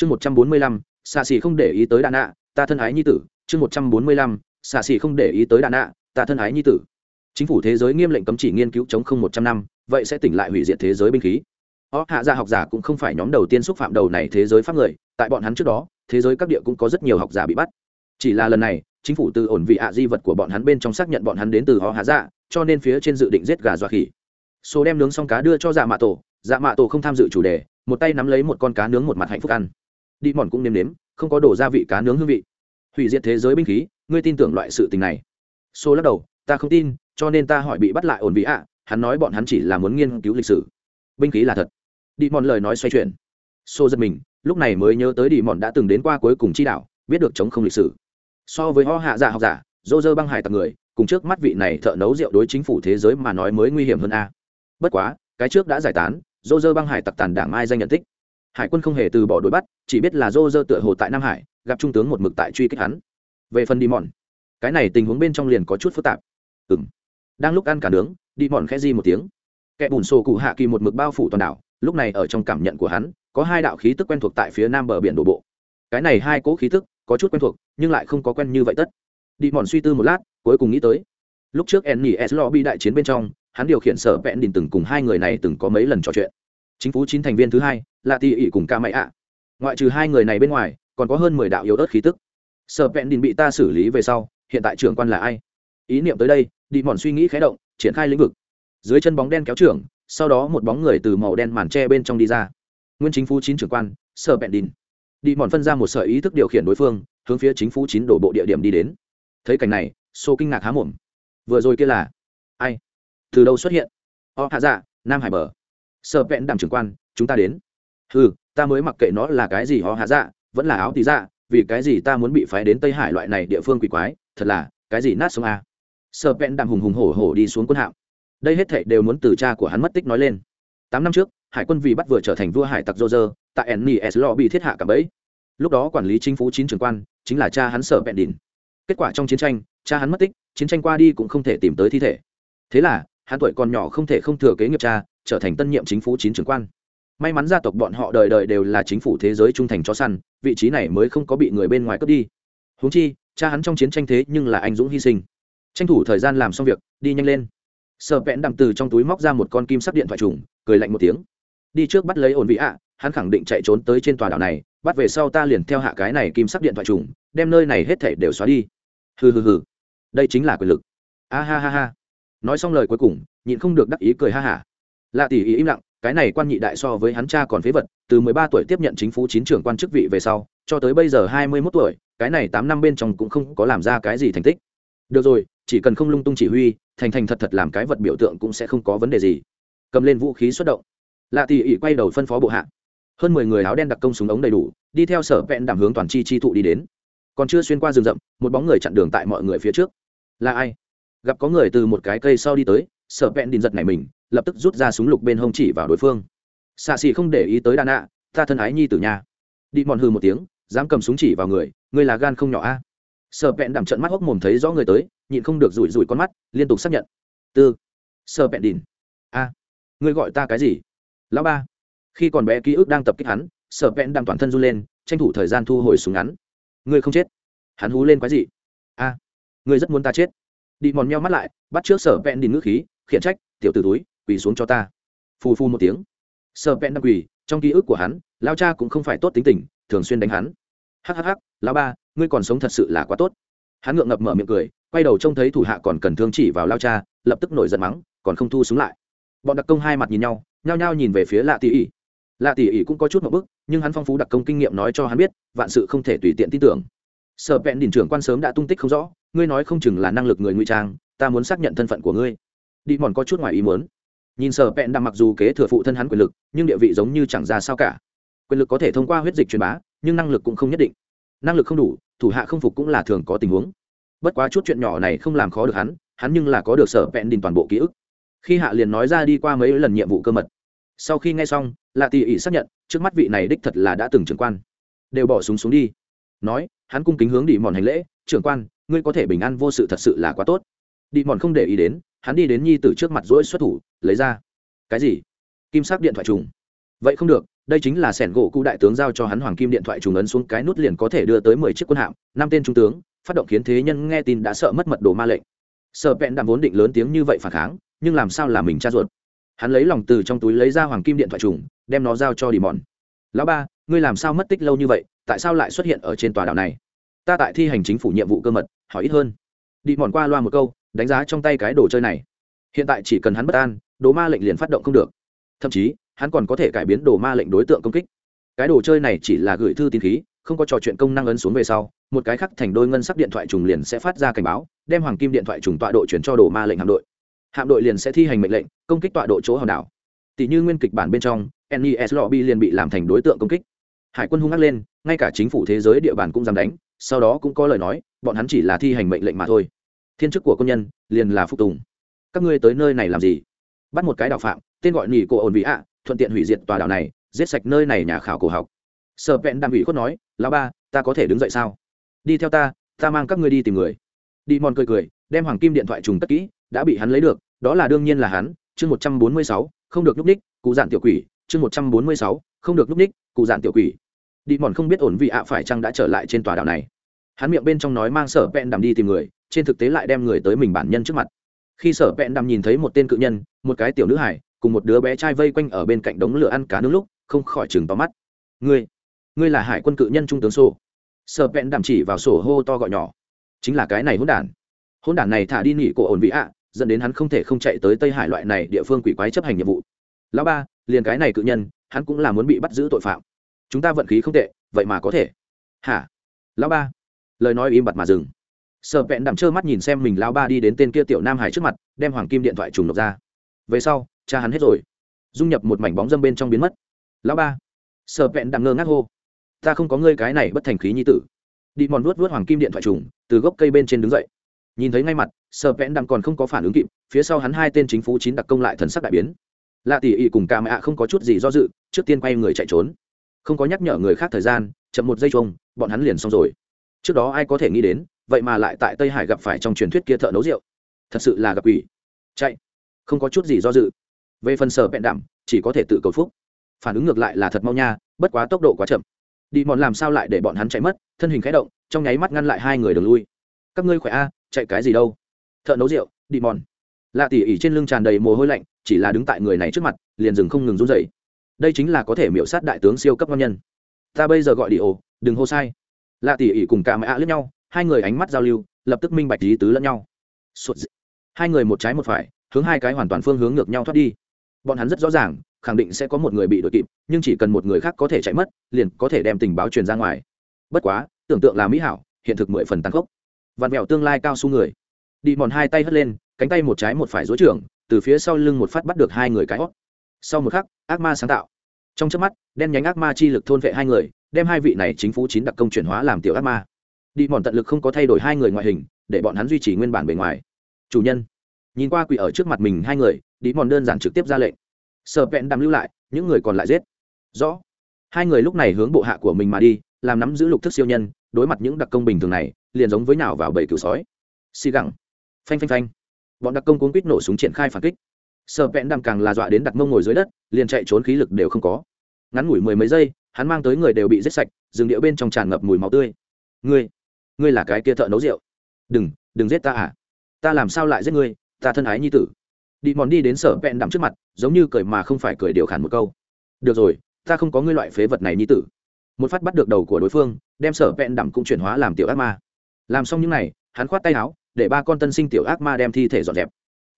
chương một trăm bốn mươi lăm, xạ xỉ không để ý tới đạn nạ, ta thân ái nhi tử. Chương một trăm bốn mươi lăm, xạ xỉ không để ý tới đạn nạ, ta thân ái nhi tử. Chính phủ thế giới nghiêm lệnh cấm chỉ nghiên cứu chống không một trăm năm, vậy sẽ tỉnh lại hủy diệt thế giới binh khí. Ó hạ gia học giả cũng không phải nhóm đầu tiên xúc phạm đầu này thế giới pháp người, tại bọn hắn trước đó, thế giới các địa cũng có rất nhiều học giả bị bắt. Chỉ là lần này, chính phủ từ ổn vị ạ di vật của bọn hắn bên trong xác nhận bọn hắn đến từ họ hạ dạ cho nên phía trên dự định giết gà dọa khỉ. Số đem nướng xong cá đưa cho dạ mạ tổ. Dạ mạ tổ không tham dự chủ đề, một tay nắm lấy một con cá nướng một mặt hạnh phúc ăn đi mòn cũng nếm nếm, không có đổ gia vị cá nướng hương vị. Hủy diệt thế giới binh khí, ngươi tin tưởng loại sự tình này. Xô lắc đầu, ta không tin, cho nên ta hỏi bị bắt lại ổn vị ạ, hắn nói bọn hắn chỉ là muốn nghiên cứu lịch sử. Binh khí là thật. Đi mòn lời nói xoay chuyển. Xô giật mình, lúc này mới nhớ tới đi mòn đã từng đến qua cuối cùng chi đạo, biết được chống không lịch sử. So với ho hạ giả học giả, dô dơ băng hải tặc người, cùng trước mắt vị này thợ nấu rượu đối chính phủ thế giới mà nói mới nguy hiểm hơn a. Bất quá, cái trước đã giải tán, dô dơ băng hải tặc tàn đảng mai danh nhận tích hải quân không hề từ bỏ đuổi bắt, chỉ biết là dô dơ tựa hồ tại nam hải, gặp trung tướng một mực tại truy kích hắn. Về phần đi mòn cái này tình huống bên trong liền có chút phức tạp. Ừng đang lúc ăn cả nướng đi mòn khẽ di một tiếng. Kẻ bùn sổ cụ hạ kỳ một mực bao phủ toàn đảo, lúc này ở trong cảm nhận của hắn, có hai đạo khí tức quen thuộc tại phía nam bờ biển đổ bộ. Cái này hai cỗ khí tức, có chút quen thuộc, nhưng lại không có quen như vậy tất. Đi mòn suy tư một lát, cuối cùng nghĩ tới. Lúc trước enny s lo bị đại chiến bên trong, hắn điều khiển sở vẹn đình từng cùng hai người này từng có mấy lần trò chuyện chính phủ chín thành viên thứ hai, là tỉ ỉ cùng ca mãi ạ. Ngoại trừ hai người này bên ngoài, còn có hơn mười đạo yếu ớt khí tức. Sở vẹn đình bị ta xử lý về sau, hiện tại trưởng quan là ai? Ý niệm tới đây đi mòn suy nghĩ khé động, triển khai lĩnh vực. Dưới chân bóng đen kéo trưởng, sau đó một bóng người từ màu đen màn tre bên trong đi ra. Nguyên chính phủ chín trưởng quan, sở vẹn đình. Đi mòn phân ra một sở ý thức điều khiển đối phương, hướng phía chính phủ chín đổ bộ địa điểm đi đến. Thấy cảnh này xô kinh ngạc há mồm. Vừa rồi kia là ai? Từ đâu xuất hiện? O hạ dạ nam hải bờ sợ vẹn đảm trưởng quan, chúng ta đến. Ừ ta mới mặc kệ nó là cái gì họ hạ dạ vẫn là áo tí dạ vì cái gì ta muốn bị phái đến tây hải loại này địa phương quỷ quái, thật là, cái gì nát sông a. Sợ vẹn đảm hùng hùng hổ hổ đi xuống quân hạm. Đây hết thảy đều muốn từ cha của hắn mất tích nói lên. Tám năm trước, hải quân vì bắt vừa trở thành vua hải tặc dô dơ tại enni s lo bị thiết hạ cả bẫy. Lúc đó quản lý chính phủ chín trưởng quan, chính là cha hắn sợ vẹn đỉn. Kết quả trong chiến tranh, cha hắn mất tích, chiến tranh qua đi cũng không thể tìm tới thi thể. Thế là, hắn tuổi còn nhỏ không thể không thừa kế nghiệp cha trở thành tân nhiệm chính phủ chín trưởng quan. May mắn gia tộc bọn họ đời đời đều là chính phủ thế giới trung thành cho săn, vị trí này mới không có bị người bên ngoài cướp đi. Húng chi, cha hắn trong chiến tranh thế nhưng là anh dũng hy sinh. Tranh thủ thời gian làm xong việc, đi nhanh lên. Sợ vẽn đằng từ trong túi móc ra một con kim sắc điện thoại trùng, cười lạnh một tiếng. Đi trước bắt lấy ổn vị ạ, hắn khẳng định chạy trốn tới trên tòa đảo này, bắt về sau ta liền theo hạ cái này kim sắc điện thoại trùng, đem nơi này hết thể đều xóa đi. Hừ hừ hừ. Đây chính là quyền lực. A ha ha ha. Nói xong lời cuối cùng, nhịn không được đắc ý cười ha hả lạ tỷ ý im lặng, cái này quan nhị đại so với hắn cha còn phế vật, từ mười ba tuổi tiếp nhận chính phủ chín trưởng quan chức vị về sau, cho tới bây giờ hai mươi mốt tuổi, cái này tám năm bên trong cũng không có làm ra cái gì thành tích. Được rồi, chỉ cần không lung tung chỉ huy, thành thành thật thật làm cái vật biểu tượng cũng sẽ không có vấn đề gì. Cầm lên vũ khí xuất động. Lạ tỷ ỉ quay đầu phân phó bộ hạ. Hơn mười người áo đen đặc công súng ống đầy đủ, đi theo sở vẹn đảm hướng toàn chi chi thụ đi đến. Còn chưa xuyên qua rừng rậm, một bóng người chặn đường tại mọi người phía trước. Là ai? Gặp có người từ một cái cây sau đi tới sở vẹn đình giật này mình, lập tức rút ra súng lục bên hông chỉ vào đối phương. Xạ xì không để ý tới đà nạ, ta thân ái nhi tử nhà đi mòn hư một tiếng, dám cầm súng chỉ vào người, ngươi là gan không nhỏ a. Sở vẹn đảm trận mắt hốc mồm thấy rõ người tới, nhịn không được rủi rủi con mắt, liên tục xác nhận. Tư, sở vẹn đình. A, ngươi gọi ta cái gì? Lão ba. Khi còn bé ký ức đang tập kích hắn, sở vẹn đang toàn thân run lên, tranh thủ thời gian thu hồi súng ngắn. Ngươi không chết. Hắn hú lên quái gì a, ngươi rất muốn ta chết. Đi mòn meo mắt lại, bắt trước sở vẹn đình ngữ khí khiển trách, tiểu t ử túi, quỳ xuống cho ta. Phù phu một tiếng. Sở vẹn đang quỳ, trong ký ức của hắn, lao cha cũng không phải tốt tính tình, thường xuyên đánh hắn. Hhh lao ba, ngươi còn sống thật sự là quá tốt. Hắn ngượng ngập mở miệng cười, quay đầu trông thấy thủ hạ còn cần thương chỉ vào lao cha, lập tức nổi giận mắng, còn không thu súng lại. Bọn đặc công hai mặt nhìn nhau, nhao nhao nhìn về phía lạ tỉ ỉ lạ tỉ ỉ cũng có chút một bức, nhưng hắn phong phú đặc công kinh nghiệm nói cho hắn biết, vạn sự không thể tùy tiện tin tưởng. Sở vẹn đỉnh trưởng quan sớm đã tung tích không rõ, ngươi nói không chừng là năng lực người ngụy trang, ta muốn xác nhận thân phận của ngươi đi mòn có chút ngoài ý muốn. Nhìn sở pẹn đang mặc dù kế thừa phụ thân hắn quyền lực, nhưng địa vị giống như chẳng ra sao cả. Quyền lực có thể thông qua huyết dịch truyền bá, nhưng năng lực cũng không nhất định. Năng lực không đủ, thủ hạ không phục cũng là thường có tình huống. Bất quá chút chuyện nhỏ này không làm khó được hắn hắn nhưng là có được sở pẹn đình toàn bộ ký ức. Khi hạ liền nói ra đi qua mấy lần nhiệm vụ cơ mật. Sau khi nghe xong, lạ tỉ ỉ xác nhận, trước mắt vị này đích thật là đã từng trưởng quan. Đều bỏ súng xuống đi. Nói, hắn cung kính hướng đi mòn hành lễ, trưởng quan, ngươi có thể bình an vô sự thật sự là quá tốt. Đi mòn không để ý đến hắn đi đến nhi Tử trước mặt rỗi xuất thủ, lấy ra. Cái gì? Kim sắc điện thoại trùng. Vậy không được, đây chính là sẻn gỗ cụ đại tướng giao cho hắn hoàng kim điện thoại trùng ấn xuống cái nút liền có thể đưa tới mười chiếc quân hạm, năm tên trung tướng, phát động khiến thế nhân nghe tin đã sợ mất mật đồ ma lệnh. Sợ vẹn đạm vốn định lớn tiếng như vậy phản kháng, nhưng làm sao là mình cha ruột? Hắn lấy lòng từ trong túi lấy ra hoàng kim điện thoại trùng, đem nó giao cho đi mòn. Lão ba, ngươi làm sao mất tích lâu như vậy, tại sao lại xuất hiện ở trên tòa đảo này? Ta tại thi hành chính phủ nhiệm vụ cơ mật, hỏi ít hơn. Đi mòn qua loa một câu đánh giá trong tay cái đồ chơi này. Hiện tại chỉ cần hắn bất an, đồ ma lệnh liền phát động không được. Thậm chí, hắn còn có thể cải biến đồ ma lệnh đối tượng công kích. Cái đồ chơi này chỉ là gửi thư tín khí, không có trò chuyện công năng ấn xuống về sau, một cái khắc thành đôi ngân sắc điện thoại trùng liền sẽ phát ra cảnh báo, đem hoàng kim điện thoại trùng tọa độ chuyển cho đồ ma lệnh hạm đội. Hạm đội liền sẽ thi hành mệnh lệnh, công kích tọa độ chỗ hòn đảo. Tỷ như nguyên kịch bản bên trong nes lobby liền bị làm thành đối tượng công kích. Hải quân hung ác lên, ngay cả chính phủ thế giới địa bàn cũng dám đánh, sau đó cũng có lời nói, bọn hắn chỉ là thi hành mệnh lệnh mà thôi thiên chức của quân nhân, liền là phục tùng. Các ngươi tới nơi này làm gì? Bắt một cái đạo phạm, tên gọi nỉ cổ ổn vị ạ, thuận tiện hủy diệt tòa đảo này, giết sạch nơi này nhà khảo cổ học. Sợ vẹn đang ủy khuất nói, lão ba, ta có thể đứng dậy sao? Đi theo ta ta mang các ngươi đi tìm người. Đi mòn cười cười, đem hoàng kim điện thoại trùng tất kỹ, đã bị hắn lấy được, đó là đương nhiên là hắn. Chương một trăm bốn mươi sáu, không được núp ních, cụ dạn tiểu quỷ. Chương một trăm bốn mươi sáu, không được núp ních, cụ dạn tiểu quỷ. Đi mòn không biết ổn vị ạ phải chăng đã trở lại trên tòa đảo này hắn miệng bên trong nói mang sở vẹn đàm đi tìm người, trên thực tế lại đem người tới mình bản nhân trước mặt. Khi sở vẹn đàm nhìn thấy một tên cự nhân, một cái tiểu nữ hải cùng một đứa bé trai vây quanh ở bên cạnh đống lửa ăn cá nướng lúc, không khỏi chừng tóm mắt. Ngươi ngươi là hải quân cự nhân trung tướng sô. Sở vẹn đàm chỉ vào sổ hô to gọi nhỏ. Chính là cái này hỗn đản. Hỗn đản này thả đi nghỉ cổ ổn vị ạ, dẫn đến hắn không thể không chạy tới tây hải loại này địa phương quỷ quái chấp hành nhiệm vụ. Lão ba, liền cái này cự nhân, hắn cũng là muốn bị bắt giữ tội phạm. Chúng ta vận khí không tệ, vậy mà có thể. Hả? Lão ba lời nói im bặt mà dừng. Sợ vẹn đạm trơ mắt nhìn xem mình lão ba đi đến tên kia tiểu nam hải trước mặt, đem hoàng kim điện thoại trùng nộp ra. Về sau, cha hắn hết rồi. Dung nhập một mảnh bóng dâm bên trong biến mất. Lão ba. Sợ vẹn đạm ngơ ngác hô. Ta không có ngươi cái này bất thành khí nhi tử. Đi mòn vuốt vuốt hoàng kim điện thoại trùng, từ gốc cây bên trên đứng dậy. Nhìn thấy ngay mặt sợ vẹn đạm còn không có phản ứng kịp, phía sau hắn hai tên chính phủ chín đặc công lại thần sắc đại biến. Lạ tỉ ỉ cùng ca mẹ không có chút gì do dự, trước tiên quay người chạy trốn. Không có nhắc nhở người khác thời gian, chậm một giây chung bọn hắn liền xong rồi trước đó ai có thể nghĩ đến, vậy mà lại tại tây hải gặp phải trong truyền thuyết kia thợ nấu rượu. Thật sự là gặp quỷ. Chạy. Không có chút gì do dự. Về phần sở bẹn đảm chỉ có thể tự cầu phúc. Phản ứng ngược lại là thật mau nha, bất quá tốc độ quá chậm. Đi mòn làm sao lại để bọn hắn chạy mất, thân hình khẽ động, trong nháy mắt ngăn lại hai người đường lui. Các ngươi khỏe a, chạy cái gì đâu? Thợ nấu rượu, đi mòn. Lạ tỉ ỉ trên lưng tràn đầy mồ hôi lạnh, chỉ là đứng tại người này trước mặt, liền dừng không ngừng run dậy đây chính là có thể miễu sát đại tướng siêu cấp ngon nhân. Ta bây giờ gọi đi ồ, đừng hô sai lạ tỉ ỉ cùng cả mẹ ạ lẫn nhau, hai người ánh mắt giao lưu, lập tức minh bạch lý tứ lẫn nhau. Suột hai người một trái một phải, hướng hai cái hoàn toàn phương hướng ngược nhau thoát đi. Bọn hắn rất rõ ràng, khẳng định sẽ có một người bị đội kịp, nhưng chỉ cần một người khác có thể chạy mất, liền có thể đem tình báo truyền ra ngoài. Bất quá, tưởng tượng là mỹ hảo, hiện thực mười phần tăng khốc. Vạt mẹo tương lai cao su người. Đi mòn hai tay hất lên, cánh tay một trái một phải dối trưởng, từ phía sau lưng một phát bắt được hai người cái hót. Sau một khắc, ác ma sáng tạo. Trong trước mắt, đen nhánh ác ma chi lực thôn vệ hai người đem hai vị này chính phủ chín đặc công chuyển hóa làm tiểu ác ma. Đi mòn tận lực không có thay đổi hai người ngoại hình, để bọn hắn duy trì nguyên bản bề ngoài. Chủ nhân, nhìn qua quỷ ở trước mặt mình hai người, đi mòn đơn giản trực tiếp ra lệnh. Sợ vẹn đàm lưu lại, những người còn lại giết. Rõ. Hai người lúc này hướng bộ hạ của mình mà đi, làm nắm giữ lục thức siêu nhân, đối mặt những đặc công bình thường này, liền giống với nào vào bầy cửu sói. Xì gẳng. Phanh phanh phanh. Bọn đặc công cuốn quýt nổ súng triển khai phản kích. Sợ vẹn đàm càng là dọa đến đặc mông ngồi dưới đất, liền chạy trốn khí lực đều không có. Ngắn ngủi mười mấy giây hắn mang tới người đều bị giết sạch, rừng điệu bên trong tràn ngập mùi máu tươi. Ngươi ngươi là cái kia thợ nấu rượu. Đừng đừng giết ta à. Ta làm sao lại giết ngươi, ta thân ái nhi tử. Đi mòn đi đến sở vẹn đạm trước mặt, giống như cười mà không phải cười điều khản một câu. Được rồi, ta không có ngươi loại phế vật này nhi tử. Một phát bắt được đầu của đối phương, đem sở vẹn đạm cũng chuyển hóa làm tiểu ác ma. Làm xong những n à y hắn khoát tay áo, để ba con tân sinh tiểu ác ma đem thi thể dọn dẹp.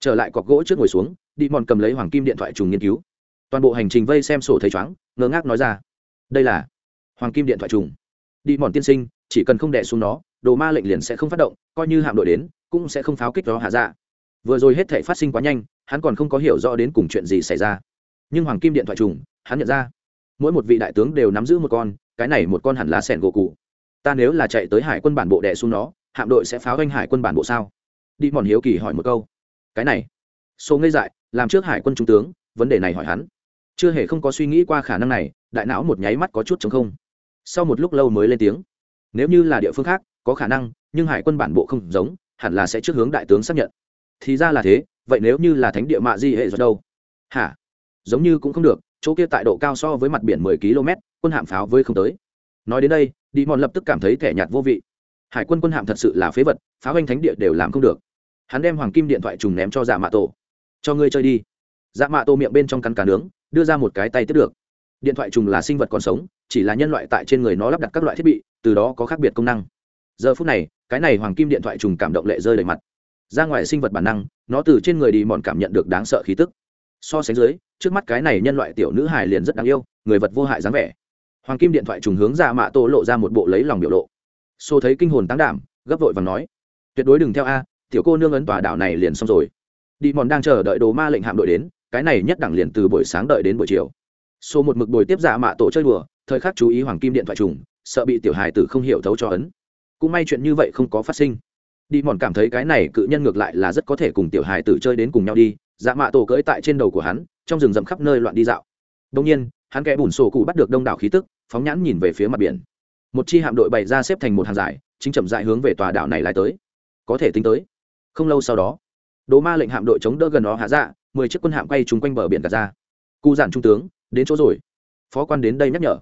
Trở lại cọc gỗ trước ngồi xuống, đi mòn cầm lấy hoàng kim điện thoại trùng nghiên cứu. Toàn bộ hành trình vây xem sổ thấy chóng ngơ ngác nói ra đây là hoàng kim điện thoại trùng. Đi mòn tiên sinh, chỉ cần không đẻ xuống nó, đồ ma lệnh liền sẽ không phát động, coi như hạm đội đến, cũng sẽ không pháo kích đó hạ ra vừa rồi hết thể phát sinh quá nhanh, hắn còn không có hiểu rõ đến cùng chuyện gì xảy ra. Nhưng hoàng kim điện thoại trùng, hắn nhận ra, mỗi một vị đại tướng đều nắm giữ một con, cái này một con hẳn là sẻn gỗ cụ. Ta nếu là chạy tới hải quân bản bộ đẻ xuống nó, hạm đội sẽ pháo anh hải quân bản bộ sao? Đi mòn hiếu kỳ hỏi một câu. Cái này, số ngây dại, làm trước hải quân trung tướng, vấn đề này hỏi hắn. Chưa hề không có suy nghĩ qua khả năng này đại não một nháy mắt có chút chống không. Sau một lúc lâu mới lên tiếng. Nếu như là địa phương khác, có khả năng, nhưng hải quân bản bộ không giống, hẳn là sẽ trước hướng đại tướng xác nhận. Thì ra là thế, vậy nếu như là thánh địa mạ di hệ do đâu? Hả? Giống như cũng không được, chỗ kia tại độ cao so với mặt biển 10 km, quân hạm pháo với không tới. Nói đến đây, đi mòn lập tức cảm thấy thẻ nhạt vô vị. Hải quân quân hạm thật sự là phế vật, pháo anh thánh địa đều làm không được. Hắn đem hoàng kim điện thoại trùng ném cho dạ mạ tổ. Cho ngươi chơi đi. Dạ mạ tổ miệng bên trong cắn cá nướng, đưa ra một cái tay tiếp được điện thoại trùng là sinh vật còn sống, chỉ là nhân loại tại trên người nó lắp đặt các loại thiết bị, từ đó có khác biệt công năng. Giờ phút này, cái này hoàng kim điện thoại trùng cảm động lệ rơi đầy mặt. Ra ngoài sinh vật bản năng, nó từ trên người đi mòn cảm nhận được đáng sợ khí tức. So sánh dưới, trước mắt cái này nhân loại tiểu nữ hài liền rất đáng yêu, người vật vô hại dáng vẻ. Hoàng kim điện thoại trùng hướng ra mạ tô lộ ra một bộ lấy lòng biểu lộ. Xô thấy kinh hồn tăng đảm, gấp vội và nói, tuyệt đối đừng theo a, tiểu cô nương ấn tòa đảo này liền xong rồi. Đi mòn đang chờ đợi đồ ma lệnh hạm đội đến, cái này nhất đẳng liền từ buổi sáng đợi đến buổi chiều số một mực bồi tiếp dạ mạ tổ chơi đùa, thời khắc chú ý hoàng kim điện thoại trùng, sợ bị tiểu hài tử không hiểu thấu cho ấn. Cũng may chuyện như vậy không có phát sinh. Đi mòn cảm thấy cái này cự nhân ngược lại là rất có thể cùng tiểu hài tử chơi đến cùng nhau đi dạ mạ tổ cưỡi tại trên đầu của hắn, trong rừng rậm khắp nơi loạn đi dạo. Đông nhiên, hắn kẽ bùn sổ cụ bắt được đông đảo khí tức, phóng nhãn nhìn về phía mặt biển. Một chi hạm đội bày ra xếp thành một hàng dài, chính chậm dại hướng về tòa đảo này lại tới. Có thể tính tới. Không lâu sau đó đố ma lệnh hạm đội chống đỡ gần đó hạ dạ mười chiếc quân hạm quay chung quanh bờ biển cả ra. Cụ giản trung tướng đến chỗ rồi. Phó quan đến đây nhắc nhở.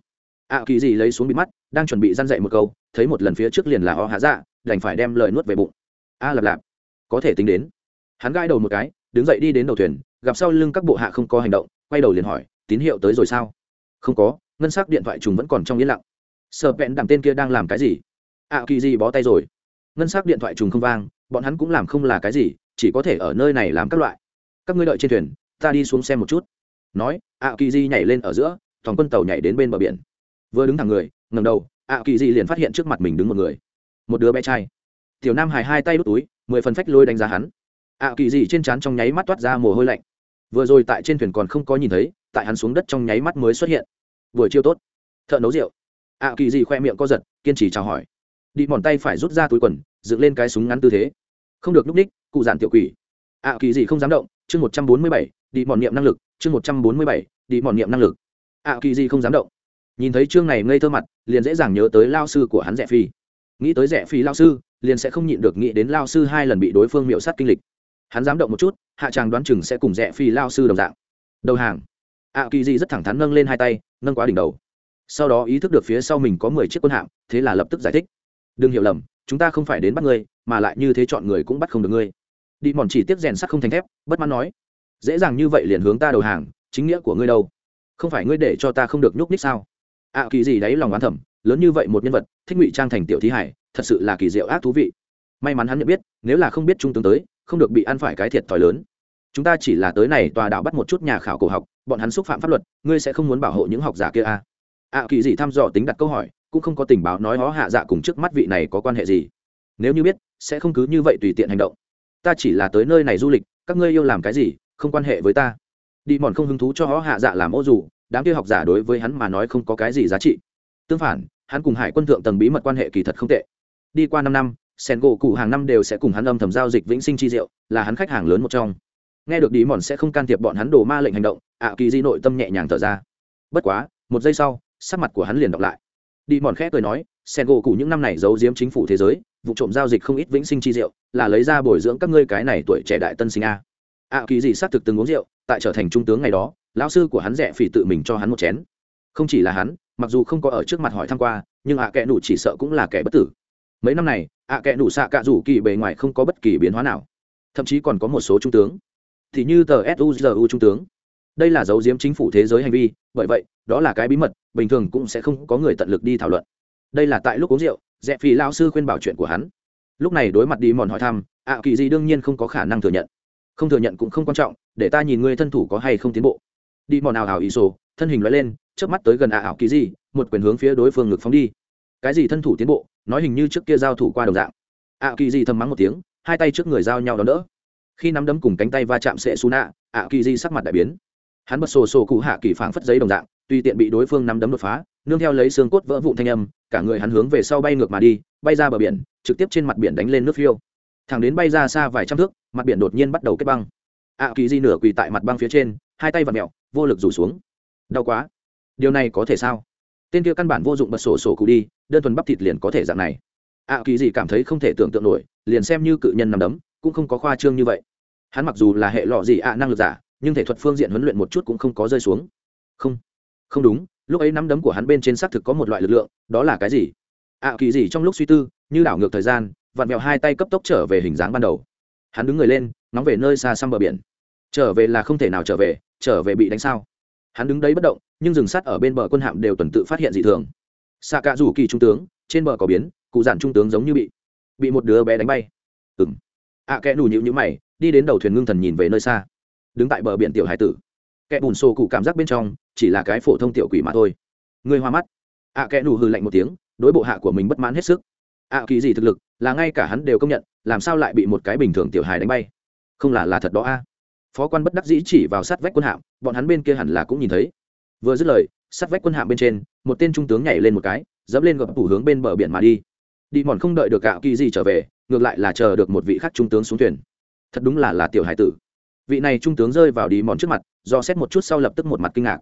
Ạ kỳ gì lấy xuống bị mắt, đang chuẩn bị răn dậy một câu, thấy một lần phía trước liền là o hạ dạ đành phải đem lời nuốt về bụng. A lạp lạp, có thể tính đến. Hắn gãi đầu một cái, đứng dậy đi đến đầu thuyền, gặp sau lưng các bộ hạ không có hành động, quay đầu liền hỏi, tín hiệu tới rồi sao? Không có, ngân sắc điện thoại trùng vẫn còn trong yên lặng. Sợ vẹn đặng tên kia đang làm cái gì? Ạ kỳ gì bó tay rồi. Ngân sắc điện thoại trùng không vang, bọn hắn cũng làm không là cái gì, chỉ có thể ở nơi này làm các loại. Các ngươi đợi trên thuyền, ta đi xuống xem một chút nói ạ kỳ di nhảy lên ở giữa, toàn quân tàu nhảy đến bên bờ biển. Vừa đứng thẳng người ngầm đầu ạ kỳ di liền phát hiện trước mặt mình đứng một người. Một đứa bé trai. Tiểu nam hài hai tay đút túi, mười phần phách lôi đánh giá hắn. Ạ kỳ di trên trán trong nháy mắt toát ra mồ hôi lạnh. Vừa rồi tại trên thuyền còn không có nhìn thấy, tại hắn xuống đất trong nháy mắt mới xuất hiện. Vừa chiêu tốt. Thợ nấu rượu. Ạ kỳ di khoe miệng co giật, kiên trì chào hỏi. Đi mòn tay phải rút ra túi quần, dựng lên cái súng ngắn tư thế. Không được núp ních, cụ giản tiểu quỷ. Ạ kỳ di không dám động chương một trăm bốn mươi bảy, đi mòn niệm năng lực, chương một trăm bốn mươi bảy, đi mòn niệm năng lực. Ạ, kỳ di không dám động. Nhìn thấy chương này ngây thơ mặt, liền dễ dàng nhớ tới lao sư của hắn rẻ phi. Nghĩ tới rẻ phi lao sư, liền sẽ không nhịn được nghĩ đến lao sư hai lần bị đối phương miệu sát kinh lịch. Hắn dám động một chút, hạ tràng đoán chừng sẽ cùng rẽ phi lao sư đồng dạng. Đầu hàng. Ạ, kỳ di rất thẳng thắn nâng lên hai tay, nâng quá đỉnh đầu. Sau đó ý thức được phía sau mình có mười chiếc quân hạm, thế là lập tức giải thích. Đừng hiểu lầm, chúng ta không phải đến bắt ngươi, mà lại như thế chọn người cũng bắt không được ngươi đi mòn chỉ tiếp rèn sắt không thành thép, bất mãn nói. Dễ dàng như vậy liền hướng ta đầu hàng, chính nghĩa của ngươi đâu? Không phải ngươi để cho ta không được nhúc ních sao? Ạ kỳ gì đấy, lòng oán thẩm lớn như vậy một nhân vật, thích ngụy trang thành tiểu thí hải, thật sự là kỳ diệu ác thú vị. May mắn hắn nhận biết, nếu là không biết trung tướng tới, không được bị ăn phải cái thiệt thòi lớn. Chúng ta chỉ là tới này tòa đạo bắt một chút nhà khảo cổ học, bọn hắn xúc phạm pháp luật, ngươi sẽ không muốn bảo hộ những học giả kia à? ạ kỳ gì thăm dò tính đặt câu hỏi, cũng không có tình báo nói hó hạ dạ cùng trước mắt vị này có quan hệ gì. Nếu như biết, sẽ không cứ như vậy tùy tiện hành động ta chỉ là tới nơi này du lịch, các ngươi yêu làm cái gì, không quan hệ với ta. Đi mòn không hứng thú cho họ hạ dạ làm ô dù, đám kia học giả đối với hắn mà nói không có cái gì giá trị. Tương phản, hắn cùng hải quân thượng tầng bí mật quan hệ kỳ thật không tệ. Đi qua năm năm sen gỗ cụ hàng năm đều sẽ cùng hắn âm thầm giao dịch vĩnh sinh chi diệu, là hắn khách hàng lớn một trong. Nghe được đi mòn sẽ không can thiệp bọn hắn đổ ma lệnh hành động, ạ kỳ di nội tâm nhẹ nhàng thở ra. Bất quá, một giây sau, sắc mặt của hắn liền đọc lại đi mòn khẽ cười nói sen gỗ cụ những năm này giấu giếm chính phủ thế giới, vụ trộm giao dịch không ít vĩnh sinh chi rượu, là lấy ra bồi dưỡng các ngươi cái này tuổi trẻ đại tân sinh a. Ạ kỳ gì xác thực từng uống rượu, tại trở thành trung tướng ngày đó, lão sư của hắn rẻ phỉ tự mình cho hắn một chén. Không chỉ là hắn, mặc dù không có ở trước mặt hỏi thăm qua, nhưng ạ kẽ nủ chỉ sợ cũng là kẻ bất tử. Mấy năm này ạ kẽ nủ xạ cạ rủ kỳ bề ngoài không có bất kỳ biến hóa nào, thậm chí còn có một số trung tướng. Thì như tờ suzu trung tướng. Đây là dấu diếm chính phủ thế giới hành vi, bởi vậy, đó là cái bí mật bình thường cũng sẽ không có người tận lực đi thảo luận. Đây là tại lúc uống rượu dạ rẽ phi lao sư khuyên bảo chuyện của hắn. Lúc này đối mặt đi mòn hỏi thăm, ạ kỳ gì đương nhiên không có khả năng thừa nhận. Không thừa nhận cũng không quan trọng, để ta nhìn ngươi thân thủ có hay không tiến bộ. Đi mòn ảo ảo ý sổ, thân hình loại lên trước mắt tới gần ạ ảo kỳ gì một quyền hướng phía đối phương ngực phóng đi. Cái gì thân thủ tiến bộ, nói hình như trước kia giao thủ qua đồng dạng. ạ kỳ gì thầm mắng một tiếng, hai tay trước người giao nhau đó đỡ. Khi nắm đấm cùng cánh tay va chạm sẽ xu nạ, ạ kỳ di sắc mặt đại biến. Hắn bật sổ sổ cụ hạ kỳ phảng phất giấy đồng dạng tùy tiện bị đối phương nắm đấm đột phá, nương theo lấy xương cốt vỡ vụn thanh âm, cả người hắn hướng về sau bay ngược mà đi, bay ra bờ biển, trực tiếp trên mặt biển đánh lên nước phiêu. Thẳng đến bay ra xa vài trăm thước, mặt biển đột nhiên bắt đầu kết băng. Ạ kỳ di nửa quỳ tại mặt băng phía trên, hai tay vặt mẹo vô lực rủ xuống. Đau quá. Điều này có thể sao? Tên kia căn bản vô dụng bật sổ sổ cụ đi, đơn thuần bắp thịt liền có thể dạng này. Ạ kỳ di cảm thấy không thể tưởng tượng nổi, liền xem như cự nhân nằm đấm, cũng không có khoa trương như vậy. Hắn mặc dù là hệ lọ gì ạ, năng lực giả, nhưng thể thuật phương diện huấn luyện một chút cũng không có rơi xuống. Không không đúng lúc ấy nắm đấm của hắn bên trên xác thực có một loại lực lượng đó là cái gì? Ạ kỳ gì trong lúc suy tư như đảo ngược thời gian vặn vẹo hai tay cấp tốc trở về hình dáng ban đầu. Hắn đứng người lên nóng về nơi xa xăm bờ biển. Trở về là không thể nào trở về trở về bị đánh sao? Hắn đứng đấy bất động nhưng rừng sắt ở bên bờ quân hạm đều tuần tự phát hiện dị thường. Xạ cả rủ kỳ trung tướng trên bờ có biến cụ giản trung tướng giống như bị bị một đứa bé đánh bay. Ừng ạ à, kẽ nù nhịu nhữ mày đi đến đầu thuyền ngưng thần nhìn về nơi xa. Đứng tại bờ biển tiểu hải tử. Kẻ bùn xô cụ cảm giác bên trong chỉ là cái phổ thông tiểu quỷ mà thôi. Người hoa mắt. Ạ à, kẽ nù hư lạnh một tiếng đối bộ hạ của mình bất mãn hết sức. Ạ kỳ gì thực lực là ngay cả hắn đều công nhận làm sao lại bị một cái bình thường tiểu hài đánh bay? Không là là thật đó a. Phó quan bất đắc dĩ chỉ vào sát vách quân hạm bọn hắn bên kia hẳn là cũng nhìn thấy. Vừa dứt lời sát vách quân hạm bên trên một tên trung tướng nhảy lên một cái dẫm lên gập tủ hướng bên bờ biển mà đi. Đi mòn không đợi được ạ kỳ gì trở về ngược lại là chờ được một vị khác trung tướng xuống thuyền. Thật đúng là là tiểu hải tử. Vị này trung tướng rơi vào đi mòn trước mặt do xét một chút sau lập tức một mặt kinh ngạc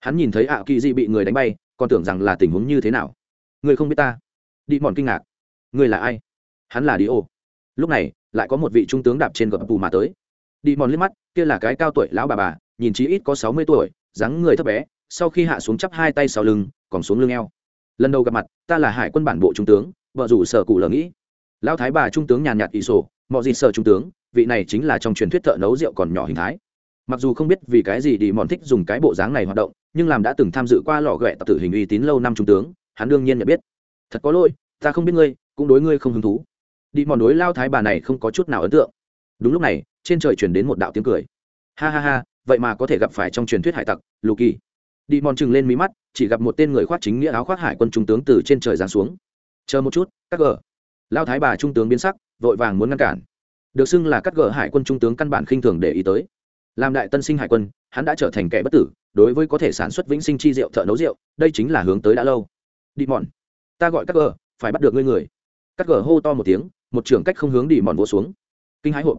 hắn nhìn thấy ảo kỳ di bị người đánh bay, còn tưởng rằng là tình huống như thế nào. Người không biết ta. Đi mòn kinh ngạc. Người là ai? Hắn là đi ô lúc này, lại có một vị trung tướng đạp trên gập bù mà tới. Đi mòn liếc mắt, kia là cái cao tuổi lão bà bà, nhìn chí ít có sáu mươi tuổi, dáng người thấp bé, sau khi hạ xuống chắp hai tay sau lưng, còn xuống lưng eo. Lần đầu gặp mặt, ta là hải quân bản bộ trung tướng, vợ rủ sở cụ lờ nghĩ. Lão thái bà trung tướng nhàn nhạt ỷ sổ, mọi gì sở trung tướng, vị này chính là trong truyền thuyết thợ nấu rượu còn nhỏ hình thái mặc dù không biết vì cái gì đi mòn thích dùng cái bộ dáng này hoạt động, nhưng làm đã từng tham dự qua lò ghẹ tập tử hình uy tín lâu năm trung tướng, hắn đương nhiên nhận biết. Thật có lỗi, ta không biết ngươi, cũng đối ngươi không hứng thú. Đi mòn đối lao thái bà này không có chút nào ấn tượng. Đúng lúc này, trên trời chuyển đến một đạo tiếng cười. Ha ha ha, vậy mà có thể gặp phải trong truyền thuyết hải tặc, lù kỳ. Đi mòn chừng lên mí mắt, chỉ gặp một tên người khoác chính nghĩa áo khoác hải quân trung tướng từ trên trời giáng xuống. Chờ một chút các gờ. Lao thái bà trung tướng biến sắc, vội vàng muốn ngăn cản. Được xưng là cắt gờ, hải quân trung tướng căn bản khinh thường để ý tới làm đại tân sinh hải quân, hắn đã trở thành kẻ bất tử, đối với có thể sản xuất vĩnh sinh chi rượu thợ nấu rượu, đây chính là hướng tới đã lâu. Đi mòn. Ta gọi cắt gờ, phải bắt được ngươi người. Cắt gờ hô to một tiếng, một trưởng cách không hướng đi mòn vỗ xuống. Kinh hãi hộp.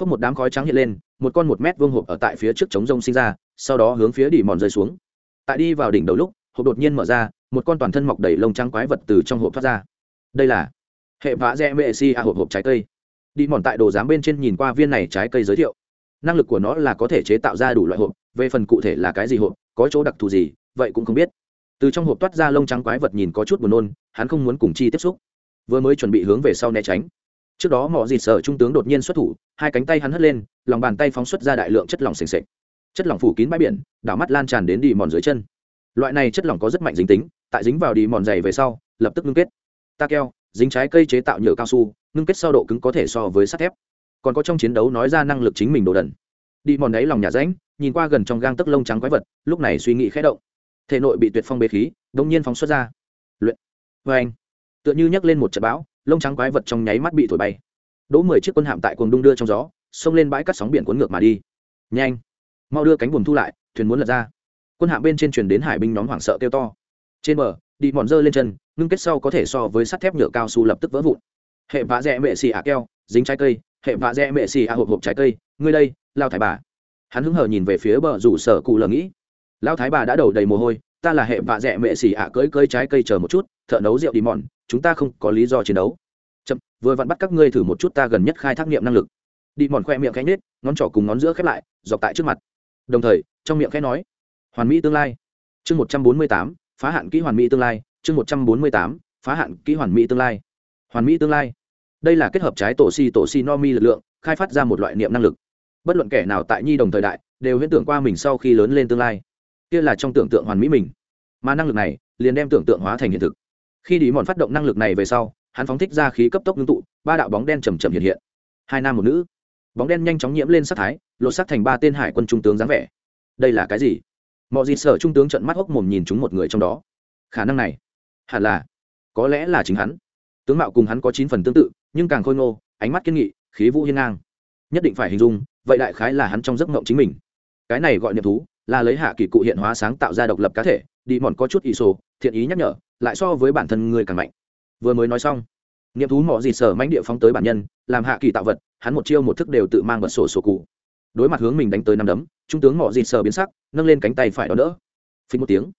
Phốc một đám khói trắng hiện lên, một con một mét vuông hộp ở tại phía trước trống rông sinh ra, sau đó hướng phía đi mòn rơi xuống. Tại đi vào đỉnh đầu lúc, hộp đột nhiên mở ra, một con toàn thân mọc đầy lông trắng quái vật từ trong hộp thoát ra. Đây là hệ vã rẽ mệ si a hộp hộp trái cây. Đi mòn tại đồ giám bên trên nhìn qua viên này trái cây giới thiệu năng lực của nó là có thể chế tạo ra đủ loại hộp, về phần cụ thể là cái gì hộp, có chỗ đặc thù gì, vậy cũng không biết. Từ trong hộp toát ra lông trắng quái vật nhìn có chút buồn nôn, hắn không muốn cùng chi tiếp xúc. Vừa mới chuẩn bị hướng về sau né tránh. Trước đó mỏ dịt sở trung tướng đột nhiên xuất thủ, hai cánh tay hắn hất lên, lòng bàn tay phóng xuất ra đại lượng chất lỏng s ề chất lỏng phủ kín bãi biển, đảo mắt lan tràn đến đi mòn dưới chân. Loại này chất lỏng có rất mạnh dính tính, tại dính vào đi mòn dày về sau, lập tức ngưng kết. Ta keo, dính trái cây chế tạo nhựa cao su, ngưng kết sau độ cứng có thể so với sắt thép còn có trong chiến đấu nói ra năng lực chính mình đồ đần. Đi mòn đáy lòng nhà ránh nhìn qua gần trong gang tấc lông trắng quái vật, lúc này suy nghĩ khẽ động. Thể nội bị tuyệt phong bế khí đông nhiên phóng xuất ra. Luyện. Vê anh. Tựa như nhấc lên một trận bão, lông trắng quái vật trong nháy mắt bị thổi bay. Đỗ mười chiếc quân hạm tại cuồng đung đưa trong gió, xông lên bãi cắt sóng biển cuốn ngược mà đi. Nhanh. Mau đưa cánh buồm thu lại, thuyền muốn lật ra. Quân hạm bên trên truyền đến hải binh nhóm hoảng sợ kêu to. Trên bờ, đi mòn dơ lên chân, ngưng kết sau có thể so với sắt thép nhựa cao su lập tức vỡ vụn. Hệ vã rẽ mệ xì ạ keo, dính trái cây hệ vạ dẹ mẹ xì ạ hộp hộp trái cây, ngươi đây, lao thái bà. Hắn hứng hờ nhìn về phía bờ rủ sở cụ lờ nghĩ. Lao thái bà đã đầu đầy mồ hôi, ta là hệ vạ dẹ mẹ xì ạ cưỡi cưỡi trái cây chờ một chút, thợ nấu rượu đi mòn, chúng ta không có lý do chiến đấu. Chậm, vừa vặn bắt các ngươi thử một chút ta gần nhất khai thác nghiệm năng lực. Đi mòn khoe miệng cánh nết ngón trỏ cùng ngón giữa khép lại, dọc tại trước mặt. Đồng thời, trong miệng khẽ nói, hoàn mỹ tương lai. Chương một trăm bốn mươi tám, phá hạn kỹ hoàn mỹ tương lai. Chương một trăm bốn mươi tám, phá hạn kỹ hoàn mỹ tương lai. Hoàn mỹ tương lai đây là kết hợp trái tổ si tổ si no mi lực lượng, khai phát ra một loại niệm năng lực. Bất luận kẻ nào tại nhi đồng thời đại, đều huyễn tưởng qua mình sau khi lớn lên tương lai. Kia là trong tưởng tượng hoàn mỹ mình. Mà năng lực này, liền đem tưởng tượng hóa thành hiện thực. Khi đi mòn phát động năng lực này về sau, hắn phóng thích ra khí cấp tốc ngưng tụ, ba đạo bóng đen chầm chậm hiện hiện. Hai nam một nữ. Bóng đen nhanh chóng nhiễm lên sắc thái, lột sắc thành ba tên hải quân trung tướng dáng vẻ. Đây là cái gì? Mọi gì sở trung tướng trận mắt hốc mồm nhìn chúng một người trong đó. Khả năng này, hẳn là, có lẽ là chính hắn tướng mạo cùng hắn có chín phần tương tự, nhưng càng khôi ngô, ánh mắt kiên nghị, khí vũ hiên ngang. Nhất định phải hình dung, vậy đại khái là hắn trong giấc mộng chính mình. Cái này gọi niệm thú, là lấy hạ kỳ cụ hiện hóa sáng tạo ra độc lập cá thể, đi mòn có chút ý sổ, thiện ý nhắc nhở, lại so với bản thân người càng mạnh. Vừa mới nói xong, niệm thú mỏ gì sở manh địa phóng tới bản nhân, làm hạ kỳ tạo vật, hắn một chiêu một thức đều tự mang bật sổ sổ cụ. Đối mặt hướng mình đánh tới năm đấm, trung tướng mỏ gì sở biến sắc, nâng lên cánh tay phải đón đỡ. Phình một tiếng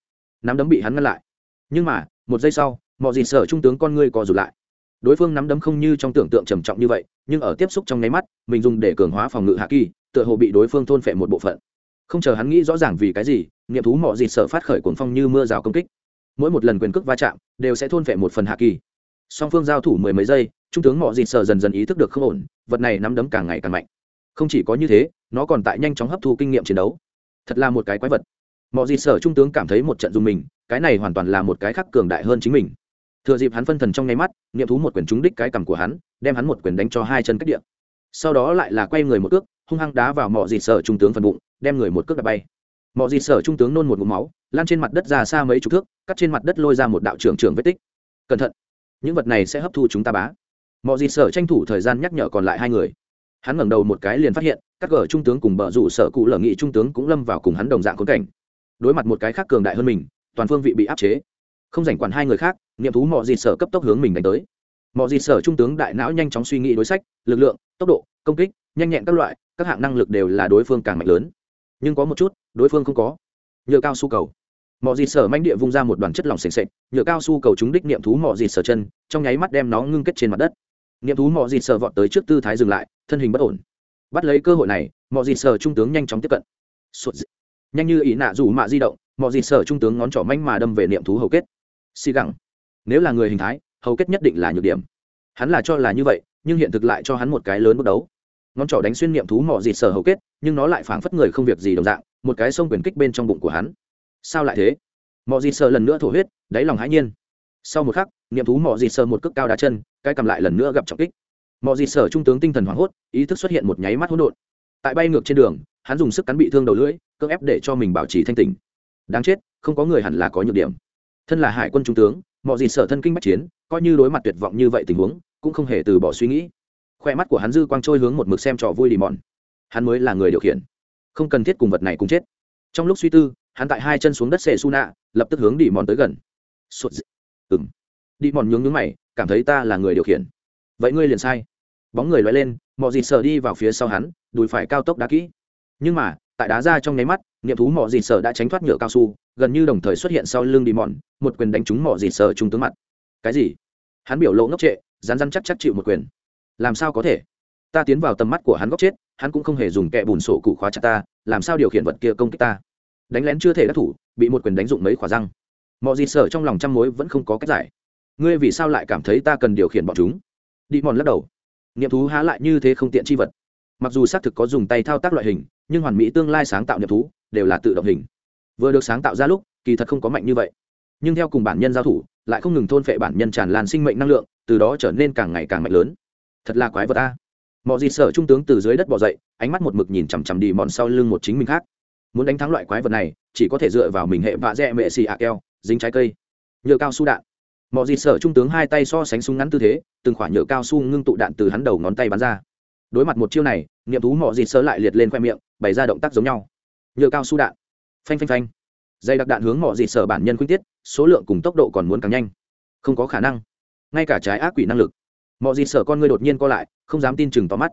năm đấm bị hắn ngăn lại. Nhưng mà, một giây sau mọi gì sở trung tướng con ngươi co rụt lại. Đối phương nắm đấm không như trong tưởng tượng trầm trọng như vậy, nhưng ở tiếp xúc trong nháy mắt, mình dùng để cường hóa phòng ngự hạ kỳ, tựa hồ bị đối phương thôn phệ một bộ phận. Không chờ hắn nghĩ rõ ràng vì cái gì, nghiệm thú mọ dịt sợ phát khởi cuồng phong như mưa rào công kích. Mỗi một lần quyền cước va chạm, đều sẽ thôn phệ một phần hạ kỳ. Song phương giao thủ mười mấy giây, trung tướng mọ dịt sợ dần dần ý thức được không ổn, vật này nắm đấm càng ngày càng mạnh. Không chỉ có như thế, nó còn tại nhanh chóng hấp thu kinh nghiệm chiến đấu. Thật là một cái quái vật. Mọi gì sở trung tướng cảm thấy một trận dùng mình, cái này hoàn toàn là một cái khác cường đại hơn chính mình thừa dịp hắn phân thần trong nháy mắt nghiệm thú một quyền trúng đích cái cằm của hắn, đem hắn một quyền đánh cho hai chân cách địa. Sau đó lại là quay người một cước, hung hăng đá vào mọi gì sở trung tướng phần bụng, đem người một cước đạp bay. Mọi gì sở trung tướng nôn một ngụm máu, lan trên mặt đất ra xa mấy chục thước, cắt trên mặt đất lôi ra một đạo trưởng trưởng vết tích. Cẩn thận, những vật này sẽ hấp thu chúng ta bá. Mọi gì sở tranh thủ thời gian nhắc nhở còn lại hai người. Hắn ngẩng đầu một cái liền phát hiện, các gở trung tướng cùng bờ rủ sở cụ lở nghị trung tướng cũng lâm vào cùng hắn đồng dạng khốn cảnh. Đối mặt một cái khác cường đại hơn mình, toàn phương vị bị áp chế. Không rảnh quản hai người khác nghiệm thú mọi dịt sở cấp tốc hướng mình đánh tới. Mọi dịt sở trung tướng đại não nhanh chóng suy nghĩ đối sách, lực lượng, tốc độ, công kích, nhanh nhẹn các loại, các hạng năng lực đều là đối phương càng mạnh lớn. Nhưng có một chút, đối phương không có. Nhựa cao su cầu. Mọi dịt sở manh địa vung ra một đoàn chất lỏng s ề sệt, nhựa cao su cầu chúng đích niệm thú mọi dịt sở chân, trong nháy mắt đem nó ngưng kết trên mặt đất. Niệm thú mọi dịt sở vọt tới trước tư thái dừng lại, thân hình bất ổn. Bắt lấy cơ hội này mọi dịt sở trung tướng nhanh chóng tiếp cận. Sụt. Dị. nhanh như ý nạ dù mạ di động mọi dịt sở trung tướng ngón trỏ manh mà đâm về niệm thú hầu kết. Xì gẳng nếu là người hình thái, hầu kết nhất định là nhược điểm. Hắn là cho là như vậy, nhưng hiện thực lại cho hắn một cái lớn bước đấu. Ngón trỏ đánh xuyên niệm thú mọ gì sở hầu kết, nhưng nó lại phảng phất người không việc gì đồng dạng, một cái sông quyền kích bên trong bụng của hắn. Sao lại thế? Mọ dịt sơ lần nữa thổ huyết, đáy lòng hãi nhiên. Sau một khắc, niệm thú mọ dịt sơ một cước cao đá chân, cái cầm lại lần nữa gặp trọng kích. Mọ dịt sơ trung tướng tinh thần hoảng hốt, ý thức xuất hiện một nháy mắt hỗn độn. Tại bay ngược trên đường, hắn dùng sức cắn bị thương đầu lưỡi, cưỡng ép để cho mình bảo trì thanh tỉnh. Đáng chết, không có người hẳn là có nhược điểm. Thân là hải quân trung tướng mọi gì sở thân kinh bách chiến, coi như đối mặt tuyệt vọng như vậy tình huống, cũng không hề từ bỏ suy nghĩ. Khoe mắt của hắn dư quang trôi hướng một mực xem trò vui đi mòn hắn mới là người điều khiển. Không cần thiết cùng vật này cùng chết. Trong lúc suy tư, hắn tại hai chân xuống đất xệ su nạ lập tức hướng đi mòn tới gần. Sụt ừ m đi mòn nhướng nhướng mày, cảm thấy ta là người điều khiển. Vậy ngươi liền sai. Bóng người loay lên mọi gì sở đi vào phía sau hắn, đùi phải cao tốc đá kỹ. Nhưng mà, tại đá ra trong nháy mắt niệm thú mỏ dịt sở đã tránh thoát nhựa cao su, gần như đồng thời xuất hiện sau lưng đi mòn một quyền đánh trúng mỏ dịt sở trung tướng mặt. Cái gì? Hắn biểu lộ ngốc trệ rán rán chắc chắc chịu một quyền. Làm sao có thể? Ta tiến vào tầm mắt của hắn góc chết, hắn cũng không hề dùng kẹ bùn sổ cụ khóa chặt ta, làm sao điều khiển vật kia công kích ta? Đánh lén chưa thể đắc thủ, bị một quyền đánh dụng mấy khỏa răng. Mọi gì sở trong lòng trăm mối vẫn không có cách giải. Ngươi vì sao lại cảm thấy ta cần điều khiển bọn chúng? Đi mòn lắc đầu. Nghiệm thú há lại như thế không tiện chi vật. Mặc dù xác thực có dùng tay thao tác loại hình, nhưng hoàn mỹ tương lai sáng tạo nghiệm thú đều là tự động hình. Vừa được sáng tạo ra lúc, kỳ thật không có mạnh như vậy. Nhưng theo cùng bản nhân giao thủ, lại không ngừng thôn phệ bản nhân tràn lan sinh mệnh năng lượng, từ đó trở nên càng ngày càng mạnh lớn. Thật là quái vật a. Mọi gì sợ trung tướng từ dưới đất bỏ dậy, ánh mắt một mực nhìn chằm chằm đi mòn sau lưng một chính mình khác. Muốn đánh thắng loại quái vật này, chỉ có thể dựa vào mình hệ vạ dẹ mệ xì ạ keo, dính trái cây. Nhựa cao su đạn. Mọi gì sợ trung tướng hai tay so sánh súng ngắn tư thế, từng khoản nhựa cao su ngưng tụ đạn từ hắn đầu ngón tay bắn ra. Đối mặt một chiêu này nghiệm thú mọi gì sợ lại liệt lên khoe miệng, bày ra động tác giống nhau nhựa cao su đạn. Phanh phanh phanh. Dây đặc đạn hướng mọi gì sở bản nhân khuyên tiết số lượng cùng tốc độ còn muốn càng nhanh. Không có khả năng. Ngay cả trái ác quỷ năng lực. Mọi gì sở con người đột nhiên co lại không dám tin chừng tóm mắt.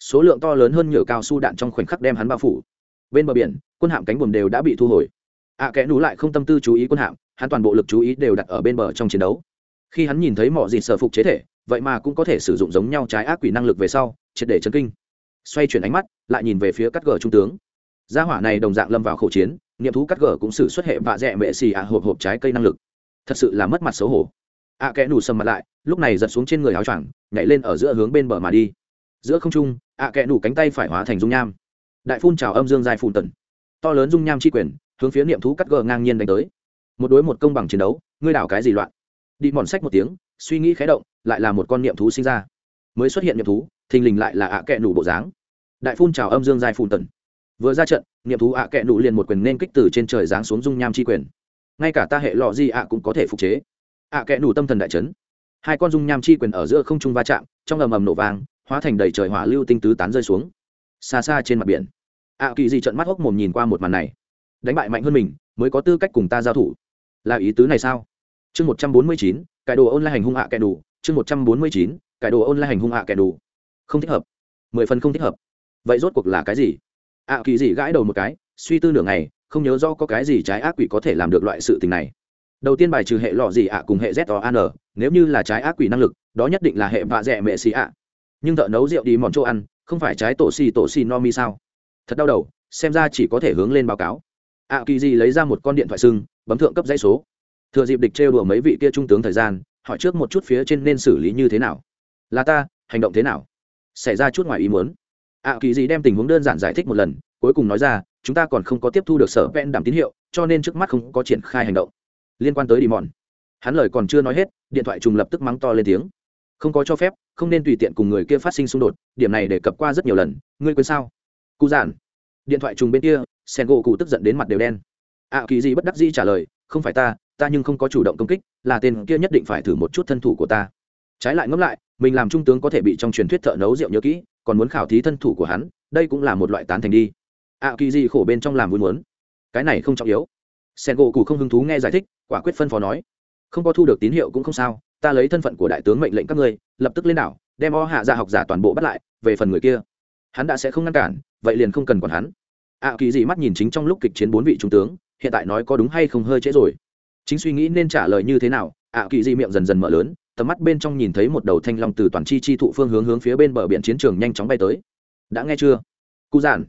Số lượng to lớn hơn nhựa cao su đạn trong khoảnh khắc đem hắn bao phủ. Bên bờ biển quân hạm cánh buồm đều đã bị thu hồi. Ạ à, kẽ nú lại không tâm tư chú ý quân hạm hắn toàn bộ lực chú ý đều đặt ở bên bờ trong chiến đấu. Khi hắn nhìn thấy mọi gì sở phục chế thể vậy mà cũng có thể sử dụng giống nhau trái ác quỷ năng lực về sau triệt để chấn kinh. Xoay chuyển ánh mắt lại nhìn về phía cắt gờ trung tướng gia hỏa này đồng dạng lâm vào khẩu chiến nghiệm thú cắt gở cũng xử xuất hệ vạ dẹ mệ xì ạ à hộp hộp trái cây năng lực. Thật sự là mất mặt xấu hổ. Ạ à, kẽ nù sầm mặt lại lúc này giật xuống trên người áo choàng nhảy lên ở giữa hướng bên bờ mà đi. Giữa không trung ạ à, kẽ nù cánh tay phải hóa thành dung nham. Đại phun trào âm dương dài phun tần to lớn dung nham chi quyền hướng phía niệm thú cắt gờ ngang nhiên đánh tới. Một đối một công bằng chiến đấu ngươi đảo cái gì loạn? Đi mòn sách một tiếng suy nghĩ khé động lại là một con niệm thú sinh ra. Mới xuất hiện niệm thú thình lình lại là ạ kẽ nù bộ dáng. Đại phun trào âm dương dài phun tần vừa ra trận, niệm thú ạ à kẽ nụ liền một quyền nên kích từ trên trời giáng xuống dung nham chi quyền. Ngay cả ta hệ lọ gì ạ cũng có thể phục chế. Ạ à kẽ nụ tâm thần đại trấn hai con dung nham chi quyền ở giữa không trung va chạm, trong ầm ầm nổ vàng hóa thành đầy trời hỏa lưu tinh tứ tán rơi xuống. Xa xa trên mặt biển, ạ kỳ gì trận mắt hốc mồm nhìn qua một màn này. Đánh bại mạnh hơn mình, mới có tư cách cùng ta giao thủ. Là ý tứ này sao? Chương một trăm bốn mươi chín, cải đồ ôn lại hành hung ạ kẻ đủ chương một trăm bốn mươi chín, cải đồ ôn lại hành hung ạ kẻ đủ không thích hợp. Mười phần không thích hợp. Vậy rốt cuộc là cái gì? Ạ kỳ gì gãi đầu một cái, suy tư nửa ngày, không nhớ do có cái gì trái ác quỷ có thể làm được loại sự tình này. Đầu tiên bài trừ hệ lọ gì ạ cùng hệ z o an nếu như là trái ác quỷ năng lực, đó nhất định là hệ vạ dẹ mẹ xì ạ. Nhưng thợ nấu rượu đi mòn chỗ ăn, không phải trái tổ xì tổ xì no mi sao? Thật đau đầu, xem ra chỉ có thể hướng lên báo cáo. Ạ kỳ gì lấy ra một con điện thoại sưng, bấm thượng cấp dãy số. Thừa dịp địch trêu đùa mấy vị kia trung tướng thời gian, hỏi trước một chút phía trên nên xử lý như thế nào. Là ta, hành động thế nào? Xảy ra chút ngoài ý muốn ạ kỳ gì đem tình huống đơn giản giải thích một lần, cuối cùng nói ra, chúng ta còn không có tiếp thu được sở vẹn đảm tín hiệu, cho nên trước mắt không có triển khai hành động. Liên quan tới đi mòn. Hắn lời còn chưa nói hết, điện thoại trùng lập tức mắng to lên tiếng. Không có cho phép, không nên tùy tiện cùng người kia phát sinh xung đột, điểm này để cập qua rất nhiều lần, ngươi quên sao? Cụ giản. Điện thoại trùng bên kia sen gỗ cụ tức giận đến mặt đều đen. ạ kỳ gì bất đắc dĩ trả lời, không phải ta ta nhưng không có chủ động công kích, là tên kia nhất định phải thử một chút thân thủ của ta trái lại ngẫm lại, mình làm trung tướng có thể bị trong truyền thuyết thợ nấu rượu nhớ kỹ, còn muốn khảo thí thân thủ của hắn, đây cũng là một loại tán thành đi. Ạ kỳ gì khổ bên trong làm vui muốn. Cái này không trọng yếu. Sen gỗ cụ không hứng thú nghe giải thích, quả quyết phân phó nói. Không có thu được tín hiệu cũng không sao, ta lấy thân phận của đại tướng mệnh lệnh các ngươi, lập tức lên đảo, đem o hạ ra học giả toàn bộ bắt lại, về phần người kia. Hắn đã sẽ không ngăn cản, vậy liền không cần còn hắn. Ạ kỳ gì mắt nhìn chính trong lúc kịch chiến bốn vị trung tướng, hiện tại nói có đúng hay không hơi trễ rồi. Chính suy nghĩ nên trả lời như thế nào ạ kỳ gì miệng dần dần mở lớn tầm mắt bên trong nhìn thấy một đầu thanh long từ toàn chi chi thụ phương hướng hướng phía bên bờ biển chiến trường nhanh chóng bay tới. Đã nghe chưa? Cụ giản,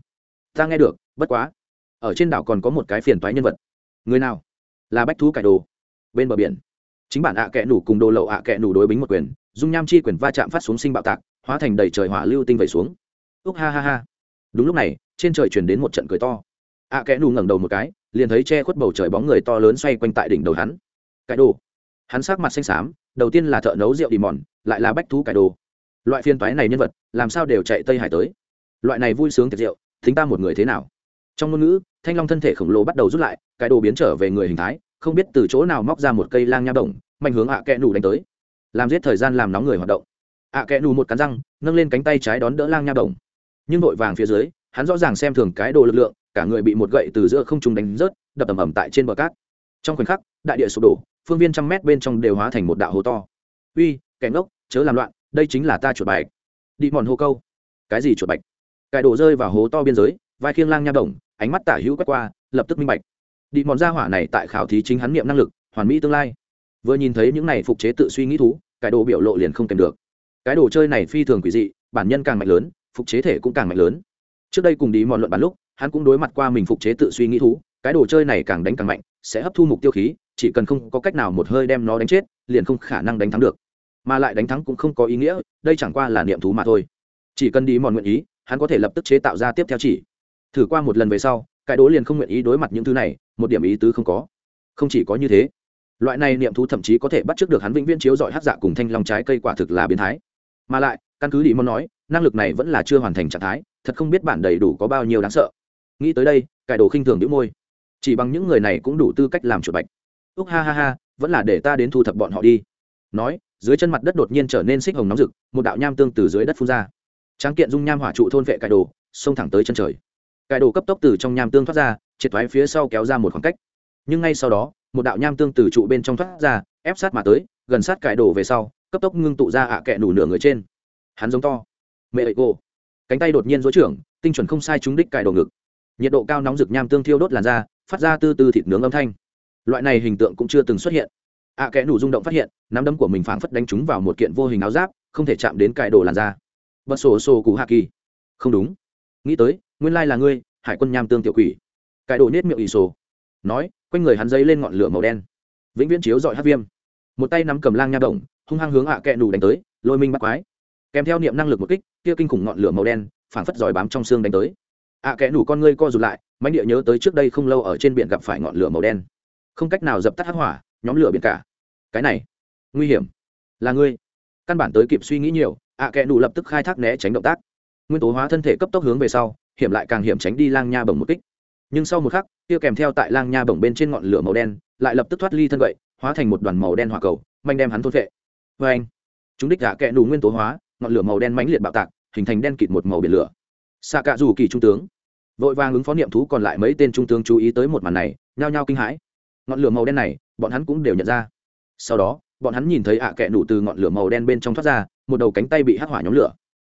ta nghe được, bất quá. Ở trên đảo còn có một cái phiền toái nhân vật. Người nào? Là bách thú cải đồ. Bên bờ biển. Chính bản ạ à kẽ nủ cùng đồ lậu ạ à kẽ nủ đối bính một quyền, dung nham chi quyền va chạm phát xuống sinh bạo tạc, hóa thành đầy trời hỏa lưu tinh vẩy xuống. Úc ha ha ha. Đúng lúc này, trên trời chuyển đến một trận cười to. Ạ à kẽ nủ ngẩng đầu một cái, liền thấy che khuất bầu trời bóng người to lớn xoay quanh tại đỉnh đầu hắn. Cái đồ. Hắn sắc mặt xanh xám đầu tiên là thợ nấu rượu đi mòn, lại là bách thú cải đồ. Loại phiên toái này nhân vật, làm sao đều chạy tây hải tới? Loại này vui sướng tiệc rượu, thính ta một người thế nào? Trong ngôn ngữ, thanh long thân thể khổng lồ bắt đầu rút lại, cái đồ biến trở về người hình thái, không biết từ chỗ nào móc ra một cây lang nha đồng mạnh hướng ạ kẽ nù đánh tới. Làm giết thời gian làm nóng người hoạt động. Ạ kẽ nù một cắn răng, nâng lên cánh tay trái đón đỡ lang nha đồng nhưng vội vàng phía dưới, hắn rõ ràng xem thường cái đồ lực lượng, cả người bị một gậy từ giữa không trung đánh rớt, đập ầm ầm tại trên bờ cát trong khoảnh khắc, đại địa sụp đổ, phương viên trăm mét bên trong đều hóa thành một đạo hố to. Uy, kẻ ngốc, chớ làm loạn, đây chính là ta chuột bạch. Đi mòn hô câu. Cái gì chuột bạch? Cải đổ rơi vào hố to biên giới, vai khiêng lang nha đồng ánh mắt tả hữu quét qua, lập tức minh bạch. Đi mòn ra hỏa này tại khảo thí chính hắn niệm năng lực, hoàn mỹ tương lai. Vừa nhìn thấy những này phục chế tự suy nghĩ thú cái đồ biểu lộ liền không kèm được. Cái đồ chơi này phi thường quỷ dị, bản nhân càng mạnh lớn, phục chế thể cũng càng mạnh lớn. Trước đây cùng đi mòn luận bàn lúc, hắn cũng đối mặt qua mình phục chế tự suy nghĩ thú, cái đồ chơi này càng đánh càng mạnh sẽ hấp thu mục tiêu khí, chỉ cần không có cách nào một hơi đem nó đánh chết, liền không khả năng đánh thắng được. Mà lại đánh thắng cũng không có ý nghĩa, đây chẳng qua là niệm thú mà thôi. Chỉ cần đi mòn nguyện ý, hắn có thể lập tức chế tạo ra tiếp theo chỉ. Thử qua một lần về sau, cái đố liền không nguyện ý đối mặt những thứ này, một điểm ý tứ không có. Không chỉ có như thế, loại này niệm thú thậm chí có thể bắt trước được hắn vĩnh viễn chiếu dọi hát dạ cùng thanh long trái cây quả thực là biến thái. Mà lại, căn cứ đi mòn nói, năng lực này vẫn là chưa hoàn thành trạng thái, thật không biết bản đầy đủ có bao nhiêu đáng sợ. Nghĩ tới đây cải đồ khinh thường đĩu môi chỉ bằng những người này cũng đủ tư cách làm chuột bạch. Úc ha ha ha, vẫn là để ta đến thu thập bọn họ đi. Nói, dưới chân mặt đất đột nhiên trở nên xích hồng nóng rực, một đạo nham tương từ dưới đất phun ra. Tráng kiện dung nham hỏa trụ thôn vệ cải đồ, xông thẳng tới chân trời. Cải đồ cấp tốc từ trong nham tương thoát ra, triệt thoái phía sau kéo ra một khoảng cách. Nhưng ngay sau đó, một đạo nham tương từ trụ bên trong thoát ra, ép sát mà tới, gần sát cải đồ về sau, cấp tốc ngưng tụ ra ạ à kẹ nủ nửa người trên. Hắn giống to. Mẹ ậy cô. Cánh tay đột nhiên dối trưởng, tinh chuẩn không sai trúng đích cải đồ ngực. Nhiệt độ cao nóng rực nham tương thiêu đốt làn da phát ra từ từ thịt nướng âm thanh. Loại này hình tượng cũng chưa từng xuất hiện. Ạ à kẽ nủ rung động phát hiện, nắm đấm của mình phảng phất đánh trúng vào một kiện vô hình áo giáp, không thể chạm đến cải đồ làn da. Bật sổ sổ cụ hạ kỳ. Không đúng. Nghĩ tới, nguyên lai là ngươi, hải quân nham tương tiểu quỷ. Cải đồ nết miệng ỷ sổ. Nói, quanh người hắn dây lên ngọn lửa màu đen. Vĩnh viễn chiếu dọi hát viêm. Một tay nắm cầm lang nha động, hung hăng hướng ạ à kẹ nủ đánh tới, lôi minh bắt quái. Kèm theo niệm năng lực một kích, kia kinh khủng ngọn lửa màu đen, phảng phất giỏi bám trong xương đánh tới. Ạ à kẽ nủ con ngươi co rụt lại mãnh địa nhớ tới trước đây không lâu ở trên biển gặp phải ngọn lửa màu đen. Không cách nào dập tắt hắc hỏa, nhóm lửa biển cả. Cái này, nguy hiểm. Là ngươi. Căn bản tới kịp suy nghĩ nhiều, ạ à kẽ đủ lập tức khai thác né tránh động tác. Nguyên tố hóa thân thể cấp tốc hướng về sau, hiểm lại càng hiểm tránh đi lang nha bồng một kích. Nhưng sau một khắc, kia kèm theo tại lang nha bồng bên trên ngọn lửa màu đen, lại lập tức thoát ly thân vậy, hóa thành một đoàn màu đen hỏa cầu, manh đem hắn thôn vệ vê anh, chúng đích gạ kẽ đủ nguyên tố hóa, ngọn lửa màu đen mãnh liệt bạo tạc, hình thành đen kịt một màu biển lửa. Xạ cạ dù kỳ trung tướng vội vàng ứng phó niệm thú còn lại mấy tên trung tướng chú ý tới một màn này, nhao nhao kinh hãi. Ngọn lửa màu đen này, bọn hắn cũng đều nhận ra. Sau đó, bọn hắn nhìn thấy ạ à kẹ từ ngọn lửa màu đen bên trong thoát ra, một đầu cánh tay bị hắc hỏa nhóm lửa.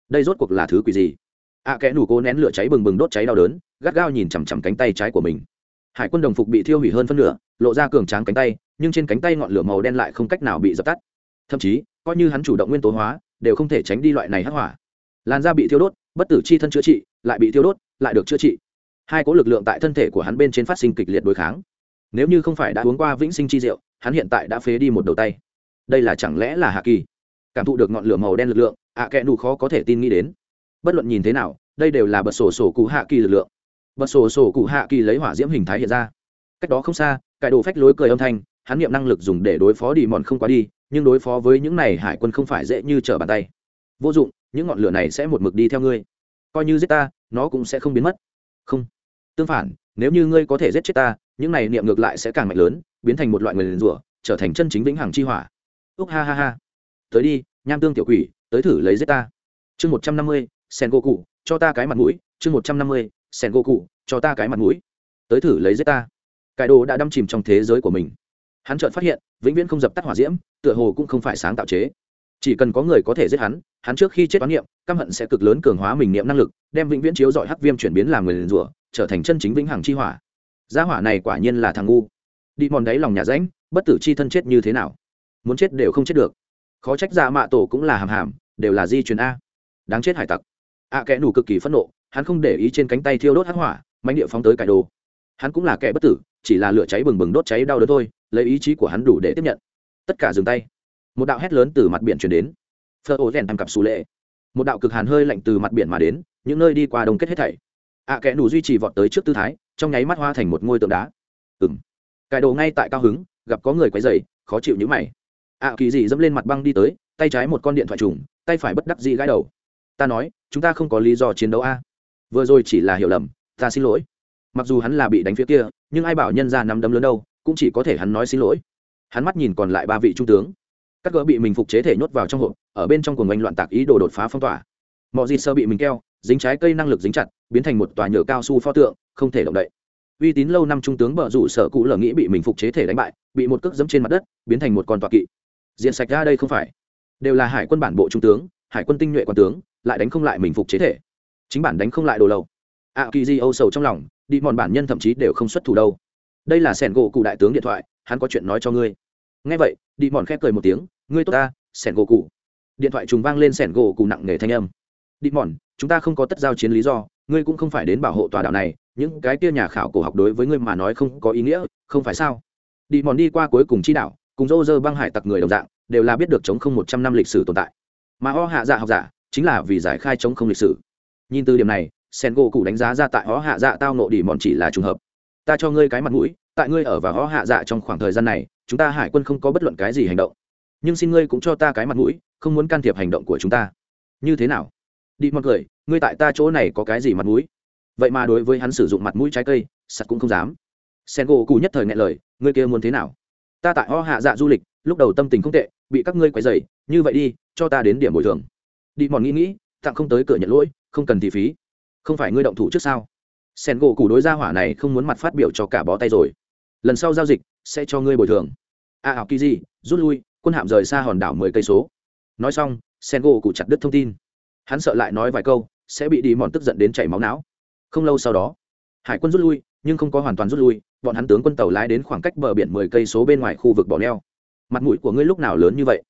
Đây rốt cuộc là thứ quỷ gì? Ạ à kẽ nủ cố nén lửa cháy bừng bừng đốt cháy đau đớn, gắt gao nhìn chằm chằm cánh tay trái của mình. Hải quân đồng phục bị thiêu hủy hơn phân nửa, lộ ra cường tráng cánh tay, nhưng trên cánh tay ngọn lửa màu đen lại không cách nào bị dập tắt. Thậm chí, coi như hắn chủ động nguyên tố hóa, đều không thể tránh đi loại này hắc hỏa. Làn da bị thiêu đốt, bất tử chi thân chữa trị, lại bị thiêu đốt lại được chữa trị. Hai cố lực lượng tại thân thể của hắn bên trên phát sinh kịch liệt đối kháng. Nếu như không phải đã uống qua vĩnh sinh chi rượu, hắn hiện tại đã phế đi một đầu tay. Đây là chẳng lẽ là hạ kỳ? Cảm thụ được ngọn lửa màu đen lực lượng, ạ à kẽ nù khó có thể tin nghĩ đến. Bất luận nhìn thế nào, đây đều là bật sổ sổ cụ hạ kỳ lực lượng. Bật sổ sổ cụ hạ kỳ lấy hỏa diễm hình thái hiện ra. Cách đó không xa, cải đồ phách lối cười âm thanh, hắn nghiệm năng lực dùng để đối phó đi mòn không quá đi, nhưng đối phó với những này hải quân không phải dễ như trở bàn tay. Vô dụng, những ngọn lửa này sẽ một mực đi theo ngươi. Coi như giết ta nó cũng sẽ không biến mất. Không. Tương phản, nếu như ngươi có thể giết chết ta, những này niệm ngược lại sẽ càng mạnh lớn, biến thành một loại người liền rủa, trở thành chân chính vĩnh hằng chi hỏa. Úc ha ha ha. Tới đi, nham tương tiểu quỷ, tới thử lấy giết ta. Chương một trăm năm mươi, sen gỗ cụ cho ta cái mặt mũi. Chương một trăm năm mươi, sen gỗ cụ cho ta cái mặt mũi. Tới thử lấy giết ta. Cải đồ đã đâm chìm trong thế giới của mình. Hắn chợt phát hiện, vĩnh viễn không dập tắt hỏa diễm, tựa hồ cũng không phải sáng tạo chế chỉ cần có người có thể giết hắn hắn trước khi chết toán niệm căm hận sẽ cực lớn cường hóa mình niệm năng lực đem vĩnh viễn chiếu dọi hắc viêm chuyển biến làm người liền rủa trở thành chân chính vĩnh hằng chi hỏa. Gia hỏa này quả nhiên là thằng ngu. Đi mòn đáy lòng nhà ránh bất tử chi thân chết như thế nào? Muốn chết đều không chết được. Khó trách dạ mạ tổ cũng là hàm hàm đều là di truyền a. Đáng chết hải tặc. A à, kẽ nủ cực kỳ phẫn nộ hắn không để ý trên cánh tay thiêu đốt hắc hỏa mạnh địa phóng tới cải đồ. Hắn cũng là kẻ bất tử chỉ là lửa cháy bừng bừng đốt cháy đau đớn thôi lấy ý chí của hắn đủ để tiếp nhận. Tất cả dừng tay một đạo hét lớn từ mặt biển chuyển đến. Phơ ô rèn tham cặp xù lệ. Một đạo cực hàn hơi lạnh từ mặt biển mà đến những nơi đi qua đông kết hết thảy. Ạ à, kẽ nù duy trì vọt tới trước tư thái trong nháy mắt hoa thành một ngôi tượng đá. Ừng cải đồ ngay tại cao hứng gặp có người quấy dày khó chịu nhữ mày. Ạ kỳ dị dẫm lên mặt băng đi tới tay trái một con điện thoại trùng tay phải bất đắc dị gãi đầu. Ta nói chúng ta không có lý do chiến đấu a. Vừa rồi chỉ là hiểu lầm ta xin lỗi. Mặc dù hắn là bị đánh phía kia nhưng ai bảo nhân ra nắm đấm lớn đâu cũng chỉ có thể hắn nói xin lỗi. Hắn mắt nhìn còn lại ba vị trung tướng các gỡ bị mình phục chế thể nhốt vào trong hộp, ở bên trong cùng oanh loạn tạc ý đồ đột phá phong tỏa. Mọi gì sơ bị mình keo, dính trái cây năng lực dính chặt, biến thành một tòa nhựa cao su pho tượng, không thể động đậy. Uy tín lâu năm trung tướng bờ rủ sở cụ lờ nghĩ bị mình phục chế thể đánh bại, bị một cước dẫm trên mặt đất, biến thành một con tọa kỵ. Diện sạch ra đây không phải. Đều là hải quân bản bộ trung tướng, hải quân tinh nhuệ quan tướng, lại đánh không lại mình phục chế thể. Chính bản đánh không lại đồ lâu a kỳ di âu sầu trong lòng, đi mòn bản nhân thậm chí đều không xuất thủ đâu. Đây là sẻn gỗ cụ đại tướng điện thoại, hắn có chuyện nói cho ngươi. Nghe vậy, đi mòn khép cười một tiếng ngươi tốt ta, sẻn gỗ cụ. Điện thoại trùng vang lên sẻn gỗ cụ nặng nề thanh âm. Đi mòn, chúng ta không có tất giao chiến lý do, ngươi cũng không phải đến bảo hộ tòa đảo này, những cái kia nhà khảo cổ học đối với ngươi mà nói không có ý nghĩa, không phải sao? Đi mòn đi qua cuối cùng chi đạo cùng dô dơ băng hải tặc người đồng dạng, đều là biết được chống không một trăm năm lịch sử tồn tại. Mà ho hạ dạ học giả, chính là vì giải khai chống không lịch sử. Nhìn từ điểm này sen gỗ cụ đánh giá ra tại ho hạ dạ tao nộ đi mòn chỉ là trùng hợp. Ta cho ngươi cái mặt mũi, tại ngươi ở và ho hạ dạ trong khoảng thời gian này, chúng ta hải quân không có bất luận cái gì hành động nhưng xin ngươi cũng cho ta cái mặt mũi, không muốn can thiệp hành động của chúng ta. Như thế nào? Đi mọi người ngươi tại ta chỗ này có cái gì mặt mũi? Vậy mà đối với hắn sử dụng mặt mũi trái cây sắt cũng không dám. Sen gỗ cù nhất thời ngại lời, ngươi kia muốn thế nào? Ta tại ho hạ dạ du lịch, lúc đầu tâm tình không tệ, bị các ngươi quấy dày như vậy đi, cho ta đến điểm bồi thường. Đi mòn nghĩ nghĩ, tặng không tới cửa nhận lỗi, không cần thì phí. Không phải ngươi động thủ trước sao? Sen gỗ cù đối gia hỏa này không muốn mặt phát biểu cho cả bó tay rồi. Lần sau giao dịch, sẽ cho ngươi bồi thường. A học kỳ gì rút lui quân hạm rời xa hòn đảo mười cây số. Nói xong sen gỗ cụ chặt đứt thông tin. Hắn sợ lại nói vài câu, sẽ bị đi mòn tức giận đến chảy máu não. Không lâu sau đó, hải quân rút lui, nhưng không có hoàn toàn rút lui, bọn hắn tướng quân tàu lái đến khoảng cách bờ biển mười cây số bên ngoài khu vực bỏ neo. Mặt mũi của ngươi lúc nào lớn như vậy?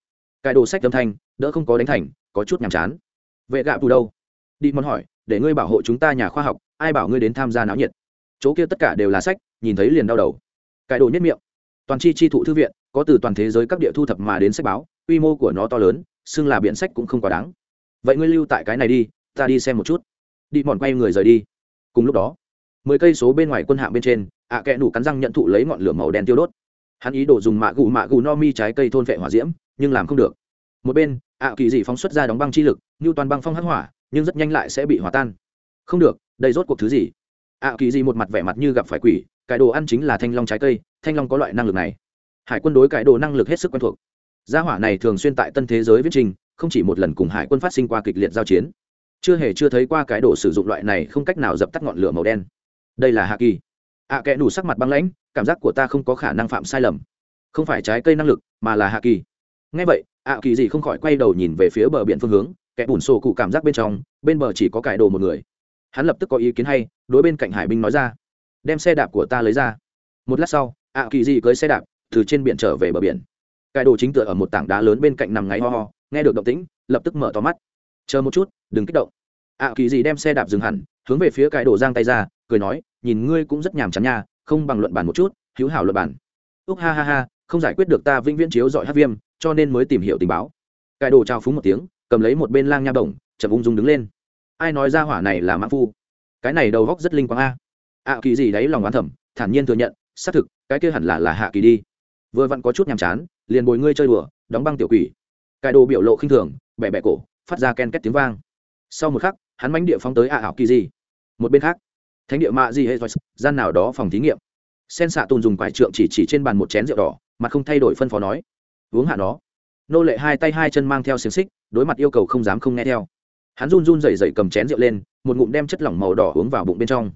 Cài đồ sách âm thanh, đỡ không có đánh thành, có chút nhàm chán. Vệ gạ tù đâu? Đi mòn hỏi, để ngươi bảo hộ chúng ta nhà khoa học, ai bảo ngươi đến tham gia náo nhiệt? Chỗ kia tất cả đều là sách, nhìn thấy liền đau đầu. Cài đồ nhất miệng. Toàn chi chi thụ thư viện có từ toàn thế giới các địa thu thập mà đến sách báo, quy mô của nó to lớn, xưng là biện sách cũng không quá đáng. Vậy ngươi lưu tại cái này đi, ta đi xem một chút. Đi mòn quay người rời đi. Cùng lúc đó, mười cây số bên ngoài quân hạm bên trên, ạ à kẽ nủ cắn răng nhận thụ lấy ngọn lửa màu đen tiêu đốt. Hắn ý đồ dùng mạ gù mạ gù no mi trái cây thôn vệ hỏa diễm, nhưng làm không được. Một bên, ạ kỳ dị phóng xuất ra đóng băng chi lực, như toàn băng phong hắc hỏa, nhưng rất nhanh lại sẽ bị hòa tan. Không được, đây rốt cuộc thứ gì? ạ kỳ dị một mặt vẻ mặt như gặp phải quỷ cải đồ ăn chính là thanh long trái cây, thanh long có loại năng lực này hải quân đối cải đồ năng lực hết sức quen thuộc. Gia hỏa này thường xuyên tại tân thế giới viết trình không chỉ một lần cùng hải quân phát sinh qua kịch liệt giao chiến. Chưa hề chưa thấy qua cái đồ sử dụng loại này không cách nào dập tắt ngọn lửa màu đen. Đây là hạ kỳ ạ à, kẽ đủ sắc mặt băng lãnh cảm giác của ta không có khả năng phạm sai lầm. Không phải trái cây năng lực mà là hạ kỳ ngay vậy ạ kỳ gì không khỏi quay đầu nhìn về phía bờ biển phương hướng kẻ bùn sổ cụ cảm giác bên trong bên bờ chỉ có cải đồ một người. Hắn lập tức có ý kiến hay đối bên cạnh hải binh nói ra. Đem xe đạp của ta lấy ra. Một lát sau ạ kỳ gì cưới xe đạp từ trên biển trở về bờ biển. Cải đồ chính tựa ở một tảng đá lớn bên cạnh nằm ngáy ho ho, nghe được động tĩnh, lập tức mở to mắt. Chờ một chút, đừng kích động. Ạ kỳ gì đem xe đạp dừng hẳn, hướng về phía cải đồ giang tay ra, cười nói, nhìn ngươi cũng rất nhàm chán nha, không bằng luận bản một chút, hữu hảo luận bản. úc ha ha ha, không giải quyết được ta vĩnh viễn chiếu dọi hát viêm, cho nên mới tìm hiểu tình báo. Cải đồ trao phúng một tiếng, cầm lấy một bên lang nha bổng chậm ung dung đứng lên. Ai nói ra hỏa này là mã phu? Cái này đầu góc rất linh quang a. Ạ kỳ gì đấy lòng oán thẩm thản nhiên thừa nhận, xác thực, cái kia hẳn là là hạ kỳ đi vừa vặn có chút nhàm chán, liền bồi ngươi chơi đùa, đóng băng tiểu quỷ. Cải đồ biểu lộ khinh thường, bẻ bẻ cổ, phát ra ken két tiếng vang. Sau một khắc, hắn mánh địa phóng tới ạ ảo kỳ gì một bên khác, thánh địa mạ gì hệ gian nào đó phòng thí nghiệm. Sen xạ tùn dùng quải trượng chỉ chỉ trên bàn một chén rượu đỏ mà không thay đổi phân phó nói, uống hạ nó. Nô lệ hai tay hai chân mang theo xiềng xích, đối mặt yêu cầu không dám không nghe theo. Hắn run run rẩy rẩy cầm chén rượu lên, một ngụm đem chất lỏng màu đỏ uống vào bụng bên trong.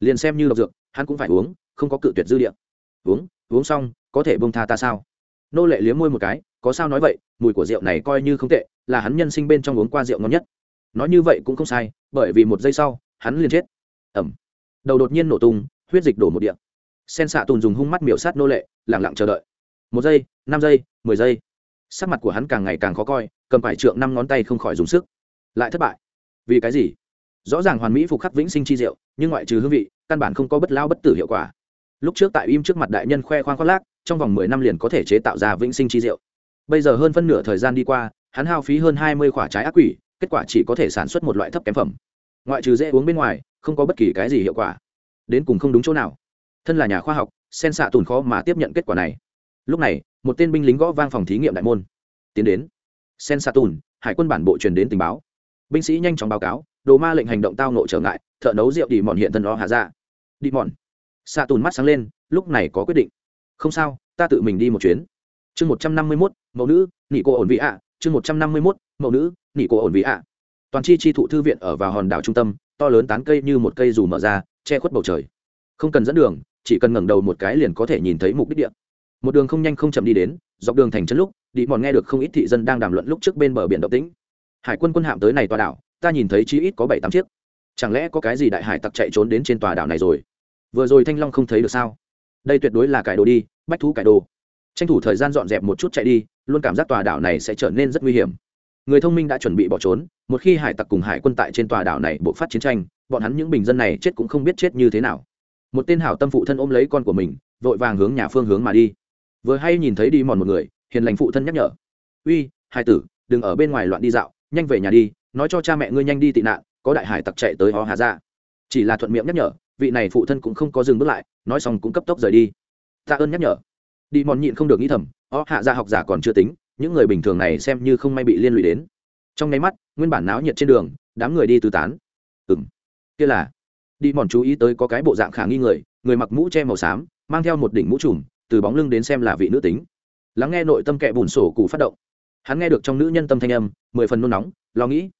Liền xem như độc dược, hắn cũng phải uống, không có cự tuyệt dư địa. Uống uống xong có thể bông tha ta sao? Nô lệ liếm môi một cái, có sao nói vậy, mùi của rượu này coi như không tệ, là hắn nhân sinh bên trong uống qua rượu ngon nhất. Nói như vậy cũng không sai, bởi vì một giây sau, hắn liền chết. Ẩm. Đầu đột nhiên nổ tung, huyết dịch đổ một điện sen xạ tùn dùng hung mắt miểu sát nô lệ lẳng lặng chờ đợi. Một giây, năm giây, mười giây. Sắc mặt của hắn càng ngày càng khó coi, cầm phải trượng năm ngón tay không khỏi dùng sức. Lại thất bại. Vì cái gì? Rõ ràng hoàn mỹ phục khắc vĩnh sinh chi diệu, nhưng ngoại trừ hương vị, căn bản không có bất lao bất tử hiệu quả. Lúc trước tại im trước mặt đại nhân khoe khoang khoác lác trong vòng mười năm liền có thể chế tạo ra vĩnh sinh chi rượu. bây giờ hơn phân nửa thời gian đi qua, hắn hao phí hơn hai mươi quả trái ác quỷ, kết quả chỉ có thể sản xuất một loại thấp kém phẩm. Ngoại trừ dễ uống bên ngoài, không có bất kỳ cái gì hiệu quả. Đến cùng không đúng chỗ nào. Thân là nhà khoa học, sen xạ tùn khó mà tiếp nhận kết quả này. Lúc này, một tên binh lính gõ vang phòng thí nghiệm đại môn. Tiến đến. Sen xạ tùn, hải quân bản bộ truyền đến tình báo. Binh sĩ nhanh chóng báo cáo, đồ ma lệnh hành động tao nộ trở ngại, thợ nấu rượu đi mòn hiện thân đó hạ dạ. ra đi mòn xạ tùn mắt sáng lên, lúc này có quyết định không sao, ta tự mình đi một chuyến. Chương một trăm năm mươi mốt, mẫu nữ nị cô ổn vị ạ. Chương một trăm năm mươi mốt, mẫu nữ nị cô ổn vị ạ. Toàn chi chi thụ thư viện ở vào hòn đảo trung tâm, to lớn tán cây như một cây dù mở ra, che khuất bầu trời. Không cần dẫn đường, chỉ cần ngẩng đầu một cái liền có thể nhìn thấy mục đích địa. Một đường không nhanh không chậm đi đến, dọc đường thành chân lúc, đi mòn nghe được không ít thị dân đang đàm luận lúc trước bên bờ biển động tĩnh. Hải quân quân hạm tới này tòa đảo, ta nhìn thấy chí ít có bảy tám chiếc. Chẳng lẽ có cái gì đại hải tặc chạy trốn đến trên tòa đảo này rồi? Vừa rồi thanh long không thấy được sao? Đây tuyệt đối là cải đồ đi, bách thú cải đồ. Tranh thủ thời gian dọn dẹp một chút chạy đi, luôn cảm giác tòa đảo này sẽ trở nên rất nguy hiểm. Người thông minh đã chuẩn bị bỏ trốn, một khi hải tặc cùng hải quân tại trên tòa đảo này buộc phát chiến tranh, bọn hắn những bình dân này chết cũng không biết chết như thế nào. Một tên hảo tâm phụ thân ôm lấy con của mình, vội vàng hướng nhà phương hướng mà đi. Vừa hay nhìn thấy đi mòn một người, hiền lành phụ thân nhắc nhở. Uy hai tử, đừng ở bên ngoài loạn đi dạo, nhanh về nhà đi, nói cho cha mẹ ngươi nhanh đi tị nạn, có đại hải tặc chạy tới ho hà ra chỉ là thuận miệng nhắc nhở vị này phụ thân cũng không có dừng bước lại, nói xong cũng cấp tốc rời đi. Tạ ơn nhắc nhở. Đi mòn nhịn không được nghĩ thầm, ó, hạ ra học giả còn chưa tính, những người bình thường này xem như không may bị liên lụy đến. Trong nháy mắt, nguyên bản náo nhiệt trên đường, đám người đi tứ tán. Ừ m kia là, đi mòn chú ý tới có cái bộ dạng khả nghi người người mặc mũ che màu xám, mang theo một đỉnh mũ trùm, từ bóng lưng đến xem là vị nữ tính. Lắng nghe nội tâm kẹ bùn sổ cụ phát động. Hắn nghe được trong nữ nhân tâm thanh âm, mười phần nôn nóng, lo nghĩ,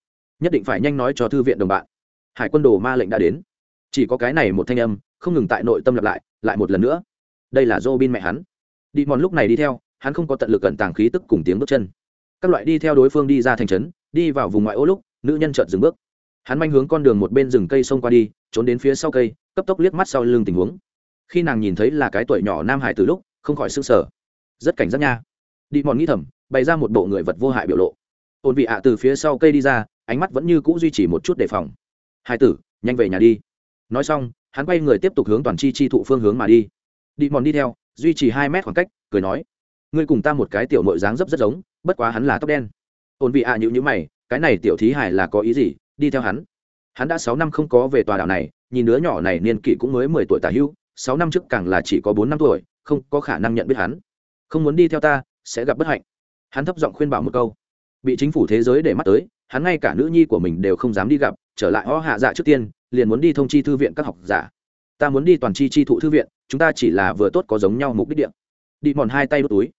nhất định phải nhanh nói cho thư viện đồng bạn. Hải quân đồ ma lệnh đã đến chỉ có cái này một thanh âm, không ngừng tại nội tâm lặp lại lại một lần nữa. Đây là dô bin mẹ hắn. Đi mòn lúc này đi theo, hắn không có tận lực cẩn tàng khí tức cùng tiếng bước chân. Các loại đi theo đối phương đi ra thành trấn, đi vào vùng ngoại ô lúc, nữ nhân chợt dừng bước. Hắn manh hướng con đường một bên rừng cây xông qua đi, trốn đến phía sau cây, cấp tốc liếc mắt sau lưng tình huống. Khi nàng nhìn thấy là cái tuổi nhỏ nam hải từ lúc, không khỏi s ư n g sở rất cảnh giác nha. Đi mòn nghĩ thầm, bày ra một bộ người vật vô hại biểu lộ. Ổn vị ạ từ phía sau cây đi ra, ánh mắt vẫn như c ũ duy trì một chút đề phòng. Hai tử, nhanh về nhà đi nói xong, hắn quay người tiếp tục hướng toàn chi chi thụ phương hướng mà đi. Đi mòn đi theo, duy trì hai mét khoảng cách, cười nói, ngươi cùng ta một cái tiểu nội dáng dấp rất giống, bất quá hắn là tóc đen. Ổn vị ạ nhữ nhữ mày, cái này tiểu thí hải là có ý gì? Đi theo hắn. Hắn đã sáu năm không có về tòa đảo này, nhìn đứa nhỏ này niên kỷ cũng mới mười tuổi tả hưu, sáu năm trước càng là chỉ có bốn năm tuổi, không có khả năng nhận biết hắn. Không muốn đi theo ta, sẽ gặp bất hạnh. Hắn thấp giọng khuyên bảo một câu. Bị chính phủ thế giới để mắt tới, hắn ngay cả nữ nhi của mình đều không dám đi gặp, trở lại ho hạ dạ trước tiên liền muốn đi thông chi thư viện các học giả ta muốn đi toàn chi chi thụ thư viện chúng ta chỉ là vừa tốt có giống nhau mục đích điện đi mòn hai tay đốt túi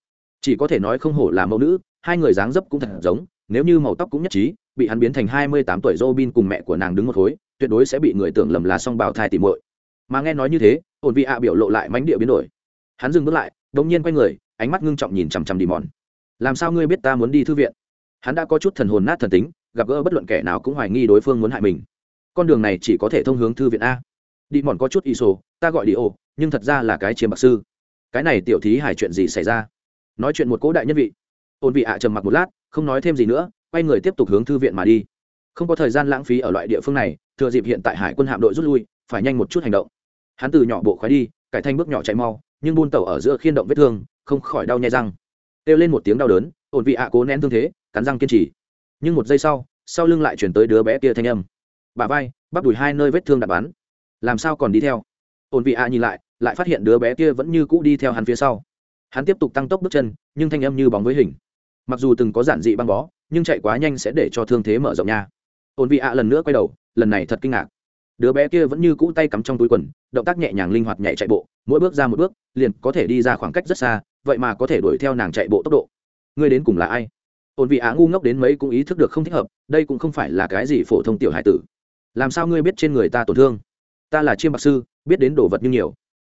chỉ có thể nói không hổ là mẫu nữ hai người dáng dấp cũng thật giống nếu như màu tóc cũng nhất trí bị hắn biến thành hai mươi tám tuổi Robin cùng mẹ của nàng đứng một khối, tuyệt đối sẽ bị người tưởng lầm là song bào thai tỉ muội. Mà nghe nói như thế, ổn vị ạ biểu lộ lại mánh địa biến đổi. Hắn dừng bước lại, đột nhiên quay người, ánh mắt ngưng trọng nhìn chằm chằm đi mòn. Làm sao ngươi biết ta muốn đi thư viện? Hắn đã có chút thần hồn nát thần tính, gặp gỡ bất luận kẻ nào cũng hoài nghi đối phương muốn hại mình. Con đường này chỉ có thể thông hướng thư viện a. Đi mòn có chút ý sổ, ta gọi đi ô, nhưng thật ra là cái chiếm bạc sư. Cái này tiểu thí hải chuyện gì xảy ra? Nói chuyện một cố đại nhân vị. Ôn vị ạ trầm mặc một lát, không nói thêm gì nữa, quay người tiếp tục hướng thư viện mà đi không có thời gian lãng phí ở loại địa phương này thừa dịp hiện tại hải quân hạm đội rút lui phải nhanh một chút hành động hắn từ nhỏ bộ khoái đi cải thanh bước nhỏ chạy mau nhưng buôn tàu ở giữa khiên động vết thương không khỏi đau nhai răng kêu lên một tiếng đau đớn ổn vị ạ cố nén thương thế cắn răng kiên trì nhưng một giây sau sau lưng lại chuyển tới đứa bé kia thanh âm bà vai, bắp đùi hai nơi vết thương đạn bắn. Làm sao còn đi theo? Ổn vị ạ nhìn lại lại phát hiện đứa bé kia vẫn như cũ đi theo hắn phía sau. Hắn tiếp tục tăng tốc bước chân, nhưng thanh âm như bóng với hình. Mặc dù từng có giản dị băng bó, nhưng chạy quá nhanh sẽ để cho thương thế mở rộng nha. Ổn vị ạ lần nữa quay đầu, lần này thật kinh ngạc. Đứa bé kia vẫn như cũ tay cắm trong túi quần, động tác nhẹ nhàng linh hoạt nhảy chạy bộ, mỗi bước ra một bước, liền có thể đi ra khoảng cách rất xa, vậy mà có thể đuổi theo nàng chạy bộ tốc độ. Ngươi đến cùng là ai? Ổn vị á ngu ngốc đến mấy cũng ý thức được không thích hợp, đây cũng không phải là cái gì phổ thông tiểu hải tử làm sao ngươi biết trên người ta tổn thương? Ta là chiêm bạc sư, biết đến đồ vật như nhiều.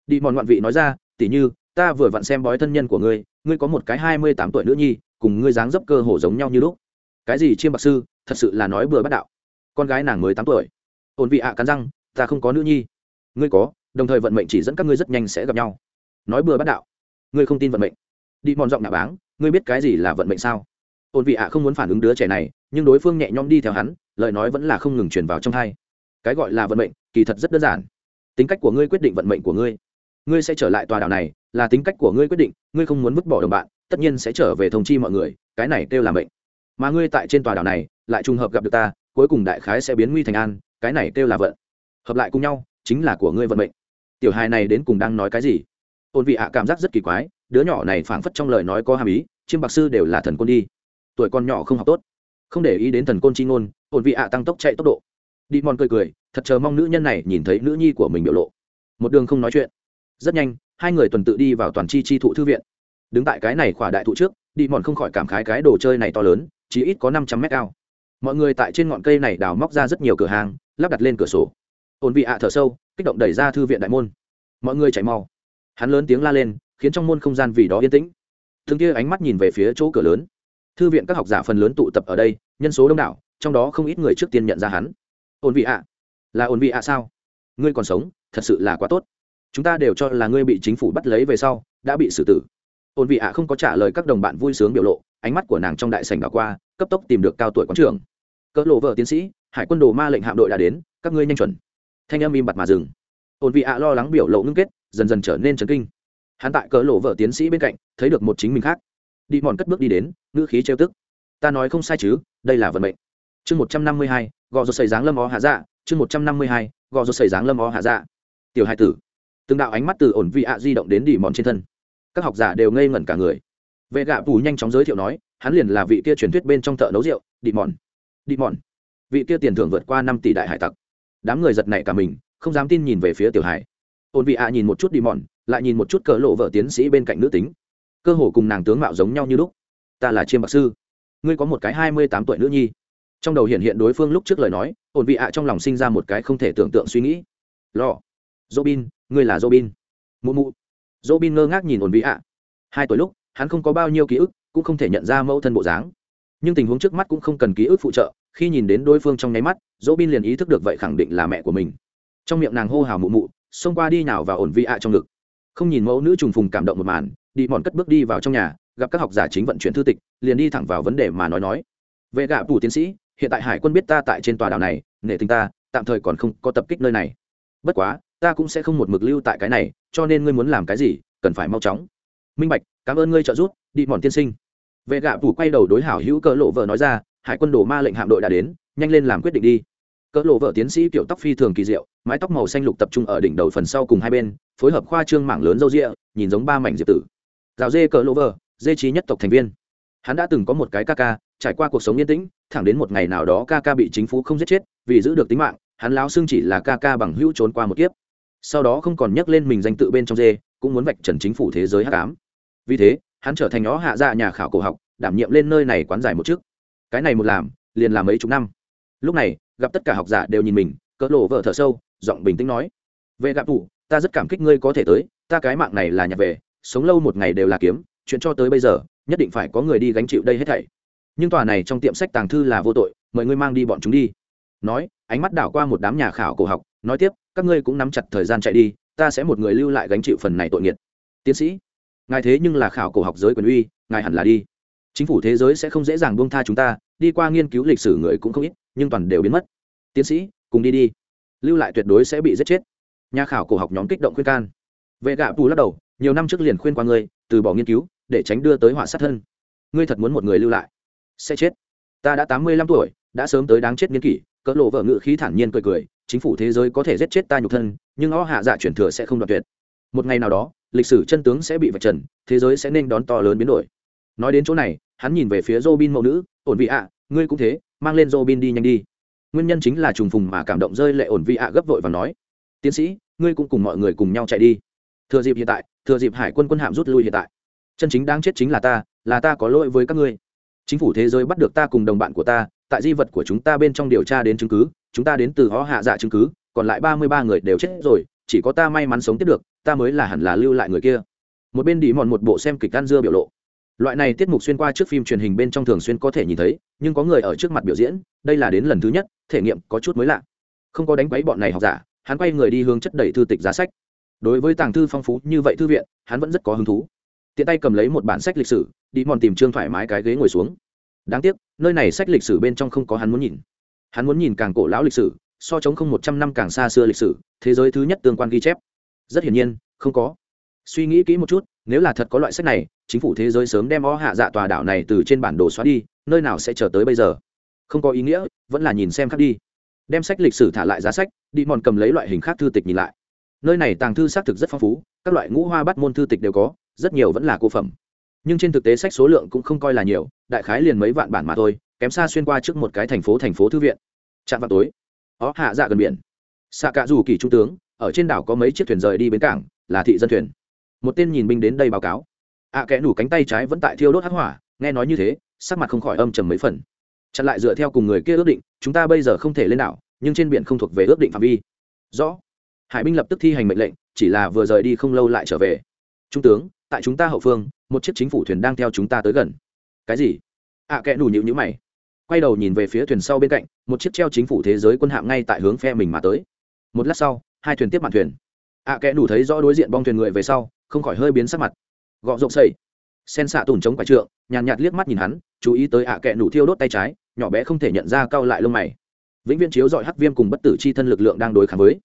Đi mòn ngoạn vị nói ra, tỉ như, ta vừa vặn xem bói thân nhân của ngươi ngươi có một cái hai mươi tám tuổi nữ nhi, cùng ngươi dáng dấp cơ hồ giống nhau như lúc. Cái gì chiêm bạc sư, thật sự là nói bừa bắt đạo. Con gái nàng mới tám tuổi. Ổn vị ạ cắn răng, ta không có nữ nhi. Ngươi có, đồng thời vận mệnh chỉ dẫn các ngươi rất nhanh sẽ gặp nhau. Nói bừa bắt đạo. Ngươi không tin vận mệnh. Đi mòn giọng nạ báng, ngươi biết cái gì là vận mệnh sao? Ổn vị ạ không muốn phản ứng đứa trẻ này, nhưng đối phương nhẹ nhõm đi theo hắn lời nói vẫn là không ngừng truyền vào trong hai cái gọi là vận mệnh, kỳ thật rất đơn giản. Tính cách của ngươi quyết định vận mệnh của ngươi. Ngươi sẽ trở lại tòa đảo này, là tính cách của ngươi quyết định, ngươi không muốn vứt bỏ đồng bạn, tất nhiên sẽ trở về thông chi mọi người, cái này kêu là mệnh. Mà ngươi tại trên tòa đảo này, lại trùng hợp gặp được ta, cuối cùng đại khái sẽ biến nguy thành an, cái này kêu là vận. Hợp lại cùng nhau, chính là của ngươi vận mệnh. Tiểu hài này đến cùng đang nói cái gì? Ôn vị ạ cảm giác rất kỳ quái, đứa nhỏ này phảng phất trong lời nói có hàm ý, chiêm bạc sư đều là thần côn đi. Tuổi con nhỏ không học tốt không để ý đến thần côn chi ngôn, ổn vị ạ tăng tốc chạy tốc độ. Đi mòn cười cười, thật chờ mong nữ nhân này nhìn thấy nữ nhi của mình biểu lộ. Một đường không nói chuyện. Rất nhanh, hai người tuần tự đi vào toàn chi chi thụ thư viện. Đứng tại cái này khỏa đại thụ trước, đi mòn không khỏi cảm khái cái đồ chơi này to lớn chỉ ít có năm trăm mét cao. Mọi người tại trên ngọn cây này đào móc ra rất nhiều cửa hàng, lắp đặt lên cửa sổ. Ổn vị ạ thở sâu, kích động đẩy ra thư viện đại môn. Mọi người chạy mau hắn lớn tiếng la lên, khiến trong môn không gian vì đó yên tĩnh. Thương kia ánh mắt nhìn về phía chỗ cửa lớn thư viện các học giả phần lớn tụ tập ở đây, nhân số đông đảo, trong đó không ít người trước tiên nhận ra hắn. Ổn vị ạ. Là ổn vị ạ sao? Ngươi còn sống, thật sự là quá tốt. Chúng ta đều cho là ngươi bị chính phủ bắt lấy về sau, đã bị xử tử. Ổn vị ạ không có trả lời các đồng bạn vui sướng biểu lộ, ánh mắt của nàng trong đại sảnh đảo qua, cấp tốc tìm được cao tuổi quán trưởng. Cỡ lộ vợ tiến sĩ, hải quân đồ ma lệnh hạm đội đã đến, các ngươi nhanh chuẩn. Thanh âm im bặt mà dừng. Ổn vị ạ lo lắng biểu lộ ngưng kết, dần dần trở nên chấn kinh. Hắn tại cỡ lộ vợ tiến sĩ bên cạnh, thấy được một chính mình khác. Đi mòn cất bước đi đến ngữ khí trêu tức. Ta nói không sai chứ, đây là vận mệnh. Chương một trăm năm mươi hai, gò rột xảy dáng lâm ó hạ dạ. Chương một trăm năm mươi hai, gò rột xảy dáng lâm ó hạ dạ. Tiểu hai tử. Từng đạo ánh mắt từ ổn vị ạ di động đến đi mòn trên thân. Các học giả đều ngây ngẩn cả người. Vệ gạ bù nhanh chóng giới thiệu nói, hắn liền là vị kia truyền thuyết bên trong thợ nấu rượu đi mòn. Đi mòn. Vị kia tiền thưởng vượt qua năm tỷ đại hải tặc. Đám người giật nảy cả mình, không dám tin nhìn về phía tiểu hải ổn vị ạ nhìn một chút đi mòn, lại nhìn một chút cỡ lộ vợ tiến sĩ bên cạnh nữ tính. Cơ hồ cùng nàng tướng mạo giống nhau như lúc ta là chiêm bạc sư. Ngươi có một cái hai mươi tám tuổi nữ nhi. Trong đầu hiện hiện đối phương lúc trước lời nói, ổn vị ạ trong lòng sinh ra một cái không thể tưởng tượng suy nghĩ. Lò robin, ngươi là robin. Mụ mụ. Robin ngơ ngác nhìn ổn vị ạ. Hai tuổi lúc, hắn không có bao nhiêu ký ức, cũng không thể nhận ra mẫu thân bộ dáng. Nhưng tình huống trước mắt cũng không cần ký ức phụ trợ, khi nhìn đến đối phương trong nháy mắt, robin liền ý thức được vậy khẳng định là mẹ của mình. Trong miệng nàng hô hào mụ mụ, xông qua đi nào và ổn vị ạ trong ngực. Không nhìn mẫu nữ trùng phùng cảm động một màn, đi mòn cất bước đi vào trong nhà gặp các học giả chính vận chuyển thư tịch, liền đi thẳng vào vấn đề mà nói nói. Vệ gạ tù tiến sĩ, hiện tại hải quân biết ta tại trên tòa đảo này, nể tình ta, tạm thời còn không có tập kích nơi này. Bất quá, ta cũng sẽ không một mực lưu tại cái này, cho nên ngươi muốn làm cái gì, cần phải mau chóng. Minh bạch, cảm ơn ngươi trợ giúp đi mòn tiên sinh. Vệ gạ tù quay đầu đối hảo hữu cỡ lộ vợ nói ra, hải quân đổ ma lệnh hạm đội đã đến, nhanh lên làm quyết định đi. Cỡ lộ vợ tiến sĩ kiểu tóc phi thường kỳ diệu, mái tóc màu xanh lục tập trung ở đỉnh đầu phần sau cùng hai bên, phối hợp khoa trương mảng lớn râu rịa, nhìn giống ba mảnh diệp tử. Rào dê cỡ lộ vợ dê trí nhất tộc thành viên. Hắn đã từng có một cái ca ca, trải qua cuộc sống yên tĩnh, thẳng đến một ngày nào đó ca ca bị chính phủ không giết chết, vì giữ được tính mạng, hắn láo xưng chỉ là ca ca bằng hữu trốn qua một kiếp. Sau đó không còn nhắc lên mình danh tự bên trong dê, cũng muốn vạch trần chính phủ thế giới hát cám vì thế, hắn trở thành nó hạ dạ nhà khảo cổ học, đảm nhiệm lên nơi này quán giải một chức. Cái này một làm, liền làm mấy chục năm. Lúc này, gặp tất cả học giả đều nhìn mình, cỡ lộ vợ thở sâu, giọng bình tĩnh nói về gặp thủ, ta rất cảm kích ngươi có thể tới, ta cái mạng này là nhặt về, sống lâu một ngày đều là kiếm chuyện cho tới bây giờ, nhất định phải có người đi gánh chịu đây hết thảy. Nhưng tòa này trong tiệm sách tàng thư là vô tội, mời ngươi mang đi bọn chúng đi. Nói, ánh mắt đảo qua một đám nhà khảo cổ học, nói tiếp, các ngươi cũng nắm chặt thời gian chạy đi, ta sẽ một người lưu lại gánh chịu phần này tội nghiệt. Tiến sĩ, ngài thế nhưng là khảo cổ học giới quyền uy, ngài hẳn là đi. Chính phủ thế giới sẽ không dễ dàng buông tha chúng ta, đi qua nghiên cứu lịch sử người cũng không ít, nhưng toàn đều biến mất. Tiến sĩ, cùng đi đi. Lưu lại tuyệt đối sẽ bị giết chết. Nhà khảo cổ học nhóm kích động khuyên can. Vệ gạ bù lắc đầu, nhiều năm trước liền khuyên qua ngươi, từ bỏ nghiên cứu để tránh đưa tới họa sát thân. Ngươi thật muốn một người lưu lại? Sẽ chết. Ta đã tám mươi lăm tuổi, đã sớm tới đáng chết niên kỷ, cỡ lộ vợ ngự khí thản nhiên cười cười, chính phủ thế giới có thể giết chết ta nhục thân, nhưng o hạ dạ chuyển thừa sẽ không đoạt tuyệt. Một ngày nào đó, lịch sử chân tướng sẽ bị vạch trần, thế giới sẽ nên đón to lớn biến đổi. Nói đến chỗ này, hắn nhìn về phía robin mẫu nữ, ổn vị ạ, ngươi cũng thế, mang lên robin đi nhanh đi. Nguyên nhân chính là trùng phùng mà cảm động rơi lệ ổn vị ạ gấp vội và nói, tiến sĩ, ngươi cũng cùng mọi người cùng nhau chạy đi. Thừa dịp hiện tại, thừa dịp hải quân quân hạm rút lui hiện tại chân chính đáng chết chính là ta là ta có lỗi với các ngươi. Chính phủ thế giới bắt được ta cùng đồng bạn của ta, tại di vật của chúng ta bên trong điều tra đến chứng cứ, chúng ta đến từ họ hạ dạ chứng cứ, còn lại ba mươi ba người đều chết rồi, chỉ có ta may mắn sống tiếp được, ta mới là hẳn là lưu lại người kia. Một bên đi mòn một bộ xem kịch ăn dưa biểu lộ. Loại này tiết mục xuyên qua trước phim truyền hình bên trong thường xuyên có thể nhìn thấy, nhưng có người ở trước mặt biểu diễn, đây là đến lần thứ nhất, thể nghiệm có chút mới lạ. Không có đánh quấy bọn này học giả, hắn quay người đi hướng chất đầy thư tịch giá sách. Đối với tàng thư phong phú như vậy thư viện, hắn vẫn rất có hứng thú tiện tay cầm lấy một bản sách lịch sử, đi mòn tìm trương thoải mái cái ghế ngồi xuống. Đáng tiếc, nơi này sách lịch sử bên trong không có hắn muốn nhìn. Hắn muốn nhìn càng cổ lão lịch sử, so chống không một trăm năm càng xa xưa lịch sử, thế giới thứ nhất tương quan ghi chép. Rất hiển nhiên, không có. Suy nghĩ kỹ một chút, nếu là thật có loại sách này, chính phủ thế giới sớm đem o hạ dạ tòa đảo này từ trên bản đồ xóa đi, nơi nào sẽ chờ tới bây giờ? Không có ý nghĩa, vẫn là nhìn xem khác đi. Đem sách lịch sử thả lại giá sách, đi mòn cầm lấy loại hình khác thư tịch nhìn lại. Nơi này tàng thư xác thực rất phong phú, các loại ngũ hoa bắt môn thư tịch đều có rất nhiều vẫn là cô phẩm. Nhưng trên thực tế sách số lượng cũng không coi là nhiều đại khái liền mấy vạn bản mà thôi kém xa xuyên qua trước một cái thành phố thành phố thư viện. Chạm vào tối. Ó hạ dạ gần biển. Xạ cả dù kỳ trung tướng ở trên đảo có mấy chiếc thuyền rời đi bến cảng là thị dân thuyền. Một tên nhìn binh đến đây báo cáo. Ạ à, kẽ nủ cánh tay trái vẫn tại thiêu đốt hắc hỏa nghe nói như thế sắc mặt không khỏi âm trầm mấy phần. Chặn lại dựa theo cùng người kia ước định chúng ta bây giờ không thể lên đảo nhưng trên biển không thuộc về ước định phạm vi. Rõ. Hải binh lập tức thi hành mệnh lệnh chỉ là vừa rời đi không lâu lại trở về. Trung tướng tại chúng ta hậu phương một chiếc chính phủ thuyền đang theo chúng ta tới gần. Cái gì? Ạ à, kẽ nủ nhịu nhữ mày. Quay đầu nhìn về phía thuyền sau bên cạnh một chiếc treo chính phủ thế giới quân hạm ngay tại hướng phe mình mà tới. Một lát sau hai thuyền tiếp mạn thuyền. Ạ à, kẽ nủ thấy rõ đối diện bong thuyền người về sau không khỏi hơi biến sắc mặt. Gọ rộng xây sen xạ tùn chống quả trượng nhàn nhạt, liếc mắt nhìn hắn chú ý tới ạ à kẽ nủ thiêu đốt tay trái nhỏ bé không thể nhận ra cao lại lông mày. Vĩnh viễn chiếu dọi hắc viêm cùng bất tử chi thân lực lượng đang đối kháng với.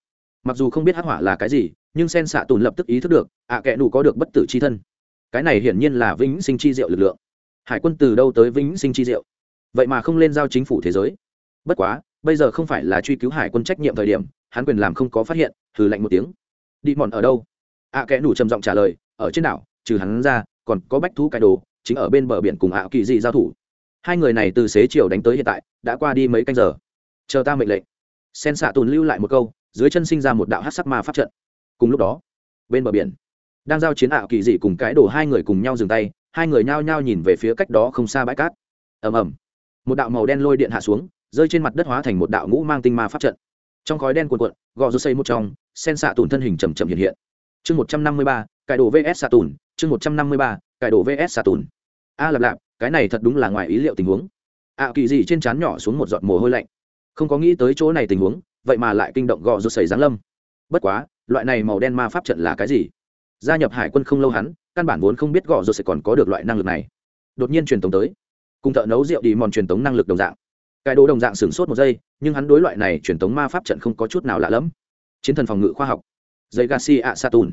Mặc dù không biết hắc hỏa là cái gì nhưng sen xạ tùn lập tức ý thức được, ạ à kẽ nụ có được bất tử c h i thân. Cái này hiển nhiên là vĩnh sinh chi diệu lực lượng. Hải quân từ đâu tới vĩnh sinh chi diệu? Vậy mà không lên giao chính phủ thế giới. Bất quá, bây giờ không phải là truy cứu hải quân trách nhiệm thời điểm, hắn quyền làm không có phát hiện thử lạnh một tiếng. Đi mòn ở đâu? Ạ à kẽ nụ trầm giọng trả lời, ở trên đảo, trừ hắn ra, còn có bách thú cải đồ, chính ở bên bờ biển cùng ạ kỳ dị giao thủ. Hai người này từ xế chiều đánh tới hiện tại, đã qua đi mấy canh giờ. Chờ ta mệnh lệnh. Sen xạ tùn lưu lại một câu, dưới chân sinh ra một đạo hát sắc ma pháp trận cùng lúc đó, bên bờ biển, đang giao chiến ảo kỳ dị cùng cái đồ hai người cùng nhau dừng tay, hai người nhao nhao nhìn về phía cách đó không xa bãi cát. Ầm ầm, một đạo màu đen lôi điện hạ xuống, rơi trên mặt đất hóa thành một đạo ngũ mang tinh ma pháp trận. Trong khói đen cuồn cuộn, gò rô xây một trong, sen xạ tùn thân hình chầm chậm hiện hiện. Chương một trăm năm mươi ba cải đồ vs xạ tùn, chương một trăm năm mươi ba cải đồ vs xạ tùn. A lạp lạp, cái này thật đúng là ngoài ý liệu tình huống. Ạ kỳ dị trên trán nhỏ xuống một giọt mồ hôi lạnh. Không có nghĩ tới chỗ này tình huống, vậy mà lại kinh động gò rô xây giáng lâm. Bất quá loại này màu đen ma pháp trận là cái gì? Gia nhập hải quân không lâu hắn, căn bản vốn không biết gõ rồi sẽ còn có được loại năng lực này. Đột nhiên truyền tống tới. Cùng thợ nấu rượu đi mòn truyền tống năng lực đồng dạng. Cái đồ đồng dạng sửng sốt một giây, nhưng hắn đối loại này truyền tống ma pháp trận không có chút nào lạ lẫm. Chiến thần phòng ngự khoa học. Dây gassi ạ satun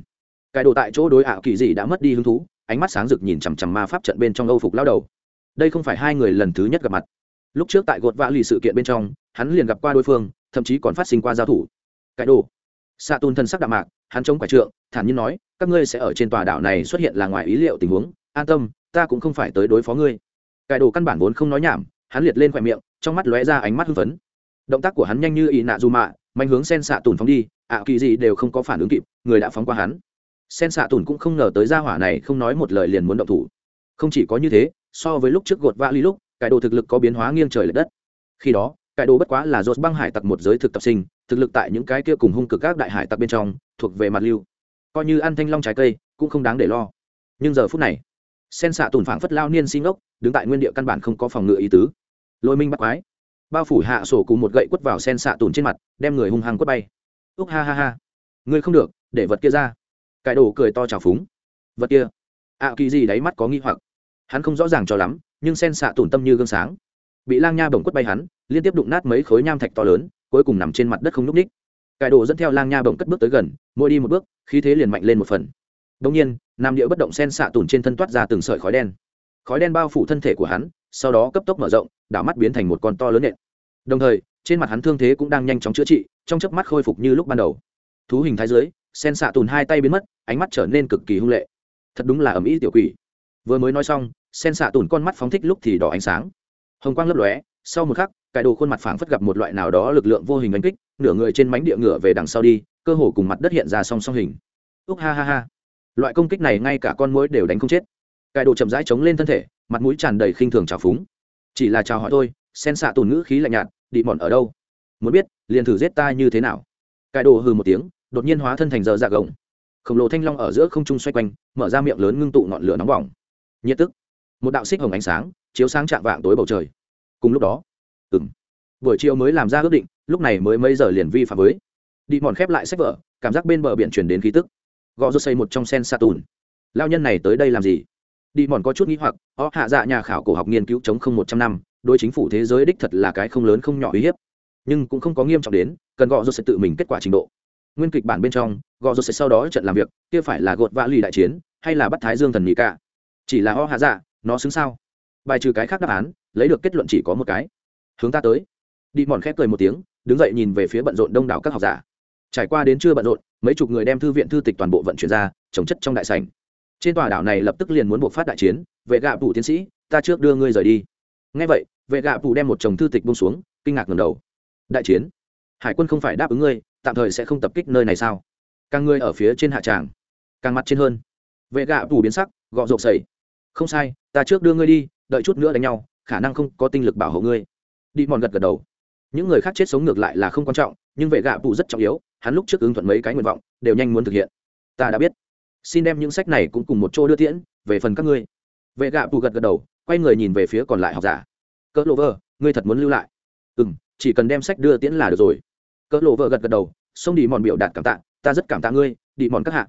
cái đồ tại chỗ đối ảo kỳ dị đã mất đi hứng thú, ánh mắt sáng rực nhìn chằm chằm ma pháp trận bên trong âu phục lao đầu. Đây không phải hai người lần thứ nhất gặp mặt. Lúc trước tại gột vã lì sự kiện bên trong, hắn liền gặp qua đối phương, thậm chí còn phát sinh qua giao thủ. Cái đồ xạ tôn thân sắc đạm mạc, hắn chống quả trượng, thản nhiên nói, các ngươi sẽ ở trên tòa đảo này xuất hiện là ngoài ý liệu tình huống, an tâm, ta cũng không phải tới đối phó ngươi. Cái đồ căn bản vốn không nói nhảm, hắn liệt lên khoe miệng, trong mắt lóe ra ánh mắt hưng phấn. Động tác của hắn nhanh như ị nạ dù mạ mạnh hướng sen xạ tùn phóng đi, ạ kỳ gì đều không có phản ứng kịp, người đã phóng qua hắn. Sen xạ tùn cũng không ngờ tới gia hỏa này không nói một lời liền muốn động thủ. Không chỉ có như thế, so với lúc trước gột vã ly lúc cải đồ thực lực có biến hóa nghiêng trời l ệ đất. Khi đó cải đồ bất quá là dột băng hải tặc một giới thực tập sinh thực lực tại những cái kia cùng hung cực các đại hải tặc bên trong thuộc về mặt lưu. Coi như ăn thanh long trái cây cũng không đáng để lo. Nhưng giờ phút này sen xạ tùn phảng phất lao niên xin ốc đứng tại nguyên địa căn bản không có phòng ngự ý tứ. Lôi minh bắt quái bao phủ hạ sổ cùng một gậy quất vào sen xạ tùn trên mặt đem người hung hăng quất bay. Úc ha ha ha. Ngươi không được để vật kia ra. Cải đồ cười to trào phúng. Vật kia. Ạ à, kỳ gì đáy mắt có nghi hoặc. Hắn không rõ ràng cho lắm nhưng sen xạ tùn tâm như gương sáng bị lang nha bồng quất bay hắn, liên tiếp đụng nát mấy khối nham thạch to lớn, cuối cùng nằm trên mặt đất không n ú c ních cải đồ dẫn theo lang nha bồng cất bước tới gần, mỗi đi một bước, khí thế liền mạnh lên một phần. Đông nhiên, nam địa bất động sen xạ tùn trên thân toát ra từng sợi khói đen. Khói đen bao phủ thân thể của hắn, sau đó cấp tốc mở rộng, đảo mắt biến thành một con to lớn nện. Đồng thời, trên mặt hắn thương thế cũng đang nhanh chóng chữa trị, trong chớp mắt khôi phục như lúc ban đầu. Thú hình thái dưới, sen xạ tùn hai tay biến mất, ánh mắt trở nên cực kỳ hung lệ. Thật đúng là ẩm ý tiểu quỷ. Vừa mới nói xong, sen xạ tùn con mắt phóng thích lúc thì đỏ ánh sáng hồng quang lấp lóe, sau một khắc cải đồ khuôn mặt phảng phất gặp một loại nào đó lực lượng vô hình đánh kích, nửa người trên mánh địa ngựa về đằng sau đi, cơ hồ cùng mặt đất hiện ra song song hình. Úc ha ha ha. Loại công kích này ngay cả con mũi đều đánh không chết. Cải đồ chậm rãi chống lên thân thể, mặt mũi tràn đầy khinh thường trào phúng. Chỉ là chào hỏi thôi, sen xạ tùn ngữ khí lạnh nhạt, đi mòn ở đâu? Muốn biết, liền thử giết ta như thế nào? Cải đồ hừ một tiếng, đột nhiên hóa thân thành giờ dạ gồng. Khổng lồ thanh long ở giữa không trung xoay quanh, mở ra miệng lớn ngưng tụ ngọn lửa nóng bỏng. Nhiệt tức một đạo xích hồng ánh sáng, chiếu sáng chạm vạng tối bầu trời. Cùng lúc đó ừng buổi chiều mới làm ra ước định, lúc này mới mấy giờ liền vi phạm với. Đi mòn khép lại sách vở, cảm giác bên bờ biển chuyển đến khí tức. Gõ rút xây một trong sen sa tùn. Lao nhân này tới đây làm gì? Đi mòn có chút nghĩ hoặc, ó, hạ dạ nhà khảo cổ học nghiên cứu chống không một trăm năm, đối chính phủ thế giới đích thật là cái không lớn không nhỏ uy hiếp. Nhưng cũng không có nghiêm trọng đến, cần gõ rút sẽ tự mình kết quả trình độ. Nguyên kịch bản bên trong, gõ rút sẽ sau đó trận làm việc, kia phải là gột vã lì đại chiến, hay là bắt thái dương thần nhị cả chỉ là ó, hạ dạ nó xứng sao? Bài trừ cái khác đáp án, lấy được kết luận chỉ có một cái. Hướng ta tới. Đi mòn khép cười một tiếng, đứng dậy nhìn về phía bận rộn đông đảo các học giả. Trải qua đến chưa bận rộn, mấy chục người đem thư viện thư tịch toàn bộ vận chuyển ra, trồng chất trong đại sảnh. Trên tòa đảo này lập tức liền muốn buộc phát đại chiến, vệ gạ phủ tiến sĩ, ta trước đưa ngươi rời đi. Ngay vậy, vệ gạ phủ đem một chồng thư tịch bông xuống, kinh ngạc ngầm đầu. Đại chiến? Hải quân không phải đáp ứng ngươi, tạm thời sẽ không tập kích nơi này sao? Càng ngươi ở phía trên hạ tràng, càng mặt trên hơn. Vệ gạ phủ biến sắc, gọ rộp sẩy. Không sai ta trước đưa ngươi đi, đợi chút nữa đánh nhau, khả năng không có tinh lực bảo hộ ngươi. Đi mòn gật gật đầu. Những người khác chết sống ngược lại là không quan trọng, nhưng vệ gạ phụ rất trọng yếu, hắn lúc trước ứng thuận mấy cái nguyện vọng, đều nhanh muốn thực hiện. Ta đã biết. Xin đem những sách này cũng cùng một chỗ đưa tiễn, về phần các ngươi. Vệ gạ phụ gật gật đầu, quay người nhìn về phía còn lại học giả. Cỡ lộ vơ ngươi thật muốn lưu lại? Ừ m chỉ cần đem sách đưa tiễn là được rồi. Cỡ lộ vơ gật gật đầu xong đi mòn biểu đạt cảm tạ, ta rất cảm tạ ngươi, đi mòn các hạ.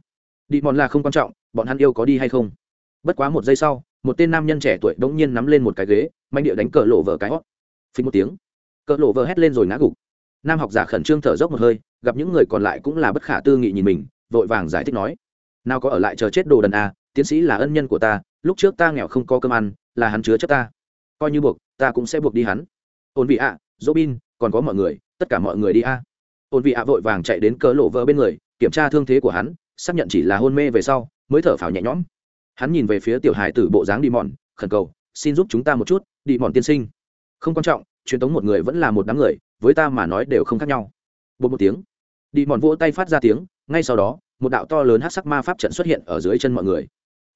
Đi mòn là không quan trọng, bọn hắn yêu có đi hay không? Bất quá một giây sau một tên nam nhân trẻ tuổi đ ỗ n g nhiên nắm lên một cái ghế manh địa đánh cỡ lộ vờ cái hót. Phí một tiếng cỡ lộ vờ hét lên rồi ngã gục. Nam học giả khẩn trương thở dốc một hơi gặp những người còn lại cũng là bất khả tư nghị nhìn mình vội vàng giải thích nói nào có ở lại chờ chết đồ đần à tiến sĩ là ân nhân của ta lúc trước ta nghèo không có cơm ăn là hắn chứa chấp ta. Coi như buộc ta cũng sẽ buộc đi hắn. Ổn vị ạ à, dỗ bin còn có mọi người tất cả mọi người đi a. À. vị ạ vội vàng chạy đến cỡ lộ vỡ bên người kiểm tra thương thế của hắn xác nhận chỉ là hôn mê về sau mới thở phào nhẹ nhõm hắn nhìn về phía tiểu hải tử bộ dáng đi mòn khẩn cầu, xin giúp chúng ta một chút đi mòn tiên sinh. Không quan trọng, truyền tống một người vẫn là một đám người, với ta mà nói đều không khác nhau. Bột một tiếng đi mòn vỗ tay phát ra tiếng, ngay sau đó, một đạo to lớn hát sắc ma pháp trận xuất hiện ở dưới chân mọi người.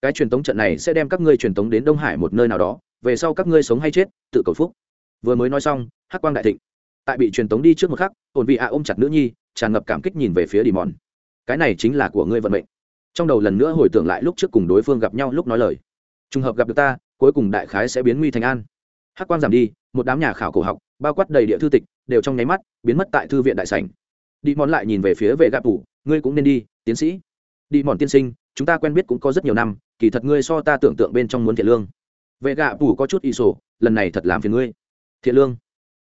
Cái truyền tống trận này sẽ đem các ngươi truyền tống đến đông hải một nơi nào đó, về sau các ngươi sống hay chết, tự cầu phúc. Vừa mới nói xong, hắc quang đại thịnh, tại bị truyền tống đi trước một khắc, ổn vị ạ ôm chặt nữ nhi, tràn ngập cảm kích nhìn về phía đi mòn cái này chính là của ngươi vận mệnh trong đầu lần nữa hồi tưởng lại lúc trước cùng đối phương gặp nhau lúc nói lời. Trùng hợp gặp được ta, cuối cùng đại khái sẽ biến nguy thành an. Hắc quang giảm đi, một đám nhà khảo cổ học, bao quát đầy địa thư tịch, đều trong nháy mắt biến mất tại thư viện đại sảnh. Đi mòn lại nhìn về phía vệ gạp tủ, ngươi cũng nên đi, tiến sĩ. Đi mòn tiên sinh, chúng ta quen biết cũng có rất nhiều năm, kỳ thật ngươi so ta tưởng tượng bên trong muốn thiện lương. Vệ gạ tủ có chút y sổ, lần này thật làm phiền ngươi. Thiện lương?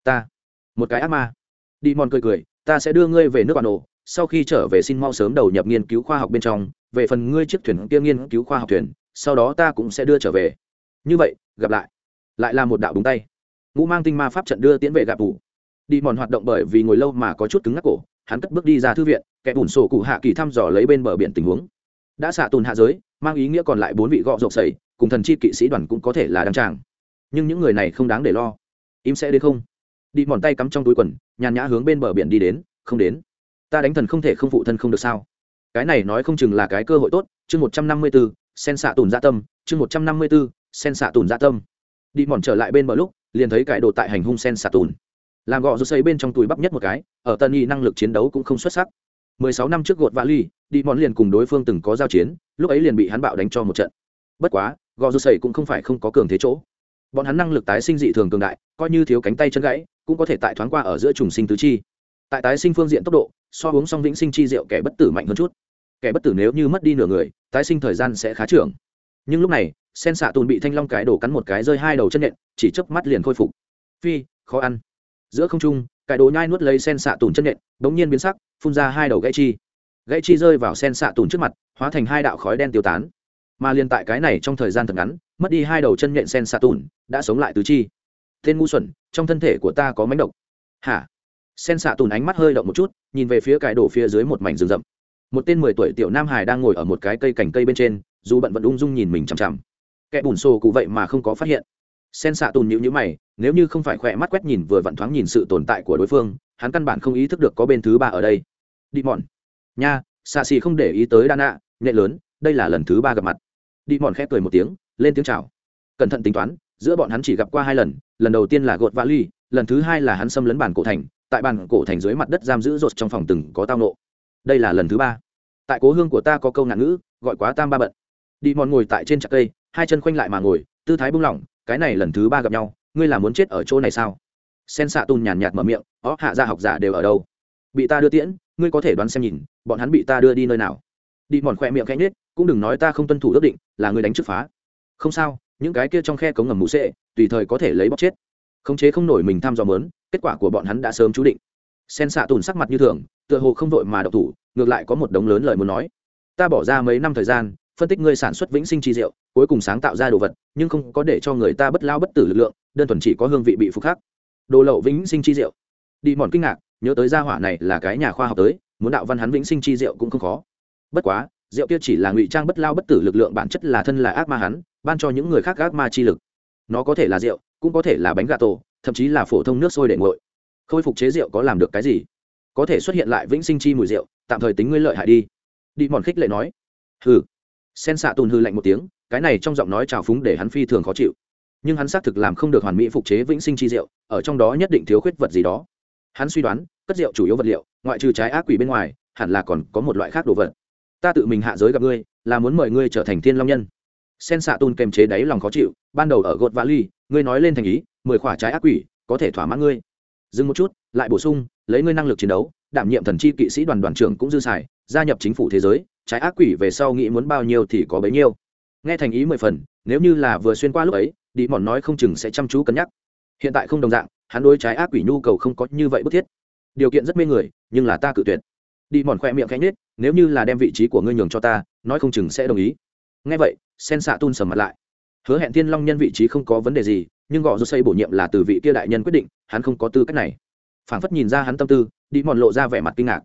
Ta. Một cái ác ma. Đi mòn cười cười, ta sẽ đưa ngươi về nước bà đồ sau khi trở về xin mau sớm đầu nhập nghiên cứu khoa học bên trong, về phần ngươi chiếc thuyền kia nghiên cứu khoa học thuyền, sau đó ta cũng sẽ đưa trở về. Như vậy, gặp lại. Lại là một đạo búng tay. Ngũ mang tinh ma pháp trận đưa tiễn về gạp tủ đi mòn hoạt động bởi vì ngồi lâu mà có chút cứng ngắc cổ, hắn cất bước đi ra thư viện, kẻ bùn sổ cụ hạ kỳ thăm dò lấy bên bờ biển tình huống. Đã xạ tồn hạ giới, mang ý nghĩa còn lại bốn vị gọ rộp sẩy, cùng thần chi kỵ sĩ đoàn cũng có thể là đăng tràng. Nhưng những người này không đáng để lo. Im sẽ đến không? Đi mòn tay cắm trong túi quần, nhàn nhã hướng bên bờ biển đi đến, không đến ta đánh thần không thể không phụ thân không được sao? Cái này nói không chừng là cái cơ hội tốt. Chương một trăm năm mươi b ố sen xạ tùn gia tâm. Chương một trăm năm mươi b ố sen xạ tùn gia tâm. Đi mòn trở lại bên bờ lúc, liền thấy cải đồ tại hành hung sen xạ tùn. Làm gọ rút xây bên trong túi bắp nhất một cái, ở tân y năng lực chiến đấu cũng không xuất sắc. Mười sáu năm trước gột vã ly, đi mòn liền cùng đối phương từng có giao chiến, lúc ấy liền bị hắn bạo đánh cho một trận. Bất quá gò rút xây cũng không phải không có cường thế chỗ. Bọn hắn năng lực tái sinh dị thường cường đại, coi như thiếu cánh tay chân gãy, cũng có thể tại thoáng qua ở giữa trùng sinh tứ chi. Tại tái sinh phương diện tốc độ so uống xong vĩnh sinh chi rượu kẻ bất tử mạnh hơn chút. Kẻ bất tử nếu như mất đi nửa người, tái sinh thời gian sẽ khá trưởng. Nhưng lúc này, sen xạ tùn bị thanh long cái đổ cắn một cái rơi hai đầu chân nện, chỉ chớp mắt liền khôi phục. Phi, khó ăn. Giữa không trung, cái đồ nhai nuốt lấy sen xạ tùn chân nhện bỗng nhiên biến sắc, phun ra hai đầu gãy chi. Gãy chi rơi vào sen xạ tùn trước mặt, hóa thành hai đạo khói đen tiêu tán. Mà liên tại cái này trong thời gian thật ngắn, mất đi hai đầu chân nhện sen xạ tùn, đã sống lại tứ chi. Tên ngu xuẩn, trong thân thể của ta có mánh độc. Hả? Sen xạ tùn ánh mắt hơi động một chút nhìn về phía cài đổ phía dưới một mảnh rừng rậm. Một tên mười tuổi tiểu nam hải đang ngồi ở một cái cây cành cây bên trên dù bận vẫn ung dung nhìn mình chằm chằm. Kẻ bùn xô cụ vậy mà không có phát hiện. Sen xạ tùn nhịu nhữ mày nếu như không phải khỏe mắt quét nhìn vừa vặn thoáng nhìn sự tồn tại của đối phương hắn căn bản không ý thức được có bên thứ ba ở đây. Đi mòn nha xạ xì không để ý tới đa nạ nhẹ lớn đây là lần thứ ba gặp mặt. Đi mòn khép cười một tiếng lên tiếng chào. Cẩn thận tính toán giữa bọn hắn chỉ gặp qua hai lần lần đầu tiên là gột vali, lần thứ hai là hắn xâm lấn bản cổ thành tại bàn cổ thành dưới mặt đất giam giữ rột trong phòng từng có tao nộ. Đây là lần thứ ba. Tại cố hương của ta có câu ngạn ngữ, gọi quá tam ba bận. Đi mòn ngồi tại trên trạc cây, hai chân khoanh lại mà ngồi, tư thái buông lỏng, cái này lần thứ ba gặp nhau, ngươi là muốn chết ở chỗ này sao? Sen xạ tùn nhàn nhạt mở miệng, ó, hạ gia học giả đều ở đâu? Bị ta đưa tiễn, ngươi có thể đoán xem nhìn, bọn hắn bị ta đưa đi nơi nào? Đi mòn khoe miệng khẽ nhết cũng đừng nói ta không tuân thủ ước định, là ngươi đánh trước phá. Không sao, những cái kia trong khe cống ngầm mù sệ, tùy thời có thể lấy bóc chết. Khống chế không nổi mình tham dò mớn kết quả của bọn hắn đã sớm chú định. Sen xạ tùn sắc mặt như thường, tựa hồ không vội mà độc thủ, ngược lại có một đống lớn lời muốn nói. Ta bỏ ra mấy năm thời gian, phân tích ngươi sản xuất vĩnh sinh chi diệu, cuối cùng sáng tạo ra đồ vật, nhưng không có để cho người ta bất lao bất tử lực lượng, đơn thuần chỉ có hương vị bị phục khắc. Đồ lậu vĩnh sinh chi diệu. Đi mòn kinh ngạc, nhớ tới gia hỏa này là cái nhà khoa học tới, muốn đạo văn hắn vĩnh sinh chi diệu cũng không khó. Bất quá, diệu kia chỉ là ngụy trang bất lao bất tử lực lượng bản chất là thân là ác ma hắn, ban cho những người khác ác ma chi lực. Nó có thể là rượu cũng có thể là bánh gà tổ thậm chí là phổ thông nước sôi để nguội. Khôi phục chế rượu có làm được cái gì? Có thể xuất hiện lại vĩnh sinh chi mùi rượu, tạm thời tính ngươi lợi hại đi. Đi mòn khích lệ nói. Hừ. Sen xạ tùn hư lạnh một tiếng, cái này trong giọng nói trào phúng để hắn phi thường khó chịu. Nhưng hắn xác thực làm không được hoàn mỹ phục chế vĩnh sinh chi rượu, ở trong đó nhất định thiếu khuyết vật gì đó. Hắn suy đoán, cất rượu chủ yếu vật liệu, ngoại trừ trái ác quỷ bên ngoài, hẳn là còn có một loại khác đồ vật. Ta tự mình hạ giới gặp ngươi, là muốn mời ngươi trở thành thiên long nhân. Sen xạ tùn kềm chế đáy lòng khó chịu, ban đầu ở gột vali ngươi nói lên thành ý, mười khỏa trái ác quỷ, có thể thỏa mãn ngươi. Dừng một chút, lại bổ sung, lấy ngươi năng lực chiến đấu, đảm nhiệm thần chi kỵ sĩ đoàn đoàn trưởng cũng dư xài, gia nhập chính phủ thế giới, trái ác quỷ về sau nghĩ muốn bao nhiêu thì có bấy nhiêu. Nghe thành ý mười phần, nếu như là vừa xuyên qua lúc ấy đi mòn nói không chừng sẽ chăm chú cân nhắc. Hiện tại không đồng dạng, hắn đối trái ác quỷ nhu cầu không có như vậy bức thiết. Điều kiện rất mê người, nhưng là ta cự tuyệt. Đi mòn khoe miệng khanh nết nếu như là đem vị trí của ngươi nhường cho ta, nói không chừng sẽ đồng ý. Nghe vậy, sen xạ tun sầm mặt lại hứa hẹn thiên long nhân vị trí không có vấn đề gì, nhưng gõ rô xây bổ nhiệm là từ vị kia đại nhân quyết định, hắn không có tư cách này. Phảng phất nhìn ra hắn tâm tư đi mòn lộ ra vẻ mặt kinh ngạc.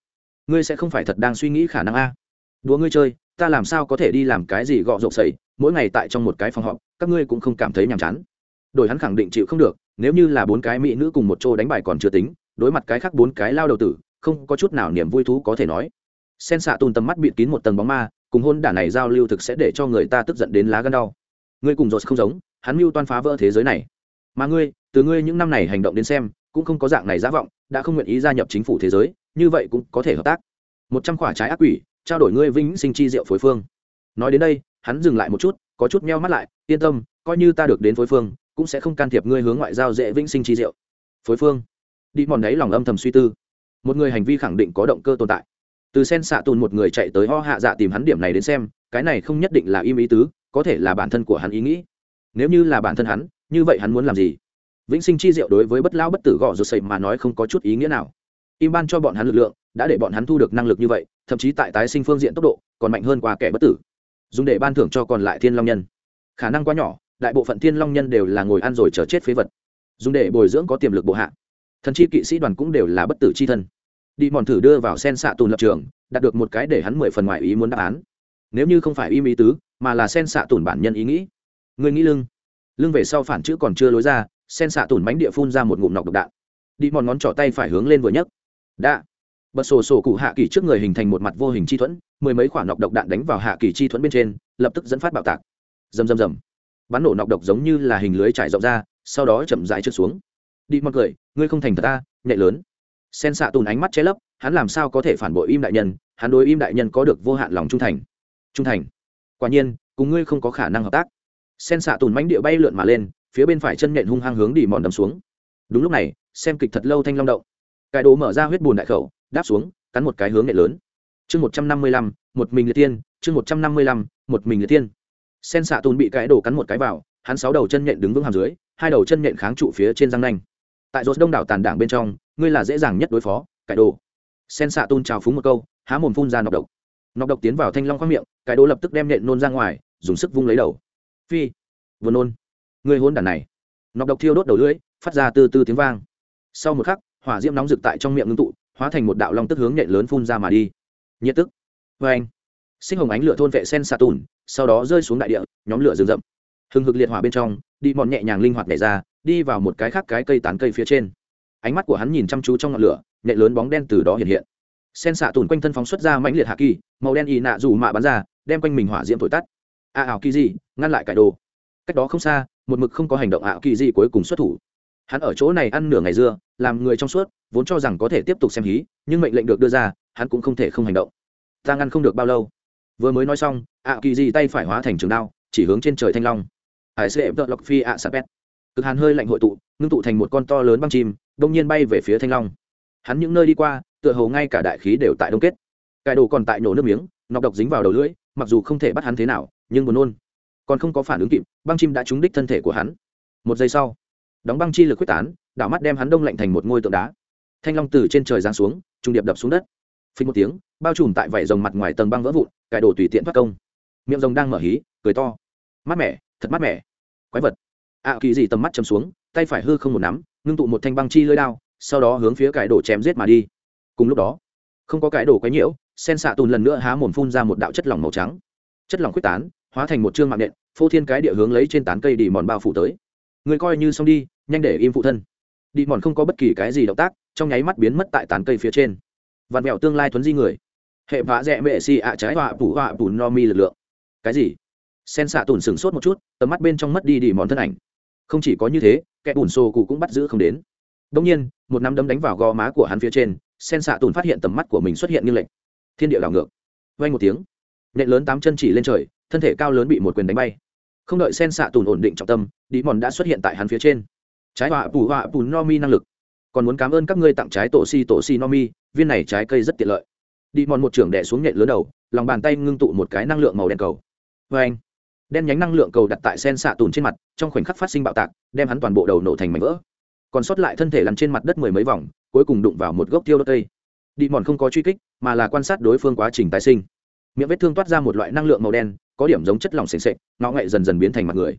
Ngươi sẽ không phải thật đang suy nghĩ khả năng a? Đùa ngươi chơi, ta làm sao có thể đi làm cái gì gọ rộp xây, mỗi ngày tại trong một cái phòng họp, các ngươi cũng không cảm thấy nhàm chán. Đổi hắn khẳng định chịu không được, nếu như là bốn cái mỹ nữ cùng một chỗ đánh bài còn chưa tính, đối mặt cái khác bốn cái lao đầu tử, không có chút nào niềm vui thú có thể nói. Sen xạ tùn tầm mắt bịt kín một tầng bóng ma, cùng hôn đả này giao lưu thực sẽ để cho người ta tức giận đến lá gân đau ngươi cùng rột không giống, hắn mưu toan phá vỡ thế giới này. Mà ngươi, từ ngươi những năm này hành động đến xem, cũng không có dạng này giả vọng, đã không nguyện ý gia nhập chính phủ thế giới, như vậy cũng có thể hợp tác. Một trăm quả trái ác quỷ, trao đổi ngươi vĩnh sinh chi diệu phối phương. Nói đến đây, hắn dừng lại một chút, có chút meo mắt lại, yên tâm, coi như ta được đến phối phương, cũng sẽ không can thiệp ngươi hướng ngoại giao dễ vĩnh sinh chi diệu. Phối phương. Đi mòn đấy lòng âm thầm suy tư. Một người hành vi khẳng định có động cơ tồn tại. Từ sen xạ tùn một người chạy tới ho hạ dạ tìm hắn điểm này đến xem, cái này không nhất định là im ý tứ có thể là bản thân của hắn ý nghĩ. Nếu như là bản thân hắn, như vậy hắn muốn làm gì? Vĩnh sinh chi diệu đối với bất lao bất tử gõ rụt sậy mà nói không có chút ý nghĩa nào. Im ban cho bọn hắn lực lượng, đã để bọn hắn thu được năng lực như vậy, thậm chí tại tái sinh phương diện tốc độ còn mạnh hơn qua kẻ bất tử. Dùng để ban thưởng cho còn lại thiên long nhân. Khả năng quá nhỏ, đại bộ phận thiên long nhân đều là ngồi ăn rồi chờ chết phế vật. Dùng để bồi dưỡng có tiềm lực bộ hạ. Thần chi kỵ sĩ đoàn cũng đều là bất tử c h i thân. Đi mòn thử đưa vào sen xạ tùn lập trường, đạt được một cái để hắn mười phần ngoài ý muốn đáp án nếu như không phải im ý tứ, mà là sen xạ tùn bản nhân ý nghĩ. Người nghĩ lưng. Lưng về sau phản chữ còn chưa lối ra, sen xạ tùn bánh địa phun ra một ngụm nọc độc đạn. Đi mòn ngón trỏ tay phải hướng lên vừa nhấc. Đã bật sổ sổ cụ hạ kỳ trước người hình thành một mặt vô hình chi thuẫn, mười mấy khoản nọc độc đạn đánh vào hạ kỳ chi thuẫn bên trên, lập tức dẫn phát bạo tạc. Rầm rầm rầm. Bắn nổ nọc độc giống như là hình lưới trải rộng ra, sau đó chậm rãi trượt xuống. Đi mòn cười, ngươi không thành thật ta, nhẹ lớn. Sen xạ tùn ánh mắt che lấp, hắn làm sao có thể phản bội im đại nhân, hắn đối im đại nhân có được vô hạn lòng trung thành trung thành. Quả nhiên, cùng ngươi không có khả năng hợp tác. Sen xạ tùn mánh địa bay lượn mà lên, phía bên phải chân nhện hung hăng hướng đi mòn đầm xuống. Đúng lúc này, xem kịch thật lâu thanh long động. Cải đồ mở ra huyết bùn đại khẩu, đáp xuống, cắn một cái hướng nhện lớn. Chương một trăm năm mươi lăm, một mình liệt tiên, chương một trăm năm mươi lăm, một mình liệt tiên. Sen xạ tùn bị cái đồ cắn một cái vào, hắn sáu đầu chân nhện đứng vững hàm dưới, hai đầu chân nhện kháng trụ phía trên răng nanh. Tại rốt đông đảo tàn đảng bên trong, ngươi là dễ dàng nhất đối phó cải đồ sen xạ tùn chào phúng một câu, há mồm phun ra nọc độc nọc độc tiến vào thanh long khoang miệng, cái đố lập tức đem nện nôn ra ngoài, dùng sức vung lấy đầu. Phi, vừa nôn. Người hôn đản này. Nọc độc thiêu đốt đầu lưỡi, phát ra từ từ tiếng vang. Sau một khắc, hỏa diễm nóng rực tại trong miệng ngưng tụ, hóa thành một đạo long tức hướng nhện lớn phun ra mà đi. Nhiệt tức. Vê anh. Sinh hồng ánh lửa thôn vệ sen xà tùn, sau đó rơi xuống đại địa, nhóm lửa rừng rậm. Hừng hực liệt hỏa bên trong, đi mòn nhẹ nhàng linh hoạt nhảy ra, đi vào một cái khác cái cây tán cây phía trên. Ánh mắt của hắn nhìn chăm chú trong ngọn lửa nhện lớn bóng đen từ đó hiện hiện sen xạ tùn quanh thân phóng xuất ra mãnh liệt hạ kỳ, màu đen y nạ dù mạ bắn ra, đem quanh mình hỏa diễm thổi tắt. A ảo kỳ gì ngăn lại cải đồ. Cách đó không xa, một mực không có hành động ảo kỳ gì cuối cùng xuất thủ. Hắn ở chỗ này ăn nửa ngày dưa, làm người trong suốt, vốn cho rằng có thể tiếp tục xem hí, nhưng mệnh lệnh được đưa ra, hắn cũng không thể không hành động. Ta ngăn không được bao lâu? Vừa mới nói xong ạ kỳ gì tay phải hóa thành trường đao, chỉ hướng trên trời thanh long. Hải sẽ vợ lộc phi ạ sapet cực hàn hơi lạnh hội tụ, ngưng tụ thành một con to lớn băng chim, đông nhiên bay về phía thanh long. Hắn những nơi đi qua tựa hồ ngay cả đại khí đều tại đông kết. Cải đồ còn tại nổ nước miếng, nọc độc dính vào đầu lưỡi, mặc dù không thể bắt hắn thế nào, nhưng buồn nôn. Còn không có phản ứng kịp, băng chim đã trúng đích thân thể của hắn. Một giây sau, đóng băng chi lực quyết tán, đảo mắt đem hắn đông lạnh thành một ngôi tượng đá. Thanh long từ trên trời giáng xuống, trung điệp đập xuống đất. Phí một tiếng, bao trùm tại vảy rồng mặt ngoài tầng băng vỡ vụn cải đồ tùy tiện thoát công. Miệng rồng đang mở hí, cười to. Mát mẻ, thật mát mẻ. Quái vật. Ạ kỳ gì tầm mắt chầm xuống, tay phải hư không một nắm, ngưng tụ một thanh băng chi lưỡi đao, sau đó hướng phía cải đồ chém giết mà đi cùng lúc đó, không có cái đồ quái nhiễu, sen xạ tùn lần nữa há mồm phun ra một đạo chất lỏng màu trắng. Chất lỏng quyết tán, hóa thành một chương mạng nện, phô thiên cái địa hướng lấy trên tán cây đi mòn bao phủ tới. Người coi như xong đi, nhanh để im phụ thân. Đi mòn không có bất kỳ cái gì động tác, trong nháy mắt biến mất tại tán cây phía trên. Vạt mẹo tương lai thuấn di người. Hệ vã rẽ mệ xì ạ trái họa phủ họa phủ no mi lực lượng. Cái gì? Sen xạ tùn sừng sốt một chút, tầm mắt bên trong mất đi đi mòn thân ảnh. Không chỉ có như thế, kẻ bùn xô cụ cũng bắt giữ không đến. Đông nhiên, một nắm đấm đánh vào gò má của hắn phía trên sen xạ tùn phát hiện tầm mắt của mình xuất hiện như lệnh thiên địa đảo ngược. Vay một tiếng. Nện lớn tám chân chỉ lên trời, thân thể cao lớn bị một quyền đánh bay. Không đợi sen xạ tùn ổn định trọng tâm đi mòn đã xuất hiện tại hắn phía trên. Trái họa bù họa bù no mi năng lực. Còn muốn cảm ơn các ngươi tặng trái tổ si tổ si no mi, viên này trái cây rất tiện lợi. Đi mòn một trưởng đẻ xuống nhện lớn đầu, lòng bàn tay ngưng tụ một cái năng lượng màu đen cầu. Vê anh đen nhánh năng lượng cầu đặt tại sen xạ tùn trên mặt, trong khoảnh khắc phát sinh bạo tạc, đem hắn toàn bộ đầu nổ thành mảnh vỡ. Còn sót lại thân thể lăn trên mặt đất mười mấy vòng cuối cùng đụng vào một gốc tiêu đốt cây. Đi mòn không có truy kích, mà là quan sát đối phương quá trình tái sinh. Miệng vết thương toát ra một loại năng lượng màu đen, có điểm giống chất lỏng s ề n s ệ ngọ ngậy dần dần biến thành mặt người.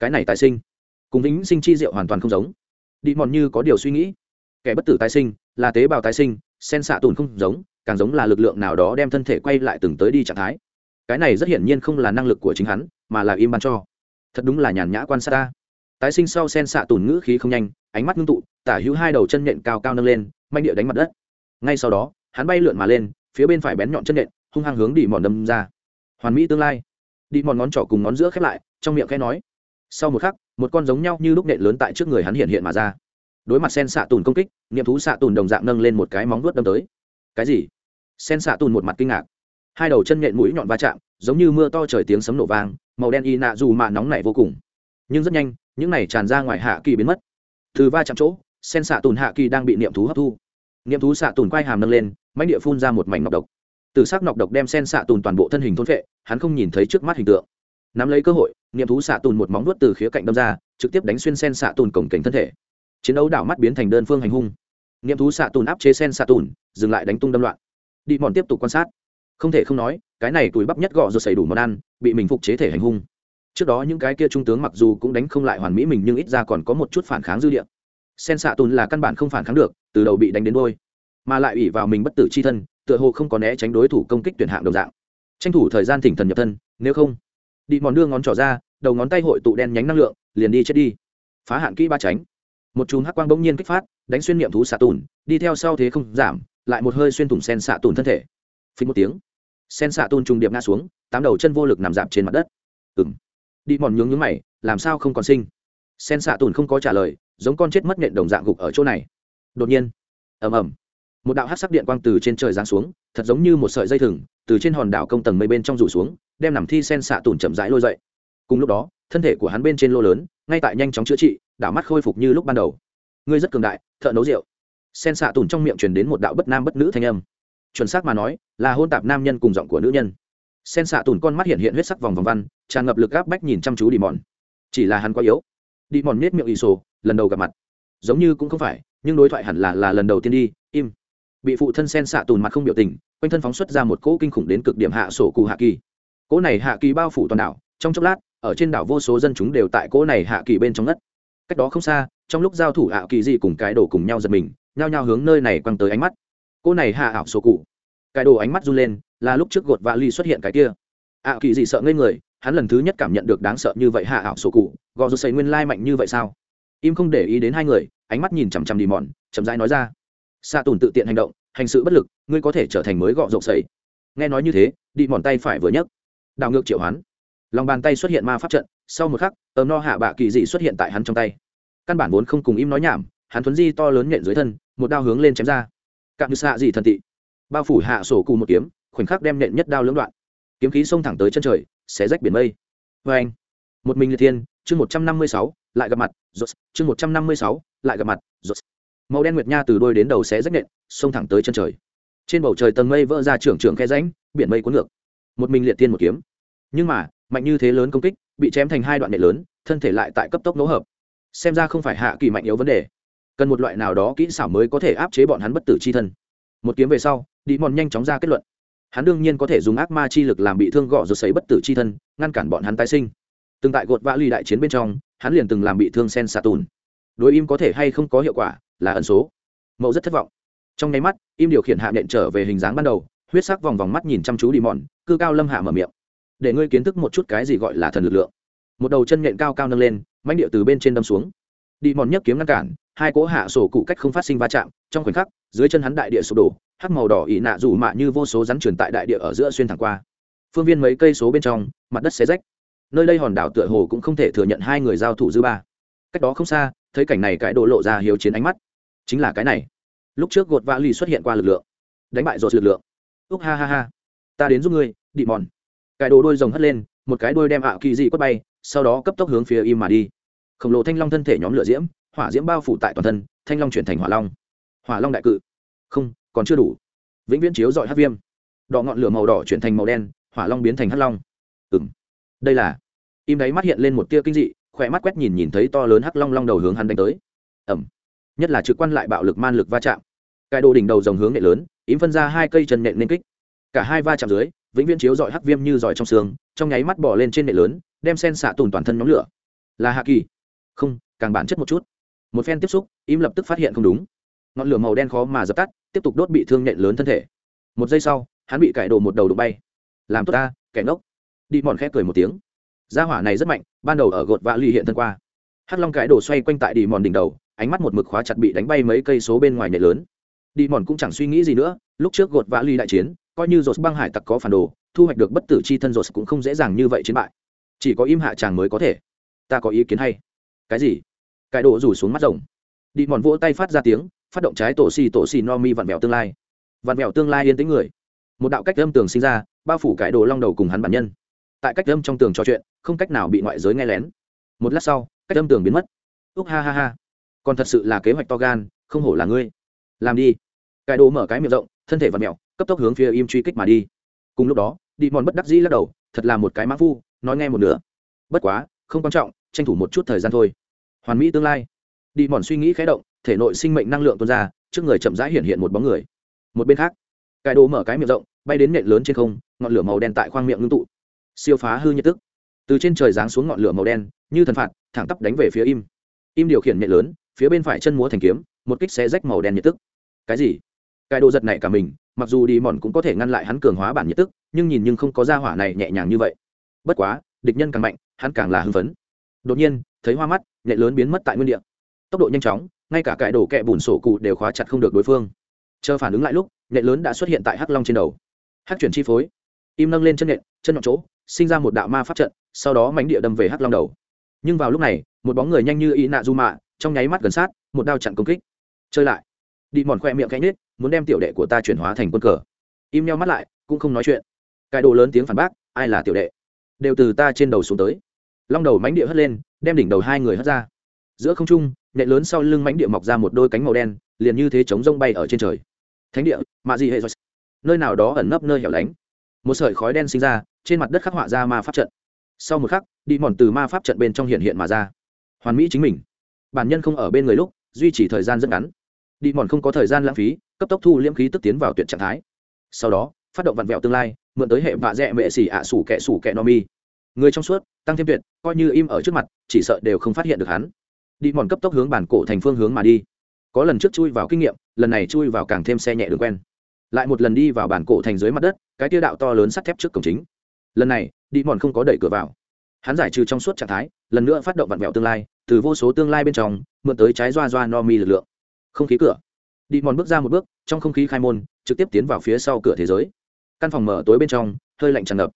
Cái này tái sinh, cùng vĩnh sinh chi diệu hoàn toàn không giống. Đi mòn như có điều suy nghĩ. Kẻ bất tử tái sinh, là tế bào tái sinh, sen xạ tùn không giống, càng giống là lực lượng nào đó đem thân thể quay lại từng tới đi trạng thái. Cái này rất hiển nhiên không là năng lực của chính hắn, mà là im ban cho. Thật đúng là nhàn nhã quan sát ta. Tái sinh sau sen xạ tùn ngữ khí không nhanh, ánh mắt ngưng tụ tả hữu hai đầu chân nện cao cao nâng lên manh địa đánh mặt đất. Ngay sau đó hắn bay lượn mà lên phía bên phải bén nhọn chân nện, hung hăng hướng đi mòn đâm ra. Hoàn mỹ tương lai. Đi mòn ngón trỏ cùng ngón giữa khép lại trong miệng khẽ nói. Sau một khắc một con giống nhau như lúc nện lớn tại trước người hắn hiện hiện mà ra. Đối mặt sen xạ tùn công kích nghiệm thú xạ tùn đồng dạng nâng lên một cái móng vuốt đâm tới. Cái gì? Sen xạ tùn một mặt kinh ngạc. Hai đầu chân nhện mũi nhọn va chạm giống như mưa to trời tiếng sấm nổ vang màu đen y nạ dù mạ nóng nảy vô cùng. Nhưng rất nhanh những này tràn ra ngoài hạ kỳ biến mất. Từ va chạm chỗ sen xạ tùn hạ kỳ đang bị niệm thú hấp thu. Niệm thú xạ tùn quay hàm nâng lên mánh địa phun ra một mảnh nọc độc. Từ s ắ c nọc độc đem sen xạ tùn toàn bộ thân hình thôn vệ hắn không nhìn thấy trước mắt hình tượng. Nắm lấy cơ hội, niệm thú xạ tùn một móng nuốt từ khía cạnh đâm ra, trực tiếp đánh xuyên sen xạ tùn cổng cảnh thân thể. Chiến đấu đảo mắt biến thành đơn phương hành hung. Niệm thú xạ tùn áp chế sen xạ tùn, dừng lại đánh tung đâm loạn. Đi mòn tiếp tục quan sát. Không thể không nói, cái này túi bắp nhất gọ rồi xảy đủ món ăn, bị mình phục chế thể hành hung. Trước đó những cái kia trung tướng mặc dù cũng đánh không lại hoàn mỹ mình nhưng ít ra còn có một chút phản kháng dư địa sen xạ tùn là căn bản không phản kháng được, từ đầu bị đánh đến đôi mà lại ủy vào mình bất tử c h i thân, tựa hồ không có né tránh đối thủ công kích tuyển hạng đồng dạng. Tranh thủ thời gian thỉnh thần nhập thân, nếu không đi mòn đưa ngón trỏ ra, đầu ngón tay hội tụ đen nhánh năng lượng, liền đi chết đi. Phá hạn kỹ ba tránh. Một chùm hắc quang bỗng nhiên kích phát, đánh xuyên niệm thú xạ tùn, đi theo sau thế không giảm, lại một hơi xuyên thủng sen xạ tùn thân thể. Phí một tiếng, sen xạ tùn trùng điệp ngã xuống, tám đầu chân vô lực nằm dạp trên mặt đất. Ừ m đi mòn nhướng nhướng mày, làm sao không còn sinh? Sen xạ tùn không có trả lời giống con chết mất nện đồng dạng gục ở chỗ này. Đột nhiên, ầm ầm, một đạo hát sắc điện quang từ trên trời giáng xuống, thật giống như một sợi dây thừng, từ trên hòn đảo công tầng mây bên trong rủ xuống, đem nằm thi sen xạ tùn chậm rãi lôi dậy. Cùng lúc đó, thân thể của hắn bên trên lô lớn, ngay tại nhanh chóng chữa trị, đảo mắt khôi phục như lúc ban đầu. Ngươi rất cường đại, thợ nấu rượu. Sen xạ tùn trong miệng truyền đến một đạo bất nam bất nữ thanh âm. Chuẩn xác mà nói, là hôn tạp nam nhân cùng giọng của nữ nhân. Sen xạ tùn con mắt hiện hiện huyết sắc vòng vòng văn, tràn ngập lực gáp bách nhìn chăm chú đi mòn chỉ là hắn quá yếu. Đi mòn nết miệng ì sổ lần đầu gặp mặt. Giống như cũng không phải, nhưng đối thoại hẳn là là lần đầu tiên đi, im. Bị phụ thân sen xạ tùn mặt không biểu tình, quanh thân phóng xuất ra một cỗ kinh khủng đến cực điểm hạ sổ cụ hạ kỳ. Cỗ này hạ kỳ bao phủ toàn đảo, trong chốc lát, ở trên đảo vô số dân chúng đều tại cỗ này hạ kỳ bên trong đất cách đó không xa, trong lúc giao thủ hạ kỳ gì cùng cái đồ cùng nhau giật mình, nhao nhao hướng nơi này quăng tới ánh mắt. Cỗ này hạ ảo sổ cụ. Cái đồ ánh mắt run lên, là lúc trước gột vạ ly xuất hiện cái kia. Ạ kỳ gì sợ ngây người, hắn lần thứ nhất cảm nhận được đáng sợ như vậy hạ ảo sổ cụ. Gò dù xây nguyên lai mạnh như vậy sao? Im không để ý đến hai người, ánh mắt nhìn chằm chằm đi mòn, chậm rãi nói ra. Xạ tùn tự tiện hành động, hành sự bất lực, ngươi có thể trở thành mới gọ rộng sầy nghe nói như thế, đi mòn tay phải vừa nhấc. Đảo ngược triệu hoán. Lòng bàn tay xuất hiện ma pháp trận, sau một khắc tờ no hạ bạ kỳ dị xuất hiện tại hắn trong tay. Căn bản vốn không cùng im nói nhảm, hắn thuấn di to lớn nhện dưới thân, một đao hướng lên chém ra. Cạn như xạ dị thần tị. Bao phủ hạ sổ cù một kiếm, khoảnh khắc đem nhện nhất đao lưỡng đoạn. Kiếm khí xông thẳng tới chân trời, xé rách biển mây. Vê anh một mình liệt thiên, chương một trăm năm mươi sáu lại gặp mặt, rốt, chương một trăm năm mươi sáu, lại gặp mặt, rốt. Màu đen nguyệt nha từ đôi đến đầu xé rách nện, xông thẳng tới chân trời. Trên bầu trời tầng mây vỡ ra trưởng trưởng khe ránh biển mây cuốn ngược. Một mình liệt tiên một kiếm. Nhưng mà, mạnh như thế lớn công kích, bị chém thành hai đoạn nện lớn, thân thể lại tại cấp tốc nỗ hợp. Xem ra không phải hạ kỳ mạnh yếu vấn đề. Cần một loại nào đó kỹ xảo mới có thể áp chế bọn hắn bất tử c h i thân. Một kiếm về sau đi mòn nhanh chóng ra kết luận. Hắn đương nhiên có thể dùng ác ma chi lực làm bị thương gõ rồi xấy bất tử c h i thân, ngăn cản bọn hắn tái sinh. Từng tại gột vã ly đại chiến bên trong hắn liền từng làm bị thương sen xạ tùn. Đối im có thể hay không có hiệu quả là ẩn số. Mậu rất thất vọng. Trong nháy mắt, im điều khiển hạ nện trở về hình dáng ban đầu, huyết sắc vòng vòng mắt nhìn chăm chú đi mòn, cư cao lâm hạ mở miệng. Để ngươi kiến thức một chút cái gì gọi là thần lực lượng. Một đầu chân nện cao cao nâng lên manh điệu từ bên trên đâm xuống. Đi mòn nhấc kiếm ngăn cản, hai cỗ hạ sổ cụ cách không phát sinh va chạm, trong khoảnh khắc, dưới chân hắn đại địa sụp đổ, hắc màu đỏ ị nạ rủ mạ như vô số rắn truyền tại đại địa ở giữa xuyên thẳng qua. Phương viên mấy cây số bên trong, mặt đất xé rách nơi đây hòn đảo tựa hồ cũng không thể thừa nhận hai người giao thủ dư ba. Cách đó không xa, thấy cảnh này cái độ lộ ra hiếu chiến ánh mắt. Chính là cái này. Lúc trước gột vã lì xuất hiện qua lực lượng. Đánh bại dột lực lượng. Úc ha ha ha. Ta đến giúp ngươi, đị mòn. Cái đồ đôi rồng hất lên, một cái đôi đem ạ kỳ dị quất bay, sau đó cấp tốc hướng phía im mà đi. Khổng lồ thanh long thân thể nhóm lửa diễm, hỏa diễm bao phủ tại toàn thân, thanh long chuyển thành hỏa long. Hỏa long đại cự. Không, còn chưa đủ. Vĩnh viễn chiếu dọi hát viêm. Đỏ ngọn lửa màu đỏ chuyển thành màu đen, hỏa long biến thành hát long. Ừng đây là. Im đáy mắt hiện lên một tia kinh dị, khỏe mắt quét nhìn nhìn thấy to lớn hắc long long đầu hướng hắn đánh tới. Ẩm. Nhất là trực quan lại bạo lực man lực va chạm. Cài đồ đỉnh đầu dòng hướng nệ lớn, im phân ra hai cây chân nện nên kích. Cả hai va chạm dưới, vĩnh viễn chiếu dọi hắc viêm như giỏi trong xương, trong nháy mắt bỏ lên trên nệ lớn, đem sen xạ tùn toàn thân nhóm lửa. Là hạ kỳ. Không, càng bản chất một chút. Một phen tiếp xúc, im lập tức phát hiện không đúng. Ngọn lửa màu đen khó mà dập tắt, tiếp tục đốt bị thương nện lớn thân thể. Một giây sau, hắn bị cải đồ một đầu đụng bay. Làm tốt ta, kẻ ngốc đi mòn khép cười một tiếng. Gia hỏa này rất mạnh, ban đầu ở gột vạ ly hiện thân qua. Hắc long cái đồ xoay quanh tại đi mòn đỉnh đầu, ánh mắt một mực khóa chặt bị đánh bay mấy cây số bên ngoài nhảy lớn. Đi mòn cũng chẳng suy nghĩ gì nữa, lúc trước gột vạ ly đại chiến, coi như dột băng hải tặc có phản đồ, thu hoạch được bất tử c h i thân dột cũng không dễ dàng như vậy chiến bại. Chỉ có im hạ chàng mới có thể. Ta có ý kiến hay. Cái gì? Cái đồ rủ xuống mắt rồng. Đi mòn vỗ tay phát ra tiếng, phát động trái tổ xì tổ xì no mi vặn vẹo tương lai. Vặn vẹo tương lai yên tĩnh người. Một đạo cách âm tường sinh ra, bao phủ cải đồ long đầu cùng hắn bản nhân tại cách âm trong tường trò chuyện, không cách nào bị ngoại giới nghe lén. Một lát sau, cách âm tường biến mất. Úc ha ha ha. Còn thật sự là kế hoạch to gan, không hổ là ngươi. Làm đi. Cải đồ mở cái miệng rộng, thân thể và mẹo, cấp tốc hướng phía im truy kích mà đi. Cùng lúc đó đi mòn bất đắc dĩ lắc đầu, thật là một cái mã phu, nói nghe một nửa. Bất quá, không quan trọng, tranh thủ một chút thời gian thôi. Hoàn mỹ tương lai. Đi mòn suy nghĩ khé động, thể nội sinh mệnh năng lượng tuôn ra, trước người chậm rãi hiện hiện một bóng người. Một bên khác cải đồ mở cái miệng rộng, bay đến nện lớn trên không, ngọn lửa màu đen tại khoang miệng ngưng tụ siêu phá hư nhiệt tức. Từ trên trời giáng xuống ngọn lửa màu đen, như thần phạt, thẳng tắp đánh về phía im. Im điều khiển nhẹ lớn, phía bên phải chân múa thành kiếm, một kích xé rách màu đen nhiệt tức. Cái gì? Cái đồ giật này cả mình, mặc dù đi mòn cũng có thể ngăn lại hắn cường hóa bản nhiệt tức, nhưng nhìn nhưng không có ra hỏa này nhẹ nhàng như vậy. Bất quá, địch nhân càng mạnh, hắn càng là hưng phấn. Đột nhiên, thấy hoa mắt, nhẹ lớn biến mất tại nguyên địa. Tốc độ nhanh chóng, ngay cả cải đồ kẹ bùn sổ cụ đều khóa chặt không được đối phương. Chờ phản ứng lại lúc nhện lớn đã xuất hiện tại hắc long trên đầu. Hắc chuyển chi phối. Im nâng lên chân nhện, chân nhọn chỗ sinh ra một đạo ma pháp trận, sau đó mánh địa đâm về hắc long đầu. Nhưng vào lúc này, một bóng người nhanh như y nạ du mạ trong nháy mắt gần sát, một đao chặn công kích. Chơi lại. Đi mòn khoe miệng cánh nết muốn đem tiểu đệ của ta chuyển hóa thành quân cờ. Im nhau mắt lại, cũng không nói chuyện. Cải đồ lớn tiếng phản bác, ai là tiểu đệ? Đều từ ta trên đầu xuống tới. Long đầu mánh địa hất lên, đem đỉnh đầu hai người hất ra. Giữa không trung, nhẹ lớn sau lưng mánh địa mọc ra một đôi cánh màu đen, liền như thế chống rông bay ở trên trời. Thánh địa, mạ gì hệ nơi nào đó ẩn nấp nơi hẻo lánh. Một sợi khói đen sinh ra trên mặt đất khắc họa ra ma pháp trận. Sau một khắc, đi mòn từ ma pháp trận bên trong hiện hiện mà ra. Hoàn mỹ chính mình. Bản nhân không ở bên người lúc, duy trì thời gian rất ngắn. Đi mòn không có thời gian lãng phí, cấp tốc thu liễm khí tức tiến vào tuyệt trạng thái. Sau đó, phát động vặn vẹo tương lai, mượn tới hệ vạ dẹ mệ xỉ ạ sủ kẹ sủ kẹ no mi. Người trong suốt, tăng thêm tuyệt, coi như im ở trước mặt, chỉ sợ đều không phát hiện được hắn. Đi mòn cấp tốc hướng bản cổ thành phương hướng mà đi. Có lần trước chui vào kinh nghiệm, lần này chui vào càng thêm xe nhẹ đường quen. Lại một lần đi vào bản cổ thành dưới mặt đất, cái tia đạo to lớn sắt thép trước cổng chính lần này, đi mòn không có đẩy cửa vào. Hắn giải trừ trong suốt trạng thái, lần nữa phát động vặn vẹo tương lai, từ vô số tương lai bên trong, mượn tới trái doa doa no mi lực lượng. Không khí cửa. Đi mòn bước ra một bước, trong không khí khai môn, trực tiếp tiến vào phía sau cửa thế giới. Căn phòng mở tối bên trong, hơi lạnh tràn ngập.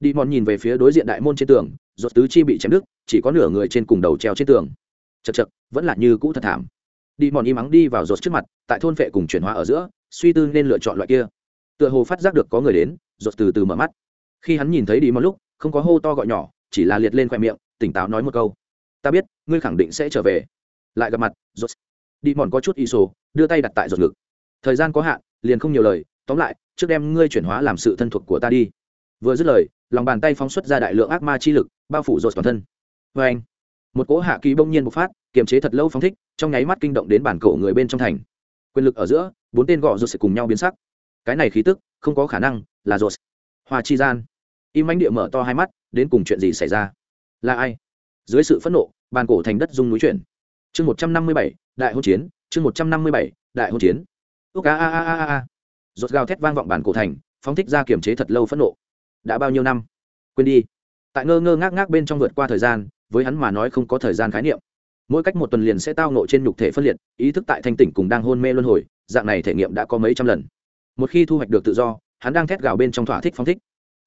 Đi mòn nhìn về phía đối diện đại môn trên tường ruột tứ chi bị chém đứt, chỉ có nửa người trên cùng đầu treo trên tường. Chật chật vẫn là như cũ thật thảm. Đi mòn im ắng đi vào ruột trước mặt, tại thôn vệ cùng chuyển hóa ở giữa, suy tư nên lựa chọn loại kia. Tựa hồ phát giác được có người đến ruột từ từ mở mắt khi hắn nhìn thấy đi một lúc, không có hô to gọi nhỏ, chỉ là liệt lên khoe miệng, tỉnh táo nói một câu. Ta biết, ngươi khẳng định sẽ trở về. Lại gặp mặt ruột đi mòn có chút y sổ, đưa tay đặt tại ruột ngực. Thời gian có hạn, liền không nhiều lời, tóm lại, trước đem ngươi chuyển hóa làm sự thân thuộc của ta đi. Vừa dứt lời, lòng bàn tay phóng xuất ra đại lượng ác ma chi lực, bao phủ rột toàn thân. Vê anh. Một cỗ hạ kỳ bỗng nhiên bộc phát, kiềm chế thật lâu phóng thích, trong nháy mắt kinh động đến bản cổ người bên trong thành. Quyền lực ở giữa, bốn tên gọ rột sẽ cùng nhau biến sắc. Cái này khí tức, không có khả năng là rột hoa chi gian im ánh địa mở to hai mắt, đến cùng chuyện gì xảy ra? Là ai? Dưới sự phẫn nộ, bàn cổ thành đất dung núi chuyển. Chương một trăm năm mươi bảy, đại hôn chiến, chương một trăm năm mươi bảy, đại hôn chiến. Ước a a a a a. Rột gào thét vang vọng bản cổ thành, phóng thích ra kiềm chế thật lâu phẫn nộ. Đã bao nhiêu năm? Quên đi. Tại ngơ ngơ ngác ngác bên trong vượt qua thời gian, với hắn mà nói không có thời gian khái niệm. Mỗi cách một tuần liền sẽ tao nộ trên nhục thể phân liệt, ý thức tại thanh tỉnh cùng đang hôn mê luân hồi, dạng này thể nghiệm đã có mấy trăm lần. Một khi thu hoạch được tự do, hắn đang thét gào bên trong thỏa thích phóng thích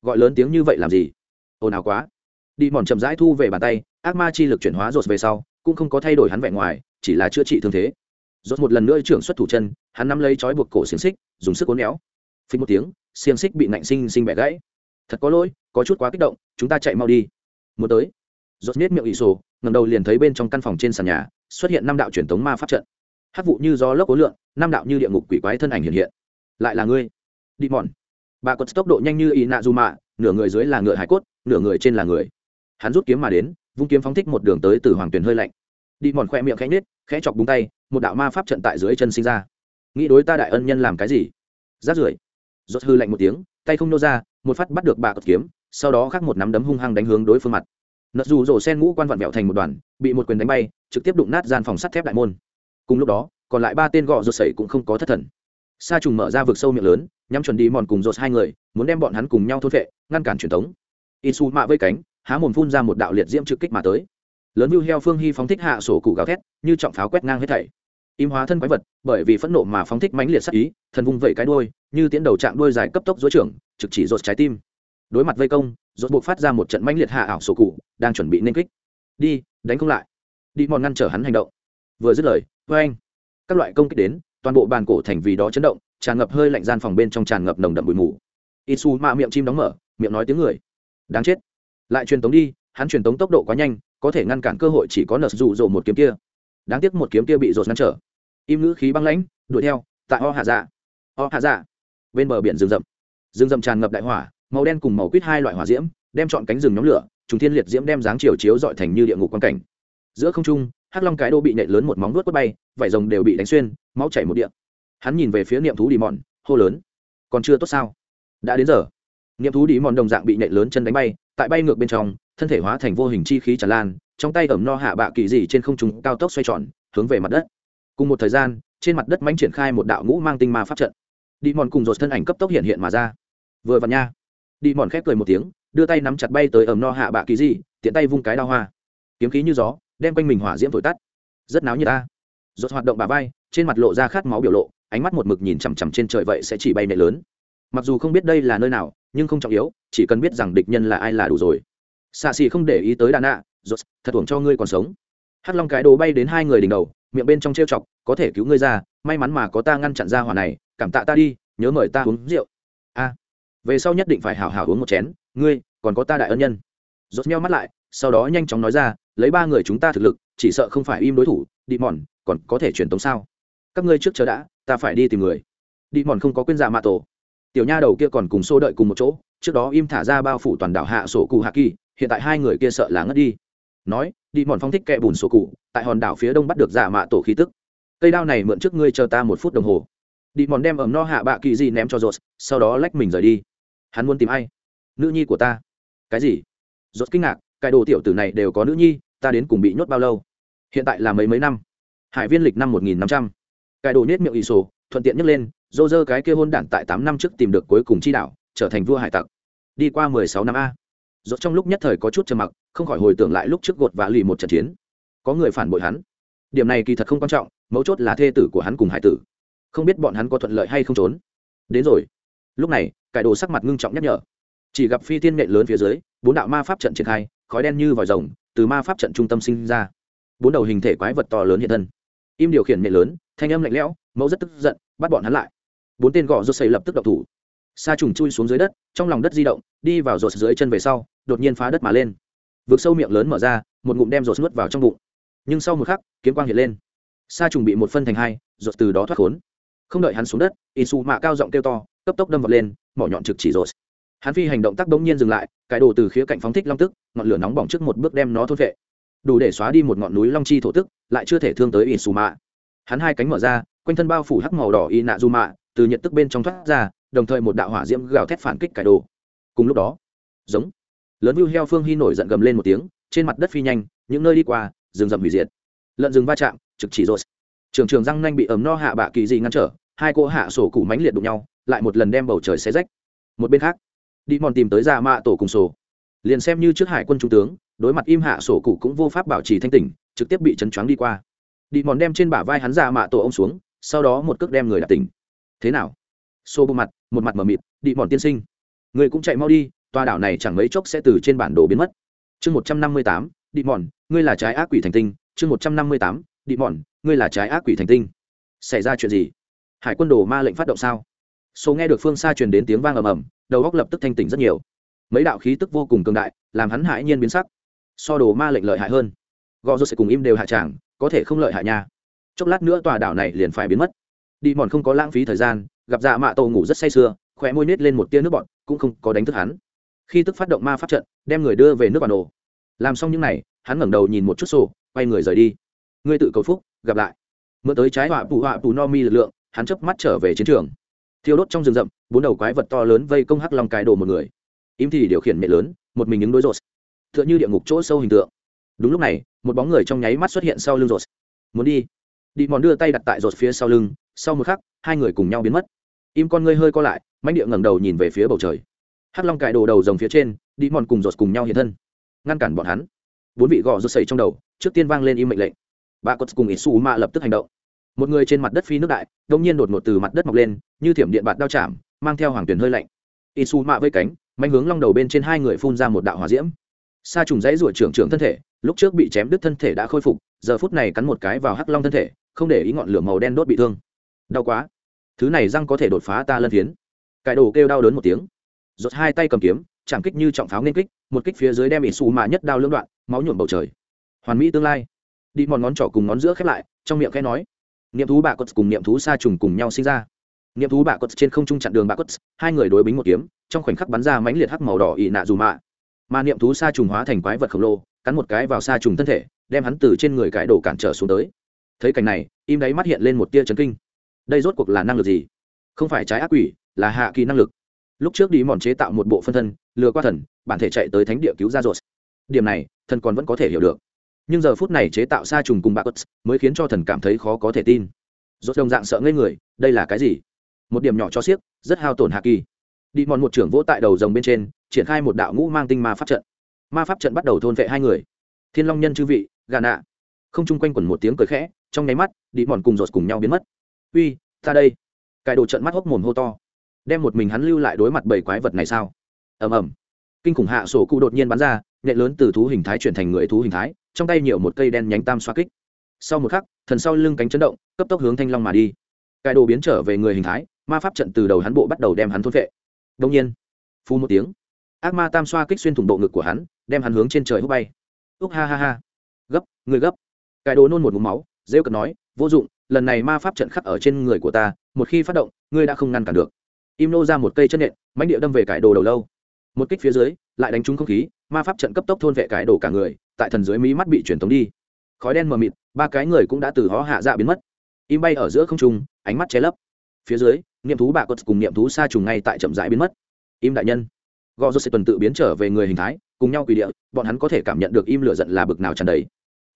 gọi lớn tiếng như vậy làm gì? Ồn ào quá. Đi mòn chậm rãi thu về bàn tay, ác ma chi lực chuyển hóa rột về sau, cũng không có thay đổi hắn vẻ ngoài, chỉ là chữa trị thương thế. Rột một lần nữa trưởng xuất thủ chân, hắn nắm lấy chói buộc cổ xiềng xích, dùng sức cố néo phí một tiếng, xiềng xích bị nạnh sinh sinh bẻ gãy. Thật có lỗi, có chút quá kích động, chúng ta chạy mau đi. Muốn tới. Rột nết miệng ỷ sổ ngầm đầu liền thấy bên trong căn phòng trên sàn nhà, xuất hiện năm đạo truyền thống ma pháp trận. Hát vụ như gió lốc ố lượn, năm đạo như địa ngục quỷ quái thân ảnh hiện hiện. Lại là ngươi. Đi mòn bà có tốc độ nhanh như ý nạ dù mạ, nửa người dưới là ngựa hải cốt, nửa người trên là người. Hắn rút kiếm mà đến, vung kiếm phóng thích một đường tới từ hoàng tuyền hơi lạnh. Đi mòn khoe miệng khẽ nết khẽ chọc búng tay, một đạo ma pháp trận tại dưới chân sinh ra. Nghĩ đối ta đại ân nhân làm cái gì? Rát rưởi. Rốt hư lạnh một tiếng, tay không nô ra, một phát bắt được bà cột kiếm, sau đó khắc một nắm đấm hung hăng đánh hướng đối phương mặt. Nợ dù rổ sen ngũ quan vặn vẹo thành một đoàn, bị một quyền đánh bay, trực tiếp đụng nát gian phòng sắt thép đại môn. Cùng lúc đó, còn lại ba tên gọ rột sẩy cũng không có thất thần sa trùng mở ra vực sâu miệng lớn, nhắm chuẩn đi mòn cùng rột hai người, muốn đem bọn hắn cùng nhau thôn vệ ngăn cản truyền thống. Isu mạ vây cánh, há mồm phun ra một đạo liệt diễm trực kích mà tới. Lớn view heo phương hy phóng thích hạ sổ cụ gào thét, như trọng pháo quét ngang hết thảy. Im hóa thân quái vật, bởi vì phẫn nộ mà phóng thích mãnh liệt sắc ý, thần vung vẩy cái đuôi, như tiến đầu chạm đuôi dài cấp tốc dối trưởng, trực chỉ rột trái tim. Đối mặt vây công, rột buộc phát ra một trận mãnh liệt hạ ảo sổ cụ, đang chuẩn bị nên kích. Đi, đánh không lại. Đi mòn ngăn trở hắn hành động. Vừa dứt lời vê anh các loại công kích đến toàn bộ bàn cổ thành vì đó chấn động, tràn ngập hơi lạnh gian phòng bên trong tràn ngập nồng đậm bụi mù. Isu mạ miệng chim đóng mở, miệng nói tiếng người. Đáng chết. Lại truyền tống đi, hắn truyền tống tốc độ quá nhanh, có thể ngăn cản cơ hội chỉ có nợ rụ dỗ một kiếm kia. Đáng tiếc một kiếm kia bị rột ngăn trở. Im ngữ khí băng lãnh, đuổi theo, tại o hạ dạ. O hạ dạ. Bên bờ biển rừng rậm. Rừng rậm tràn ngập đại hỏa, màu đen cùng màu quýt hai loại hỏa diễm, đem chọn cánh rừng nhóm lửa chúng thiên liệt diễm đem dáng chiều chiếu dọi thành như địa ngục quan cảnh. Giữa không trung hắc long cái đô bị nện lớn một móng vuốt quất bay vải rồng đều bị đánh xuyên, máu chảy một địa. Hắn nhìn về phía niệm thú đi mòn, hô lớn, còn chưa tốt sao? Đã đến giờ. Niệm thú đi mòn đồng dạng bị nện lớn chân đánh bay, tại bay ngược bên trong, thân thể hóa thành vô hình chi khí tràn lan, trong tay ẩm no hạ bạ kỳ dị trên không trung cao tốc xoay tròn, hướng về mặt đất. Cùng một thời gian, trên mặt đất mánh triển khai một đạo ngũ mang tinh ma pháp trận. Đi mòn cùng dột thân ảnh cấp tốc hiện hiện mà ra. Vừa vặn nha. Đi mòn khép cười một tiếng, đưa tay nắm chặt bay tới ẩm no hạ bạ kỳ dị, tiện tay vung cái đao hoa. Kiếm khí như gió đem quanh mình hỏa diễm thổi tắt. Rất náo như ta. Dột hoạt động bà vai, trên mặt lộ ra khát máu biểu lộ, ánh mắt một mực nhìn chằm chằm trên trời vậy sẽ chỉ bay nệ lớn. Mặc dù không biết đây là nơi nào, nhưng không trọng yếu, chỉ cần biết rằng địch nhân là ai là đủ rồi. Xạ xì không để ý tới đà nạ, rốt, thật uổng cho ngươi còn sống. Hắc long cái đồ bay đến hai người đỉnh đầu, miệng bên trong trêu chọc, có thể cứu ngươi ra, may mắn mà có ta ngăn chặn ra hỏa này, cảm tạ ta đi, nhớ mời ta uống rượu. A, về sau nhất định phải hảo hảo uống một chén, ngươi, còn có ta đại ân nhân. Rốt meo mắt lại, sau đó nhanh chóng nói ra lấy ba người chúng ta thực lực, chỉ sợ không phải im đối thủ đi mòn, còn có thể truyền tống sao? Các ngươi trước chờ đã, ta phải đi tìm người. Đi mòn không có quên dạ mạ tổ. Tiểu nha đầu kia còn cùng xô đợi cùng một chỗ, trước đó im thả ra bao phủ toàn đảo hạ sổ cụ hạ kỳ, hiện tại hai người kia sợ là ngất đi. Nói đi mòn phong thích kẹ bùn sổ cụ, tại hòn đảo phía đông bắt được dạ mạ tổ khí tức. Cây đao này mượn trước ngươi chờ ta một phút đồng hồ. Đi mòn đem ẩm no hạ bạ kỳ gì ném cho rột sau đó lách mình rời đi. Hắn muốn tìm ai? Nữ nhi của ta. Cái gì? Rột kinh ngạc cái đồ tiểu tử này đều có nữ nhi, ta đến cùng bị nhốt bao lâu? Hiện tại là mấy mấy năm? Hải viên lịch năm một nghìn năm trăm. Cái đồ nết miệng ỷ sổ, thuận tiện nhấc lên dô dơ cái kia hôn đản tại tám năm trước tìm được cuối cùng chi đạo, trở thành vua hải tặc. Đi qua mười sáu năm a. Rốt trong lúc nhất thời có chút trầm mặc, không khỏi hồi tưởng lại lúc trước gột và lì một trận chiến. Có người phản bội hắn. Điểm này kỳ thật không quan trọng, mấu chốt là thê tử của hắn cùng hải tử. Không biết bọn hắn có thuận lợi hay không trốn. Đến rồi. Lúc này cải đồ sắc mặt ngưng trọng nhắc nhở. Chỉ gặp phi tiên nghệ lớn phía dưới, bốn đạo ma pháp trận triển khai khói đen như vòi rồng từ ma pháp trận trung tâm sinh ra. Bốn đầu hình thể quái vật to lớn hiện thân. Im điều khiển nghệ lớn, thanh âm lạnh lẽo, mẫu rất tức giận, bắt bọn hắn lại. Bốn tên gõ rột xây lập tức độc thủ. Sa trùng chui xuống dưới đất, trong lòng đất di động, đi vào rột dưới chân về sau, đột nhiên phá đất mà lên. Vượt sâu miệng lớn mở ra, một ngụm đem rột nuốt vào trong bụng. Nhưng sau một khắc, kiếm quang hiện lên. Sa trùng bị một phân thành hai rột từ đó thoát khốn. Không đợi hắn xuống đất in su mạ cao giọng kêu to, cấp tốc đâm vật lên, mỏ nhọn trực chỉ rột hắn phi hành động tác bỗng nhiên dừng lại cải đồ từ khía cạnh phóng thích long tức ngọn lửa nóng bỏng trước một bước đem nó thôn vệ đủ để xóa đi một ngọn núi long chi thổ tức lại chưa thể thương tới ỉ xù mạ hắn hai cánh mở ra quanh thân bao phủ hắc màu đỏ y nạ du mạ từ nhiệt tức bên trong thoát ra đồng thời một đạo hỏa diễm gào thét phản kích cải đồ. Cùng lúc đó giống lớn view heo phương hy nổi giận gầm lên một tiếng trên mặt đất phi nhanh những nơi đi qua rừng rậm hủy diệt. Lợn rừng va chạm trực chỉ rồi, trường trường răng nanh bị ấm no hạ bạ kỳ dị ngăn trở hai cô hạ sổ củ mánh liệt đụng nhau lại một lần đem bầu trời xé rách. Một bên khác đi mòn tìm tới dạ mạ tổ cùng sổ. Liền xem như trước hải quân trung tướng, đối mặt im hạ sổ cụ cũng vô pháp bảo trì thanh tỉnh, trực tiếp bị chấn choáng đi qua. Đi mòn đem trên bả vai hắn dạ mạ tổ ông xuống, sau đó một cước đem người đạp tỉnh. Thế nào? Xô bộ mặt, một mặt mờ mịt, đi mòn tiên sinh, người cũng chạy mau đi, tòa đảo này chẳng mấy chốc sẽ từ trên bản đồ biến mất. Chương một trăm năm mươi tám, đi mòn, ngươi là trái ác quỷ thành tinh. Chương một trăm năm mươi tám, đi mòn, ngươi là trái ác quỷ thành tinh. Xảy ra chuyện gì? Hải quân đồ ma lệnh phát động sao? Số nghe được phương xa truyền đến tiếng vang ầm ầm đầu góc lập tức thanh tỉnh rất nhiều. Mấy đạo khí tức vô cùng cường đại, làm hắn hãi nhiên biến sắc. So đồ ma lệnh lợi hại hơn. Gò rô sẽ cùng im đều hạ tràng, có thể không lợi hại nha. Chốc lát nữa tòa đảo này liền phải biến mất. Đi mòn không có lãng phí thời gian, gặp dạ mạ tổ ngủ rất say sưa khỏe môi nết lên một tia nước bọt, cũng không có đánh thức hắn. Khi tức phát động ma pháp trận, đem người đưa về nước bản đồ. Làm xong những n à y hắn ngẩng đầu nhìn một chút sổ, quay người rời đi. Ngươi tự cầu phúc, gặp lại. Mượn tới trái họa phụ họa phụ no mi lực lượng, hắn chớp mắt trở về chiến trường thiêu đốt trong rừng rậm, bốn đầu quái vật to lớn vây công hắc long cái đồ một người. Im thì điều khiển mẹ lớn, một mình những đối rột. T h ư ợ n h ư địa ngục chỗ sâu hình tượng. Đúng lúc này, một bóng người trong nháy mắt xuất hiện sau lưng rột. Muốn đi. Đi mòn đưa tay đặt tại rột phía sau lưng, sau một khắc, hai người cùng nhau biến mất. Im con ngươi hơi co lại mánh địa ngẩng đầu nhìn về phía bầu trời. Hắc long cài đồ đầu rồng phía trên, đi mòn cùng rột cùng nhau hiện thân. Ngăn cản bọn hắn. Bốn vị gò rột sẩy trong đầu, trước tiên vang lên im mệnh lệnh. Bà cốt cùng ít su mạ lập tức hành động một người trên mặt đất phi nước đại đông nhiên đột ngột từ mặt đất mọc lên, như thiểm điện bạt đao chạm, mang theo hoàng tuyển hơi lạnh. Y su mạ với cánh, manh hướng long đầu bên trên hai người phun ra một đạo hỏa diễm. Sa trùng dãy ruột trưởng trưởng thân thể, lúc trước bị chém đứt thân thể đã khôi phục, giờ phút này cắn một cái vào hắc long thân thể, không để ý ngọn lửa màu đen đốt bị thương. Đau quá. Thứ này răng có thể đột phá ta lân phiến. Cải đồ kêu đau đớn một tiếng. Giọt hai tay cầm kiếm, chạm kích như trọng pháo nên kích, một kích phía dưới đem ỉ xù mà nhất đao lưỡng đoạn, máu nhuộm bầu trời. Hoàn mỹ tương lai. Đi mòn ngón trỏ cùng ngón giữa khép lại, trong miệng khẽ nói niệm thú bạ cốt cùng niệm thú sa trùng cùng nhau sinh ra. Niệm thú bạ cốt trên không trung chặn đường bạ cốt, hai người đối bính một kiếm, trong khoảnh khắc bắn ra mãnh liệt hắc màu đỏ ị nạ dù mạ. Mà niệm thú sa trùng hóa thành quái vật khổng lồ, cắn một cái vào sa trùng thân thể, đem hắn từ trên người cái đổ cản trở xuống tới. Thấy cảnh này, im đáy mắt hiện lên một tia chấn kinh. Đây rốt cuộc là năng lực gì? Không phải trái ác quỷ, là hạ kỳ năng lực. Lúc trước đi mòn chế tạo một bộ phân thân, lừa qua thần, bản thể chạy tới thánh địa cứu ra rột điểm này, thần còn vẫn có thể hiểu được nhưng giờ phút này chế tạo sa trùng cùng bạc mới khiến cho thần cảm thấy khó có thể tin. Rốt đồng dạng sợ ngây người, đây là cái gì? Một điểm nhỏ cho xiếc, rất hao tổn hạ kỳ. Đi mòn một trưởng vỗ tại đầu rồng bên trên, triển khai một đạo ngũ mang tinh ma pháp trận. Ma pháp trận bắt đầu thôn vệ hai người. Thiên long nhân chư vị, gà nạ. Không chung quanh quẩn một tiếng cười khẽ, trong nháy mắt, đi mòn cùng rột cùng nhau biến mất. Uy, ta đây. Cài đồ trận mắt hốc mồm hô to. Đem một mình hắn lưu lại đối mặt bảy quái vật này sao? Ầm ầm. Kinh khủng hạ sổ cụ đột nhiên bắn ra nhện lớn từ thú hình thái chuyển thành người thú hình thái, trong tay nhiều một cây đen nhánh tam xoa kích. Sau một khắc, thần sau lưng cánh chấn động, cấp tốc hướng thanh long mà đi. Cải đồ biến trở về người hình thái, ma pháp trận từ đầu hắn bộ bắt đầu đem hắn thôn vệ đông nhiên phu một tiếng, ác ma tam xoa kích xuyên thủng bộ ngực của hắn, đem hắn hướng trên trời hút bay. Úc ha ha ha. Gấp, người gấp. Cải đồ nôn một mũ máu, rêu cật nói, vô dụng, lần này ma pháp trận khắc ở trên người của ta, một khi phát động, ngươi đã không ngăn cản được. Im nô ra một cây chân nện, mãnh địa đâm về cải đồ đầu lâu. Một kích phía dưới lại đánh trúng không khí, ma pháp trận cấp tốc thôn vệ cái đổ cả người, tại thần dưới mí mắt bị truyền tống đi. Khói đen mờ mịt, ba cái người cũng đã từ hó hạ dạ biến mất. Im bay ở giữa không trung, ánh mắt che lấp. Phía dưới, niệm thú bạ cốt cùng niệm thú sa trùng ngay tại chậm rãi biến mất. Im đại nhân. Gò rô sẽ tuần tự biến trở về người hình thái, cùng nhau quỳ địa, bọn hắn có thể cảm nhận được im lửa giận là bực nào tràn đầy.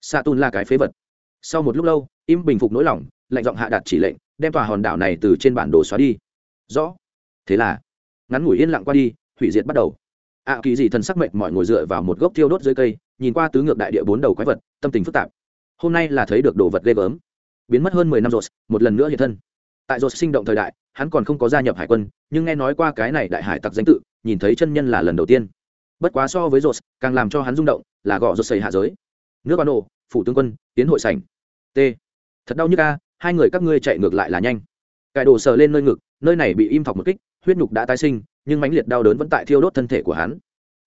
Sa tun là cái phế vật. Sau một lúc lâu, im bình phục nỗi lòng, lạnh giọng hạ đạt chỉ lệnh, đem tòa hòn đảo này từ trên bản đồ xóa đi. Rõ. Thế là, ngắn ngủi yên lặng qua đi, hủy diệt bắt đầu ạ à, kỳ dị thần sắc mệnh mọi ngồi dựa vào một gốc thiêu đốt dưới cây nhìn qua tứ ngược đại địa bốn đầu quái vật tâm tình phức tạp. Hôm nay là thấy được đồ vật ghê gớm. Biến mất hơn mười năm rồi một lần nữa hiện thân. Tại rồi sinh động thời đại hắn còn không có gia nhập hải quân nhưng nghe nói qua cái này đại hải tặc danh tự nhìn thấy chân nhân là lần đầu tiên. Bất quá so với rồi càng làm cho hắn rung động là gõ rồi xây hạ giới. Nước ban nổ phủ tướng quân tiến hội sảnh. T. Thật đau như ca hai người các ngươi chạy ngược lại là nhanh cải đồ sờ lên nơi ngực, nơi này bị im thọc một kích, huyết nhục đã tái sinh, nhưng mãnh liệt đau đớn vẫn tại thiêu đốt thân thể của hắn.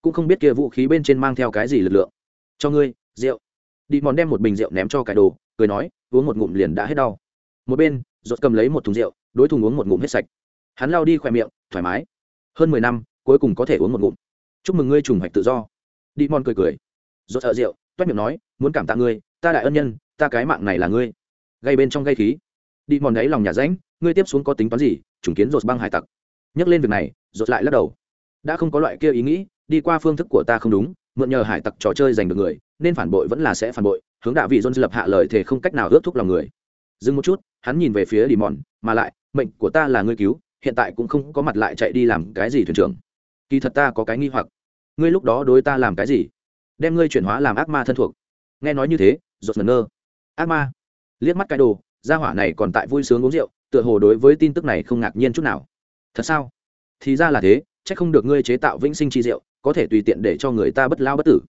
Cũng không biết kia vũ khí bên trên mang theo cái gì lực lượng. Cho ngươi, rượu. Đi mòn đem một bình rượu ném cho cải đồ, cười nói, uống một ngụm liền đã hết đau. Một bên rột cầm lấy một thùng rượu, đối thùng uống một ngụm hết sạch. Hắn lao đi khỏe miệng, thoải mái. Hơn mười năm, cuối cùng có thể uống một ngụm. Chúc mừng ngươi trùng hoạch tự do. Đi mòn cười cười. Rột sợ rượu, toét miệng nói, muốn cảm tạ ngươi, ta đại ân nhân, ta cái mạng này là ngươi. Gây bên trong gây khí. Đi mòn đấy lòng nhà ránh ngươi tiếp xuống có tính toán gì, trùng kiến rột băng hải tặc. Nhắc lên việc này, rột lại lắc đầu. Đã không có loại kia ý nghĩ, đi qua phương thức của ta không đúng, mượn nhờ hải tặc trò chơi giành được người, nên phản bội vẫn là sẽ phản bội, hướng đạo vị john lập hạ lời thể không cách nào ước thúc lòng người. Dừng một chút, hắn nhìn về phía đi mòn, mà lại, mệnh của ta là ngươi cứu, hiện tại cũng không có mặt lại chạy đi làm cái gì thuyền trưởng. Kỳ thật ta có cái nghi hoặc. Ngươi lúc đó đối ta làm cái gì? Đem ngươi chuyển hóa làm ác ma thân thuộc. Nghe nói như thế, rột ngẩn ngơ. Ác ma. Liếc mắt cái đồ gia hỏa này còn tại vui sướng uống rượu, tựa hồ đối với tin tức này không ngạc nhiên chút nào. Thật sao? Thì ra là thế c h ắ c không được ngươi chế tạo vĩnh sinh chi rượu, có thể tùy tiện để cho người ta bất lao bất tử.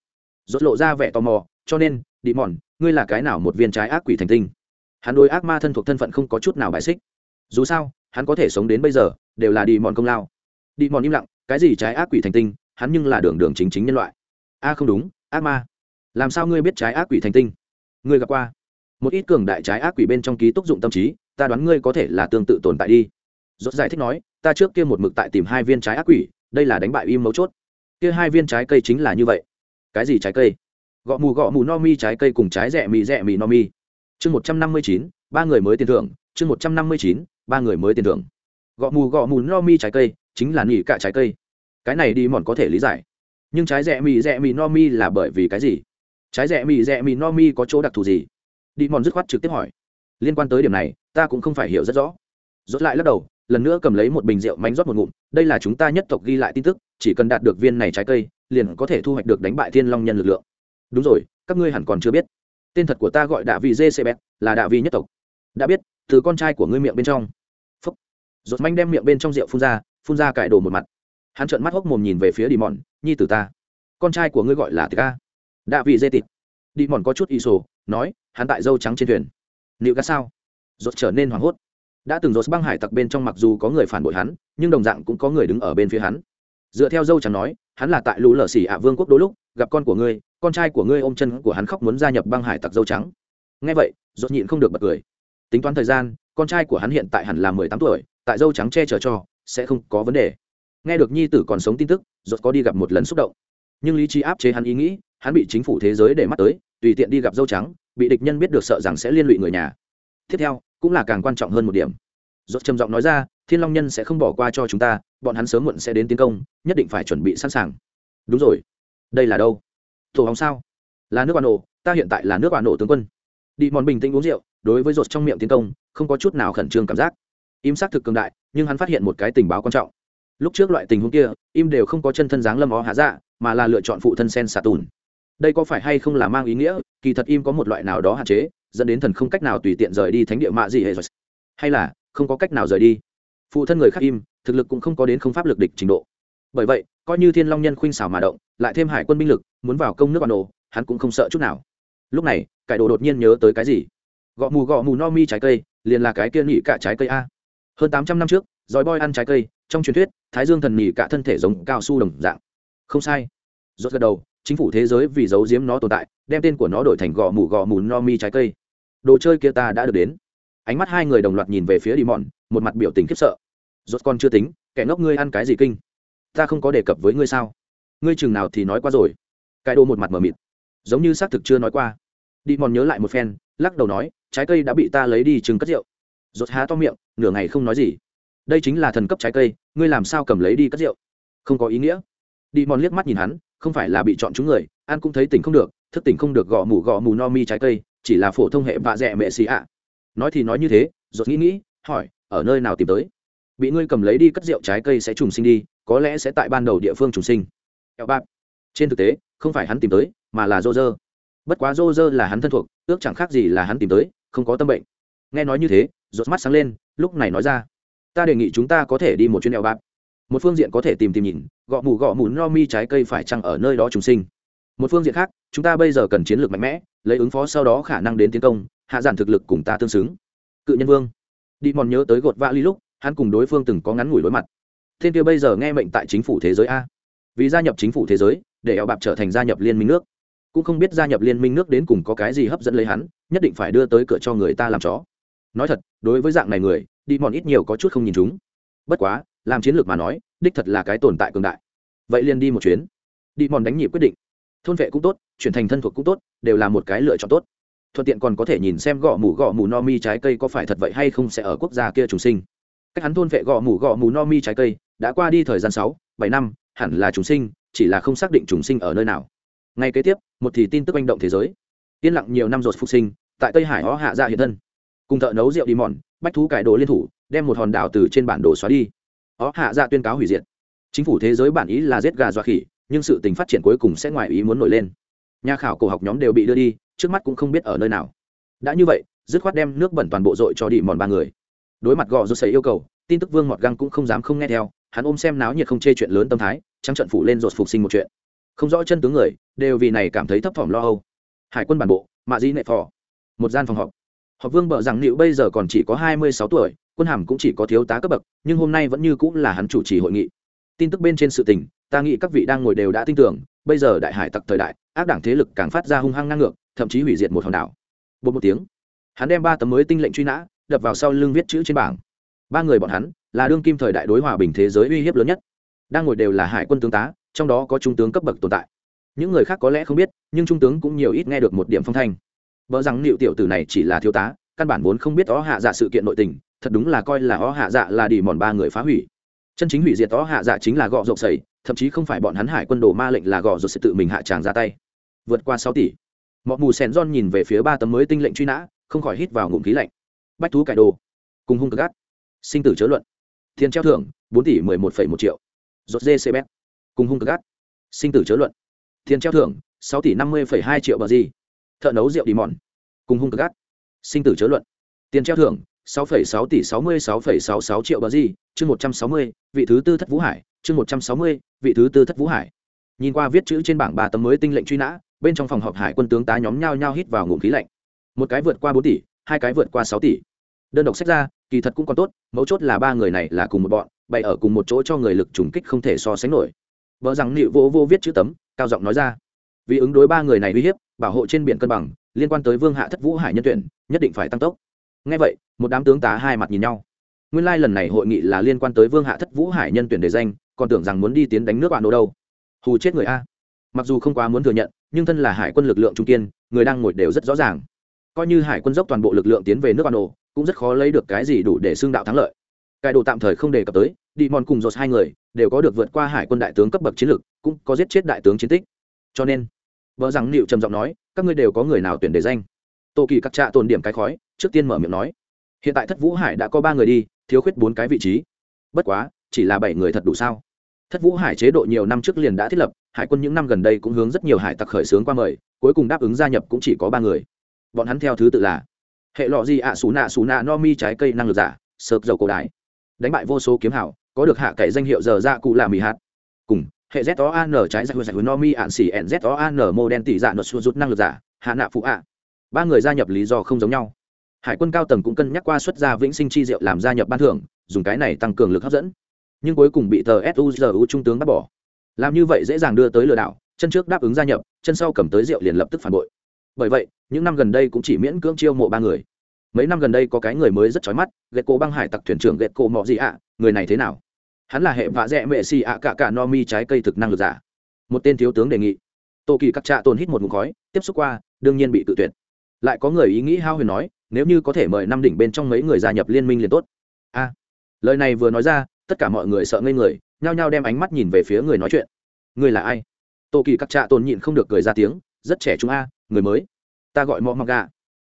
Rốt lộ ra vẻ tò mò, cho nên đi mòn ngươi là cái nào một viên trái ác quỷ thành tinh? Hắn đối ác ma thân thuộc thân phận không có chút nào bại xích. Dù sao, hắn có thể sống đến bây giờ, đều là đi mòn công lao. Đi mòn im lặng, cái gì trái ác quỷ thành tinh, hắn nhưng là đường đường chính chính nhân loại. A, không đúng, ác ma. Làm sao ngươi biết trái ác quỷ thành tinh? Ngươi gặp qua? Một ít cường đại trái ác quỷ bên trong ký túc dụng tâm trí, ta đoán ngươi có thể là tương tự tồn tại đi. Dốt giải thích nói, ta trước kia một mực tại tìm hai viên trái ác quỷ, đây là đánh bại im mấu chốt. Kia hai viên trái cây chính là như vậy. Cái gì trái cây? Gõ mù gõ mù no mi trái cây cùng trái rẻ mì rẻ mì no mi. Chương một trăm năm mươi chín, ba người mới tiền thưởng. Chương một trăm năm mươi chín, ba người mới tiền thưởng. Gõ mù gõ mù no mi trái cây chính là nghỉ cả trái cây. Cái này đi mòn có thể lý giải. Nhưng trái rẻ mì rẻ mì no mi là bởi vì cái gì? Trái rẻ mì rẻ mì no mi có chỗ đặc thù gì? Đi mòn dứt khoát trực tiếp hỏi. Liên quan tới điểm này, ta cũng không phải hiểu rất rõ. Rốt lại lắc đầu, lần nữa cầm lấy một bình rượu mánh rót một ngụm, đây là chúng ta nhất tộc ghi lại tin tức, chỉ cần đạt được viên này trái cây, liền có thể thu hoạch được đánh bại thiên long nhân lực lượng. Đúng rồi, các ngươi hẳn còn chưa biết. Tên thật của ta gọi đạ vị dê xe bẹt, là đạ vị nhất tộc. Đã biết, từ con trai của ngươi miệng bên trong. Phúc. Rốt manh đem miệng bên trong rượu phun ra phun ra cải đồ một mặt. Hắn trợn mắt hốc mồm nhìn về phía đi mòn, nhi tử ta, con trai của ngươi gọi là tịch ca đạ vị dê tịch đi mòn có chút y sổ nói, hắn tại dâu trắng trên thuyền. Liệu ca sao? Rốt trở nên hoảng hốt. Đã từng rốt băng hải tặc bên trong mặc dù có người phản bội hắn, nhưng đồng dạng cũng có người đứng ở bên phía hắn. Dựa theo dâu trắng nói, hắn là tại lũ lở xỉ ạ vương quốc đôi lúc, gặp con của ngươi, con trai của ngươi ôm chân của hắn khóc muốn gia nhập băng hải tặc dâu trắng. Nghe vậy, rốt nhịn không được bật cười. Tính toán thời gian, con trai của hắn hiện tại hẳn là mười tám tuổi, tại dâu trắng che chở cho, sẽ không có vấn đề. Nghe được nhi tử còn sống tin tức, rốt có đi gặp một lần xúc động. Nhưng lý trí áp chế hắn ý nghĩ, hắn bị chính phủ thế giới để mắt tới tùy tiện đi gặp dâu trắng, bị địch nhân biết được sợ rằng sẽ liên lụy người nhà. Tiếp theo, cũng là càng quan trọng hơn một điểm. Rốt trầm giọng nói ra, thiên long nhân sẽ không bỏ qua cho chúng ta, bọn hắn sớm muộn sẽ đến tiến công, nhất định phải chuẩn bị sẵn sàng. Đúng rồi. Đây là đâu? Tổ hóng sao? Là nước bà nổ, ta hiện tại là nước bà nổ tướng quân. Đi mòn bình tĩnh uống rượu, đối với rột trong miệng tiến công, không có chút nào khẩn trương cảm giác. Im xác thực cường đại, nhưng hắn phát hiện một cái tình báo quan trọng. Lúc trước loại tình huống kia, im đều không có chân thân dáng lâm ó hạ dạ mà là lựa chọn phụ thân sen xà tùn đây có phải hay không là mang ý nghĩa, kỳ thật im có một loại nào đó hạn chế, dẫn đến thần không cách nào tùy tiện rời đi thánh địa mạ gì hệ hay là, không có cách nào rời đi. Phụ thân người khác im, thực lực cũng không có đến không pháp lực địch trình độ. Bởi vậy, coi như thiên long nhân khuynh xảo mà động, lại thêm hải quân binh lực, muốn vào công nước bản đồ hắn cũng không sợ chút nào. Lúc này, cải đồ đột nhiên nhớ tới cái gì? Gõ mù gõ mù no mi trái cây, liền là cái kia nhị cả trái cây a. Hơn tám trăm năm trước dòi boy ăn trái cây, trong truyền thuyết, thái dương thần nhị cả thân thể giống cao su đồng dạng. Không sai. Rốt gật đầu chính phủ thế giới vì giấu giếm nó tồn tại, đem tên của nó đổi thành gò mù gò mù no mi trái cây. Đồ chơi kia ta đã được đến. Ánh mắt hai người đồng loạt nhìn về phía đi mòn một mặt biểu tình khiếp sợ. Rốt con chưa tính, kẻ ngốc ngươi ăn cái gì kinh? Ta không có đề cập với ngươi sao? Ngươi chừng nào thì nói qua rồi? Cái đồ một mặt mờ mịt. Giống như xác thực chưa nói qua. Đi mòn nhớ lại một phen, lắc đầu nói, trái cây đã bị ta lấy đi trứng cất rượu. Rốt há to miệng, nửa ngày không nói gì. Đây chính là thần cấp trái cây, ngươi làm sao cầm lấy đi cất rượu? Không có ý nghĩa. Đi mòn liếc mắt nhìn hắn không phải là bị chọn chúng người an cũng thấy tỉnh không được, thức tỉnh không được gõ mù gõ mù no mi trái cây, chỉ là phổ thông hệ vạ dẹ mẹ xì ạ. Nói thì nói như thế rồi nghĩ nghĩ, hỏi, ở nơi nào tìm tới? Bị ngươi cầm lấy đi cất rượu trái cây sẽ trùng sinh đi, có lẽ sẽ tại ban đầu địa phương trùng sinh. Eo bạc trên thực tế, không phải hắn tìm tới, mà là dô dơ bất quá dô dơ là hắn thân thuộc, ước chẳng khác gì là hắn tìm tới, không có tâm bệnh. Nghe nói như thế rột mắt sáng lên, lúc này nói ra, ta đề nghị chúng ta có thể đi một chuyến eo bạc một phương diện có thể tìm tìm nhìn gõ mù gõ mù no mi trái cây phải chăng ở nơi đó trùng sinh. Một phương diện khác, chúng ta bây giờ cần chiến lược mạnh mẽ, lấy ứng phó sau đó khả năng đến tiến công, hạ giản thực lực cùng ta tương xứng. Cự nhân vương. Đi mòn nhớ tới gột vã ly lúc, hắn cùng đối phương từng có ngắn ngủi đối mặt. Thiên kia bây giờ nghe mệnh tại chính phủ thế giới a. Vì gia nhập chính phủ thế giới, để eo bạc trở thành gia nhập liên minh nước. Cũng không biết gia nhập liên minh nước đến cùng có cái gì hấp dẫn lấy hắn, nhất định phải đưa tới cửa cho người ta làm chó. Nói thật, đối với dạng này người, đi mòn ít nhiều có chút không nhìn chúng. Bất quá làm chiến lược mà nói, đích thật là cái tồn tại cường đại. Vậy liền đi một chuyến. Đi mòn đánh nhịp quyết định. Thôn vệ cũng tốt, chuyển thành thân thuộc cũng tốt, đều là một cái lựa chọn tốt. Thuận tiện còn có thể nhìn xem gõ mù gõ mù no mi trái cây có phải thật vậy hay không sẽ ở quốc gia kia trùng sinh. Cách hắn thôn vệ gõ mù gõ mù no mi trái cây, đã qua đi thời gian sáu, bảy năm, hẳn là trùng sinh, chỉ là không xác định trùng sinh ở nơi nào. Ngay kế tiếp, một thì tin tức manh động thế giới. Yên lặng nhiều năm rột phục sinh, tại tây hải ó hạ ra hiện thân. Cùng thợ nấu rượu đi mòn, bách thú cải đồ liên thủ, đem một hòn đảo từ trên bản đồ xóa đi ó, hạ ra dạ tuyên cáo hủy diệt. Chính phủ thế giới bản ý là giết gà dọa khỉ, nhưng sự tình phát triển cuối cùng sẽ ngoài ý muốn nổi lên. Nhà khảo cổ học nhóm đều bị đưa đi, trước mắt cũng không biết ở nơi nào. Đã như vậy, dứt khoát đem nước bẩn toàn bộ dội cho đi mòn ba người. Đối mặt gò rút sấy yêu cầu, tin tức vương mọt găng cũng không dám không nghe theo, hắn ôm xem náo nhiệt không chê chuyện lớn tâm thái, trắng trận phủ lên rột phục sinh một chuyện. Không rõ chân tướng người, đều vì này cảm thấy thấp thỏm lo âu. Hải quân bản bộ, mạ di nệ phò. Một gian phòng họp. Họp vương bợ rằng liệu bây giờ còn chỉ có hai mươi sáu tuổi quân hàm cũng chỉ có thiếu tá cấp bậc, nhưng hôm nay vẫn như cũng là hắn chủ trì hội nghị. Tin tức bên trên sự tình, ta nghĩ các vị đang ngồi đều đã tin tưởng, bây giờ đại hải tặc thời đại, ác đảng thế lực càng phát ra hung hăng ngang ngược, thậm chí hủy diệt một hòn đảo. Một một tiếng, hắn đem ba tấm mới tinh lệnh truy nã, đập vào sau lưng viết chữ trên bảng. Ba người bọn hắn, là đương kim thời đại đối hòa bình thế giới uy hiếp lớn nhất. Đang ngồi đều là hải quân tướng tá, trong đó có trung tướng cấp bậc tồn tại. Những người khác có lẽ không biết, nhưng trung tướng cũng nhiều ít nghe được một điểm phong thanh. Vợ rằng liệu tiểu tử này chỉ là thiếu tá, căn bản vốn không biết đó hạ dạ sự kiện nội tình thật đúng là coi là ó hạ dạ là đi mòn ba người phá hủy. Chân chính hủy diệt ó hạ dạ chính là gọ rộng sầy, thậm chí không phải bọn hắn hải quân đồ ma lệnh là gọ rột sẽ tự mình hạ tràng ra tay. Vượt qua sáu tỷ. Mọi mù sèn don nhìn về phía ba tấm mới tinh lệnh truy nã, không khỏi hít vào ngụm khí lạnh. Bách thú cải đồ. Cùng hung cực gắt. Sinh tử chớ luận. Thiên treo thưởng, bốn tỷ mười một phẩy một triệu. Rột dê cb cùng hung cực gắt. Sinh tử chớ luận. Thiên treo thưởng, sáu tỷ năm mươi phẩy hai triệu bờ gì. Thợ nấu rượu đi mòn cùng hung cực gắt. Sinh tử chớ luận. Tiền treo thưởng sáu phẩy sáu tỷ sáu mươi sáu phẩy sáu sáu triệu bờ gì, chương một trăm sáu mươi, vị thứ tư thất vũ hải, chương một trăm sáu mươi, vị thứ tư thất vũ hải. Nhìn qua viết chữ trên bảng ba tấm mới tinh lệnh truy nã, bên trong phòng họp hải quân tướng tá nhóm nhao nhao hít vào ngụm khí lạnh. Một cái vượt qua bốn tỷ, hai cái vượt qua sáu tỷ. Đơn độc xét ra, kỳ thật cũng còn tốt, mấu chốt là ba người này là cùng một bọn, bày ở cùng một chỗ cho người lực trùng kích không thể so sánh nổi. Bỡ rằng Nữu vô vô viết chữ tấm, cao giọng nói ra. Vì ứng đối ba người này uy hiếp, bảo hộ trên biển cân bằng, liên quan tới vương hạ thất vũ hải nhân tuyển, nhất định phải tăng tốc ngay vậy, một đám tướng tá hai mặt nhìn nhau. Nguyên lai、like、lần này hội nghị là liên quan tới vương hạ thất vũ hải nhân tuyển đề danh, còn tưởng rằng muốn đi tiến đánh nước bạn đồ đâu. Hù chết người a. Mặc dù không quá muốn thừa nhận, nhưng thân là hải quân lực lượng trung kiên, người đang ngồi đều rất rõ ràng. Coi như hải quân dốc toàn bộ lực lượng tiến về nước bạn đồ cũng rất khó lấy được cái gì đủ để xương đạo thắng lợi. Cải đồ tạm thời không đề cập tới, đi mòn cùng dột hai người đều có được vượt qua hải quân đại tướng cấp bậc chiến lược cũng có giết chết đại tướng chiến tích. Cho nên vợ rằng liệu trầm giọng nói, các ngươi đều có người nào tuyển đề danh? Tô kỳ cắt trạ tồn điểm cái khói trước tiên mở miệng nói hiện tại thất vũ hải đã có ba người đi thiếu khuyết bốn cái vị trí bất quá chỉ là bảy người thật đủ sao thất vũ hải chế độ nhiều năm trước liền đã thiết lập hải quân những năm gần đây cũng hướng rất nhiều hải tặc khởi xướng qua mời cuối cùng đáp ứng gia nhập cũng chỉ có ba người bọn hắn theo thứ tự là hệ lọ gì ạ xù nạ xù nạ no mi trái cây năng lực giả sợp dầu cổ đại đánh bại vô số kiếm hảo có được hạ cậy danh hiệu giờ ra cụ là mì hạt cùng hệ z o an trái giải giải no mi ạn xỉ n z o an mô đen tỷ dạ nốt rút năng lực giả hạ nạ phụ ạ ba người gia nhập lý do không giống nhau. Hải quân cao tầng cũng cân nhắc qua xuất gia vĩnh sinh chi diệu làm gia nhập ban thưởng, dùng cái này tăng cường lực hấp dẫn. Nhưng cuối cùng bị tờ suzu trung tướng bắt bỏ. Làm như vậy dễ dàng đưa tới lừa đảo, chân trước đáp ứng gia nhập, chân sau cầm tới rượu liền lập tức phản bội. Bởi vậy, những năm gần đây cũng chỉ miễn cưỡng chiêu mộ ba người. Mấy năm gần đây có cái người mới rất trói mắt ghét cổ băng hải tặc thuyền trưởng ghét cổ mọ gì ạ, người này thế nào? Hắn là hệ vạ dẹ mệ xì ạ cả cả no mi trái cây thực năng lực giả. Một tên thiếu tướng đề nghị. Tô kỳ cắt trạ tồn hít một mục khói, tiếp xúc qua, đương nhiên bị tự tuyệt lại có người ý nghĩ hao huyền nói, nếu như có thể mời năm đỉnh bên trong mấy người gia nhập liên minh liền tốt. A, lời này vừa nói ra, tất cả mọi người sợ ngây người, nhao nhao đem ánh mắt nhìn về phía người nói chuyện. Người là ai? Tô kỳ các trạ tồn nhịn không được cười ra tiếng, rất trẻ chúng a, người mới. Ta gọi mọ mọc gà.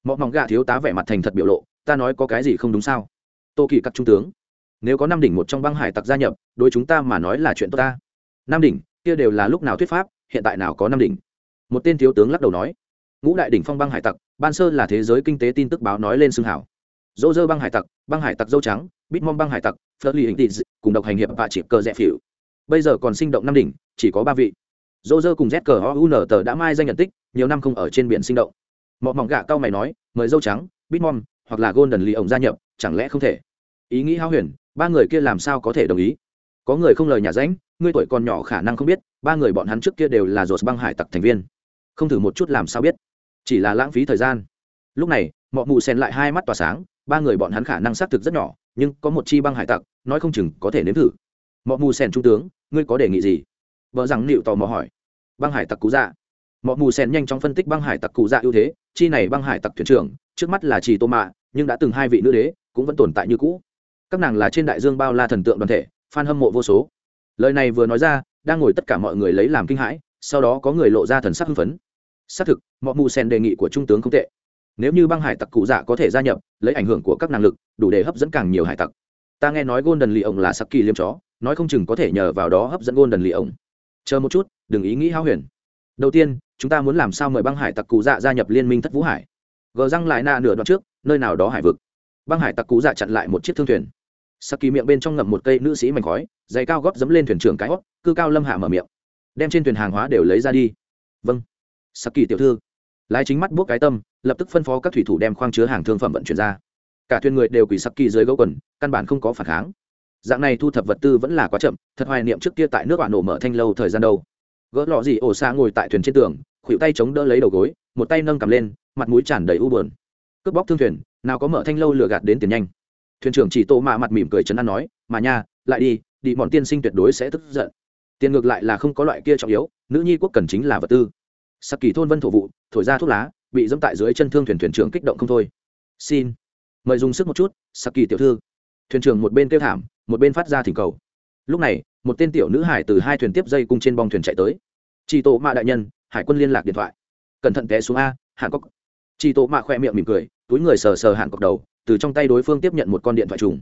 Mọ mọc gà thiếu tá vẻ mặt thành thật biểu lộ, ta nói có cái gì không đúng sao? Tô kỳ các trung tướng. Nếu có năm đỉnh một trong băng hải tặc gia nhập, đối chúng ta mà nói là chuyện tốt ta. Năm đỉnh, kia đều là lúc nào thuyết pháp, hiện tại nào có năm đỉnh? Một tên thiếu tướng lắc đầu nói ngũ đại đỉnh phong băng hải tặc, ban sơ là thế giới kinh tế tin tức báo nói lên xương hảo. Dô dơ băng hải tặc, băng hải tặc dâu trắng bitmom băng hải tặc, phớt ly hình tị cùng độc hành hiệp và chỉ cờ rẽ phiểu. bây giờ còn sinh động năm đỉnh, chỉ có ba vị. Dô dơ cùng z cờ o u n tờ đã mai danh nhận tích, nhiều năm không ở trên biển sinh động. Mọi mỏng gạ cao mày nói, mời dâu trắng bitmom hoặc là golden lee ổng gia nhập, chẳng lẽ không thể? Ý nghĩ hao huyền, ba người kia làm sao có thể đồng ý? Có người không lời nhà ránh ngươi tuổi còn nhỏ khả năng không biết, ba người bọn hắn trước kia đều là dột băng hải tặc thành viên. Không thử một chút làm sao biết chỉ là lãng phí thời gian. Lúc này, mọ mụ xen lại hai mắt tỏa sáng, ba người bọn hắn khả năng xác thực rất nhỏ, nhưng có một chi băng hải tặc, nói không chừng có thể nếm thử. Mọ mù sen trung tướng, ngươi có đề nghị gì? Vợ rằng nịu tò mò hỏi. Băng hải tặc cú dạ. Mọ mù sen nhanh chóng phân tích băng hải tặc cú dạ ưu thế, chi này băng hải tặc thuyền trưởng, trước mắt là chỉ tô mạ, nhưng đã từng hai vị nữ đế, cũng vẫn tồn tại như cũ. Các nàng là trên đại dương bao la thần tượng đoàn thể f hâm mộ vô số. Lời này vừa nói ra, đang ngồi tất cả mọi người lấy làm kinh hãi, sau đó có người lộ ra thần sắc hưng phấn xác thực mọi mù sen đề nghị của trung tướng không tệ. Nếu như băng hải tặc cụ dạ có thể gia nhập, lấy ảnh hưởng của các năng lực, đủ để hấp dẫn càng nhiều hải tặc. Ta nghe nói golden lì ổng là sắc kỳ liêm chó, nói không chừng có thể nhờ vào đó hấp dẫn golden lì ổng. Chờ một chút, đừng ý nghĩ hao huyền. Đầu tiên, chúng ta muốn làm sao mời băng hải tặc cụ dạ gia nhập liên minh thất vũ hải? Gờ răng lại na nửa đoạn trước, nơi nào đó hải vực. Băng hải tặc cụ dạ chặn lại một chiếc thương thuyền. Sắc kỳ miệng bên trong ngậm một cây nữ sĩ mảnh khói, giày cao góp dẫm lên thuyền trưởng cái hót cư cao lâm hạ mở miệng. Đem trên thuyền hàng hóa đều lấy ra đi. Vâng sắc kỳ tiểu thư. Lái chính mắt buốc cái tâm, lập tức phân phó các thủy thủ đem khoang chứa hàng thương phẩm vận chuyển ra. Cả thuyền người đều quỳ sắc kỳ dưới gấu quần, căn bản không có phản kháng. Dạng này thu thập vật tư vẫn là quá chậm, thật hoài niệm trước kia tại nước bạn nổ mở thanh lâu thời gian đâu. Gỡ lọ gì ổ xa ngồi tại thuyền trên tường, khuỷu tay chống đỡ lấy đầu gối, một tay nâng cầm lên, mặt mũi tràn đầy u buồn. Cướp bóc thương thuyền, nào có mở thanh lâu lừa gạt đến tiền nhanh. Thuyền trưởng chỉ tô mạ mặt mỉm cười chấn an nói, mà nha, lại đi đi bọn tiên sinh tuyệt đối sẽ tức giận. Tiền ngược lại là không có loại kia trọng yếu, nữ nhi quốc cần chính là vật tư sắc kỳ thôn vân thổ vụ, thổi ra thuốc lá, bị dẫm tại dưới chân thương thuyền thuyền trưởng kích động không thôi. Xin, mời dùng sức một chút sắc kỳ tiểu thư. Thuyền trưởng một bên kêu thảm, một bên phát ra thỉnh cầu. Lúc này, một tên tiểu nữ hải từ hai thuyền tiếp dây cung trên bong thuyền chạy tới. Chị tổ mạ đại nhân, hải quân liên lạc điện thoại. Cẩn thận té xuống a hàn cốc. Chị tổ mạ khoe miệng mỉm cười, túi người sờ sờ hàn cốc đầu, từ trong tay đối phương tiếp nhận một con điện thoại trùng.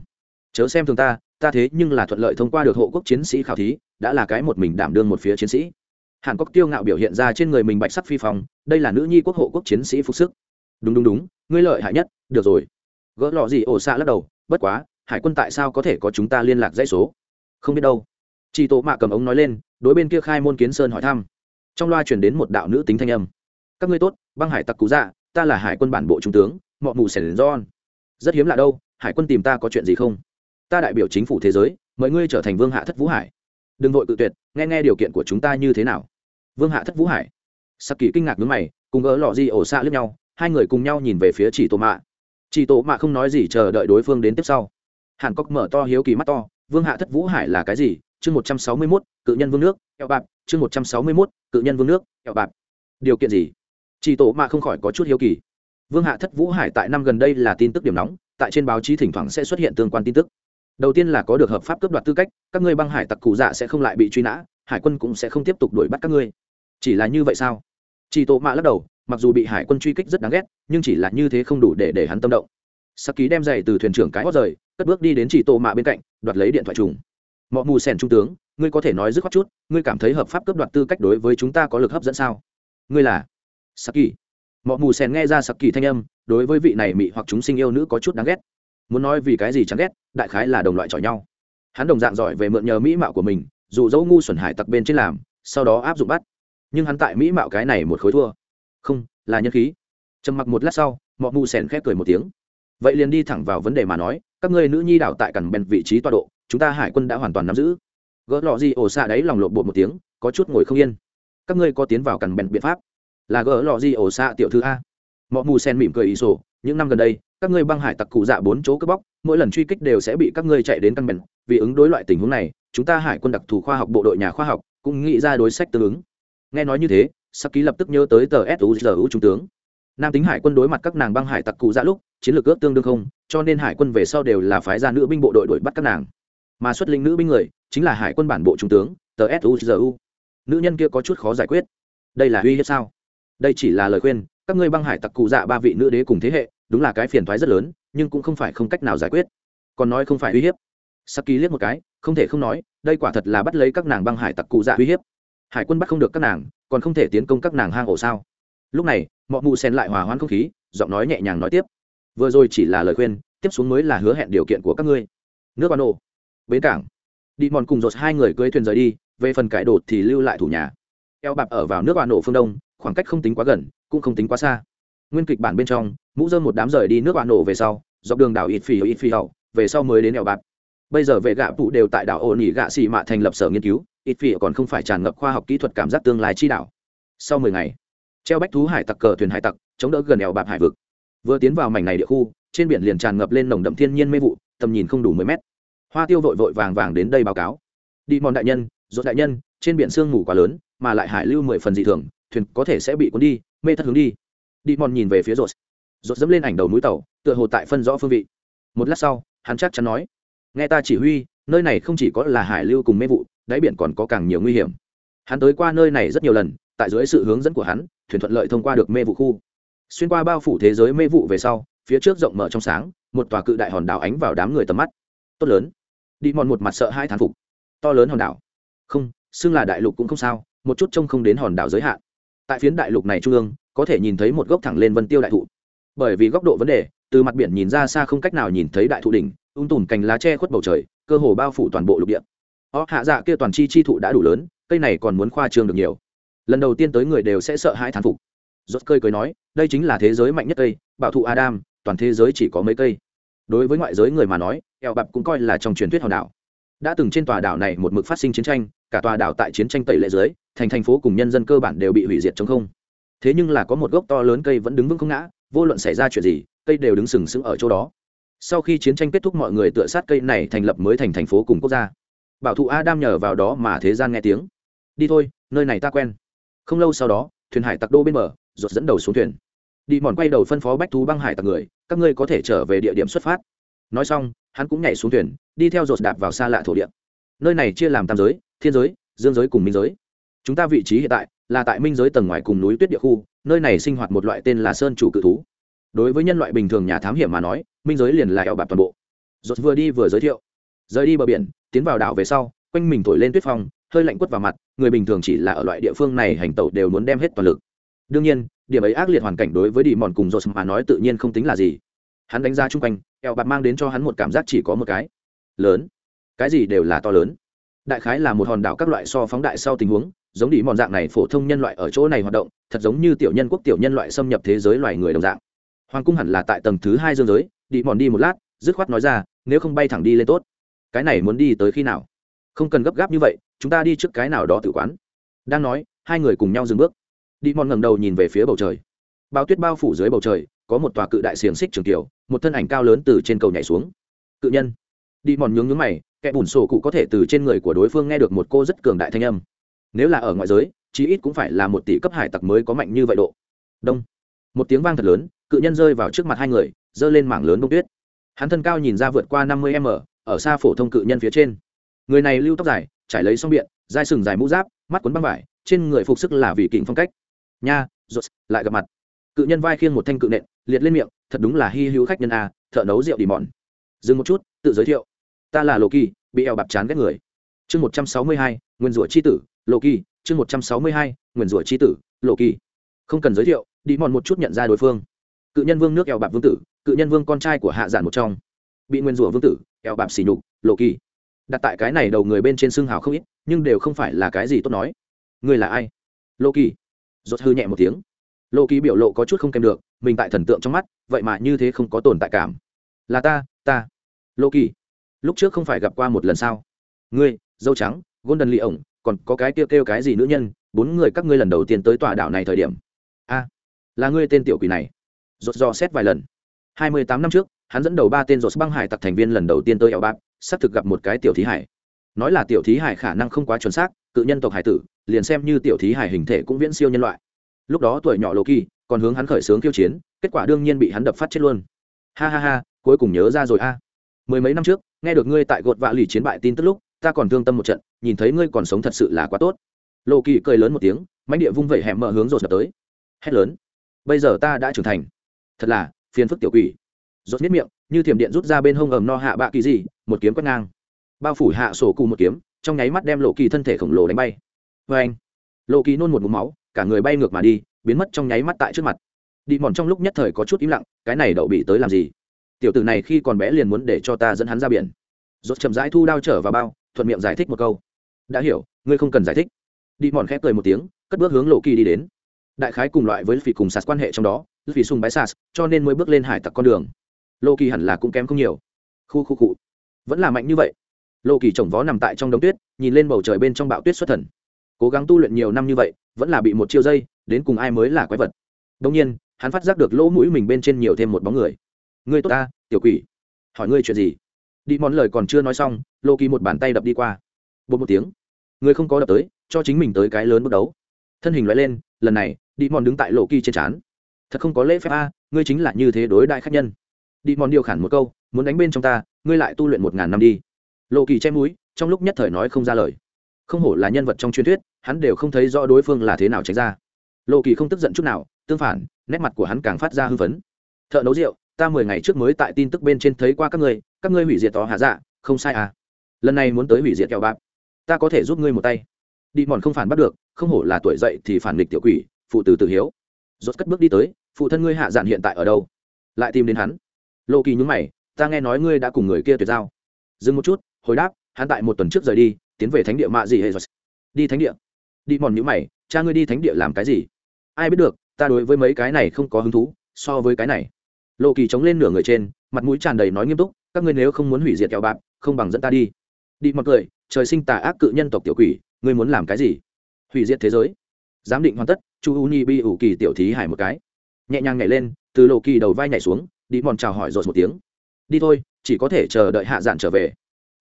Chớ xem thường ta ta thế nhưng là thuận lợi thông qua được hộ quốc chiến sĩ khảo thí, đã là cái một mình đảm đương một phía chiến sĩ hàn quốc tiêu ngạo biểu hiện ra trên người mình bạch sắc phi phong, đây là nữ nhi quốc hộ quốc chiến sĩ phục sức. Đúng đúng đúng, ngươi lợi hại nhất, được rồi. Gỡ lọ gì ổ xạ lắc đầu, bất quá, hải quân tại sao có thể có chúng ta liên lạc dãy số? Không biết đâu. Chị tổ mạ cầm ống nói lên, đối bên kia khai môn kiến sơn hỏi thăm. Trong loa chuyển đến một đạo nữ tính thanh âm. Các ngươi tốt, băng hải tặc cú dạ ta là hải quân bản bộ trung tướng, mọ mù sẻ đến don rất hiếm lạ đâu, hải quân tìm ta có chuyện gì không? Ta đại biểu chính phủ thế giới, mời ngươi trở thành vương hạ thất vũ hải. Đừng vội tự tuyệt, nghe nghe điều kiện của chúng ta như thế nào vương hạ thất vũ hải sắc kỳ kinh ngạc ngứa mày, cùng gỡ lọ di ổ xạ lướt nhau, hai người cùng nhau nhìn về phía chỉ tổ mạ. chỉ tổ mạ không nói gì, chờ đợi đối phương đến tiếp sau. hàn cốc mở to hiếu kỳ mắt to, vương hạ thất vũ hải là cái gì? chương một trăm sáu mươi mốt, cự nhân vương nước, kẹo bạc chương một trăm sáu mươi mốt, cự nhân vương nước, kẹo bạc điều kiện gì? chỉ tổ mạ không khỏi có chút hiếu kỳ. vương hạ thất vũ hải tại năm gần đây là tin tức điểm nóng, tại trên báo chí thỉnh thoảng sẽ xuất hiện tương quan tin tức. đầu tiên là có được hợp pháp cướp đoạt tư cách, các ngươi băng hải tặc cụ dạ sẽ không lại bị truy nã, hải quân cũng sẽ không tiếp tục đuổi bắt các ngươi chỉ là như vậy sao? Chỉ tổ mạ lắc đầu, mặc dù bị hải quân truy kích rất đáng ghét, nhưng chỉ là như thế không đủ để để hắn tâm động. Sắc ký đem giày từ thuyền trưởng cái hót rời, cất bước đi đến chỉ tổ mạ bên cạnh, đoạt lấy điện thoại trùng. Mọi mù sèn trung tướng, ngươi có thể nói dứt khoát chút, ngươi cảm thấy hợp pháp cướp đoạt tư cách đối với chúng ta có lực hấp dẫn sao? Ngươi là sắc kỳ mọi mù sèn nghe ra sắc kỳ thanh âm, đối với vị này mị hoặc chúng sinh yêu nữ có chút đáng ghét. Muốn nói vì cái gì chẳng ghét, đại khái là đồng loại chọi nhau. Hắn đồng dạng giỏi về mượn nhờ mỹ mạo của mình dù dẫu ngu xuẩn hải tặc bên trên làm, sau đó áp dụng bắt nhưng hắn tại mỹ mạo cái này một khối thua. Không, là nhân khí. Trầm mặc một lát sau mọi mù sèn khép cười một tiếng. Vậy liền đi thẳng vào vấn đề mà nói, các ngươi nữ nhi đảo tại cằn bèn vị trí tọa độ, chúng ta hải quân đã hoàn toàn nắm giữ. Gỡ lọ gì ổ xạ đấy lòng lộn bột một tiếng, có chút ngồi không yên. Các ngươi có tiến vào cằn bèn biện pháp? Là gỡ lọ gì ổ xạ tiểu thư a. Mọi mù sen mỉm cười ý sổ, những năm gần đây, các ngươi băng hải tặc cụ dạ bốn chỗ cướp bóc, mỗi lần truy kích đều sẽ bị các ngươi chạy đến căn bèn. Vì ứng đối loại tình huống này, chúng ta hải quân đặc thù khoa học bộ đội nhà khoa học cũng nghĩ ra đối sách tương ứng nghe nói như thế sắc ký lập tức nhớ tới tờ suzu trung tướng. Nam tính hải quân đối mặt các nàng băng hải tặc cụ dạ lúc, chiến lược ước tương đương không, cho nên hải quân về sau đều là phái ra nữ binh bộ đội đuổi bắt các nàng. Mà xuất lĩnh nữ binh người, chính là hải quân bản bộ trung tướng, tờ suzu nữ nhân kia có chút khó giải quyết. Đây là uy hiếp sao? Đây chỉ là lời khuyên, các ngươi băng hải tặc cụ dạ ba vị nữ đế cùng thế hệ, đúng là cái phiền thoái rất lớn, nhưng cũng không phải không cách nào giải quyết. Còn nói không phải uy hiếp. Saki liếc một cái, không thể không nói, đây quả thật là bắt lấy các nàng băng hải tặc cụ dạ uy hiếp hải quân bắt không được các nàng, còn không thể tiến công các nàng hang ổ sao? Lúc này mọi mù sen lại hòa hoãn không khí, giọng nói nhẹ nhàng nói tiếp. Vừa rồi chỉ là lời khuyên, tiếp xuống mới là hứa hẹn điều kiện của các ngươi. Nước ban ổ bến cảng. Đi mòn cùng dột hai người cưới thuyền rời đi, về phần cải đột thì lưu lại thủ nhà. Eo bạp ở vào nước ban Nổ phương đông, khoảng cách không tính quá gần, cũng không tính quá xa. Nguyên kịch bản bên trong, mũ dơm một đám rời đi nước ban Nổ về sau, dọc đường đảo ít phì ít phì hậu, về sau mới đến eo bạp. Bây giờ vệ gạ phụ đều tại đảo ổ nỉ gạ xì mạ thành lập sở nghiên cứu ít vị còn không phải tràn ngập khoa học kỹ thuật cảm giác tương lai chi đạo. sau mười ngày, treo bách thú hải tặc cờ thuyền hải tặc chống đỡ gần eo bạc hải vực. Vừa tiến vào mảnh này địa khu, trên biển liền tràn ngập lên nồng đậm thiên nhiên mê vụ, tầm nhìn không đủ mười mét. Hoa tiêu vội vội vàng vàng đến đây báo cáo. Đi mòn đại nhân rốt đại nhân, trên biển sương mù quá lớn, mà lại hải lưu mười phần dị thường, thuyền có thể sẽ bị cuốn đi, mê thất hướng đi. Đi mòn nhìn về phía rốt rốt dẫm lên ảnh đầu núi tàu, tựa hồ tại phân rõ phương vị. Một lát sau, hắn chắc chắn nói, nghe ta chỉ huy, nơi này không chỉ có là hải lưu cùng mê vụ đáy biển còn có càng nhiều nguy hiểm. Hắn tới qua nơi này rất nhiều lần, tại dưới sự hướng dẫn của hắn, thuyền thuận lợi thông qua được mê vụ khu. Xuyên qua bao phủ thế giới mê vụ về sau, phía trước rộng mở trong sáng, một tòa cự đại hòn đảo ánh vào đám người tầm mắt. Tốt lớn. Đi mòn một mặt sợ hai thán phục. To lớn hòn đảo. Không, xưng là đại lục cũng không sao, một chút trông không đến hòn đảo giới hạn. Tại phiến đại lục này trung ương, có thể nhìn thấy một gốc thẳng lên vân tiêu đại thụ. Bởi vì góc độ vấn đề, từ mặt biển nhìn ra xa không cách nào nhìn thấy đại thụ đỉnh, ung tùm cành lá che khuất bầu trời, cơ hồ bao phủ toàn bộ lục địa họ hạ dạ kia toàn chi chi thụ đã đủ lớn, cây này còn muốn khoa trương được nhiều. Lần đầu tiên tới người đều sẽ sợ hãi thán phục. Rốt cơi cười nói, đây chính là thế giới mạnh nhất cây, bảo thụ adam, toàn thế giới chỉ có mấy cây. Đối với ngoại giới người mà nói, eo bạp cũng coi là trong truyền thuyết hòn đảo. Đã từng trên tòa đảo này một mực phát sinh chiến tranh, cả tòa đảo tại chiến tranh tẩy lệ dưới, thành thành phố cùng nhân dân cơ bản đều bị hủy diệt chống không. Thế nhưng là có một gốc to lớn cây vẫn đứng vững không ngã, vô luận xảy ra chuyện gì, cây đều đứng sừng sững ở chỗ đó. Sau khi chiến tranh kết thúc mọi người tựa sát cây này thành lập mới thành thành phố cùng quốc gia bảo thụ adam nhờ vào đó mà thế gian nghe tiếng. Đi thôi, nơi này ta quen. Không lâu sau đó, thuyền hải tặc đô bên bờ rột dẫn đầu xuống thuyền. Đi mòn quay đầu phân phó bách thú băng hải tặc người, các ngươi có thể trở về địa điểm xuất phát. Nói xong, hắn cũng nhảy xuống thuyền, đi theo rột đạp vào xa lạ thổ địa. Nơi này chia làm tam giới, thiên giới, dương giới cùng minh giới. Chúng ta vị trí hiện tại là tại minh giới tầng ngoài cùng núi tuyết địa khu, nơi này sinh hoạt một loại tên là sơn chủ cự thú. Đối với nhân loại bình thường nhà thám hiểm mà nói, minh giới liền là eo bạc toàn bộ. Rột vừa đi vừa giới thiệu. Rời đi bờ biển tiến vào đảo về sau, quanh mình thổi lên tuyết phong, hơi lạnh quất vào mặt, người bình thường chỉ là ở loại địa phương này hành tẩu đều muốn đem hết toàn lực. Đương nhiên, điểm ấy ác liệt hoàn cảnh đối với đi mòn cùng rột mà nói tự nhiên không tính là gì. Hắn đánh ra chung quanh, eo bạc mang đến cho hắn một cảm giác chỉ có một cái. Lớn. Cái gì đều là to lớn. Đại khái là một hòn đảo các loại so phóng đại sau tình huống, giống đi mòn dạng này phổ thông nhân loại ở chỗ này hoạt động, thật giống như tiểu nhân quốc tiểu nhân loại xâm nhập thế giới loài người đồng dạng. Hoàng cung hẳn là tại tầng thứ hai dương giới đi mòn đi một lát, dứt khoát nói ra, nếu không bay thẳng đi lên tốt cái này muốn đi tới khi nào? Không cần gấp gáp như vậy, chúng ta đi trước cái nào đó tự quán. Đang nói, hai người cùng nhau dừng bước. Đi mòn ngẩng đầu nhìn về phía bầu trời. Bao tuyết bao phủ dưới bầu trời, có một tòa cự đại xiềng xích trường tiểu, một thân ảnh cao lớn từ trên cầu nhảy xuống. Cự nhân. Đi mòn nhướng nhướng mày, kẻ bùn sổ cụ có thể từ trên người của đối phương nghe được một cô rất cường đại thanh âm. Nếu là ở ngoại giới, chí ít cũng phải là một tỷ cấp hải tặc mới có mạnh như vậy độ. Đông. Một tiếng vang thật lớn, cự nhân rơi vào trước mặt hai người, giơ lên mảng lớn bông tuyết. Hắn thân cao nhìn ra vượt qua năm mươi m ở xa phổ thông cự nhân phía trên. Người này lưu tóc dài, trải lấy xong biện, dai sừng dài mũ giáp, mắt quấn băng vải, trên người phục sức là vì kình phong cách. Nha rột lại gặp mặt. Cự nhân vai khiêng một thanh cự nện, liệt lên miệng, thật đúng là hy hữu khách nhân a, thợ nấu rượu đi mòn. Dừng một chút, tự giới thiệu. Ta là lộ kỳ, bị eo bạc chán ghét người. Chương một trăm sáu mươi hai, nguyên rủa c h i tử, lộ kỳ. Chương một trăm sáu mươi hai, nguyên rủa c h i tử, lộ kỳ. Không cần giới thiệu, đi mòn một chút nhận ra đối phương. Cự nhân vương nước eo bạc vương tử, cự nhân vương con trai của hạ giản một trong bị nguyên rủa vương tử, eo bạp xỉ nhục, lộ kỳ. Đặt tại cái này đầu người bên trên xương hào không ít, nhưng đều không phải là cái gì tốt nói. Người là ai? Lộ kỳ. Rốt hư nhẹ một tiếng. Lộ kỳ biểu lộ có chút không kèm được, mình tại thần tượng trong mắt, vậy mà như thế không có tồn tại cảm. Là ta ta. Lộ kỳ. Lúc trước không phải gặp qua một lần sao? Ngươi, dâu trắng, golden lì ổng còn có cái kêu kêu cái gì nữ nhân, bốn người các ngươi lần đầu tiên tới tòa đảo này thời điểm. A, là ngươi tên tiểu quỷ này. Rốt do xét vài lần. Hai mươi tám năm trước hắn dẫn đầu ba tên rột băng hải tặc thành viên lần đầu tiên tới eo bạc xác thực gặp một cái tiểu thí hải. Nói là tiểu thí hải khả năng không quá chuẩn xác, cự nhân tộc hải tử, liền xem như tiểu thí hải hình thể cũng viễn siêu nhân loại. Lúc đó tuổi nhỏ Lô kỳ còn hướng hắn khởi xướng khiêu chiến, kết quả đương nhiên bị hắn đập phát chết luôn. Ha ha ha, cuối cùng nhớ ra rồi a. Mười mấy năm trước, nghe được ngươi tại gột vạ lì chiến bại tin tức lúc, ta còn thương tâm một trận, nhìn thấy ngươi còn sống thật sự là quá tốt. Lô kỳ cười lớn một tiếng mánh địa vung vẩy hẻm mở hướng rột đập tới. Hét lớn, bây giờ ta đã trưởng thành. Thật là phiền phức tiểu quỷ rốt miết miệng, như thiểm điện rút ra bên hông ẩm no hạ bạ kỳ gì, một kiếm quét ngang. Bao phủ hạ sổ cụ một kiếm, trong nháy mắt đem lộ kỳ thân thể khổng lồ đánh bay. Vê anh, lộ kỳ nôn một mũ máu, cả người bay ngược mà đi, biến mất trong nháy mắt tại trước mặt. Đi mòn trong lúc nhất thời có chút im lặng, cái này đậu bị tới làm gì? Tiểu tử này khi còn bé liền muốn để cho ta dẫn hắn ra biển. Rốt chậm rãi thu đao trở vào bao, thuận miệng giải thích một câu. Đã hiểu, ngươi không cần giải thích. Đi mòn khép cười một tiếng, cất bước hướng lộ kỳ đi đến. Đại khái cùng loại với phỉ cùng sạt quan hệ trong đó vì sùng bái sạt, cho nên mới bước lên hải tặc con đường lô kỳ hẳn là cũng kém không nhiều. Khu khu cụ vẫn là mạnh như vậy. Lô kỳ trồng vó nằm tại trong đống tuyết, nhìn lên bầu trời bên trong bão tuyết xuất thần. Cố gắng tu luyện nhiều năm như vậy, vẫn là bị một chiêu dây, đến cùng ai mới là quái vật. Đông nhiên, hắn phát giác được lỗ mũi mình bên trên nhiều thêm một bóng người. Ngươi tốt ta, tiểu quỷ. Hỏi ngươi chuyện gì? Đi món lời còn chưa nói xong, lô kỳ một bàn tay đập đi qua. Bột một tiếng. Ngươi không có đập tới, cho chính mình tới cái lớn bước đấu. Thân hình loại lên, lần này, đi mòn đứng tại lộ kỳ trên trán. Thật không có lễ phép a, ngươi chính là như thế đối đại khách nhân đi mòn điều khản một câu, muốn đánh bên trong ta, ngươi lại tu luyện một ngàn năm đi. Lộ kỳ che mũi, trong lúc nhất thời nói không ra lời. Không hổ là nhân vật trong truyền thuyết, hắn đều không thấy rõ đối phương là thế nào tránh ra. Lộ kỳ không tức giận chút nào, tương phản, nét mặt của hắn càng phát ra hư vấn thợ nấu rượu, ta mười ngày trước mới tại tin tức bên trên thấy qua các ngươi các ngươi hủy diệt tỏ hạ dạ không sai à. Lần này muốn tới hủy diệt kẹo bạc, ta có thể giúp ngươi một tay. Đi mòn không phản bắt được, không hổ là tuổi dậy thì phản nghịch tiểu quỷ, phụ từ tử hiếu. Rốt cất bước đi tới, phụ thân ngươi hạ dạn hiện tại ở đâu? Lại tìm đến hắn lộ kỳ nhúng mày, ta nghe nói ngươi đã cùng người kia tuyệt giao. Dừng một chút, hồi đáp, hắn tại một tuần trước rời đi, tiến về thánh địa mạ gì hệ rồi đi thánh địa? Đi mòn nhữ mày, cha ngươi đi thánh địa làm cái gì? Ai biết được, ta đối với mấy cái này không có hứng thú, so với cái này. Lộ kỳ chống lên nửa người trên, mặt mũi tràn đầy nói nghiêm túc, các ngươi nếu không muốn hủy diệt kẹo bạc không bằng dẫn ta đi. Đi mọt cười, trời sinh tà ác cự nhân tộc tiểu quỷ, ngươi muốn làm cái gì? Hủy diệt thế giới. Giám định hoàn tất, chu u ni bi ủ kỳ tiểu thí hải một cái. Nhẹ nhàng nhảy lên, từ lộ kỳ đầu vai nhảy xuống đi mòn chào hỏi rột một tiếng. Đi thôi, chỉ có thể chờ đợi hạ dạn trở về.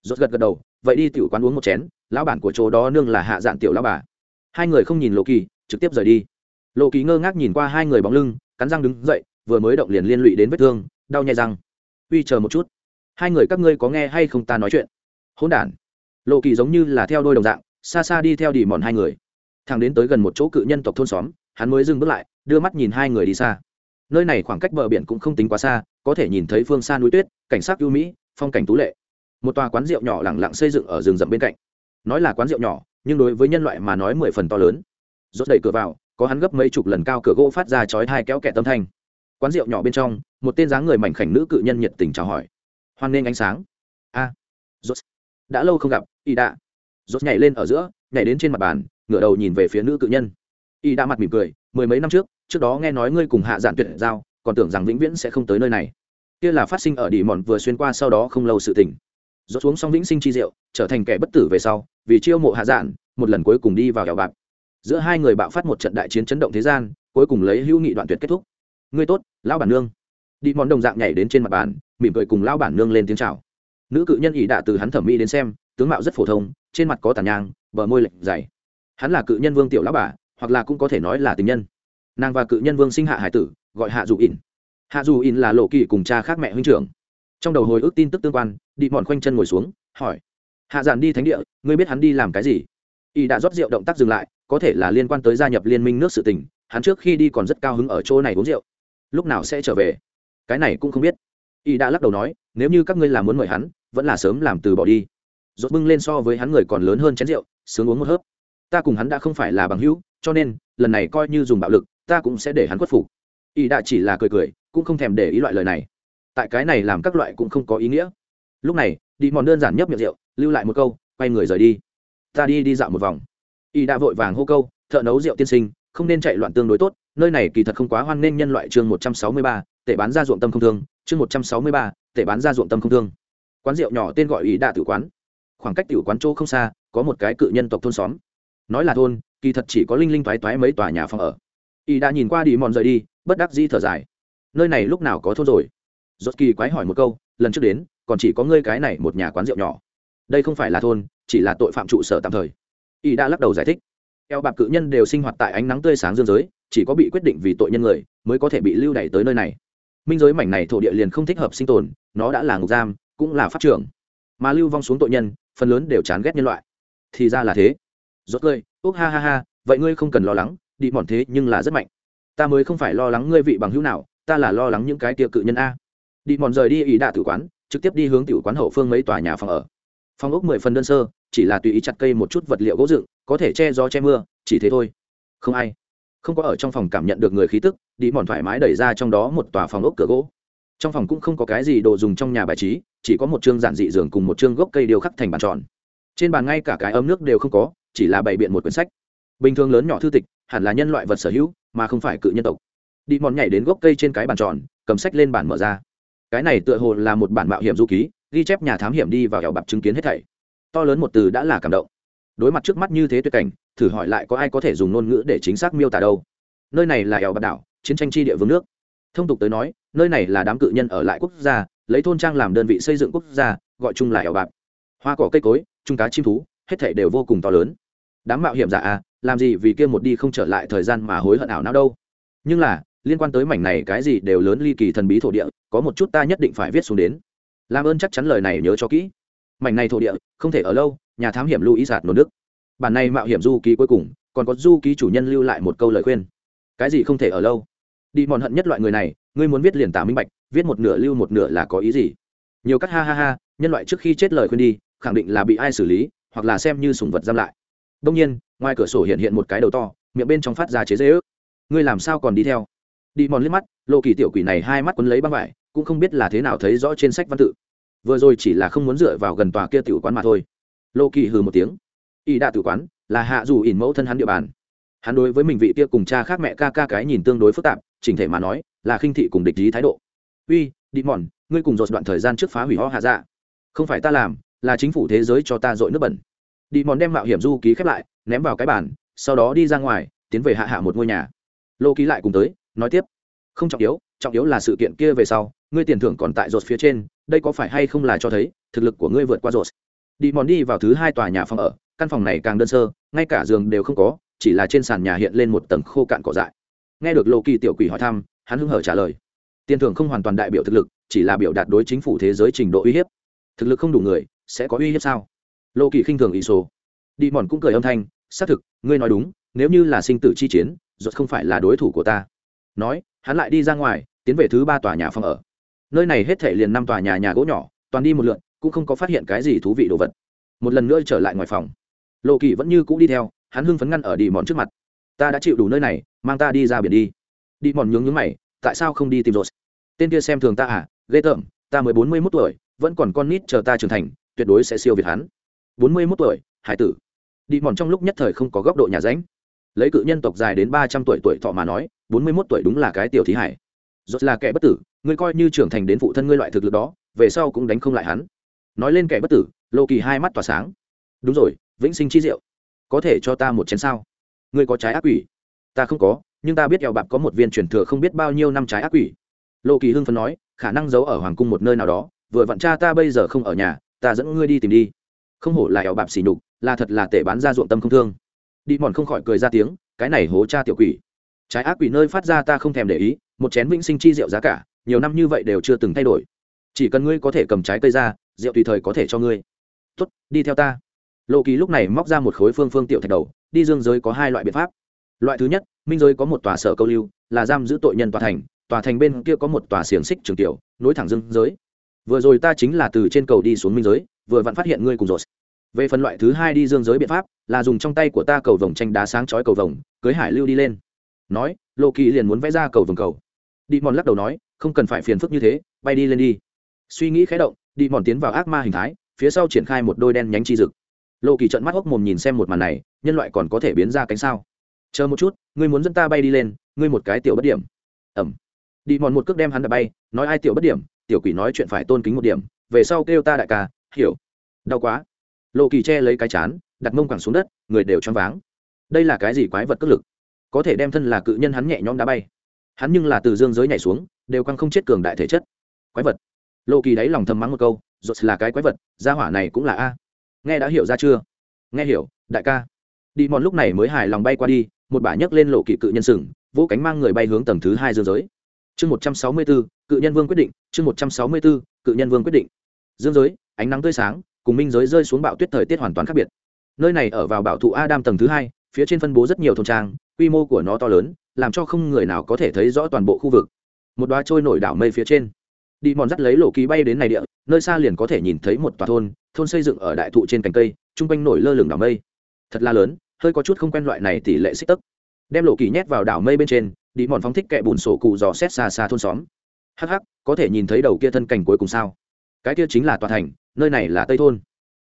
Rột gật gật đầu, vậy đi tiểu quán uống một chén, lão bản của chỗ đó nương là hạ dạn tiểu lão bà. Hai người không nhìn lộ kỳ, trực tiếp rời đi. Lộ kỳ ngơ ngác nhìn qua hai người bóng lưng, cắn răng đứng dậy, vừa mới động liền liên lụy đến vết thương, đau nhai răng. Uy, chờ một chút. Hai người các ngươi có nghe hay không ta nói chuyện? Hỗn đản. Lộ kỳ giống như là theo đôi đồng dạng, xa xa đi theo đỉ mòn hai người. Thằng đến tới gần một chỗ cự nhân tộc thôn xóm, hắn mới dừng bước lại, đưa mắt nhìn hai người đi xa nơi này khoảng cách bờ biển cũng không tính quá xa, có thể nhìn thấy phương xa núi tuyết, cảnh sát ưu mỹ, phong cảnh tú lệ. Một tòa quán rượu nhỏ lẳng lặng xây dựng ở rừng rậm bên cạnh. Nói là quán rượu nhỏ, nhưng đối với nhân loại mà nói mười phần to lớn. Rốt đẩy cửa vào, có hắn gấp mấy chục lần cao cửa gỗ phát ra chói hai kéo kẹ tâm thanh. Quán rượu nhỏ bên trong, một tên dáng người mảnh khảnh nữ cự nhân nhiệt tình chào hỏi. Hoan nghênh ánh sáng. A. Rốt. Đã lâu không gặp, y đạ. Rốt nhảy lên ở giữa, nhảy đến trên mặt bàn, ngửa đầu nhìn về phía nữ cự nhân. Y đạ mặt mỉm cười, mười mấy năm trước trước đó nghe nói ngươi cùng hạ giản tuyệt giao còn tưởng rằng vĩnh viễn sẽ không tới nơi này. Kia là phát sinh ở đỉ mòn vừa xuyên qua sau đó không lâu sự tỉnh, rốt xuống xong vĩnh sinh chi diệu trở thành kẻ bất tử về sau vì chiêu mộ hạ giản một lần cuối cùng đi vào hẻo bạc. Giữa hai người bạo phát một trận đại chiến chấn động thế gian cuối cùng lấy hữu nghị đoạn tuyệt kết thúc. Ngươi tốt lão bản nương. Đi món đồng dạng nhảy đến trên mặt bàn mỉm cười cùng lão bản nương lên tiếng chào. Nữ cự nhân ỷ đạ từ hắn thẩm mỹ đến xem tướng mạo rất phổ thông trên mặt có tàn nhang bờ môi lệch dày. Hắn là cự nhân vương tiểu lão bà hoặc là cũng có thể nói là tình nhân nàng và cự nhân vương sinh hạ hải tử, gọi hạ dù ỉn. Hạ dù ỉn là lộ kỳ cùng cha khác mẹ huynh trưởng. Trong đầu hồi ức tin tức tương quan đi mòn khoanh chân ngồi xuống, hỏi. Hạ giản đi thánh địa, ngươi biết hắn đi làm cái gì? Y đã rót rượu động tác dừng lại, có thể là liên quan tới gia nhập liên minh nước sự tình, hắn trước khi đi còn rất cao hứng ở chỗ này uống rượu. Lúc nào sẽ trở về? Cái này cũng không biết. Y đã lắc đầu nói, nếu như các ngươi làm muốn mời hắn, vẫn là sớm làm từ bỏ đi. Rốt bưng lên so với hắn người còn lớn hơn chén rượu, sướng uống một hớp. Ta cùng hắn đã không phải là bằng hữu, cho nên, lần này coi như dùng bạo lực ta cũng sẽ để hắn khuất phục. Y đã chỉ là cười cười, cũng không thèm để ý loại lời này. Tại cái này làm các loại cũng không có ý nghĩa. Lúc này, đi mòn đơn giản nhấp miệng rượu, lưu lại một câu, quay người rời đi. Ta đi đi dạo một vòng. Y đã vội vàng hô câu, thợ nấu rượu tiên sinh, không nên chạy loạn tương đối tốt, nơi này kỳ thật không quá hoan nghênh nhân loại chương một trăm sáu mươi ba tệ bán ra ruộng tâm không thương. Chương một trăm sáu mươi ba tệ bán ra ruộng tâm không thương. Quán rượu nhỏ tên gọi ý đạ tử quán. Khoảng cách tiểu quán chỗ không xa, có một cái cự nhân tộc thôn xóm. Nói là thôn, kỳ thật chỉ có linh linh thoái toái mấy tòa nhà phòng ở y đã nhìn qua đi mòn rời đi, bất đắc di thở dài. Nơi này lúc nào có thôn rồi? Rốt kỳ quái hỏi một câu, lần trước đến, còn chỉ có ngươi cái này một nhà quán rượu nhỏ. Đây không phải là thôn, chỉ là tội phạm trụ sở tạm thời. Y đã lắc đầu giải thích. Eo bạc cự nhân đều sinh hoạt tại ánh nắng tươi sáng dương giới, chỉ có bị quyết định vì tội nhân người, mới có thể bị lưu đày tới nơi này. Minh giới mảnh này thổ địa liền không thích hợp sinh tồn, nó đã là ngục giam, cũng là pháp trưởng mà lưu vong xuống tội nhân, phần lớn đều chán ghét nhân loại. Thì ra là thế. Rốt cười, úc ha ha ha, vậy ngươi không cần lo lắng đi mòn thế nhưng là rất mạnh. Ta mới không phải lo lắng ngươi vị bằng hữu nào, ta là lo lắng những cái tiêu cự nhân a. Đi mòn rời đi ý đạ tử quán, trực tiếp đi hướng tiểu quán hậu phương mấy tòa nhà phòng ở. Phòng ốc mười phần đơn sơ, chỉ là tùy ý chặt cây một chút vật liệu gỗ dựng, có thể che gió che mưa, chỉ thế thôi. Không ai, không có ở trong phòng cảm nhận được người khí tức, đi mòn thoải mái đẩy ra trong đó một tòa phòng ốc cửa gỗ. Trong phòng cũng không có cái gì đồ dùng trong nhà bài trí, chỉ có một chương giản dị giường cùng một chương gốc cây điêu khắc thành bàn tròn. Trên bàn ngay cả cái ấm nước đều không có, chỉ là bày biện một quyển sách. Bình thường lớn nhỏ thư tịch hẳn là nhân loại vật sở hữu, mà không phải cự nhân tộc. Đi mòn nhảy đến gốc cây trên cái bàn tròn, cầm sách lên bản mở ra. Cái này tựa hồ là một bản mạo hiểm du ký, ghi chép nhà thám hiểm đi vào hẻo bạc chứng kiến hết thảy. To lớn một từ đã là cảm động. Đối mặt trước mắt như thế tuyệt cảnh, thử hỏi lại có ai có thể dùng ngôn ngữ để chính xác miêu tả đâu. Nơi này là hẻo bạc đảo, chiến tranh chi địa vương nước. Thông tục tới nói, nơi này là đám cự nhân ở lại quốc gia, lấy thôn trang làm đơn vị xây dựng quốc gia, gọi chung là hẻo bạc hoa cỏ cây cối trung cá chim thú, hết thảy đều vô cùng to lớn. Đám mạo hiểm giả à làm gì vì kia một đi không trở lại thời gian mà hối hận ảo não đâu. Nhưng là, liên quan tới mảnh này cái gì đều lớn ly kỳ thần bí thổ địa, có một chút ta nhất định phải viết xuống đến. Làm ơn chắc chắn lời này nhớ cho kỹ. Mảnh này thổ địa, không thể ở lâu, nhà thám hiểm lưu ý giạt nôn đức. bản này mạo hiểm du ký cuối cùng, còn có du ký chủ nhân lưu lại một câu lời khuyên. Cái gì không thể ở lâu? Đi mòn hận nhất loại người này, ngươi muốn viết liền tả minh bạch, viết một nửa lưu một nửa là có ý gì? Nhiều cắt ha ha ha, nhân loại trước khi chết lời khuyên đi, khẳng định là bị ai xử lý, hoặc là xem như sùng vật giam lại. Đông nhiên ngoài cửa sổ hiện hiện một cái đầu to, miệng bên trong phát ra chế dễ ước. Ngươi làm sao còn đi theo? Đi mòn liếc mắt lộ kỳ tiểu quỷ này hai mắt quấn lấy băng vải, cũng không biết là thế nào thấy rõ trên sách văn tự. Vừa rồi chỉ là không muốn dựa vào gần tòa kia tiểu quán mà thôi. Lộ kỳ hừ một tiếng. Y đạ tử quán là hạ dù ỉn mẫu thân hắn địa bàn. Hắn đối với mình vị kia cùng cha khác mẹ ca ca cái nhìn tương đối phức tạp, chỉnh thể mà nói, là khinh thị cùng địch lý thái độ. Uy, đi mòn, ngươi cùng dột đoạn thời gian trước phá hủy ho hạ dạ. Không phải ta làm, là chính phủ thế giới cho ta dội nước bẩn. Đi mòn đem mạo hiểm du ký khép lại ném vào cái bàn, sau đó đi ra ngoài, tiến về hạ hạ một ngôi nhà. Lô ký lại cùng tới, nói tiếp, không trọng yếu trọng yếu là sự kiện kia về sau, ngươi tiền thưởng còn tại rột phía trên, đây có phải hay không là cho thấy, thực lực của ngươi vượt qua rột đi mòn đi vào thứ hai tòa nhà phòng ở, căn phòng này càng đơn sơ, ngay cả giường đều không có, chỉ là trên sàn nhà hiện lên một tầng khô cạn cỏ dại. Nghe được lô kỳ tiểu quỷ hỏi thăm, hắn hưng hở trả lời, tiền thưởng không hoàn toàn đại biểu thực lực, chỉ là biểu đạt đối chính phủ thế giới trình độ uy hiếp. Thực lực không đủ người, sẽ có uy hiếp sao? Lô kỳ khinh thường ý số đi mòn cũng cười âm thanh xác thực, ngươi nói đúng, nếu như là sinh tử chi chiến, rốt không phải là đối thủ của ta. Nói, hắn lại đi ra ngoài, tiến về thứ ba tòa nhà phòng ở. Nơi này hết thể liền năm tòa nhà nhà gỗ nhỏ, toàn đi một lượn, cũng không có phát hiện cái gì thú vị đồ vật. Một lần nữa trở lại ngoài phòng. Lộ kỳ vẫn như cũ đi theo, hắn hưng phấn ngăn ở đi mòn trước mặt. Ta đã chịu đủ nơi này, mang ta đi ra biển đi. Đi mòn nhướng nhướng mày, tại sao không đi tìm rột tên kia xem thường ta à ghê tởm, ta mới bốn mươi mốt tuổi, vẫn còn con nít chờ ta trưởng thành, tuyệt đối sẽ siêu việt hắn. Bốn mươi mốt tuổi, hải tử đi mòn trong lúc nhất thời không có góc độ nhà ránh. Lấy cự nhân tộc dài đến ba trăm tuổi tuổi thọ mà nói, bốn mươi mốt tuổi đúng là cái tiểu thí hải. Rốt là kẻ bất tử, ngươi coi như trưởng thành đến phụ thân ngươi loại thực lực đó, về sau cũng đánh không lại hắn. Nói lên kẻ bất tử, lô kỳ hai mắt tỏa sáng. Đúng rồi, vĩnh sinh chi diệu. Có thể cho ta một chén sao? Ngươi có trái ác quỷ? Ta không có, nhưng ta biết eo bạc có một viên truyền thừa không biết bao nhiêu năm trái ác quỷ. Lô kỳ hưng phấn nói, khả năng giấu ở hoàng cung một nơi nào đó, vừa vặn cha ta bây giờ không ở nhà, ta dẫn ngươi đi tìm đi. Không hổ là eo bạc xỉ nhục là thật là tệ bán ra ruộng tâm không thương. Đi mòn không khỏi cười ra tiếng, cái này hố cha tiểu quỷ. Trái ác quỷ nơi phát ra ta không thèm để ý, một chén vĩnh sinh chi rượu giá cả, nhiều năm như vậy đều chưa từng thay đổi. Chỉ cần ngươi có thể cầm trái cây ra, rượu tùy thời có thể cho ngươi. Tốt, đi theo ta. Lộ kỳ lúc này móc ra một khối phương phương tiểu thạch đầu, đi dương giới có hai loại biện pháp. Loại thứ nhất, minh giới có một tòa sở câu lưu, là giam giữ tội nhân tòa thành tòa thành bên kia có một tòa xiềng xích trường tiểu, nối thẳng dương giới. Vừa rồi ta chính là từ trên cầu đi xuống minh giới, vừa vặn phát hiện ngươi cùng rồi về phần loại thứ hai đi dương giới biện pháp, là dùng trong tay của ta cầu vồng tranh đá sáng chói cầu vồng, cưới hải lưu đi lên. Nói lộ kỳ liền muốn vẽ ra cầu vồng cầu. Đi mòn lắc đầu nói, không cần phải phiền phức như thế, bay đi lên đi. Suy nghĩ khé động đi mòn tiến vào ác ma hình thái, phía sau triển khai một đôi đen nhánh chi rực lộ kỳ trận mắt hốc mồm nhìn xem một màn này, nhân loại còn có thể biến ra cánh sao? Chờ một chút, ngươi muốn dẫn ta bay đi lên, ngươi một cái tiểu bất điểm. Ẩm. Đi mòn một cước đem hắn đập bay, nói ai tiểu bất điểm, tiểu quỷ nói chuyện phải tôn kính một điểm, về sau kêu ta đại ca, hiểu. Đau quá lộ kỳ che lấy cái chán, đặt mông quẳng xuống đất, người đều choáng váng. Đây là cái gì quái vật cất lực? Có thể đem thân là cự nhân hắn nhẹ nhõm đá bay. Hắn nhưng là từ dương giới nhảy xuống, đều căng không chết cường đại thể chất. Quái vật. Lộ kỳ đáy lòng thầm mắng một câu rột là cái quái vật, gia hỏa này cũng là a. Nghe đã hiểu ra chưa? Nghe hiểu, đại ca. Đi mòn lúc này mới hài lòng bay qua đi, một bả nhấc lên lộ kỳ cự nhân sừng, vỗ cánh mang người bay hướng tầng thứ hai dương giới. Chương một trăm sáu mươi bốn cự nhân vương quyết định, chương một trăm sáu mươi bốn cự nhân vương quyết định. Dương giới, ánh nắng tươi sáng cùng minh giới rơi xuống bão tuyết thời tiết hoàn toàn khác biệt. Nơi này ở vào bảo thụ adam tầng thứ hai, phía trên phân bố rất nhiều thôn trang, quy mô của nó to lớn, làm cho không người nào có thể thấy rõ toàn bộ khu vực. Một đoá trôi nổi đảo mây phía trên. Đi mòn dắt lấy lộ ký bay đến này địa, nơi xa liền có thể nhìn thấy một tòa thôn thôn xây dựng ở đại thụ trên cành cây, chung quanh nổi lơ lửng đảo mây. Thật là lớn, hơi có chút không quen loại này tỷ lệ xích tấc. Đem lộ kỳ nhét vào đảo mây bên trên, đi mòn phóng thích kẹ bùn sổ cụ dò xét xa xa thôn xóm. Hắc hắc, có thể nhìn thấy đầu kia thân cành cuối cùng sao? Cái kia chính là tòa thành nơi này là tây thôn.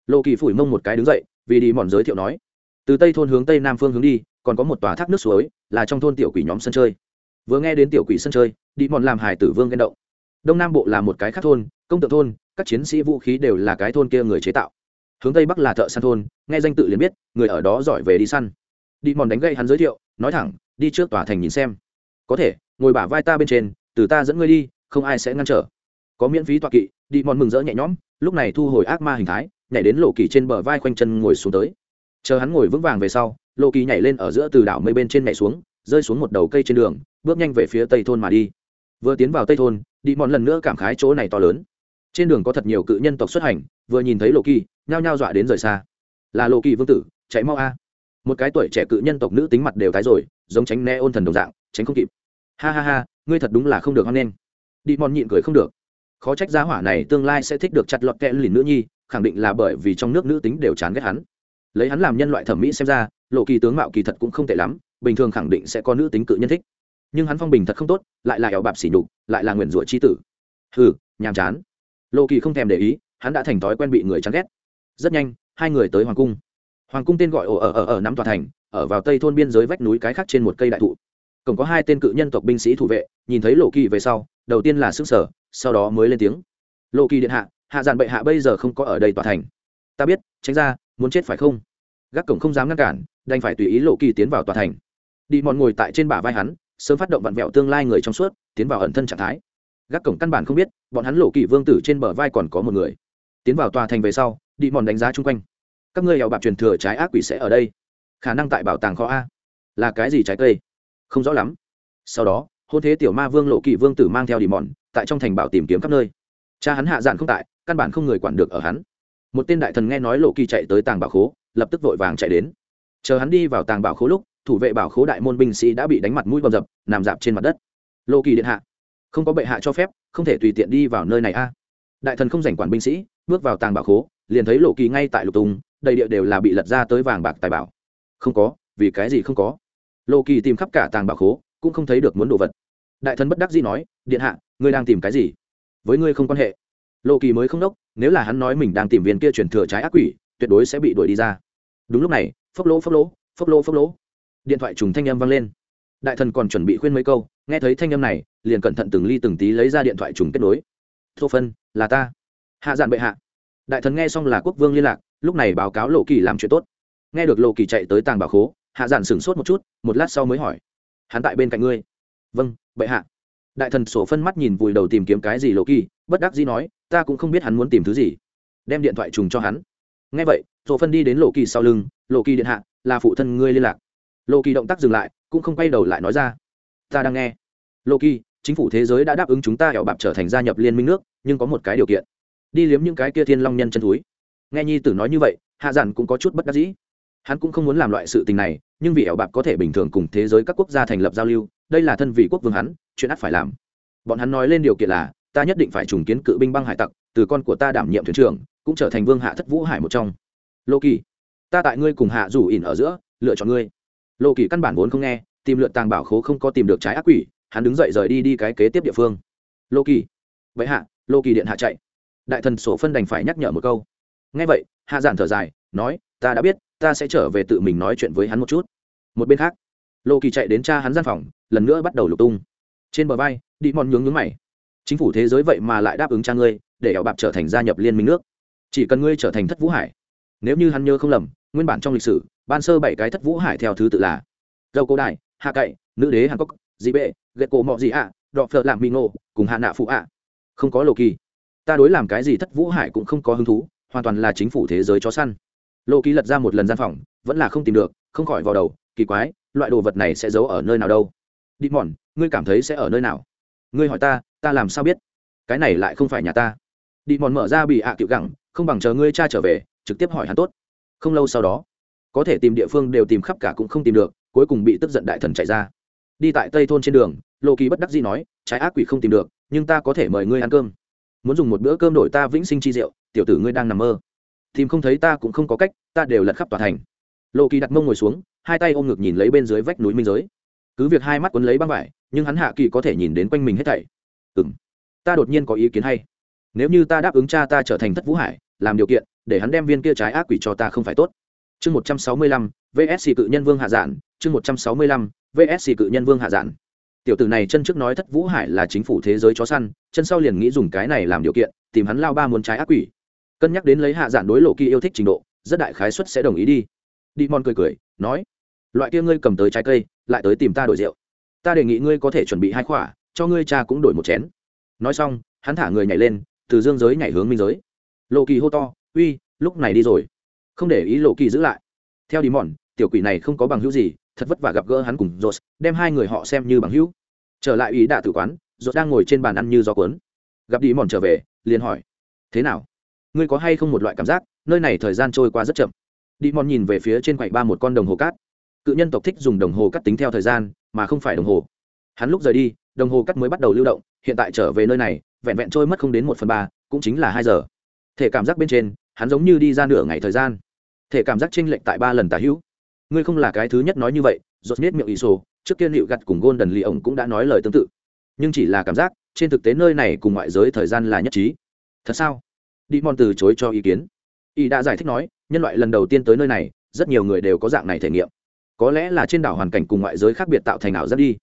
Lộ kỳ phủi mông một cái đứng dậy, vì đi mòn giới thiệu nói, từ tây thôn hướng tây nam phương hướng đi, còn có một tòa thác nước suối, là trong thôn tiểu quỷ nhóm sân chơi. Vừa nghe đến tiểu quỷ sân chơi, đi mòn làm hải tử vương ghen động. Đông nam bộ là một cái khác thôn, công tượng thôn, các chiến sĩ vũ khí đều là cái thôn kia người chế tạo. Hướng tây bắc là thợ săn thôn, nghe danh tự liền biết, người ở đó giỏi về đi săn. Đi mòn đánh gây hắn giới thiệu, nói thẳng, đi trước tòa thành nhìn xem. Có thể, ngồi bả vai ta bên trên, từ ta dẫn ngươi đi, không ai sẽ ngăn trở. Có miễn phí tọa kỵ. Đi mòn mừng rỡ nhẹ nhõm lúc này thu hồi ác ma hình thái, nhảy đến lộ kỳ trên bờ vai khoanh chân ngồi xuống tới. Chờ hắn ngồi vững vàng về sau, lộ kỳ nhảy lên ở giữa từ đảo mây bên trên nhảy xuống, rơi xuống một đầu cây trên đường, bước nhanh về phía tây thôn mà đi. Vừa tiến vào tây thôn đi mòn lần nữa cảm khái chỗ này to lớn. Trên đường có thật nhiều cự nhân tộc xuất hành, vừa nhìn thấy lộ kỳ, nhao nhao dọa đến rời xa. Là lộ kỳ vương tử, chạy mau a. Một cái tuổi trẻ cự nhân tộc nữ tính mặt đều tái rồi, giống tránh né ôn thần đồng dạng, tránh không kịp. Ha ha ha, ngươi thật đúng là không được hoan nghênh. Đi mòn nhịn cười không được khó trách giá hỏa này tương lai sẽ thích được chặt lọt kẽ lìn nữ nhi, khẳng định là bởi vì trong nước nữ tính đều chán ghét hắn. Lấy hắn làm nhân loại thẩm mỹ xem ra, lộ kỳ tướng mạo kỳ thật cũng không tệ lắm, bình thường khẳng định sẽ có nữ tính cự nhân thích. Nhưng hắn phong bình thật không tốt, lại là ẻo bạp xỉ nhục, lại là nguyền rủa c h i tử. Hừ, nhàm chán. Lộ kỳ không thèm để ý, hắn đã thành thói quen bị người chán ghét. Rất nhanh, hai người tới hoàng cung. Hoàng cung tên gọi ồ ở ở ở nắm tòa thành, ở vào tây thôn biên giới vách núi cái khác trên một cây đại thụ cổng có hai tên cự nhân tộc binh sĩ thủ vệ, nhìn thấy lộ kỳ về sau, đầu tiên là s ư n g sở sau đó mới lên tiếng. Lộ kỳ điện hạ hạ dạn bệ hạ bây giờ không có ở đây tòa thành. Ta biết, tránh ra, muốn chết phải không? Gác cổng không dám ngăn cản, đành phải tùy ý lộ kỳ tiến vào tòa thành. Đi mòn ngồi tại trên bả vai hắn, sớm phát động vặn vẹo tương lai người trong suốt, tiến vào ẩn thân trạng thái. Gác cổng căn bản không biết, bọn hắn lộ kỳ vương tử trên bờ vai còn có một người. Tiến vào tòa thành về sau, đi mòn đánh giá chung quanh. Các ngươi hẹo bạc truyền thừa trái ác quỷ sẽ ở đây. Khả năng tại bảo tàng kho a. Là cái gì trái cây? Không rõ lắm. Sau đó, hôn thế tiểu ma vương lộ kỵ vương tử mang theo đi mòn tại trong thành bảo tìm kiếm khắp nơi. Cha hắn hạ dạn không tại, căn bản không người quản được ở hắn. Một tên đại thần nghe nói lộ kỳ chạy tới tàng bảo khố, lập tức vội vàng chạy đến. Chờ hắn đi vào tàng bảo khố lúc, thủ vệ bảo khố đại môn binh sĩ đã bị đánh mặt mũi bầm dập, nằm dạp trên mặt đất. Lộ kỳ điện hạ, không có bệ hạ cho phép, không thể tùy tiện đi vào nơi này a. Đại thần không giành quản binh sĩ, bước vào tàng bảo khố, liền thấy lộ kỳ ngay tại lục tùng đầy địa đều là bị lật ra tới vàng bạc tài bảo. Không có, vì cái gì không có? Lộ kỳ tìm khắp cả tàng bảo khố, cũng không thấy được muốn đồ vật. Đại thần bất đắc dĩ nói, điện hạ, ngươi đang tìm cái gì? Với ngươi không quan hệ. Lộ kỳ mới không đốc, nếu là hắn nói mình đang tìm viên kia truyền thừa trái ác quỷ, tuyệt đối sẽ bị đuổi đi ra. Đúng lúc này, phốc lỗ phốc lỗ phốc lỗ phốc lỗ. Điện thoại trùng thanh âm vang lên. Đại thần còn chuẩn bị khuyên mấy câu, nghe thấy thanh âm này, liền cẩn thận từng ly từng tí lấy ra điện thoại trùng kết nối. Thô phân, là ta. Hạ dạn bệ hạ. Đại thần nghe xong là quốc vương liên lạc, lúc này báo cáo lộ kỳ làm chuyện tốt. Nghe được lộ kỳ chạy tới tàng bảo khố hạ giản sửng sốt một chút, một lát sau mới hỏi, hắn tại bên cạnh ngươi? Vâng bệ hạ. Đại thần sổ phân mắt nhìn vùi đầu tìm kiếm cái gì lộ kỳ, bất đắc dĩ nói, ta cũng không biết hắn muốn tìm thứ gì. Đem điện thoại trùng cho hắn. Nghe vậy, sổ phân đi đến lộ kỳ sau lưng, lộ kỳ điện hạ, là phụ thân ngươi liên lạc. Lộ kỳ động tác dừng lại, cũng không quay đầu lại nói ra, ta đang nghe. Lộ kỳ, chính phủ thế giới đã đáp ứng chúng ta hẹo bạp trở thành gia nhập liên minh nước, nhưng có một cái điều kiện. Đi liếm những cái kia thiên long nhân chân túi nghe nhi tử nói như vậy, hạ giản cũng có chút bất đắc dĩ hắn cũng không muốn làm loại sự tình này, nhưng vì ẻo bạc có thể bình thường cùng thế giới các quốc gia thành lập giao lưu, đây là thân vị quốc vương hắn, chuyện ắt phải làm. Bọn hắn nói lên điều kiện là, ta nhất định phải trùng kiến cự binh băng hải tặc, từ con của ta đảm nhiệm thuyền trưởng, cũng trở thành vương hạ thất vũ hải một trong. Lô kỳ ta tại ngươi cùng hạ rủ ỉn ở giữa, lựa chọn ngươi. Lô kỳ căn bản vốn không nghe, tìm lượn tàng bảo khố không có tìm được trái ác quỷ, hắn đứng dậy rời đi đi cái kế tiếp địa phương. Lô kỳ vậy hạ lô kỳ điện hạ chạy. Đại thần sổ phân đành phải nhắc nhở một câu. Nghe vậy, hạ giản thở dài, nói, ta đã biết ta sẽ trở về tự mình nói chuyện với hắn một chút. Một bên khác, lô kỳ chạy đến cha hắn gian phòng, lần nữa bắt đầu lục tung. Trên bờ vai đi mòn nhướng nhướng mày. Chính phủ thế giới vậy mà lại đáp ứng cha ngươi, để ẻo bạc trở thành gia nhập liên minh nước. Chỉ cần ngươi trở thành thất vũ hải. Nếu như hắn nhớ không lầm, nguyên bản trong lịch sử, ban sơ bảy cái thất vũ hải theo thứ tự là dâu cổ đại hạ cậy, nữ đế hàn cốc dị bệ ghệ cổ mọ dị ạ, đọ phợ làm mỹ ngộ, cùng hạ nạ phụ ạ. Không có lộ kỳ. Ta đối làm cái gì thất vũ hải cũng không có hứng thú, hoàn toàn là chính phủ thế giới chó săn lộ ký lật ra một lần gian phòng, vẫn là không tìm được, không khỏi vào đầu, kỳ quái, loại đồ vật này sẽ giấu ở nơi nào đâu? Đi mòn ngươi cảm thấy sẽ ở nơi nào? Ngươi hỏi ta ta làm sao biết? Cái này lại không phải nhà ta. Đi mòn mở ra bị ạ à cựu gẳng, không bằng chờ ngươi cha trở về, trực tiếp hỏi hắn tốt. Không lâu sau đó, có thể tìm địa phương đều tìm khắp cả cũng không tìm được, cuối cùng bị tức giận đại thần chạy ra. Đi tại tây thôn trên đường lộ kỳ bất đắc dĩ nói, trái ác quỷ không tìm được, nhưng ta có thể mời ngươi ăn cơm. Muốn dùng một bữa cơm đổi ta vĩnh sinh chi rượu, tiểu tử ngươi đang nằm mơ tìm không thấy ta cũng không có cách, ta đều lật khắp tòa thành. Lộ kỳ đặt mông ngồi xuống, hai tay ôm ngực nhìn lấy bên dưới vách núi minh giới. Cứ việc hai mắt quấn lấy băng vải, nhưng hắn hạ kỳ có thể nhìn đến quanh mình hết thảy. Ừ m ta đột nhiên có ý kiến hay. Nếu như ta đáp ứng cha ta trở thành thất vũ hải, làm điều kiện, để hắn đem viên kia trái ác quỷ cho ta không phải tốt. Chương một trăm sáu mươi lăm vsc cự nhân vương hạ giản, chương một trăm sáu mươi lăm vsc cự nhân vương hạ giản. Tiểu tử này chân trước nói thất vũ hải là chính phủ thế giới chó săn, chân sau liền nghĩ dùng cái này làm điều kiện, tìm hắn lao ba muốn trái ác quỷ cân nhắc đến lấy hạ giản đối lộ kỳ yêu thích trình độ, rất đại khái suất sẽ đồng ý đi. Đi mòn cười cười, nói, loại kia ngươi cầm tới trái cây, lại tới tìm ta đổi rượu. Ta đề nghị ngươi có thể chuẩn bị hai khỏa cho ngươi cha cũng đổi một chén. Nói xong, hắn thả người nhảy lên, từ dương giới nhảy hướng minh giới. Lộ kỳ hô to, uy, lúc này đi rồi. Không để ý lộ kỳ giữ lại. Theo đi mòn, tiểu quỷ này không có bằng hữu gì, thật vất vả gặp gỡ hắn cùng rột đem hai người họ xem như bằng hữu. Trở lại ý đạ tử quán rột đang ngồi trên bàn ăn như gió cuốn. Gặp đi mòn trở về, liền hỏi, thế nào? Ngươi có hay không một loại cảm giác, nơi này thời gian trôi qua rất chậm. Đi mòn nhìn về phía trên quầy ba một con đồng hồ cát cự nhân tộc thích dùng đồng hồ cắt tính theo thời gian, mà không phải đồng hồ. Hắn lúc rời đi, đồng hồ cắt mới bắt đầu lưu động, hiện tại trở về nơi này, vẹn vẹn trôi mất không đến một phần ba, cũng chính là hai giờ. Thể cảm giác bên trên, hắn giống như đi ra nửa ngày thời gian. Thể cảm giác chênh lệch tại ba lần tả hữu. Ngươi không là cái thứ nhất nói như vậy, rốt nết miệng ý sổ, trước kia liệu gặt cùng gôn đần lì ổng cũng đã nói lời tương tự. Nhưng chỉ là cảm giác, trên thực tế nơi này cùng ngoại giới thời gian là nhất trí. Thật sao? Đi mòn từ chối cho ý kiến. Y đã giải thích nói, nhân loại lần đầu tiên tới nơi này, rất nhiều người đều có dạng này thể nghiệm. Có lẽ là trên đảo hoàn cảnh cùng ngoại giới khác biệt tạo thành ảo giác đi.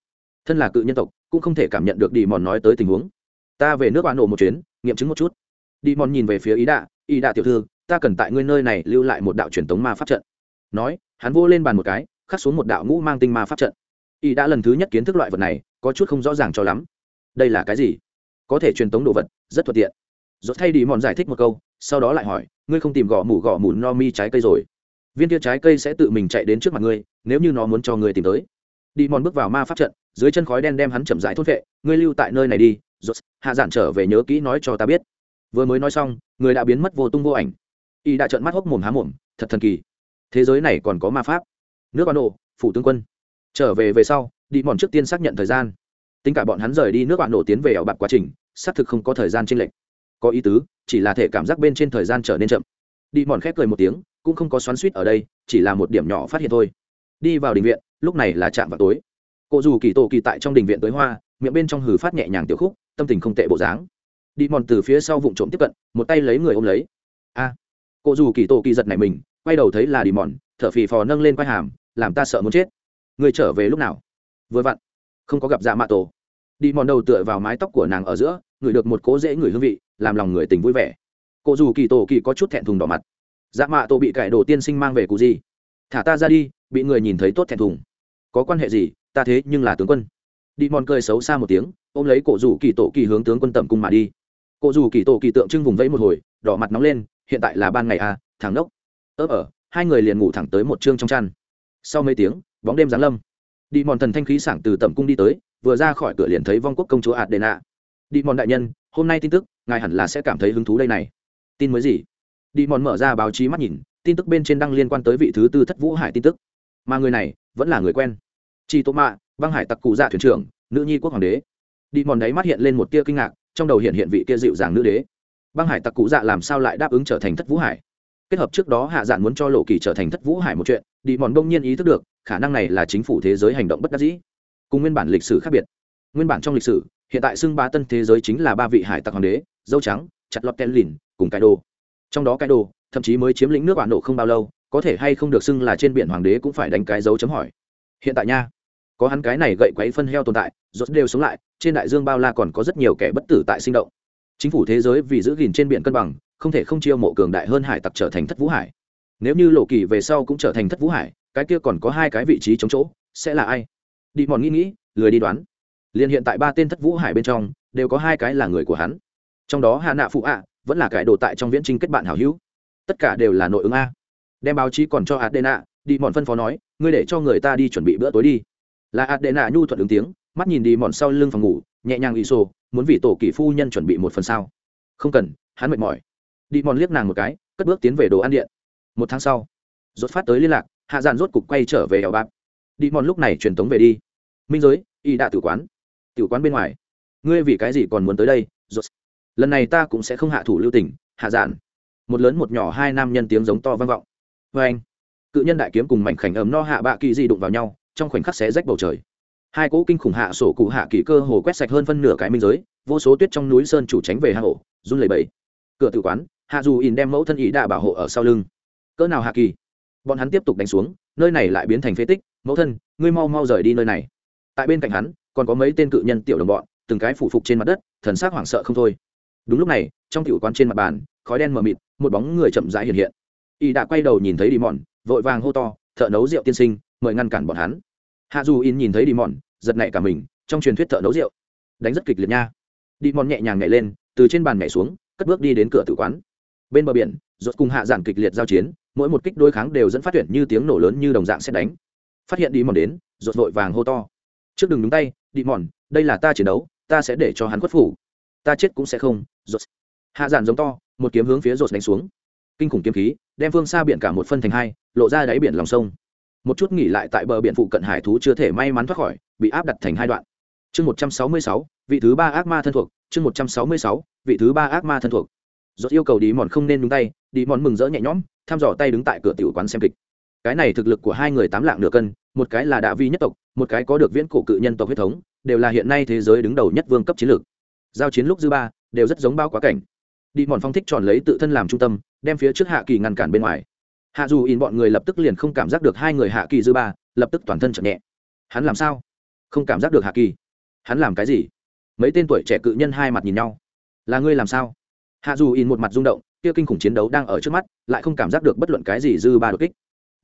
Thân là cự nhân tộc, cũng không thể cảm nhận được đi mòn nói tới tình huống. Ta về nước oan ổ một chuyến, nghiệm chứng một chút. Đi mòn nhìn về phía ý đạ ý đạ tiểu thư, ta cần tại ngươi nơi này lưu lại một đạo truyền thống ma pháp trận. Nói, hắn vô lên bàn một cái, khắc xuống một đạo ngũ mang tinh ma pháp trận. Ý đã lần thứ nhất kiến thức loại vật này, có chút không rõ ràng cho lắm. Đây là cái gì? Có thể truyền thống đồ vật, rất thuận tiện rốt thay đi mòn giải thích một câu, sau đó lại hỏi, ngươi không tìm gõ mủ gõ mủ no mi trái cây rồi? Viên kia trái cây sẽ tự mình chạy đến trước mặt ngươi, nếu như nó muốn cho ngươi tìm tới. Đi mòn bước vào ma pháp trận, dưới chân khói đen đem hắn chậm rãi thốt vệ ngươi lưu tại nơi này đi rốt hạ giản trở về nhớ kỹ nói cho ta biết. Vừa mới nói xong, người đã biến mất vô tung vô ảnh. Y đã trợn mắt hốc mồm há mồm, thật thần kỳ. Thế giới này còn có ma pháp. Nước ban độ phủ tướng quân. Trở về về sau, đi mòn trước tiên xác nhận thời gian. Tính cả bọn hắn rời đi nước bạn nổ tiến về ảo bạc quá trình, xác thực không có thời gian tranh lệch có ý tứ chỉ là thể cảm giác bên trên thời gian trở nên chậm. Đi mòn khép cười một tiếng cũng không có xoắn suýt ở đây chỉ là một điểm nhỏ phát hiện thôi. Đi vào đình viện lúc này là chạm vào tối. Cụ dù kỳ tổ kỳ tại trong đình viện tới hoa miệng bên trong hử phát nhẹ nhàng tiểu khúc tâm tình không tệ bộ dáng. Đi mòn từ phía sau vụ trộm tiếp cận một tay lấy người ôm lấy. A! À, cụ dù kỳ tổ kỳ giật này mình quay đầu thấy là đi mòn thở phì phò nâng lên quai hàm làm ta sợ muốn chết. Người trở về lúc nào? Vừa vặn không có gặp dạ mạ tổ đi mòn đầu tựa vào mái tóc của nàng ở giữa, ngửi được một cố dễ ngửi hương vị, làm lòng người tình vui vẻ. Cụ dù kỳ tổ kỳ có chút thẹn thùng đỏ mặt. Dạ mạ tổ bị cải đồ tiên sinh mang về cụ gì? Thả ta ra đi, bị người nhìn thấy tốt thẹn thùng. Có quan hệ gì? Ta thế nhưng là tướng quân. Đi mòn cười xấu xa một tiếng, ôm lấy cổ dù kỳ tổ kỳ hướng tướng quân tầm cung mà đi. Cổ dù kỳ tổ kỳ tượng trưng vùng vẫy một hồi, đỏ mặt nóng lên, hiện tại là ban ngày à Thẳng đốc. Ớp ở ờ, hai người liền ngủ thẳng tới một chương trong chăn. Sau mấy tiếng, bóng đêm giáng lâm. Đi mòn thần thanh khí sảng từ tầm cung đi tới vừa ra khỏi cửa liền thấy vong quốc công chúa ạt đi mòn đại nhân, hôm nay tin tức, ngài hẳn là sẽ cảm thấy hứng thú đây này. Tin mới gì? Đi mòn mở ra báo chí mắt nhìn, tin tức bên trên đăng liên quan tới vị thứ tư thất vũ hải tin tức. Mà người này, vẫn là người quen. Chị tô mạ băng hải tặc cụ dạ thuyền trưởng, nữ nhi quốc hoàng đế. Đi mòn đáy mắt hiện lên một tia kinh ngạc, trong đầu hiện hiện vị kia dịu dàng nữ đế. Băng hải tặc cụ dạ làm sao lại đáp ứng trở thành thất vũ hải? Kết hợp trước đó hạ dạn muốn cho lộ kỳ trở thành thất vũ hải một chuyện, đi mòn đông nhiên ý thức được, khả năng này là chính phủ thế giới hành động bất đắc dĩ cùng nguyên bản lịch sử khác biệt. Nguyên bản trong lịch sử, hiện tại xưng ba tân thế giới chính là ba vị hải tặc hoàng đế, dâu trắng, chặt lọt ten lìn, cùng cái đồ. Trong đó cái đồ, thậm chí mới chiếm lĩnh nước bản nổ không bao lâu, có thể hay không được xưng là trên biển hoàng đế cũng phải đánh cái dấu chấm hỏi. Hiện tại nha, có hắn cái này gậy quấy phân heo tồn tại, rốt đều sống lại, trên đại dương bao la còn có rất nhiều kẻ bất tử tại sinh động. Chính phủ thế giới vì giữ gìn trên biển cân bằng, không thể không chiêu mộ cường đại hơn hải tặc trở thành thất vũ hải. Nếu như lộ kỳ về sau cũng trở thành thất vũ hải, cái kia còn có hai cái vị trí chống chỗ, sẽ là ai? Đi mòn nghĩ nghĩ, lười đi đoán. Liền hiện tại ba tên thất vũ hải bên trong, đều có hai cái là người của hắn. Trong đó hà nạ phụ ạ, vẫn là cải đồ tại trong viễn trinh kết bạn hảo hữu. Tất cả đều là nội ứng a. Đem báo chí còn cho adena, đi mòn phân phó nói, ngươi để cho người ta đi chuẩn bị bữa tối đi. Là adena nhu thuận ứng tiếng, mắt nhìn đi mòn sau lưng phòng ngủ, nhẹ nhàng ý sô, muốn vì tổ kỷ phu nhân chuẩn bị một phần sao? Không cần, hắn mệt mỏi. Đi mòn liếc nàng một cái, cất bước tiến về đồ ăn điện. Một tháng sau, rốt phát tới liên lạc, hạ dàn rốt cục quay trở về eo bạc đi mòn lúc này truyền tống về đi. Minh giới, y đã tử quán. Tử quán bên ngoài. Ngươi vì cái gì còn muốn tới đây? Rốt lần này ta cũng sẽ không hạ thủ lưu tình, hạ giản. Một lớn một nhỏ hai nam nhân tiếng giống to vang vọng. Vê anh, cự nhân đại kiếm cùng mảnh khảnh ấm no hạ bạ kỳ di đụng vào nhau, trong khoảnh khắc xé rách bầu trời. Hai cỗ kinh khủng hạ sổ cụ hạ kỳ cơ hồ quét sạch hơn phân nửa cái minh giới, vô số tuyết trong núi sơn chủ tránh về hạ hổ run lẩy bẩy. Cửa tử quán, hạ dù ỉn đem mẫu thân ý đạ bảo hộ ở sau lưng. Cỡ nào hạ kỳ? Bọn hắn tiếp tục đánh xuống, nơi này lại biến thành phế tích mẫu thân, ngươi mau mau rời đi nơi này. Tại bên cạnh hắn, còn có mấy tên cự nhân tiểu đồng bọn, từng cái phủ phục trên mặt đất, thần sắc hoảng sợ không thôi. Đúng lúc này, trong tiểu quán trên mặt bàn, khói đen mờ mịt, một bóng người chậm rãi hiện hiện. Y đã quay đầu nhìn thấy đi mòn vội vàng hô to, thợ nấu rượu tiên sinh, mời ngăn cản bọn hắn. Hạ dù in nhìn thấy đi mòn giật nảy cả mình, trong truyền thuyết thợ nấu rượu. Đánh rất kịch liệt nha. Đi mòn nhẹ nhàng nhảy lên, từ trên bàn nhảy xuống, cất bước đi đến cửa tử quán. Bên bờ biển, rốt cùng hạ giản kịch liệt giao chiến, mỗi một kích đối kháng đều dẫn phát tuyển như tiếng nổ lớn như đồng dạng xét đánh phát hiện đi mòn đến, rột vội vàng hô to. Trước đừng đúng tay, đi mòn, đây là ta chiến đấu, ta sẽ để cho hắn khuất phủ. Ta chết cũng sẽ không, rột. Hạ giản giống to, một kiếm hướng phía rột đánh xuống. Kinh khủng kiếm khí, đem phương xa biển cả một phân thành hai, lộ ra đáy biển lòng sông. Một chút nghỉ lại tại bờ biển phụ cận hải thú chưa thể may mắn thoát khỏi, bị áp đặt thành hai đoạn. Chương một trăm sáu mươi sáu, vị thứ ba ác ma thân thuộc. Chương một trăm sáu mươi sáu, vị thứ ba ác ma thân thuộc. Dốt yêu cầu đi mòn không nên đúng tay, đi mòn mừng rỡ nhẹ nhõm, thăm dò tay đứng tại cửa tiểu quán xem kịch cái này thực lực của hai người tám lạng nửa cân, một cái là đạ vi nhất tộc, một cái có được viễn cổ cự nhân tộc huyết thống, đều là hiện nay thế giới đứng đầu nhất vương cấp chiến lược. Giao chiến lúc dư ba, đều rất giống bao quá cảnh. Đi mòn phong thích tròn lấy tự thân làm trung tâm, đem phía trước hạ kỳ ngăn cản bên ngoài. Hạ dù in bọn người lập tức liền không cảm giác được hai người hạ kỳ dư ba, lập tức toàn thân chậm nhẹ. Hắn làm sao? Không cảm giác được hạ kỳ. Hắn làm cái gì? Mấy tên tuổi trẻ cự nhân hai mặt nhìn nhau. Là ngươi làm sao? Hạ dù in một mặt rung động, kia kinh khủng chiến đấu đang ở trước mắt, lại không cảm giác được bất luận cái gì dư ba đột kích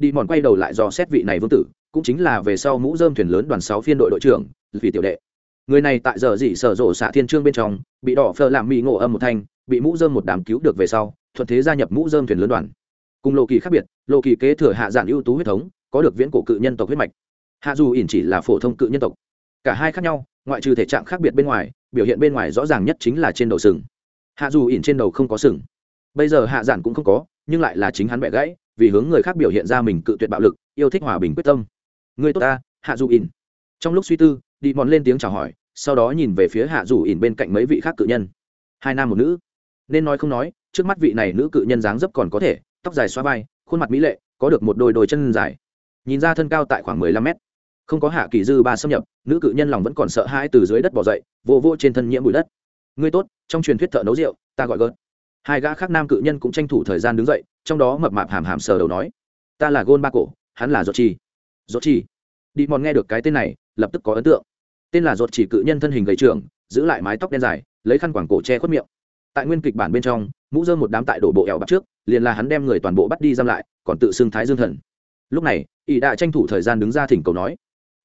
đi mòn quay đầu lại do xét vị này vương tử, cũng chính là về sau mũ dơm thuyền lớn đoàn sáu phiên đội đội trưởng, vì tiểu đệ. Người này tại giờ dị sở rộ xạ thiên trương bên trong, bị đỏ phờ làm mỹ ngộ âm một thanh, bị mũ dơm một đám cứu được về sau, thuận thế gia nhập mũ dơm thuyền lớn đoàn. Cùng lộ kỳ khác biệt lộ kỳ kế thừa hạ giản ưu tú huyết thống, có được viễn cổ cự nhân tộc huyết mạch. Hạ dù ỉn chỉ là phổ thông cự nhân tộc. Cả hai khác nhau, ngoại trừ thể trạng khác biệt bên ngoài, biểu hiện bên ngoài rõ ràng nhất chính là trên đầu sừng. Hạ dù ỉn trên đầu không có sừng. Bây giờ hạ giản cũng không có, nhưng lại là chính hắn bẻ gãy vì hướng người khác biểu hiện ra mình cự tuyệt bạo lực, yêu thích hòa bình quyết tâm. Người tốt ta, hạ dù ỉn. Trong lúc suy tư, đi mòn lên tiếng chào hỏi, sau đó nhìn về phía hạ dù ỉn bên cạnh mấy vị khác cự nhân. Hai nam một nữ. Nên nói không nói, trước mắt vị này nữ cự nhân dáng dấp còn có thể, tóc dài xoa vai, khuôn mặt mỹ lệ, có được một đôi đôi chân dài. Nhìn ra thân cao tại khoảng mười lăm mét. Không có hạ kỳ dư ba xâm nhập, nữ cự nhân lòng vẫn còn sợ hãi từ dưới đất bỏ dậy, vô vô trên thân nhiễm bụi đất. Ngươi tốt, trong truyền thuyết thợ nấu rượu, ta gọi gớt hai gã khác nam cự nhân cũng tranh thủ thời gian đứng dậy, trong đó mập mạp hàm hàm sờ đầu nói, ta là gôn ba cổ, hắn là giọt chi giọt chi đi mòn nghe được cái tên này, lập tức có ấn tượng. Tên là giọt chỉ cự nhân thân hình gầy trưởng, giữ lại mái tóc đen dài, lấy khăn quảng cổ che khuất miệng. Tại nguyên kịch bản bên trong, mũ dơ một đám tại đổ bộ ẻo bắt trước, liền là hắn đem người toàn bộ bắt đi giam lại, còn tự xưng thái dương thần. Lúc này, ỷ đã tranh thủ thời gian đứng ra thỉnh cầu nói,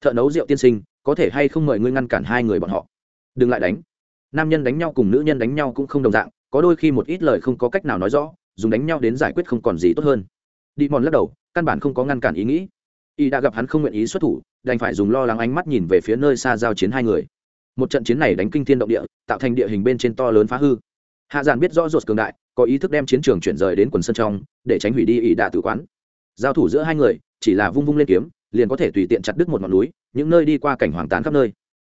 thợ nấu rượu tiên sinh, có thể hay không mời ngươi ngăn cản hai người bọn họ? Đừng lại đánh. Nam nhân đánh nhau cùng nữ nhân đánh nhau cũng không đồng dạng có đôi khi một ít lời không có cách nào nói rõ, dùng đánh nhau đến giải quyết không còn gì tốt hơn. Đi mòn lắc đầu, căn bản không có ngăn cản ý nghĩ. Y đã gặp hắn không nguyện ý xuất thủ, đành phải dùng lo lắng ánh mắt nhìn về phía nơi xa giao chiến hai người. Một trận chiến này đánh kinh thiên động địa, tạo thành địa hình bên trên to lớn phá hư. Hạ giản biết rõ ruột cường đại, có ý thức đem chiến trường chuyển rời đến quần sân trong, để tránh hủy đi ỷ đạ tử quán. Giao thủ giữa hai người, chỉ là vung vung lên kiếm, liền có thể tùy tiện chặt đứt một ngọn núi, những nơi đi qua cảnh hoàng tán khắp nơi.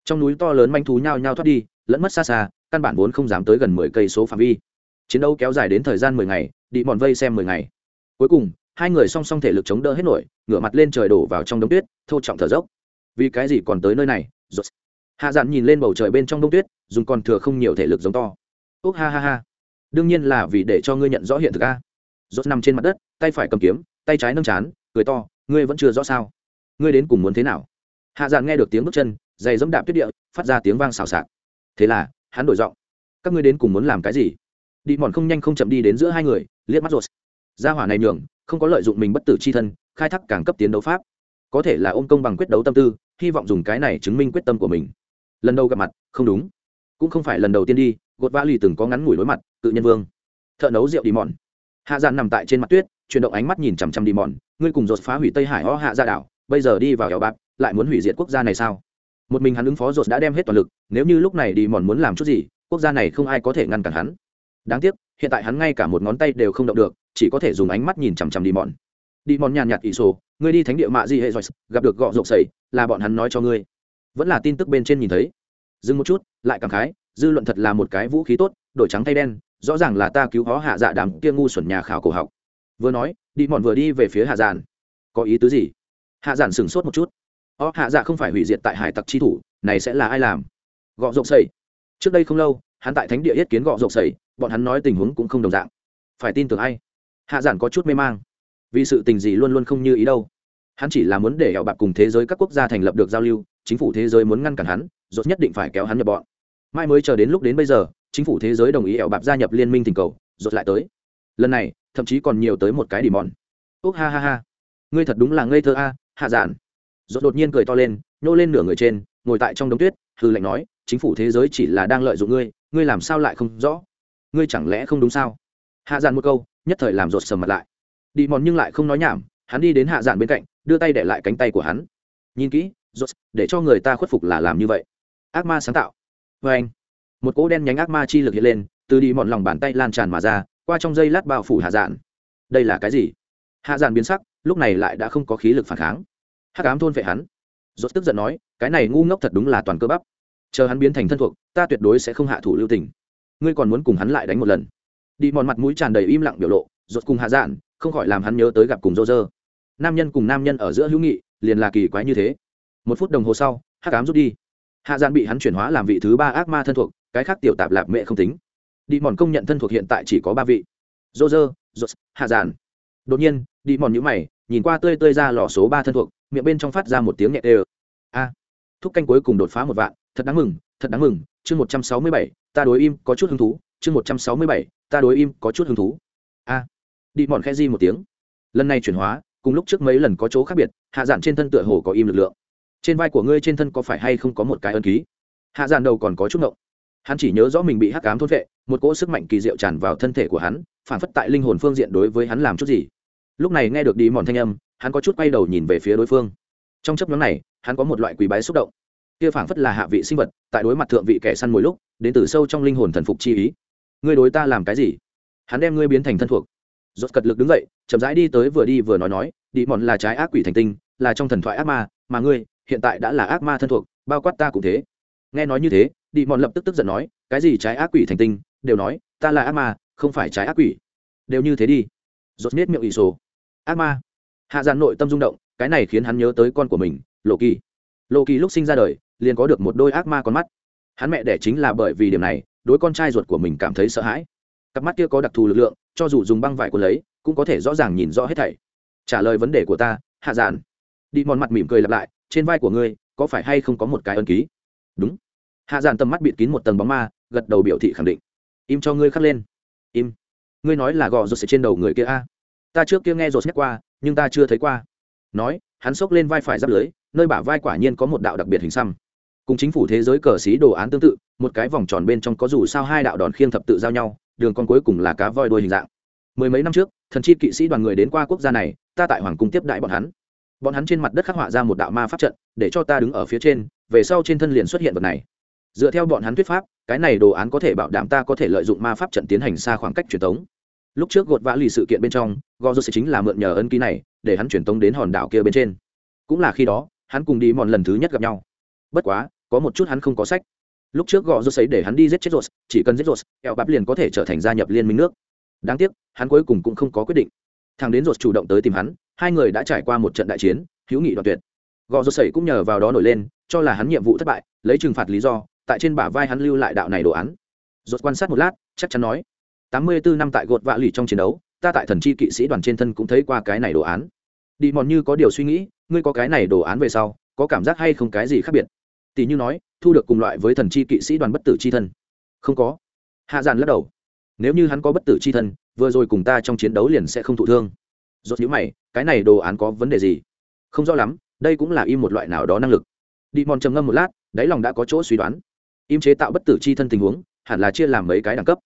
Trong núi to lớn manh thú nhao nhao thoát đi, lẫn mất xa xa căn bản vốn không dám tới gần mười cây số phạm vi. Chiến đấu kéo dài đến thời gian mười ngày, đi mòn vây xem mười ngày. Cuối cùng, hai người song song thể lực chống đỡ hết nổi, ngửa mặt lên trời đổ vào trong đống tuyết, thô trọng thở dốc. Vì cái gì còn tới nơi này? Rột. hạ dạn nhìn lên bầu trời bên trong đông tuyết, dùng còn thừa không nhiều thể lực giống to. Úc ha ha ha. Đương nhiên là vì để cho ngươi nhận rõ hiện thực a. Rốt nằm trên mặt đất, tay phải cầm kiếm, tay trái nâng chán, cười to, ngươi vẫn chưa rõ sao? Ngươi đến cùng muốn thế nào? Hạ dạn nghe được tiếng bước chân, giày dẫm đạp tuyết địa, phát ra tiếng vang xào xạc. Thế là hắn đổi giọng. Các ngươi đến cùng muốn làm cái gì? Đi mòn không nhanh không chậm đi đến giữa hai người, liếc mắt rột gia hỏa này nhường, không có lợi dụng mình bất tử c h i thân, khai thác càng cấp tiến đấu pháp. Có thể là ôm công bằng quyết đấu tâm tư, hy vọng dùng cái này chứng minh quyết tâm của mình. Lần đầu gặp mặt, không đúng. Cũng không phải lần đầu tiên đi, gột vã lì từng có ngắn ngủi đối mặt, tự nhân vương. Thợ nấu rượu đi mòn. Hạ dạn nằm tại trên mặt tuyết, chuyển động ánh mắt nhìn chằm chằm đi mòn. Ngươi cùng rột phá hủy tây hải ho hạ ra đảo, bây giờ đi vào eo bạc, lại muốn hủy diệt quốc gia này sao? Một mình hắn ứng phó rột đã đem hết toàn lực, nếu như lúc này đi mòn muốn làm chút gì, quốc gia này không ai có thể ngăn cản hắn. Đáng tiếc, hiện tại hắn ngay cả một ngón tay đều không động được, chỉ có thể dùng ánh mắt nhìn chằm chằm đi mòn. Đi mòn nhàn nhạt ỷ sổ, ngươi đi thánh địa mạ di hệ rồi gặp được gọ rộp sầy là bọn hắn nói cho ngươi. Vẫn là tin tức bên trên nhìn thấy. Dừng một chút, lại cảm khái, dư luận thật là một cái vũ khí tốt, đổi trắng tay đen, rõ ràng là ta cứu hó hạ dạ đám kia ngu xuẩn nhà khảo cổ học. Vừa nói, đi mòn vừa đi về phía hạ giản. Có ý tứ gì? Hạ giản sửng sốt một chút ó hạ dạ không phải hủy diệt tại hải tặc chi thủ, này sẽ là ai làm? Gọ rộng sầy trước đây không lâu, hắn tại thánh địa yết kiến gọ rộng sầy bọn hắn nói tình huống cũng không đồng dạng. Phải tin tưởng ai? Hạ giản có chút mê mang. Vì sự tình gì luôn luôn không như ý đâu? Hắn chỉ là muốn để hẹo bạc cùng thế giới các quốc gia thành lập được giao lưu, chính phủ thế giới muốn ngăn cản hắn, rốt nhất định phải kéo hắn nhập bọn. Mai mới chờ đến lúc đến bây giờ, chính phủ thế giới đồng ý hẹo bạc gia nhập liên minh tình cầu, rốt lại tới. Lần này, thậm chí còn nhiều tới một cái đi mòn. Úc ha ha ha. Ngươi thật đúng là ngây thơ a, hạ giản rốt đột nhiên cười to lên, nhô lên nửa người trên, ngồi tại trong đống tuyết hư lệnh nói, chính phủ thế giới chỉ là đang lợi dụng ngươi ngươi làm sao lại không rõ? Ngươi chẳng lẽ không đúng sao? Hạ giản một câu, nhất thời làm rột sầm mặt lại. Đi mòn nhưng lại không nói nhảm, hắn đi đến hạ giản bên cạnh, đưa tay để lại cánh tay của hắn. Nhìn kỹ, rột, để cho người ta khuất phục là làm như vậy. Ác ma sáng tạo. Vê anh, một cỗ đen nhánh ác ma chi lực hiện lên, từ đi mòn lòng bàn tay lan tràn mà ra, qua trong dây lát bao phủ hạ giản. Đây là cái gì? Hạ giản biến sắc, lúc này lại đã không có khí lực phản kháng hắc ám thôn vệ hắn. Rốt tức giận nói, cái này ngu ngốc thật đúng là toàn cơ bắp. Chờ hắn biến thành thân thuộc, ta tuyệt đối sẽ không hạ thủ lưu tình. Ngươi còn muốn cùng hắn lại đánh một lần. Đi mòn mặt mũi tràn đầy im lặng biểu lộ, rốt cùng hạ dạn không khỏi làm hắn nhớ tới gặp cùng rô rơ nam nhân cùng nam nhân ở giữa hữu nghị, liền là kỳ quái như thế. Một phút đồng hồ sau, hắc ám rút đi. Hạ dạn bị hắn chuyển hóa làm vị thứ ba ác ma thân thuộc, cái khác tiểu tạp lạp mẹ không tính. Đi mòn công nhận thân thuộc hiện tại chỉ có ba vị. Rô rơ rốt, hạ dạn đột nhiên, đi mòn nhữ mày, nhìn qua tươi tươi ra lò số ba thân thuộc miệng bên trong phát ra một tiếng nhẹ đều a, thúc canh cuối cùng đột phá một vạn, thật đáng mừng, thật đáng mừng, chương một trăm sáu mươi bảy, ta đối im có chút hứng thú, chương một trăm sáu mươi bảy, ta đối im có chút hứng thú. A, đi mòn khe di một tiếng. Lần này chuyển hóa, cùng lúc trước mấy lần có chỗ khác biệt, hạ giản trên thân tựa hồ có im lực lượng. Trên vai của ngươi trên thân có phải hay không có một cái ân ký? Hạ giản đầu còn có chút ngộng. Hắn chỉ nhớ rõ mình bị hắc cám thốt vệ, một cỗ sức mạnh kỳ diệu tràn vào thân thể của hắn, phản phất tại linh hồn phương diện đối với hắn làm chút gì. Lúc này nghe được đi mòn thanh âm hắn có chút quay đầu nhìn về phía đối phương. Trong chấp nhóm này, hắn có một loại quý bái xúc động. Kia phảng phất là hạ vị sinh vật, tại đối mặt thượng vị kẻ săn mồi lúc, đến từ sâu trong linh hồn thần phục chi ý. Ngươi đối ta làm cái gì? Hắn đem ngươi biến thành thân thuộc. Rốt cật lực đứng dậy, chậm rãi đi tới vừa đi vừa nói nói, đi mòn là trái ác quỷ thành tinh, là trong thần thoại ác ma, mà ngươi, hiện tại đã là ác ma thân thuộc, bao quát ta cũng thế. Nghe nói như thế, đi mòn lập tức tức giận nói, cái gì trái ác quỷ thành tinh? Đều nói, ta là ác ma, không phải trái ác quỷ. Đều như thế đi. Rốt nết miệng ỷ sổ. Ác ma hạ Giản nội tâm rung động, cái này khiến hắn nhớ tới con của mình, lộ kỳ. Lộ kỳ lúc sinh ra đời, liền có được một đôi ác ma con mắt. Hắn mẹ đẻ chính là bởi vì điểm này, đối con trai ruột của mình cảm thấy sợ hãi. Cặp mắt kia có đặc thù lực lượng, cho dù dùng băng vải của lấy, cũng có thể rõ ràng nhìn rõ hết thảy. Trả lời vấn đề của ta, hạ giản. Đi mòn mặt mỉm cười lặp lại, trên vai của ngươi, có phải hay không có một cái ân ký? Đúng. Hạ giản tầm mắt bịt kín một tầng bóng ma, gật đầu biểu thị khẳng định. Im cho ngươi khắc lên. Im. Ngươi nói là gò rột sẽ trên đầu người kia a ta trước kia nghe rột nhắc qua, nhưng ta chưa thấy qua. Nói, hắn xốc lên vai phải giáp lưới, nơi bả vai quả nhiên có một đạo đặc biệt hình xăm. Cùng chính phủ thế giới cờ xí đồ án tương tự, một cái vòng tròn bên trong có dù sao hai đạo đòn khiêng thập tự giao nhau, đường con cuối cùng là cá voi đôi hình dạng. Mười mấy năm trước, thần chi kỵ sĩ đoàn người đến qua quốc gia này, ta tại hoàng cung tiếp đại bọn hắn. Bọn hắn trên mặt đất khắc họa ra một đạo ma pháp trận, để cho ta đứng ở phía trên, về sau trên thân liền xuất hiện vật này. Dựa theo bọn hắn thuyết pháp, cái này đồ án có thể bảo đảm ta có thể lợi dụng ma pháp trận tiến hành xa khoảng cách truyền thống lúc trước gột vã lì sự kiện bên trong go sẽ chính là mượn nhờ ân ký này để hắn truyền tống đến hòn đảo kia bên trên. Cũng là khi đó, hắn cùng đi mòn lần thứ nhất gặp nhau. Bất quá, có một chút hắn không có sách. Lúc trước gò rốt sấy để hắn đi giết chết rột chỉ cần giết rột kẹo bắp liền có thể trở thành gia nhập liên minh nước. Đáng tiếc, hắn cuối cùng cũng không có quyết định. Thằng đến rột chủ động tới tìm hắn, hai người đã trải qua một trận đại chiến, hữu nghị đoạn tuyệt. Gò rốt sấy cũng nhờ vào đó nổi lên, cho là hắn nhiệm vụ thất bại, lấy trừng phạt lý do, tại trên bả vai hắn lưu lại đạo này đồ án. Rột quan sát một lát, chắc chắn nói tám mươi bốn năm tại gột vạ lì trong chiến đấu, ta tại thần chi kỵ sĩ đoàn trên thân cũng thấy qua cái này đồ án. Đi mòn như có điều suy nghĩ, ngươi có cái này đồ án về sau, có cảm giác hay không cái gì khác biệt? Tỷ như nói, thu được cùng loại với thần chi kỵ sĩ đoàn bất tử c h i thân. Không có. Hạ giàn lắc đầu. Nếu như hắn có bất tử c h i thân, vừa rồi cùng ta trong chiến đấu liền sẽ không thụ thương. Rốt nhữ mày, cái này đồ án có vấn đề gì? Không rõ lắm, đây cũng là im một loại nào đó năng lực. Đi mòn trầm ngâm một lát, đáy lòng đã có chỗ suy đoán. Im chế tạo bất tử c h i thân tình huống, hẳn là chia làm mấy cái đẳng cấp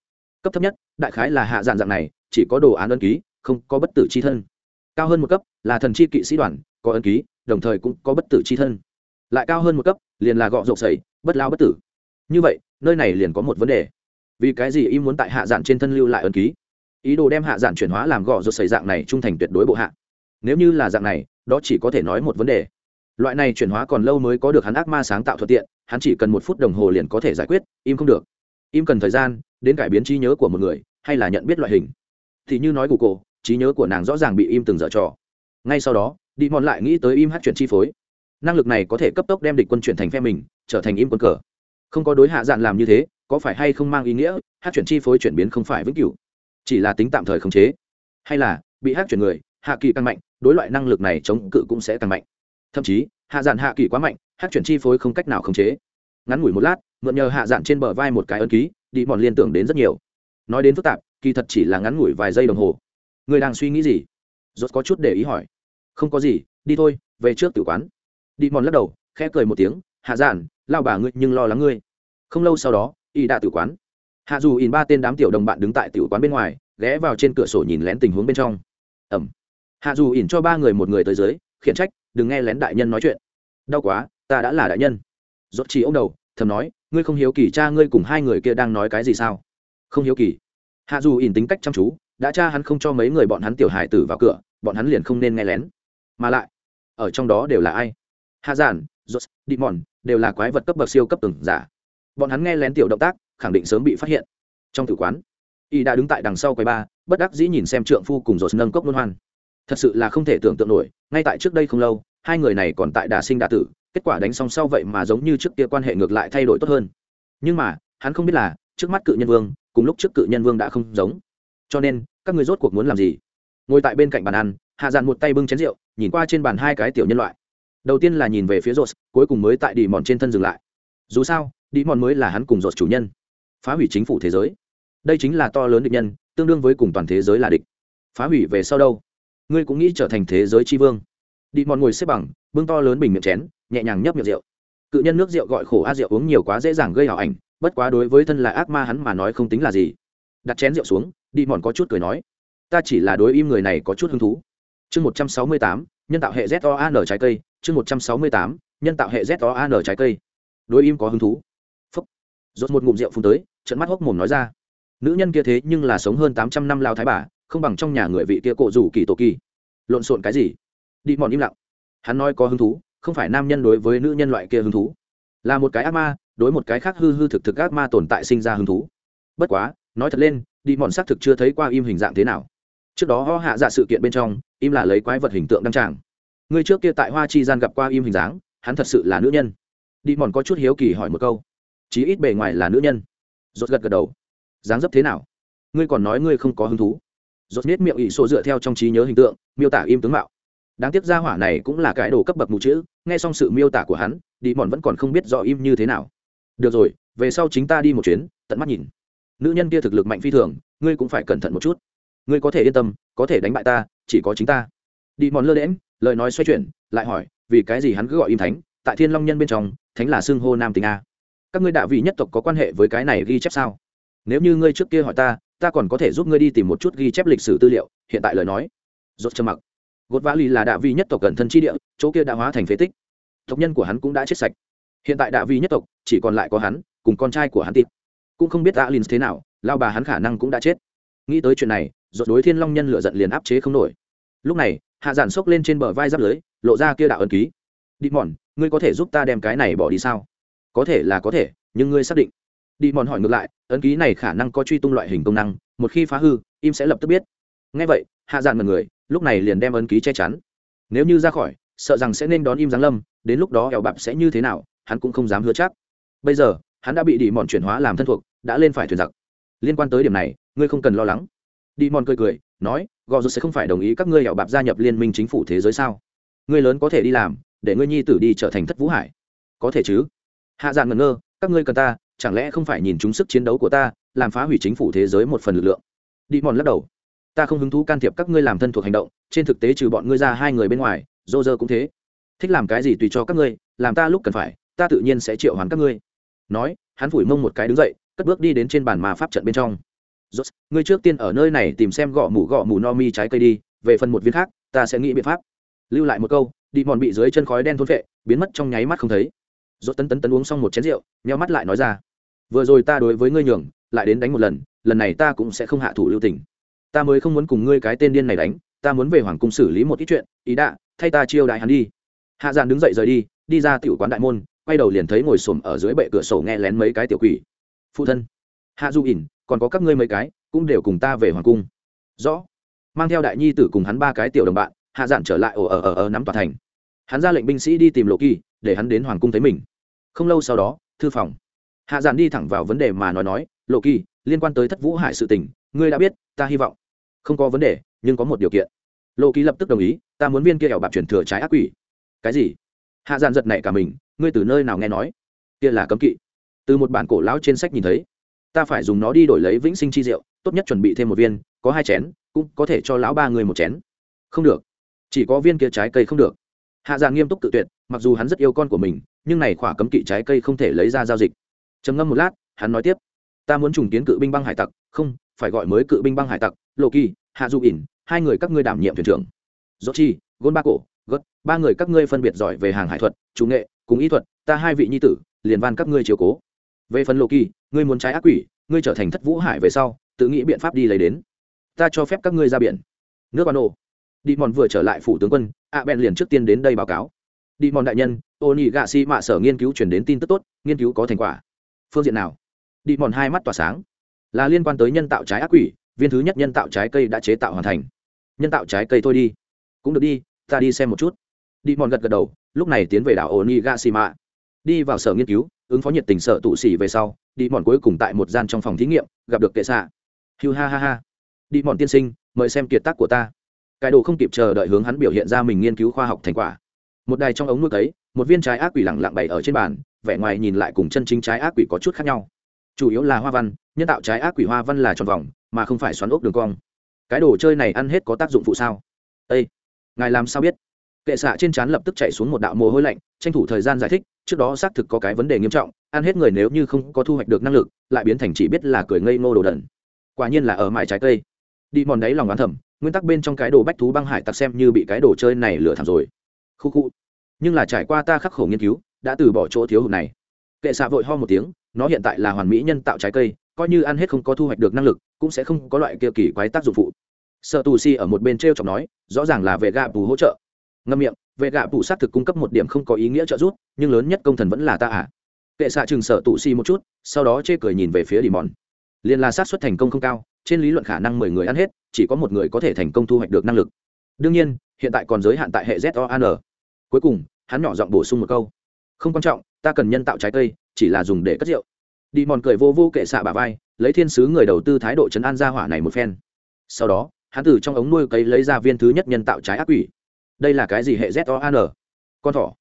cấp thấp nhất, đại khái là hạ dạng dạng này, chỉ có đồ án ân ký, không có bất tử c h i thân. Cao hơn một cấp là thần chi kỵ sĩ đoàn, có ân ký, đồng thời cũng có bất tử c h i thân. Lại cao hơn một cấp liền là gọ rộp sầy bất lao bất tử. Như vậy, nơi này liền có một vấn đề. Vì cái gì im muốn tại hạ dạng trên thân lưu lại ân ký? Ý đồ đem hạ dạng chuyển hóa làm gọ rộp sầy dạng này trung thành tuyệt đối bộ hạ. Nếu như là dạng này, đó chỉ có thể nói một vấn đề. Loại này chuyển hóa còn lâu mới có được hắn ác ma sáng tạo thuận tiện, hắn chỉ cần một phút đồng hồ liền có thể giải quyết, im không được. Im cần thời gian đến cải biến trí nhớ của một người, hay là nhận biết loại hình. Thì như nói của cô, trí nhớ của nàng rõ ràng bị im từng dở trò. Ngay sau đó đi mòn lại nghĩ tới im hát chuyển chi phối. Năng lực này có thể cấp tốc đem địch quân chuyển thành phe mình, trở thành im quân cờ. Không có đối hạ dạn làm như thế, có phải hay không mang ý nghĩa, hát chuyển chi phối chuyển biến không phải vĩnh cửu. Chỉ là tính tạm thời khống chế. Hay là, bị hát chuyển người, hạ kỳ càng mạnh, đối loại năng lực này chống cự cũng sẽ càng mạnh. Thậm chí, hạ dạn hạ kỳ quá mạnh, hát chuyển chi phối không cách nào khống chế. Ngắn ngủi một lát, mượn nhờ hạ dạn trên bờ vai một cái ân ký đi mòn liên tưởng đến rất nhiều. Nói đến phức tạp kỳ thật chỉ là ngắn ngủi vài giây đồng hồ. Người đang suy nghĩ gì? Rốt có chút để ý hỏi. Không có gì đi thôi về trước tử quán. Đi mòn lắc đầu khẽ cười một tiếng hạ giản, lao bà ngươi nhưng lo lắng ngươi. Không lâu sau đó y đã tử quán. Hạ dù in ba tên đám tiểu đồng bạn đứng tại tiểu quán bên ngoài ghé vào trên cửa sổ nhìn lén tình huống bên trong. Ẩm. Hạ dù in cho ba người một người tới dưới khiển trách đừng nghe lén đại nhân nói chuyện. Đau quá ta đã là đại nhân. Rốt chỉ ông đầu thầm nói ngươi không hiếu kỳ cha ngươi cùng hai người kia đang nói cái gì sao? Không hiếu kỳ. Hạ dù ỉn tính cách chăm chú, đã cha hắn không cho mấy người bọn hắn tiểu hải tử vào cửa, bọn hắn liền không nên nghe lén. Mà lại, ở trong đó đều là ai? Hạ giản, rốt, đi mòn, đều là quái vật cấp bậc siêu cấp từng giả. Bọn hắn nghe lén tiểu động tác, khẳng định sớm bị phát hiện. Trong tử quán, y đã đứng tại đằng sau quầy ba, bất đắc dĩ nhìn xem trượng phu cùng rột nâng cốc luân hoan. Thật sự là không thể tưởng tượng nổi, ngay tại trước đây không lâu, hai người này còn tại đà sinh đà tử kết quả đánh xong sau vậy mà giống như trước kia quan hệ ngược lại thay đổi tốt hơn. Nhưng mà, hắn không biết là, trước mắt cự nhân vương, cùng lúc trước cự nhân vương đã không giống. Cho nên, các người rốt cuộc muốn làm gì? Ngồi tại bên cạnh bàn ăn, hạ dàn một tay bưng chén rượu, nhìn qua trên bàn hai cái tiểu nhân loại. Đầu tiên là nhìn về phía rột cuối cùng mới tại đi mòn trên thân dừng lại. Dù sao đi mòn mới là hắn cùng rột chủ nhân. Phá hủy chính phủ thế giới. Đây chính là to lớn địch nhân, tương đương với cùng toàn thế giới là địch. Phá hủy về sau đâu? Ngươi cũng nghĩ trở thành thế giới tri vương. Đi mòn ngồi xếp bằng, bưng to lớn bình miệng chén nhẹ nhàng nhấp miệng rượu. Cự nhân nước rượu gọi khổ a rượu uống nhiều quá dễ dàng gây hảo ảnh, bất quá đối với thân là ác ma hắn mà nói không tính là gì. Đặt chén rượu xuống, đi mòn có chút cười nói, ta chỉ là đối im người này có chút hứng thú. Chương một trăm sáu mươi tám, nhân tạo hệ z o N trái cây. Chương một trăm sáu mươi tám, nhân tạo hệ z o N trái cây. Đối im có hứng thú. Phúc. Rốt một ngụm rượu phun tới trận mắt hốc mồm nói ra, nữ nhân kia thế nhưng là sống hơn tám trăm năm lao thái bà, không bằng trong nhà người vị kia cổ rủ kỳ tổ kỳ. Lộn xộn cái gì? Đi mòn im lặng. Hắn nói có hứng thú không phải nam nhân đối với nữ nhân loại kia hứng thú. Là một cái ác ma, đối một cái khác hư hư thực thực ác ma tồn tại sinh ra hứng thú. Bất quá, nói thật lên, đi mòn xác thực chưa thấy qua im hình dạng thế nào. Trước đó ho hạ dạ sự kiện bên trong, im là lấy quái vật hình tượng đăng tràng. Người trước kia tại hoa chi gian gặp qua im hình dáng, hắn thật sự là nữ nhân. Đi mòn có chút hiếu kỳ hỏi một câu. Chí ít bề ngoài là nữ nhân. Rốt gật gật đầu. Dáng dấp thế nào? Ngươi còn nói ngươi không có hứng thú. Rốt nết miệng ỷ số dựa theo trong trí nhớ hình tượng, miêu tả im tướng mạo đáng tiếc gia hỏa này cũng là cái đồ cấp bậc mù chữ, nghe xong sự miêu tả của hắn, đi mòn vẫn còn không biết rõ im như thế nào. Được rồi, về sau chính ta đi một chuyến, tận mắt nhìn. Nữ nhân kia thực lực mạnh phi thường, ngươi cũng phải cẩn thận một chút. Ngươi có thể yên tâm, có thể đánh bại ta, chỉ có chính ta. Đi mòn lơ đễm lời nói xoay chuyển, lại hỏi, vì cái gì hắn cứ gọi im thánh, tại thiên long nhân bên trong, thánh là xưng hô nam tình a. Các ngươi đạo vị nhất tộc có quan hệ với cái này ghi chép sao? Nếu như ngươi trước kia hỏi ta ta còn có thể giúp ngươi đi tìm một chút ghi chép lịch sử tư liệu, hiện tại lời nói. Rốt trầm mặc gột vã lì là đạ vi nhất tộc cẩn thân chi địa, chỗ kia đã hóa thành phế tích. Tộc nhân của hắn cũng đã chết sạch. Hiện tại đạ vi nhất tộc chỉ còn lại có hắn, cùng con trai của hắn tịp cũng không biết alin thế nào lao bà hắn khả năng cũng đã chết. Nghĩ tới chuyện này, rốt đối thiên long nhân lựa giận liền áp chế không nổi. Lúc này, hạ giản xốc lên trên bờ vai giáp lưới, lộ ra kia đạo ấn ký. Đi mòn ngươi có thể giúp ta đem cái này bỏ đi sao? Có thể là có thể, nhưng ngươi xác định. Đi mòn hỏi ngược lại, ấn ký này khả năng có truy tung loại hình công năng, một khi phá hư, im sẽ lập tức biết. Ngay vậy, hạ giản mật người lúc này liền đem ấn ký che chắn. Nếu như ra khỏi, sợ rằng sẽ nên đón im giáng lâm, đến lúc đó eo bạp sẽ như thế nào, hắn cũng không dám hứa chắc. Bây giờ, hắn đã bị đi mòn chuyển hóa làm thân thuộc, đã lên phải thuyền giặc. Liên quan tới điểm này, ngươi không cần lo lắng. Đi mòn cười cười, nói, gò rút sẽ không phải đồng ý các ngươi eo bạp gia nhập liên minh chính phủ thế giới sao? Ngươi lớn có thể đi làm, để ngươi nhi tử đi trở thành thất vũ hải. Có thể chứ. Hạ dạng ngẩn ngơ, các ngươi cần ta, chẳng lẽ không phải nhìn chúng sức chiến đấu của ta, làm phá hủy chính phủ thế giới một phần lực lượng? Đi mòn lắc đầu ta không hứng thú can thiệp các ngươi làm thân thuộc hành động trên thực tế trừ bọn ngươi ra hai người bên ngoài dô dơ cũng thế. Thích làm cái gì tùy cho các ngươi làm ta lúc cần phải ta tự nhiên sẽ triệu hoán các ngươi. Nói hắn phủi mông một cái đứng dậy cất bước đi đến trên bàn mà pháp trận bên trong. Rốt, ngươi trước tiên ở nơi này tìm xem gõ mù gõ mù no mi trái cây đi về phần một viên khác ta sẽ nghĩ biện pháp. Lưu lại một câu đi mòn bị dưới chân khói đen thôn vệ biến mất trong nháy mắt không thấy. Dốt tấn tấn tấn uống xong một chén rượu nheo mắt lại nói ra vừa rồi ta đối với ngươi nhường lại đến đánh một lần lần này ta cũng sẽ không hạ thủ lưu tình ta mới không muốn cùng ngươi cái tên điên này đánh, ta muốn về hoàng cung xử lý một ít chuyện, ý đạ, thay ta chiêu đại hắn đi. Hạ giàn đứng dậy rời đi đi ra tiểu quán đại môn, quay đầu liền thấy ngồi xổm ở dưới bệ cửa sổ nghe lén mấy cái tiểu quỷ. Phụ thân. Hạ du ỉn, còn có các ngươi mấy cái, cũng đều cùng ta về hoàng cung. Rõ. Mang theo đại nhi tử cùng hắn ba cái tiểu đồng bạn, hạ dạn trở lại ồ ở ở ở nắm tòa thành. Hắn ra lệnh binh sĩ đi tìm lộ kỳ, để hắn đến hoàng cung thấy mình. Không lâu sau đó, thư phòng. Hạ dạn đi thẳng vào vấn đề mà nói nói, lộ kỳ, liên quan tới thất vũ hải sự tình, ngươi đã biết, ta hy vọng không có vấn đề, nhưng có một điều kiện. Lộ ký lập tức đồng ý, ta muốn viên kia ẻo bạc chuyển thừa trái ác quỷ. Cái gì? Hạ dạn giật này cả mình, ngươi từ nơi nào nghe nói? Kia là cấm kỵ. Từ một bản cổ lão trên sách nhìn thấy, ta phải dùng nó đi đổi lấy vĩnh sinh chi rượu tốt nhất chuẩn bị thêm một viên, có hai chén, cũng có thể cho lão ba người một chén. Không được, chỉ có viên kia trái cây không được. Hạ già nghiêm túc tự tuyệt, mặc dù hắn rất yêu con của mình, nhưng này khỏa cấm kỵ trái cây không thể lấy ra giao dịch. Trầm ngâm một lát, hắn nói tiếp, ta muốn trùng kiến cự binh băng hải tặc, không phải gọi mới cự binh băng hải tặc lộ kỳ hạ du ỉn hai người các ngươi đảm nhiệm thuyền trưởng. Dốt chi gôn ba cổ gớt ba người các ngươi phân biệt giỏi về hàng hải thuật, chủ nghệ, cùng ý thuật, ta hai vị nhi tử, liền van các ngươi chiều cố. Về phần lộ kỳ ngươi muốn trái ác quỷ, ngươi trở thành thất vũ hải về sau, tự nghĩ biện pháp đi lấy đến. Ta cho phép các ngươi ra biển. Nước ban ô. Đi mòn vừa trở lại phủ tướng quân a bèn liền trước tiên đến đây báo cáo. Đi mòn đại nhân ô nhị gạ si mạ sở nghiên cứu chuyển đến tin tức tốt, nghiên cứu có thành quả. Phương diện nào? Đi mòn hai mắt tỏa sáng là liên quan tới nhân tạo trái ác quỷ viên thứ nhất nhân tạo trái cây đã chế tạo hoàn thành. Nhân tạo trái cây thôi đi. Cũng được đi ta đi xem một chút. Đi mòn gật gật đầu lúc này tiến về đảo Onigashima, đi vào sở nghiên cứu ứng phó nhiệt tình sở tụ xỉ về sau đi mòn cuối cùng tại một gian trong phòng thí nghiệm gặp được kệ xạ. Hiu ha ha ha. Đi mòn tiên sinh mời xem kiệt tác của ta. Cái đồ không kịp chờ đợi hướng hắn biểu hiện ra mình nghiên cứu khoa học thành quả. Một đài trong ống nuôi cấy một viên trái ác quỷ lẳng lặng bày ở trên bàn vẻ ngoài nhìn lại cùng chân chính trái ác quỷ có chút khác nhau chủ yếu là hoa văn, nhân tạo trái ác quỷ hoa văn là tròn vòng, mà không phải xoắn ốc đường cong. Cái đồ chơi này ăn hết có tác dụng phụ sao? Ây ngài làm sao biết? Kệ xạ trên trán lập tức chạy xuống một đạo mồ hôi lạnh, tranh thủ thời gian giải thích, trước đó xác thực có cái vấn đề nghiêm trọng, ăn hết người nếu như không có thu hoạch được năng lực, lại biến thành chỉ biết là cười ngây ngô đồ đần. Quả nhiên là ở mãi trái cây. Đi mòn đấy lòng oán thẩm nguyên tắc bên trong cái đồ bách thú băng hải tặc xem như bị cái đồ chơi này lừa thảm rồi. Khu khu. Nhưng là trải qua ta khắc khổ nghiên cứu, đã từ bỏ chỗ thiếu hụt này. Kệ xạ vội ho một tiếng nó hiện tại là hoàn mỹ nhân tạo trái cây, coi như ăn hết không có thu hoạch được năng lực, cũng sẽ không có loại kia kỳ quái tác dụng phụ. Sợ tù si ở một bên t r e o chọc nói, rõ ràng là vệ gạ bù hỗ trợ. Ngâm miệng vệ gạ bù xác thực cung cấp một điểm không có ý nghĩa trợ giúp, nhưng lớn nhất công thần vẫn là ta à. Kệ xạ chừng sợ tù si một chút, sau đó chê cười nhìn về phía đi mòn liền là sát xuất thành công không cao, trên lý luận khả năng mười người ăn hết, chỉ có một người có thể thành công thu hoạch được năng lực. Đương nhiên, hiện tại còn giới hạn tại hệ z o an cuối cùng, hắn nhỏ giọng bổ sung một câu. Không quan trọng, ta cần nhân tạo trái cây chỉ là dùng để cất rượu. Đi mòn cười vô vô kệ xạ bà vai, lấy thiên sứ người đầu tư thái độ chấn an ra hỏa này một phen. Sau đó, hắn từ trong ống nuôi cây lấy ra viên thứ nhất nhân tạo trái ác quỷ. Đây là cái gì hệ z o an con thỏ.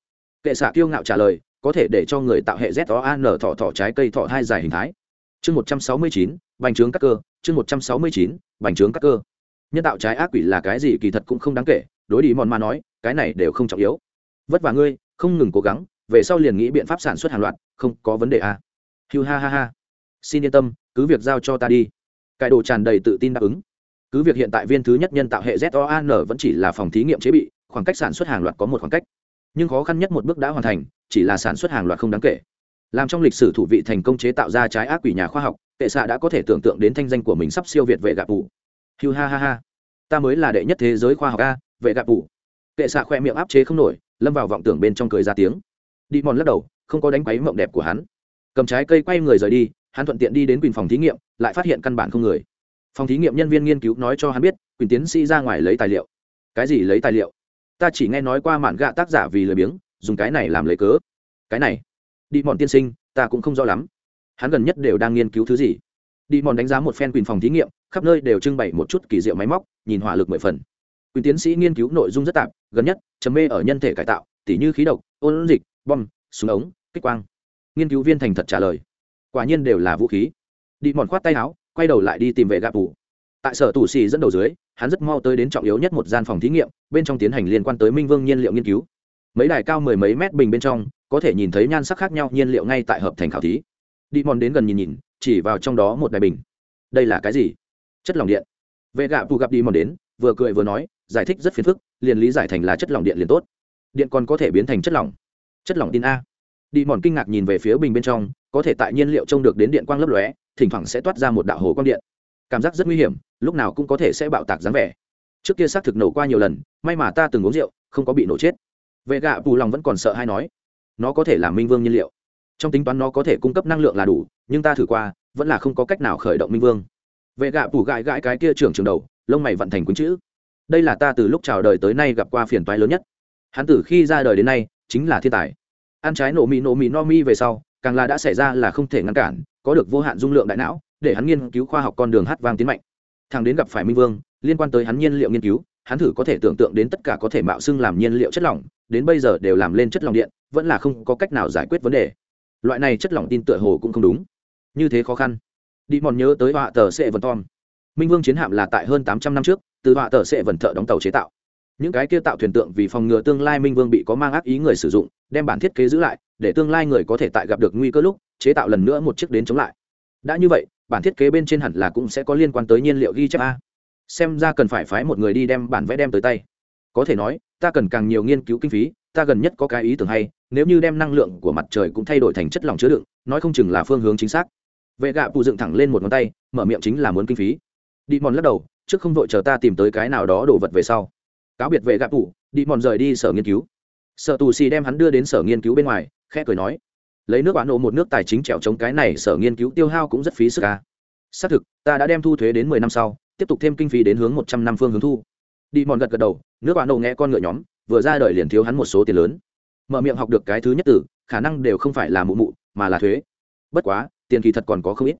Kệ xạ kiêu ngạo trả lời, có thể để cho người tạo hệ z o an thỏ thỏ trái cây thỏ hai dài hình thái. Chương một trăm sáu mươi chín, bành trướng các cơ. Chương một trăm sáu mươi chín, bành trướng các cơ. Nhân tạo trái ác quỷ là cái gì kỳ thật cũng không đáng kể, đối đi mòn mà nói, cái này đều không trọng yếu. Vất vả ngươi, không ngừng cố gắng về sau liền nghĩ biện pháp sản xuất hàng loạt, không có vấn đề à. hiu ha ha ha. Xin yên tâm, cứ việc giao cho ta đi. Cải đồ tràn đầy tự tin đáp ứng. Cứ việc hiện tại viên thứ nhất nhân tạo hệ ZOAN vẫn chỉ là phòng thí nghiệm chế bị, khoảng cách sản xuất hàng loạt có một khoảng cách. Nhưng khó khăn nhất một bước đã hoàn thành, chỉ là sản xuất hàng loạt không đáng kể. Làm trong lịch sử thủ vị thành công chế tạo ra trái ác quỷ nhà khoa học, tệ xạ đã có thể tưởng tượng đến thanh danh của mình sắp siêu việt vệ gạp vụ hiu ha ha ha. Ta mới là đệ nhất thế giới khoa học a, vệ gạp vụ tệ xạ khoe miệng áp chế không nổi, lâm vào vọng tưởng bên trong cười ra tiếng đi mòn lắc đầu, không có đánh quáy mộng đẹp của hắn. Cầm trái cây quay người rời đi, hắn thuận tiện đi đến quỳnh phòng thí nghiệm, lại phát hiện căn bản không người. Phòng thí nghiệm nhân viên nghiên cứu nói cho hắn biết, quỳnh tiến sĩ ra ngoài lấy tài liệu. Cái gì lấy tài liệu? Ta chỉ nghe nói qua mạn gạ tác giả vì lười biếng, dùng cái này làm lấy cớ. Cái này? Đi mòn tiên sinh, ta cũng không rõ lắm. Hắn gần nhất đều đang nghiên cứu thứ gì? Đi mòn đánh giá một phen quỳnh phòng thí nghiệm, khắp nơi đều trưng bày một chút kỳ diệu máy móc, nhìn hỏa lực mười phần. Quỳnh tiến sĩ nghiên cứu nội dung rất tạp, gần nhất chấm mê ở nhân thể cải tạo, tỉ như khí độc, ôn dịch bom, súng ống, kích quang. Nghiên cứu viên thành thật trả lời. Quả nhiên đều là vũ khí. Đi mòn khoát tay áo, quay đầu lại đi tìm vệ gạp tù. Tại sở tù xì dẫn đầu dưới, hắn rất mau tới đến trọng yếu nhất một gian phòng thí nghiệm, bên trong tiến hành liên quan tới minh vương nhiên liệu nghiên cứu. Mấy đài cao mười mấy mét bình bên trong, có thể nhìn thấy nhan sắc khác nhau nhiên liệu ngay tại hợp thành khảo thí. Đi mòn đến gần nhìn nhìn, chỉ vào trong đó một đài bình. Đây là cái gì? Chất lỏng điện. Vệ gạ bù gặp đi mòn đến, vừa cười vừa nói, giải thích rất phiền phức, liền lý giải thành là chất lỏng điện liền tốt. Điện còn có thể biến thành chất lỏng chất lỏng tin a. Đi mòn kinh ngạc nhìn về phía bình bên trong, có thể tại nhiên liệu trông được đến điện quang lấp lóe, thỉnh thoảng sẽ toát ra một đạo hồ quang điện. Cảm giác rất nguy hiểm, lúc nào cũng có thể sẽ bạo tạc dáng vẻ. Trước kia xác thực nổ qua nhiều lần, may mà ta từng uống rượu, không có bị nổ chết. Vệ gạ bù lòng vẫn còn sợ hay nói, nó có thể làm minh vương nhiên liệu. Trong tính toán nó có thể cung cấp năng lượng là đủ, nhưng ta thử qua, vẫn là không có cách nào khởi động minh vương. Vệ gạ bù gãi gãi cái kia trưởng trường đầu, lông mày vận thành quýnh chữ. Đây là ta từ lúc chào đời tới nay gặp qua phiền toái lớn nhất. Hắn từ khi ra đời đến nay chính là thiên tài. Ăn trái nổ mì nổ mì no mi về sau, càng là đã xảy ra là không thể ngăn cản, có được vô hạn dung lượng đại não, để hắn nghiên cứu khoa học con đường hát vang tiến mạnh. Thằng đến gặp phải minh vương, liên quan tới hắn nhiên liệu nghiên cứu, hắn thử có thể tưởng tượng đến tất cả có thể mạo xưng làm nhiên liệu chất lỏng, đến bây giờ đều làm lên chất lỏng điện, vẫn là không có cách nào giải quyết vấn đề. Loại này chất lỏng tin tựa hồ cũng không đúng. Như thế khó khăn. Đi mòn nhớ tới họa tờ sệ vần tom. Minh vương chiến hạm là tại hơn tám trăm năm trước, từ họa tờ sệ vần thợ đóng tàu chế tạo những cái kia tạo thuyền tượng vì phòng ngừa tương lai minh vương bị có mang ác ý người sử dụng, đem bản thiết kế giữ lại, để tương lai người có thể tại gặp được nguy cơ lúc, chế tạo lần nữa một chiếc đến chống lại. Đã như vậy, bản thiết kế bên trên hẳn là cũng sẽ có liên quan tới nhiên liệu ghi chép a. Xem ra cần phải phái một người đi đem bản vẽ đem tới tay. Có thể nói, ta cần càng nhiều nghiên cứu kinh phí, ta gần nhất có cái ý tưởng hay, nếu như đem năng lượng của mặt trời cũng thay đổi thành chất lỏng chứa đựng, nói không chừng là phương hướng chính xác. Vệ gạ phụ dựng thẳng lên một ngón tay, mở miệng chính là muốn kinh phí. Đi mòn lắc đầu, trước không vội chờ ta tìm tới cái nào đó đổ vật về sau cáo biệt vệ gạ phụ đi mòn rời đi sở nghiên cứu. Sở tù xì đem hắn đưa đến sở nghiên cứu bên ngoài, khẽ cười nói, lấy nước bán nổ một nước tài chính trèo chống cái này sở nghiên cứu tiêu hao cũng rất phí sức ca xác thực, ta đã đem thu thuế đến mười năm sau, tiếp tục thêm kinh phí đến hướng một trăm năm phương hướng thu. Đi mòn gật gật đầu, nước bán nổ nghe con ngựa nhóm, vừa ra đời liền thiếu hắn một số tiền lớn. Mở miệng học được cái thứ nhất tử khả năng đều không phải là mụ mụ, mà là thuế. Bất quá, tiền kỳ thật còn có không ít.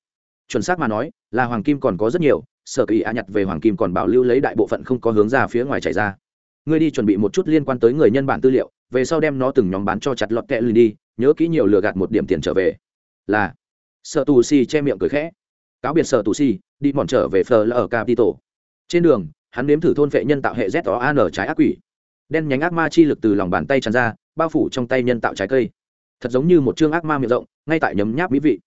Chuẩn xác mà nói, là hoàng kim còn có rất nhiều, sở kỳ a nhặt về hoàng kim còn bảo lưu lấy đại bộ phận không có hướng ra phía ngoài chạy ra ngươi đi chuẩn bị một chút liên quan tới người nhân bản tư liệu, về sau đem nó từng nhóm bán cho chặt lọt kẹ lì đi, nhớ kỹ nhiều lừa gạt một điểm tiền trở về. Là. Sợ tù si che miệng cười khẽ. Cáo biệt sợ tù si đi mòn trở về phờ là ở capitol. Trên đường, hắn nếm thử thôn vệ nhân tạo hệ z o an trái ác quỷ. Đen nhánh ác ma chi lực từ lòng bàn tay tràn ra, bao phủ trong tay nhân tạo trái cây. Thật giống như một chương ác ma miệng rộng, ngay tại nhấm nháp mỹ vị.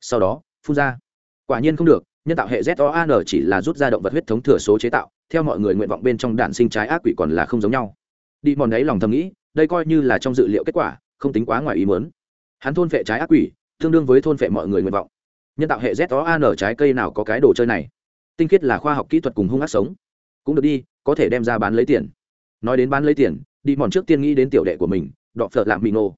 Sau đó, phun ra. Quả nhiên không được, nhân tạo hệ z o an chỉ là rút ra động vật huyết thống thừa số chế tạo theo mọi người nguyện vọng bên trong đạn sinh trái ác quỷ còn là không giống nhau. Đi mòn ấy lòng thầm nghĩ, đây coi như là trong dự liệu kết quả, không tính quá ngoài ý muốn. hắn thôn vệ trái ác quỷ, tương đương với thôn vệ mọi người nguyện vọng. Nhân tạo hệ z o an trái cây nào có cái đồ chơi này? Tinh khiết là khoa học kỹ thuật cùng hung ác sống. Cũng được đi, có thể đem ra bán lấy tiền. Nói đến bán lấy tiền, đi mòn trước tiên nghĩ đến tiểu đệ của mình đọ phợ lạm bị nô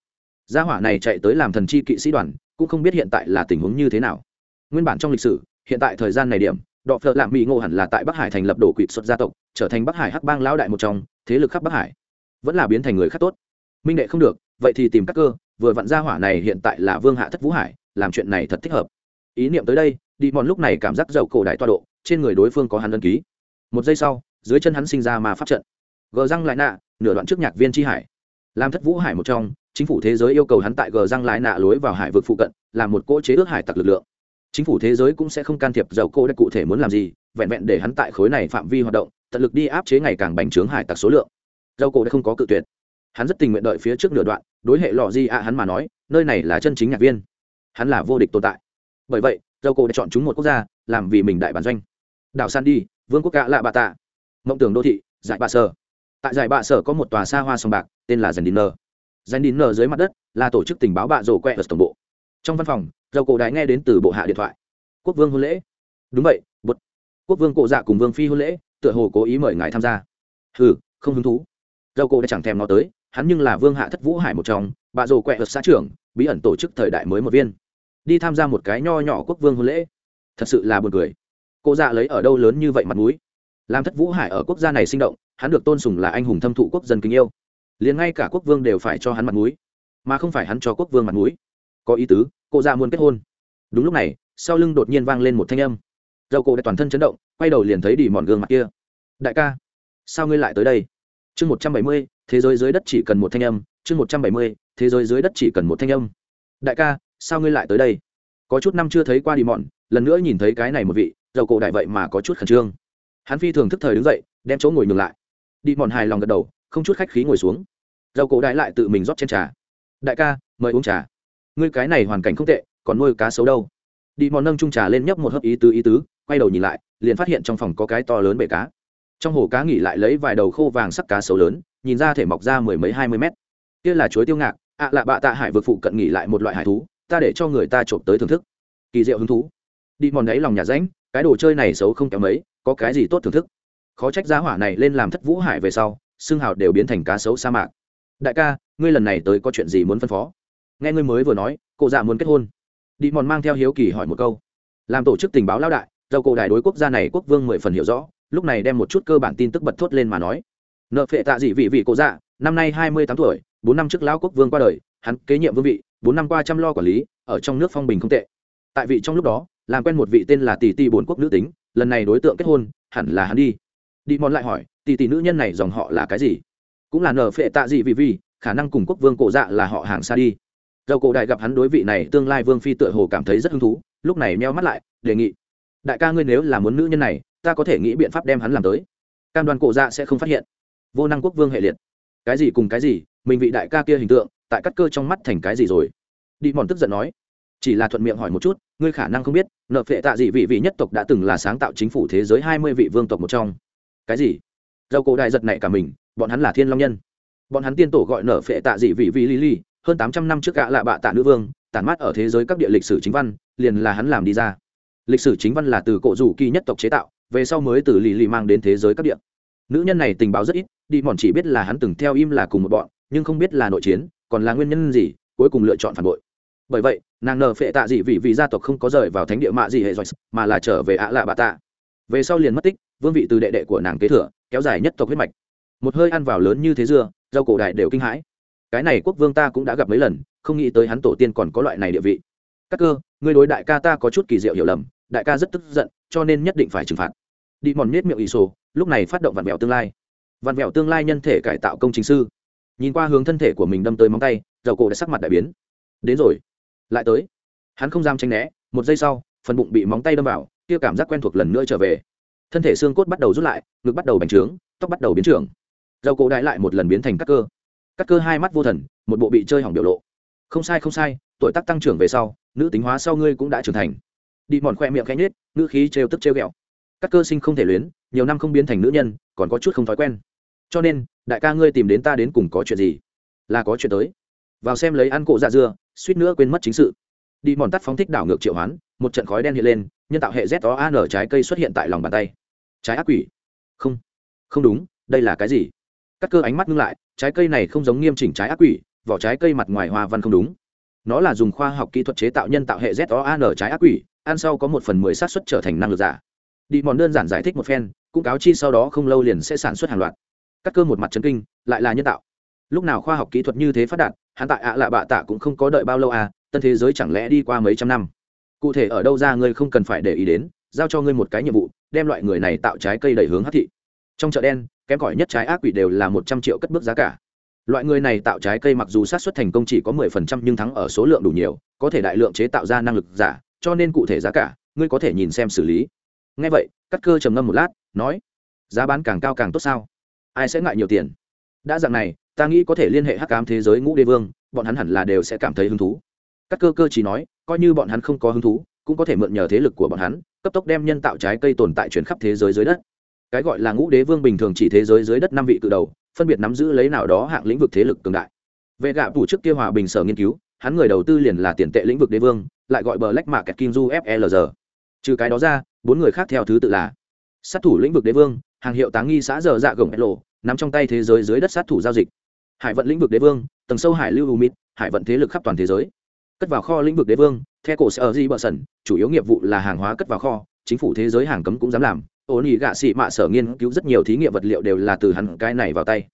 gia hỏa này chạy tới làm thần chi kỵ sĩ đoàn, cũng không biết hiện tại là tình huống như thế nào. Nguyên bản trong lịch sử, hiện tại thời gian này điểm đọ phợ lạm mỹ ngộ hẳn là tại bắc hải thành lập đổ quỵt xuất gia tộc, trở thành bắc hải hắc bang lão đại một trong, thế lực khắp bắc hải. Vẫn là biến thành người khác tốt. Minh đệ không được, vậy thì tìm các cơ, vừa vặn gia hỏa này hiện tại là vương hạ thất vũ hải, làm chuyện này thật thích hợp. Ý niệm tới đây, đi mòn lúc này cảm giác dầu cổ đại toa độ, trên người đối phương có hắn đơn ký. Một giây sau, dưới chân hắn sinh ra mà phát trận. Gờ răng lại nạ, nửa đoạn trước nhạc viên tri hải. Làm thất vũ hải một trong, chính phủ thế giới yêu cầu hắn tại gờ răng lại nạ lối vào hải vực phụ cận, làm một cỗ chế ước hải tặc lực lượng chính phủ thế giới cũng sẽ không can thiệp dầu cô đã cụ thể muốn làm gì, vẹn vẹn để hắn tại khối này phạm vi hoạt động, tận lực đi áp chế ngày càng bành trướng hải tặc số lượng. Dầu cô đã không có cự tuyệt. Hắn rất tình nguyện đợi phía trước nửa đoạn, đối hệ lò di ạ hắn mà nói, nơi này là chân chính nhạc viên. Hắn là vô địch tồn tại. Bởi vậy, dầu cô đã chọn chúng một quốc gia, làm vì mình đại bản doanh. Đảo san đi vương quốc cạ lạ bà tạ mộng tưởng đô thị, giải bạ sở. Tại giải bạ sở có một tòa xa hoa sông bạc, tên là dành đin nờ dành đin nờ dưới mặt đất là tổ chức tình báo bạ rổ quẹ ở tổng bộ trong văn phòng dầu cổ đại nghe đến từ bộ hạ điện thoại. Quốc vương hôn lễ. Đúng vậy bột quốc vương cổ dạ cùng vương phi hôn lễ tựa hồ cố ý mời ngài tham gia. Hừ, không hứng thú. Dầu cổ đã chẳng thèm nó tới hắn nhưng là vương hạ thất vũ hải một trong bà rồ quẹ ở xã trưởng bí ẩn tổ chức thời đại mới một viên. Đi tham gia một cái nho nhỏ quốc vương hôn lễ. Thật sự là buồn cười. Cô dạ lấy ở đâu lớn như vậy mặt mũi? Làm thất vũ hải ở quốc gia này sinh động hắn được tôn sùng là anh hùng thâm thụ quốc dân kính yêu. Liền ngay cả quốc vương đều phải cho hắn mặt mũi mà không phải hắn cho quốc vương mặt mũi có ý tứ, cô ra muốn kết hôn. Đúng lúc này, sau lưng đột nhiên vang lên một thanh âm. Dầu cổ đã toàn thân chấn động, quay đầu liền thấy đi mòn gương mặt kia. Đại ca, sao ngươi lại tới đây? Chương một trăm bảy mươi, thế giới dưới đất chỉ cần một thanh âm. Chương một trăm bảy mươi, thế giới dưới đất chỉ cần một thanh âm. Đại ca, sao ngươi lại tới đây? Có chút năm chưa thấy qua đi mòn, lần nữa nhìn thấy cái này một vị, dầu cổ đại vậy mà có chút khẩn trương. Hắn phi thường thức thời đứng dậy, đem chỗ ngồi nhường lại. Đi mòn hài lòng gật đầu, không chút khách khí ngồi xuống. Dầu cổ đại lại tự mình rót trên trà. Đại ca, mời uống trà ngươi cái này hoàn cảnh không tệ, còn nuôi cá sấu đâu? Đi mòn nâng trung trà lên nhấp một hớp ý tứ ý tứ, quay đầu nhìn lại, liền phát hiện trong phòng có cái to lớn bể cá. Trong hồ cá nghỉ lại lấy vài đầu khô vàng sắc cá sấu lớn, nhìn ra thể mọc ra mười mấy hai mươi mét. Kia là chuối tiêu ngạc, ạ lạ bạ tạ hải vực phụ cận nghỉ lại một loại hải thú, ta để cho người ta trộm tới thưởng thức. Kỳ diệu hứng thú. Đi mòn đáy lòng nhà ránh, cái đồ chơi này xấu không kém mấy, có cái gì tốt thưởng thức? Khó trách giá hỏa này lên làm thất vũ hải về sau, xương hào đều biến thành cá sấu sa mạc. Đại ca, ngươi lần này tới có chuyện gì muốn phân phó? Nghe ngươi mới vừa nói cụ dạ muốn kết hôn. Đi mòn mang theo hiếu kỳ hỏi một câu. Làm tổ chức tình báo lao đại, dầu cổ đại đối quốc gia này quốc vương mười phần hiểu rõ, lúc này đem một chút cơ bản tin tức bật thốt lên mà nói. Nợ phệ tạ dị vị vị cụ dạ năm nay hai mươi tám tuổi, bốn năm trước lão quốc vương qua đời, hắn kế nhiệm vương vị, bốn năm qua chăm lo quản lý, ở trong nước phong bình không tệ. Tại vị trong lúc đó, làm quen một vị tên là tỷ tỷ bốn quốc nữ tính, lần này đối tượng kết hôn, hẳn là hắn đi. Đi mòn lại hỏi, tỷ tỷ nữ nhân này dòng họ là cái gì? Cũng là nở phệ tạ dị vị vị, khả năng cùng quốc vương cổ dạ là họ hàng xa đi dầu cổ đại gặp hắn đối vị này tương lai vương phi tựa hồ cảm thấy rất hứng thú, lúc này meo mắt lại, đề nghị, đại ca ngươi nếu là muốn nữ nhân này, ta có thể nghĩ biện pháp đem hắn làm tới. Cam đoan cổ dạ sẽ không phát hiện. Vô năng quốc vương hệ liệt. Cái gì cùng cái gì, mình vị đại ca kia hình tượng, tại cắt cơ trong mắt thành cái gì rồi? Đi mòn tức giận nói. Chỉ là thuận miệng hỏi một chút, ngươi khả năng không biết, nợ phệ tạ dị vị vị nhất tộc đã từng là sáng tạo chính phủ thế giới hai mươi vị vương tộc một trong. Cái gì? Dầu cổ đại giật này cả mình, bọn hắn là thiên long nhân. Bọn hắn tiên tổ gọi nở phệ tạ dị vị vị lili. li hơn tám trăm năm trước gã lạ bạ tạ nữ vương, tản mát ở thế giới các địa lịch sử chính văn, liền là hắn làm đi ra. Lịch sử chính văn là từ cổ rủ kỳ nhất tộc chế tạo, về sau mới từ lì lì mang đến thế giới các địa. Nữ nhân này tình báo rất ít, đi mòn chỉ biết là hắn từng theo im là cùng một bọn, nhưng không biết là nội chiến, còn là nguyên nhân gì, cuối cùng lựa chọn phản bội. Bởi vậy, nàng nờ phệ tạ dị vì vì gia tộc không có rời vào thánh địa mạ gì hệ rồi mà là trở về ạ lạ bà tạ. Về sau liền mất tích, vương vị từ đệ đệ của nàng kế thừa, kéo dài nhất tộc huyết mạch. Một hơi ăn vào lớn như thế dưa, rau cổ đại đều kinh hãi cái này quốc vương ta cũng đã gặp mấy lần, không nghĩ tới hắn tổ tiên còn có loại này địa vị. Các cơ người đối đại ca ta có chút kỳ diệu hiểu lầm, đại ca rất tức giận, cho nên nhất định phải trừng phạt. Đi mòn miết miệng ỷ sổ, lúc này phát động vặn vẹo tương lai. Vặn vẹo tương lai nhân thể cải tạo công trình sư. Nhìn qua hướng thân thể của mình đâm tới móng tay, dầu cổ đã sắc mặt đại biến. Đến rồi. Lại tới. Hắn không dám tranh né, một giây sau, phần bụng bị móng tay đâm vào, kia cảm giác quen thuộc lần nữa trở về. Thân thể xương cốt bắt đầu rút lại, ngực bắt đầu bành trướng, tóc bắt đầu biến trưởng. Dầu cổ đại lại một lần biến thành các cơ các cơ hai mắt vô thần, một bộ bị chơi hỏng biểu lộ. Không sai không sai, tuổi tác tăng trưởng về sau, nữ tính hóa sau ngươi cũng đã trưởng thành. Đi mòn khoe miệng khẽ nhết nữ khí trêu tức trêu ghẹo. Các cơ sinh không thể luyến, nhiều năm không biến thành nữ nhân, còn có chút không thói quen. Cho nên, đại ca ngươi tìm đến ta đến cùng có chuyện gì? Là có chuyện tới. Vào xem lấy ăn cộ dạ dưa, suýt nữa quên mất chính sự. Đi mòn tắt phóng thích đảo ngược triệu hoán, một trận khói đen hiện lên, nhân tạo hệ z o an trái cây xuất hiện tại lòng bàn tay. Trái ác quỷ. Không. Không đúng, đây là cái gì? Các cơ ánh mắt ngưng lại, trái cây này không giống nghiêm chỉnh trái ác quỷ, vỏ trái cây mặt ngoài hoa văn không đúng. Nó là dùng khoa học kỹ thuật chế tạo nhân tạo hệ z o an trái ác quỷ, ăn sau có một phần mười xác suất trở thành năng lực giả. Đi mòn đơn giản giải thích một phen, cũng cáo chi sau đó không lâu liền sẽ sản xuất hàng loạt. Các cơ một mặt chấn kinh, lại là nhân tạo. Lúc nào khoa học kỹ thuật như thế phát đạt, hắn tại ạ lạ bạ tạ cũng không có đợi bao lâu à tân thế giới chẳng lẽ đi qua mấy trăm năm? Cụ thể ở đâu ra ngươi không cần phải để ý đến, giao cho ngươi một cái nhiệm vụ, đem loại người này tạo trái cây đẩy hướng hát thị trong chợ đen, kém cỏi nhất trái ác quỷ đều là một trăm triệu cất bước giá cả. Loại người này tạo trái cây mặc dù sát xuất thành công chỉ có mười phần trăm nhưng thắng ở số lượng đủ nhiều, có thể đại lượng chế tạo ra năng lực giả, cho nên cụ thể giá cả, ngươi có thể nhìn xem xử lý. Ngay vậy, cắt cơ trầm ngâm một lát, nói, giá bán càng cao càng tốt sao? Ai sẽ ngại nhiều tiền? Đã dạng này, ta nghĩ có thể liên hệ hắc cám thế giới ngũ đế vương, bọn hắn hẳn là đều sẽ cảm thấy hứng thú. Các cơ cơ chỉ nói, coi như bọn hắn không có hứng thú, cũng có thể mượn nhờ thế lực của bọn hắn, cấp tốc đem nhân tạo trái cây tồn tại chuyển khắp thế giới dưới đất cái gọi là ngũ đế vương bình thường chỉ thế giới dưới đất năm vị cự đầu, phân biệt nắm giữ lấy nào đó hạng lĩnh vực thế lực cường đại. Về gạ phủ trước kia hòa bình sở nghiên cứu, hắn người đầu tư liền là tiền tệ lĩnh vực đế vương, lại gọi bờ lách mạc kẹt kim du flg trừ cái đó ra, bốn người khác theo thứ tự là sát thủ lĩnh vực đế vương, hàng hiệu táng nghi xã giờ dạ gồng lộ nắm trong tay thế giới dưới đất sát thủ giao dịch. Hải vận lĩnh vực đế vương, tầng sâu hải lưu hù mít hải vận thế lực khắp toàn thế giới. Cất vào kho lĩnh vực đế vương, theo cổ sở di bờ sẩn, chủ yếu nghiệp vụ là hàng hóa cất vào kho, chính phủ thế giới hàng cấm cũng dám làm ổn ỉ gạ xị mạ sở nghiên cứu rất nhiều thí nghiệm vật liệu đều là từ hắn cái này vào tay.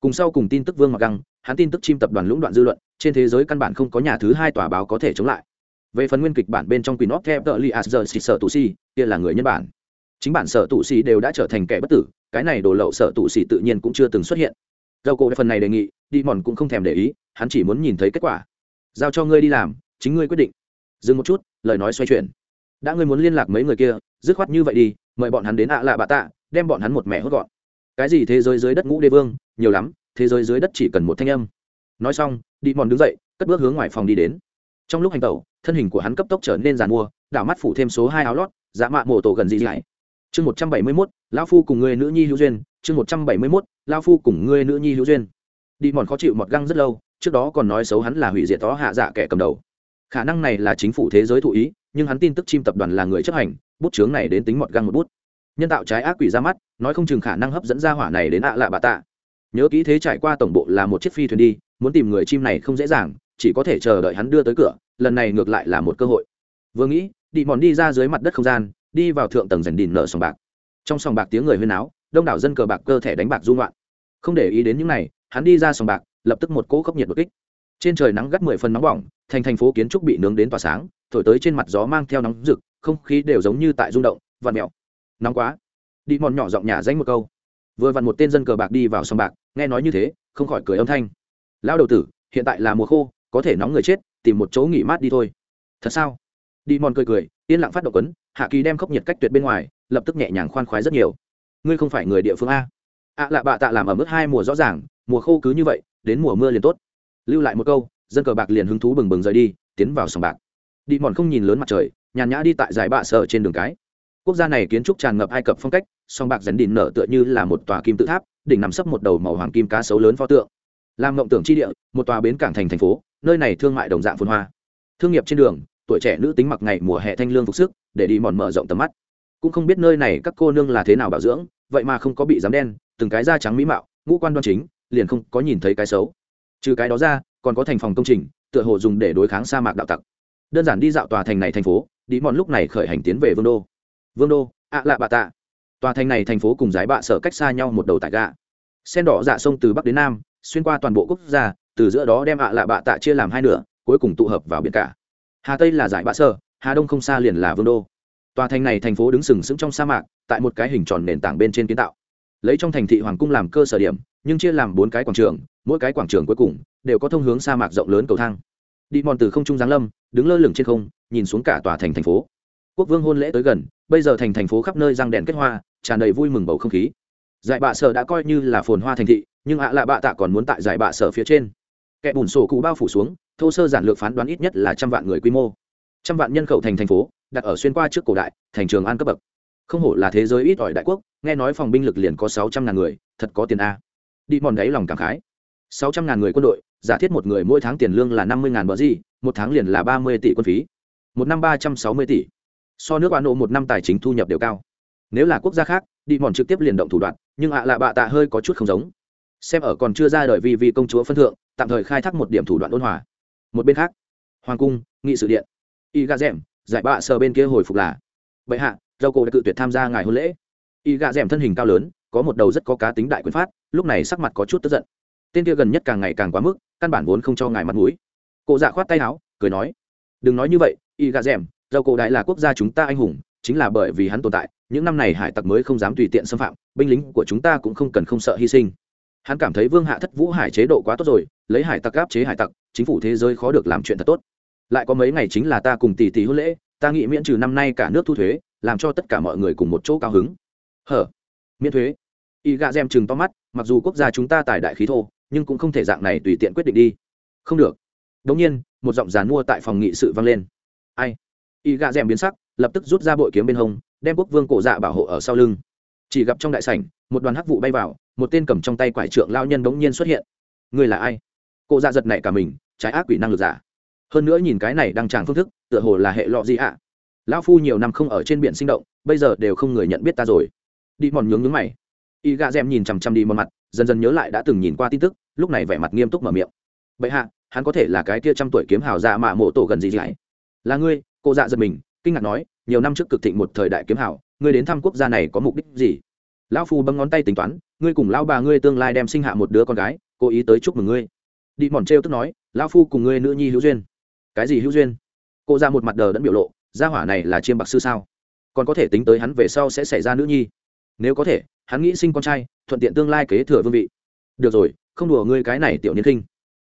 Cùng sau cùng tin tức vương mặc găng, hắn tin tức chim tập đoàn lũng đoạn dư luận, trên thế giới căn bản không có nhà thứ hai tòa báo có thể chống lại. Về phần nguyên kịch bản bên trong quỷ nót theo tờ li asger xịt sở tù si kia là người nhân bản. Chính bản sở tù si đều đã trở thành kẻ bất tử, cái này đồ lậu sở tù si tự nhiên cũng chưa từng xuất hiện. Dầu cổ phần này đề nghị đi mòn cũng không thèm để ý, hắn chỉ muốn nhìn thấy kết quả. Giao cho ngươi đi làm, chính ngươi quyết định. Dừng một chút, lời nói xoay chuyển. Đã ngươi muốn liên lạc mấy người kia dứt khoát như vậy đi, mời bọn hắn đến ạ lạ bạ tạ, đem bọn hắn một mẻ hốt gọn. Cái gì thế giới dưới đất ngũ đế vương? Nhiều lắm, thế giới dưới đất chỉ cần một thanh âm. Nói xong, đi mòn đứng dậy, cất bước hướng ngoài phòng đi đến. Trong lúc hành tẩu, thân hình của hắn cấp tốc trở nên giàn mua, đảo mắt phủ thêm số hai áo lót dạ mạ mổ tổ gần gì lại. Chương một trăm bảy mươi mốt lao phu cùng người nữ nhi hữu duyên. Chương một trăm bảy mươi mốt lao phu cùng người nữ nhi hữu duyên. Đi mòn khó chịu mọt găng rất lâu, trước đó còn nói xấu hắn là hủy diệt tó hạ dạ kẻ cầm đầu. Khả năng này là chính phủ thế giới thụ ý nhưng hắn tin tức chim tập đoàn là người chấp hành, bút chướng này đến tính mọt găng một bút. Nhân tạo trái ác quỷ ra mắt, nói không chừng khả năng hấp dẫn ra hỏa này đến ạ lạ bà tạ. Nhớ kỹ thế trải qua tổng bộ là một chiếc phi thuyền đi, muốn tìm người chim này không dễ dàng, chỉ có thể chờ đợi hắn đưa tới cửa, lần này ngược lại là một cơ hội. Vừa nghĩ đi mòn đi ra dưới mặt đất không gian, đi vào thượng tầng dần đìn nở sòng bạc. Trong sòng bạc tiếng người huyên áo đông đảo dân cờ bạc cơ thể đánh bạc dung loạn không để ý đến những này, hắn đi ra sòng bạc, lập tức một cỗ khốc nhiệt đột kích. Trên trời nắng gắt mười phần nóng bỏng thành thành phố kiến trúc bị nướng đến tỏa sáng, thổi tới trên mặt gió mang theo nóng rực, không khí đều giống như tại rung động, vặn mẹo nóng quá. Đi mòn nhỏ giọng nhà danh một câu. Vừa vặn một tên dân cờ bạc đi vào sòng bạc, nghe nói như thế, không khỏi cười âm thanh. Lão đầu tử, hiện tại là mùa khô, có thể nóng người chết, tìm một chỗ nghỉ mát đi thôi. Thật sao? Đi mòn cười cười, yên lặng phát động quấn, hạ kỳ đem khốc nhiệt cách tuyệt bên ngoài, lập tức nhẹ nhàng khoan khoái rất nhiều. Ngươi không phải người địa phương a. Ạ à lạ bạ tạ làm ở mức hai mùa rõ ràng, mùa khô cứ như vậy, đến mùa mưa liền tốt. Lưu lại một câu dân cờ bạc liền hứng thú bừng bừng rời đi, tiến vào sòng bạc. Đi mòn không nhìn lớn mặt trời, nhàn nhã đi tại giải bạ sợ trên đường cái. Quốc gia này kiến trúc tràn ngập ai cập phong cách, song bạc dần đỉnh nở tựa như là một tòa kim tự tháp, đỉnh nằm sấp một đầu màu hoàng kim cá sấu lớn pho tượng. Làm mộng tưởng chi địa, một tòa bến cảng thành thành phố, nơi này thương mại đồng dạng phồn hoa. Thương nghiệp trên đường, tuổi trẻ nữ tính mặc ngày mùa hè thanh lương phục sức, để đi mòn mở rộng tầm mắt. Cũng không biết nơi này các cô nương là thế nào bảo dưỡng, vậy mà không có bị dám đen, từng cái da trắng mỹ mạo, ngũ quan đoan chính, liền không có nhìn thấy cái xấu. Trừ cái đó ra còn có thành phòng công trình, tựa hồ dùng để đối kháng sa mạc đạo tặc. Đơn giản đi dạo tòa thành này thành phố, đi mòn lúc này khởi hành tiến về vương đô. Vương đô, ạ lạ bạ tạ. Tòa thành này thành phố cùng giải bạ sở cách xa nhau một đầu tại gạ. Sen đỏ dạ sông từ bắc đến nam, xuyên qua toàn bộ quốc gia, từ giữa đó đem ạ lạ bạ tạ chia làm hai nửa, cuối cùng tụ hợp vào biển cả. Hà tây là giải bạ sở, hà đông không xa liền là vương đô. Tòa thành này thành phố đứng sừng sững trong sa mạc, tại một cái hình tròn nền tảng bên trên kiến tạo. Lấy trong thành thị hoàng cung làm cơ sở điểm, nhưng chia làm bốn cái quảng trường, mỗi cái quảng trường cuối cùng đều có thông hướng sa mạc rộng lớn cầu thang. Đi mòn từ không trung giáng lâm, đứng lơ lửng trên không, nhìn xuống cả tòa thành thành phố. Quốc vương hôn lễ tới gần, bây giờ thành thành phố khắp nơi răng đèn kết hoa, tràn đầy vui mừng bầu không khí. Giải bạ sở đã coi như là phồn hoa thành thị, nhưng ạ lạ bạ tạ còn muốn tại giải bạ sở phía trên. Kẻ bùn sổ cụ bao phủ xuống, thô sơ giản lược phán đoán ít nhất là trăm vạn người quy mô. Trăm vạn nhân khẩu thành thành phố, đặt ở xuyên qua trước cổ đại, thành trường an cấp bậc. Không hổ là thế giới ít ỏi đại quốc, nghe nói phòng binh lực liền có sáu trăm ngàn người, thật có tiền a. Đi mòn đáy lòng cảm khái sáu trăm ngàn người quân đội, giả thiết một người mỗi tháng tiền lương là năm mươi ngàn bờ gì một tháng liền là ba mươi tỷ quân phí. Một năm ba trăm sáu mươi tỷ. So nước oan nộ một năm tài chính thu nhập đều cao. Nếu là quốc gia khác, đi mòn trực tiếp liền động thủ đoạn, nhưng ạ lạ bạ tạ hơi có chút không giống. Xem ở còn chưa ra đời vì vì công chúa phân thượng, tạm thời khai thác một điểm thủ đoạn ôn hòa. Một bên khác, hoàng cung, nghị sự điện. Y gà rèm giải bạ sờ bên kia hồi phục là, bệ hạ dâu cổ đã cự tuyệt tham gia ngày hôn lễ. Y gà rèm thân hình cao lớn, có một đầu rất có cá tính đại quyền phát, lúc này sắc mặt có chút tức giận tên kia gần nhất càng ngày càng quá mức, căn bản vốn không cho ngài mặt mũi. Cụ dạ khoát tay áo, cười nói, đừng nói như vậy, y gà rèm dầu cổ đại là quốc gia chúng ta anh hùng, chính là bởi vì hắn tồn tại, những năm này hải tặc mới không dám tùy tiện xâm phạm, binh lính của chúng ta cũng không cần không sợ hy sinh. Hắn cảm thấy vương hạ thất vũ hải chế độ quá tốt rồi, lấy hải tặc áp chế hải tặc, chính phủ thế giới khó được làm chuyện thật tốt. Lại có mấy ngày chính là ta cùng tỷ tỷ hôn lễ, ta nghĩ miễn trừ năm nay cả nước thu thuế, làm cho tất cả mọi người cùng một chỗ cao hứng. Hở, miễn thuế. Y gà rèm chừng to mắt, mặc dù quốc gia chúng ta tài đại khí thô nhưng cũng không thể dạng này tùy tiện quyết định đi. Không được. Đống nhiên, một giọng giàn mua tại phòng nghị sự vang lên. Ai? Y gạ rèm biến sắc, lập tức rút ra bội kiếm bên hông, đem quốc vương cổ dạ bảo hộ ở sau lưng. Chỉ gặp trong đại sảnh, một đoàn hắc vụ bay vào, một tên cầm trong tay quải trượng lao nhân bỗng nhiên xuất hiện. Người là ai? Cổ dạ giật nảy cả mình, trái ác quỷ năng lực giả. Hơn nữa nhìn cái này đang tràng phương thức, tựa hồ là hệ lọ gì ạ? À? lão phu nhiều năm không ở trên biển sinh động, bây giờ đều không người nhận biết ta rồi. Đi mòn nhướng nhướng mày. Y gạ rèm nhìn chằm chằm đi một mặt dần dần nhớ lại đã từng nhìn qua tin tức, lúc này vẻ mặt nghiêm túc mở miệng. Bệ hạ, hắn có thể là cái kia trăm tuổi kiếm hào dạ mạ mộ tổ gần gì gì ấy? Là ngươi, cô dạ giật mình, kinh ngạc nói, nhiều năm trước cực thịnh một thời đại kiếm hảo ngươi đến thăm quốc gia này có mục đích gì? Lão phu bấm ngón tay tính toán, ngươi cùng lão bà ngươi tương lai đem sinh hạ một đứa con gái, cố ý tới chúc mừng ngươi. Đi mòn trêu tức nói, lão phu cùng ngươi nữ nhi hữu duyên. Cái gì hữu duyên? Cô ra một mặt đờ đẫn biểu lộ, gia hỏa này là chiêm bạc sư sao? Còn có thể tính tới hắn về sau sẽ xảy ra nữ nhi? Nếu có thể hắn nghĩ sinh con trai, thuận tiện tương lai kế thừa vương vị. Được rồi, không đùa ngươi cái này tiểu niên khinh.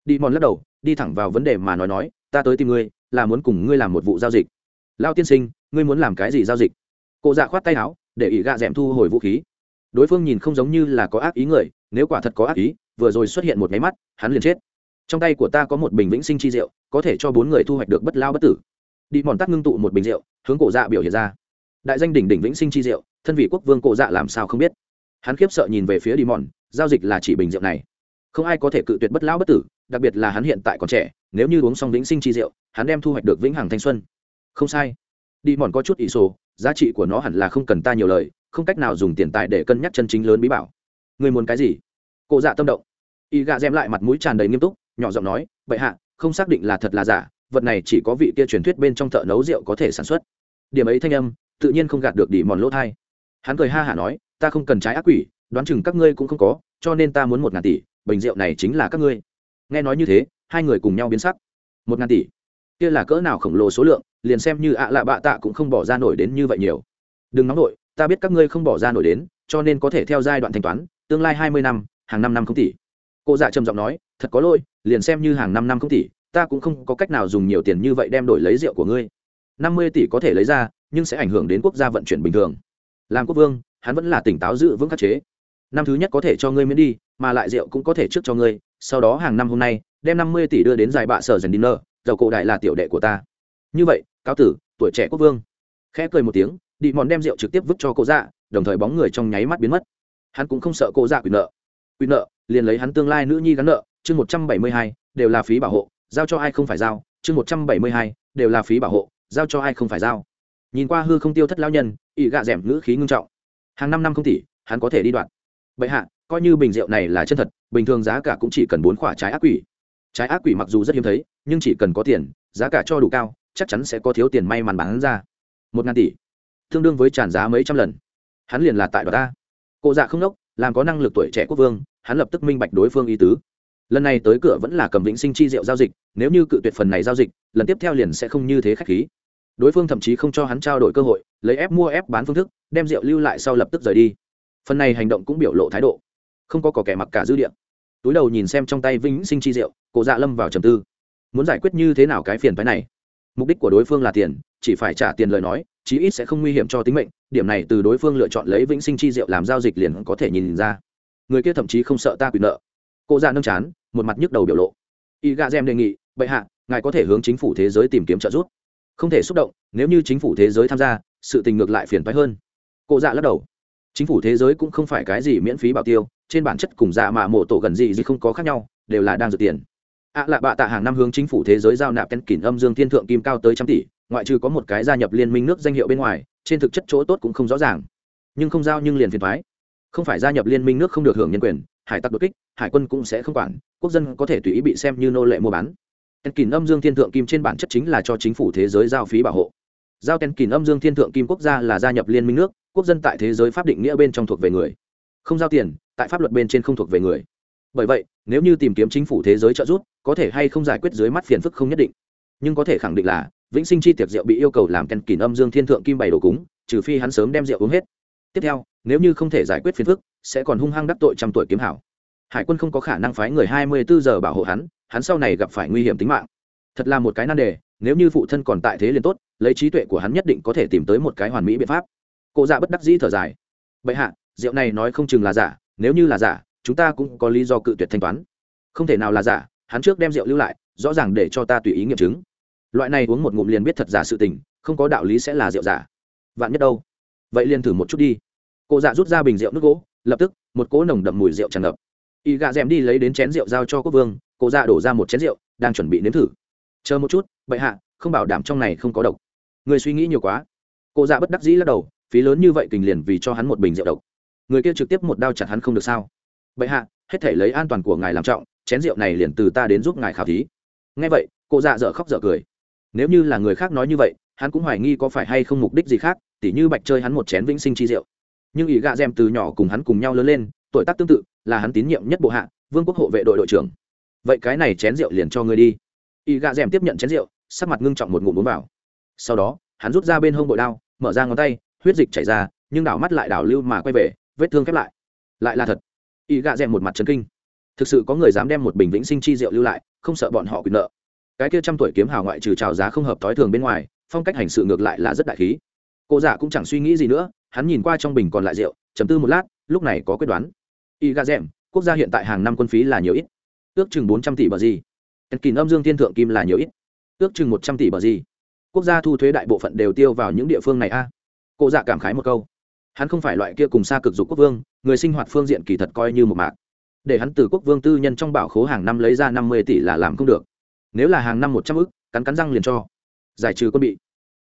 Đi mòn lắc đầu, đi thẳng vào vấn đề mà nói nói, ta tới tìm ngươi, là muốn cùng ngươi làm một vụ giao dịch. Lao tiên sinh, ngươi muốn làm cái gì giao dịch? Cụ dạ khoát tay áo, để ỉ gạ d thu hồi vũ khí. Đối phương nhìn không giống như là có ác ý người, nếu quả thật có ác ý, vừa rồi xuất hiện một nháy mắt, hắn liền chết. Trong tay của ta có một bình vĩnh sinh chi rượu, có thể cho bốn người thu hoạch được bất lao bất tử. Đi mòn tắt ngưng tụ một bình rượu, hướng cổ dạ biểu hiện ra. Đại danh đỉnh đỉnh vĩnh sinh chi rượu thân vị quốc vương cổ dạ làm sao không biết? Hắn khiếp sợ nhìn về phía đi mòn giao dịch là chỉ bình rượu này. Không ai có thể cự tuyệt bất lão bất tử, đặc biệt là hắn hiện tại còn trẻ, nếu như uống xong vĩnh sinh chi rượu, hắn đem thu hoạch được vĩnh hằng thanh xuân. Không sai. Đi mòn có chút ỷ sổ, giá trị của nó hẳn là không cần ta nhiều lời, không cách nào dùng tiền tài để cân nhắc chân chính lớn bí bảo. Người muốn cái gì? Cụ dạ tâm động. Y gạ d lại mặt mũi tràn đầy nghiêm túc, nhỏ giọng nói vậy hạ, không xác định là thật là giả, vật này chỉ có vị kia truyền thuyết bên trong thợ nấu rượu có thể sản xuất. Điểm ấy thanh âm, tự nhiên không gạt được đi mòn lỗ thai hắn cười ha hả nói, ta không cần trái ác quỷ, đoán chừng các ngươi cũng không có, cho nên ta muốn một ngàn tỷ, bình rượu này chính là các ngươi. Nghe nói như thế, hai người cùng nhau biến sắc. Một ngàn tỷ? Kia là cỡ nào khổng lồ số lượng, liền xem như ạ lạ bạ tạ cũng không bỏ ra nổi đến như vậy nhiều. Đừng nóng nổi ta biết các ngươi không bỏ ra nổi đến, cho nên có thể theo giai đoạn thanh toán, tương lai hai mươi năm, hàng năm năm không tỷ. Cô dạ trầm giọng nói, thật có lỗi, liền xem như hàng năm năm không tỷ, ta cũng không có cách nào dùng nhiều tiền như vậy đem đổi lấy rượu của ngươi. Năm mươi tỷ có thể lấy ra, nhưng sẽ ảnh hưởng đến quốc gia vận chuyển bình thường làm quốc vương, hắn vẫn là tỉnh táo giữ vững khắc chế. Năm thứ nhất có thể cho ngươi miễn đi, mà lại rượu cũng có thể trước cho ngươi, sau đó hàng năm hôm nay, đem năm mươi tỷ đưa đến giải bạ sở dần dinner, dầu cổ đại là tiểu đệ của ta. Như vậy, cáo tử, tuổi trẻ quốc vương. Khẽ cười một tiếng đi mòn đem rượu trực tiếp vứt cho cô dạ đồng thời bóng người trong nháy mắt biến mất. Hắn cũng không sợ cô dạ quyền nợ. Quyền nợ, liền lấy hắn tương lai nữ nhi gắn nợ, chương một trăm bảy mươi hai, đều là phí bảo hộ, giao cho ai không phải giao, chương một trăm bảy mươi hai, đều là phí bảo hộ, giao cho ai không phải giao nhìn qua hư không tiêu thất lao nhân ỵ gạ d ẻ m ngữ khí ngưng trọng. Hàng năm năm không tỷ, hắn có thể đi đoạn vậy hạ, coi như bình rượu này là chân thật, bình thường giá cả cũng chỉ cần bốn khoả trái ác quỷ. Trái ác quỷ mặc dù rất hiếm thấy, nhưng chỉ cần có tiền, giá cả cho đủ cao, chắc chắn sẽ có thiếu tiền may mắn bán ra. Một ngàn tỷ. Tương đương với tràn giá mấy trăm lần. Hắn liền là tại đoạt ta. Cụ dạ không đốc, làm có năng lực tuổi trẻ quốc vương, hắn lập tức minh bạch đối phương ý tứ. Lần này tới cửa vẫn là cầm vĩnh sinh chi rượu giao dịch, nếu như cự tuyệt phần này giao dịch, lần tiếp theo liền sẽ không như thế khách khí đối phương thậm chí không cho hắn trao đổi cơ hội, lấy ép mua ép bán phương thức, đem rượu lưu lại sau lập tức rời đi. Phần này hành động cũng biểu lộ thái độ. Không có cỏ kẻ mặc cả dư địa. Túi đầu nhìn xem trong tay vĩnh sinh chi rượu cổ dạ lâm vào trầm tư. Muốn giải quyết như thế nào cái phiền phái này? Mục đích của đối phương là tiền, chỉ phải trả tiền lời nói, chí ít sẽ không nguy hiểm cho tính mệnh. Điểm này từ đối phương lựa chọn lấy vĩnh sinh chi rượu làm giao dịch liền có thể nhìn ra. Người kia thậm chí không sợ ta quyền nợ. Cô ra dạ nâng chán, một mặt nhức đầu biểu lộ. Y gà gem đề nghị, bệ hạ, ngài có thể hướng chính phủ thế giới tìm kiếm trợ giúp không thể xúc động, nếu như chính phủ thế giới tham gia, sự tình ngược lại phiền phái hơn. Cụ dạ lắc đầu. Chính phủ thế giới cũng không phải cái gì miễn phí bảo tiêu, trên bản chất cùng dạ mà mổ tổ gần gì gì không có khác nhau, đều là đang dự tiền. Ạ à lạ bạ tạ hàng năm hướng chính phủ thế giới giao nạp ken kỷ âm dương thiên thượng kim cao tới trăm tỷ, ngoại trừ có một cái gia nhập liên minh nước danh hiệu bên ngoài, trên thực chất chỗ tốt cũng không rõ ràng. Nhưng không giao nhưng liền phiền thoái không phải gia nhập liên minh nước không được hưởng nhân quyền, hải tặc đột kích, hải quân cũng sẽ không quản, quốc dân có thể tùy ý bị xem như nô lệ mua bán ken kỷ âm dương thiên thượng kim trên bản chất chính là cho chính phủ thế giới giao phí bảo hộ. Giao tên kỷ âm dương thiên thượng kim quốc gia là gia nhập liên minh nước, quốc dân tại thế giới pháp định nghĩa bên trong thuộc về người. Không giao tiền, tại pháp luật bên trên không thuộc về người. Bởi vậy, nếu như tìm kiếm chính phủ thế giới trợ giúp, có thể hay không giải quyết dưới mắt phiền phức không nhất định. Nhưng có thể khẳng định là, vĩnh sinh chi tiệc rượu bị yêu cầu làm tên kỷ âm dương thiên thượng kim bày đồ cúng, trừ phi hắn sớm đem rượu uống hết. Tiếp theo, nếu như không thể giải quyết phiền phức, sẽ còn hung hăng đắc tội trăm tuổi kiếm hảo. Hải quân không có khả năng phái người hai mươi bốn giờ bảo hộ hắn hắn sau này gặp phải nguy hiểm tính mạng. Thật là một cái nan đề, nếu như phụ thân còn tại thế liền tốt, lấy trí tuệ của hắn nhất định có thể tìm tới một cái hoàn mỹ biện pháp. Cụ dạ bất đắc dĩ thở dài. Bệ hạ, rượu này nói không chừng là giả, nếu như là giả, chúng ta cũng có lý do cự tuyệt thanh toán. Không thể nào là giả, hắn trước đem rượu lưu lại, rõ ràng để cho ta tùy ý nghiệm chứng. Loại này uống một ngụm liền biết thật giả sự tình, không có đạo lý sẽ là rượu giả. Vạn nhất đâu? Vậy liền thử một chút đi. Cụ dạ rút ra bình rượu nước gỗ, lập tức, một cỗ nồng đậm mùi rượu tràn ngập. Y gạ d đi lấy đến chén rượu giao cho quốc vương Cô dạ đổ ra một chén rượu, đang chuẩn bị nếm thử. Chờ một chút, bệ hạ, không bảo đảm trong này không có độc. Người suy nghĩ nhiều quá. Cô dạ bất đắc dĩ lắc đầu, phí lớn như vậy kình liền vì cho hắn một bình rượu độc. Người kia trực tiếp một đao chặt hắn không được sao? Bệ hạ, hết thể lấy an toàn của ngài làm trọng, chén rượu này liền từ ta đến giúp ngài khảo thí. Ngay vậy, Cô dạ dở khóc dở cười. Nếu như là người khác nói như vậy, hắn cũng hoài nghi có phải hay không mục đích gì khác, tỉ như bạch chơi hắn một chén vĩnh sinh chi rượu. Nhưng ý gạ d từ nhỏ cùng hắn cùng nhau lớn lên, tuổi tác tương tự, là hắn tín nhiệm nhất bộ hạ, vương quốc hộ vệ đội đội trưởng vậy cái này chén rượu liền cho ngươi đi. Y gạ d tiếp nhận chén rượu, sắc mặt ngưng trọng một ngụm uống vào. Sau đó, hắn rút ra bên hông bội đao, mở ra ngón tay, huyết dịch chảy ra, nhưng đảo mắt lại đảo lưu mà quay về, vết thương khép lại. Lại là thật. Y gạ d một mặt trấn kinh. Thực sự có người dám đem một bình vĩnh sinh chi rượu lưu lại, không sợ bọn họ quyền nợ. Cái kia trăm tuổi kiếm hào ngoại trừ trào giá không hợp thói thường bên ngoài, phong cách hành sự ngược lại là rất đại khí. Cô giả cũng chẳng suy nghĩ gì nữa, hắn nhìn qua trong bình còn lại rượu chấm tư một lát, lúc này có quyết đoán. Y gà rèm, quốc gia hiện tại hàng năm quân phí là nhiều ít ước chừng bốn trăm tỷ bờ gì. Kìm âm dương thiên thượng kim là nhiều ít. Ước chừng một trăm tỷ bờ gì. Quốc gia thu thuế đại bộ phận đều tiêu vào những địa phương này a. À? dạ cảm khái một câu. Hắn không phải loại kia cùng xa cực dục quốc vương, người sinh hoạt phương diện kỳ thật coi như một mạc. Để hắn từ quốc vương tư nhân trong bảo khố hàng năm lấy ra năm mươi tỷ là làm không được. Nếu là hàng năm một trăm ức, cắn cắn răng liền cho. Giải trừ quân bị.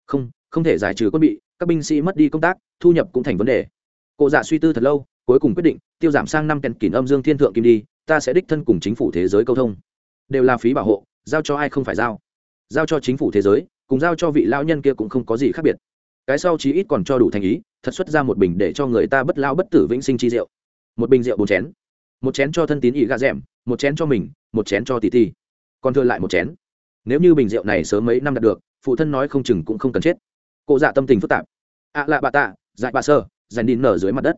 Không không thể giải trừ quân bị, các binh sĩ mất đi công tác, thu nhập cũng thành vấn đề. Cụ dạ suy tư thật lâu, cuối cùng quyết định tiêu giảm sang năm kèn kỷ âm dương thiên thượng kim đi ta sẽ đích thân cùng chính phủ thế giới câu thông. Đều là phí bảo hộ, giao cho ai không phải giao. Giao cho chính phủ thế giới, cùng giao cho vị lao nhân kia cũng không có gì khác biệt. Cái sau chí ít còn cho đủ thành ý, thật xuất ra một bình để cho người ta bất lao bất tử vĩnh sinh chi rượu. Một bình rượu bốn chén. Một chén cho thân tín ỉ gà rẻm một chén cho mình, một chén cho tỷ tỷ. Còn thừa lại một chén. Nếu như bình rượu này sớm mấy năm đạt được, phụ thân nói không chừng cũng không cần chết. Cụ dạ tâm tình phức tạp. Ạ lạ bà tạ, dại bà sơ, dành đi nở dưới mặt đất.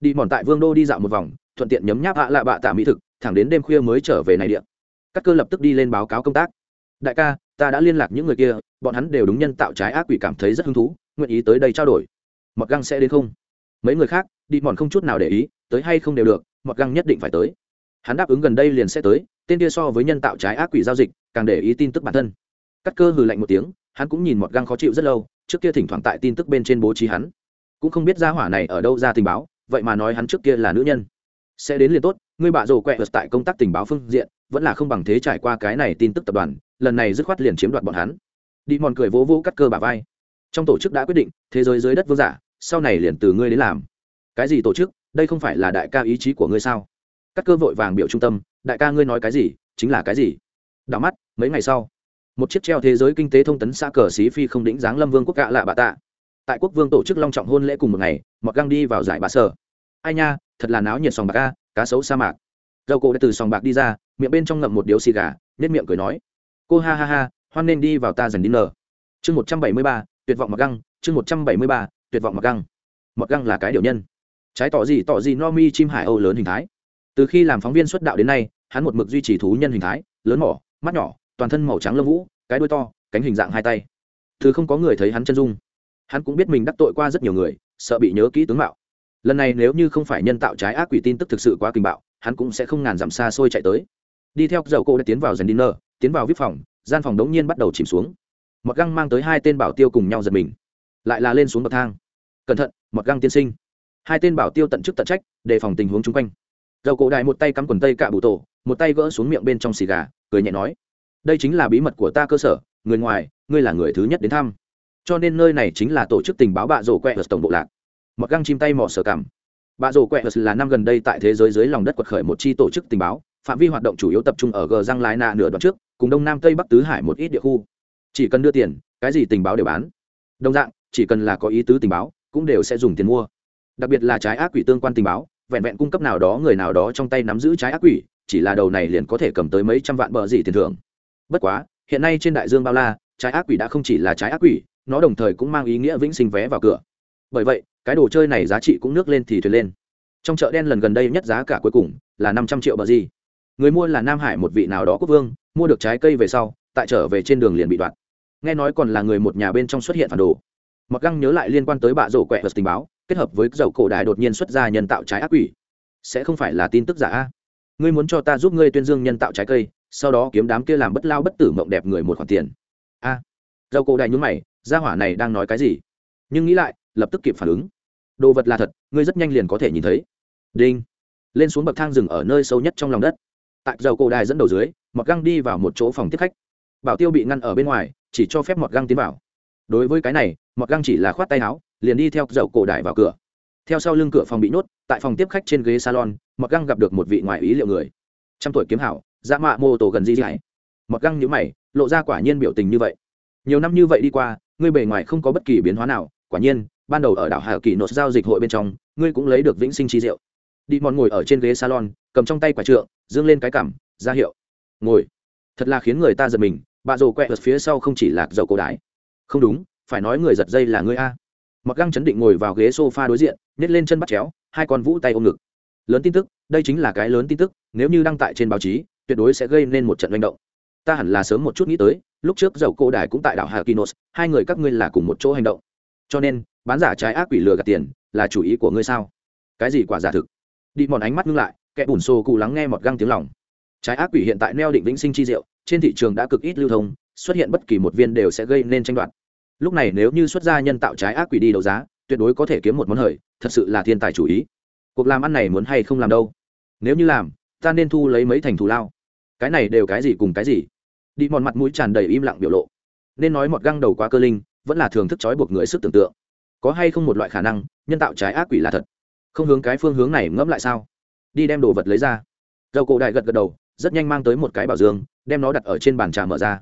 Đi mòn tại vương đô đi dạo một vòng thuận tiện nhấm nháp ạ lạ bạ tạ mỹ thực, thẳng đến đêm khuya mới trở về này điện các cơ lập tức đi lên báo cáo công tác. Đại ca, ta đã liên lạc những người kia, bọn hắn đều đúng nhân tạo trái ác quỷ cảm thấy rất hứng thú, nguyện ý tới đây trao đổi. Mọt găng sẽ đến không? Mấy người khác, đi mòn không chút nào để ý, tới hay không đều được, mọt găng nhất định phải tới. Hắn đáp ứng gần đây liền sẽ tới, tên kia so với nhân tạo trái ác quỷ giao dịch, càng để ý tin tức bản thân. Cắt cơ hừ lạnh một tiếng, hắn cũng nhìn mọt găng khó chịu rất lâu, trước kia thỉnh thoảng tại tin tức bên trên bố trí hắn. Cũng không biết gia hỏa này ở đâu ra tình báo, vậy mà nói hắn trước kia là nữ nhân sẽ đến liền tốt, ngươi bạ rồ quẹ tại công tác tình báo phương diện, vẫn là không bằng thế trải qua cái này tin tức tập đoàn, lần này dứt khoát liền chiếm đoạt bọn hắn. Đi mòn cười vỗ vỗ cắt cơ bà vai. Trong tổ chức đã quyết định, thế giới dưới đất vương giả, sau này liền từ ngươi đến làm. Cái gì tổ chức? Đây không phải là đại ca ý chí của ngươi sao? Cắt cơ vội vàng biểu trung tâm, đại ca ngươi nói cái gì, chính là cái gì? Đảo mắt, mấy ngày sau, một chiếc treo thế giới kinh tế thông tấn xã cờ xí phi không đĩnh dáng lâm vương quốc cạ lạ bà tạ. Tại quốc vương tổ chức long trọng hôn lễ cùng một ngày mọt găng đi vào giải bà sở. Ai nha thật là náo nhiệt sòng bạc a, cá sấu sa mạc. Dầu cổ đã từ sòng bạc đi ra, miệng bên trong ngậm một điếu xì gà nết miệng cười nói, cô ha ha ha, hoan nên đi vào ta dần đi nở chương một trăm bảy mươi ba, tuyệt vọng mặc găng, chương một trăm bảy mươi ba, tuyệt vọng mặc găng. Mặc găng là cái điều nhân. Trái tỏ gì tỏ gì no mi chim hải âu lớn hình thái. Từ khi làm phóng viên xuất đạo đến nay, hắn một mực duy trì thú nhân hình thái, lớn mỏ, mắt nhỏ, toàn thân màu trắng lông vũ, cái đuôi to, cánh hình dạng hai tay. Thứ không có người thấy hắn chân dung. Hắn cũng biết mình đắc tội qua rất nhiều người, sợ bị nhớ kỹ tướng mạo lần này nếu như không phải nhân tạo trái ác quỷ tin tức thực sự quá kinh bạo, hắn cũng sẽ không ngàn dặm xa xôi chạy tới. Đi theo dầu cô đã tiến vào dần dinner tiến vào vip phòng, gian phòng đống nhiên bắt đầu chìm xuống. Mọt găng mang tới hai tên bảo tiêu cùng nhau giật mình. Lại là lên xuống bậc thang. Cẩn thận, mọt găng tiên sinh. Hai tên bảo tiêu tận chức tận trách, đề phòng tình huống chung quanh. Dầu cổ đại một tay cắm quần tây cạ bụ tổ, một tay gỡ xuống miệng bên trong xì gà, cười nhẹ nói, đây chính là bí mật của ta cơ sở, người ngoài, ngươi là người thứ nhất đến thăm. Cho nên nơi này chính là tổ chức tình báo bạ rổ quẹ ở tổng bộ lạc mặc găng chim tay mỏ sở cảm. Bà rổ quẹt là năm gần đây tại thế giới dưới lòng đất quật khởi một chi tổ chức tình báo, phạm vi hoạt động chủ yếu tập trung ở gờ răng lái nạ nửa đoạn trước, cùng đông nam tây bắc tứ hải một ít địa khu. Chỉ cần đưa tiền, cái gì tình báo đều bán. Đồng dạng, chỉ cần là có ý tứ tình báo, cũng đều sẽ dùng tiền mua. Đặc biệt là trái ác quỷ tương quan tình báo, vẹn vẹn cung cấp nào đó người nào đó trong tay nắm giữ trái ác quỷ, chỉ là đầu này liền có thể cầm tới mấy trăm vạn bờ gì tiền thưởng. Bất quá, hiện nay trên đại dương bao la, trái ác quỷ đã không chỉ là trái ác quỷ, nó đồng thời cũng mang ý nghĩa vĩnh sinh vé vào cửa. Bởi vậy cái đồ chơi này giá trị cũng nước lên thì thuyền lên. Trong chợ đen lần gần đây nhất giá cả cuối cùng là năm trăm triệu bờ gì. Người mua là nam hải một vị nào đó quốc vương, mua được trái cây về sau, tại trở về trên đường liền bị đoạt. Nghe nói còn là người một nhà bên trong xuất hiện phản đồ. Mặc găng nhớ lại liên quan tới bạ rổ quẹ vật tình báo, kết hợp với dầu cổ đại đột nhiên xuất ra nhân tạo trái ác quỷ. Sẽ không phải là tin tức giả a? Ngươi muốn cho ta giúp ngươi tuyên dương nhân tạo trái cây, sau đó kiếm đám kia làm bất lao bất tử mộng đẹp người một khoản tiền. A. Dầu cổ đại nhún mày, gia hỏa này đang nói cái gì? Nhưng nghĩ lại, lập tức kịp phản ứng đồ vật là thật, ngươi rất nhanh liền có thể nhìn thấy. Đinh. Lên xuống bậc thang rừng ở nơi sâu nhất trong lòng đất. Tại dầu cổ đài dẫn đầu dưới, mọt găng đi vào một chỗ phòng tiếp khách. Bảo tiêu bị ngăn ở bên ngoài, chỉ cho phép mọt găng tiến vào. Đối với cái này, mọt găng chỉ là khoát tay áo, liền đi theo dầu cổ đài vào cửa. Theo sau lưng cửa phòng bị nhốt, tại phòng tiếp khách trên ghế salon, mọt găng gặp được một vị ngoại ý liệu người. Trăm tuổi kiếm hảo, dã mạ mô tổ gần di dạy. Mọt găng nhữ mày, lộ ra quả nhiên biểu tình như vậy. Nhiều năm như vậy đi qua, ngươi bề ngoài không có bất kỳ biến hóa nào, quả nhiên ban đầu ở đảo hà kỳ nốt giao dịch hội bên trong, ngươi cũng lấy được vĩnh sinh chi diệu. đi mòn ngồi ở trên ghế salon, cầm trong tay quả trượng, dương lên cái cảm, ra hiệu. Ngồi. Thật là khiến người ta giật mình, bà rồ quẹt ở phía sau không chỉ là dầu cổ đái không đúng, phải nói người giật dây là ngươi a. Mặc găng chấn định ngồi vào ghế sofa đối diện, nhét lên chân bắt chéo, hai con vũ tay ôm ngực. Lớn tin tức, đây chính là cái lớn tin tức, nếu như đăng tải trên báo chí, tuyệt đối sẽ gây nên một trận manh động. Ta hẳn là sớm một chút nghĩ tới, lúc trước dầu cổ đài cũng tại đảo hà kinos hai người các ngươi là cùng một chỗ hành động. Cho nên bán giả trái ác quỷ lừa gạt tiền là chủ ý của ngươi sao? Cái gì quả giả thực? Đi mòn ánh mắt ngưng lại, kẻ bùn xô cụ lắng nghe một găng tiếng lòng. Trái ác quỷ hiện tại neo định vĩnh sinh chi diệu, trên thị trường đã cực ít lưu thông, xuất hiện bất kỳ một viên đều sẽ gây nên tranh đoạt. Lúc này nếu như xuất gia nhân tạo trái ác quỷ đi đấu giá, tuyệt đối có thể kiếm một món hời, thật sự là thiên tài chủ ý. Cuộc làm ăn này muốn hay không làm đâu? Nếu như làm, ta nên thu lấy mấy thành thù lao. Cái này đều cái gì cùng cái gì? Đi mòn mặt mũi tràn đầy im lặng biểu lộ. Nên nói một găng đầu quá cơ linh, vẫn là thường thức trói buộc người sức tưởng tượng có hay không một loại khả năng, nhân tạo trái ác quỷ là thật? Không hướng cái phương hướng này ngẫm lại sao? Đi đem đồ vật lấy ra. Dầu cổ đại gật gật đầu, rất nhanh mang tới một cái bảo dương, đem nó đặt ở trên bàn trà mở ra.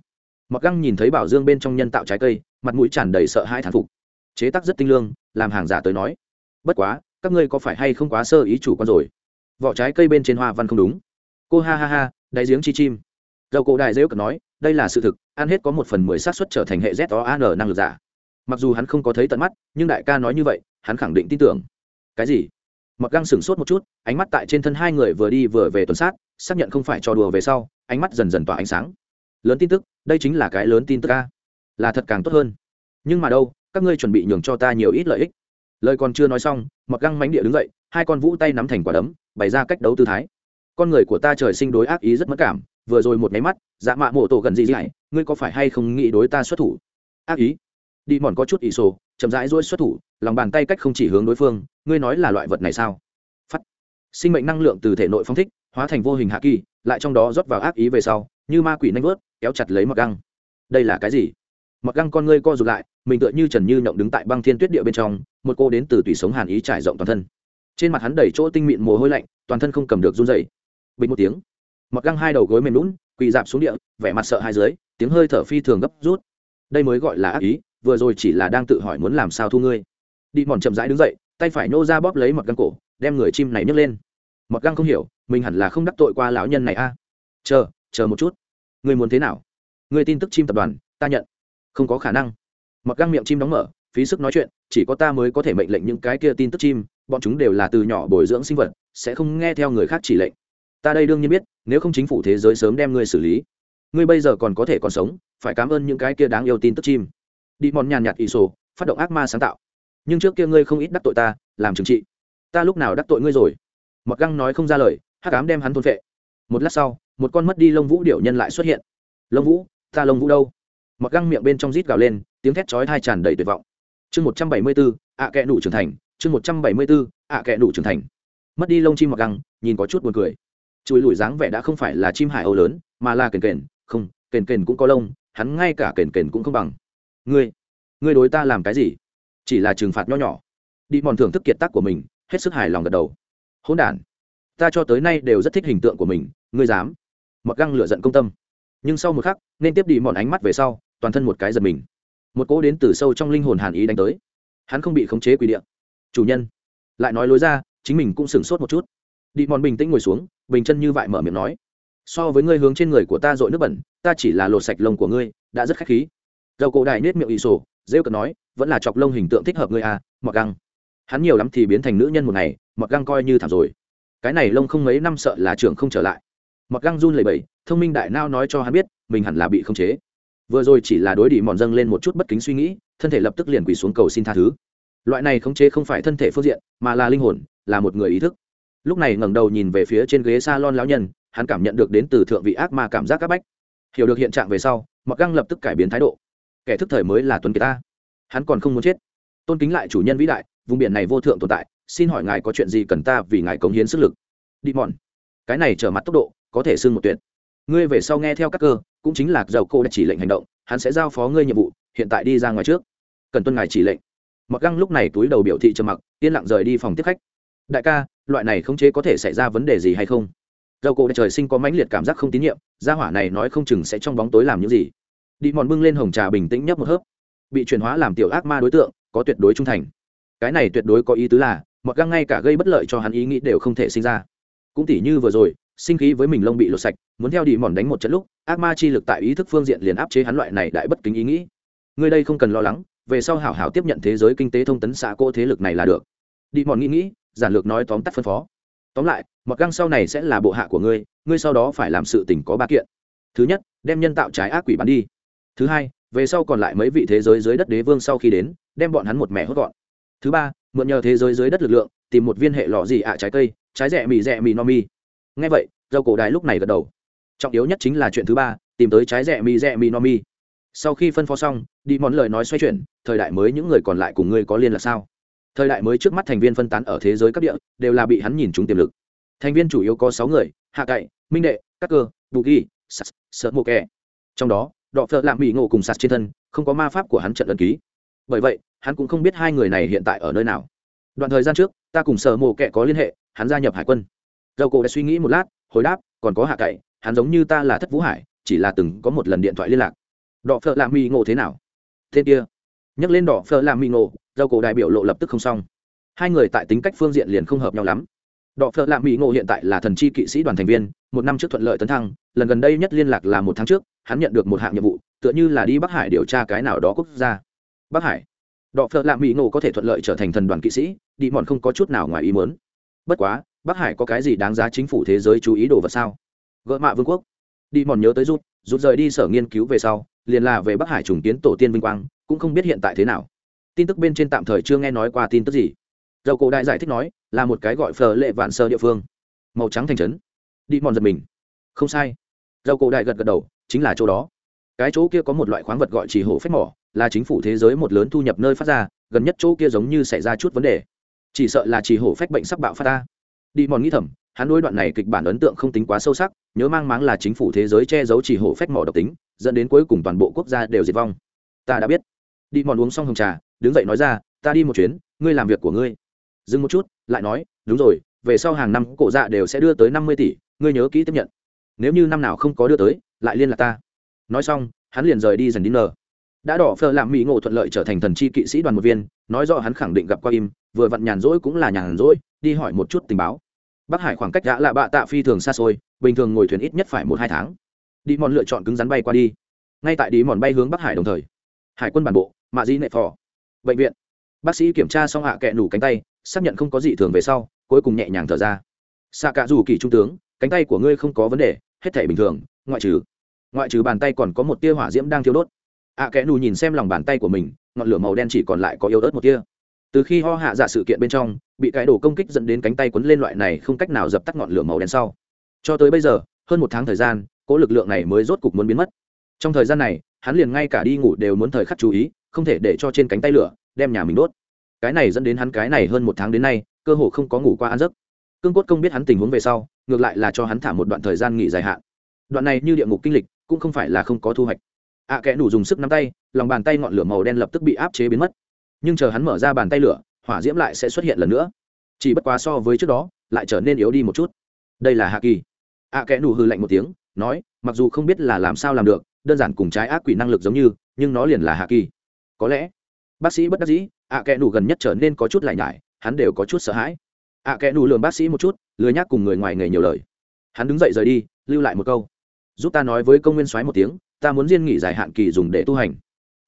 Mặc găng nhìn thấy bảo dương bên trong nhân tạo trái cây, mặt mũi tràn đầy sợ hãi thán phục. Chế tác rất tinh lương, làm hàng giả tới nói. Bất quá, các ngươi có phải hay không quá sơ ý chủ con rồi? Vỏ trái cây bên trên hoa văn không đúng. Cô ha ha ha, đáy giếng chi chim. Dầu cổ đại dễ cật nói, đây là sự thực, ăn hết có một phần mười xác suất trở thành hệ z o an năng lực giả mặc dù hắn không có thấy tận mắt, nhưng đại ca nói như vậy, hắn khẳng định tin tưởng. Cái gì? Mặc găng sửng sốt một chút, ánh mắt tại trên thân hai người vừa đi vừa về tuần sát, xác nhận không phải trò đùa về sau, ánh mắt dần dần tỏa ánh sáng. Lớn tin tức, đây chính là cái lớn tin tức ca là thật càng tốt hơn. Nhưng mà đâu, các ngươi chuẩn bị nhường cho ta nhiều ít lợi ích. Lời còn chưa nói xong, mặc găng mánh địa đứng dậy, hai con vũ tay nắm thành quả đấm, bày ra cách đấu tư thái. Con người của ta trời sinh đối ác ý rất mất cảm, vừa rồi một máy mắt dạ mạ mộ tổ gần gì gì ngươi có phải hay không nghĩ đối ta xuất thủ? Ác ý? Đi mòn có chút ỷ sổ, chậm rãi rỗi xuất thủ, lòng bàn tay cách không chỉ hướng đối phương, ngươi nói là loại vật này sao? Phắt sinh mệnh năng lượng từ thể nội phong thích, hóa thành vô hình hạ kỳ, lại trong đó rót vào ác ý về sau, như ma quỷ nanh vớt, kéo chặt lấy mặc găng. Đây là cái gì? Mặc găng con ngươi co rụt lại, mình tựa như trần như nhộng đứng tại băng thiên tuyết địa bên trong, một cô đến từ tủy sống hàn ý trải rộng toàn thân. Trên mặt hắn đầy chỗ tinh mịn mồ hôi lạnh, toàn thân không cầm được run dày bình một tiếng mặc găng hai đầu gối mềm lún quỳ dạp xuống địa, vẻ mặt sợ hai dưới, tiếng hơi thở phi thường gấp rút. Đây mới gọi là ác ý vừa rồi chỉ là đang tự hỏi muốn làm sao thu ngươi. Đi mòn chậm rãi đứng dậy, tay phải nô ra bóp lấy mọt găng cổ, đem người chim này nhấc lên. Mọt găng không hiểu, mình hẳn là không đắc tội qua lão nhân này a. À. Chờ chờ một chút. Ngươi muốn thế nào? Ngươi tin tức chim tập đoàn, ta nhận. Không có khả năng. Mọt găng miệng chim đóng mở, phí sức nói chuyện, chỉ có ta mới có thể mệnh lệnh những cái kia tin tức chim, bọn chúng đều là từ nhỏ bồi dưỡng sinh vật, sẽ không nghe theo người khác chỉ lệnh. Ta đây đương nhiên biết, nếu không chính phủ thế giới sớm đem ngươi xử lý. Ngươi bây giờ còn có thể còn sống, phải cảm ơn những cái kia đáng yêu tin tức chim đi mòn nhàn nhạt ỷ sổ, phát động ác ma sáng tạo. Nhưng trước kia ngươi không ít đắc tội ta, làm trừng trị. Ta lúc nào đắc tội ngươi rồi? Mặc găng nói không ra lời hát cám đem hắn thôn vệ một lát sau, một con mất đi lông vũ điệu nhân lại xuất hiện. Lông vũ, ta lông vũ đâu? Mặc găng miệng bên trong rít gào lên, tiếng thét chói thai tràn đầy tuyệt vọng. Chương một trăm bảy mươi bốn, ạ kẽ đủ trưởng thành. Chương một trăm bảy mươi bốn, ạ kẽ đủ trưởng thành. Mất đi lông chim mặc găng, nhìn có chút buồn cười. Chùi lùi dáng vẻ đã không phải là chim hải âu lớn, mà là kền kền, không, kền kền cũng có lông, hắn ngay cả kền kền cũng không bằng ngươi ngươi đối ta làm cái gì? Chỉ là trừng phạt nho nhỏ. Đi mòn thưởng thức kiệt tác của mình, hết sức hài lòng gật đầu. Hỗn đản, ta cho tới nay đều rất thích hình tượng của mình, ngươi dám. Mặc găng lửa giận công tâm. Nhưng sau một khắc, nên tiếp đi mòn ánh mắt về sau, toàn thân một cái giật mình. Một cỗ đến từ sâu trong linh hồn hàn ý đánh tới. Hắn không bị khống chế quỷ điện chủ nhân, lại nói lối ra, chính mình cũng sửng sốt một chút. Đi mòn bình tĩnh ngồi xuống, bình chân như vậy mở miệng nói. So với ngươi hướng trên người của ta dội nước bẩn, ta chỉ là lột sạch lông của ngươi, đã rất khách khí dầu cổ đại nết miệng ỷ sổ, rêu cờ nói, vẫn là chọc lông hình tượng thích hợp ngươi à mặc găng. Hắn nhiều lắm thì biến thành nữ nhân một ngày mặc găng coi như thảm rồi. Cái này lông không mấy năm sợ là trưởng không trở lại. Mặc găng run lẩy bẩy, thông minh đại nao nói cho hắn biết, mình hẳn là bị khống chế. Vừa rồi chỉ là đối đi mòn dâng lên một chút bất kính suy nghĩ, thân thể lập tức liền quỳ xuống cầu xin tha thứ. Loại này khống chế không phải thân thể phương diện, mà là linh hồn, là một người ý thức. Lúc này ngẩng đầu nhìn về phía trên ghế s a lon lão nhân, hắn cảm nhận được đến từ thượng vị ác mà cảm giác c áp bách. Hiểu được hiện trạng về sau mặc găng lập tức cải biến thái độ kẻ thức thời mới là tuấn kiệt ta. Hắn còn không muốn chết. Tôn kính lại chủ nhân vĩ đại, vùng biển này vô thượng tồn tại, xin hỏi ngài có chuyện gì cần ta vì ngài cống hiến sức lực? Đi mòn cái này trở mặt tốc độ, có thể xưng một tuyệt. Ngươi về sau nghe theo các cơ, cũng chính là dầu cô đã chỉ lệnh hành động, hắn sẽ giao phó ngươi nhiệm vụ, hiện tại đi ra ngoài trước. Cần tuân ngài chỉ lệnh. Mặc găng lúc này túi đầu biểu thị trầm mặc, yên lặng rời đi phòng tiếp khách. Đại ca, loại này không chế có thể xảy ra vấn đề gì hay không? Dầu cổ trời sinh có mãnh liệt cảm giác không tín nhiệm, gia hỏa này nói không chừng sẽ trong bóng tối làm những gì đi mòn bưng lên hồng trà bình tĩnh nhấp một hớp. Bị chuyển hóa làm tiểu ác ma đối tượng, có tuyệt đối trung thành. Cái này tuyệt đối có ý tứ là, mọt găng ngay cả gây bất lợi cho hắn ý nghĩ đều không thể sinh ra. Cũng tỉ như vừa rồi, sinh khí với mình lông bị lột sạch, muốn theo đi mòn đánh một trận lúc, ác ma chi lực tại ý thức phương diện liền áp chế hắn loại này đại bất kính ý nghĩ. Người đây không cần lo lắng, về sau hảo hảo tiếp nhận thế giới kinh tế thông tấn xã cô thế lực này là được. Đi mòn nghĩ nghĩ, giản lược nói tóm tắt phân phó. Tóm lại, mọt găng sau này sẽ là bộ hạ của ngươi ngươi sau đó phải làm sự tình có ba kiện. Thứ nhất, đem nhân tạo trái ác quỷ bắn đi thứ hai, về sau còn lại mấy vị thế giới dưới đất đế vương sau khi đến, đem bọn hắn một mẻ hốt gọn. Thứ ba, mượn nhờ thế giới dưới đất lực lượng, tìm một viên hệ lọ gì ạ trái cây, trái rẻ mì rẻ mì no mi. Ngay vậy, dâu cổ đại lúc này gật đầu. Trọng yếu nhất chính là chuyện thứ ba, tìm tới trái rẻ mì rẻ mì no mi. Sau khi phân phó xong, đi món lời nói xoay chuyển, thời đại mới những người còn lại cùng ngươi có liên là sao? Thời đại mới trước mắt thành viên phân tán ở thế giới các địa, đều là bị hắn nhìn trúng tiềm lực. Thành viên chủ yếu có sáu người, hạ cậy, minh đệ, các cơ, bù ghi sạt sợ mô kè trong đó đọ phợ lạm mỹ ngộ cùng sạt trên thân, không có ma pháp của hắn trận ấn ký. Bởi vậy, hắn cũng không biết hai người này hiện tại ở nơi nào. Đoạn thời gian trước, ta cùng sở mộ kẻ có liên hệ, hắn gia nhập hải quân. Dầu cổ đã suy nghĩ một lát, hồi đáp, còn có hạ cậy, hắn giống như ta là thất vũ hải, chỉ là từng có một lần điện thoại liên lạc. Đọ phợ lạm mỹ ngộ thế nào? Tên kia. Nhắc lên đỏ phở làm mì ngộ, dầu cổ đại biểu lộ lập tức không xong. Hai người tại tính cách phương diện liền không hợp nhau lắm đọ phợ lạ mỹ ngộ hiện tại là thần chi kỵ sĩ đoàn thành viên, một năm trước thuận lợi tấn thăng, lần gần đây nhất liên lạc là một tháng trước, hắn nhận được một hạng nhiệm vụ, tựa như là đi bắc hải điều tra cái nào đó quốc gia. Bắc hải. Đọ phợ lạ mỹ ngộ có thể thuận lợi trở thành thần đoàn kỵ sĩ, đi mòn không có chút nào ngoài ý muốn. Bất quá, bắc hải có cái gì đáng giá chính phủ thế giới chú ý đồ vật sao? Gỡ mạ vương quốc. Đi mòn nhớ tới rút rút rời đi sở nghiên cứu về sau, liền là về bắc hải trùng kiến tổ tiên vinh quang, cũng không biết hiện tại thế nào. Tin tức bên trên tạm thời chưa nghe nói qua tin tức gì. Dầu cổ đại giải thích nói là một cái gọi phờ lệ vạn sơ địa phương. Màu trắng thành trấn. Đi mòn giật mình. Không sai. Dầu cổ đại gật gật đầu, chính là chỗ đó. Cái chỗ kia có một loại khoáng vật gọi chỉ hổ phép mỏ, là chính phủ thế giới một lớn thu nhập nơi phát ra, gần nhất chỗ kia giống như xảy ra chút vấn đề. Chỉ sợ là chỉ hổ phách bệnh sắp bạo phát ta đi mòn nghĩ thầm, hắn đối đoạn này kịch bản ấn tượng không tính quá sâu sắc, nhớ mang máng là chính phủ thế giới che giấu chỉ hổ phách mỏ độc tính, dẫn đến cuối cùng toàn bộ quốc gia đều diệt vong. Ta đã biết. Đi mòn uống xong hồng trà, đứng dậy nói ra, ta đi một chuyến, ngươi làm việc của ngươi. Dừng một chút lại nói, đúng rồi, về sau hàng năm cổ dạ đều sẽ đưa tới năm mươi tỷ, ngươi nhớ kỹ tiếp nhận. Nếu như năm nào không có đưa tới, lại liên lạc ta. Nói xong, hắn liền rời đi dần đi nờ. Đã đỏ phờ làm mỹ ngộ thuận lợi trở thành thần chi kỵ sĩ đoàn một viên, nói rõ hắn khẳng định gặp qua im, vừa vặn nhàn rỗi cũng là nhàn rỗi, đi hỏi một chút tình báo. Bắc hải khoảng cách đã là bạ tạ phi thường xa xôi, bình thường ngồi thuyền ít nhất phải một hai tháng. Đi mòn lựa chọn cứng rắn bay qua đi. Ngay tại đi mòn bay hướng bắc hải đồng thời, hải quân bản bộ, mạ di nệ phò, bệnh viện. Bác sĩ kiểm tra xong hạ kẹ nủ cánh tay xác nhận không có gì thường về sau, cuối cùng nhẹ nhàng thở ra. Xạ cả dù kỳ trung tướng, cánh tay của ngươi không có vấn đề, hết thể bình thường, ngoại trừ ngoại trừ bàn tay còn có một tia hỏa diễm đang thiêu đốt. Ạ kẽ nù nhìn xem lòng bàn tay của mình, ngọn lửa màu đen chỉ còn lại có yếu ớt một tia. Từ khi ho hạ dạ sự kiện bên trong, bị cái đổ công kích dẫn đến cánh tay quấn lên loại này không cách nào dập tắt ngọn lửa màu đen sau. Cho tới bây giờ, hơn một tháng thời gian cỗ lực lượng này mới rốt cục muốn biến mất. Trong thời gian này, hắn liền ngay cả đi ngủ đều muốn thời khắc chú ý, không thể để cho trên cánh tay lửa đem nhà mình đốt cái này dẫn đến hắn cái này hơn một tháng đến nay cơ hồ không có ngủ qua ăn giấc. Cương cốt công biết hắn tình huống về sau ngược lại là cho hắn thả một đoạn thời gian nghỉ dài hạn. Đoạn này như địa ngục kinh lịch cũng không phải là không có thu hoạch. Ạ à, kẽ đủ dùng sức nắm tay lòng bàn tay ngọn lửa màu đen lập tức bị áp chế biến mất. Nhưng chờ hắn mở ra bàn tay lửa hỏa diễm lại sẽ xuất hiện lần nữa. Chỉ bất quá so với trước đó lại trở nên yếu đi một chút. Đây là hạ kỳ. Ạ à, kẽ đủ hư lạnh một tiếng nói mặc dù không biết là làm sao làm được đơn giản cùng trái ác quỷ năng lực giống như nhưng nó liền là hạ kỳ. Có lẽ bác sĩ bất đắc dĩ ạ à kẽ nù gần nhất trở nên có chút lại nhải, hắn đều có chút sợ hãi. ạ à kẽ nù lường bác sĩ một chút lừa nhác cùng người ngoài nghề nhiều lời. Hắn đứng dậy rời đi, lưu lại một câu. Giúp ta nói với công nguyên soái một tiếng, ta muốn riêng nghỉ dài hạn kỳ dùng để tu hành.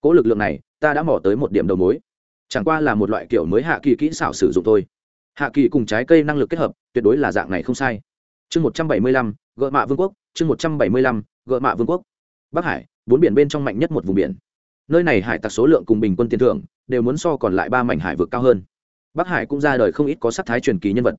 Cỗ lực lượng này, ta đã mỏ tới một điểm đầu mối. Chẳng qua là một loại kiểu mới hạ kỳ kỹ xảo sử dụng thôi. Hạ kỳ cùng trái cây năng lực kết hợp, tuyệt đối là dạng này không sai. Chương một trăm bảy mươi lăm, gợ mạ vương quốc, chương một trăm bảy mươi lăm, gợ mạ vương quốc. Bắc hải, bốn biển bên trong mạnh nhất một vùng biển nơi này hải tặc số lượng cùng bình quân tiền thưởng đều muốn so còn lại ba mảnh hải vực cao hơn. Bắc hải cũng ra đời không ít có sắc thái truyền kỳ nhân vật.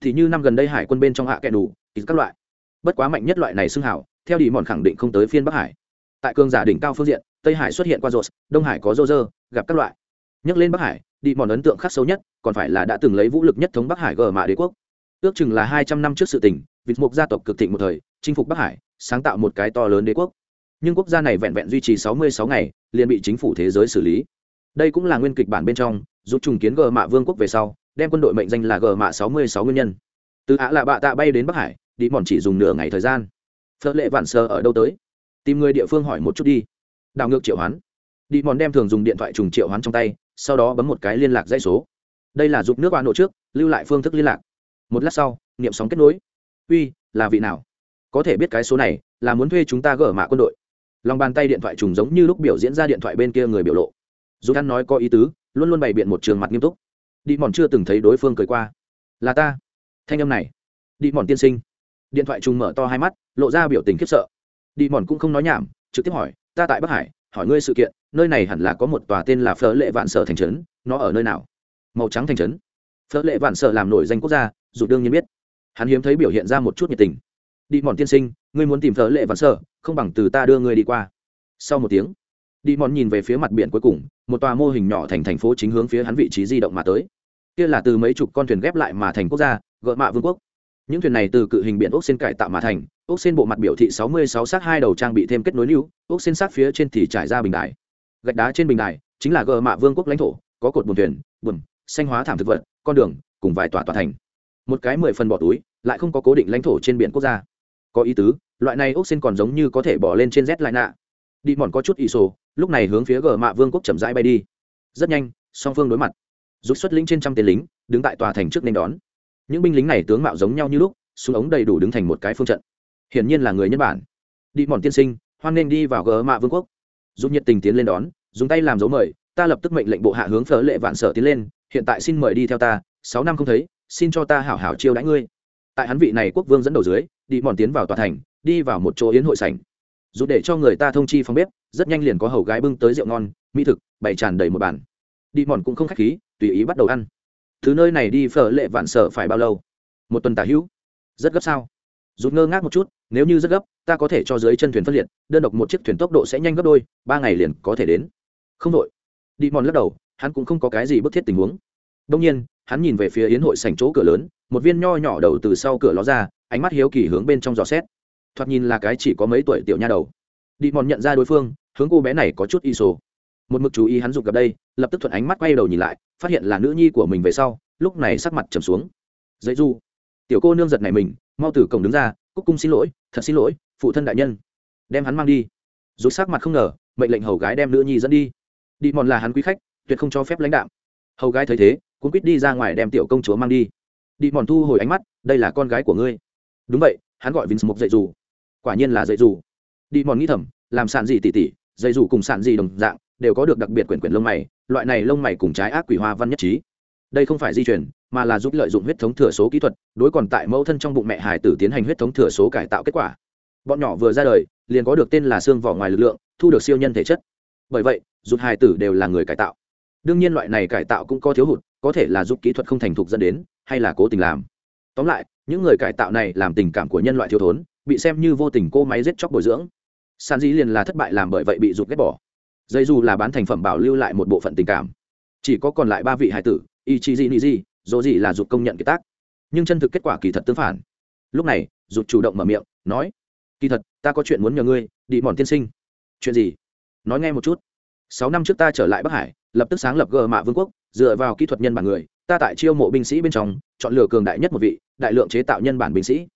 Thì như năm gần đây hải quân bên trong hạ kẹ đủ các loại. Bất quá mạnh nhất loại này xưng hảo, theo đi mòn khẳng định không tới phiên bắc hải. Tại cương giả đỉnh cao phương diện, tây hải xuất hiện qua rột đông hải có rô rơ gặp các loại. Nhắc lên bắc hải đi mòn ấn tượng khắc sâu nhất, còn phải là đã từng lấy vũ lực nhất thống bắc hải gờ mạ đế quốc. Ước chừng là hai trăm năm trước sự tình, vịt mục gia tộc cực thịnh một thời, chinh phục bắc hải, sáng tạo một cái to lớn đế quốc nhưng quốc gia này vẹn vẹn duy trì 66 ngày, liền bị chính phủ thế giới xử lý. Đây cũng là nguyên kịch bản bên trong, giúp trùng kiến gờ mạ vương quốc về sau, đem quân đội mệnh danh là gờ mạ 66 nguyên nhân. Từ ạ là bạ tạ bay đến bắc hải, đi mòn chỉ dùng nửa ngày thời gian. Phớt lệ vạn sơ ở đâu tới? Tìm người địa phương hỏi một chút đi. Đảo ngược triệu hoán. Đi mòn đem thường dùng điện thoại trùng triệu hoán trong tay, sau đó bấm một cái liên lạc dây số. Đây là giúp nước ba nộ trước, lưu lại phương thức liên lạc. Một lát sau, niệm sóng kết nối. Uy, là vị nào? Có thể biết cái số này, là muốn thuê chúng ta gỡ mạ quân đội lòng bàn tay điện thoại trùng giống như lúc biểu diễn ra điện thoại bên kia người biểu lộ. Dù hắn nói có ý tứ, luôn luôn bày biện một trường mặt nghiêm túc. Đi mòn chưa từng thấy đối phương cười qua. Là ta. Thanh âm này. Đi mòn tiên sinh. Điện thoại trùng mở to hai mắt, lộ ra biểu tình khiếp sợ. Đi mòn cũng không nói nhảm, trực tiếp hỏi, ta tại bắc hải, hỏi ngươi sự kiện, nơi này hẳn là có một tòa tên là Phở lệ vạn sở thành trấn, nó ở nơi nào? Màu trắng thành trấn. Phở lệ vạn sở làm nổi danh quốc gia, dù đương nhiên biết. Hắn hiếm thấy biểu hiện ra một chút nhiệt tình đi mòn tiên sinh, ngươi muốn tìm thợ lệ vạn sở, không bằng từ ta đưa ngươi đi qua. Sau một tiếng, đi mòn nhìn về phía mặt biển cuối cùng, một tòa mô hình nhỏ thành thành phố chính hướng phía hắn vị trí di động mà tới. Kia là từ mấy chục con thuyền ghép lại mà thành quốc gia gợi mạ vương quốc. Những thuyền này từ cự hình biển ốc sen cải tạo mà thành, ốc sen bộ mặt biểu thị 66 sát hai đầu trang bị thêm kết nối lưu, ốc sen sát phía trên thì trải ra bình đài. Gạch đá trên bình đài chính là gờ mạ vương quốc lãnh thổ, có cột buồn thuyền buồn xanh hóa thảm thực vật, con đường, cùng vài tòa tòa thành. Một cái mười phần bỏ túi, lại không có cố định lãnh thổ trên biển quốc gia có ý tứ, loại này ốc xin còn giống như có thể bỏ lên trên z lại nạ đi mòn có chút ỷ sổ, lúc này hướng phía gờ mạ vương quốc chậm rãi bay đi. Rất nhanh, song phương đối mặt. Rút xuất lĩnh trên trăm tên lính, đứng tại tòa thành trước nên đón. Những binh lính này tướng mạo giống nhau như lúc, súng ống đầy đủ đứng thành một cái phương trận. Hiển nhiên là người nhật bản. Đi mòn tiên sinh, hoan nên đi vào gờ mạ vương quốc. Giúp nhiệt tình tiến lên đón, dùng tay làm dấu mời, ta lập tức mệnh lệnh bộ hạ hướng phở lệ vạn sở tiến lên, hiện tại xin mời đi theo ta, sáu năm không thấy, xin cho ta hảo hảo chiêu đãi ngươi tại hắn vị này quốc vương dẫn đầu dưới, đi mòn tiến vào tòa thành, đi vào một chỗ yến hội sảnh. Dù để cho người ta thông chi phòng bếp, rất nhanh liền có hầu gái bưng tới rượu ngon, mỹ thực, bày tràn đầy một bàn. Đi mòn cũng không khách khí, tùy ý bắt đầu ăn. Thứ nơi này đi phở lệ vạn sở phải bao lâu? Một tuần tả hữu. Rất gấp sao? Rút ngơ ngác một chút, nếu như rất gấp, ta có thể cho dưới chân thuyền phân liệt, đơn độc một chiếc thuyền tốc độ sẽ nhanh gấp đôi, ba ngày liền có thể đến. Không đội đi mòn lắc đầu, hắn cũng không có cái gì bức thiết tình huống. Đông nhiên, hắn nhìn về phía yến hội sảnh chỗ cửa lớn một viên nho nhỏ đầu từ sau cửa ló ra, ánh mắt hiếu kỳ hướng bên trong giò xét. Thoạt nhìn là cái chỉ có mấy tuổi tiểu nha đầu. Đi mòn nhận ra đối phương, hướng cô bé này có chút y sô một mực chú ý hắn dục gặp đây, lập tức thuận ánh mắt quay đầu nhìn lại, phát hiện là nữ nhi của mình về sau, lúc này sắc mặt trầm xuống. Dậy du. Tiểu cô nương giật này mình, mau từ cổng đứng ra, cúc cung xin lỗi, thật xin lỗi, phụ thân đại nhân. Đem hắn mang đi. Dù sắc mặt không ngờ, mệnh lệnh hầu gái đem nữ nhi dẫn đi. Đi mòn là hắn quý khách, tuyệt không cho phép lãnh đạo hầu gái thấy thế cũng quýt đi ra ngoài đem tiểu công chúa mang đi đi mòn thu hồi ánh mắt, đây là con gái của ngươi. Đúng vậy, hắn gọi vinh mục dậy dù. Quả nhiên là dậy dù. Đi mòn nghĩ thầm, làm sản gì tỉ tỉ dậy dù cùng sản gì đồng dạng, đều có được đặc biệt quyển quyển lông mày, loại này lông mày cùng trái ác quỷ hoa văn nhất trí. Đây không phải di chuyển mà là giúp lợi dụng huyết thống thừa số kỹ thuật, đối còn tại mẫu thân trong bụng mẹ hải tử tiến hành huyết thống thừa số cải tạo kết quả. Bọn nhỏ vừa ra đời, liền có được tên là xương vỏ ngoài lực lượng, thu được siêu nhân thể chất. Bởi vậy, giúp hải tử đều là người cải tạo. Đương nhiên loại này cải tạo cũng có thiếu hụt, có thể là giúp kỹ thuật không thành thục dẫn đến hay là cố tình làm. Tóm lại, những người cải tạo này làm tình cảm của nhân loại thiếu thốn, bị xem như vô tình cô máy giết chóc bồi dưỡng. San dĩ liền là thất bại làm bởi vậy bị rụt ghét bỏ. Dây dù là bán thành phẩm bảo lưu lại một bộ phận tình cảm. Chỉ có còn lại ba vị hải tử y chi di ni di dỗ gì là rụt công nhận kiệt tác. Nhưng chân thực kết quả kỳ thật tương phản. Lúc này, rụt chủ động mở miệng, nói, kỳ thật, ta có chuyện muốn nhờ ngươi, đi mòn tiên sinh. Chuyện gì? Nói nghe một chút. Sáu năm trước ta trở lại bắc hải, lập tức sáng lập gờ mạ vương quốc, dựa vào kỹ thuật nhân bản người ta tại chiêu mộ binh sĩ bên trong, chọn lựa cường đại nhất một vị, đại lượng chế tạo nhân bản binh sĩ.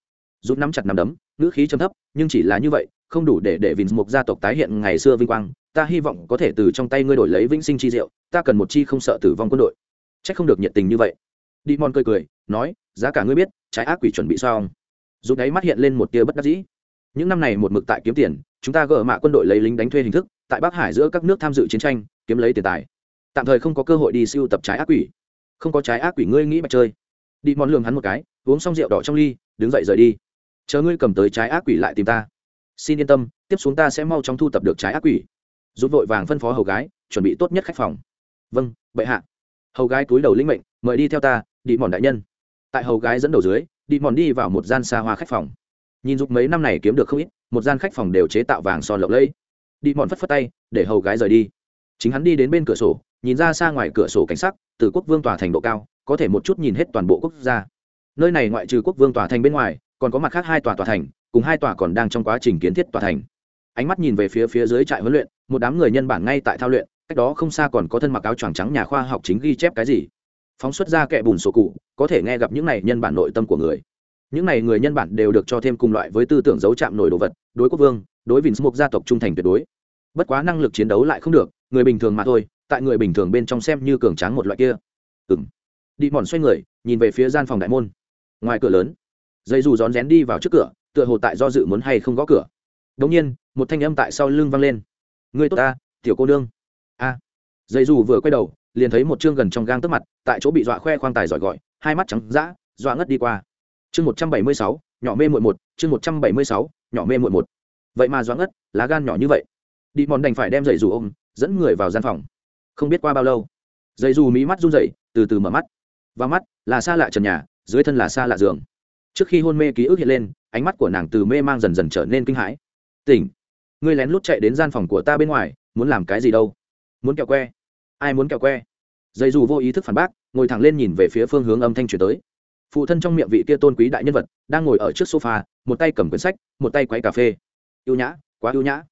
Rút nắm chặt nắm đấm, ngữ khí chấm thấp, nhưng chỉ là như vậy, không đủ để để vinh mục gia tộc tái hiện ngày xưa vinh quang. Ta hy vọng có thể từ trong tay ngươi đổi lấy vĩnh sinh chi diệu, ta cần một chi không sợ tử vong quân đội. C h ắ c không được nhiệt tình như vậy. Đi mòn cười cười, nói, giá cả ngươi biết, trái ác quỷ chuẩn bị xong. Dù đáy mắt hiện lên một tia bất đắc dĩ. Những năm này một mực tại kiếm tiền, chúng ta gỡ mạ quân đội lấy lính đánh thuê hình thức, tại bắc hải giữa các nước tham dự chiến tranh, kiếm lấy tiền tài. Tạm thời không có cơ hội đi siêu tập trái ác quỷ không có trái ác quỷ ngươi nghĩ mà chơi. Đi mòn lường hắn một cái, uống xong rượu đỏ trong ly, đứng dậy rời đi. Chờ ngươi cầm tới trái ác quỷ lại tìm ta. Xin yên tâm, tiếp xuống ta sẽ mau chóng thu tập được trái ác quỷ. Rút vội vàng phân phó hầu gái, chuẩn bị tốt nhất khách phòng. Vâng bệ hạ. Hầu gái túi đầu linh mệnh, mời đi theo ta, đi mòn đại nhân. Tại hầu gái dẫn đầu dưới, đi mòn đi vào một gian xa hoa khách phòng. Nhìn giúp mấy năm này kiếm được không ít, một gian khách phòng đều chế tạo vàng son lộng lẫy. Đi mòn phất phất tay, để hầu gái rời đi. Chính hắn đi đến bên cửa sổ nhìn ra xa ngoài cửa sổ cảnh sắc, từ quốc vương tòa thành độ cao, có thể một chút nhìn hết toàn bộ quốc gia. Nơi này ngoại trừ quốc vương tòa thành bên ngoài, còn có mặt khác hai tòa tòa thành, cùng hai tòa còn đang trong quá trình kiến thiết tòa thành. Ánh mắt nhìn về phía phía dưới trại huấn luyện, một đám người nhân bản ngay tại thao luyện, cách đó không xa còn có thân mặc áo choàng trắng nhà khoa học chính ghi chép cái gì. Phóng xuất ra kẻ bùn sổ cụ, có thể nghe gặp những này nhân bản nội tâm của người. Những này người nhân bản đều được cho thêm cùng loại với tư tưởng dấu chạm nổi đồ vật, đối quốc vương, đối vinh mục gia tộc trung thành tuyệt đối. Bất quá năng lực chiến đấu lại không được, người bình thường mà thôi tại người bình thường bên trong xem như cường tráng một loại kia. Ừng đi mòn xoay người, nhìn về phía gian phòng đại môn. Ngoài cửa lớn, dây dù rón rén đi vào trước cửa, tựa hồ tại do dự muốn hay không gõ cửa. Đống nhiên, một thanh âm tại sau lưng vang lên. Người tốt ta, tiểu cô nương. A. Dây dù vừa quay đầu, liền thấy một chương gần trong gang tức mặt, tại chỗ bị dọa khoe khoang tài giỏi gọi, hai mắt trắng dã, dọa ngất đi qua. Chương một trăm bảy mươi sáu, nhỏ mê muội một, chương một trăm bảy mươi sáu, nhỏ mê muội một. Vậy mà dọa ngất, lá gan nhỏ như vậy. Đi mòn đành phải đem dây dù ôm, dẫn người vào gian phòng không biết qua bao lâu. Dây dù mí mắt run rẩy, từ từ mở mắt. Và mắt là xa lạ trần nhà, dưới thân là xa lạ giường. Trước khi hôn mê ký ức hiện lên, ánh mắt của nàng từ mê mang dần dần trở nên kinh hãi. Tỉnh, ngươi lén lút chạy đến gian phòng của ta bên ngoài, muốn làm cái gì đâu? Muốn kẹo que? Ai muốn kẹo que? Dây dù vô ý thức phản bác, ngồi thẳng lên nhìn về phía phương hướng âm thanh chuyển tới. Phụ thân trong miệng vị kia tôn quý đại nhân vật, đang ngồi ở trước sofa, một tay cầm quyển sách, một tay quấy cà phê. Ưu nhã, quá ưu nhã.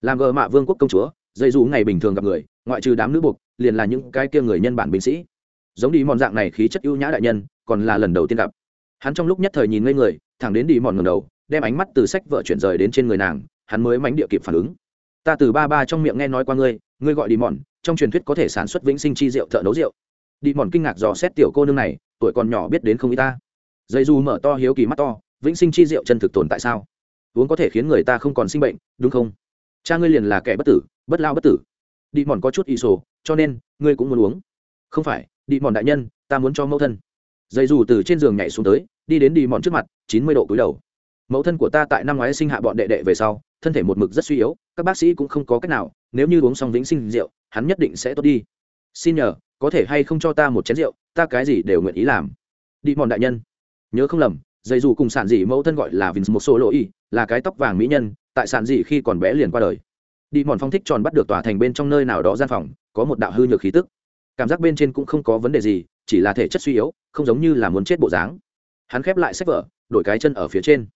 Làm gờ mạ vương quốc công chúa dây dù ngày bình thường gặp người ngoại trừ đám nữ buộc, liền là những cái kia người nhân bản binh sĩ. Giống đi mòn dạng này khí chất ưu nhã đại nhân, còn là lần đầu tiên gặp. Hắn trong lúc nhất thời nhìn ngây người, thẳng đến đi mòn ngầm đầu, đem ánh mắt từ sách vợ chuyển rời đến trên người nàng, hắn mới mánh địa kịp phản ứng. Ta từ ba ba trong miệng nghe nói qua ngươi ngươi gọi đi mòn, trong truyền thuyết có thể sản xuất vĩnh sinh chi rượu thợ nấu rượu. Đi mòn kinh ngạc dò xét tiểu cô nương này, tuổi còn nhỏ biết đến không y ta. Dây dù mở to hiếu kỳ mắt to, vĩnh sinh chi rượu chân thực tồn tại sao? Uống có thể khiến người ta không còn sinh bệnh, đúng không? Cha ngươi liền là kẻ bất tử, bất lao bất tử đi mòn có chút ý sổ, cho nên, ngươi cũng muốn uống. Không phải, đi mòn đại nhân, ta muốn cho mẫu thân. Dây dù từ trên giường nhảy xuống tới, đi đến đi mòn trước mặt, chín mươi độ cúi đầu. Mẫu thân của ta tại năm ngoái sinh hạ bọn đệ đệ về sau, thân thể một mực rất suy yếu, các bác sĩ cũng không có cách nào, nếu như uống xong vĩnh sinh rượu, hắn nhất định sẽ tốt đi. Xin nhờ, có thể hay không cho ta một chén rượu, ta cái gì đều nguyện ý làm. Đi mòn đại nhân. Nhớ không lầm dây dù cùng sản dị mẫu thân gọi là vinh một số lỗi là cái tóc vàng mỹ nhân, tại sản dị khi còn bé liền qua đời đi mòn phong thích tròn bắt được tòa thành bên trong nơi nào đó gian phòng, có một đạo hư nhược khí tức. Cảm giác bên trên cũng không có vấn đề gì, chỉ là thể chất suy yếu, không giống như là muốn chết bộ dáng. Hắn khép lại sách vở, đổi cái chân ở phía trên.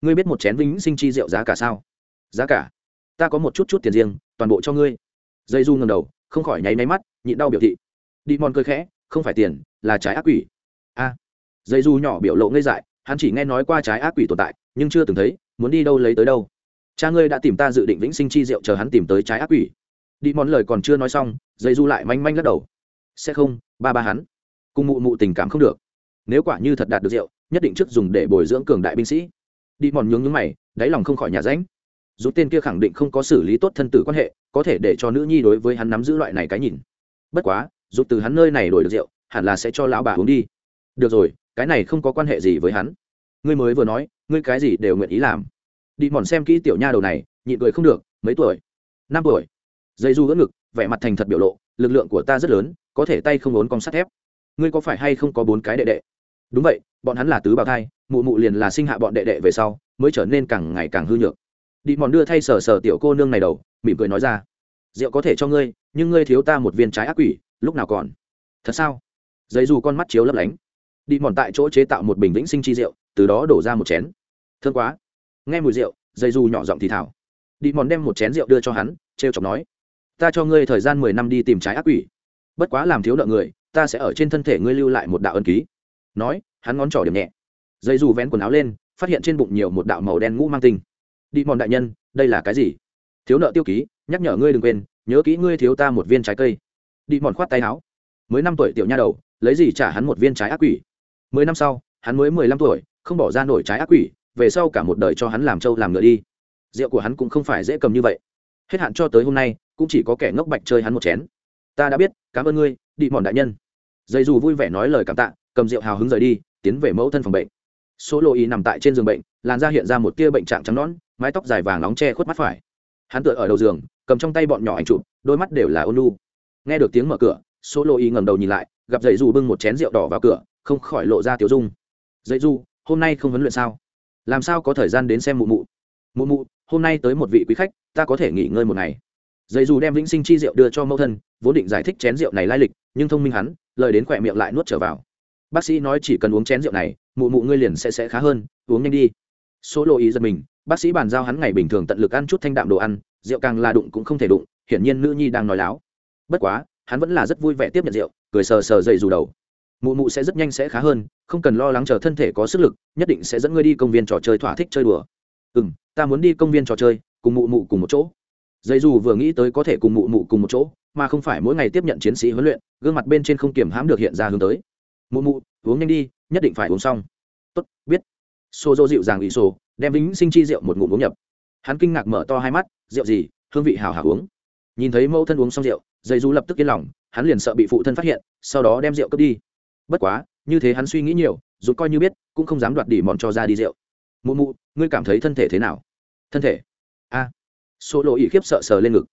Ngươi biết một chén vĩnh sinh chi rượu giá cả sao? Giá cả? Ta có một chút chút tiền riêng, toàn bộ cho ngươi. Dây du ngầm đầu, không khỏi nháy máy mắt, nhịn đau biểu thị. Đi mòn cười khẽ, không phải tiền, là trái ác quỷ. A. Dây du nhỏ biểu lộ ngây dại, hắn chỉ nghe nói qua trái ác quỷ tồn tại, nhưng chưa từng thấy, muốn đi đâu lấy tới đâu cha ngươi đã tìm ta dự định vĩnh sinh chi rượu chờ hắn tìm tới trái ác quỷ. Đi món lời còn chưa nói xong dây du lại manh manh lắc đầu. Sẽ không, ba ba hắn. Cùng mụ mụ tình cảm không được. Nếu quả như thật đạt được rượu, nhất định trước dùng để bồi dưỡng cường đại binh sĩ. Đi mòn nhướng nhướng mày, đáy lòng không khỏi nhà ránh. Dù tên kia khẳng định không có xử lý tốt thân tử quan hệ, có thể để cho nữ nhi đối với hắn nắm giữ loại này cái nhìn. Bất quá dù từ hắn nơi này đổi được rượu, hẳn là sẽ cho lão bà uống đi. Được rồi, cái này không có quan hệ gì với hắn. Ngươi mới vừa nói, ngươi cái gì đều nguyện ý làm đi mòn xem kỹ tiểu nha đầu này, nhịn cười không được, mấy tuổi? Năm tuổi. Dây du gỡ ngực, vẻ mặt thành thật biểu lộ, lực lượng của ta rất lớn, có thể tay không ốn con sắt thép. Ngươi có phải hay không có bốn cái đệ đệ? Đúng vậy, bọn hắn là tứ bào thai, mụ mụ liền là sinh hạ bọn đệ đệ về sau, mới trở nên càng ngày càng hư nhược. Đi mòn đưa thay sờ sờ tiểu cô nương này đầu, mỉm cười nói ra. Rượu có thể cho ngươi, nhưng ngươi thiếu ta một viên trái ác quỷ, lúc nào còn? Thật sao? Giấy dù con mắt chiếu lấp lánh. Đi mòn tại chỗ chế tạo một bình vĩnh sinh chi rượu, từ đó đổ ra một chén. Thương quá nghe mùi rượu dây dù nhỏ giọng thì thảo đi mòn đem một chén rượu đưa cho hắn t r e o chọc nói, ta cho ngươi thời gian mười năm đi tìm trái ác quỷ. Bất quá làm thiếu nợ người, ta sẽ ở trên thân thể ngươi lưu lại một đạo ân ký. Nói, hắn ngón trỏ điểm nhẹ. Dây dù vén quần áo lên, phát hiện trên bụng nhiều một đạo màu đen ngũ mang tinh. Đi mòn đại nhân, đây là cái gì? Thiếu nợ tiêu ký, nhắc nhở ngươi đừng quên, nhớ kỹ ngươi thiếu ta một viên trái cây. Đi mòn khoát tay áo. Mới năm tuổi tiểu nha đầu, lấy gì trả hắn một viên trái ác quỷ? Mười năm sau, hắn mới mười lăm tuổi, không bỏ ra nổi trái ác quỷ về sau cả một đời cho hắn làm trâu làm ngựa đi. Rượu của hắn cũng không phải dễ cầm như vậy. Hết hạn cho tới hôm nay, cũng chỉ có kẻ ngốc bạch chơi hắn một chén. Ta đã biết, cảm ơn ngươi đi mòn đại nhân. Dây dù vui vẻ nói lời cảm tạ, cầm rượu hào hứng rời đi, tiến về mẫu thân phòng bệnh. Số lộ ý nằm tại trên giường bệnh, làn da hiện ra một tia bệnh trạng trắng nón mái tóc dài vàng nóng che khuất mắt phải. Hắn tựa ở đầu giường, cầm trong tay bọn nhỏ ảnh chụp, đôi mắt đều là ôn lu nghe được tiếng mở cửa, số lộ ý ngầm đầu nhìn lại, gặp dậy dù bưng một chén rượu đỏ vào cửa, không khỏi lộ ra tiểu dung. Dậy dù, hôm nay không huấn luyện sao? Làm sao có thời gian đến xem mụ mụ? Mụ mụ, hôm nay tới một vị quý khách, ta có thể nghỉ ngơi một ngày. Dây dù đem vĩnh sinh chi rượu đưa cho mẫu thân, vốn định giải thích chén rượu này lai lịch, nhưng thông minh hắn, lời đến khỏe miệng lại nuốt trở vào. Bác sĩ nói chỉ cần uống chén rượu này, mụ mụ ngươi liền sẽ sẽ khá hơn, uống nhanh đi. Số lộ ý giật mình, bác sĩ bàn giao hắn ngày bình thường tận lực ăn chút thanh đạm đồ ăn, rượu càng là đụng cũng không thể đụng, hiển nhiên nữ nhi đang nói láo. Bất quá, hắn vẫn là rất vui vẻ tiếp nhận rượu, cười sờ sờ dậy dù đầu mụ mụ sẽ rất nhanh sẽ khá hơn, không cần lo lắng chờ thân thể có sức lực, nhất định sẽ dẫn ngươi đi công viên trò chơi thỏa thích chơi đùa. Ừ m ta muốn đi công viên trò chơi, cùng mụ mụ cùng một chỗ. Dây dù vừa nghĩ tới có thể cùng mụ mụ cùng một chỗ, mà không phải mỗi ngày tiếp nhận chiến sĩ huấn luyện, gương mặt bên trên không kiểm hãm được hiện ra hướng tới. Mụ mụ, uống nhanh đi, nhất định phải uống xong. Tốt, biết. Xô dô dịu dàng ủy sô, đem vĩnh sinh chi rượu một ngụm uống nhập. Hắn kinh ngạc mở to hai mắt, rượu gì, hương vị hào hào uống. Nhìn thấy mẫu thân uống xong rượu dây du lập tức yên lòng, hắn liền sợ bị phụ thân phát hiện, sau đó đem rượu cướp đi bất quá, như thế hắn suy nghĩ nhiều, dù coi như biết, cũng không dám đoạt đỉ mòn cho ra đi rượu. Mụ mụ, ngươi cảm thấy thân thể thế nào? Thân thể? A. À. số lộ ý khiếp sợ sờ lên ngực.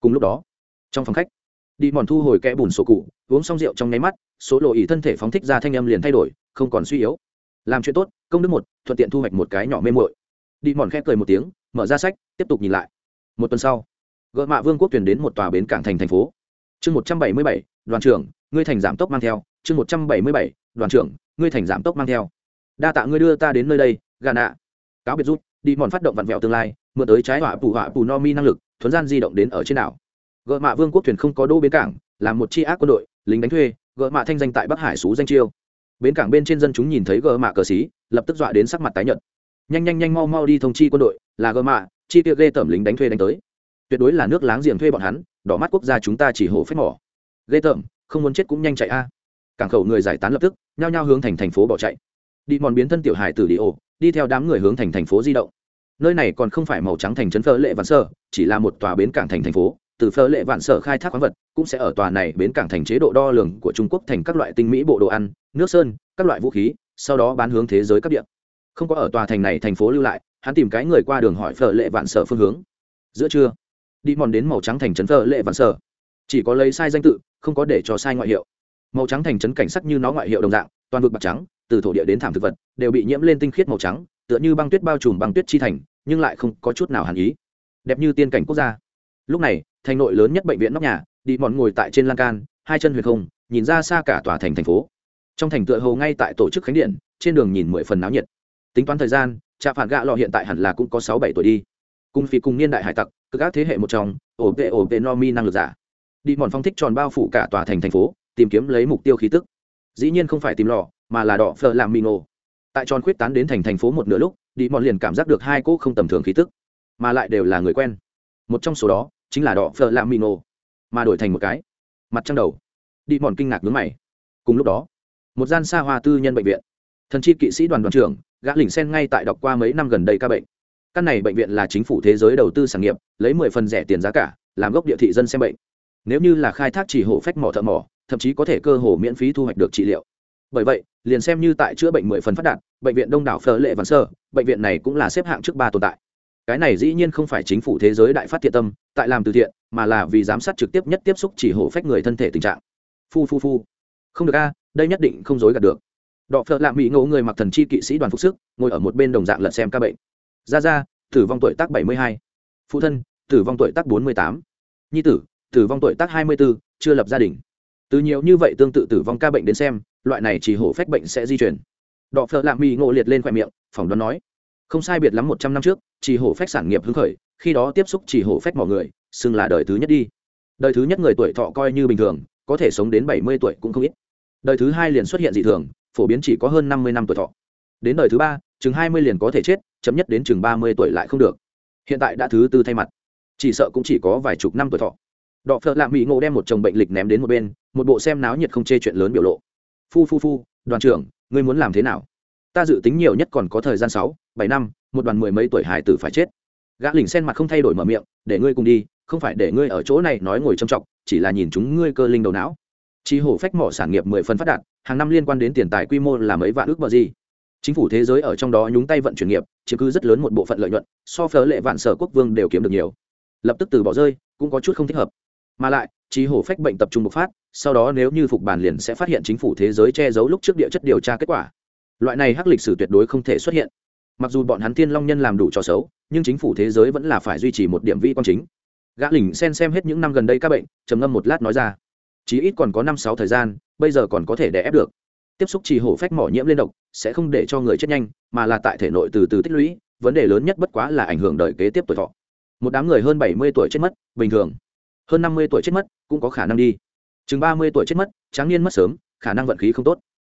Cùng lúc đó, trong phòng khách đi mòn thu hồi kẽ bùn sổ cụ, uống xong rượu trong nháy mắt số lộ ý thân thể phóng thích ra thanh âm liền thay đổi, không còn suy yếu. Làm chuyện tốt, công đức một, thuận tiện thu hoạch một cái nhỏ mê mội đi mòn khẽ cười một tiếng, mở ra sách, tiếp tục nhìn lại. Một tuần sau gợ mạ vương quốc tuyển đến một tòa bến cảng thành thành phố. Chương một trăm bảy mươi bảy, đoàn trưởng, ngươi thành giảm tốc mang theo chương một trăm bảy mươi bảy, đoàn trưởng, ngươi thành giảm tốc mang theo. Đa tạ ngươi đưa ta đến nơi đây, gà nạ. Cáo biệt rút, đi mòn phát động vặn vẹo tương lai, mượn tới trái hỏa phù hỏa phù no mi năng lực, thuấn gian di động đến ở trên đảo. Gợ mạ vương quốc thuyền không có đô bến cảng làm một chi ác quân đội, lính đánh thuê, gợ mạ thanh danh tại bắc hải xú danh chiêu. Bến cảng bên trên dân chúng nhìn thấy gợ mạ cờ xí, lập tức dọa đến sắc mặt tái nhợt. Nhanh nhanh nhanh mau mau đi thông chi quân đội, là gợ mạ, chi tiêu ghê tởm lính đánh thuê đánh tới. Tuyệt đối là nước láng giềng thuê bọn hắn, đỏ mắt quốc gia chúng ta chỉ hổ phép mỏ. Ghê tởm, không muốn chết cũng nhanh chạy a cảng khẩu người giải tán lập tức, nhao nhao hướng thành thành phố bỏ chạy. Đi mòn biến thân tiểu hải tử đi ổ đi theo đám người hướng thành thành phố di động. Nơi này còn không phải màu trắng thành trấn phơ lệ vạn sở, chỉ là một tòa bến cảng thành thành phố. Từ phơ lệ vạn sở khai thác khoáng vật, cũng sẽ ở tòa này bến cảng thành chế độ đo lường của trung quốc thành các loại tinh mỹ bộ đồ ăn, nước sơn, các loại vũ khí, sau đó bán hướng thế giới các địa. Không có ở tòa thành này thành phố lưu lại, hắn tìm cái người qua đường hỏi phở lệ vạn sở phương hướng. Giữa trưa, đi mòn đến màu trắng thành trấn phở lệ vạn sở. Chỉ có lấy sai danh tự, không có để cho sai ngoại hiệu màu trắng thành trấn cảnh sắc như nó ngoại hiệu đồng dạng, toàn vực bạc trắng, từ thổ địa đến thảm thực vật, đều bị nhiễm lên tinh khiết màu trắng, tựa như băng tuyết bao trùm băng tuyết chi thành, nhưng lại không có chút nào hàn ý. Đẹp như tiên cảnh quốc gia. Lúc này, thành nội lớn nhất bệnh viện nóc nhà, đi mòn ngồi tại trên lan can, hai chân huyền không, nhìn ra xa cả tòa thành thành phố. Trong thành tựa hồ ngay tại tổ chức khánh điện, trên đường nhìn mười phần náo nhiệt. Tính toán thời gian trạ phản gạ lọ hiện tại hẳn là cũng có sáu bảy tuổi đi. Cùng phi cùng niên đại hải tặc, cực các thế hệ một trong, ổ vệ ổ vệ no mi năng lực giả. Đi mòn phong thích tròn bao phủ cả tòa thành thành phố tìm kiếm lấy mục tiêu khí tức. Dĩ nhiên không phải tìm lò, mà là đỏ phở làm mì ngộ. Tại tròn khuyết tán đến thành thành phố một nửa lúc, đi mòn liền cảm giác được hai cỗ không tầm thường khí tức, mà lại đều là người quen. Một trong số đó, chính là đỏ phở làm mì ngộ, mà đổi thành một cái, mặt trăng đầu. Đi mòn kinh ngạc ngứa mày. Cùng lúc đó, một gian xa hoa tư nhân bệnh viện. Thần chi kỵ sĩ đoàn đoàn trưởng, gã lỉnh sen ngay tại đọc qua mấy năm gần đây ca bệnh. Căn này bệnh viện là chính phủ thế giới đầu tư sản nghiệp, lấy mười phần rẻ tiền giá cả, làm gốc địa thị dân xem bệnh. Nếu như là khai thác chỉ hộ phách mỏ thợ mỏ thậm chí có thể cơ hồ miễn phí thu hoạch được trị liệu. Bởi vậy, liền xem như tại chữa bệnh mười phần phát đạt, bệnh viện đông đảo phở lệ văn sơ, bệnh viện này cũng là xếp hạng trước ba tồn tại. Cái này dĩ nhiên không phải chính phủ thế giới đại phát thiện tâm, tại làm từ thiện, mà là vì giám sát trực tiếp nhất tiếp xúc chỉ hổ phách người thân thể tình trạng. Phu phu phu. Không được a, đây nhất định không dối gạt được. Đọ phợ lạ mỹ ngộ người mặc thần chi kỵ sĩ đoàn phục sức, ngồi ở một bên đồng dạng lật xem ca bệnh. Ra ra tử vong tuổi tác bảy mươi hai. Phụ thân, tử vong tuổi tác bốn mươi tám. Nhi tử tử vong tuổi tác hai mươi bốn chưa lập gia đình từ nhiều như vậy tương tự tử vong ca bệnh đến xem, loại này chỉ hổ phách bệnh sẽ di chuyển. Đọ phợ lạ mỹ ngộ liệt lên khoe miệng, phỏng đoán nói, không sai biệt lắm một trăm năm trước, chỉ hổ phách sản nghiệp hứng khởi, khi đó tiếp xúc chỉ hổ phách mọi người, xưng là đời thứ nhất đi. Đời thứ nhất người tuổi thọ coi như bình thường, có thể sống đến bảy mươi tuổi cũng không ít. Đời thứ hai liền xuất hiện dị thường, phổ biến chỉ có hơn năm mươi năm tuổi thọ. Đến đời thứ ba, chừng hai mươi liền có thể chết, chấm nhất đến chừng ba mươi tuổi lại không được. Hiện tại đã thứ tư thay mặt. Chỉ sợ cũng chỉ có vài chục năm tuổi thọ. Đọ phợ lạ mỹ ngộ đem một chồng bệnh lịch ném đến một bên một bộ xem náo nhiệt không chê chuyện lớn biểu lộ. Phu phu phu, đoàn trưởng, ngươi muốn làm thế nào? Ta dự tính nhiều nhất còn có thời gian sáu, bảy năm, một đoàn mười mấy tuổi hải tử phải chết. Gã lỉnh sen mặt không thay đổi mở miệng, để ngươi cùng đi, không phải để ngươi ở chỗ này nói ngồi trầm trọng chỉ là nhìn chúng ngươi cơ linh đầu não. Chi hổ phách mỏ sản nghiệp mười phần phát đạt, hàng năm liên quan đến tiền tài quy mô là mấy vạn ước bờ gì. Chính phủ thế giới ở trong đó nhúng tay vận chuyển nghiệp, chiếm cứ rất lớn một bộ phận lợi nhuận, so phớ lệ vạn sở quốc vương đều kiếm được nhiều. Lập tức từ bỏ rơi, cũng có chút không thích hợp. Mà lại, chi hổ phách bệnh tập trung bộc phát sau đó nếu như phục bản liền sẽ phát hiện chính phủ thế giới che giấu lúc trước địa chất điều tra kết quả. Loại này hắc lịch sử tuyệt đối không thể xuất hiện. Mặc dù bọn hắn thiên long nhân làm đủ cho xấu, nhưng chính phủ thế giới vẫn là phải duy trì một điểm vi quan chính. Gã lỉnh sen xem hết những năm gần đây các bệnh, trầm ngâm một lát nói ra, chí ít còn có năm sáu thời gian, bây giờ còn có thể đè ép được. Tiếp xúc trì hổ phách mỏ nhiễm lên độc sẽ không để cho người chết nhanh, mà là tại thể nội từ từ tích lũy, vấn đề lớn nhất bất quá là ảnh hưởng đời kế tiếp tuổi thọ. Một đám người hơn bảy mươi tuổi chết mất, bình thường. Hơn năm mươi tuổi chết mất, cũng có khả năng đi chừng ba mươi tuổi chết mất, tráng niên mất sớm, khả năng vận khí không tốt.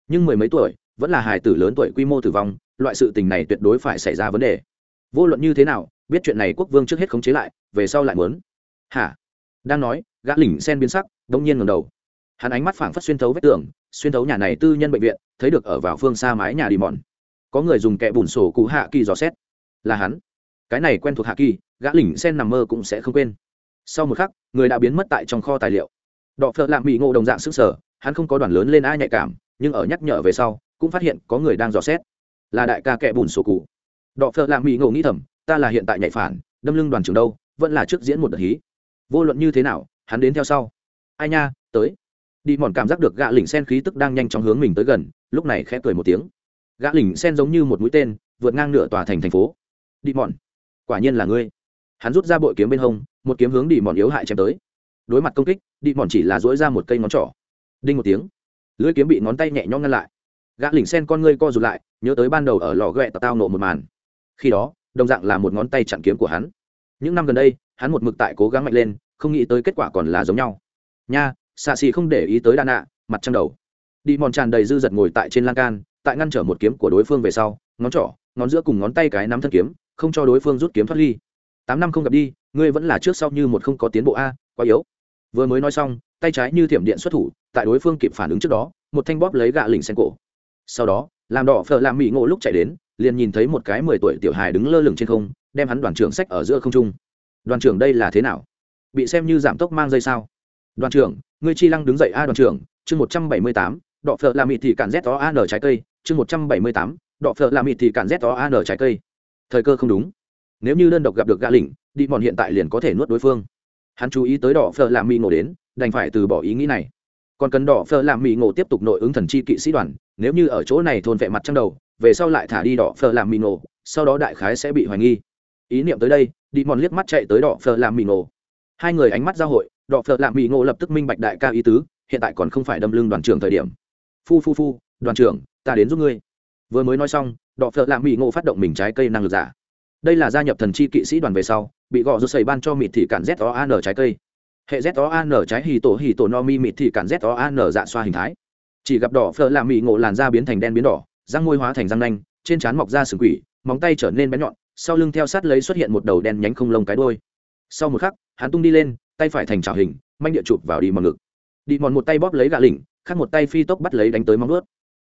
Nhưng mười mấy tuổi, vẫn là hài tử lớn tuổi quy mô tử vong, loại sự tình này tuyệt đối phải xảy ra vấn đề. Vô luận như thế nào, biết chuyện này quốc vương trước hết khống chế lại, về sau lại muốn. Hả? Đang nói, gã lỉnh sen biến sắc đông nhiên ngầm đầu. Hắn ánh mắt phảng phất xuyên thấu vách tường, xuyên thấu nhà này tư nhân bệnh viện, thấy được ở vào phương xa mái nhà đi mòn. Có người dùng kẹ bùn sổ cụ hạ kỳ dò xét. Là hắn. Cái này quen thuộc hạ kỳ, gã lỉnh sen nằm mơ cũng sẽ không quên. Sau một khắc, người đã biến mất tại trong kho tài liệu đọ phợ lạm mỹ ngộ đồng dạng sức sở, hắn không có đoàn lớn lên ai nhạy cảm, nhưng ở nhắc nhở về sau, cũng phát hiện có người đang dò xét. Là đại ca kẻ bùn sổ cụ. Đọ phợ lạm mỹ ngộ nghĩ thầm, ta là hiện tại nhạy phản, đâm lưng đoàn trưởng đâu, vẫn là trước diễn một đợt hí. Vô luận như thế nào, hắn đến theo sau. Ai nha, tới. Đi mòn cảm giác được gã lỉnh sen khí tức đang nhanh chóng hướng mình tới gần, lúc này khẽ cười một tiếng. Gã lỉnh sen giống như một mũi tên, vượt ngang nửa tòa thành thành phố. Đi mòn, quả nhiên là ngươi. Hắn rút ra bội kiếm bên hông, một kiếm hướng đi mòn yếu hại chém tới đối mặt công kích đi mòn chỉ là dỗi ra một cây ngón trỏ. Đinh một tiếng, lưỡi kiếm bị ngón tay nhẹ nhõm ngăn lại. Gã lỉnh sen con ngươi co rụt lại, nhớ tới ban đầu ở lò ghẹ tao nộ một màn. Khi đó, đồng dạng là một ngón tay chặn kiếm của hắn. Những năm gần đây, hắn một mực tại cố gắng mạnh lên, không nghĩ tới kết quả còn là giống nhau. Nha xạ xì không để ý tới đa nạ, mặt trăng đầu. Đi mòn tràn đầy dư giật ngồi tại trên lan can, tại ngăn trở một kiếm của đối phương về sau, ngón trỏ, ngón giữa cùng ngón tay cái nắm thân kiếm, không cho đối phương rút kiếm thoát ly. Tám năm không gặp đi, ngươi vẫn là trước sau như một không có tiến bộ a, quá yếu vừa mới nói xong, tay trái như thiểm điện xuất thủ, tại đối phương kịp phản ứng trước đó, một thanh bóp lấy gạ lình sen cổ. Sau đó, làm đỏ phở làm mỹ ngộ lúc chạy đến, liền nhìn thấy một cái mười tuổi tiểu hài đứng lơ lửng trên không, đem hắn đoàn trưởng sách ở giữa không trung. Đoàn trưởng đây là thế nào? Bị xem như giảm tốc mang dây sao? Đoàn trưởng, ngươi chi lăng đứng dậy a, đoàn trưởng. Chương một trăm bảy mươi tám đọ phở làm mịt thì cản z đó n trái cây. Chương một trăm bảy mươi tám đọ phở làm mịt thì cản z đó n trái cây. Thời cơ không đúng. Nếu như đơn độc gặp được gã lỉnh đi mòn hiện tại liền có thể nuốt đối phương hắn chú ý tới đỏ phở làm mì ngộ đến, đành phải từ bỏ ý nghĩ này. Còn cần đỏ phở làm mì ngộ tiếp tục nội ứng thần chi kỵ sĩ đoàn, nếu như ở chỗ này thôn vẹ mặt trăng đầu, về sau lại thả đi đỏ phở làm mì ngộ, sau đó đại khái sẽ bị hoài nghi. Ý niệm tới đây, đi mòn liếc mắt chạy tới đỏ phở làm mì ngộ. Hai người ánh mắt giao hội, đỏ phở làm mì ngộ lập tức minh bạch đại ca ý tứ, hiện tại còn không phải đâm lưng đoàn trưởng thời điểm. Phu phu phu, đoàn trưởng, ta đến giúp ngươi. Vừa mới nói xong, đỏ phở làm mì ngộ phát động mình trái cây năng lực giả đây là gia nhập thần chi kỵ sĩ đoàn về sau, bị gọ rút xầy ban cho mịt thị cản z o an trái cây. Hệ z o an trái hì tổ hì tổ no mi mịt thị cản z o an dạ xoa hình thái. Chỉ gặp đỏ phở làm mị ngộ làn da biến thành đen biến đỏ, răng môi hóa thành răng nanh, trên trán mọc ra sừng quỷ, móng tay trở nên bé nhọn, sau lưng theo sát lấy xuất hiện một đầu đen nhánh không lông cái đôi sau một khắc, hắn tung đi lên, tay phải thành trào hình, manh địa chụp vào đi mòn ngực. Đi mòn một tay bóp lấy gạ lỉnh, khác một tay phi tốc bắt lấy đánh tới móng ướt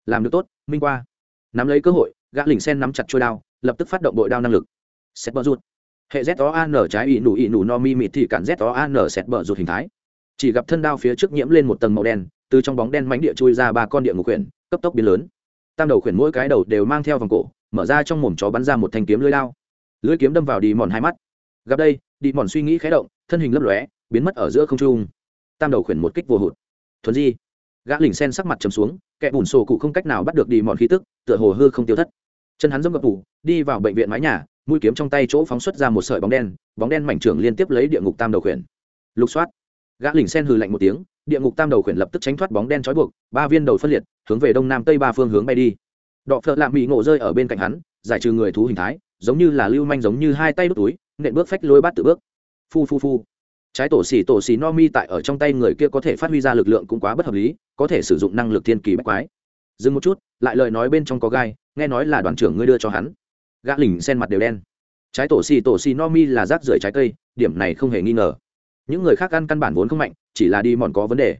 làm được tốt, minh qua. Nắm lấy cơ hội, gã lỉnh sen nắm chặt trôi đao, lập tức phát động đội đao năng lực xét bờ rụt. Hệ z o an trái ỷ nụ ỷ nụ no mi mịt thì cản z o an xét bờ rụt hình thái. Chỉ gặp thân đao phía trước nhiễm lên một tầng màu đen, từ trong bóng đen mánh địa chui ra ba con địa ngục khuyển, cấp tốc biến lớn. Tam đầu khuyển mỗi cái đầu đều mang theo vòng cổ, mở ra trong mồm chó bắn ra một thanh kiếm lưới lao lưới kiếm đâm vào đi mòn hai mắt. Gặp đây, đi mòn suy nghĩ khé động, thân hình lấp lóe, biến mất ở giữa không trung. Tam đầu khuyển một kích vô hụt. Thuần di, gã lỉnh sen sắc mặt trầm xuống, kẻ bùn sổ cụ không cách nào bắt được đi mòn khí tức, tựa hồ hư không tiêu thất. Chân hắn dâm gập tủ, đi vào bệnh viện mái nhà mũi kiếm trong tay chỗ phóng xuất ra một sợi bóng đen bóng đen mảnh trưởng liên tiếp lấy địa ngục tam đầu khuyển. Lục soát. Gã lỉnh sen hừ lạnh một tiếng, địa ngục tam đầu khuyển lập tức tránh thoát bóng đen trói buộc, ba viên đầu phân liệt, hướng về đông nam tây ba phương hướng bay đi. Đọ phợ lạ mỹ ngộ rơi ở bên cạnh hắn, giải trừ người thú hình thái, giống như là lưu manh giống như hai tay đút túi, nện bước phách lôi bát tự bước. Phu phu phu. Trái tổ xỉ tổ xỉ no mi tại ở trong tay người kia có thể phát huy ra lực lượng cũng quá bất hợp lý, có thể sử dụng năng lực thiên kỳ bách quái. Dừng một chút, lại lời nói bên trong có gai, nghe nói là đoàn trưởng ngươi đưa cho hắn gã lỉnh sen mặt đều đen. Trái tổ xì tổ xì no mi là rác rưởi trái cây, điểm này không hề nghi ngờ. Những người khác ăn căn bản vốn không mạnh, chỉ là đi mòn có vấn đề.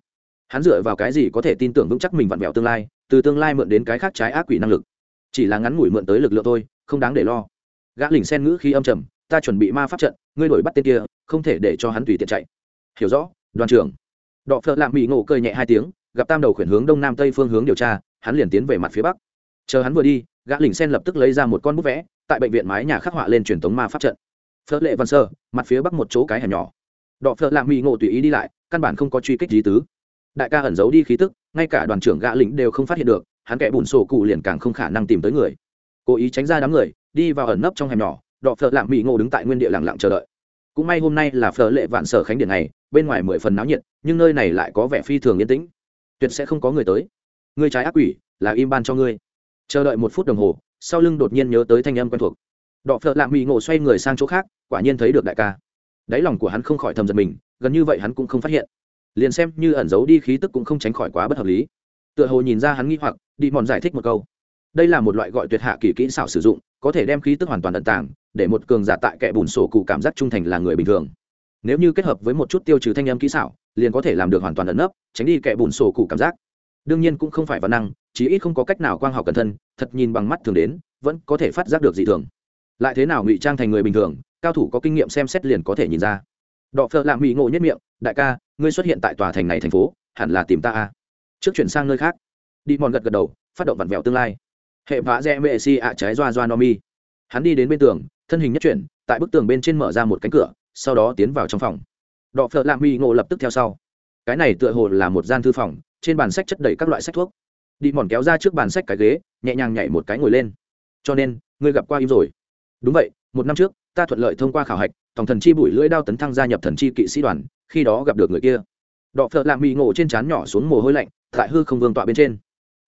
Hắn dựa vào cái gì có thể tin tưởng vững chắc mình vặn vẹo tương lai, từ tương lai mượn đến cái khác trái ác quỷ năng lực? Chỉ là ngắn ngủi mượn tới lực lượng thôi, không đáng để lo. Gã lỉnh sen ngữ khi âm trầm, ta chuẩn bị ma pháp trận, ngươi đổi bắt tên kia, không thể để cho hắn tùy tiện chạy. Hiểu rõ, đoàn trưởng. Đọ phợ lạm bị ngộ cười nhẹ hai tiếng, gặp tam đầu khuyển hướng đông nam tây phương hướng điều tra, hắn liền tiến về mặt phía bắc. Chờ hắn vừa đi gã lỉnh sen lập tức lấy ra một con bút vẽ, tại bệnh viện mái nhà khắc họa lên truyền thống ma pháp trận. Phớt lệ văn sơ, mặt phía bắc một chỗ cái hẻm nhỏ. Đọ phợ lạm bị ngộ tùy ý đi lại, căn bản không có truy kích gì tứ. Đại ca ẩn giấu đi khí tức, ngay cả đoàn trưởng gã lĩnh đều không phát hiện được, hắn kẻ bùn sổ cụ liền càng không khả năng tìm tới người. Cố ý tránh ra đám người, đi vào ẩn nấp trong hẻm nhỏ, đọ phở lạm bị ngộ đứng tại nguyên địa lặng lặng chờ đợi. Cũng may hôm nay là phở lệ vạn sở khánh điện này bên ngoài mười phần náo nhiệt, nhưng nơi này lại có vẻ phi thường yên tĩnh. Tuyệt sẽ không có người tới. Ngươi trái ác quỷ, là im ban cho ngươi chờ đợi một phút đồng hồ, sau lưng đột nhiên nhớ tới thanh âm quen thuộc. Đọ phợ lạ mỹ ngộ xoay người sang chỗ khác, quả nhiên thấy được đại ca. Đáy lòng của hắn không khỏi thầm giật mình, gần như vậy hắn cũng không phát hiện. Liền xem như ẩn giấu đi khí tức cũng không tránh khỏi quá bất hợp lý. Tựa hồ nhìn ra hắn nghi hoặc, đi mòn giải thích một câu. Đây là một loại gọi tuyệt hạ kỳ kỹ xảo sử dụng, có thể đem khí tức hoàn toàn ẩn tàng, để một cường giả tại kẻ bùn sổ cụ cảm giác trung thành là người bình thường. Nếu như kết hợp với một chút tiêu trừ thanh âm kỹ xảo, liền có thể làm được hoàn toàn ẩn nấp, tránh đi kẻ bùn sổ cụ cảm giác đương nhiên cũng không phải văn năng, chí ít không có cách nào quang học cẩn thân thật nhìn bằng mắt thường đến, vẫn có thể phát giác được dị thường. Lại thế nào ngụy trang thành người bình thường, cao thủ có kinh nghiệm xem xét liền có thể nhìn ra. Đọ phợ lạ mỹ ngộ nhất miệng, đại ca, ngươi xuất hiện tại tòa thành này thành phố, hẳn là tìm ta a trước chuyển sang nơi khác. Đi mòn gật gật đầu, phát động vặn vẹo tương lai. Hệ vã rẽ mệ si ạ trái doa doa no mi. Hắn đi đến bên tường, thân hình nhất chuyển, tại bức tường bên trên mở ra một cánh cửa, sau đó tiến vào trong phòng. Đọ phợ lạ mỹ ngộ lập tức theo sau. Cái này tựa hồ là một gian thư phòng trên bàn sách chất đầy các loại sách thuốc. Đi mòn kéo ra trước bàn sách cái ghế, nhẹ nhàng nhảy một cái ngồi lên. Cho nên, ngươi gặp qua im rồi. Đúng vậy, một năm trước, ta thuận lợi thông qua khảo hạch, tổng thần chi bụi lưỡi đao tấn thăng gia nhập thần chi kỵ sĩ đoàn, khi đó gặp được người kia. Đọ phợ lạ mỹ ngộ trên trán nhỏ xuống mồ hôi lạnh, tại hư không vương tọa bên trên.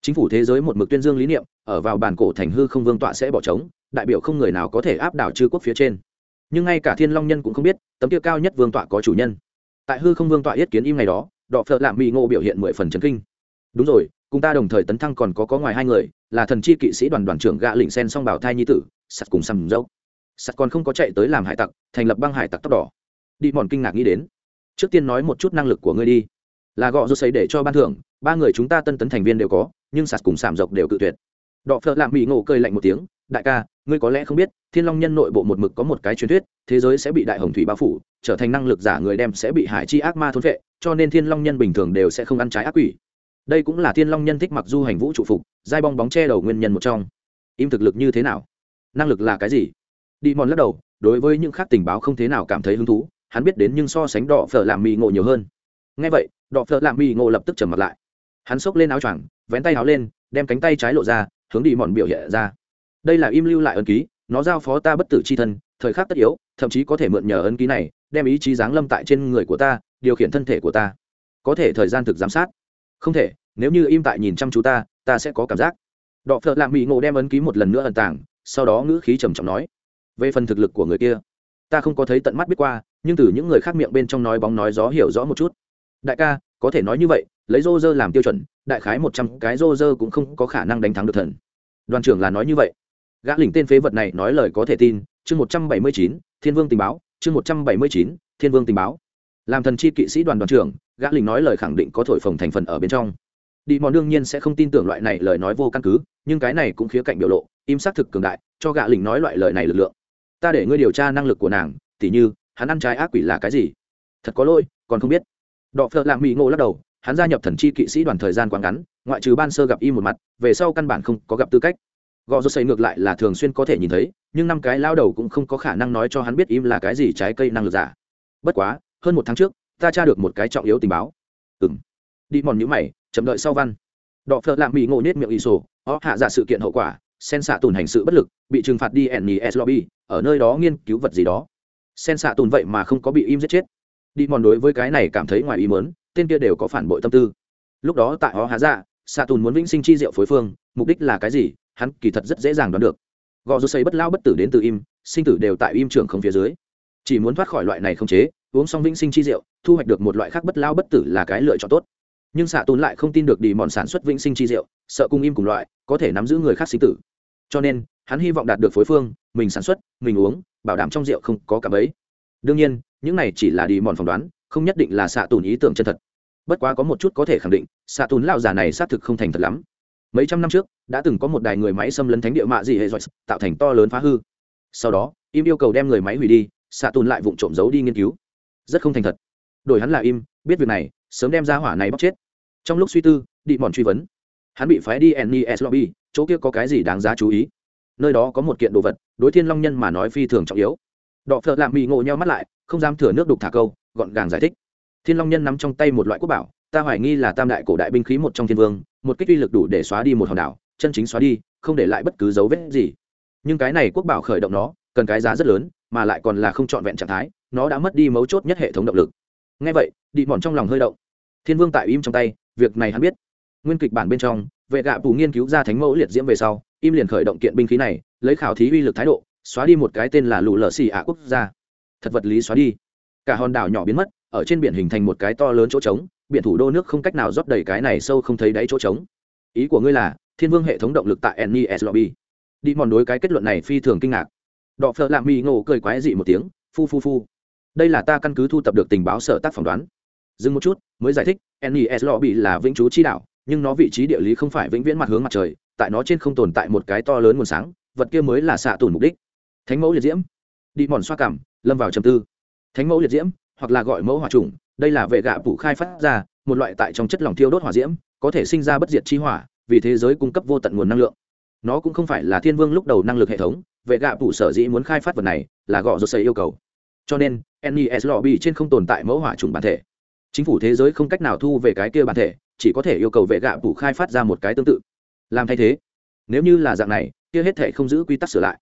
Chính phủ thế giới một mực tuyên dương lý niệm, ở vào bản cổ thành hư không vương tọa sẽ bỏ trống, đại biểu không người nào có thể áp đảo chư quốc phía trên. Nhưng ngay cả thiên long nhân cũng không biết, tấm tiêu cao nhất vương tọa có chủ nhân. Tại hư không vương tọa yết kiến im ngày đó đọ phợ lạm bị ngộ biểu hiện mười phần chấn kinh. Đúng rồi, cùng ta đồng thời tấn thăng còn có có ngoài hai người, là thần chi kỵ sĩ đoàn đoàn trưởng gạ lĩnh sen song bảo thai nhi tử, sắt cùng sầm dốc. Sắt còn không có chạy tới làm hải tặc, thành lập băng hải tặc tóc đỏ. Đi mòn kinh ngạc nghĩ đến. Trước tiên nói một chút năng lực của ngươi đi. Là gọ rút xấy để cho ban thưởng, ba người chúng ta tân tấn thành viên đều có, nhưng sạt cùng sảm dọc đều cự tuyệt. Đọ phợ lạm bị ngộ cơi lạnh một tiếng đại ca, ngươi có lẽ không biết, thiên long nhân nội bộ một mực có một cái truyền thuyết, thế giới sẽ bị đại hồng thủy bao phủ, trở thành năng lực giả người đem sẽ bị hải chi ác ma thôn vệ cho nên thiên long nhân bình thường đều sẽ không ăn trái ác quỷ. Đây cũng là thiên long nhân thích mặc du hành vũ trụ phục dai bong bóng che đầu nguyên nhân một trong. Im thực lực như thế nào? Năng lực là cái gì? Đi mòn lắc đầu, đối với những khác tình báo không thế nào cảm thấy hứng thú, hắn biết đến nhưng so sánh đỏ phở làm mì ngộ nhiều hơn. Ngay vậy, đỏ phở làm mì ngộ lập tức trầm mặt lại. Hắn xốc lên áo choàng, vén tay áo lên, đem cánh tay trái lộ ra, hướng đi mòn biểu hiện ra đây là im lưu lại ấn ký, nó giao phó ta bất tử c h i thân, thời khắc tất yếu, thậm chí có thể mượn nhờ ấn ký này, đem ý chí giáng lâm tại trên người của ta, điều khiển thân thể của ta. Có thể thời gian thực giám sát. Không thể, nếu như im tại nhìn chăm chú ta ta sẽ có cảm giác. Đọ phợ lạ mỹ ngộ đem ấn ký một lần nữa ẩn tàng, sau đó ngữ khí trầm trọng nói, về phần thực lực của người kia, ta không có thấy tận mắt biết qua, nhưng từ những người khác miệng bên trong nói bóng nói gió hiểu rõ một chút. Đại ca, có thể nói như vậy, lấy rô rơ làm tiêu chuẩn, đại khái một trăm cái rô rơ cũng không có khả năng đánh thắng được thần. Đoàn trưởng là nói như vậy gã lỉnh tên phế vật này nói lời có thể tin, chương một trăm bảy mươi chín, thiên vương tình báo, chương một trăm bảy mươi chín, thiên vương tình báo. Làm thần chi kỵ sĩ đoàn đoàn trưởng, gã lỉnh nói lời khẳng định có thổi phồng thành phần ở bên trong. Đi mòn đương nhiên sẽ không tin tưởng loại này lời nói vô căn cứ, nhưng cái này cũng khía cạnh biểu lộ, im xác thực cường đại, cho gã lỉnh nói loại lời này lực lượng. Ta để ngươi điều tra năng lực của nàng, tỉ như, hắn ăn trái ác quỷ là cái gì? Thật có lỗi, còn không biết. Đọ phợ lạng mỹ ngộ lắc đầu, hắn gia nhập thần chi kỵ sĩ đoàn thời gian quá ngắn, ngoại trừ ban sơ gặp y một mặt, về sau căn bản không có gặp tư cách gò rô xây ngược lại là thường xuyên có thể nhìn thấy, nhưng năm cái lao đầu cũng không có khả năng nói cho hắn biết im là cái gì trái cây năng lực giả. Bất quá, hơn một tháng trước, ta tra được một cái trọng yếu tình báo. Ừng đi mòn nhữ mày, chậm đợi sau văn. Đọ phợ lạng mỹ ngộ nết miệng ý sổ ó hạ giả sự kiện hậu quả, sen xạ tùn hành sự bất lực, bị trừng phạt đi nes lobby, ở nơi đó nghiên cứu vật gì đó. Sen xạ tùn vậy mà không có bị im giết chết. Đi mòn đối với cái này cảm thấy ngoài ý mớn tên kia đều có phản bội tâm tư. Lúc đó tại ó hạ dạ xạ tùn muốn vĩnh sinh chi diệu phối phương, mục đích là cái gì hắn kỳ thật rất dễ dàng đoán được. Gò rút xây bất lao bất tử đến từ im, sinh tử đều tại im trưởng không phía dưới. Chỉ muốn thoát khỏi loại này không chế, uống xong vĩnh sinh chi rượu, thu hoạch được một loại khác bất lao bất tử là cái lựa chọn tốt. Nhưng xạ tốn lại không tin được đi mòn sản xuất vĩnh sinh chi rượu, sợ cung im cùng loại, có thể nắm giữ người khác sinh tử. Cho nên, hắn hy vọng đạt được phối phương, mình sản xuất, mình uống, bảo đảm trong rượu không có cảm ấy. Đương nhiên, những này chỉ là đi mòn phỏng đoán, không nhất định là xạ tùn ý tưởng chân thật. Bất quá có một chút có thể khẳng định xạ tùn lao giả này xác thực không thành thật lắm mấy trăm năm trước, đã từng có một đài người máy xâm lấn thánh địa mạ dị hệ dọi tạo thành to lớn phá hư. Sau đó, im yêu cầu đem người máy hủy đi, xạ tùn lại vụ trộm giấu đi nghiên cứu. Rất không thành thật. Đổi hắn là im, biết việc này, sớm đem ra hỏa này bóc chết. Trong lúc suy tư đi mòn truy vấn. Hắn bị phái đi nes lobby, chỗ kia có cái gì đáng giá chú ý? Nơi đó có một kiện đồ vật, đối thiên long nhân mà nói phi thường trọng yếu. Đọ phợ lạm bị ngộ nhau mắt lại, không dám thừa nước đục thả câu, gọn gàng giải thích. Thiên long nhân nắm trong tay một loại quốc bảo ta hoài nghi là tam đại cổ đại binh khí một trong thiên vương, một kích uy lực đủ để xóa đi một hòn đảo, chân chính xóa đi, không để lại bất cứ dấu vết gì. Nhưng cái này quốc bảo khởi động nó, cần cái giá rất lớn, mà lại còn là không trọn vẹn trạng thái, nó đã mất đi mấu chốt nhất hệ thống động lực. Ngay vậy đi mòn trong lòng hơi động. Thiên vương tại im trong tay, việc này hắn biết. Nguyên kịch bản bên trong, vệ gạ bù nghiên cứu ra thánh mẫu liệt diễm về sau, im liền khởi động kiện binh khí này, lấy khảo thí uy lực thái độ, xóa đi một cái tên là lù lờ xì ạ quốc gia. Thật vật lý xóa đi. Cả hòn đảo nhỏ biến mất, ở trên biển hình thành một cái to lớn chỗ trống biển thủ đô nước không cách nào rót đầy cái này sâu không thấy đáy chỗ trống. Ý của ngươi là, thiên vương hệ thống động lực tại nes lobby. Đi mòn đối cái kết luận này phi thường kinh ngạc. Đọ phợ lạ mỹ ngộ cười quái dị một tiếng, phu phu phu. Đây là ta căn cứ thu tập được tình báo sở tác phỏng đoán. Dừng một chút, mới giải thích nes lobby là vĩnh trú chi đạo, nhưng nó vị trí địa lý không phải vĩnh viễn mặt hướng mặt trời, tại nó trên không tồn tại một cái to lớn nguồn sáng, vật kia mới là xạ tùn mục đích. Thánh mẫu liệt diễm. Đi mòn xoa cảm, lâm vào trầm tư. Thánh mẫu liệt diễm, hoặc là gọi mẫu hỏa trùng đây là vệ gạ phủ khai phát ra, một loại tại trong chất lỏng thiêu đốt hỏa diễm, có thể sinh ra bất diệt chi hỏa, vì thế giới cung cấp vô tận nguồn năng lượng. Nó cũng không phải là thiên vương lúc đầu năng lực hệ thống, vệ gạ phủ sở dĩ muốn khai phát vật này, là gọ rột xây yêu cầu. Cho nên nes lobby trên không tồn tại mẫu hỏa trùng bản thể. Chính phủ thế giới không cách nào thu về cái kia bản thể, chỉ có thể yêu cầu vệ gạ phủ khai phát ra một cái tương tự. Làm thay thế. Nếu như là dạng này, kia hết thể không giữ quy tắc sửa lại.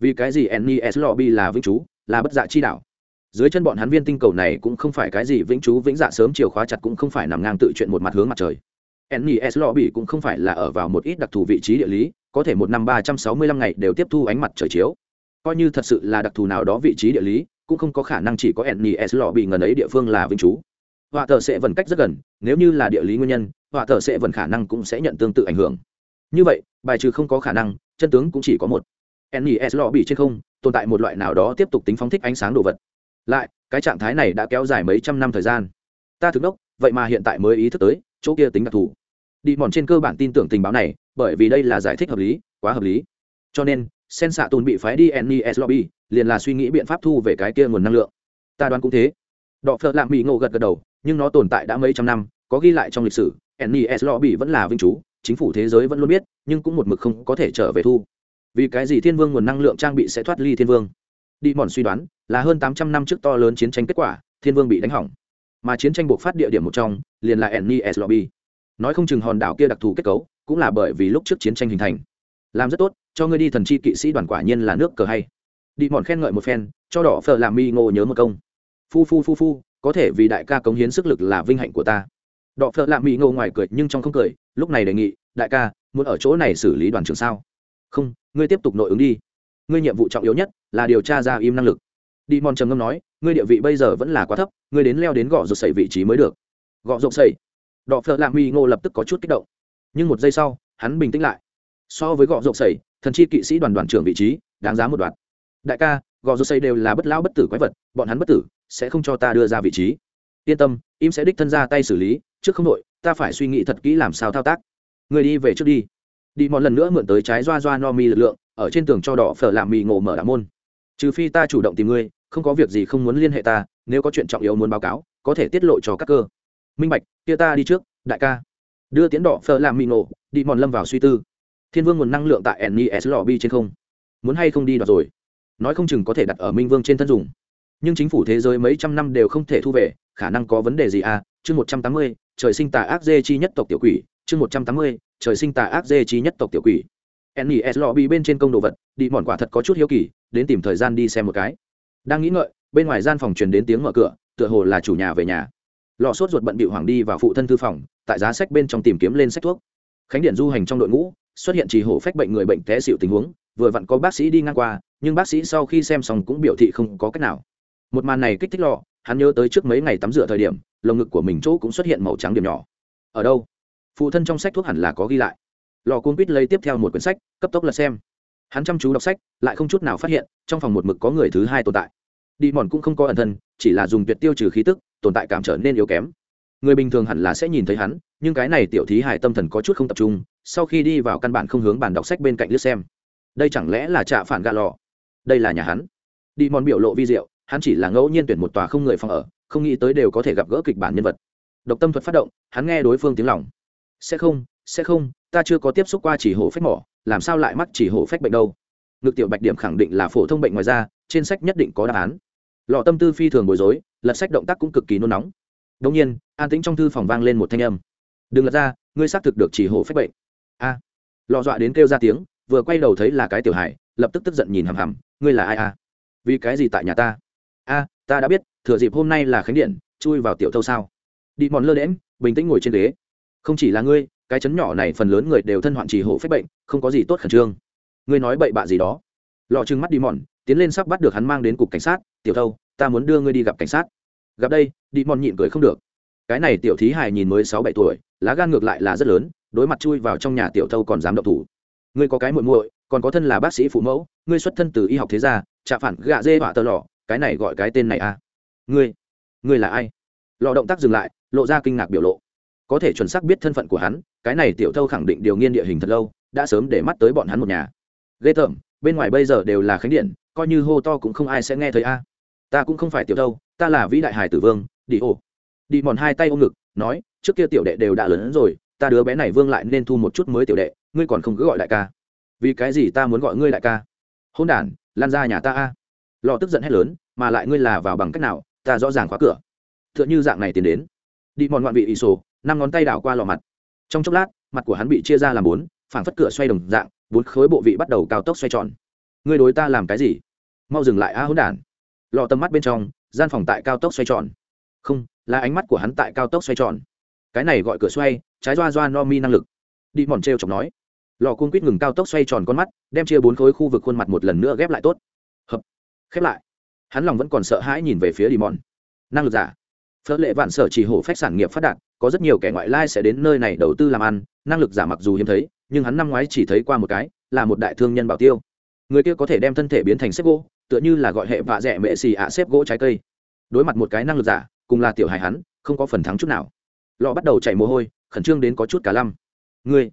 Vì cái gì nes lobby là vĩnh chú là bất dạ chi đạo? Dưới chân bọn hắn viên tinh cầu này cũng không phải cái gì vĩnh chú vĩnh dạ sớm chiều khóa chặt cũng không phải nằm ngang tự chuyện một mặt hướng mặt trời. Nis lò bị cũng không phải là ở vào một ít đặc thù vị trí địa lý, có thể một năm ba trăm sáu mươi lăm ngày đều tiếp thu ánh mặt trời chiếu. Coi như thật sự là đặc thù nào đó vị trí địa lý, cũng không có khả năng chỉ có nis lò bị ngần ấy địa phương là vĩnh trú. Họa thợ sẽ vần cách rất gần, nếu như là địa lý nguyên nhân, họa thợ sẽ vần khả năng cũng sẽ nhận tương tự ảnh hưởng. Như vậy, bài trừ không có khả năng, chân tướng cũng chỉ có một. Nis lò bị trên không, tồn tại một loại nào đó tiếp tục tính phóng thích ánh sáng đồ vật lại, cái trạng thái này đã kéo dài mấy trăm năm thời gian. Ta thực đốc, vậy mà hiện tại mới ý thức tới, chỗ kia tính đặc thù. Đi mòn trên cơ bản tin tưởng tình báo này, bởi vì đây là giải thích hợp lý, quá hợp lý. Cho nên, sen xạ tồn bị phái đi nes lobby, liền là suy nghĩ biện pháp thu về cái kia nguồn năng lượng. Ta đoán cũng thế. Đọ phợ lạm bị ngộ gật gật đầu, nhưng nó tồn tại đã mấy trăm năm, có ghi lại trong lịch sử nes lobby vẫn là vinh chú, chính phủ thế giới vẫn luôn biết, nhưng cũng một mực không có thể trở về thu. Vì cái gì thiên vương nguồn năng lượng trang bị sẽ thoát ly thiên vương? Đi mòn suy đoán, là hơn tám trăm năm trước to lớn chiến tranh kết quả, thiên vương bị đánh hỏng. Mà chiến tranh buộc phát địa điểm một trong, liền là nes lobby. Nói không chừng hòn đảo kia đặc thù kết cấu, cũng là bởi vì lúc trước chiến tranh hình thành. Làm rất tốt, cho ngươi đi thần chi kỵ sĩ đoàn quả nhiên là nước cờ hay. Đi mòn khen ngợi một phen, cho đỏ phở làm mi ngô nhớ một công. Phu phu phu phu, có thể vì đại ca cống hiến sức lực là vinh hạnh của ta. Đỏ phờ làm mi ngô ngoài cười, nhưng trong không cười, lúc này đề nghị, đại ca, muốn ở chỗ này xử lý đoàn trưởng sao? Không, ngươi tiếp tục nội ứng đi. Ngươi nhiệm vụ trọng yếu nhất là điều tra ra im năng lực. Đi mòn trầm ngâm nói, ngươi địa vị bây giờ vẫn là quá thấp, ngươi đến leo đến gõ rột sẩy vị trí mới được. Gõ rột sẩy. Đọ phợ lạ mi ngô lập tức có chút kích động. Nhưng một giây sau, hắn bình tĩnh lại. So với gõ rột sẩy, thần chi kỵ sĩ đoàn đoàn trưởng vị trí, đáng giá một đoạn. Đại ca gõ rột sẩy đều là bất lão bất tử quái vật, bọn hắn bất tử, sẽ không cho ta đưa ra vị trí. Yên tâm, im sẽ đích thân ra tay xử lý, trước không đội ta phải suy nghĩ thật kỹ làm sao thao tác. Người đi về trước đi. Đi một lần nữa mượn tới trái doa doa no mi lực lượng, ở trên tường cho đỏ phở làm mì ngộ mở đạo môn trừ phi ta chủ động tìm ngươi, không có việc gì không muốn liên hệ ta, nếu có chuyện trọng yếu muốn báo cáo, có thể tiết lộ cho các cơ. Minh bạch, kia ta đi trước, đại ca. Đưa tiến đỏ phở làm mì nổ đi mòn lâm vào suy tư. Thiên vương nguồn năng lượng tại nis lò bi trên không. Muốn hay không đi đoạt rồi? Nói không chừng có thể đặt ở minh vương trên thân dùng. Nhưng chính phủ thế giới mấy trăm năm đều không thể thu về, khả năng có vấn đề gì à? Chương một trăm tám mươi, trời sinh tà ác dê chi nhất tộc tiểu quỷ. Chương một trăm tám mươi, trời sinh tà ác dê chi nhất tộc tiểu quỷ. Nis lò bi bên trên công đồ vật, đi mòn quả thật có chút hiếu kỳ đến tìm thời gian đi xem một cái. Đang nghĩ ngợi, bên ngoài gian phòng truyền đến tiếng mở cửa, tựa hồ là chủ nhà về nhà. Lọ sốt ruột bận bị hoàng đi vào phụ thân thư phòng, tại giá sách bên trong tìm kiếm lên sách thuốc. Khánh điện du hành trong đội ngũ, xuất hiện trì hổ phách bệnh người bệnh té xịu tình huống, vừa vặn có bác sĩ đi ngang qua, nhưng bác sĩ sau khi xem xong cũng biểu thị không có cách nào. Một màn này kích thích lọ, hắn nhớ tới trước mấy ngày tắm rửa thời điểm, lồng ngực của mình chỗ cũng xuất hiện màu trắng điểm nhỏ. Ở đâu? Phụ thân trong sách thuốc hẳn là có ghi lại. Lò cuốn quýt lấy tiếp theo một quyển sách, cấp tốc là xem hắn chăm chú đọc sách, lại không chút nào phát hiện, trong phòng một mực có người thứ hai tồn tại. Đi mòn cũng không có ẩn thân, chỉ là dùng tuyệt tiêu trừ khí tức, tồn tại cảm trở nên yếu kém. Người bình thường hẳn là sẽ nhìn thấy hắn, nhưng cái này tiểu thí hải tâm thần có chút không tập trung, sau khi đi vào căn bản không hướng bàn đọc sách bên cạnh lướt xem. Đây chẳng lẽ là trạ phản gà lò? Đây là nhà hắn. Đi mòn biểu lộ vi diệu, hắn chỉ là ngẫu nhiên tuyển một tòa không người phòng ở, không nghĩ tới đều có thể gặp gỡ kịch bản nhân vật. Độc tâm thuật phát động, hắn nghe đối phương tiếng lòng. Sẽ không sẽ không, ta chưa có tiếp xúc qua chỉ hổ phách mỏ làm sao lại mắc chỉ hổ phách bệnh đâu? Ngực tiểu bạch điểm khẳng định là phổ thông bệnh ngoài da, trên sách nhất định có đáp án. Lọ tâm tư phi thường bối rối, lật sách động tác cũng cực kỳ nôn nóng. Đông nhiên, an tĩnh trong thư phòng vang lên một thanh âm. Đừng lật ra, ngươi xác thực được chỉ hổ phách bệnh. A. Lọ dọa đến kêu ra tiếng, vừa quay đầu thấy là cái tiểu hải lập tức tức giận nhìn hằm hằm, ngươi là ai a vì cái gì tại nhà ta? A, ta đã biết, thừa dịp hôm nay là khánh điện, chui vào tiểu thâu sao. Đi mòn lơ đễm bình tĩnh ngồi trên ghế. Không chỉ là ngươi cái chấn nhỏ này phần lớn người đều thân hoạn trì hộ phép bệnh, không có gì tốt khẩn trương. Ngươi nói bậy bạ gì đó? Lọ trừng mắt đi mòn, tiến lên sắp bắt được hắn mang đến cục cảnh sát, tiểu thâu, ta muốn đưa ngươi đi gặp cảnh sát. Gặp đây, đi mòn nhịn cười không được. Cái này tiểu thí hài nhìn mới sáu bảy tuổi, lá gan ngược lại là rất lớn, đối mặt chui vào trong nhà tiểu thâu còn dám động thủ. Ngươi có cái muội muội, còn có thân là bác sĩ phụ mẫu, ngươi xuất thân từ y học thế gia chạ phản gạ dê họa tơ lọ, cái này gọi cái tên này à? Ngươi ngươi là ai? Lọ động tác dừng lại, lộ ra kinh ngạc biểu lộ có thể chuẩn xác biết thân phận của hắn, cái này tiểu thâu khẳng định điều nghiên địa hình thật lâu, đã sớm để mắt tới bọn hắn một nhà. Ghê tởm, bên ngoài bây giờ đều là khánh điện, coi như hô to cũng không ai sẽ nghe thấy a. Ta cũng không phải tiểu thâu, ta là vĩ đại hải tử vương, đi ô. Đi mòn hai tay ôm ngực, nói, trước kia tiểu đệ đều đã lớn hơn rồi, ta đứa bé này vương lại nên thu một chút mới tiểu đệ, ngươi còn không cứ gọi đại ca. Vì cái gì ta muốn gọi ngươi đại ca? Hôn đ lan ra nhà ta a. Lò tức giận hét lớn, mà lại ngươi là vào bằng cách nào, ta rõ ràng khóa cửa. T h ư ợ n h ư dạng này tiến đến. Đi mòn ngoạn vị ỷ sổ năm ngón tay đảo qua lò mặt. Trong chốc lát, mặt của hắn bị chia ra làm bốn, phảng phất cửa xoay đồng dạng, bốn khối bộ vị bắt đầu cao tốc xoay tròn. Ngươi đối ta làm cái gì? Mau dừng lại a hỗn đản. Lò tầm mắt bên trong, gian phòng tại cao tốc xoay tròn. Không, là ánh mắt của hắn tại cao tốc xoay tròn. Cái này gọi cửa xoay, trái doa doa no mi năng lực. Đi mòn t r chọc nói. Lò cung quýt ngừng cao tốc xoay tròn con mắt, đem chia bốn khối khu vực khuôn mặt một lần nữa ghép lại tốt. Hợp. Khép lại. Hắn lòng vẫn còn sợ hãi nhìn về phía đi mòn. Năng lực giả. Phớt lệ vạn sở chỉ hổ phách sản nghiệp phát đạt có rất nhiều kẻ ngoại lai sẽ đến nơi này đầu tư làm ăn, năng lực giả mặc dù hiếm thấy, nhưng hắn năm ngoái chỉ thấy qua một cái, là một đại thương nhân bảo tiêu. Người kia có thể đem thân thể biến thành xếp gỗ, tựa như là gọi hệ vạ rẻ mệ xì ạ xếp gỗ trái cây. Đối mặt một cái năng lực giả, cùng là tiểu hài hắn, không có phần thắng chút nào. Lọ bắt đầu chảy mồ hôi, khẩn trương đến có chút cả lăm. Ngươi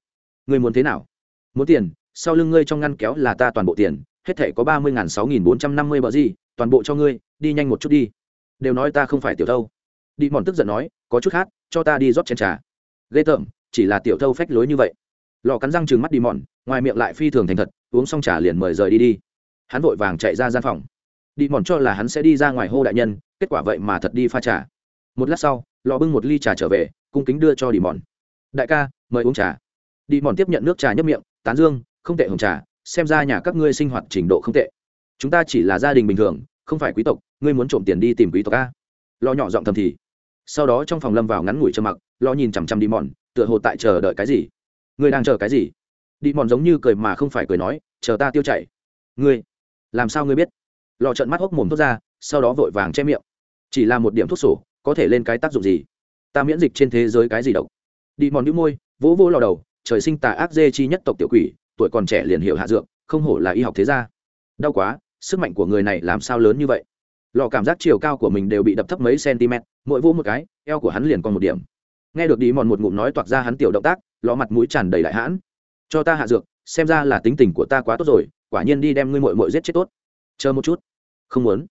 ngươi muốn thế nào? Muốn tiền, sau lưng ngươi trong ngăn kéo là ta toàn bộ tiền, hết thể có ba mươi sáu nghìn bốn trăm năm mươi bờ gì, toàn bộ cho ngươi, đi nhanh một chút đi. Đều nói ta không phải tiểu thâu. Đi mòn tức giận nói, có chút khác cho ta đi rót chén trà. Ghê tởm, chỉ là tiểu thâu phách lối như vậy. Lò cắn răng trừng mắt đi mòn, ngoài miệng lại phi thường thành thật, uống xong trà liền mời rời đi đi. Hắn vội vàng chạy ra gian phòng. Đi mòn cho là hắn sẽ đi ra ngoài hô đại nhân, kết quả vậy mà thật đi pha trà. Một lát sau, lò bưng một ly trà trở về, cung kính đưa cho đi mòn. Đại ca, mời uống trà. Đi mòn tiếp nhận nước trà nhấp miệng, tán dương, không tệ hồng trà, xem ra nhà các ngươi sinh hoạt trình độ không tệ. Chúng ta chỉ là gia đình bình thường, không phải quý tộc, ngươi muốn trộm tiền đi tìm quý tộc a. Lo nhỏ giọng thầm thì sau đó trong phòng lâm vào ngắn ngủi trơ mặc, lo nhìn chằm chằm đi mòn tựa hồ tại chờ đợi cái gì. Ngươi đang chờ cái gì? Đi mòn giống như cười mà không phải cười nói, chờ ta tiêu chảy. Ngươi, làm sao ngươi biết? Lò trận mắt hốc mồm thốt ra, sau đó vội vàng che miệng. Chỉ là một điểm thuốc sổ, có thể lên cái tác dụng gì? Ta miễn dịch trên thế giới cái gì độc? Đi mòn đĩu môi, vỗ vỗ lò đầu, trời sinh tà ác dê chi nhất tộc tiểu quỷ, tuổi còn trẻ liền hiểu hạ dược, không hổ là y học thế gia. Đau quá, sức mạnh của người này làm sao lớn như vậy? Lò cảm giác chiều cao của mình đều bị đập thấp mấy cm, mỗi vỗ một cái, eo của hắn liền còn một điểm. Nghe được đi mòn một ngụm nói toạc ra hắn tiểu động tác, lò mặt mũi tràn đầy đại hãn. Cho ta hạ dược, xem ra là tính tình của ta quá tốt rồi, quả nhiên đi đem ngươi mội mội giết chết tốt. Chờ một chút. Không muốn.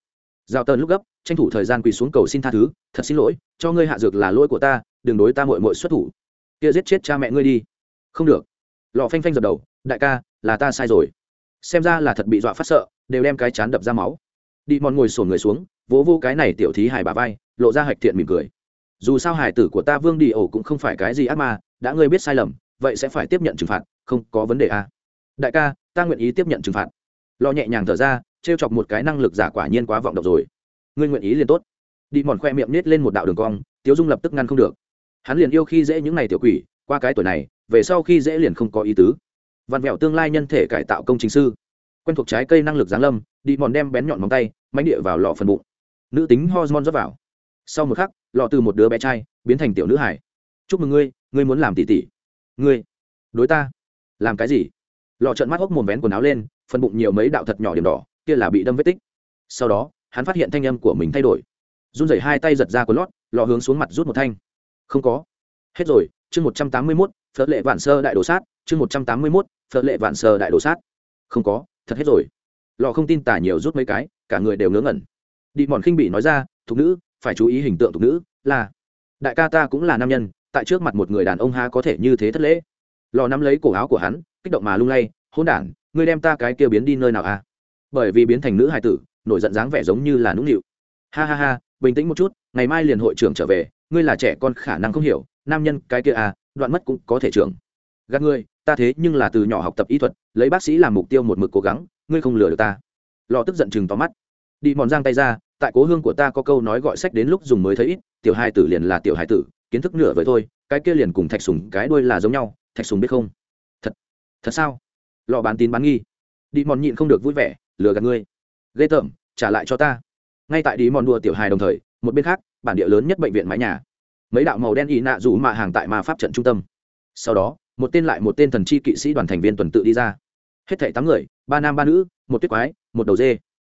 Giao tần lúc gấp, tranh thủ thời gian quỳ xuống cầu xin tha thứ, thật xin lỗi, cho ngươi hạ dược là lỗi của ta, đừng đối ta mội mội xuất thủ. Kia giết chết cha mẹ ngươi đi. Không được. Lò phanh phanh dập đầu, đại ca, là ta sai rồi. Xem ra là thật bị dọa phát sợ, đều đem cái chán đập ra máu đi mòn ngồi sổn người xuống, vỗ vô cái này tiểu thí hài bà vai, lộ ra hạch thiện mỉm cười. Dù sao hải tử của ta vương đi ổ cũng không phải cái gì ác ma, đã ngươi biết sai lầm, vậy sẽ phải tiếp nhận trừng phạt, không có vấn đề à. đại ca, ta nguyện ý tiếp nhận trừng phạt. Lo nhẹ nhàng thở ra, trêu chọc một cái năng lực giả quả nhiên quá vọng độc rồi. Ngươi nguyện ý liền tốt. Đi mòn khoe miệng nết lên một đạo đường cong, tiếu dung lập tức ngăn không được. Hắn liền yêu khi dễ những n à y tiểu quỷ, qua cái tuổi này, về sau khi dễ liền không có ý tứ. Vặn vẹo tương lai nhân thể cải tạo công trình sư quen thuộc trái cây năng lực giáng lâm, đi mòn đem bén nhọn móng tay mánh địa vào lò phần bụng. Nữ tính hormone rót vào. Sau một khắc, lọ từ một đứa bé trai biến thành tiểu nữ hải chúc mừng ngươi ngươi muốn làm tỷ tỷ. Ngươi? Đối ta? Làm cái gì? Lọ trợn mắt hốc mồm vén quần áo lên, phần bụng nhiều mấy đạo thật nhỏ điểm đỏ, kia là bị đâm vết tích. Sau đó, hắn phát hiện thanh âm của mình thay đổi. Run rẩy hai tay giật ra quần lót, lọ hướng xuống mặt rút một thanh. Không có. Hết rồi, chương một trăm tám mươi mốt phớt lệ vạn sơ đại đồ sát, chương một trăm tám mươi mốt phớt lệ vạn sơ đại đồ sát. Không có thật hết rồi. Lò không tin tả nhiều rút mấy cái, cả người đều ngớ ngẩn. Đi mòn khinh bị nói ra, thục nữ, phải chú ý hình tượng thục nữ, là đại ca ta cũng là nam nhân, tại trước mặt một người đàn ông ha có thể như thế thất lễ. Lò nắm lấy cổ áo của hắn, kích động mà lung lay hôn đản, ngươi đem ta cái kia biến đi nơi nào à? Bởi vì biến thành nữ hài tử, nổi giận dáng vẻ giống như là nũng nịu. Ha ha ha, bình tĩnh một chút, ngày mai liền hội trưởng trở về, ngươi là trẻ con khả năng không hiểu, nam nhân cái kia à đoạn mất cũng có thể trưởng. Gạt ngươi ta thế nhưng là từ nhỏ học tập y thuật, lấy bác sĩ làm mục tiêu một mực cố gắng, ngươi không lừa được ta. Lò tức giận chừng tóm mắt. Đi mòn giang tay ra, tại cố hương của ta có câu nói gọi sách đến lúc dùng mới thấy ít, tiểu hai tử liền là tiểu hai tử, kiến thức nửa với thôi, cái kia liền cùng thạch sùng cái đuôi là giống nhau, thạch sùng biết không? Thật thật sao? Lò bán tín bán nghi. Đi mòn nhịn không được vui vẻ, lừa gạt ngươi. Ghê tởm, trả lại cho ta. Ngay tại đi mòn đùa tiểu hài đồng thời, một bên khác, bản địa lớn nhất bệnh viện mái nhà. Mấy đạo màu đen y nạ rủ mạ hàng tại ma pháp trận trung tâm. Sau đó một tên lại một tên thần chi kỵ sĩ đoàn thành viên tuần tự đi ra. Hết thảy tám người, ba nam ba nữ, một tuyết quái, một đầu dê.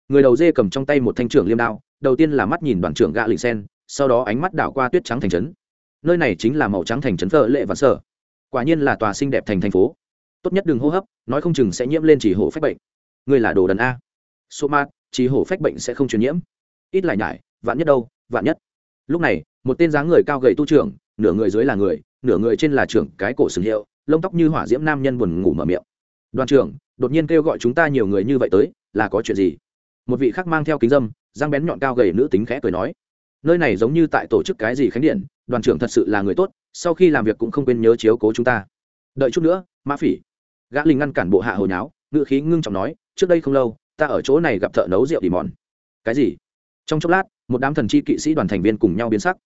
Người đầu dê cầm trong tay một thanh trưởng liêm đao, đầu tiên là mắt nhìn đoàn trưởng gạ lình sen, sau đó ánh mắt đảo qua tuyết trắng thành trấn. Nơi này chính là màu trắng thành trấn thợ lệ và sở. Quả nhiên là tòa xinh đẹp thành thành phố. Tốt nhất đừng hô hấp, nói không chừng sẽ nhiễm lên chỉ hổ phách bệnh. Người là đồ đần a. Số ma chỉ hổ phách bệnh sẽ không truyền nhiễm. Ít lại nhải, vạn nhất đâu, vạn nhất. Lúc này, một tên dáng người cao gầy tu trưởng nửa người dưới là người, nửa người trên là trưởng cái cổ sừng hiệu, lông tóc như hỏa diễm nam nhân buồn ngủ mở miệng. Đoàn trưởng, đột nhiên kêu gọi chúng ta nhiều người như vậy tới, là có chuyện gì? Một vị khác mang theo kính dâm răng bén nhọn cao gầy nữ tính khẽ cười nói. Nơi này giống như tại tổ chức cái gì khánh điện, đoàn trưởng thật sự là người tốt, sau khi làm việc cũng không quên nhớ chiếu cố chúng ta. Đợi chút nữa, mã phỉ. Gã linh ngăn cản bộ hạ hồi nháo ngự khí ngưng trọng nói, trước đây không lâu, ta ở chỗ này gặp thợ nấu rượu đi mòn cái gì? Trong chốc lát, một đám thần chi kỵ sĩ đoàn thành viên cùng nhau biến sắc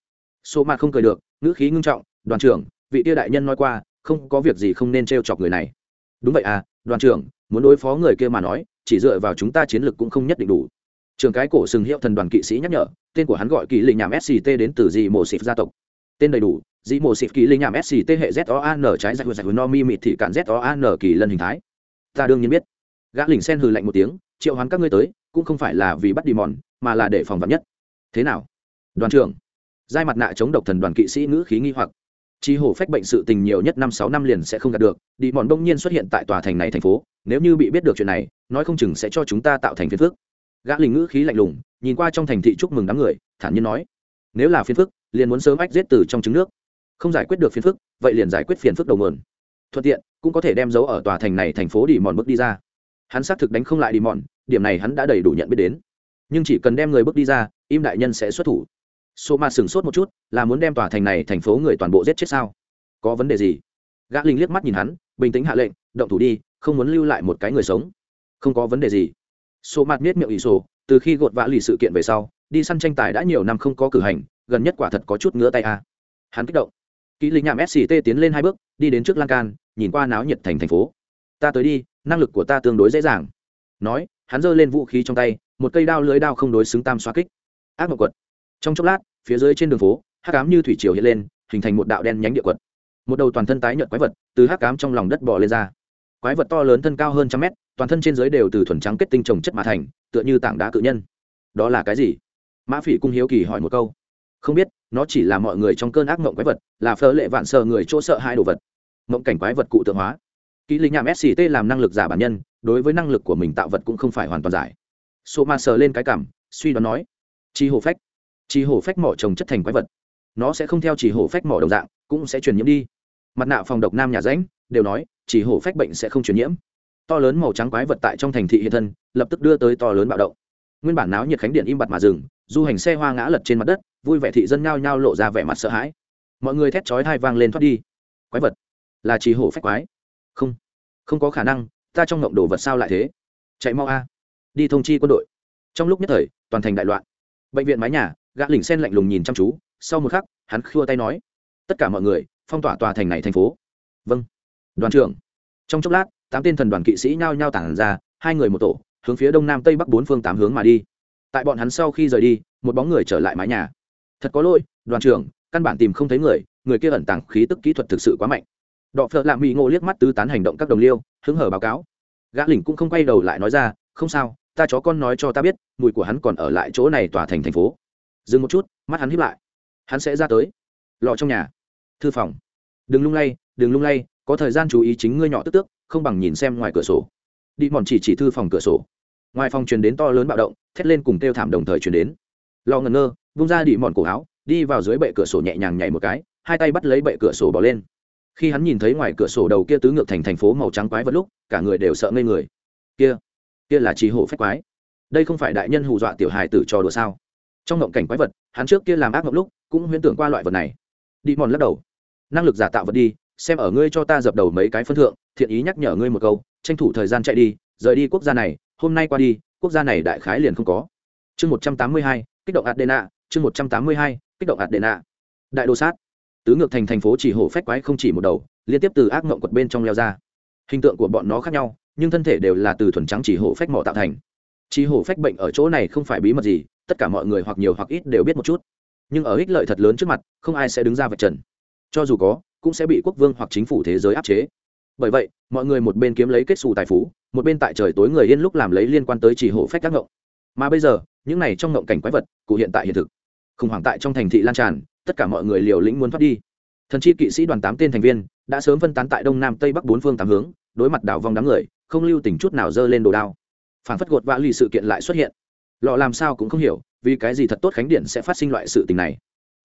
số mà không cười được, ngữ khí ngưng trọng, đoàn trưởng, vị tia đại nhân nói qua, không có việc gì không nên t r e o chọc người này. Đúng vậy à đoàn trưởng, muốn đối phó người kia mà nói, chỉ dựa vào chúng ta chiến lược cũng không nhất định đủ. Trường cái cổ sừng hiệu thần đoàn kỵ sĩ nhắc nhở, tên của hắn gọi kỳ linh nhảm sct đến từ dị mộ xịp gia tộc. Tên đầy đủ, dị mộ xịp kỳ linh nhảm sct hệ z o an trái dạch dạch no mi mịt thị cạn z o an kỳ lân hình thái. Ta đương nhiên biết. Gã lình sen hừ lạnh một tiếng, triệu hoán các ngươi tới, cũng không phải là vì bắt đi mòn mà là để phòng vật nhất. Thế nào? Đoàn trưởng giai mặt nạ chống độc thần đoàn kỵ sĩ ngữ khí nghi hoặc. Chi hổ phách bệnh sự tình nhiều nhất năm sáu năm liền sẽ không đạt được, đi mòn đông nhiên xuất hiện tại tòa thành này thành phố, nếu như bị biết được chuyện này, nói không chừng sẽ cho chúng ta tạo thành phiền phức. Gã lình ngữ khí lạnh lùng, nhìn qua trong thành thị chúc mừng đám người, thản nhiên nói, nếu là phiền phức, liền muốn sớm ách giết từ trong trứng nước. Không giải quyết được phiền phức, vậy liền giải quyết phiền phức đầu nguồn. Thuận tiện, cũng có thể đem dấu ở tòa thành này thành phố đi mòn bước đi ra. Hắn xác thực đánh không lại đi mòn, điểm này hắn đã đầy đủ nhận biết đến. Nhưng chỉ cần đem người bước đi ra, im đại nhân sẽ xuất thủ số ma sửng sốt một chút, là muốn đem tòa thành này thành phố người toàn bộ giết chết sao? Có vấn đề gì? Gã linh liếc mắt nhìn hắn, bình tĩnh hạ lệnh, động thủ đi, không muốn lưu lại một cái người sống. Không có vấn đề gì. Số mặt miết miệng ỷ sổ, từ khi gột vã lì sự kiện về sau, đi săn tranh tài đã nhiều năm không có cử hành, gần nhất quả thật có chút ngứa tay a. À. hắn kích động. Kỹ linh nhảm sct tiến lên hai bước, đi đến trước lan can, nhìn qua náo nhiệt thành thành phố. Ta tới đi, năng lực của ta tương đối dễ dàng. Nói, hắn giơ lên vũ khí trong tay, một cây đao lưới đao không đối xứng tam xoa kích. Ác mộng quật trong chốc lát, phía dưới trên đường phố, hắc ám như thủy triều hiện lên, hình thành một đạo đen nhánh địa quật. Một đầu toàn thân tái nhợt quái vật từ hắc ám trong lòng đất bò lên ra. Quái vật to lớn thân cao hơn trăm mét, toàn thân trên dưới đều từ thuần trắng kết tinh trồng chất mà thành, tựa như tảng đá cự nhân. Đó là cái gì? Mã phỉ cung hiếu kỳ hỏi một câu. Không biết, nó chỉ là mọi người trong cơn ác mộng quái vật, là phơ lệ vạn sợ người chỗ sợ hai đồ vật. Mộng cảnh quái vật cụ tượng hóa. Kỹ linh nhảm sct làm năng lực giả bản nhân, đối với năng lực của mình tạo vật cũng không phải hoàn toàn giải. Số ma sờ lên cái cảm, suy đoán nói. Chi hồ phách chỉ hổ phách mỏ trồng chất thành quái vật. Nó sẽ không theo chỉ hổ phách mỏ đồng dạng, cũng sẽ truyền nhiễm đi. Mặt nạ phòng độc nam nhà ránh đều nói, chỉ hổ phách bệnh sẽ không truyền nhiễm. To lớn màu trắng quái vật tại trong thành thị hiện thân, lập tức đưa tới to lớn bạo động. Nguyên bản náo nhiệt khánh điện im bặt mà dừng, du hành xe hoa ngã lật trên mặt đất, vui vẻ thị dân nhao nhao lộ ra vẻ mặt sợ hãi. Mọi người thét chói hai vang lên thoát đi. Quái vật là chỉ hổ phách quái. Không không có khả năng, ta trong ngộng đồ vật sao lại thế? Chạy mau a. Đi thông chi quân đội. Trong lúc nhất thời, toàn thành đại loạn. Bệnh viện mái nhà gã lỉnh sen lạnh lùng nhìn chăm chú, sau một khắc, hắn khua tay nói, tất cả mọi người, phong tỏa tòa thành này thành phố. Vâng. Đoàn trưởng. Trong chốc lát, tám tên thần đoàn kỵ sĩ nhao nhao tản ra, hai người một tổ, hướng phía đông nam tây bắc bốn phương tám hướng mà đi. Tại bọn hắn sau khi rời đi, một bóng người trở lại mái nhà. Thật có lỗi, đoàn trưởng, căn bản tìm không thấy người người kia ẩn tàng khí tức kỹ thuật thực sự quá mạnh. Đọ phợ lạ mỹ ngộ liếc mắt tứ tán hành động các đồng liêu, hứng hở báo cáo. Gã lỉnh cũng không quay đầu lại nói ra, không sao, ta chó con nói cho ta biết, mùi của hắn còn ở lại chỗ này tòa thành thành phố dừng một chút, mắt hắn hiếp lại. Hắn sẽ ra tới. Lọ trong nhà. Thư phòng. Đừng lung lay, đừng lung lay, có thời gian chú ý chính ngươi nhỏ tức tước, không bằng nhìn xem ngoài cửa sổ. Đi mòn chỉ chỉ thư phòng cửa sổ. Ngoài phòng truyền đến to lớn bạo động, thét lên cùng kêu thảm đồng thời truyền đến. Lo ngẩn ngơ, vung ra đi mòn cổ áo, đi vào dưới bệ cửa sổ nhẹ nhàng nhảy một cái, hai tay bắt lấy bệ cửa sổ bỏ lên. Khi hắn nhìn thấy ngoài cửa sổ đầu kia tứ ngược thành thành phố màu trắng quái vật lúc, cả người đều sợ ngây người. Kia kia là trí hổ phách quái. Đây không phải đại nhân hù dọa tiểu hài tử cho đùa sao? Trong ngộng cảnh quái vật, hắn trước kia làm ác ngộng lúc, cũng huyễn tưởng qua loại vật này. Đi mòn lắc đầu. Năng lực giả tạo vật đi, xem ở ngươi cho ta dập đầu mấy cái phân thượng, thiện ý nhắc nhở ngươi một câu, tranh thủ thời gian chạy đi, rời đi quốc gia này, hôm nay qua đi, quốc gia này đại khái liền không có. Chương một trăm tám mươi hai, kích động adena chương một trăm tám mươi hai, kích động adena đại đô sát. Tứ ngược thành thành phố chỉ hổ phách quái không chỉ một đầu, liên tiếp từ ác mộng quật bên trong leo ra. Hình tượng của bọn nó khác nhau, nhưng thân thể đều là từ thuần trắng chỉ hổ phách mỏ tạo thành. Chỉ hổ phách bệnh ở chỗ này không phải bí mật gì tất cả mọi người hoặc nhiều hoặc ít đều biết một chút. Nhưng ở ích lợi thật lớn trước mặt, không ai sẽ đứng ra vạch trần. Cho dù có, cũng sẽ bị quốc vương hoặc chính phủ thế giới áp chế. Bởi vậy, mọi người một bên kiếm lấy kết xù tài phú, một bên tại trời tối người yên lúc làm lấy liên quan tới chỉ hổ phách các ngộng. Mà bây giờ, những này trong ngộng cảnh quái vật, cụ hiện tại hiện thực. Khủng hoảng tại trong thành thị lan tràn, tất cả mọi người liều lĩnh muốn thoát đi. Thần chi kỵ sĩ đoàn tám tên thành viên, đã sớm phân tán tại đông nam tây bắc bốn phương tám hướng, đối mặt đảo vong đám người, không lưu tình chút nào dơ lên đồ đao. Phản phất gột vã lì sự kiện lại xuất hiện lọ làm sao cũng không hiểu, vì cái gì thật tốt khánh điện sẽ phát sinh loại sự tình này.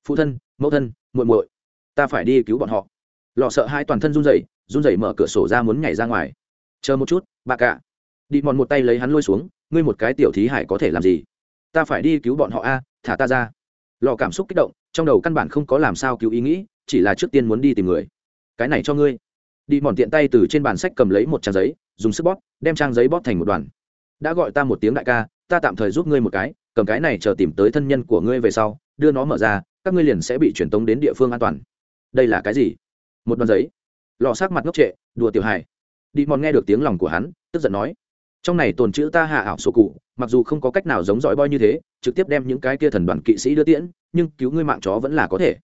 Phụ thân, mẫu thân, muội muội, ta phải đi cứu bọn họ. Lọ sợ hai toàn thân run rẩy run rẩy mở cửa sổ ra muốn nhảy ra ngoài. Chờ một chút, bà cả. Đi mòn một tay lấy hắn lôi xuống, ngươi một cái tiểu thí hải có thể làm gì? Ta phải đi cứu bọn họ a, thả ta ra. Lò cảm xúc kích động, trong đầu căn bản không có làm sao cứu ý nghĩ, chỉ là trước tiên muốn đi tìm người. Cái này cho ngươi. Đi mòn tiện tay từ trên bàn sách cầm lấy một trang giấy, dùng sức bóp, đem trang giấy bóp thành một đoàn. Đã gọi ta một tiếng đại ca ta tạm thời giúp ngươi một cái, cầm cái này chờ tìm tới thân nhân của ngươi về sau, đưa nó mở ra, các ngươi liền sẽ bị truyền tống đến địa phương an toàn. Đây là cái gì? Một đoàn giấy. Lò sát mặt ngốc trệ, đùa tiểu hài. Đi mòn nghe được tiếng lòng của hắn, tức giận nói, trong này tồn chữ ta hạ ảo sổ cụ, mặc dù không có cách nào giống dõi boy như thế, trực tiếp đem những cái kia thần đoàn kỵ sĩ đưa tiễn, nhưng cứu ngươi mạng chó vẫn là có thể.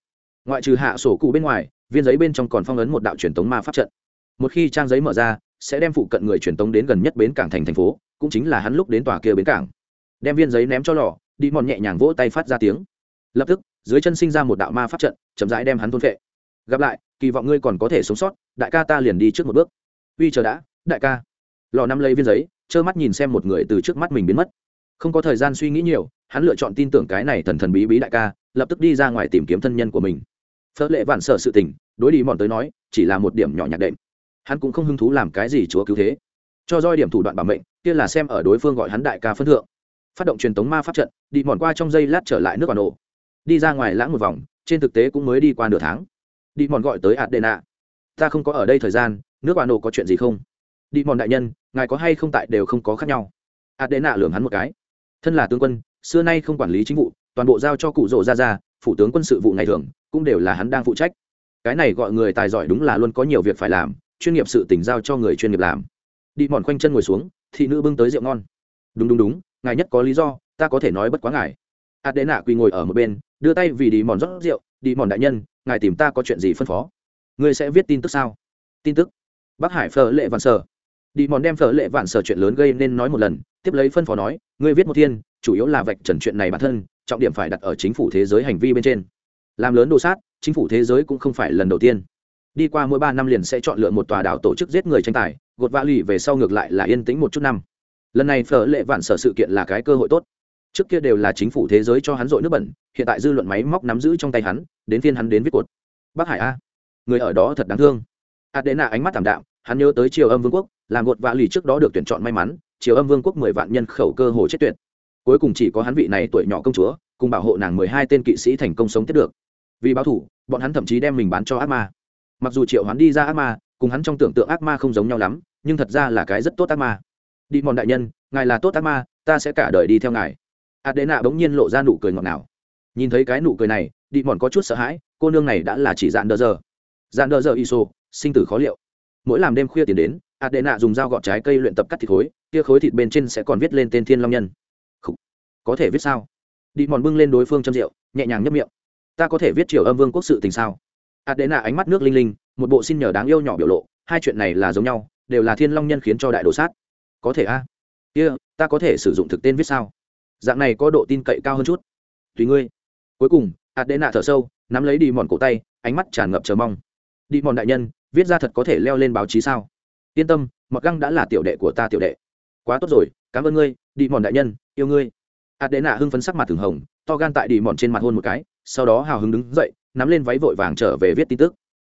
Ngoại trừ hạ sổ cụ bên ngoài, viên giấy bên trong còn phong ấn một đạo truyền tống ma pháp trận. Một khi trang giấy mở ra, sẽ đem phụ cận người truyền tống đến gần nhất bến cảng thành thành phố cũng chính là hắn lúc đến tòa kia bến cảng. Đem viên giấy ném cho lò, đi mòn nhẹ nhàng vỗ tay phát ra tiếng. Lập tức, dưới chân sinh ra một đạo ma pháp trận, chậm rãi đem hắn thôn vệ gặp lại, kỳ vọng ngươi còn có thể sống sót, đại ca ta liền đi trước một bước. Uy chờ đã, đại ca. Lò năm lấy viên giấy, trơ mắt nhìn xem một người từ trước mắt mình biến mất. Không có thời gian suy nghĩ nhiều, hắn lựa chọn tin tưởng cái này thần thần bí bí đại ca, lập tức đi ra ngoài tìm kiếm thân nhân của mình. Phớt lệ vạn sợ sự tình, đối đi mòn tới nói, chỉ là một điểm nhỏ nhạc đệm. Hắn cũng không hứng thú làm cái gì chúa cứu thế cho roi điểm thủ đoạn bảo mệnh, kia là xem ở đối phương gọi hắn đại ca phân thượng. Phát động truyền tống ma pháp trận, đi mòn qua trong giây lát trở lại nước bà nổ đi ra ngoài lãng một vòng, trên thực tế cũng mới đi qua nửa tháng. Đi mòn gọi tới adena. Ta không có ở đây thời gian, nước bà nổ có chuyện gì không? Đi mòn đại nhân, ngài có hay không tại đều không có khác nhau. Adena lường hắn một cái. Thân là tướng quân, xưa nay không quản lý chính vụ, toàn bộ giao cho cụ rỗ ra ra phủ tướng quân sự vụ ngày thường, cũng đều là hắn đang phụ trách. Cái này gọi người tài giỏi đúng là luôn có nhiều việc phải làm, chuyên nghiệp sự tỉnh giao cho người chuyên nghiệp làm đi mòn khoanh chân ngồi xuống, thị nữ bưng tới rượu ngon. Đúng đúng đúng, ngài nhất có lý do, ta có thể nói bất quá ngài. Ạt đế nạ quỳ ngồi ở một bên, đưa tay vì đi mòn rót rượu, đi mòn đại nhân, ngài tìm ta có chuyện gì phân phó? Ngươi sẽ viết tin tức sao? Tin tức? Bắc hải phở lệ vạn sở. Đi mòn đem phở lệ vạn sở chuyện lớn gây nên nói một lần, tiếp lấy phân phó nói, ngươi viết một thiên, chủ yếu là vạch trần chuyện này bản thân, trọng điểm phải đặt ở chính phủ thế giới hành vi bên trên. Làm lớn đồ sát, chính phủ thế giới cũng không phải lần đầu tiên. Đi qua mỗi ba năm liền sẽ chọn lựa một tòa đảo tổ chức giết người tranh tài gột vã lì về sau ngược lại là yên tĩnh một chút năm. Lần này phở lệ vạn sở sự kiện là cái cơ hội tốt. Trước kia đều là chính phủ thế giới cho hắn dội nước bẩn, hiện tại dư luận máy móc nắm giữ trong tay hắn, đến phiên hắn đến viết cột. Bắc hải a, người ở đó thật đáng thương. Adena ánh mắt thảm đạm, hắn nhớ tới triều âm vương quốc, làm gột vạ lì trước đó được tuyển chọn may mắn, triều âm vương quốc mười vạn nhân khẩu cơ hồ chết tuyệt. Cuối cùng chỉ có hắn vị này tuổi nhỏ công chúa, cùng bảo hộ nàng mười hai tên kỵ sĩ thành công sống tiếp được. Vì báo thủ, bọn hắn thậm chí đem mình bán cho ác ma. Mặc dù triệu hắn đi ra ác ma cùng hắn trong tưởng tượng ác ma không giống nhau lắm, nhưng thật ra là cái rất tốt ác ma. Đi mòn đại nhân, ngài là tốt ác ma, ta sẽ cả đời đi theo ngài. Adena bỗng nhiên lộ ra nụ cười ngọt ngào. Nhìn thấy cái nụ cười này, đi mòn có chút sợ hãi, cô nương này đã là chỉ dạn đờ giờ. Dạn đờ giờ iso, sinh tử khó liệu. Mỗi làm đêm khuya tiền đến, adena dùng dao gọt trái cây luyện tập cắt thịt khối, kia khối thịt bên trên sẽ còn viết lên tên thiên long nhân. Khủ. có thể viết sao? Đi mòn bưng lên đối phương châm rượu, nhẹ nhàng nhấp miệng. Ta có thể viết triều âm vương quốc sự tình sao? Adena ánh mắt nước linh linh một bộ xin nhờ đáng yêu nhỏ biểu lộ hai chuyện này là giống nhau đều là thiên long nhân khiến cho đại đồ sát. Có thể a? À? kia、yeah, ta có thể sử dụng thực tên viết sao? Dạng này có độ tin cậy cao hơn chút. Tùy ngươi. Cuối cùng adena thở sâu nắm lấy đi mòn cổ tay ánh mắt tràn ngập chờ mong. Đi mòn đại nhân viết ra thật có thể leo lên báo chí sao? Yên tâm mặc găng đã là tiểu đệ của ta tiểu đệ. Quá tốt rồi cảm ơn ngươi đi mòn đại nhân yêu ngươi. Adena hưng phấn sắc mặt thường hồng to gan tại đi mòn trên mặt hôn một cái sau đó hào hứng đứng dậy nắm lên váy vội vàng trở về viết tin tức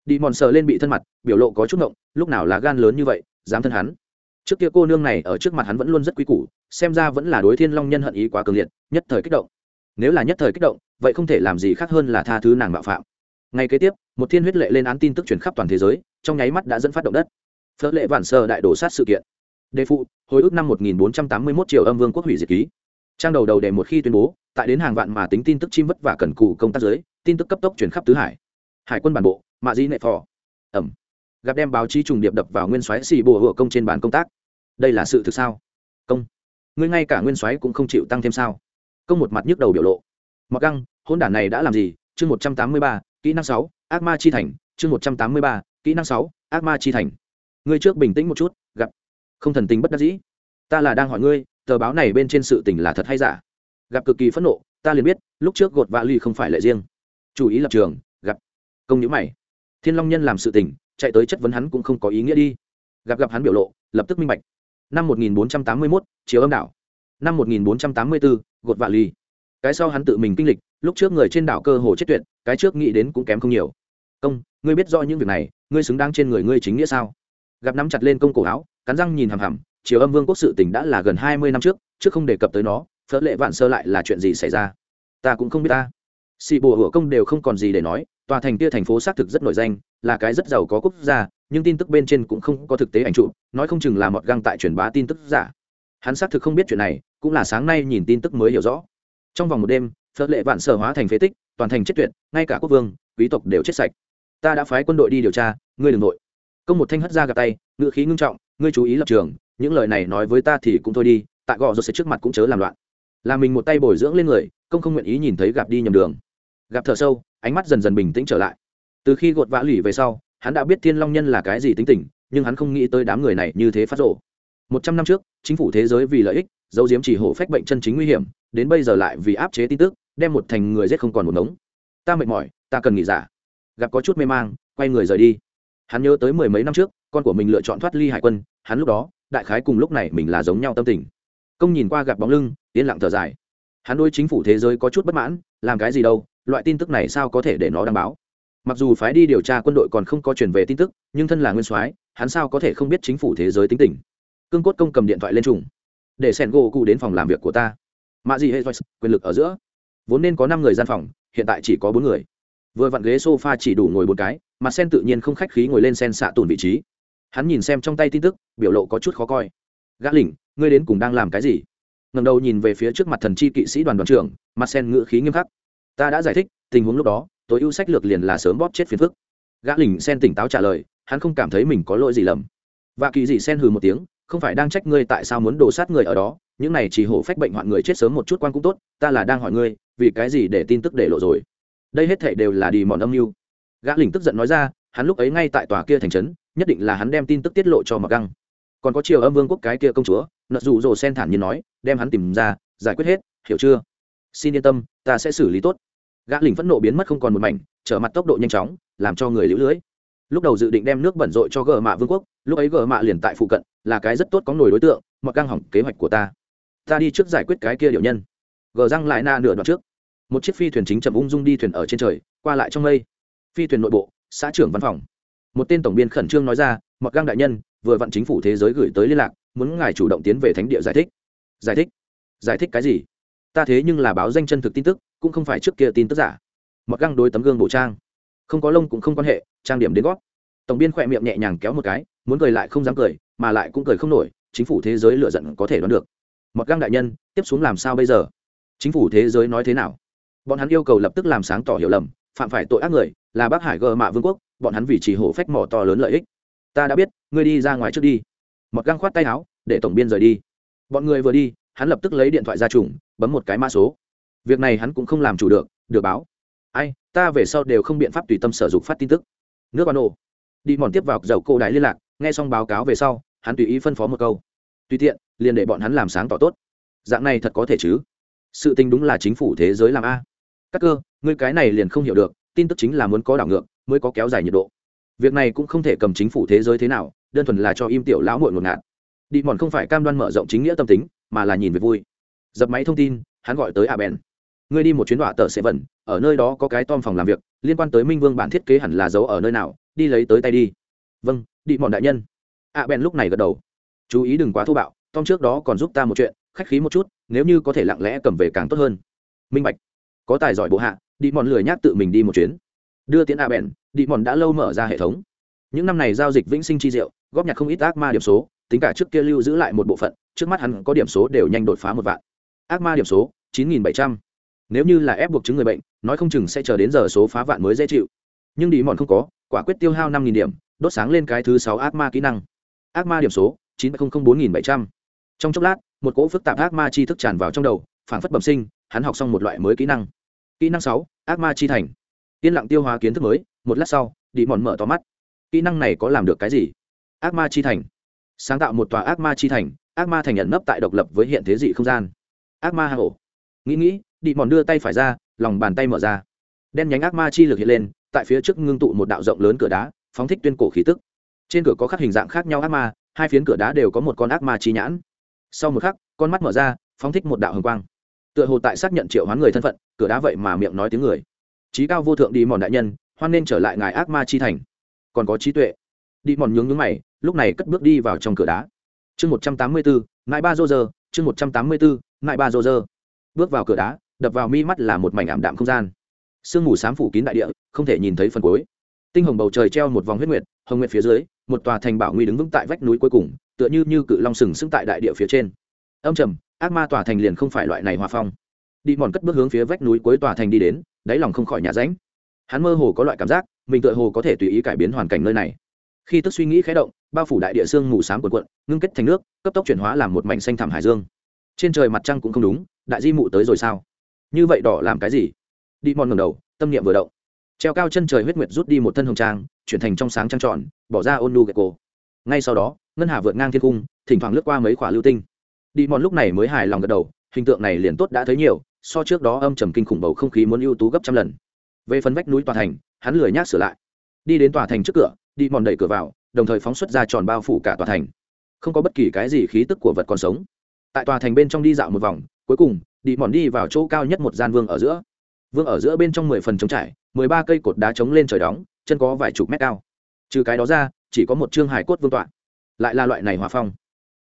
đi mòn sờ lên bị thân mặt, biểu lộ có chút ngộng, lúc nào là gan lớn như vậy, dám thân hắn. Trước kia cô nương này ở trước mặt hắn vẫn luôn rất quý củ, xem ra vẫn là đối thiên long nhân hận ý quá cường liệt, nhất thời kích động. Nếu là nhất thời kích động, vậy không thể làm gì khác hơn là tha thứ nàng bạo phạm. Ngay kế tiếp, một thiên huyết lệ lên án tin tức truyền khắp toàn thế giới, trong nháy mắt đã dẫn phát động đất. Phớt lệ vạn sơ đại đổ sát sự kiện. Đề phụ, hồi ức năm 1481 triệu âm vương quốc hủy diệt ký. Trang đầu đầu đề một khi tuyên bố, tại đến hàng vạn mà tính tin tức chim vất và cần cù công tác giới, tin tức cấp tốc truyền khắp tứ hải hải quân bản bộ, mạ di nệ phò. Ẩm. Gặp đem báo chí trùng điệp đập vào nguyên soái xì bùa hựa công trên bàn công tác. Đây là sự thực sao? Công. Ngươi ngay cả nguyên soái cũng không chịu tăng thêm sao? Công một mặt nhức đầu biểu lộ. Mặc găng hôn đản này đã làm gì? Chương một trăm tám mươi ba, kỹ năng sáu, ác ma chi thành. Chương một trăm tám mươi ba, kỹ năng sáu, ác ma chi thành. Ngươi trước bình tĩnh một chút, gặp. Không thần tình bất đắc dĩ. Ta là đang hỏi ngươi, tờ báo này bên trên sự tình là thật hay giả? Gặp cực kỳ phẫn nộ, ta liền biết, lúc trước gột vạ ly không phải lệ riêng. Chú ý lập trường công nhữ mày. Thiên long nhân làm sự tình chạy tới chất vấn hắn cũng không có ý nghĩa đi. Gặp gặp hắn biểu lộ lập tức minh bạch. Năm 1481, chiếu âm đảo. Năm 1484, gột vạ ly cái sau hắn tự mình kinh lịch lúc trước người trên đảo cơ hồ chết tuyệt cái trước nghĩ đến cũng kém không nhiều. Công ngươi biết rõ những việc này ngươi xứng đáng trên người ngươi chính nghĩa sao? Gặp nắm chặt lên công cổ áo cắn răng nhìn hằm hằm chiều âm vương quốc sự tình đã là gần hai mươi năm trước trước không đề cập tới nó phớt lệ vạn sơ lại là chuyện gì xảy ra? Ta cũng không biết ta. Xì bùa hửa công đều không còn gì để nói tòa thành kia thành phố xác thực rất nổi danh, là cái rất giàu có quốc gia, nhưng tin tức bên trên cũng không có thực tế ảnh trụ nói không chừng là mọt găng tại truyền bá tin tức giả. Hắn xác thực không biết chuyện này, cũng là sáng nay nhìn tin tức mới hiểu rõ. Trong vòng một đêm, phật lệ vạn sở hóa thành phế tích, toàn thành chết tuyệt, ngay cả quốc vương, quý tộc đều chết sạch. Ta đã phái quân đội đi điều tra, ngươi đừng nội. Công một thanh hất ra gặp tay ngự khí ngưng trọng, ngươi chú ý lập trường, những lời này nói với ta thì cũng thôi đi, tại gò rột sẽ trước mặt cũng chớ làm loạn. Là mình một tay bồi dưỡng lên người, công không nguyện ý nhìn thấy gặp đi nhầm đường gặp thở sâu, ánh mắt dần dần bình tĩnh trở lại. Từ khi gột vã lì về sau, hắn đã biết thiên long nhân là cái gì tính tình, nhưng hắn không nghĩ tới đám người này như thế phát rộ một trăm năm trước, chính phủ thế giới vì lợi ích dấu diếm chỉ hổ phách bệnh chân chính nguy hiểm, đến bây giờ lại vì áp chế tin tức, đem một thành người giết không còn một ngống. Ta mệt mỏi, ta cần nghỉ giả. Gặp có chút mê mang, quay người rời đi. Hắn nhớ tới mười mấy năm trước, con của mình lựa chọn thoát ly hải quân, hắn lúc đó, đại khái cùng lúc này mình là giống nhau tâm tình. Công nhìn qua gặp bóng lưng, yên lặng thở dài. Hắn đôi chính phủ thế giới có chút bất mãn, làm cái gì đâu loại tin tức này sao có thể để nó đăng báo mặc dù phái đi điều tra quân đội còn không có truyền về tin tức, nhưng thân là nguyên soái, hắn sao có thể không biết chính phủ thế giới tính tình? Cương cốt công cầm điện thoại lên trùng. Để sẻn gỗ cụ đến phòng làm việc của ta. Mạ gì hệ quyền lực ở giữa. Vốn nên có năm người gian phòng, hiện tại chỉ có bốn người. Vừa vặn ghế sofa chỉ đủ ngồi một cái mà sen tự nhiên không khách khí ngồi lên sen xạ tùn vị trí. Hắn nhìn xem trong tay tin tức, biểu lộ có chút khó coi. Gã lỉnh ngươi đến cùng đang làm cái gì? Ngầm đầu nhìn về phía trước mặt thần chi kỵ sĩ đoàn đoàn trưởng, mặt sen ngữ khí nghiêm khắc ta đã giải thích, tình huống lúc đó, tối ưu sách lược liền là sớm bóp chết phiền phức. Gã lỉnh sen tỉnh táo trả lời, hắn không cảm thấy mình có lỗi gì lầm. Và kỳ dị sen hừ một tiếng, không phải đang trách ngươi tại sao muốn đổ sát người ở đó, những này chỉ hổ phách bệnh hoạn người chết sớm một chút quan cũng tốt, ta là đang hỏi ngươi, vì cái gì để tin tức để lộ rồi? Đây hết thảy đều là đi mòn âm mưu. Gã lỉnh tức giận nói ra, hắn lúc ấy ngay tại tòa kia thành trấn, nhất định là hắn đem tin tức tiết lộ cho mặc găng. Còn có triều âm vương quốc cái kia công chúa, nợ dù dỗ sen thản nhiên nói, đem hắn tìm ra, giải quyết hết, hiểu chưa? Xin yên tâm, ta sẽ xử lý tốt gã lình phẫn nộ biến mất không còn một mảnh, trở mặt tốc độ nhanh chóng, làm cho người lũ lưới. Lúc đầu dự định đem nước bẩn rội cho gờ mạ vương quốc, lúc ấy gờ mạ liền tại phụ cận, là cái rất tốt có nổi đối tượng, mặc găng hỏng kế hoạch của ta. Ta đi trước giải quyết cái kia điệu nhân. Gờ răng lại na nửa đoạn trước. Một chiếc phi thuyền chính chậm ung dung đi thuyền ở trên trời, qua lại trong mây. Phi thuyền nội bộ, xã trưởng văn phòng. Một tên tổng biên khẩn trương nói ra, mặc găng đại nhân, vừa vặn chính phủ thế giới gửi tới liên lạc, muốn ngài chủ động tiến về thánh địa giải thích. Giải thích? Giải thích cái gì? Ta thế nhưng là báo danh chân thực tin tức, cũng không phải trước kia tin tức giả. Mặc găng đối tấm gương bộ trang. Không có lông cũng không quan hệ, trang điểm đến gót. Tổng biên khỏe miệng nhẹ nhàng kéo một cái, muốn cười lại không dám cười, mà lại cũng cười không nổi, chính phủ thế giới lựa giận có thể đoán được. Mặc găng đại nhân, tiếp xuống làm sao bây giờ? Chính phủ thế giới nói thế nào? Bọn hắn yêu cầu lập tức làm sáng tỏ hiểu lầm, phạm phải tội ác người, là bác hải gờ mạ vương quốc, bọn hắn vì chỉ hổ phách mỏ to lớn lợi ích. Ta đã biết, ngươi đi ra ngoài trước đi. Mặc găng khoát tay áo, để tổng biên rời đi. Bọn người vừa đi hắn lập tức lấy điện thoại ra trùng, bấm một cái mã số. Việc này hắn cũng không làm chủ được được báo. Ai, ta về sau đều không biện pháp tùy tâm sở dục phát tin tức. Nước ban ô đi mòn tiếp vào dầu cô đài liên lạc, nghe xong báo cáo về sau, hắn tùy ý phân phó một câu. Tùy tiện, liền để bọn hắn làm sáng tỏ tốt. Dạng này thật có thể chứ? Sự tình đúng là chính phủ thế giới làm a. Các cơ, ngươi cái này liền không hiểu được, tin tức chính là muốn có đảo ngược, mới có kéo dài nhiệt độ. Việc này cũng không thể cầm chính phủ thế giới thế nào, đơn thuần là cho im tiểu lão muội ngột ngạt. Đi mòn không phải cam đoan mở rộng chính nghĩa tâm tính mà là nhìn về vui. Dập máy thông tin, hắn gọi tới a bèn ngươi đi một chuyến đọa tờ sẽ vẩn, ở nơi đó có cái tom phòng làm việc, liên quan tới minh vương bản thiết kế hẳn là giấu ở nơi nào, đi lấy tới tay đi. Vâng đi mòn đại nhân. A bèn lúc này gật đầu. Chú ý đừng quá thô bạo, tom trước đó còn giúp ta một chuyện, khách khí một chút, nếu như có thể lặng lẽ cầm về càng tốt hơn. Minh bạch, có tài giỏi bộ hạ, đi mòn lười nhác tự mình đi một chuyến. Đưa tiễn a bèn đi mòn đã lâu mở ra hệ thống. Những năm này giao dịch vĩnh sinh chi diệu, góp nhặt không ít ác ma điểm số tính cả trước kia lưu giữ lại một bộ phận, trước mắt hắn có điểm số đều nhanh đột phá một vạn. Ác ma điểm số, chín nghìn bảy trăm. Nếu như là ép buộc chứng người bệnh, nói không chừng sẽ chờ đến giờ số phá vạn mới dễ chịu. Nhưng đi mòn không có, quả quyết tiêu hao năm nghìn điểm, đốt sáng lên cái thứ sáu ác ma kỹ năng. Ác ma điểm số, chín bốn nghìn bảy trăm. Trong chốc lát, một cỗ phức tạp ác ma chi thức tràn vào trong đầu phản phất bẩm sinh, hắn học xong một loại mới kỹ năng. Kỹ năng sáu, ác ma chi thành. Yên lặng tiêu hóa kiến thức mới, một lát sau, đi mòn mở to mắt. Kỹ năng này có làm được cái gì? Ác ma chi thành sáng tạo một tòa ác ma chi thành, ác ma thành nhận nấp tại độc lập với hiện thế dị không gian. Ác ma hang ổ. Nghĩ nghĩ đi mòn đưa tay phải ra, lòng bàn tay mở ra. Đen nhánh ác ma chi lực hiện lên, tại phía trước ngưng tụ một đạo rộng lớn cửa đá, phóng thích tuyên cổ khí tức. Trên cửa có khắc hình dạng khác nhau ác ma, hai phiến cửa đá đều có một con ác ma chi nhãn. Sau một khắc, con mắt mở ra, phóng thích một đạo hồng quang. Tựa hồ tại xác nhận triệu hoán người thân phận, cửa đá vậy mà miệng nói tiếng người. Trí cao vô thượng đi mòn đại nhân, hoan nên trở lại ngài ác ma chi thành. Còn có trí tuệ. Đi mòn nhướng nhướng mày lúc này cất bước đi vào trong cửa đá. Chương một trăm tám mươi bốn nại ba rô rơ chương một trăm tám mươi bốn nại ba rô rơ bước vào cửa đá, đập vào mi mắt là một mảnh ảm đạm không gian. Sương mù s á m phủ kín đại địa, không thể nhìn thấy phần cuối. Tinh hồng bầu trời treo một vòng huyết nguyệt, hồng nguyệt phía dưới, một tòa thành bảo nguy đứng vững tại vách núi cuối cùng, tựa như như cự long sừng sững tại đại địa phía trên. Âm trầm, ác ma tòa thành liền không phải loại này hòa phong. Đi mòn cất bước hướng phía vách núi cuối tòa thành đi đến, đáy lòng không khỏi nhà ránh. Hắn mơ hồ có loại cảm giác, mình tựa hồ có thể tùy ý cải biến hoàn cảnh nơi này khi tức suy nghĩ khé động, bao phủ đại địa sương mù s á m quần quận ngưng kết thành nước, cấp tốc chuyển hóa làm một mảnh xanh thảm hải dương. Trên trời mặt trăng cũng không đúng, đại di mụ tới rồi sao? Như vậy đỏ làm cái gì? Đi mòn ngầm đầu, tâm niệm vừa động. Treo cao chân trời huyết nguyệt rút đi một thân hồng trang, chuyển thành trong sáng trăng tròn, bỏ ra ôn nu gậy cổ. Ngay sau đó, ngân hà vượt ngang thiên cung, thỉnh thoảng lướt qua mấy khỏa lưu tinh. Đi mòn lúc này mới hài lòng gật đầu, hình tượng này liền tốt đã thấy nhiều, so trước đó âm trầm kinh khủng bầu không khí muốn ưu tú gấp trăm lần. Về phần vách núi tòa thành, hắn lười nhác sửa lại. Đi đến tòa thành trước cửa đi mòn đẩy cửa vào, đồng thời phóng xuất ra tròn bao phủ cả tòa thành. Không có bất kỳ cái gì khí tức của vật còn sống. Tại tòa thành bên trong đi dạo một vòng, cuối cùng, đi mòn đi vào chỗ cao nhất một gian vương ở giữa. Vương ở giữa bên trong mười phần trống trải, mười ba cây cột đá trống lên trời đóng, chân có vài chục mét cao. Trừ cái đó ra, chỉ có một chương hải cốt vương tọa. Lại là loại này hòa phong.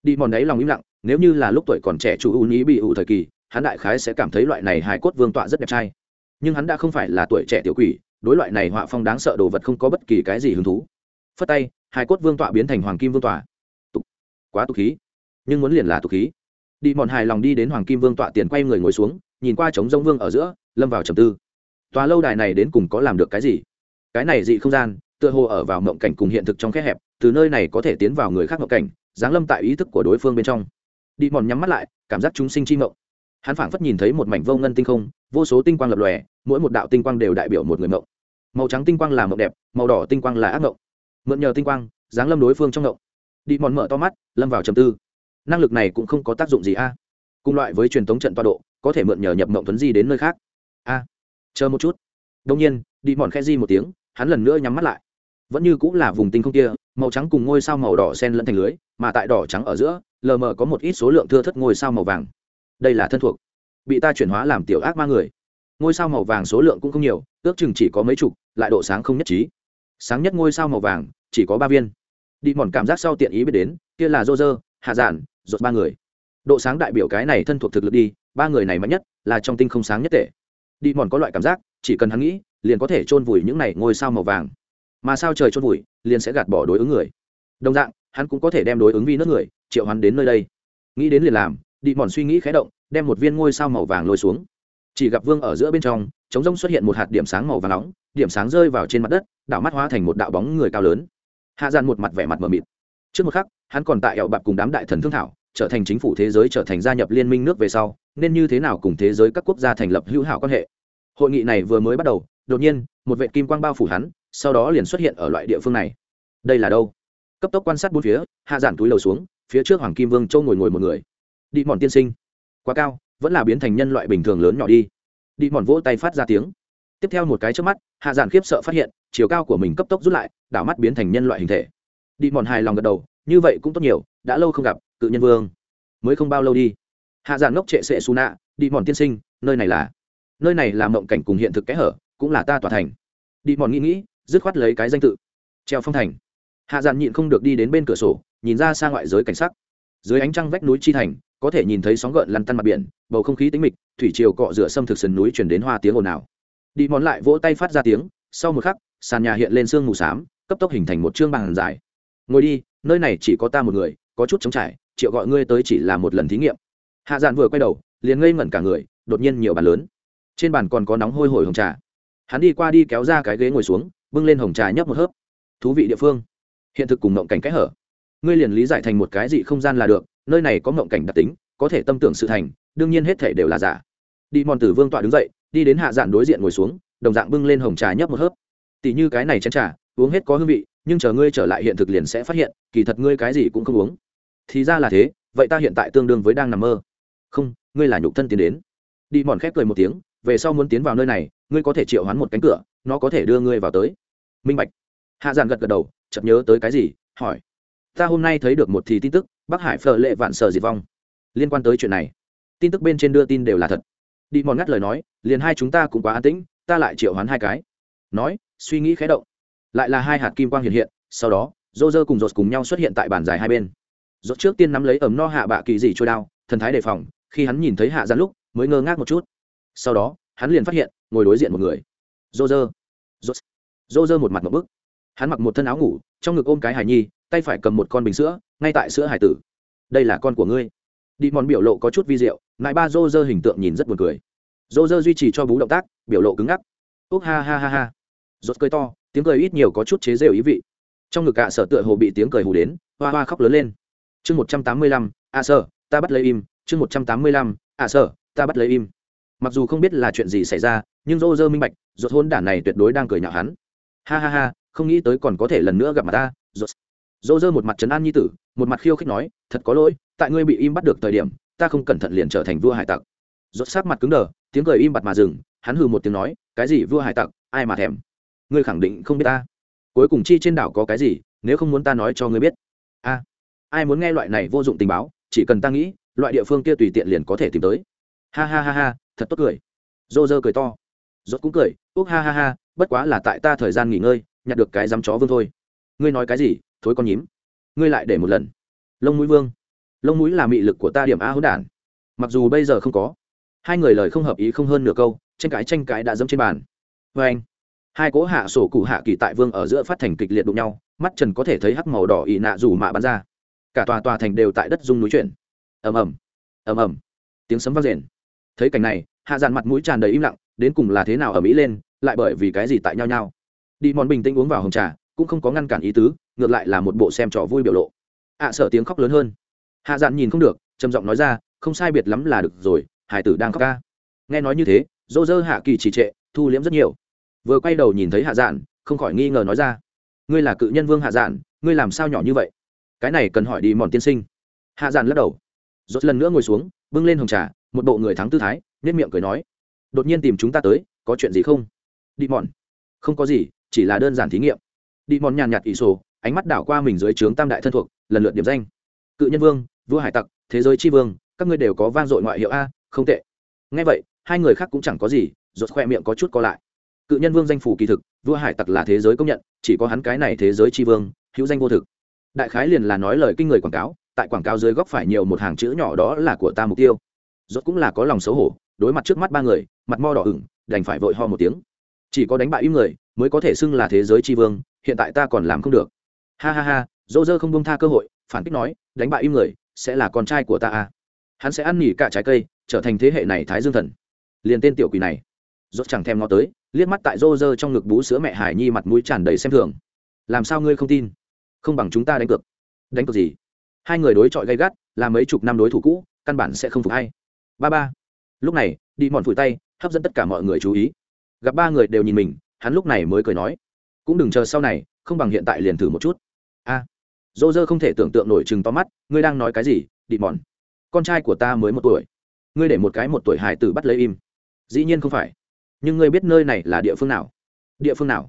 Đi mòn đấy lòng im lặng, nếu như là lúc tuổi còn trẻ chủ ưu ý bị ủ thời kỳ, hắn đại khái sẽ cảm thấy loại này hải cốt vương tọa rất đẹp trai. Nhưng hắn đã không phải là tuổi trẻ tiểu quỷ, đối loại này họa phong đáng sợ đồ vật không có bất kỳ cái gì hứng thú phất tay hải cốt vương tọa biến thành hoàng kim vương tọa. Tục. Quá tục khí. Nhưng muốn liền là tục khí. Đi mòn hài lòng đi đến hoàng kim vương tọa tiền quay người ngồi xuống, nhìn qua trống rông vương ở giữa, lâm vào trầm tư. Tòa lâu đài này đến cùng có làm được cái gì? Cái này dị không gian, tựa hồ ở vào mộng cảnh cùng hiện thực trong khe hẹp, từ nơi này có thể tiến vào người khác mộng cảnh, giáng lâm tại ý thức của đối phương bên trong. Đi mòn nhắm mắt lại, cảm giác chúng sinh chi mộng. Hắn phảng phất nhìn thấy một mảnh vô ngân tinh không, vô số tinh quang lập lòe, mỗi một đạo tinh quang đều đại biểu một người mộng. Màu trắng tinh quang là mộng đẹp, màu đỏ tinh quang là ác mộng mượn nhờ tinh quang, giáng lâm đối phương trong mộng đi mòn mở to mắt, lâm vào trầm tư. Năng lực này cũng không có tác dụng gì a. Cùng loại với truyền thống trận toa độ, có thể mượn nhờ nhập mộng tuấn di đến nơi khác. A, chờ một chút. Đông nhiên, đi mòn khe di một tiếng, hắn lần nữa nhắm mắt lại. Vẫn như cũng là vùng tinh không kia, màu trắng cùng ngôi sao màu đỏ sen lẫn thành lưới, mà tại đỏ trắng ở giữa, lờ mờ có một ít số lượng thưa thất ngôi sao màu vàng. Đây là thân thuộc. Bị ta chuyển hóa làm tiểu ác ma người. Ngôi sao màu vàng số lượng cũng không nhiều, ước chừng chỉ có mấy chục, lại độ sáng không nhất trí sáng nhất ngôi sao màu vàng, chỉ có ba viên. Đi mòn cảm giác sau tiện ý biết đến, kia là rô rơ hạ giản rột ba người. Độ sáng đại biểu cái này thân thuộc thực lực đi, ba người này mạnh nhất, là trong tinh không sáng nhất tệ. Đi mòn có loại cảm giác, chỉ cần hắn nghĩ, liền có thể chôn vùi những này ngôi sao màu vàng. Mà sao trời chôn vùi, liền sẽ gạt bỏ đối ứng người. Đồng dạng, hắn cũng có thể đem đối ứng vi nước người, triệu hắn đến nơi đây. Nghĩ đến liền làm, đi mòn suy nghĩ khé động, đem một viên ngôi sao màu vàng lôi xuống. Chỉ gặp vương ở giữa bên trong chống rông xuất hiện một hạt điểm sáng màu vàng nóng điểm sáng rơi vào trên mặt đất, đảo mắt hóa thành một đạo bóng người cao lớn. Hạ dàn một mặt vẻ mặt mờ mịt. Trước một khắc, hắn còn tại ẹo bạc cùng đám đại thần thương thảo, trở thành chính phủ thế giới trở thành gia nhập liên minh nước về sau, nên như thế nào cùng thế giới các quốc gia thành lập hữu hảo quan hệ. Hội nghị này vừa mới bắt đầu, đột nhiên, một vệ kim quang bao phủ hắn, sau đó liền xuất hiện ở loại địa phương này. Đây là đâu? Cấp tốc quan sát bốn phía, hạ giản túi lầu xuống, phía trước hoàng kim vương châu ngồi ngồi một người. Đi mòn tiên sinh. Quá cao, vẫn là biến thành nhân loại bình thường lớn nhỏ đi. Đi mòn vỗ tay phát ra tiếng tiếp theo một cái trước mắt, hạ giản khiếp sợ phát hiện, chiều cao của mình cấp tốc rút lại, đảo mắt biến thành nhân loại hình thể. Đi mòn hài lòng gật đầu, như vậy cũng tốt nhiều, đã lâu không gặp, cự nhân vương. Mới không bao lâu đi. Hạ giản ngốc trệ sệ xù nạ, đi mòn tiên sinh, nơi này là. Nơi này là mộng cảnh cùng hiện thực kẽ hở, cũng là ta tỏa thành. Đi mòn nghĩ nghĩ, dứt khoát lấy cái danh tự. Treo phong thành. Hạ giản nhịn không được đi đến bên cửa sổ, nhìn ra xa ngoại giới cảnh sắc. Dưới ánh trăng vách núi chi thành, có thể nhìn thấy sóng gợn lăn tăn mặt biển, bầu không khí tĩnh mịch, thủy triều cọ rửa xâm thực sườn núi chuyển đến hoa tiếng ồn ào đi mòn lại vỗ tay phát ra tiếng, sau một khắc, sàn nhà hiện lên sương mù xám, cấp tốc hình thành một chương bàn dài. Ngồi đi, nơi này chỉ có ta một người, có chút chống trải, triệu gọi ngươi tới chỉ là một lần thí nghiệm. Hạ dạn vừa quay đầu, liền ngây ngẩn cả người, đột nhiên nhiều bàn lớn. Trên bàn còn có nóng hôi hổi hồng trà. Hắn đi qua đi kéo ra cái ghế ngồi xuống, bưng lên hồng trà nhấp một hớp. Thú vị địa phương. Hiện thực cùng ngộng cảnh cách hở. Ngươi liền lý giải thành một cái gì không gian là được, nơi này có ngộng cảnh đặc tính, có thể tâm tưởng sự thành, đương nhiên hết thể đều là giả. Đi mòn tử vương tọa đứng dậy đi đến hạ dạn đối diện ngồi xuống, đồng dạng bưng lên hồng trà nhấp một hớp. Tỷ như cái này chén trà, uống hết có hương vị, nhưng chờ ngươi trở lại hiện thực liền sẽ phát hiện, kỳ thật ngươi cái gì cũng không uống. Thì ra là thế, vậy ta hiện tại tương đương với đang nằm mơ. Không, ngươi là nhục thân tiến đến. Đi mòn khép cười một tiếng, về sau muốn tiến vào nơi này, ngươi có thể triệu hoán một cánh cửa, nó có thể đưa ngươi vào tới. Minh bạch. Hạ giản gật gật đầu, chợt nhớ tới cái gì, hỏi. Ta hôm nay thấy được một thì tin tức, bắc hải phở lệ vạn sở diệt vong. Liên quan tới chuyện này. Tin tức bên trên đưa tin đều là thật đi mòn ngắt lời nói, liền hai chúng ta cũng quá an tĩnh, ta lại triệu hoán hai cái. Nói, suy nghĩ khé động. Lại là hai hạt kim quang hiện hiện, sau đó dô dơ cùng rột cùng nhau xuất hiện tại bàn dài hai bên. Rột trước tiên nắm lấy ẩm no hạ bạ kỳ dị trôi đao, thần thái đề phòng, khi hắn nhìn thấy hạ gián lúc, mới ngơ ngác một chút. Sau đó, hắn liền phát hiện, ngồi đối diện một người. Dô dơ dô dơ một mặt một bức. Hắn mặc một thân áo ngủ, trong ngực ôm cái hài nhi, tay phải cầm một con bình sữa, ngay tại sữa hải tử. Đây là con của ngươi. Đi mòn biểu lộ có chút vi diệu nại ba rô rơ hình tượng nhìn rất buồn cười. Rô rơ duy trì cho bú động tác, biểu lộ cứng ngắc. Úc ha ha ha ha. Rốt cười to, tiếng cười ít nhiều có chút chế rêu ý vị. Trong ngực ạ sở tựa hồ bị tiếng cười hù đến, hoa hoa khóc lớn lên. Chương một trăm tám mươi lăm ạ sở, ta bắt lấy im. Chương một trăm tám mươi lăm ạ sở, ta bắt lấy im. Mặc dù không biết là chuyện gì xảy ra, nhưng rô rơ minh bạch, rốt hôn đản này tuyệt đối đang cười nhạo hắn. Ha ha ha, không nghĩ tới còn có thể lần nữa gặp mặt ta rột dô một mặt trấn an nhi tử, một mặt khiêu khích nói, thật có lỗi, tại ngươi bị im bắt được thời điểm ta không cẩn thận liền trở thành vua hải tặc. Rốt sát mặt cứng đờ, tiếng cười im bặt mà dừng, hắn hừ một tiếng nói, cái gì vua hải tặc, ai mà thèm. Ngươi khẳng định không biết ta. Cuối cùng chi trên đảo có cái gì, nếu không muốn ta nói cho ngươi biết. A, ai muốn nghe loại này vô dụng tình báo, chỉ cần ta nghĩ, loại địa phương kia tùy tiện liền có thể tìm tới. Ha ha ha ha, thật tốt cười. Dô dơ cười to. Rốt cũng cười úc ha ha ha, bất quá là tại ta thời gian nghỉ ngơi, nhặt được cái dám chó vương thôi. Ngươi nói cái gì, thối con nhím. Ngươi lại để một lần. Lông mũi vương lông mũi là mị lực của ta điểm a hỗn đản. Mặc dù bây giờ không có. Hai người lời không hợp ý không hơn nửa câu, tranh cãi tranh cãi đã dẫm trên bàn. Vê anh, hai cỗ hạ sổ cụ hạ kỳ tại vương ở giữa phát thành kịch liệt đụng nhau, mắt trần có thể thấy hắc màu đỏ ị nạ dù mạ bắn ra. Cả tòa tòa thành đều tại đất dung núi chuyển. Ầm ầm ầm ầm, tiếng sấm vang rền. Thấy cảnh này, hạ dàn mặt mũi tràn đầy im lặng, đến cùng là thế nào ở mỹ lên, lại bởi vì cái gì tại nhau nhau. Đi mòn bình tĩnh uống vào hồng trà, cũng không có ngăn cản ý tứ, ngược lại là một bộ xem trò vui biểu lộ. Ạ sợ tiếng khóc lớn hơn hạ dạn nhìn không được, trầm giọng nói ra, không sai biệt lắm là được rồi, hải tử đang khóc ca. Nghe nói như thế dô dơ hạ kỳ trì trệ, thu liễm rất nhiều. Vừa quay đầu nhìn thấy hạ dạn, không khỏi nghi ngờ nói ra, ngươi là cự nhân vương hạ dạn, ngươi làm sao nhỏ như vậy? Cái này cần hỏi đi mòn tiên sinh. Hạ dạn lắc đầu. Rốt lần nữa ngồi xuống, bưng lên hồng trà, một bộ người thắng tư thái nên miệng cười nói, đột nhiên tìm chúng ta tới, có chuyện gì không? Đi mòn. Không có gì, chỉ là đơn giản thí nghiệm. Đi mòn nhàn nhạt ỷ sổ, ánh mắt đảo qua mình dưới trướng tam đại thân thuộc, lần lượt điểm danh. Cự nhân vương vua hải tặc, thế giới tri vương, các ngươi đều có vang dội ngoại hiệu a, không tệ. Ngay vậy, hai người khác cũng chẳng có gì rột khoe miệng có chút co lại. Cự nhân vương danh phủ kỳ thực, vua hải tặc là thế giới công nhận, chỉ có hắn cái này thế giới tri vương, hữu danh vô thực. Đại khái liền là nói lời kinh người quảng cáo, tại quảng cáo dưới góc phải nhiều một hàng chữ nhỏ đó là của ta mục tiêu. Rốt cũng là có lòng xấu hổ, đối mặt trước mắt ba người, mặt mo đỏ ửng, đành phải vội ho một tiếng. Chỉ có đánh bại im người, mới có thể xưng là thế giới tri vương, hiện tại ta còn làm không được. Ha ha ha dô dơ không bông tha cơ hội, phản kích nói, đánh bại im người sẽ là con trai của ta à. hắn sẽ ăn nỉ cả trái cây, trở thành thế hệ này thái dương thần. Liền tên tiểu quỷ này. Rốt chẳng thèm ngó tới, liếc mắt tại rô rơ trong ngực bú sữa mẹ hải nhi mặt mũi tràn đầy xem thường. Làm sao ngươi không tin? Không bằng chúng ta đánh cược. Đánh cược gì? Hai người đối chọi gay gắt, là mấy chục năm đối thủ cũ, căn bản sẽ không phục hay. Ba ba. Lúc này, đi mòn phủi tay, hấp dẫn tất cả mọi người chú ý. Gặp ba người đều nhìn mình, hắn lúc này mới cười nói, cũng đừng chờ sau này, không bằng hiện tại liền thử một chút dô dơ không thể tưởng tượng nổi chừng to mắt, ngươi đang nói cái gì đi mòn con trai của ta mới một tuổi. Ngươi để một cái một tuổi hài tử bắt lấy im. Dĩ nhiên không phải. Nhưng ngươi biết nơi này là địa phương nào? Địa phương nào?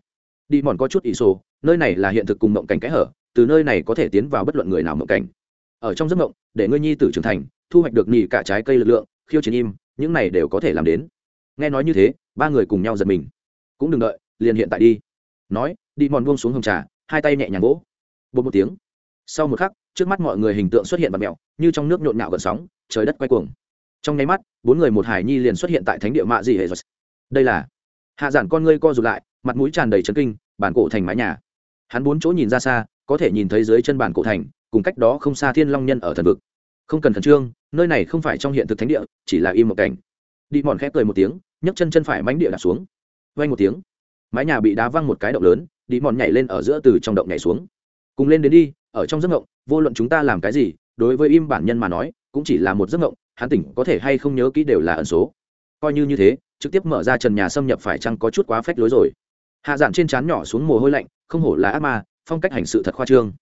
Đi mòn có chút ỷ sô nơi này là hiện thực cùng mộng cảnh kẽ hở, từ nơi này có thể tiến vào bất luận người nào mộng cảnh. Ở trong giấc mộng, để ngươi nhi tử trưởng thành, thu hoạch được nhì cả trái cây lực lượng, khiêu chiến im, những này đều có thể làm đến. Nghe nói như thế, ba người cùng nhau giật mình. Cũng đừng đợi, liền hiện tại đi. Nói đi mòn buông xuống hồng trà, hai tay nhẹ nhàng gỗ bột một tiếng sau một khắc, trước mắt mọi người hình tượng xuất hiện và mẹo, như trong nước nhộn nhạo gần sóng, trời đất quay cuồng. Trong nháy mắt, bốn người một hải nhi liền xuất hiện tại thánh địa mạ dị hệ đây là hạ giản con ngươi co rụt lại, mặt mũi tràn đầy trấn kinh, bản cổ thành mái nhà. Hắn bốn chỗ nhìn ra xa, có thể nhìn thấy dưới chân bản cổ thành, cùng cách đó không xa thiên long nhân ở thần vực. Không cần khẩn trương, nơi này không phải trong hiện thực thánh địa, chỉ là im một cảnh. Đi mòn khép cười một tiếng, nhấc chân chân phải mánh địa đặt xuống. Vay một tiếng, mái nhà bị đá văng một cái động lớn, đi mòn nhảy lên ở giữa từ trong động nhảy xuống. Cùng lên đến đi ở trong giấc ngộng, vô luận chúng ta làm cái gì, đối với im bản nhân mà nói, cũng chỉ là một giấc ngộng, hắn tỉnh có thể hay không nhớ kỹ đều là ẩn số. Coi như như thế, trực tiếp mở ra trần nhà xâm nhập phải chăng có chút quá phách lối rồi. Hạ giản trên trán nhỏ xuống mồ hôi lạnh, không hổ là ác ma, phong cách hành sự thật khoa trương.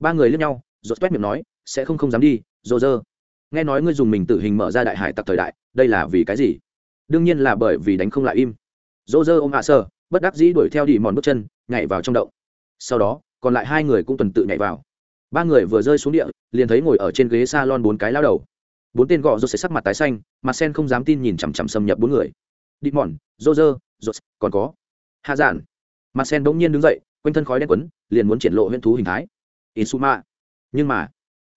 Ba người lướt nhau rột quét miệng nói, sẽ không không dám đi, dô dơ. Nghe nói ngươi dùng mình tự hình mở ra đại hải tặc thời đại, đây là vì cái gì? Đương nhiên là bởi vì đánh không lại im. Dô dơ ôm hạ sơ, bất đắc dĩ đuổi theo đi mòn bước chân, nhảy vào trong động. Sau đó, còn lại hai người cũng tuần tự nhảy vào ba người vừa rơi xuống địa, liền thấy ngồi ở trên ghế s a lon bốn cái lao đầu. Bốn tên gọ rột sẽ sắc mặt tái xanh mặt sen không dám tin nhìn chằm chằm xâm nhập bốn người. Đi mòn rô rơ rột còn có hạ giản. Mặt sen bỗng nhiên đứng dậy, quanh thân khói đen quấn, liền muốn triển lộ huyễn thú hình thái. Insuma. Nhưng mà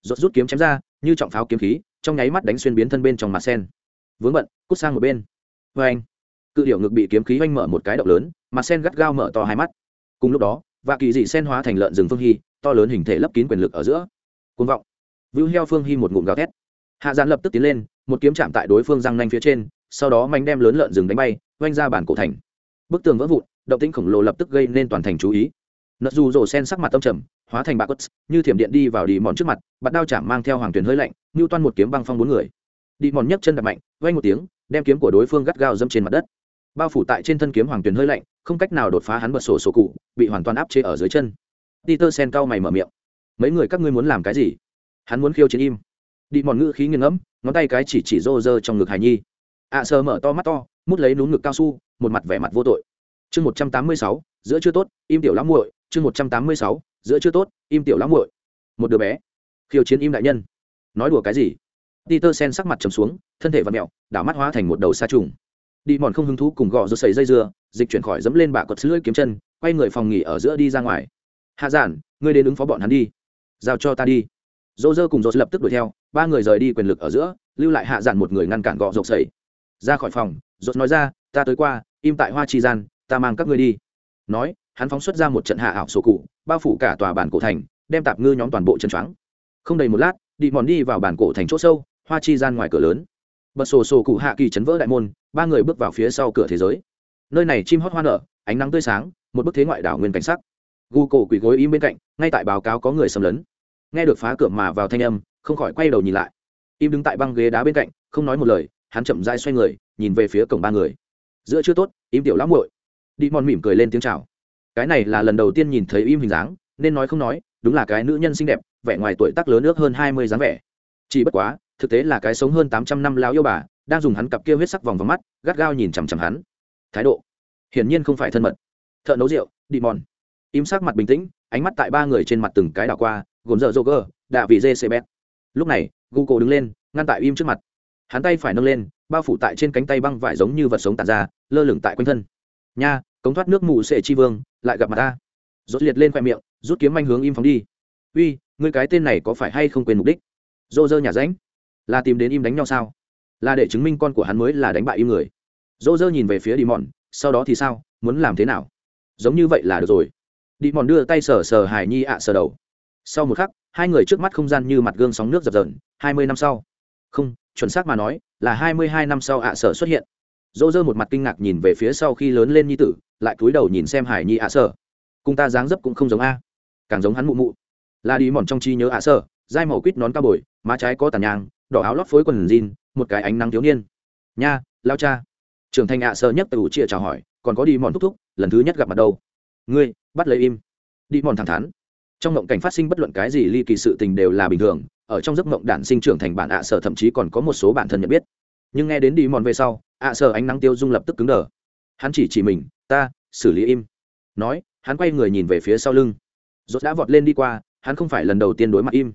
rột rút kiếm chém ra, như trọng pháo kiếm khí, trong nháy mắt đánh xuyên biến thân bên trong mặt sen. Vướng bận, cút sang một bên. Vê anh, cự điệu ngực bị kiếm khí oanh mở một cái động lớn mặt sen gắt gao mở to hai mắt. Cùng lúc đó, và kỳ dị sen hóa thành lợn rừng phương hy to lớn hình thể lấp kín quyền lực ở giữa. Côn vọng. Vưu heo phương hy một ngụm gào thét. Hạ gián lập tức tiến lên, một kiếm chạm tại đối phương răng nanh phía trên, sau đó manh đem lớn lợn rừng đánh bay oanh ra bản cổ thành. Bức tường vỡ vụn, động tĩnh khổng lồ lập tức gây nên toàn thành chú ý. Nợ dù rổ sen sắc mặt tâm trầm, hóa thành bạc quất, như thiểm điện đi vào đi mòn trước mặt, bạt đao chạm mang theo hoàng tuyển hơi lạnh như toan một kiếm băng phong bốn người. Đi mòn nhấc chân đập mạnh vay một tiếng, đem kiếm của đối phương gắt gao dâm trên mặt đất. Bao phủ tại trên thân kiếm hoàng tuyển hơi lạnh, không cách nào đột phá hắn bật sổ sổ cụ, bị hoàn toàn áp chế ở dưới chân peter sen cau mày mở miệng. Mấy người các ngươi muốn làm cái gì? Hắn muốn khiêu chiến im. Đi mòn ngữ khí nghiêng ngẫm, ngón tay cái chỉ chỉ rô rơ trong ngực hài nhi. Ạ sơ mở to mắt to, mút lấy núm ngực cao su, một mặt vẻ mặt vô tội. Chương một trăm tám mươi sáu, giữa chưa tốt, im tiểu lắm muội. Chương một trăm tám mươi sáu, giữa chưa tốt, im tiểu lắm muội. Một đứa bé. Khiêu chiến im đại nhân. Nói đùa cái gì? Peter sen sắc mặt trầm xuống, thân thể và mẹo, đảo mắt hóa thành một đầu sa trùng. Đi mòn không hứng thú cùng gọ rồi sấy dây dưa, dịch chuyển khỏi dẫm lên bạ cột lưỡi kiếm chân, quay người phòng nghỉ ở giữa đi ra ngoài hạ giản, ngươi đến ứng phó bọn hắn đi. Giao cho ta đi. Dỗ dơ cùng dô lập tức đuổi theo, ba người rời đi quyền lực ở giữa, lưu lại hạ giản một người ngăn cản gọ rộp sẩy ra khỏi phòng dô nói ra, ta tới qua, im tại hoa chi gian, ta mang các ngươi đi. Nói, hắn phóng xuất ra một trận hạ ảo sổ cụ, bao phủ cả tòa bản cổ thành, đem tạp ngư nhóm toàn bộ chân choáng. Không đầy một lát, đi mòn đi vào bản cổ thành chỗ sâu, hoa chi gian ngoài cửa lớn. Bật sổ sổ cụ hạ kỳ chấn vỡ đại môn, ba người bước vào phía sau cửa thế giới. Nơi này chim hót hoa nở, ánh nắng tươi sáng, một bức thế ngoại đảo nguyên cảnh sắc gu cổ quỳ gối im bên cạnh, ngay tại báo cáo có người xâm lấn. Nghe được phá cửa mà vào thanh âm, không khỏi quay đầu nhìn lại. Im đứng tại băng ghế đá bên cạnh, không nói một lời, hắn chậm dai xoay người, nhìn về phía cổng ba người. Giữa chưa tốt, im tiểu lắm muội. Đi mòn mỉm cười lên tiếng chào. Cái này là lần đầu tiên nhìn thấy im hình dáng, nên nói không nói, đúng là cái nữ nhân xinh đẹp, vẻ ngoài tuổi tác lớn ước hơn hai mươi dáng vẻ. Chỉ bất quá, thực tế là cái sống hơn tám trăm năm lão yêu bà, đang dùng hắn cặp kia huyết sắc vòng vào mắt, gắt gao nhìn chằm chằm hắn. Thái độ, hiển nhiên không phải thân mật. Thợ nấu rượu, đi mòn im sắc mặt bình tĩnh, ánh mắt tại ba người trên mặt từng cái đảo qua, gồm dở dô cơ đạ vị dê bét. Lúc này, google đứng lên, ngăn tại im trước mặt. Hắn tay phải nâng lên, bao phủ tại trên cánh tay băng vải giống như vật sống tàn ra, lơ lửng tại quanh thân. Nha, cống thoát nước mù sệ chi vương, lại gặp mặt ta. Rốt liệt lên khoe miệng, rút kiếm manh hướng im phóng đi. Uy người cái tên này có phải hay không quên mục đích? Dô dơ nhà ránh là tìm đến im đánh nhau sao? Là để chứng minh con của hắn mới là đánh bại im người. Dô dơ nhìn về phía đi mòn sau đó thì sao? Muốn làm thế nào? Giống như vậy là được rồi đi mòn đưa tay sờ sờ hải nhi ạ sờ đầu. Sau một khắc, hai người trước mắt không gian như mặt gương sóng nước dập dờn, hai mươi năm sau. Không, chuẩn xác mà nói, là hai mươi hai năm sau ạ sở xuất hiện. Dỗ dơ một mặt kinh ngạc nhìn về phía sau khi lớn lên nhi tử, lại cúi đầu nhìn xem hải nhi ạ sở cùng ta dáng dấp cũng không giống a. Càng giống hắn mụ mụ. Là đi mòn trong chi nhớ ạ sở dai màu quýt nón cao bồi, má trái có tàn nhang, đỏ áo lót phối quần jean, một cái ánh nắng thiếu niên. Nha, lao cha. Trưởng thành ạ sở nhất từ chia chào hỏi, còn có đi mòn thúc thúc, lần thứ nhất gặp mặt đâu? Ngươi bắt lấy im. Đi mòn thẳng thắn. Trong mộng cảnh phát sinh bất luận cái gì ly kỳ sự tình đều là bình thường, ở trong giấc mộng đản sinh trưởng thành bản ạ sở thậm chí còn có một số bản thân nhận biết. Nhưng nghe đến đi mòn về sau, ạ sở ánh nắng tiêu dung lập tức cứng đờ. Hắn chỉ chỉ mình, ta, xử lý im. Nói, hắn quay người nhìn về phía sau lưng. Rốt đã vọt lên đi qua, hắn không phải lần đầu tiên đối mặt im.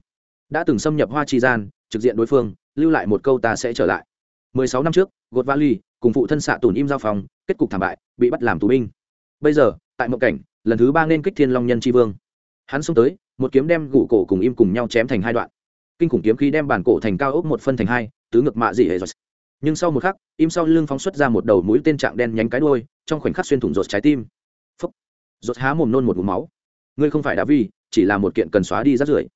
Đã từng xâm nhập hoa chi gian, trực diện đối phương, lưu lại một câu ta sẽ trở lại. 16 năm trước, gột vali cùng phụ thân xạ tùn im giao phòng, kết cục thảm bại, bị bắt làm tù binh. Bây giờ, tại mộng cảnh lần thứ ba nên kích thiên long nhân tri vương. Hắn xông tới, một kiếm đem gụ cổ cùng im cùng nhau chém thành hai đoạn. Kinh khủng kiếm khí đem bản cổ thành cao ốc một phân thành hai, tứ ngực mạ dị hệ rồi nhưng sau một khắc, im sau lưng phóng xuất ra một đầu mũi tên trạng đen nhánh cái đuôi, trong khoảnh khắc xuyên thủng rột trái tim. Phấp rột há mồm nôn một mũ máu. Ngươi không phải đã vi, chỉ là một kiện cần xóa đi rát rưởi.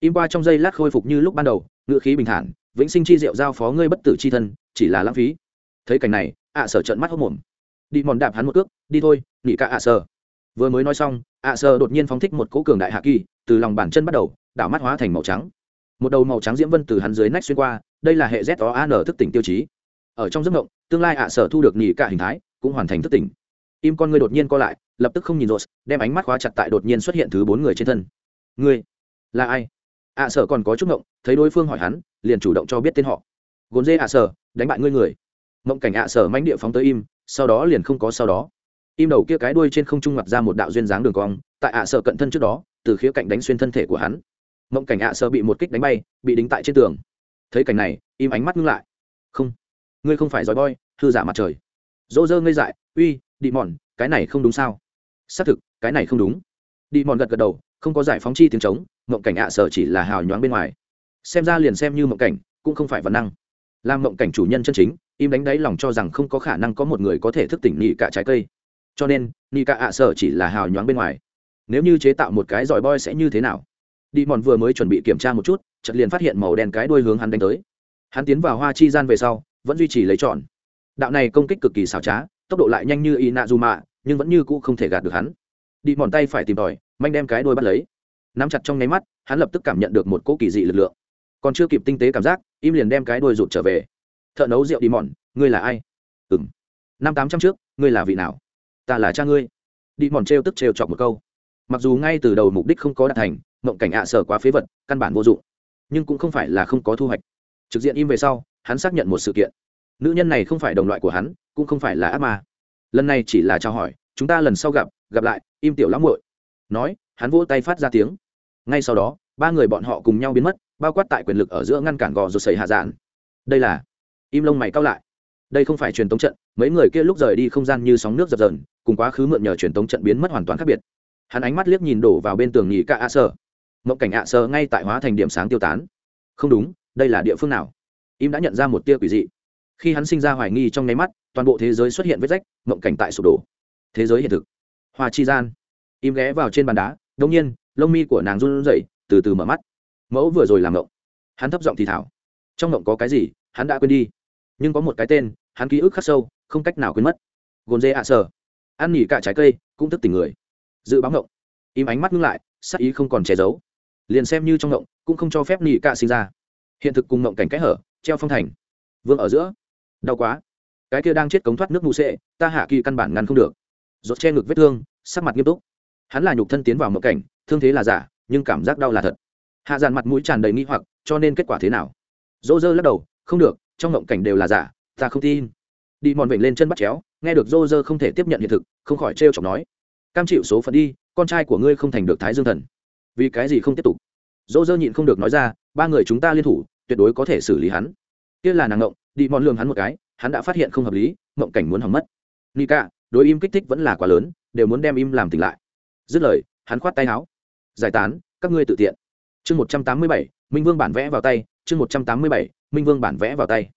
Im qua trong giây lát khôi phục như lúc ban đầu, ngựa khí bình thản, vĩnh sinh chi diệu giao phó ngươi bất tử chi thân, chỉ là lãng phí. Thấy cảnh này, ạ sở trợn mắt hốc mồm. Đi mòn đạp hắn một cước, đi thôi, nghỉ cả ạ sở vừa mới nói xong ạ sở đột nhiên phóng thích một cỗ cường đại hạ kỳ, từ lòng bàn chân bắt đầu, đảo mắt hóa thành màu trắng. Một đầu màu trắng diễm vân từ hắn dưới nách xuyên qua, đây là hệ z o an thức tỉnh tiêu chí. Ở trong giấc mộng, tương lai ạ sở thu được nhì cả hình thái, cũng hoàn thành thức tỉnh. Im con người đột nhiên co lại, lập tức không nhìn rột đem ánh mắt khóa chặt tại đột nhiên xuất hiện thứ bốn người trên thân. Ngươi là ai? Ạ sở còn có chút mộng thấy đối phương hỏi hắn, liền chủ động cho biết tên họ. Gồn dê ạ sở đánh bại ngươi người. Mộng cảnh ạ sở mánh địa phóng tới im, sau đó liền không có sau đó im đầu kia cái đuôi trên không trung mặt ra một đạo duyên dáng đường cong, tại ạ sợ cận thân trước đó, từ khía cạnh đánh xuyên thân thể của hắn. Mộng cảnh ạ sợ bị một kích đánh bay, bị đính tại trên tường. Thấy cảnh này, im ánh mắt ngưng lại. Không, ngươi không phải giỏi boy thư giả mặt trời. Dỗ dơ ngây dại, uy đi mòn cái này không đúng sao? Xác thực, cái này không đúng. Đi mòn gật gật đầu, không có giải phóng chi tiếng trống, mộng cảnh ạ sở chỉ là hào nhoáng bên ngoài. Xem ra liền xem như mộng cảnh, cũng không phải văn năng. Làm mộng cảnh chủ nhân chân chính, im đánh đáy lòng cho rằng không có khả năng có một người có thể thức tỉnh nhị cả trái cây cho nên ni cả ạ sở chỉ là hào nhoáng bên ngoài. Nếu như chế tạo một cái giỏi boy sẽ như thế nào? Đi mòn vừa mới chuẩn bị kiểm tra một chút, chợt liền phát hiện màu đen cái đuôi hướng hắn đánh tới. Hắn tiến vào hoa chi gian về sau, vẫn duy trì lấy trọn đạo này công kích cực kỳ xảo trá, tốc độ lại nhanh như y nạ dù mạ nhưng vẫn như cũ không thể gạt được hắn. Đi mòn tay phải tìm tòi, manh đem cái đuôi bắt lấy. Nắm chặt trong nháy mắt, hắn lập tức cảm nhận được một cỗ kỳ dị lực lượng. Còn chưa kịp tinh tế cảm giác, im liền đem cái đuôi rụt trở về. Thợ nấu rượu đi mòn ngươi là ai? Ừ m năm tám trăm trước, ngươi là vị nào? Ta là cha ngươi. Đi mòn trêu tức trêu chọc một câu. Mặc dù ngay từ đầu mục đích không có đạt thành, mộng cảnh ạ à sở quá phế vật, căn bản vô dụng. Nhưng cũng không phải là không có thu hoạch. Trực diện im về sau, hắn xác nhận một sự kiện. Nữ nhân này không phải đồng loại của hắn, cũng không phải là ác ma. Lần này chỉ là trao hỏi, chúng ta lần sau gặp gặp lại, im tiểu lắm muội. Nói, hắn vỗ tay phát ra tiếng. Ngay sau đó, ba người bọn họ cùng nhau biến mất, bao quát tại quyền lực ở giữa ngăn cản gò rồi xảy hạ dạn. Đây là, im lông mày cao lại. Đây không phải truyền tống trận, mấy người kia lúc rời đi không gian như sóng nước dập dờn cùng quá khứ mượn nhờ truyền tống trận biến mất hoàn toàn khác biệt. Hắn ánh mắt liếc nhìn đổ vào bên tường nhì ca ạ sơ. Mộng cảnh ạ sơ ngay tại hóa thành điểm sáng tiêu tán. Không đúng, đây là địa phương nào? Im đã nhận ra một tia quỷ dị. Khi hắn sinh ra hoài nghi trong nháy mắt, toàn bộ thế giới xuất hiện vết rách, mộng cảnh tại sụp đổ. Thế giới hiện thực. Hoa chi gian. Im ghé vào trên bàn đá đông nhiên, lông mi của nàng run rẩy, từ từ mở mắt. Mẫu vừa rồi làm mộng. Hắn thấp giọng thì thảo. Trong mộng có cái gì, hắn đã quên đi. Nhưng có một cái tên, hắn ký ức khắc sâu, không cách nào quên mất. Gồn dê ạ à ăn nghỉ cả trái cây, cũng thức tỉnh người. Dự báo ngộng. Im ánh mắt ngưng lại, sắc ý không còn che giấu. Liền xem như trong ngộng, cũng không cho phép nghỉ cả sinh ra. Hiện thực cùng ngộng cảnh kẽ hở, treo phong thành. Vương ở giữa. Đau quá. Cái kia đang chết cống thoát nước mù sệ, ta hạ kỳ căn bản ngăn không được. Rột che ngực vết thương, sắc mặt nghiêm túc. Hắn là nhục thân tiến vào mộng cảnh, thương thế là giả, nhưng cảm giác đau là thật. Hạ dàn mặt mũi tràn đầy nghi hoặc, cho nên kết quả thế nào? Dỗ dơ lắc đầu, không được, trong mộng cảnh đều là giả, ta không tin đi mòn vịnh lên chân bắt chéo, nghe được rô rơ không thể tiếp nhận hiện thực, không khỏi trêu chọc nói, cam chịu số phận đi, con trai của ngươi không thành được thái dương thần. Vì cái gì không tiếp tục? Rô rơ nhịn không được nói ra, ba người chúng ta liên thủ, tuyệt đối có thể xử lý hắn. Kia là nàng ngộng, đi mòn lường hắn một cái, hắn đã phát hiện không hợp lý, ngộng cảnh muốn hỏng mất. Nika đối im kích thích vẫn là quá lớn, đều muốn đem im làm tỉnh lại. Dứt lời, hắn khoát tay áo. Giải tán, các ngươi tự tiện. Chương một trăm tám mươi bảy, minh vương bản vẽ vào tay, chương một trăm tám mươi bảy, minh vương bản vẽ vào tay.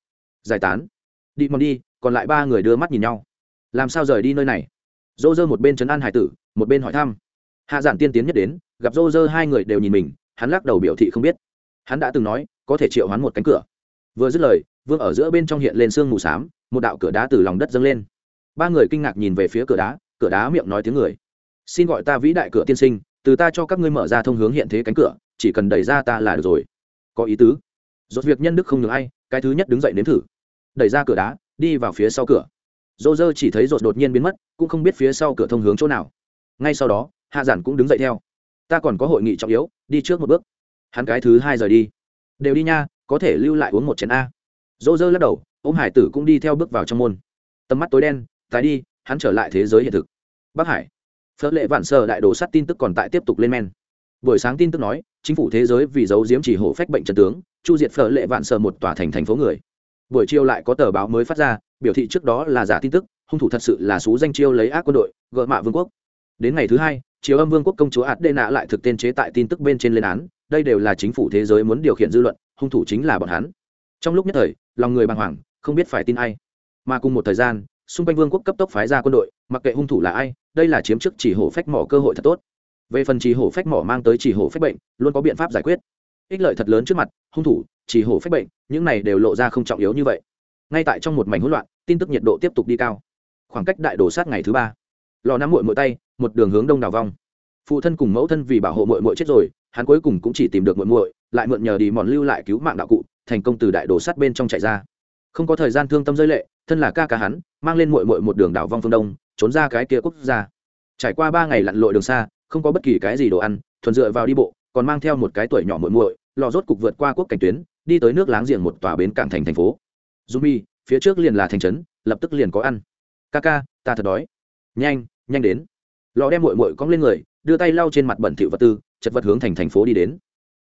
Giải tán. Đi mòn đi còn lại ba người đưa mắt nhìn nhau. Làm sao rời đi nơi này? Dô dơ một bên trấn an hải tử, một bên hỏi thăm. Hạ giản tiên tiến nhất đến, gặp dô dơ hai người đều nhìn mình, hắn lắc đầu biểu thị không biết. Hắn đã từng nói, có thể triệu hoán một cánh cửa. Vừa dứt lời, vương ở giữa bên trong hiện lên sương mù s á m một đạo cửa đá từ lòng đất dâng lên. Ba người kinh ngạc nhìn về phía cửa đá cửa đá miệng nói tiếng người. Xin gọi ta vĩ đại cửa tiên sinh, từ ta cho các ngươi mở ra thông hướng hiện thế cánh cửa, chỉ cần đẩy ra ta là được rồi. Có ý tứ. Dốt việc nhân đức không ngừng ai, cái thứ nhất đứng dậy nếm thử. Đẩy ra cửa đá đi vào phía sau cửa. Dô dơ chỉ thấy rột đột nhiên biến mất, cũng không biết phía sau cửa thông hướng chỗ nào. Ngay sau đó, hạ giản cũng đứng dậy theo. Ta còn có hội nghị trọng yếu, đi trước một bước. Hắn cái thứ hai rời đi. Đều đi nha, có thể lưu lại uống một chén a. Dô dơ lắc đầu ô m hải tử cũng đi theo bước vào trong môn. Tầm mắt tối đen, tái đi, hắn trở lại thế giới hiện thực. Bắc hải, phớt lệ vạn sơ đại đồ sắt tin tức còn tại tiếp tục lên men. Buổi sáng tin tức nói, chính phủ thế giới vì giấu diếm chỉ hổ phách bệnh trần tướng, chu diệt phở lệ vạn sơ một tòa thành thành phố người buổi chiều lại có tờ báo mới phát ra, biểu thị trước đó là giả tin tức, hung thủ thật sự là xú danh chiêu lấy ác quân đội gợ mạ vương quốc. Đến ngày thứ hai, chiều âm vương quốc công chúa ạt đê nạ lại thực tên chế tại tin tức bên trên lên án, đây đều là chính phủ thế giới muốn điều khiển dư luận, hung thủ chính là bọn hắn. Trong lúc nhất thời, lòng người bàng hoàng, không biết phải tin ai. Mà cùng một thời gian, xung quanh vương quốc cấp tốc phái ra quân đội, mặc kệ hung thủ là ai, đây là chiếm chức chỉ hổ phách mỏ cơ hội thật tốt. Về phần chỉ hổ phách mỏ mang tới chỉ hổ phách bệnh, luôn có biện pháp giải quyết ích lợi thật lớn trước mặt, hung thủ, chỉ hổ phách bệnh, những này đều lộ ra không trọng yếu như vậy. Ngay tại trong một mảnh hỗn loạn, tin tức nhiệt độ tiếp tục đi cao. Khoảng cách đại đổ sát ngày thứ ba, lò nắm mội mội tay, một đường hướng đông đào vong phụ thân cùng mẫu thân vì bảo hộ mội mội chết rồi, hắn cuối cùng cũng chỉ tìm được mội mội lại mượn nhờ đi mòn lưu lại cứu mạng đạo cụ, thành công từ đại đổ sát bên trong chạy ra. Không có thời gian thương tâm rơi lệ, thân là ca ca hắn, mang lên mội mội một đường đảo vong phương đông, trốn ra cái kia quốc gia. Trải qua ba ngày lặn lội đường xa, không có bất kỳ cái gì đồ ăn, thuần dựa vào đi bộ còn mang theo một cái tuổi nhỏ muội muội lò rốt cục vượt qua quốc cảnh tuyến đi tới nước láng giềng một tòa bến cảng thành thành phố. Zumi, phía trước liền là thành trấn lập tức liền có ăn. Kaka, ta thật đói. Nhanh nhanh đến. Lò đem muội muội cong lên người đưa tay lau trên mặt bẩn thỉu vật tư chật vật hướng thành thành phố đi đến.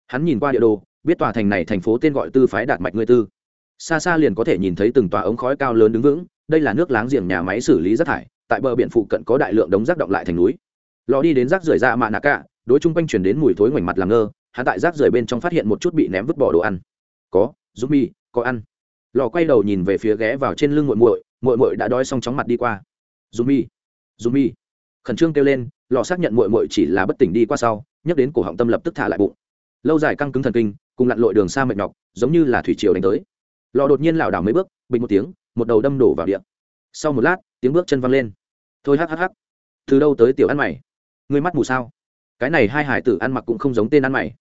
Hắn nhìn qua địa đồ biết tòa thành này thành phố tên gọi tư phái đạt mạch ngươi tư. Xa xa liền có thể nhìn thấy từng tòa ống khói cao lớn đứng vững đây là nước láng giềng nhà máy xử lý rác thải tại bờ biển phụ cận có đại lượng đống rác động lại thành núi. Lò đi đến rác rưởi ra mạ nạ cả đối chung quanh chuyển đến mùi thối ngoảnh mặt làm ngơ, hắn tại rác rưởi bên trong phát hiện một chút bị ném vứt bỏ đồ ăn. Có, giúp mi, có ăn. Lò quay đầu nhìn về phía ghé vào trên lưng muội muội muội muội đã đói xong chóng mặt đi qua. Giúp mi giúp mi. Khẩn trương kêu lên, lò xác nhận muội muội chỉ là bất tỉnh đi qua sau, nhấc đến cổ họng tâm lập tức thả lại bụng. Lâu dài căng cứng thần kinh, cùng lặn lội đường xa mệt nhọc, giống như là thủy triều đánh tới. Lò đột nhiên lảo đảo mấy bước, bình một tiếng, một đầu đâm đổ vào điện sau một lát, tiếng bước chân văng lên. Thôi hắc hắc hắc. Từ đâu tới tiểu ăn mày? Ngươi mắt mù sao? Cái này hai hải tử ăn mặc cũng không giống tên ăn mày.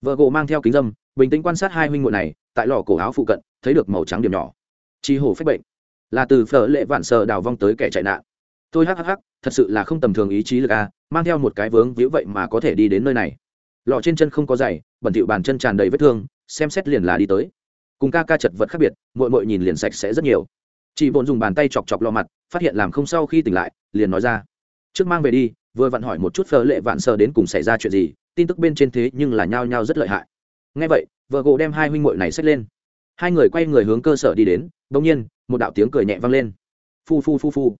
Vợ gỗ mang theo kính dâm, bình tĩnh quan sát hai huynh muội này, tại lò cổ áo phụ cận, thấy được màu trắng điểm nhỏ. Chi hổ phách bệnh. Là từ phở lệ vạn sờ đào vong tới kẻ chạy nạn. Tôi hắc hắc thật sự là không tầm thường ý chí lực a mang theo một cái vướng víu vậy mà có thể đi đến nơi này. Lò trên chân không có giày, bẩn thỉu bàn chân tràn đầy vết thương, xem xét liền là đi tới. Cùng ca ca chật vật khác biệt mội mội nhìn liền sạch sẽ rất nhiều. Chị vốn dùng bàn tay chọc chọc lò mặt, phát hiện làm không sau khi tỉnh lại, liền nói ra. Trước mang về đi vừa vặn hỏi một chút phở lệ vạn sờ đến cùng xảy ra chuyện gì, tin tức bên trên thế nhưng là nhao nhao rất lợi hại. Ngay vậy vợ gỗ đem hai huynh muội này xách lên. Hai người quay người hướng cơ sở đi đến đ nhiên, một đạo tiếng cười nhẹ vang lên. Phu phu phu phu.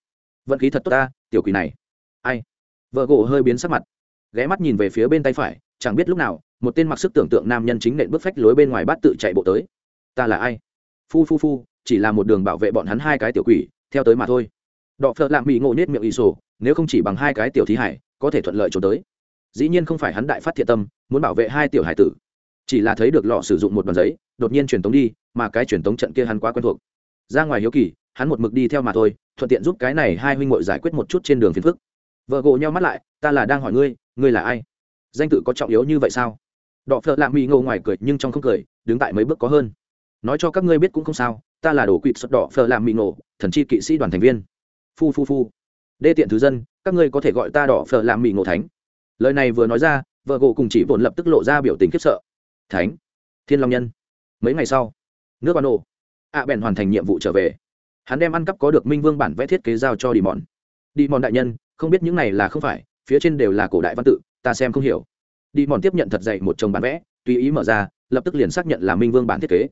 Vận khí thật tốt ta, tiểu quỷ này. Ai? Vợ gỗ hơi biến sắc mặt, ghé mắt nhìn về phía bên tay phải, chẳng biết lúc nào, một tên mặc sức tưởng tượng nam nhân chính nện bước phách lối bên ngoài bát tự chạy bộ tới. Ta là ai? Phu phu phu, chỉ là một đường bảo vệ bọn hắn hai cái tiểu quỷ, theo tới mà thôi đọ phợ lạm bị ngộ nết miệng y sổ, nếu không chỉ bằng hai cái tiểu thí hải, có thể thuận lợi trốn tới. Dĩ nhiên không phải hắn đại phát thiện tâm, muốn bảo vệ hai tiểu hải tử. Chỉ là thấy được lọ sử dụng một bàn giấy, đột nhiên truyền tống đi, mà cái truyền tống trận kia hắn quá quen thuộc. Ra ngoài hiếu kỳ, hắn một mực đi theo mà thôi, thuận tiện giúp cái này hai huynh muội giải quyết một chút trên đường phiền phức. Vợ gộ nhau mắt lại, ta là đang hỏi ngươi ngươi là ai? Danh tự có trọng yếu như vậy sao? Đọ phợ lạ mỹ ngộ ngoài cười nhưng trong không cười, đứng tại mấy bước có hơn. Nói cho các ngươi biết cũng không sao, ta là đồ quỵt xuất đỏ phờ làm Mị ngộ, thần chi kỵ sĩ đoàn thành viên phu phu phu. Đê tiện thứ dân, các ngươi có thể gọi ta đỏ phở làm mỹ ngộ thánh. Lời này vừa nói ra, vợ gỗ cùng chỉ vồn lập tức lộ ra biểu tình khiếp sợ. Thánh, thiên long nhân. Mấy ngày sau, nước ban ô ạ bèn hoàn thành nhiệm vụ trở về. Hắn đem ăn cắp có được minh vương bản vẽ thiết kế giao cho đi mòn. Đi mòn đại nhân, không biết những này là không phải, phía trên đều là cổ đại văn tự, ta xem không hiểu. Đi mòn tiếp nhận thật dạy một chồng bản vẽ, tùy ý mở ra, lập tức liền xác nhận là minh vương bản thiết kế.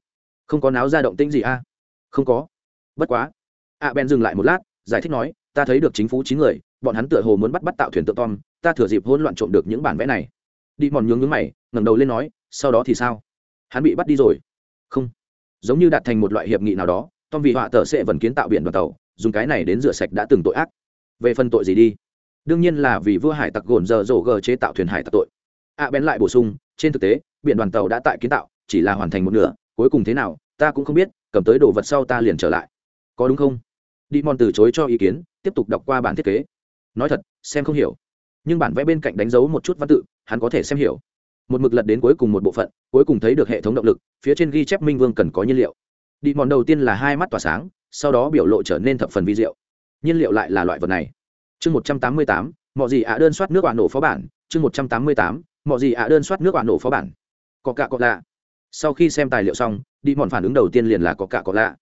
Không có náo ra động tĩnh gì a? Không có. Bất quá, a bèn dừng lại một lát giải thích nói, ta thấy được chính phủ chín người, bọn hắn tựa hồ muốn bắt bắt tạo thuyền tượng tom, ta thừa dịp hỗn loạn trộm được những bản vẽ này. Đi mòn nhướng nhướng mày, ngẩng đầu lên nói, sau đó thì sao? Hắn bị bắt đi rồi. Không. Giống như đạt thành một loại hiệp nghị nào đó, tom vì họa tờ sẽ vẫn kiến tạo biển đoàn tàu, dùng cái này đến rửa sạch đã từng tội ác. Về phần tội gì đi? Đương nhiên là vì vua hải tặc gồn giờ rổ gờ chế tạo thuyền hải tặc tội. A, bén lại bổ sung, trên thực tế, biển đoàn tàu đã tại kiến tạo, chỉ là hoàn thành một nửa, cuối cùng thế nào, ta cũng không biết, cầm tới đồ vật sau ta liền trở lại. Có đúng không? Đi mòn từ chối cho ý kiến, tiếp tục đọc qua bản thiết kế. Nói thật, xem không hiểu. Nhưng bản vẽ bên cạnh đánh dấu một chút văn tự, hắn có thể xem hiểu. Một mực lật đến cuối cùng một bộ phận, cuối cùng thấy được hệ thống động lực, phía trên ghi chép minh vương cần có nhiên liệu. Đi mòn đầu tiên là hai mắt tỏa sáng, sau đó biểu lộ trở nên thập phần vi diệu. Nhiên liệu lại là loại vật này. Chương một trăm tám mươi tám, mọi gì ạ đơn soát nước quả nổ phó bản. Chương một trăm tám mươi tám, mọi gì ạ đơn soát nước quả nổ phó bản. Có cả có lạ. Sau khi xem tài liệu xong, đi mòn phản ứng đầu tiên liền là có cả có lạ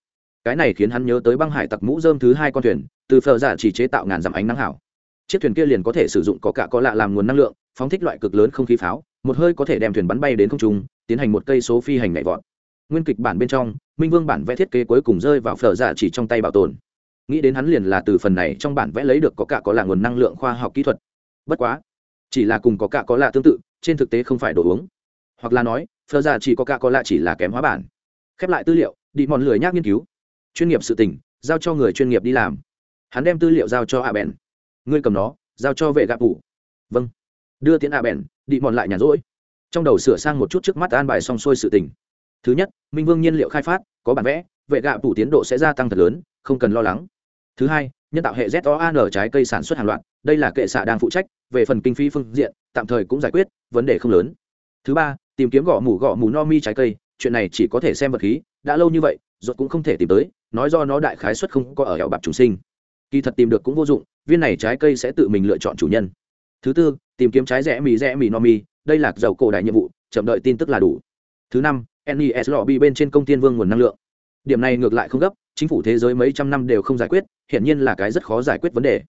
cái này khiến hắn nhớ tới băng hải tặc mũ dơm thứ hai con thuyền, từ phờ giả dạ chỉ chế tạo ngàn dặm ánh nắng hảo. Chiếc thuyền kia liền có thể sử dụng có cả có lạ làm nguồn năng lượng, phóng thích loại cực lớn không khí pháo, một hơi có thể đem thuyền bắn bay đến không trung, tiến hành một cây số phi hành nhảy vọt. Nguyên kịch bản bên trong, minh vương bản vẽ thiết kế cuối cùng rơi vào phở giả chỉ trong tay bảo tồn. Nghĩ đến hắn liền là từ phần này trong bản vẽ lấy được có cả có là nguồn năng lượng khoa học kỹ thuật. Bất quá, chỉ là cùng có cả có lạ tương tự, trên thực tế không phải đồ uống. Hoặc là nói phờ giả dạ chỉ có cả có lạ chỉ là kém hóa bản. Khép lại tư liệu đi mòn lười nhác nghiên cứu chuyên nghiệp sự tình, giao cho người chuyên nghiệp đi làm. Hắn đem tư liệu giao cho a bèn. Ngươi cầm nó giao cho vệ gạp phủ vâng. Đưa tiến a bèn đi mòn lại nhàn rỗi. Trong đầu sửa sang một chút trước mắt an bài xong xuôi sự tình. thứ nhất minh vương nhiên liệu khai phát có bản vẽ vệ gạ phủ tiến độ sẽ gia tăng thật lớn không cần lo lắng. Thứ hai nhân tạo hệ z o trái cây sản xuất hàng loạt đây là kệ xạ đang phụ trách về phần kinh phí phương diện tạm thời cũng giải quyết vấn đề không lớn. Thứ ba tìm kiếm gõ mủ gõ mủ no mi trái cây chuyện này chỉ có thể xem vật khí, đã lâu như vậy, ruột cũng không thể tìm tới, nói do nó đại khái xuất không có ở hẻo bạc trùng sinh. Kỳ thật tìm được cũng vô dụng, viên này trái cây sẽ tự mình lựa chọn chủ nhân. Thứ tư, tìm kiếm trái rẽ mì rẽ mì no mi, đây là dầu cổ đại nhiệm vụ, chậm đợi tin tức là đủ. Thứ năm nes lobby bên trên công tiên vương nguồn năng lượng. Điểm này ngược lại không gấp, chính phủ thế giới mấy trăm năm đều không giải quyết hiện nhiên là cái rất khó giải quyết vấn đề.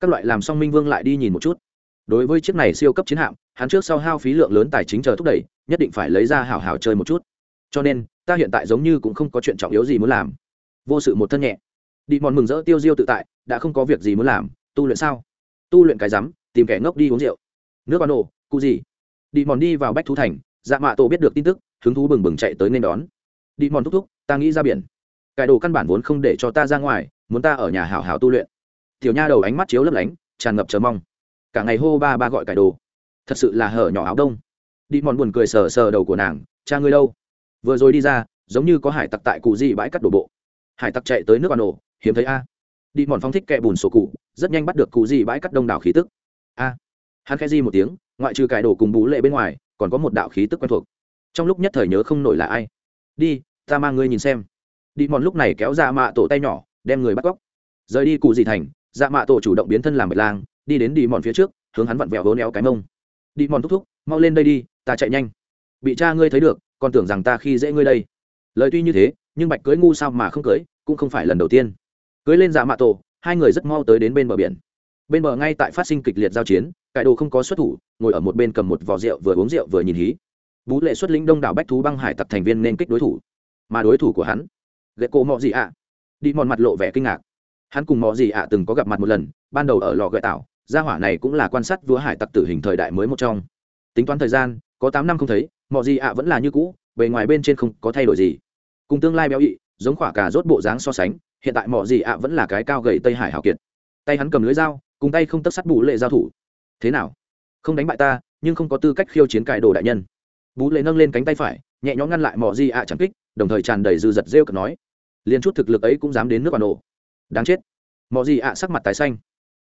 Các loại làm xong minh vương lại đi nhìn một chút. Đối với chiếc này siêu cấp chiến hạm, hắn trước sau hao phí lượng lớn tài chính chờ thúc đẩy, nhất định phải lấy ra hảo hảo chơi một chút cho nên, ta hiện tại giống như cũng không có chuyện trọng yếu gì muốn làm. Vô sự một thân nhẹ. Đi mòn mừng rỡ tiêu diêu tự tại, đã không có việc gì muốn làm, tu luyện sao? Tu luyện cái rắm, tìm kẻ ngốc đi uống rượu. Nước bán nổ cụ gì? Đi mòn đi vào bách thú thành dạ mạ tổ biết được tin tức, hứng thú bừng bừng chạy tới nên đón. Đi mòn thúc thúc, ta nghĩ ra biển. Cải đồ căn bản vốn không để cho ta ra ngoài, muốn ta ở nhà hảo hảo tu luyện. Tiểu nha đầu ánh mắt chiếu lấp lánh, tràn ngập chờ mong. Cả ngày hô ba ba gọi cải đồ. Thật sự là hở nhỏ áo đông. Đi mòn buồn cười sờ sờ đầu của nàng, cha ngươi đâu? Vừa rồi đi ra, giống như có hải tặc tại cụ di bãi cắt đổ bộ. Hải tặc chạy tới nước bà nổ hiếm thấy a. Đi mòn phong thích kẹ bùn sổ cụ, rất nhanh bắt được cụ gì bãi cắt đông đảo khí tức. A. Hắn khẽ di một tiếng, ngoại trừ cải đồ cùng bú lệ bên ngoài, còn có một đạo khí tức quen thuộc. Trong lúc nhất thời nhớ không nổi là ai. Đi, ta mang ngươi nhìn xem. Đi mòn lúc này kéo ra mạ tổ tay nhỏ, đem người bắt cóc rời đi cụ gì thành dạ mạ tổ chủ động biến thân làm bạch lang, đi đến đi mòn phía trước, hướng hắn vặn vẹo hố néo cái mông. Đi mòn thúc thúc, mau lên đây đi, ta chạy nhanh bị cha ngươi thấy được, còn tưởng rằng ta khi dễ ngươi đây. Lời tuy như thế, nhưng bạch cưới ngu sao mà không cưới, cũng không phải lần đầu tiên. Cưới lên dạ mạ tổ, hai người rất mau tới đến bên bờ biển. Bên bờ ngay tại phát sinh kịch liệt giao chiến, cải đồ không có xuất thủ, ngồi ở một bên cầm một vò rượu vừa uống rượu vừa nhìn hí. Bú lệ xuất lĩnh đông đảo bách thú băng hải tặc thành viên nên kích đối thủ. Mà đối thủ của hắn ghệ cổ mọ gì ạ. Đi mòn mặt lộ vẻ kinh ngạc. Hắn cùng mọ gì ạ từng có gặp mặt một lần, ban đầu ở lò gợi tạo, gia hỏa này cũng là quan sát vua hải tặc tử hình thời đại mới một trong tính toán thời gian, có tám năm không thấy mọ gì ạ vẫn là như cũ, bề ngoài bên trên không có thay đổi gì. Cùng tương lai béo ị, giống khỏa cà rốt bộ dáng so sánh, hiện tại mọ gì ạ vẫn là cái cao gầy tây hải hào kiệt. Tay hắn cầm lưới dao, cùng tay không tất sắt bù lệ giao thủ. Thế nào? Không đánh bại ta, nhưng không có tư cách khiêu chiến cải đồ đại nhân. Bú lệ nâng lên cánh tay phải, nhẹ nhõm ngăn lại mọi di ạ chẳng kích, đồng thời tràn đầy dư giật rêu cực nói. Liền chút thực lực ấy cũng dám đến nước bà nổ đáng chết. Mọi di ạ sắc mặt tái xanh.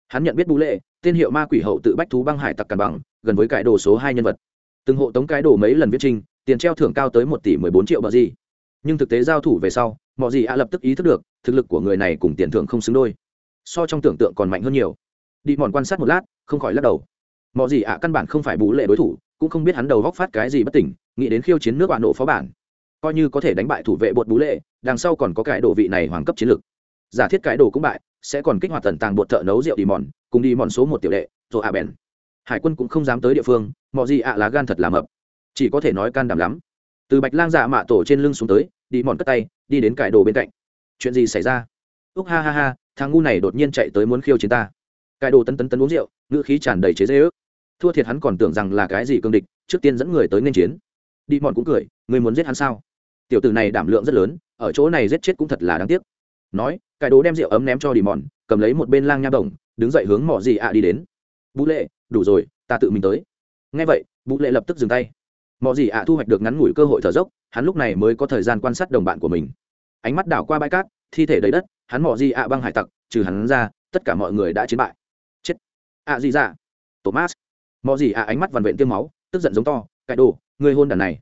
Hắn nhận biết bú lệ, tên hiệu ma quỷ hậu tự bách thú băng hải tặc càn bằng gần với cái đồ số hai nhân vật. Từng hộ tống cái đồ mấy lần viết trinh tiền treo thưởng cao tới một tỷ mười bốn triệu bờ gì. Nhưng thực tế giao thủ về sau, mọi gì ạ lập tức ý thức được, thực lực của người này cùng tiền thưởng không xứng đôi. So trong tưởng tượng còn mạnh hơn nhiều. Đi mòn quan sát một lát, không khỏi lắc đầu. Mọi gì ạ căn bản không phải bú lệ đối thủ, cũng không biết hắn đầu góc phát cái gì bất tỉnh, nghĩ đến khiêu chiến nước bạn nộ phó bản. Coi như có thể đánh bại thủ vệ bột bú lệ, đằng sau còn có cái đồ vị này hoàng cấp chiến lược giả thiết cái đồ cũng bại, sẽ còn kích hoạt tần tàng bột thợ nấu rượu đi mòn, cùng đi mòn số một tiểu đệ rồi ạ bèn hải quân cũng không dám tới địa phương mọi gì ạ lá gan thật là mập. Chỉ có thể nói can đảm lắm. Từ bạch lang dạ mạ tổ trên lưng xuống tới, đi mòn cất tay, đi đến cải đồ bên cạnh. Chuyện gì xảy ra? Úc ha ha ha, thằng ngu này đột nhiên chạy tới muốn khiêu chiến ta. Cải đồ tấn tấn tấn uống rượu, ngữ khí tràn đầy chế dễ ước thua thiệt hắn còn tưởng rằng là cái gì cương địch, trước tiên dẫn người tới nên chiến. Đi mòn cũng cười, người muốn giết hắn sao? Tiểu tử này đảm lượng rất lớn, ở chỗ này giết chết cũng thật là đáng tiếc. Nói, cải đồ đem rượu ấm ném cho đi mòn, cầm lấy một bên lang nha đồng, đứng dậy hướng mỏ gì ạ đi đến vũ lệ, đủ rồi, ta tự mình tới. Ngay vậy vũ lệ lập tức dừng tay. Mỏ gì ạ thu hoạch được ngắn ngủi cơ hội thở dốc, hắn lúc này mới có thời gian quan sát đồng bạn của mình. Ánh mắt đảo qua bãi cát, thi thể đầy đất, hắn mỏ gì ạ băng hải tặc, trừ hắn ra, tất cả mọi người đã chiến bại. Chết. Ạ gì ra thomas. Mỏ gì ạ ánh mắt vằn vện tiêm máu, tức giận giống to cải đồ, người hôn đàn này.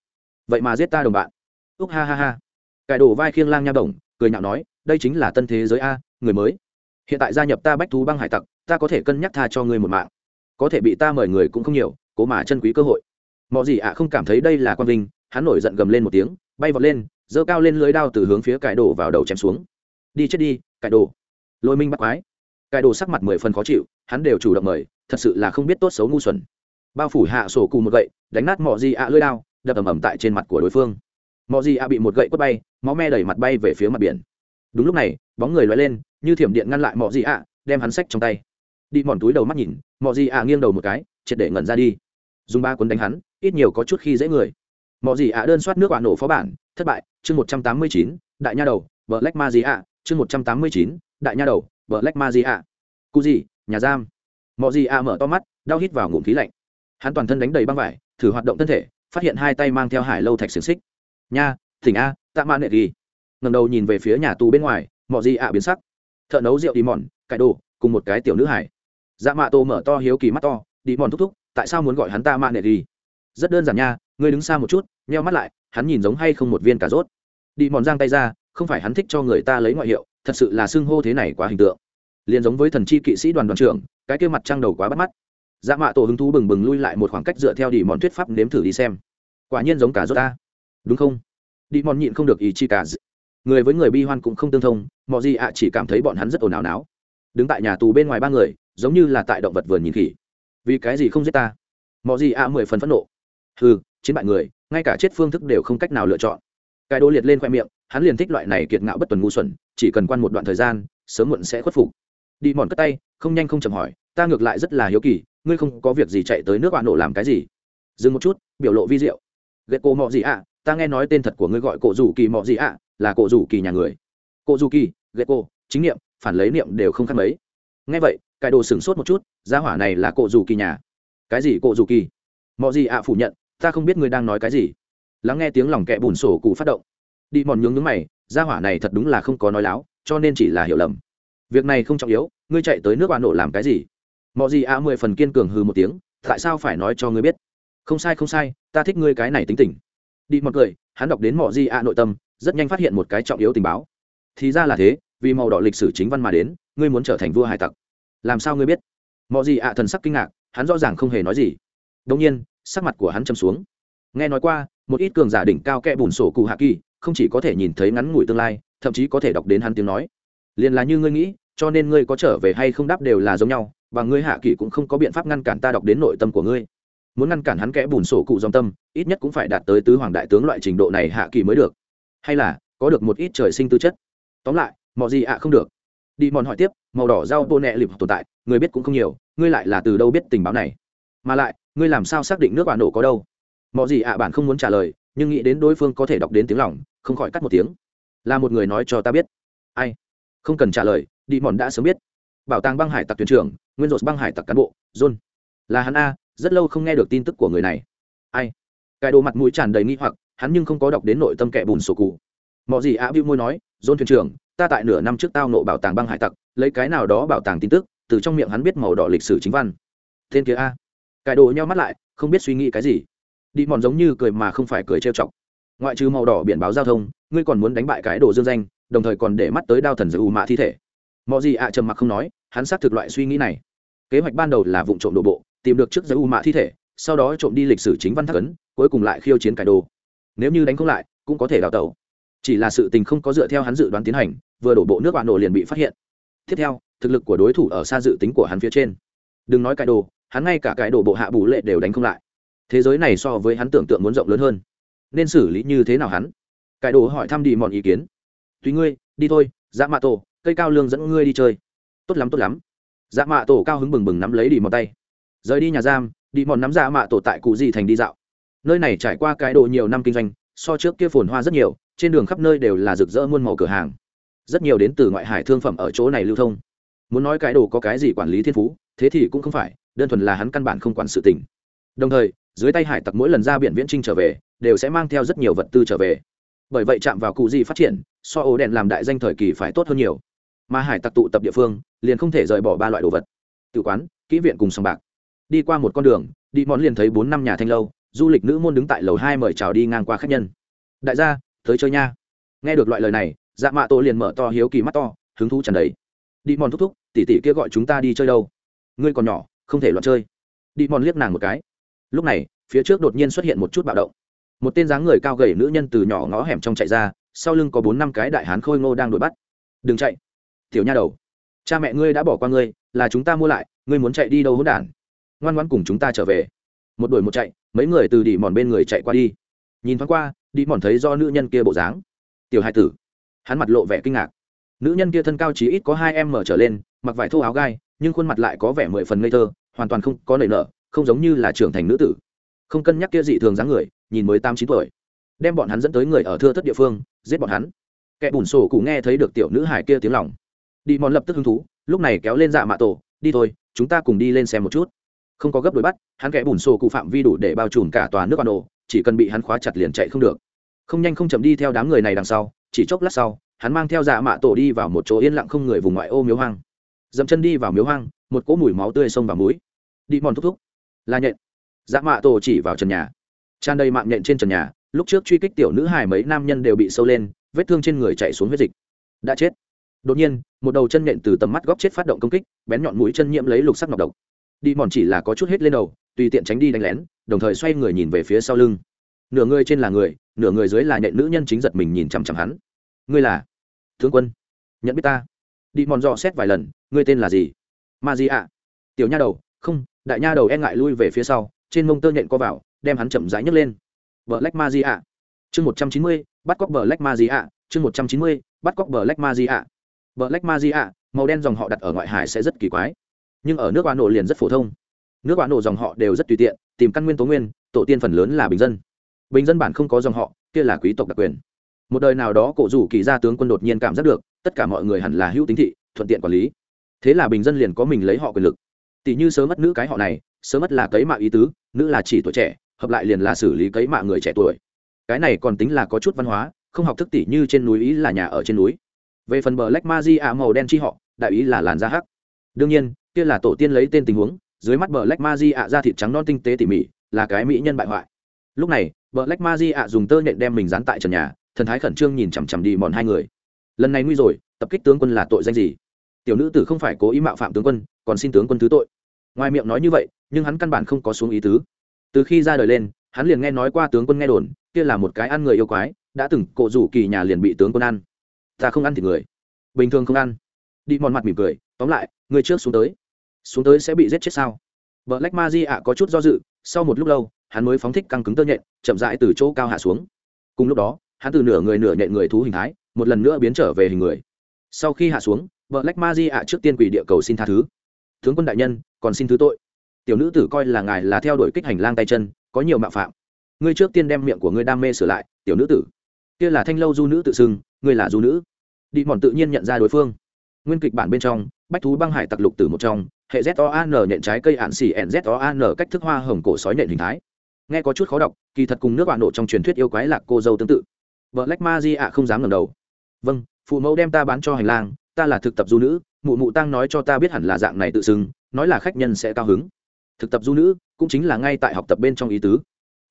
Vậy mà giết ta đồng bạn. Úc ha ha ha. Cải đồ vai khiêng lang nha bổng cười nhạo nói, đây chính là tân thế giới a, người mới. Hiện tại gia nhập ta bách thú băng hải tặc, ta có thể cân nhắc tha cho ngươi một mạng có thể bị ta mời người cũng không nhiều, cố mà chân quý cơ hội. Mọi gì ạ không cảm thấy đây là quang vinh, hắn nổi giận gầm lên một tiếng, bay vọt lên, giơ cao lên lưới đao từ hướng phía cải đồ vào đầu chém xuống. Đi chết đi, cải đồ. Lôi minh bắt quái. Cải đồ sắc mặt mười phần khó chịu, hắn đều chủ động mời, thật sự là không biết tốt xấu ngu xuẩn. Bao phủ hạ sổ cù một gậy, đánh nát mọi gì ạ lưới đao, đập ầm ầm tại trên mặt của đối phương. Mọi gì ạ bị một gậy quất bay, máu me đẩy mặt bay về phía mặt biển. Đúng lúc này, bóng người loay lên, như thiểm điện ngăn lại mọi gì ạ, đem hắn sách trong tay. Đi mòn túi đầu mắt nhìn mọi gì ạ nghiêng đầu một cái, triệt để ngẩn ra đi. Dùng ba cuốn đánh hắn, ít nhiều có chút khi dễ người. Mọi gì ạ đơn soát nước quả nổ phó bản, thất bại, chương một trăm tám mươi chín, đại nha đầu, vợ lách ma gì ạ, chương một trăm tám mươi chín, đại nha đầu, vợ lách ma gì ạ. Cụ gì nhà giam. Mọi gì ạ mở to mắt, đau hít vào ngụm khí lạnh. Hắn toàn thân đánh đầy băng vải, thử hoạt động thân thể, phát hiện hai tay mang theo hải lâu thạch xiềng xích. Nha, thỉnh a, tạ mạn nệ ghi ngầm đầu nhìn về phía nhà tù bên ngoài mọi gì ạ biến sắc. Thợ nấu rượu đi mòn, cải đồ, cùng một cái tiểu nữ hải dạ mạ tô mở to hiếu kỳ mắt to, đi mòn thúc thúc, tại sao muốn gọi hắn ta mạ nệ đi? Rất đơn giản nha, ngươi đứng xa một chút, nheo mắt lại, hắn nhìn giống hay không một viên cà rốt. Đi mòn giang tay ra, không phải hắn thích cho người ta lấy ngoại hiệu, thật sự là xưng hô thế này quá hình tượng. Liền giống với thần chi kỵ sĩ đoàn đoàn trưởng, cái kia mặt trăng đầu quá bắt mắt. Dạ mạ tổ hứng thú bừng bừng lui lại một khoảng cách dựa theo đi mòn thuyết pháp nếm thử đi xem. Quả nhiên giống cả rốt ta. Đúng không? Đi mòn nhịn không được ý chi cả người với người bi hoan cũng không tương thông mọi gì ạ chỉ cảm thấy bọn hắn rất ồn ào náo. Đứng tại nhà tù bên ngoài ba người giống như là tại động vật vườn nhìn khỉ. Vì cái gì không giết ta? Mọi gì ạ, mười phần phẫn nộ. Ừ chiến bại người, ngay cả chết phương thức đều không cách nào lựa chọn. Cái đô liệt lên khoe miệng, hắn liền thích loại này kiệt ngạo bất tuần ngu xuẩn, chỉ cần quan một đoạn thời gian, sớm muộn sẽ khuất phục. Đi mòn cất tay, không nhanh không chậm hỏi, ta ngược lại rất là hiếu kỳ, ngươi không có việc gì chạy tới nước bạn nổ làm cái gì? Dừng một chút, biểu lộ vi diệu. Ghét cô mọ gì ạ, ta nghe nói tên thật của ngươi gọi cổ rủ kỳ mọ gì ạ, là cổ rủ kỳ nhà người. Cổ rủ kỳ ghét cô, chính niệm, phản lấy niệm đều không khác mấy nghe vậy, cái đồ sửng sốt một chút, gia hỏa này là cộ dù kỳ nhà. Cái gì cộ dù kỳ? Mọi gì ạ phủ nhận, ta không biết ngươi đang nói cái gì. Lắng nghe tiếng lòng kẹ bùn sổ cụ phát động. Đi mòn nhướng nhướng mày, gia hỏa này thật đúng là không có nói láo, cho nên chỉ là hiểu lầm. Việc này không trọng yếu, ngươi chạy tới nước bà nổ làm cái gì? Mọi gì ạ mười phần kiên cường hừ một tiếng, tại sao phải nói cho ngươi biết? Không sai không sai, ta thích ngươi cái này tính tình. Đi một người hắn đọc đến mọi gì ạ nội tâm, rất nhanh phát hiện một cái trọng yếu tình báo. Thì ra là thế, vì màu đỏ lịch sử chính văn mà đến ngươi muốn trở thành vua hải tặc. Làm sao ngươi biết? Mọi gì ạ thần sắc kinh ngạc, hắn rõ ràng không hề nói gì. Đông nhiên, sắc mặt của hắn châm xuống. Nghe nói qua, một ít cường giả đỉnh cao kẽ bùn sổ cụ hạ kỳ, không chỉ có thể nhìn thấy ngắn ngủi tương lai, thậm chí có thể đọc đến hắn tiếng nói. Liền là như ngươi nghĩ, cho nên ngươi có trở về hay không đáp đều là giống nhau, và ngươi hạ kỳ cũng không có biện pháp ngăn cản ta đọc đến nội tâm của ngươi. Muốn ngăn cản hắn kẽ bùn sổ cụ dòng tâm, ít nhất cũng phải đạt tới tứ hoàng đại tướng loại trình độ này hạ kỳ mới được. Hay là, có được một ít trời sinh tư chất. Tóm lại mọi gì ạ không được đi mòn hỏi tiếp, màu đỏ rau bô nẹ lịp tồn tại, người biết cũng không nhiều, ngươi lại là từ đâu biết tình báo này? Mà lại, ngươi làm sao xác định nước bạn nổ có đâu? Mọi gì ạ, bạn không muốn trả lời, nhưng nghĩ đến đối phương có thể đọc đến tiếng lòng, không khỏi cắt một tiếng. Là một người nói cho ta biết. Ai? Không cần trả lời, đi mòn đã sớm biết. Bảo tàng băng hải tặc thuyền trưởng, nguyên rột băng hải tặc cán bộ, john. Là hắn a, rất lâu không nghe được tin tức của người này. Ai? Cái đồ mặt mũi tràn đầy nghi hoặc, hắn nhưng không có đọc đến nội tâm kẻ bùn sổ cụ. Mọi gì ạ bưu môi nói, john thuyền trưởng ta tại nửa năm trước tao nộ bảo tàng băng hải tặc, lấy cái nào đó bảo tàng tin tức, từ trong miệng hắn biết màu đỏ lịch sử chính văn. Tên kia a. Cài đồ nhau mắt lại, không biết suy nghĩ cái gì. Đi mòn giống như cười mà không phải cười trêu chọc. Ngoại trừ màu đỏ biển báo giao thông, ngươi còn muốn đánh bại cái đồ dương danh, đồng thời còn để mắt tới đao thần giữ u mạ thi thể. Mọi gì ạ trầm mặc không nói, hắn xác thực loại suy nghĩ này. Kế hoạch ban đầu là vụ trộm đổ bộ, tìm được trước giữ u mạ thi thể, sau đó trộm đi lịch sử chính văn thắc ấn, cuối cùng lại khiêu chiến cải đồ. Nếu như đánh không lại, cũng có thể đào tẩu chỉ là sự tình không có dựa theo hắn dự đoán tiến hành, vừa đổ bộ nước bạn nổ liền bị phát hiện. Tiếp theo, thực lực của đối thủ ở xa dự tính của hắn phía trên. Đừng nói cải đồ, hắn ngay cả cái đồ bộ hạ bù lệ đều đánh không lại. Thế giới này so với hắn tưởng tượng muốn rộng lớn hơn. Nên xử lý như thế nào hắn? Cải đồ hỏi thăm đi mọn ý kiến. Tùy ngươi, đi thôi dạ mạ tổ, cây cao lương dẫn ngươi đi chơi. Tốt lắm tốt lắm. Dạ mạ tổ cao hứng bừng bừng nắm lấy đi một tay. Rời đi nhà giam, đi mòn nắm dạ mạ tổ tại cụ gì thành đi dạo. Nơi này trải qua cái đồ nhiều năm kinh doanh, so trước kia phồn hoa rất nhiều trên đường khắp nơi đều là rực rỡ muôn màu cửa hàng. Rất nhiều đến từ ngoại hải thương phẩm ở chỗ này lưu thông. Muốn nói cái đồ có cái gì quản lý thiên phú, thế thì cũng không phải, đơn thuần là hắn căn bản không quản sự tình. Đồng thời, dưới tay hải tặc mỗi lần ra biển viễn trinh trở về, đều sẽ mang theo rất nhiều vật tư trở về. Bởi vậy chạm vào cụ gì phát triển, so ổ đèn làm đại danh thời kỳ phải tốt hơn nhiều. Mà hải tặc tụ tập địa phương, liền không thể rời bỏ ba loại đồ vật. Tự quán, kỹ viện cùng sòng bạc. Đi qua một con đường, đi món liền thấy bốn năm nhà thanh lâu, du lịch nữ môn đứng tại lầu hai mời chào đi ngang qua khách nhân. Đại gia tới chơi nha. Nghe được loại lời này dạ mạ tổ liền mở to hiếu kỳ mắt to, hứng thú trần đấy đi mòn thúc thúc tỉ tỉ kia gọi chúng ta đi chơi đâu? Ngươi còn nhỏ, không thể loạn chơi. Đi mòn liếc nàng một cái. Lúc này, phía trước đột nhiên xuất hiện một chút bạo động. Một tên dáng người cao gầy nữ nhân từ nhỏ ngõ hẻm trong chạy ra, sau lưng có bốn năm cái đại hán khôi ngô đang đuổi bắt. Đừng chạy. Tiểu nha đầu. Cha mẹ ngươi đã bỏ qua ngươi, là chúng ta mua lại, ngươi muốn chạy đi đâu hỗn đản? Ngoan ngoan cùng chúng ta trở về. Một đuổi một chạy, mấy người từ đỉ mòn bên người chạy qua đi. Nhìn thoáng qua đi mòn thấy do nữ nhân kia bộ dáng. Tiểu hai tử. Hắn mặt lộ vẻ kinh ngạc. Nữ nhân kia thân cao chỉ ít có hai em mở trở lên, mặc vải thô áo gai, nhưng khuôn mặt lại có vẻ mười phần ngây thơ, hoàn toàn không có nảy nở, không giống như là trưởng thành nữ tử. Không cân nhắc kia dị thường dáng người, nhìn mới tám chín tuổi. Đem bọn hắn dẫn tới người ở thưa thất địa phương, giết bọn hắn. Kẻ bùn sổ cụ nghe thấy được tiểu nữ hải kia tiếng lòng. Đi mòn lập tức hứng thú, lúc này kéo lên dạ mạ tổ, đi thôi, chúng ta cùng đi lên xem một chút. Không có gấp đuổi bắt, hắn kẻ bùn sổ cụ phạm vi đủ để bao trùm cả tòa nước bà đồ chỉ cần bị hắn khóa chặt liền chạy không được. Không nhanh không chậm đi theo đám người này đằng sau, chỉ chốc lát sau, hắn mang theo dạ mạ tổ đi vào một chỗ yên lặng không người vùng ngoại ô miếu hoang. Dậm chân đi vào miếu hoang, một cỗ mùi máu tươi sông vào mũi. Đi mòn thúc thúc. Là nhện. Dạ mạ tổ chỉ vào trần nhà. Tràn đầy mạng nhện trên trần nhà, lúc trước truy kích tiểu nữ hài mấy nam nhân đều bị sâu lên, vết thương trên người chạy xuống huyết dịch. Đã chết. Đột nhiên, một đầu chân nhện từ tầm mắt góc chết phát động công kích, bén nhọn mũi chân nhiễm lấy lục sắc ngọc độc đi mòn chỉ là có chút hết lên đầu, tùy tiện tránh đi đánh lén, đồng thời xoay người nhìn về phía sau lưng. Nửa người trên là người, nửa người dưới là nhện nữ nhân chính giật mình nhìn chằm chằm hắn. Ngươi là? Tướng quân. Nhận biết ta. Đi mòn dò xét vài lần, ngươi tên là gì? Ma gì ạ. Tiểu nha đầu, không, đại nha đầu e ngại lui về phía sau, trên mông tơ nhện co vào, đem hắn chậm rãi nhấc lên. Vợ lách ma di ạ. Chương một trăm chín mươi, bắt cóc bờ lách ma di ạ. Chương một trăm chín mươi, bắt cóc bờ lách ma di ạ. Bờ lách ma di ạ, màu đen dòng họ đặt ở ngoại hải sẽ rất kỳ quái nhưng ở nước bạn nổ liền rất phổ thông. Nước bạn nổ dòng họ đều rất tùy tiện, tìm căn nguyên tố nguyên, tổ tiên phần lớn là bình dân. Bình dân bản không có dòng họ, kia là quý tộc đặc quyền. Một đời nào đó cổ rủ kỳ gia tướng quân đột nhiên cảm giác được, tất cả mọi người hẳn là hữu tính thị, thuận tiện quản lý. Thế là bình dân liền có mình lấy họ quyền lực. Tỷ như sớm mất nữ cái họ này, sớm mất là cấy mạ ý tứ, nữ là chỉ tuổi trẻ, hợp lại liền là xử lý cấy mạ người trẻ tuổi. Cái này còn tính là có chút văn hóa, không học thức tỷ như trên núi ý là nhà ở trên núi. Về phần bờ lách ma di ạ à màu đen chi họ, đại ý là làn da hắc. Đương nhiên kia là tổ tiên lấy tên tình huống, dưới mắt bờ lách ma di ạ ra thịt trắng non tinh tế tỉ mỉ, là cái mỹ nhân bại hoại. Lúc này bờ lách ma di ạ dùng tơ nhện đem mình dán tại trần nhà, thần thái khẩn trương nhìn chằm chằm đi mòn hai người. Lần này nguy rồi, tập kích tướng quân là tội danh gì? Tiểu nữ tử không phải cố ý mạo phạm tướng quân, còn xin tướng quân thứ tội. Ngoài miệng nói như vậy, nhưng hắn căn bản không có xuống ý tứ. Từ khi ra đời lên, hắn liền nghe nói qua tướng quân nghe đồn, kia là một cái ăn người yêu quái, đã từng cộ rủ kỳ nhà liền bị tướng quân ăn. Ta không ăn thịt người. Bình thường không ăn. Đi mòn mặt mỉm cười, tóm lại, người trước xuống tới xuống tới sẽ bị giết chết sao? Vợ lách ma di ạ có chút do dự, sau một lúc lâu, hắn mới phóng thích căng cứng tơ nhện, chậm rãi từ chỗ cao hạ xuống. Cùng lúc đó, hắn từ nửa người nửa nhện người thú hình thái, một lần nữa biến trở về hình người. Sau khi hạ xuống vợ lách ma di ạ trước tiên quỷ địa cầu xin tha thứ. Tướng quân đại nhân, còn xin thứ tội. Tiểu nữ tử coi là ngài là theo đuổi kích hành lang tay chân, có nhiều mạo phạm. Ngươi trước tiên đem miệng của ngươi đam mê sửa lại, tiểu nữ tử. Kia là thanh lâu du nữ tự xưng, ngươi là du nữ. Đi mòn tự nhiên nhận ra đối phương. Nguyên kịch bản bên trong, bách thú băng hải tặc lục tử một trong hệ z o an nhện trái cây ạn xỉ n z o an cách thức hoa hồng cổ sói nện hình thái. Nghe có chút khó đọc, kỳ thật cùng nước bạn nộ trong truyền thuyết yêu quái lạc cô dâu tương tự. Vợ lách ma di ạ, không dám ngẩng đầu. Vâng phụ mẫu đem ta bán cho hành lang, ta là thực tập du nữ, mụ mụ tăng nói cho ta biết hẳn là dạng này tự xưng, nói là khách nhân sẽ cao hứng. Thực tập du nữ, cũng chính là ngay tại học tập bên trong ý tứ.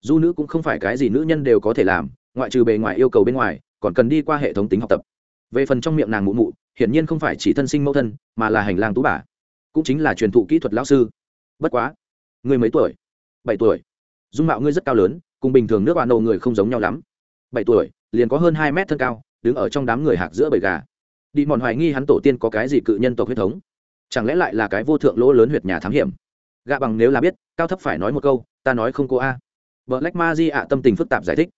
Du nữ cũng không phải cái gì nữ nhân đều có thể làm, ngoại trừ bề ngoài yêu cầu bên ngoài, còn cần đi qua hệ thống tính học tập. Về phần trong miệng nàng mụ mụ, hiển nhiên không phải chỉ thân sinh mẫu thân, mà là hành lang tú bà cũng chính là truyền thụ kỹ thuật lão sư. Bất quá, ngươi mấy tuổi? Bảy tuổi. Dung mạo ngươi rất cao lớn, cùng bình thường nước bạn nổ người không giống nhau lắm. Bảy tuổi, liền có hơn hai mét thân cao, đứng ở trong đám người hạc giữa bầy gà. Đi mòn hoài nghi hắn tổ tiên có cái gì cự nhân tộc huyết thống. Chẳng lẽ lại là cái vô thượng lỗ lớn huyệt nhà thám hiểm? Gạ bằng nếu là biết, cao thấp phải nói một câu, ta nói không cô a. Vợ lách ma di ạ tâm tình phức tạp giải thích.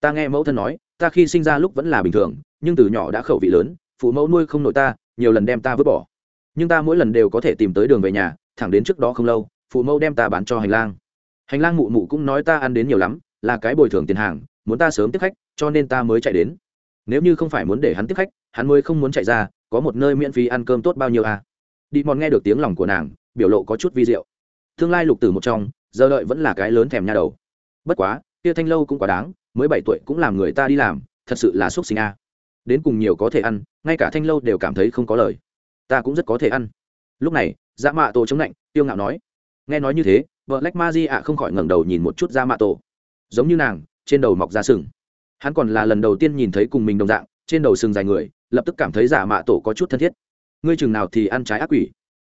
Ta nghe mẫu thân nói, ta khi sinh ra lúc vẫn là bình thường, nhưng từ nhỏ đã khẩu vị lớn, phụ mẫu nuôi không nội ta, nhiều lần đem ta vứt bỏ nhưng ta mỗi lần đều có thể tìm tới đường về nhà, thẳng đến trước đó không lâu, phụ mẫu đem ta bán cho hành lang. Hành lang mụ mụ cũng nói ta ăn đến nhiều lắm, là cái bồi thường tiền hàng, muốn ta sớm tiếp khách, cho nên ta mới chạy đến. Nếu như không phải muốn để hắn tiếp khách, hắn mới không muốn chạy ra, có một nơi miễn phí ăn cơm tốt bao nhiêu à? Đi mòn nghe được tiếng lòng của nàng, biểu lộ có chút vi diệu. Tương lai lục tử một trong, giờ đợi vẫn là cái lớn thèm nha đầu. Bất quá, kia thanh lâu cũng quá đáng, mới bảy tuổi cũng làm người ta đi làm, thật sự là xúc sinh a. Đến cùng nhiều có thể ăn, ngay cả thanh lâu đều cảm thấy không có lời ta cũng rất có thể ăn. Lúc này dạ mạ tổ chống lạnh, tiêu ngạo nói. Nghe nói như thế, vợ lách ma di ạ không khỏi ngẩng đầu nhìn một chút dạ mạ tổ. Giống như nàng, trên đầu mọc ra sừng. Hắn còn là lần đầu tiên nhìn thấy cùng mình đồng dạng, trên đầu sừng dài người, lập tức cảm thấy giả dạ mạ tổ có chút thân thiết. Ngươi chừng nào thì ăn trái ác quỷ?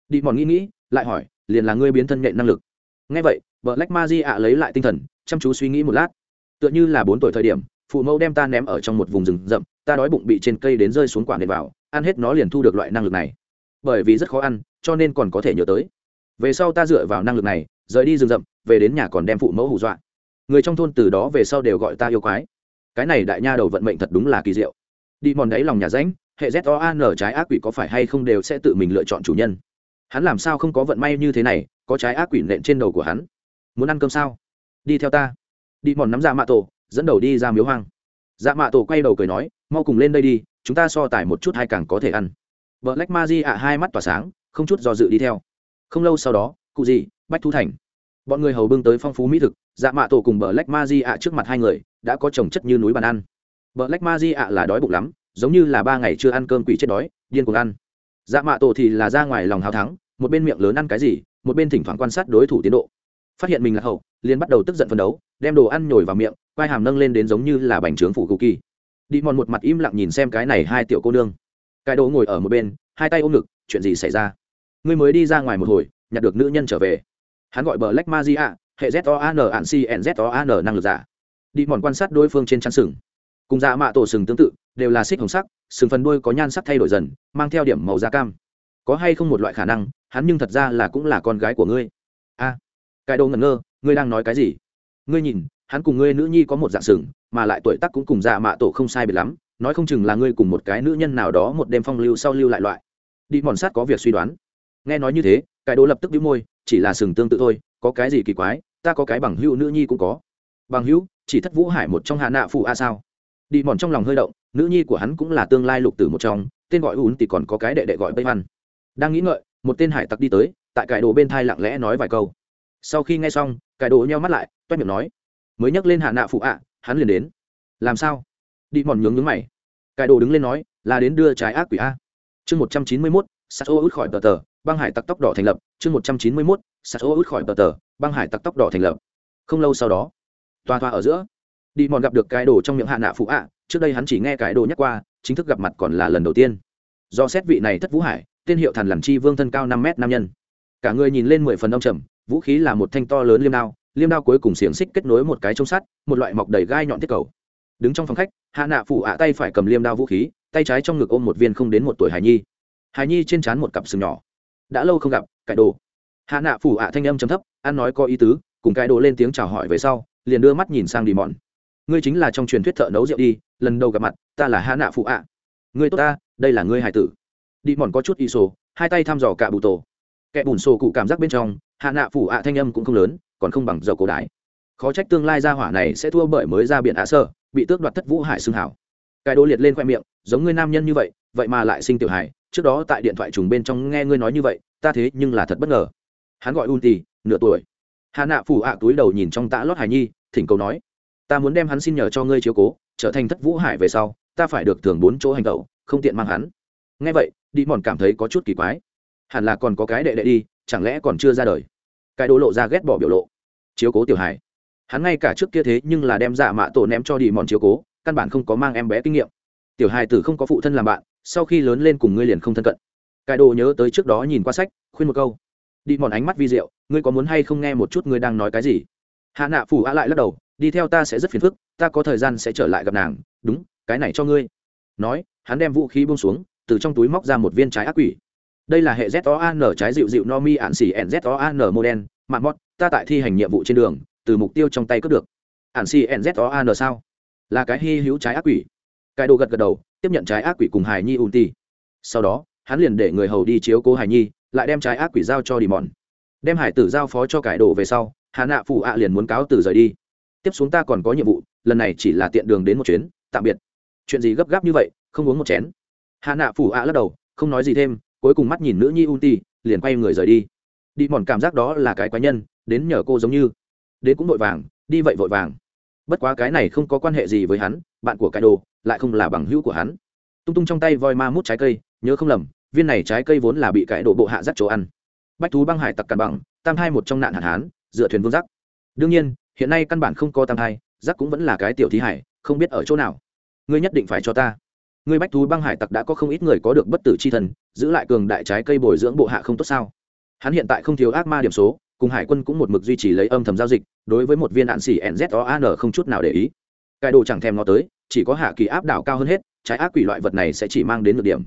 Đi mòn nghĩ nghĩ, lại hỏi, liền là ngươi biến thân nhện năng lực. Ngay vậy, vợ lách ma di ạ lấy lại tinh thần, chăm chú suy nghĩ một lát. Tựa như là bốn tuổi thời điểm, phụ mẫu đem ta ném ở trong một vùng rừng rậm, ta đói bụng bị trên cây đến rơi xuống quả nền vào, ăn hết nó liền thu được loại năng lực này bởi vì rất khó ăn, cho nên còn có thể nhớ tới. Về sau ta dựa vào năng lực này, rời đi rừng rậm, về đến nhà còn đem phụ mẫu hù dọa. Người trong thôn từ đó về sau đều gọi ta yêu quái. Cái này đại nha đầu vận mệnh thật đúng là kỳ diệu. Đi mòn đáy lòng nhà ránh, hệ z o n trái ác quỷ có phải hay không đều sẽ tự mình lựa chọn chủ nhân. Hắn làm sao không có vận may như thế này, có trái ác quỷ nện trên đầu của hắn. Muốn ăn cơm sao? Đi theo ta. Đi mòn nắm ra mạ tổ, dẫn đầu đi ra miếu hoang. Dạ mạ tổ quay đầu cười nói, mau cùng lên đây đi, chúng ta so tải một chút hay càng có thể ăn vợ lách ma di ạ hai mắt tỏa sáng, không chút do dự đi theo. Không lâu sau đó, cụ gì, bách thu thành. Bọn người hầu bưng tới phong phú mỹ thực dạ mạ tổ cùng bờ lách ma di ạ trước mặt hai người, đã có trồng chất như núi bàn ăn. Bờ lách ma di ạ là đói bụng lắm, giống như là ba ngày chưa ăn cơm quỷ chết đói, điên cuồng ăn. Dạ mạ tổ thì là ra ngoài lòng hào thắng, một bên miệng lớn ăn cái gì, một bên thỉnh thoảng quan sát đối thủ tiến độ. Phát hiện mình là hậu, liền bắt đầu tức giận phấn đấu, đem đồ ăn nhồi vào miệng, quai hàm nâng lên đến giống như là bành trướng phủ cụ kỳ. Đi mòn một mặt im lặng nhìn xem cái này hai tiểu cô nương cái đồ ngồi ở một bên hai tay ôm ngực chuyện gì xảy ra? Ngươi mới đi ra ngoài một hồi nhặt được nữ nhân trở về. Hắn gọi bờ lách ma di ạ hệ z o a n ạn si n z o a n năng lực giả. Đi mòn quan sát đối phương trên chắn sừng. Cùng dạ mạ tổ sừng tương tự đều là xích hồng sắc sừng phần đuôi có nhan sắc thay đổi dần mang theo điểm màu da cam. Có hay không một loại khả năng hắn nhưng thật ra là cũng là con gái của ngươi? A. À, cái đồ ngẩn ngơ ngươi đang nói cái gì? Ngươi nhìn hắn cùng ngươi nữ nhi có một dạng sừng mà lại tuổi tác cũng cùng dạ mạ tổ không sai biệt lắm nói không chừng là ngươi cùng một cái nữ nhân nào đó một đêm phong lưu sau lưu lại loại. Đi mòn sát có việc suy đoán. Nghe nói như thế, cái đồ lập tức đĩu môi, chỉ là sừng tương tự thôi, có cái gì kỳ quái, ta có cái bằng hữu nữ nhi cũng có. Bằng hữu, chỉ thất vũ hải một trong hạ nạ phụ a sao? Đi mòn trong lòng hơi động, nữ nhi của hắn cũng là tương lai lục tử một trong, tên gọi ún thì còn có cái đệ đệ gọi bây văn. Đang nghĩ ngợi, một tên hải tặc đi tới, tại cải đồ bên thai lặng lẽ nói vài câu. Sau khi nghe xong cải đồ nheo mắt lại, toét miệng nói, mới nhắc lên hạ nạ phụ ạ hắn liền đến. Làm sao? Đi mòn nhướng nhướng mày. Cải đồ đứng lên nói, là đến đưa trái ác quỷ a. Chương một trăm chín mươi mốt, sát ô út khỏi tờ tờ, băng hải tặc tóc đỏ thành lập. Chương một trăm chín mươi mốt, sát ô út khỏi tờ tờ, băng hải tặc tóc đỏ thành lập. Không lâu sau đó, toa toa ở giữa, đi mòn gặp được cái đồ trong miệng hạ nạ phụ ạ trước đây hắn chỉ nghe cái đồ nhắc qua, chính thức gặp mặt còn là lần đầu tiên. Do xét vị này thất vũ hải, tên hiệu thần làm chi vương thân cao năm mét nam nhân. Cả người nhìn lên mười phần đông trầm, vũ khí là một thanh to lớn liêm đao liêm đao cuối cùng xiềng xích kết nối một cái trông sắt, một loại mọc đầy gai nhọn tiết cầu. Đứng trong phòng khách hạ nạ phụ ạ tay phải cầm liêm đao vũ khí, tay trái trong ngực ôm một viên không đến một tuổi hài nhi. Hài nhi trên trán một cặp sừng nhỏ. Đã lâu không gặp cải đồ. Hạ nạ phụ ạ thanh âm chấm thấp, ăn nói có ý tứ, cùng cải đồ lên tiếng chào hỏi về sau, liền đưa mắt nhìn sang đi mòn ngươi chính là trong truyền thuyết thợ nấu rượu đi, lần đầu gặp mặt, ta là hạ nạ phụ ạ. Ngươi tốt ta, đây là ngươi hải tử. Đi mòn có chút y sổ, hai tay thăm dò cả bụ tổ. Kẻ bùn sổ cụ cảm giác bên trong, hạ nạ phụ ạ thanh âm cũng không lớn, còn không bằng dầu cổ đại. Khó trách tương lai gia hỏa này sẽ thua bởi mới ra biển ạ sơ bị tước đoạt thất vũ hải xương hảo. Cái đô liệt lên khoe miệng, giống ngươi nam nhân như vậy vậy mà lại sinh tiểu hải trước đó tại điện thoại trùng bên trong nghe ngươi nói như vậy, ta thế nhưng là thật bất ngờ. Hắn gọi un tì nửa tuổi. Hà nạ phủ ạ à túi đầu nhìn trong tã lót hải nhi, thỉnh cầu nói, ta muốn đem hắn xin nhờ cho ngươi chiếu cố, trở thành thất vũ hải về sau, ta phải được thường bốn chỗ hành tẩu, không tiện mang hắn. Nghe vậy, đi mòn cảm thấy có chút kỳ quái. Hẳn là còn có cái đệ đệ đi, chẳng lẽ còn chưa ra đời? Cái đồ lộ ra ghét bỏ biểu lộ. Chiếu cố tiểu hải hắn ngay cả trước kia thế nhưng là đem dạ mạ tổ ném cho đi mòn chiếu cố, căn bản không có mang em bé kinh nghiệm. Tiểu hài tử không có phụ thân làm bạn, sau khi lớn lên cùng ngươi liền không thân cận. Cải đồ nhớ tới trước đó nhìn qua sách, khuyên một câu. Đi mòn ánh mắt vi diệu, ngươi có muốn hay không nghe một chút ngươi đang nói cái gì? Hạ nạ phủ á lại lắc đầu, đi theo ta sẽ rất phiền phức, ta có thời gian sẽ trở lại gặp nàng, đúng, cái này cho ngươi. Nói, hắn đem vũ khí bông xuống, từ trong túi móc ra một viên trái ác quỷ. Đây là hệ z o an trái dịu dịu no mi ạn xỉ n z o an model, mạng mót ta tại thi hành nhiệm vụ trên đường từ mục tiêu trong tay cướp được. Ản si n o an sao? Là cái hy hữu trái ác quỷ. Cải đồ gật gật đầu, tiếp nhận trái ác quỷ cùng hải nhi ulti sau đó, hắn liền để người hầu đi chiếu cố hải nhi, lại đem trái ác quỷ giao cho đi mòn đem hải tử giao phó cho cải đồ về sau, hà nạ phụ ạ liền muốn cáo từ rời đi. Tiếp xuống ta còn có nhiệm vụ, lần này chỉ là tiện đường đến một chuyến, tạm biệt. Chuyện gì gấp gáp như vậy, không uống một chén. Hà nạ phụ ạ lắc đầu, không nói gì thêm, cuối cùng mắt nhìn nữ nhi ulti liền quay người rời đi. Đi mòn cảm giác đó là cái quái nhân, đến nhờ cô giống như đến cũng vội vàng, đi vậy vội vàng. Bất quá cái này không có quan hệ gì với hắn, bạn của cái đồ lại không là bằng hữu của hắn. Tung tung trong tay voi ma mút trái cây, nhớ không lầm, viên này trái cây vốn là bị cái đồ bộ hạ dắt chỗ ăn. Bách thú băng hải tặc cằn bằng, tam hai một trong nạn hạn hán, dựa thuyền vương giác đương nhiên, hiện nay căn bản không có tam hai giác cũng vẫn là cái tiểu thí hải, không biết ở chỗ nào. Ngươi nhất định phải cho ta. Ngươi bách thú băng hải tặc đã có không ít người có được bất tử c h i thần, giữ lại cường đại trái cây bồi dưỡng bộ hạ không tốt sao? Hắn hiện tại không thiếu ác ma điểm số cùng hải quân cũng một mực duy trì lấy âm thầm giao dịch, đối với một viên đạn xỉ nzoan không chút nào để ý. Cải đồ chẳng thèm nó tới, chỉ có hạ kỳ áp đảo cao hơn hết, trái ác quỷ loại vật này sẽ chỉ mang đến được điểm.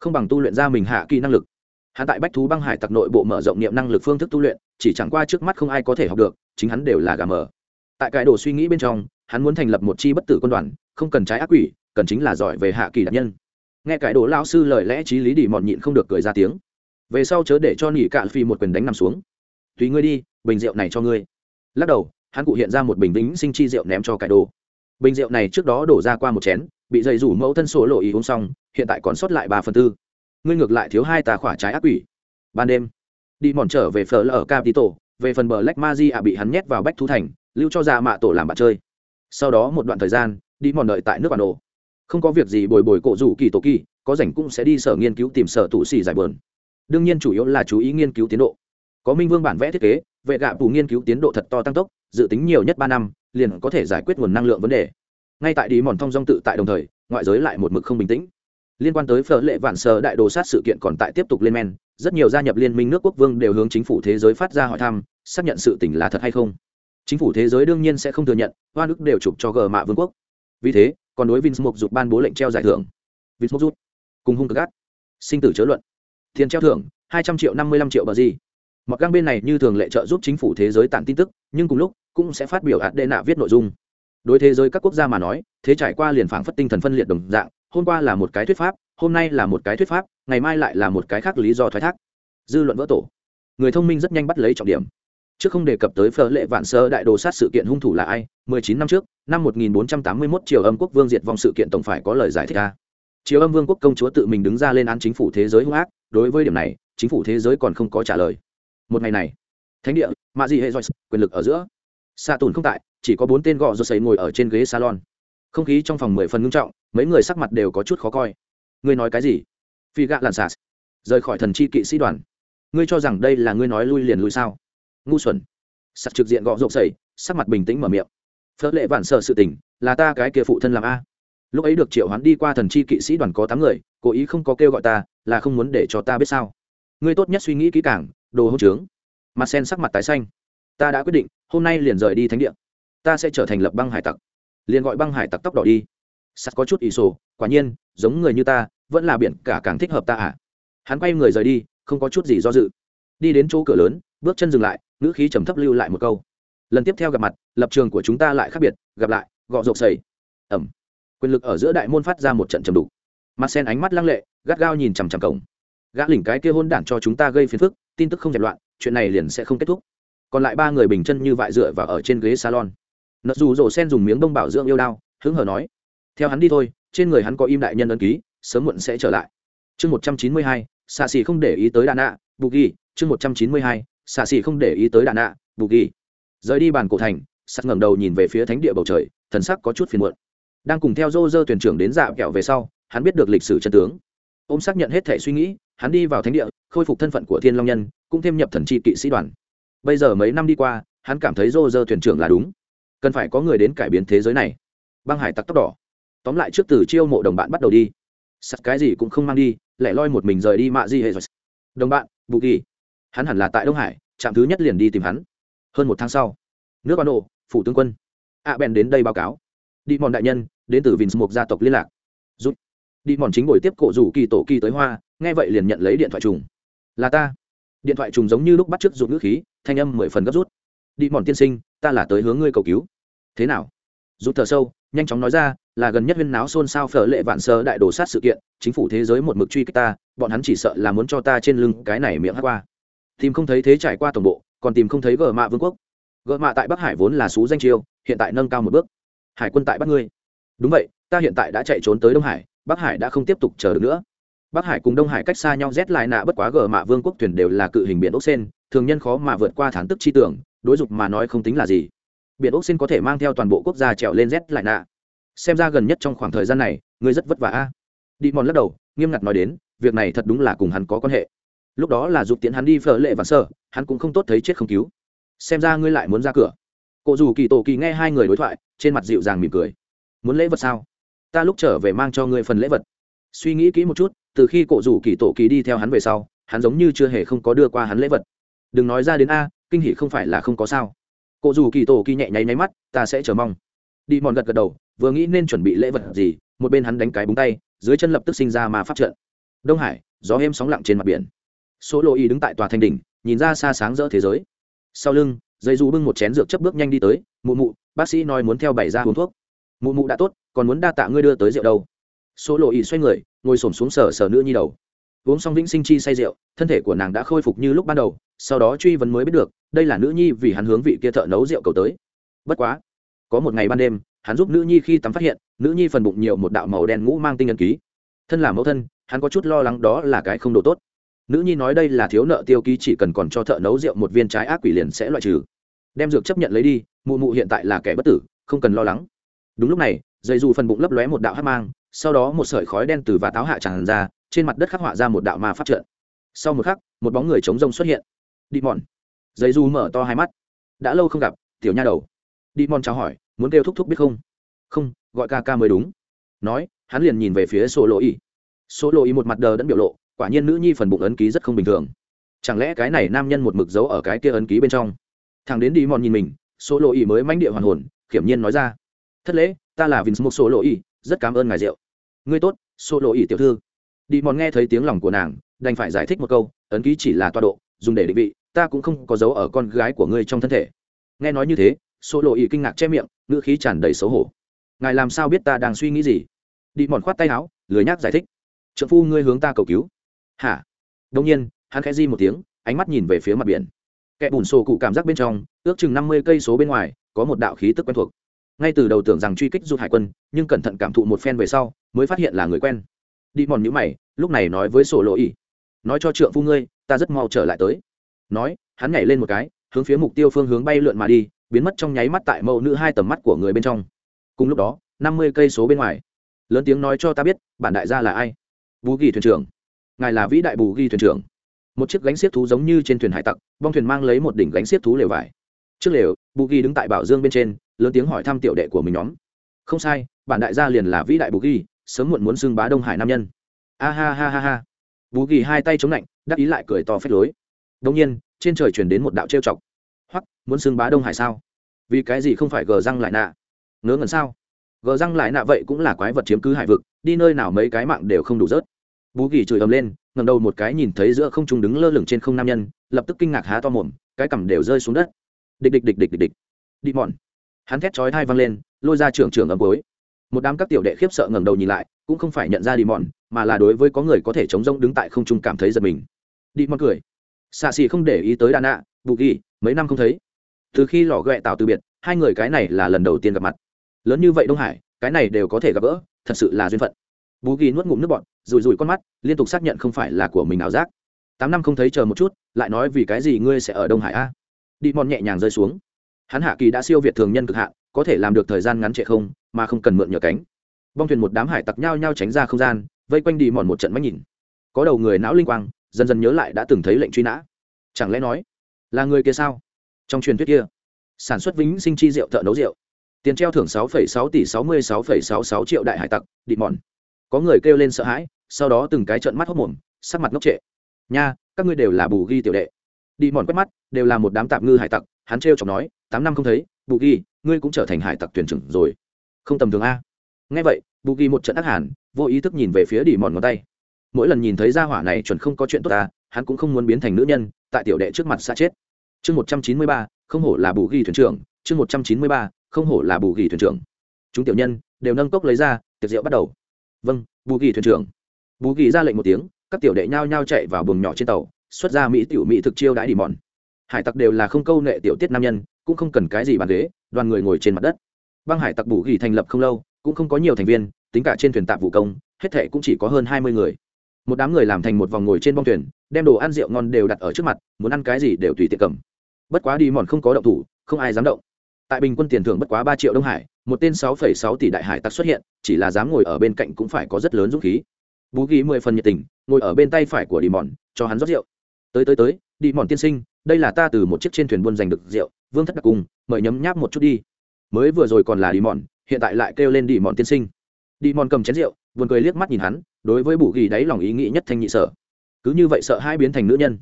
Không bằng tu luyện ra mình hạ kỳ năng lực. Hắn tại bách thú băng hải tặc nội bộ mở rộng niệm năng lực phương thức tu luyện, chỉ chẳng qua trước mắt không ai có thể học được, chính hắn đều là gà mờ. Tại cải đồ suy nghĩ bên trong, hắn muốn thành lập một chi bất tử quân đoàn, không cần trái ác quỷ, cần chính là giỏi về hạ kỳ đặc nhân. Nghe cải đồ lao sư lời lẽ t lý đi mọn nhịn không được cười ra tiếng. Về sau chớ để cho nỉ cạn phi một quyền đánh nằm xuống tùy ngươi đi, bình rượu này cho ngươi. Lắc đầu, hắn cụ hiện ra một bình vĩnh sinh chi rượu ném cho cải đồ. Bình rượu này trước đó đổ ra qua một chén, bị dày rủ mẫu thân sổ lộ ý uống xong, hiện tại còn sót lại ba phần tư. Ngươi ngược lại thiếu hai tà khỏa trái ác quỷ. Ban đêm, đi mòn trở về phở ở capito về phần bờ lách ma di ạ bị hắn nhét vào bách thú thành, lưu cho ra mạ tổ làm bạn chơi. Sau đó một đoạn thời gian, đi mòn đợi tại nước bản đồ. Không có việc gì bồi bồi cổ rủ kỳ tổ kỳ, có rảnh cũng sẽ đi sở nghiên cứu tìm sở tụ xì giải bờn đương nhiên chủ yếu là chú ý nghiên cứu tiến độ có minh vương bản vẽ thiết kế, vệ gạ phủ nghiên cứu tiến độ thật to tăng tốc, dự tính nhiều nhất ba năm, liền có thể giải quyết nguồn năng lượng vấn đề. Ngay tại đi mòn thông dong tự tại đồng thời, ngoại giới lại một mực không bình tĩnh. Liên quan tới phở lệ vạn sơ đại đồ sát sự kiện còn tại tiếp tục lên men, rất nhiều gia nhập liên minh nước quốc vương đều hướng chính phủ thế giới phát ra hỏi thăm, xác nhận sự tỉnh là thật hay không. Chính phủ thế giới đương nhiên sẽ không thừa nhận, hoa nước đều chụp cho gờ mạ vương quốc. Vì thế, còn đối vinh mục dục ban bố lệnh treo giải thưởng. Vinh mục rút cùng hung cực gắt sinh tử chớ luận. Tiền treo thưởng, hai trăm triệu năm mươi lăm triệu bờ gì mặc găng bên này như thường lệ trợ giúp chính phủ thế giới tản tin tức, nhưng cùng lúc, cũng sẽ phát biểu hạt đệ nạ viết nội dung. Đối thế giới các quốc gia mà nói, thế trải qua liền phảng phất tinh thần phân liệt đồng dạng, hôm qua là một cái thuyết pháp, hôm nay là một cái thuyết pháp, ngày mai lại là một cái khác lý do thoái thác. Dư luận vỡ tổ. Người thông minh rất nhanh bắt lấy trọng điểm. Trước không đề cập tới phở lệ vạn sơ đại đồ sát sự kiện hung thủ là ai 19 năm trước, năm 1481 triều âm quốc vương diệt vong sự kiện tổng phải có lời giải thích ra. Triều âm vương quốc công chúa tự mình đứng ra lên án chính phủ thế giới hung ác, đối với điểm này, chính phủ thế giới còn không có trả lời một ngày này. Thánh địa mạ dị hệ joyce quyền lực ở giữa. Xạ tùn không tại, chỉ có bốn tên gọ rồi xấy ngồi ở trên ghế salon. Không khí trong phòng mười phần ngưng trọng, mấy người sắc mặt đều có chút khó coi. Ngươi nói cái gì? Phi gạ làn sạt. Rời khỏi thần chi kỵ sĩ đoàn. Ngươi cho rằng đây là ngươi nói lui liền lui sao? Ngu xuẩn. Sặc trực diện gõ rộp sẩy sắc mặt bình tĩnh mở miệng. Phớt lệ vản sợ sự tình, là ta cái kia phụ thân làm a. Lúc ấy được triệu hoán đi qua thần chi kỵ sĩ đoàn có tám người, cố ý không có kêu gọi ta, là không muốn để cho ta biết sao. Ngươi tốt nhất suy nghĩ kỹ càng đồ hỗn trướng. Mặt sen sắc mặt tái xanh. Ta đã quyết định, hôm nay liền rời đi thánh địa. Ta sẽ trở thành lập băng hải tặc. Liền gọi băng hải tặc tóc đỏ đi. Sắt có chút ỷ sổ, quả nhiên, giống người như ta, vẫn là biển cả càng thích hợp ta à. Hắn quay người rời đi, không có chút gì do dự. Đi đến chỗ cửa lớn, bước chân dừng lại, ngữ khí trầm thấp lưu lại một câu. Lần tiếp theo gặp mặt, lập trường của chúng ta lại khác biệt, gặp lại, gọ rộp sầy. Ẩm. Quyền lực ở giữa đại môn phát ra một trận trầm đục. Mặt sen ánh mắt lăng lệ, gắt gao nhìn chằm chằm cổng. Gã lỉnh cái kia hôn đản cho chúng ta gây phiền phức tin tức không dẹp loạn, chuyện này liền sẽ không kết thúc. Còn lại ba người bình chân như vại dựa và ở trên ghế salon. Nợ dù rổ sen dùng miếng bông bảo dưỡng yêu đao, hứng hở nói, theo hắn đi thôi, trên người hắn có im đại nhân ân ký, sớm muộn sẽ trở lại. Chương một trăm chín mươi hai xạ xì không để ý tới đà nạ, bù ghi. Chương một trăm chín mươi hai xạ xì không để ý tới đà nạ, bù ghi. Rời đi bàn cổ thành sắt ngẩng đầu nhìn về phía thánh địa bầu trời, thần sắc có chút phiền muộn. Đang cùng theo dô dơ thuyền trưởng đến dạ kẹo về sau, hắn biết được lịch sử chân tướng. Ôm xác nhận hết thể suy nghĩ hắn đi vào thánh địa, khôi phục thân phận của thiên long nhân, cũng thêm nhập thần trị kỵ sĩ đoàn. Bây giờ mấy năm đi qua, hắn cảm thấy rô rơ thuyền trưởng là đúng. Cần phải có người đến cải biến thế giới này. Băng hải tặc tóc đỏ tóm lại trước từ chiêu mộ đồng bạn bắt đầu đi. Sắt cái gì cũng không mang đi lại loi một mình rời đi mạ di hệ rồi đồng bạn, bù kỳ. Hắn hẳn là tại đông hải, trạm thứ nhất liền đi tìm hắn. Hơn một tháng sau, nước ban độ phủ tướng quân. A à bèn đến đây báo cáo. Đi mòn đại nhân, đến từ vinh một gia tộc liên lạc. Giúp đi mòn chính buổi tiếp cổ rủ kỳ tổ kỳ tới hoa nghe vậy liền nhận lấy điện thoại trùng. Là ta. Điện thoại trùng giống như lúc bắt t r ư ớ c rụt ngữ khí, thanh âm mười phần gấp rút. Đi mòn tiên sinh, ta là tới hướng ngươi cầu cứu. Thế nào? Rút thở sâu, nhanh chóng nói ra, là gần nhất huyên náo xôn xao phở lệ vạn sơ đại đồ sát sự kiện, chính phủ thế giới một mực truy kích ta, bọn hắn chỉ sợ là muốn cho ta trên lưng cái này miệng hát qua. Tìm không thấy thế trải qua tổng bộ, còn tìm không thấy gờ mạ vương quốc. Gợ mạ tại bắc hải vốn là xú danh chiêu hiện tại nâng cao một bước. Hải quân tại bắt ngươi. Đúng vậy, ta hiện tại đã chạy trốn tới đông hải, bắc hải đã không tiếp tục chờ được nữa bắc hải cùng đông hải cách xa nhau rét lại nạ bất quá gờ mạ vương quốc thuyền đều là cự hình biển ốc sen, thường nhân khó mà vượt qua thán tức chi tưởng, đối dục mà nói không tính là gì. Biển ốc sen có thể mang theo toàn bộ quốc gia trèo lên rét lại nạ. Xem ra gần nhất trong khoảng thời gian này, ngươi rất vất vả a. Đi mòn lắc đầu, nghiêm ngặt nói đến, việc này thật đúng là cùng hắn có quan hệ. Lúc đó là dục tiến hắn đi phở lệ và sơ, hắn cũng không tốt thấy chết không cứu. Xem ra ngươi lại muốn ra cửa. Cụ dù kỳ tổ kỳ nghe hai người đối thoại, trên mặt dịu dàng mỉm cười. Muốn lễ vật sao? Ta lúc trở về mang cho ngươi phần lễ vật. Suy nghĩ kỹ một chút từ khi cổ rủ kỳ tổ kỳ đi theo hắn về sau, hắn giống như chưa hề không có đưa qua hắn lễ vật. Đừng nói ra đến a, kinh hỷ không phải là không có sao. Cổ rủ kỳ tổ kỳ nhẹ nháy nháy mắt, ta sẽ chờ mong. Đi mòn gật gật đầu, vừa nghĩ nên chuẩn bị lễ vật gì, một bên hắn đánh cái búng tay, dưới chân lập tức sinh ra mà phát trận. Đông hải, gió êm sóng lặng trên mặt biển. Số lộ y đứng tại tòa thanh đỉnh, nhìn ra xa sáng rỡ thế giới. Sau lưng dây dù bưng một chén rượu chấp bước nhanh đi tới, mụ mụ, bác sĩ nói muốn theo bảy ra uống thuốc. Mụ mụ đã tốt, còn muốn đa tạ ngươi đưa tới rượu đâu? Số lộ ý xoay người, ngồi s ổ m xuống sở sở nữ nhi đầu. Uống xong vĩnh sinh chi say rượu, thân thể của nàng đã khôi phục như lúc ban đầu, sau đó truy vấn mới biết được, đây là nữ nhi vì hắn hướng vị kia thợ nấu rượu cầu tới. Bất quá, có một ngày ban đêm, hắn giúp nữ nhi khi tắm phát hiện, nữ nhi phần bụng nhiều một đạo màu đen ngũ mang tinh ân ký. Thân là mẫu thân, hắn có chút lo lắng đó là cái không đồ tốt. Nữ nhi nói đây là thiếu nợ tiêu ký chỉ cần còn cho thợ nấu rượu một viên trái ác quỷ liền sẽ loại trừ. Đem dược chấp nhận lấy đi, mụ mụ hiện tại là kẻ bất tử, không cần lo lắng. Đúng lúc này, dây dù phần bụng lấp lóe một đạo hát mang sau đó một sợi khói đen từ và táo hạ tràn ra, trên mặt đất khắc họa ra một đạo ma pháp trận. Sau một khắc, một bóng người chống rông xuất hiện. Đi mòn dây du mở to hai mắt. Đã lâu không gặp, tiểu nha đầu. Đi mòn chào hỏi, muốn kêu thúc thúc biết không? Không, gọi ca ca mới đúng. Nói, hắn liền nhìn về phía sổ lộ y sổ lộ y một mặt đờ đẫn biểu lộ, quả nhiên nữ nhi phần bụng ấn ký rất không bình thường. Chẳng lẽ cái này nam nhân một mực giấu ở cái kia ấn ký bên trong? Thằng đến đi mòn nhìn mình số lộ y mới manh địa hoàn hồn, khiểm nhiên nói ra. Thất lễ ta là vinh một số lộ ý rất cảm ơn ngài rượu. Ngươi tốt số lộ ý tiểu thư. Đi mòn nghe thấy tiếng lòng của nàng, đành phải giải thích một câu, ấn ký chỉ là toa độ, dùng để định vị, ta cũng không có dấu ở con gái của ngươi trong thân thể. Nghe nói như thế số lộ ý kinh ngạc che miệng, ngữ khí tràn đầy xấu hổ. Ngài làm sao biết ta đang suy nghĩ gì? Đi mòn khoát tay áo, lười nhác giải thích. Trợ phu ngươi hướng ta cầu cứu. Hả? Đông nhiên, hắn khẽ di một tiếng, ánh mắt nhìn về phía mặt biển. Kẻ bùn sổ cụ cảm giác bên trong, ước chừng năm mươi cây số bên ngoài, có một đạo khí tức quen thuộc ngay từ đầu tưởng rằng truy kích du hải quân, nhưng cẩn thận cảm thụ một phen về sau, mới phát hiện là người quen. Đi mòn nhữ mày, lúc này nói với sổ lộ ỉ nói cho trượng phu ngươi, ta rất mau trở lại tới. Nói, hắn nhảy lên một cái, hướng phía mục tiêu phương hướng bay lượn mà đi, biến mất trong nháy mắt tại mẫu nữ hai tầm mắt của người bên trong. Cùng lúc đó, năm mươi cây số bên ngoài, lớn tiếng nói cho ta biết, bản đại gia là ai? Bù ghi thuyền trưởng. Ngài là vĩ đại bù ghi thuyền trưởng. Một chiếc gánh xiết thú giống như trên thuyền hải tặc, bong thuyền mang lấy một đỉnh gánh xiết thú lều vải. Trước lều, bù ghi đứng tại bảo dương bên trên lớn tiếng hỏi thăm tiểu đệ của mình nhóm. Không sai, bản đại gia liền là vĩ đại bù ghi, sớm muộn muốn xưng bá đông hải nam nhân. A ha ha ha ha. Bù ghi hai tay chống lạnh, đắc ý lại cười to phết lối. Đông nhiên, trên trời chuyển đến một đạo trêu chọc. Hoặc muốn xưng bá đông hải sao? Vì cái gì không phải gờ răng lại nạ? Ngớ ngẩn sao? Gờ răng lại nạ vậy cũng là quái vật chiếm cứ hải vực, đi nơi nào mấy cái mạng đều không đủ rớt. Bú kỳ chửi ầm lên ngầm đầu một cái nhìn thấy giữa không trung đứng lơ lửng trên không nam nhân, lập tức kinh ngạc há to mồm, cái cằm đều rơi xuống đất. Địch địch địch địch địch địch. Đi mòn hắn thét chói hai văng lên, lôi ra trưởng trưởng ấm cối một đám các tiểu đệ khiếp sợ ngẩng đầu nhìn lại, cũng không phải nhận ra đi mòn mà là đối với có người có thể chống rông đứng tại không trung cảm thấy giật mình. Đi mòn cười. Xạ xì không để ý tới đà nạ bù ghi mấy năm không thấy. Từ khi lò ghẹ tạo từ biệt, hai người cái này là lần đầu tiên gặp mặt. Lớn như vậy đông hải, cái này đều có thể gặp gỡ, thật sự là duyên phận. Bù ghi nuốt ngụm nước bọn rùi rùi con mắt, liên tục xác nhận không phải là của mình ảo giác. Tám năm không thấy chờ một chút, lại nói vì cái gì ngươi sẽ ở đông hải a? Đi mòn nhẹ nhàng rơi xuống hắn hạ kỳ đã siêu việt thường nhân cực hạn có thể làm được thời gian ngắn trệ không mà không cần mượn nhờ cánh. Bong thuyền một đám hải tặc nhau nhau tránh ra không gian vây quanh đi mòn một trận mắt nhìn. Có đầu người não linh quang dần dần nhớ lại đã từng thấy lệnh truy nã. Chẳng lẽ nói là người kia sao? Trong truyền thuyết kia sản xuất vĩnh sinh chi rượu thợ nấu rượu. Tiền treo thưởng 6,6 tỷ 66,66 triệu đại hải tặc đi mòn. Có người kêu lên sợ hãi sau đó từng cái trận mắt hốc mồm sắc mặt ngốc trệ. Nha các ngươi đều là bù ghi tiểu đệ. Đi mòn quét mắt đều là một đám tạp ngư hải tặc hắn trêu chọc nói tám năm không thấy, bù ghi, ngươi cũng trở thành hải tặc thuyền trưởng rồi. Không tầm thường a. Nghe vậy, bù ghi một trận ác hàn, vô ý thức nhìn về phía đi mòn ngón tay. Mỗi lần nhìn thấy gia hỏa này chuẩn không có chuyện tốt ta, hắn cũng không muốn biến thành nữ nhân, tại tiểu đệ trước mặt xa chết. Chương một trăm chín mươi ba, không hổ là bù ghi thuyền trưởng. Chương một trăm chín mươi ba, không hổ là bù ghi thuyền trưởng. Chúng tiểu nhân đều nâng cốc lấy ra, tiệc rượu bắt đầu. Vâng bù ghi thuyền trưởng. Bù ghi ra lệnh một tiếng, các tiểu đệ nhao nhao chạy vào buồng nhỏ trên tàu, xuất ra mỹ tiểu mỹ thực chiêu đãi đi mòn. Hải tặc đều là không câu nệ tiểu tiết nam nhân cũng không cần cái gì bàn ghế, đoàn người ngồi trên mặt đất. Băng hải tặc bù ghi thành lập không lâu, cũng không có nhiều thành viên, tính cả trên thuyền tạm vụ công, hết thệ cũng chỉ có hơn hai mươi người. Một đám người làm thành một vòng ngồi trên bong thuyền, đem đồ ăn rượu ngon đều đặt ở trước mặt, muốn ăn cái gì đều tùy tiện cầm. Bất quá đi mòn không có động thủ, không ai dám động. Tại bình quân tiền thưởng bất quá ba triệu đông hải, một tên sáu phẩy sáu tỷ đại hải tặc xuất hiện, chỉ là dám ngồi ở bên cạnh cũng phải có rất lớn dũng khí. Bú ghi mười phần nhiệt tình, ngồi ở bên tay phải của đi mòn, cho hắn rót rượu. Tới tới tới, đi mòn tiên sinh đây là ta từ một chiếc trên thuyền buôn giành được rượu, vương thất đặc cùng, mời nhấm nháp một chút đi. Mới vừa rồi còn là đi mòn, hiện tại lại kêu lên đi mòn tiên sinh. Đi mòn cầm chén rượu vườn cười liếc mắt nhìn hắn, đối với bù ghi đáy lòng ý nghĩ nhất thanh nhị sở. Cứ như vậy sợ hai biến thành nữ nhân.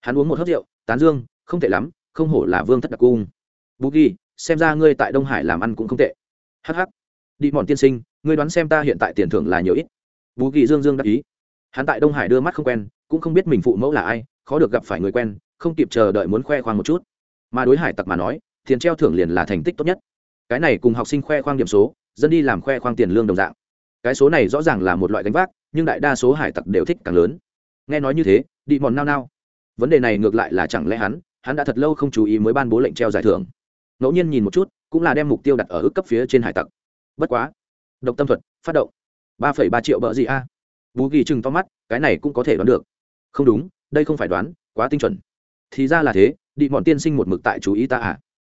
Hắn uống một hớp rượu, tán dương, không tệ lắm, không hổ là vương thất đặc cung. Bù ghi, xem ra ngươi tại đông hải làm ăn cũng không tệ. Hh đi mòn tiên sinh, ngươi đoán xem ta hiện tại tiền thưởng là nhiều ít? Bù ghi dương dương đắc ý. Hắn tại đông hải đưa mắt không quen, cũng không biết mình phụ mẫu là ai, khó được gặp phải người quen không kịp chờ đợi muốn khoe khoang một chút. Mà đối hải tặc mà nói, tiền treo thưởng liền là thành tích tốt nhất. Cái này cùng học sinh khoe khoang điểm số, dân đi làm khoe khoang tiền lương đồng dạng. Cái số này rõ ràng là một loại gánh vác, nhưng đại đa số hải tặc đều thích càng lớn. Nghe nói như thế, đi mòn nao nao. Vấn đề này ngược lại là chẳng lẽ hắn hắn đã thật lâu không chú ý mới ban bố lệnh treo giải thưởng. Ngẫu nhiên nhìn một chút, cũng là đem mục tiêu đặt ở ước cấp phía trên hải tặc. Bất quá, độc tâm thuật, phát động. Ba phẩy ba triệu bợ gì a? Bú ghi chừng to mắt, cái này cũng có thể đoán được. Không đúng, đây không phải đoán, quá tinh chuẩn thì ra là thế, đi bọn tiên sinh một mực tại chú ý ta à.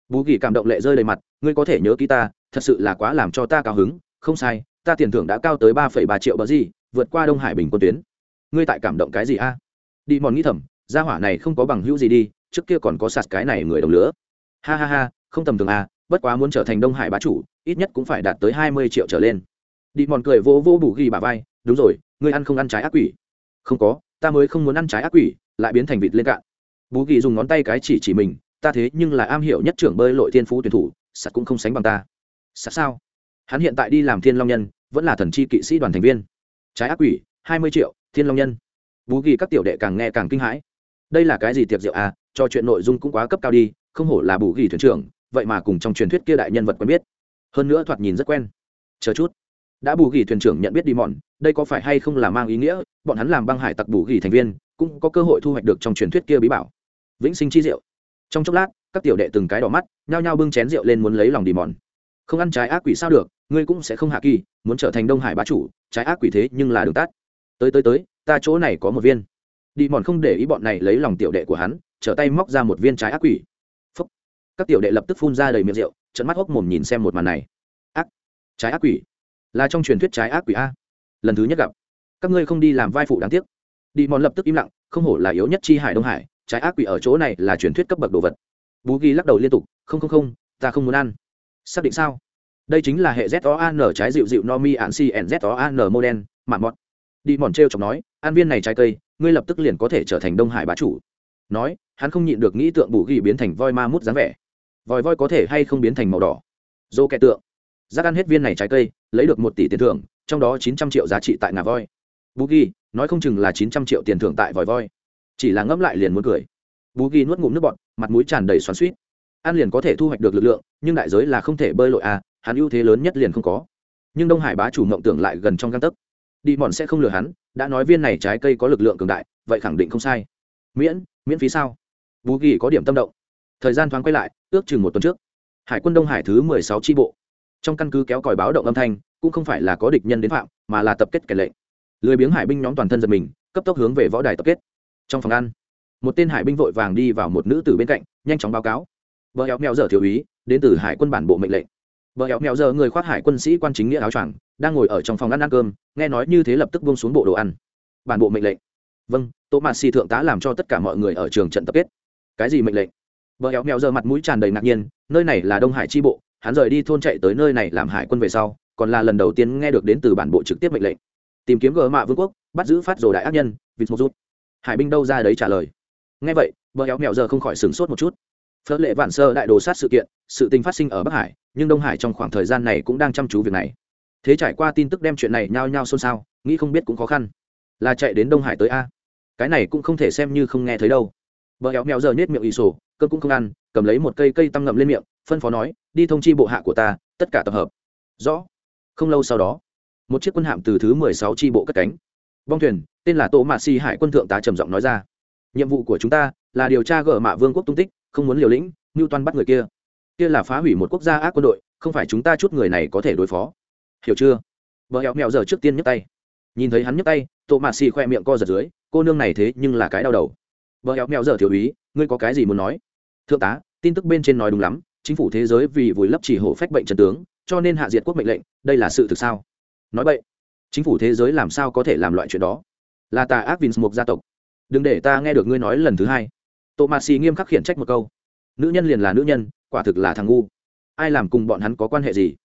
Bú ghi cảm động lệ rơi đầy mặt, ngươi có thể nhớ ký ta, thật sự là quá làm cho ta cao hứng, không sai, ta tiền thưởng đã cao tới ba phẩy ba triệu bờ gì, vượt qua đông hải bình quân tuyến. Ngươi tại cảm động cái gì a? Đi mòn nghĩ thầm, gia hỏa này không có bằng hữu gì đi, trước kia còn có sạt cái này người đồng lứa ha ha ha, không tầm thường à bất quá muốn trở thành đông hải bá chủ, ít nhất cũng phải đạt tới hai mươi triệu trở lên. Đi mòn cười vô vô bù ghi bà vai, đúng rồi, ngươi ăn không ăn trái ác quỷ? Không có, ta mới không muốn ăn trái ác quỷ, lại biến thành vịt lên cạn bù ghi dùng ngón tay cái chỉ chỉ mình, ta thế nhưng là am hiểu nhất trưởng bơi lội thiên phú tuyển thủ sạt cũng không sánh bằng ta. Sạt sao? Hắn hiện tại đi làm thiên long nhân, vẫn là thần chi kỵ sĩ đoàn thành viên. Trái ác quỷ, hai mươi triệu, thiên long nhân. Bú ghi các tiểu đệ càng nghe càng kinh hãi. Đây là cái gì tiệc rượu à? Cho chuyện nội dung cũng quá cấp cao đi, không hổ là bù ghi thuyền trưởng, vậy mà cùng trong truyền thuyết kia đại nhân vật quen biết. Hơn nữa thoạt nhìn rất quen. Chờ chút. Đã bù ghi thuyền trưởng nhận biết đi mòn, đây có phải hay không là mang ý nghĩa? Bọn hắn làm băng hải tặc bù ghi thành viên, cũng có cơ hội thu hoạch được trong truyền thuyết kia bí bảo vĩnh sinh chi rượu. Trong chốc lát, các tiểu đệ từng cái đỏ mắt, nhao nhao bưng chén rượu lên muốn lấy lòng đi mòn. Không ăn trái ác quỷ sao được, ngươi cũng sẽ không hạ kỳ, muốn trở thành đông hải bá chủ, trái ác quỷ thế nhưng là đường tắt. Tới tới tới, ta chỗ này có một viên. Đi mòn không để ý bọn này lấy lòng tiểu đệ của hắn, trở tay móc ra một viên trái ác quỷ. Phúc. các tiểu đệ lập tức phun ra đầy miệng rượu trận mắt hốc mồm nhìn xem một màn này. Ác. Trái ác quỷ. Là trong truyền thuyết trái ác quỷ a. Lần thứ nhất gặp. Các ngươi không đi làm vai phụ đáng tiếc. Đi mòn lập tức im lặng, không hổ là yếu nhất chi hải đông hải trái ác quỷ ở chỗ này là truyền thuyết cấp bậc đồ vật. Bú ghi lắc đầu liên tục, không không không, ta không muốn ăn. Xác định sao? Đây chính là hệ z o an trái dịu dịu no mi an si n z o an mô đen mạn mọt. Đi mòn t r e o chọc nói, ăn viên này trái cây, ngươi lập tức liền có thể trở thành đông hải bá chủ. Nói, hắn không nhịn được nghĩ tượng bù ghi biến thành voi ma mút dáng vẻ. Vòi voi có thể hay không biến thành màu đỏ? Dô kẹ tượng. Giác ăn hết viên này trái cây, lấy được một tỷ tiền thưởng, trong đó chín trăm triệu giá trị tại ngà voi. Bù ghi, nói không chừng là chín trăm triệu tiền thưởng tại vòi voi chỉ là ngẫm lại liền muốn cười. Bú ghi nuốt ngụm nước bọt, mặt mũi tràn đầy xoắn suýt An liền có thể thu hoạch được lực lượng, nhưng đại giới là không thể bơi lội à hắn ưu thế lớn nhất liền không có. Nhưng đông hải bá chủ mộng tưởng lại gần trong găng tấc. Đi mòn sẽ không lừa hắn, đã nói viên này trái cây có lực lượng cường đại, vậy khẳng định không sai. Miễn miễn phí sao? Bú ghi có điểm tâm động. Thời gian thoáng quay lại, ước chừng một tuần trước. Hải quân đông hải thứ mười sáu tri bộ. Trong căn cứ kéo còi báo động âm thanh, cũng không phải là có địch nhân đến phạm, mà là tập kết kẻ lệnh. Lười biếng hải binh nhóm toàn thân giật mình, cấp tốc hướng về võ đài tập kết trong phòng ăn, một tên hải binh vội vàng đi vào một nữ tử bên cạnh, nhanh chóng báo cáo. Vợ éo mèo giờ thiếu úy, đến từ hải quân bản bộ mệnh lệnh. Vợ éo mèo giờ người khoác hải quân sĩ quan chính nghĩa áo choàng, đang ngồi ở trong phòng ăn ăn cơm, nghe nói như thế lập tức buông xuống bộ đồ ăn. Bản bộ mệnh lệnh. Vâng tô mạt xì thượng tá làm cho tất cả mọi người ở trường trận tập kết. Cái gì mệnh lệnh? Vợ éo mèo giờ mặt mũi tràn đầy ngạc nhiên, nơi này là đông hải tri bộ, hắn rời đi thôn chạy tới nơi này làm hải quân về sau, còn là lần đầu tiên nghe được đến từ bản bộ trực tiếp mệnh lệnh. Tìm kiếm gờ mạ vương quốc, bắt giữ phát rồi đại ác nhân, vịt một rút hải binh đâu ra đấy trả lời. Nghe vậy vợ éo mèo giờ không khỏi sửng sốt một chút. Phớt lệ vạn sơ đại đồ sát sự kiện, sự tình phát sinh ở bắc hải, nhưng đông hải trong khoảng thời gian này cũng đang chăm chú việc này. Thế trải qua tin tức đem chuyện này nhao nhao xôn xao, nghĩ không biết cũng khó khăn. Là chạy đến đông hải tới a. Cái này cũng không thể xem như không nghe thấy đâu. Vợ éo mèo giờ nhét miệng ì sổ, cơm cũng không ăn, cầm lấy một cây cây tăm ngậm lên miệng, phân phó nói, đi thông chi bộ hạ của ta, tất cả tập hợp. Rõ. Không lâu sau đó, một chiếc quân hạm từ thứ mười sáu tri bộ cất cánh bong thuyền, tên là tô mạ si hải quân thượng tá trầm giọng nói ra. Nhiệm vụ của chúng ta là điều tra gỡ mạ vương quốc tung tích, không muốn liều lĩnh ngưu toan bắt người kia. Kia là phá hủy một quốc gia ác quân đội, không phải chúng ta chút người này có thể đối phó. Hiểu chưa? Vợ hẹo mẹo giờ trước tiên nhấc tay. Nhìn thấy hắn nhấc tay, tô mạ si khoe miệng co giật dưới, cô nương này thế nhưng là cái đau đầu. Vợ hẹo mẹo giờ thiếu úy, ngươi có cái gì muốn nói? Thượng tá, tin tức bên trên nói đúng lắm, chính phủ thế giới vì vùi lấp chỉ hổ phách bệnh trần tướng, cho nên hạ diệt quốc mệnh lệnh, đây là sự thực sao? Nói vậy chính phủ thế giới làm sao có thể làm loại chuyện đó? Là tà ác vins một gia tộc. Đừng để ta nghe được ngươi nói lần thứ hai. Tô mạt xì nghiêm khắc khiển trách một câu. Nữ nhân liền là nữ nhân, quả thực là thằng ngu. Ai làm cùng bọn hắn có quan hệ gì?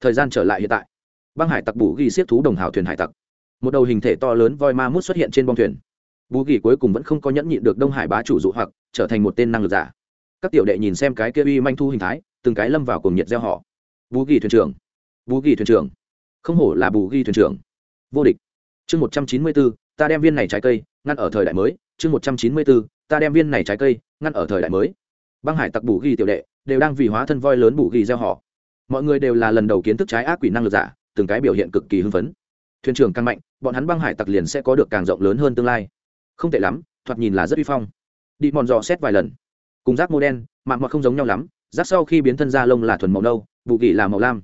Thời gian trở lại hiện tại. Băng hải tặc bù ghi siết thú đồng hào thuyền hải tặc. Một đầu hình thể to lớn voi ma mút xuất hiện trên bông thuyền. Bù ghi cuối cùng vẫn không có nhẫn nhịn được đông hải bá chủ dụ hoặc, trở thành một tên năng lực giả. Các tiểu đệ nhìn xem cái kia uy manh thu hình thái, từng cái lâm vào cùng nhiệt gieo họ. Bù ghi thuyền trưởng. Bù ghi thuyền trưởng. Không hổ là bù ghi thuyền trưởng vô địch. Chương một trăm chín mươi bốn, ta đem viên này trái cây ngăn ở thời đại mới. Chương một trăm chín mươi bốn, ta đem viên này trái cây ngăn ở thời đại mới. Băng hải tặc bù ghi tiểu đệ đều đang vì hóa thân voi lớn bù ghi gieo họ. Mọi người đều là lần đầu kiến thức trái ác quỷ năng lực giả, từng cái biểu hiện cực kỳ hưng phấn. Thuyền trưởng càng mạnh, bọn hắn băng hải tặc liền sẽ có được càng rộng lớn hơn tương lai. Không tệ lắm, thoạt nhìn là rất uy phong. Đi mòn dò xét vài lần. Cùng rác mô đen mạng mọt không giống nhau lắm. Rác sau khi biến thân da lông là thuần màu nâu, bù ghi là màu lam.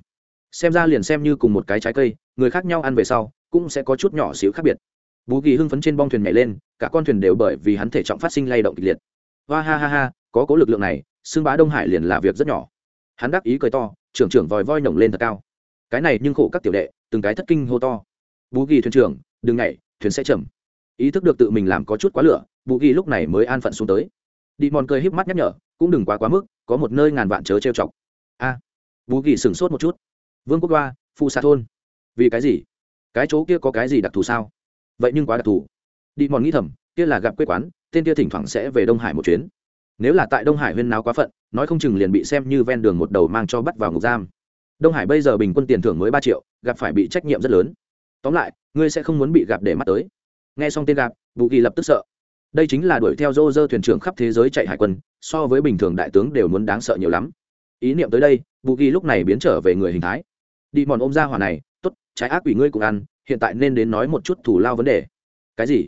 Xem ra liền xem như cùng một cái trái cây, người khác nhau ăn về sau cũng sẽ có chút nhỏ xíu khác biệt. Bù kỳ hưng phấn trên bong thuyền nhảy lên, cả con thuyền đều bởi vì hắn thể trọng phát sinh lay động kịch liệt. Hoa ha ha ha, có cố lực lượng này, xương bá đông hải liền là việc rất nhỏ. Hắn đắc ý cười to, trưởng trưởng vòi voi nổng lên thật cao. Cái này nhưng khổ các tiểu đệ, từng cái thất kinh hô to. Bù kỳ thuyền trưởng, đừng nhảy, thuyền sẽ chậm. Ý thức được tự mình làm có chút quá lửa bù kỳ lúc này mới an phận xuống tới. Đi mòn cười híp mắt nhắc nhở, cũng đừng quá quá mức, có một nơi ngàn vạn chớ trêu chọc. A. Bù kỳ sửng sốt một chút. Vương quốc đoa phụ sa thôn. Vì cái gì? Cái chỗ kia có cái gì đặc thù sao? Vậy nhưng quá đặc thù. Đi mòn nghĩ thầm, kia là gặp quê quán, tên kia thỉnh thoảng sẽ về đông hải một chuyến. Nếu là tại đông hải huyên náo quá phận, nói không chừng liền bị xem như ven đường một đầu mang cho bắt vào ngục giam. Đông hải bây giờ bình quân tiền thưởng mới ba triệu, gặp phải bị trách nhiệm rất lớn. Tóm lại, ngươi sẽ không muốn bị gặp để mắt tới. Nghe xong tên gặp vụ kỳ lập tức sợ. Đây chính là đuổi theo dô dơ thuyền trưởng khắp thế giới chạy hải quân, so với bình thường đại tướng đều muốn đáng sợ nhiều lắm. Ý niệm tới đây vụ kỳ lúc này biến trở về người hình thái. Đi mòn ôm ra hỏa này trái ác quỷ ngươi cũng ăn, hiện tại nên đến nói một chút thủ lao vấn đề. Cái gì?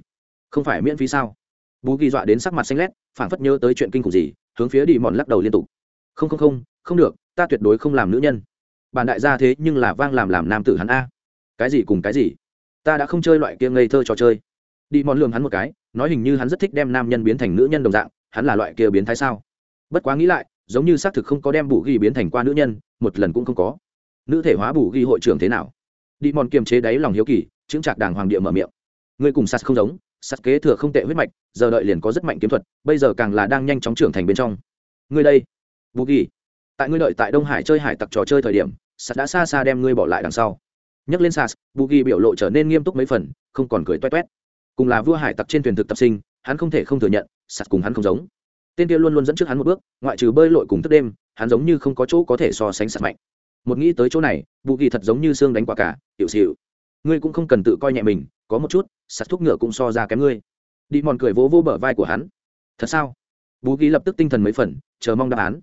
Không phải miễn phí sao? Bú ghi dọa đến sắc mặt xanh lét, phảng phất nhớ tới chuyện kinh khủng gì, hướng phía đi mòn lắc đầu liên tục. Không không không không được, ta tuyệt đối không làm nữ nhân. Bản đại gia thế nhưng là vang làm làm nam tử hắn a. Cái gì cùng cái gì? Ta đã không chơi loại kia ngây thơ trò chơi. Đi mòn lường hắn một cái, nói hình như hắn rất thích đem nam nhân biến thành nữ nhân đồng dạng, hắn là loại kia biến thái sao? Bất quá nghĩ lại, giống như xác thực không có đem bù ghi biến thành qua nữ nhân, một lần cũng không có. Nữ thể hóa bù ghi hội trưởng thế nào? Đi mòn kiềm chế đáy lòng hiếu kỳ chứng chạc đàng hoàng địa mở miệng. Ngươi cùng sas không giống sắt kế thừa không tệ huyết mạch giờ đợi liền có rất mạnh kiếm thuật bây giờ càng là đang nhanh chóng trưởng thành bên trong. Ngươi đây vũ kỳ, tại ngươi đợi tại đông hải chơi hải tặc trò chơi thời điểm sắt đã xa xa đem ngươi bỏ lại đằng sau. Nhấc lên sas vũ kỳ biểu lộ trở nên nghiêm túc mấy phần không còn cười toét toét. Cùng là vua hải tặc trên thuyền thực tập sinh hắn không thể không thừa nhận sắt cùng hắn không giống. Tên kia luôn luôn dẫn trước hắn một bước ngoại trừ bơi lội cùng thức đêm hắn giống như không có chỗ có thể so sánh sạt mạnh một nghĩ tới chỗ này bù kỳ thật giống như xương đánh quả cả hiệu xịu ngươi cũng không cần tự coi nhẹ mình có một chút sạt thuốc ngựa cũng so ra kém ngươi. Đi mòn cười vỗ vỗ bờ vai của hắn. Thật sao? Bú kỳ lập tức tinh thần mấy phần chờ mong đáp án.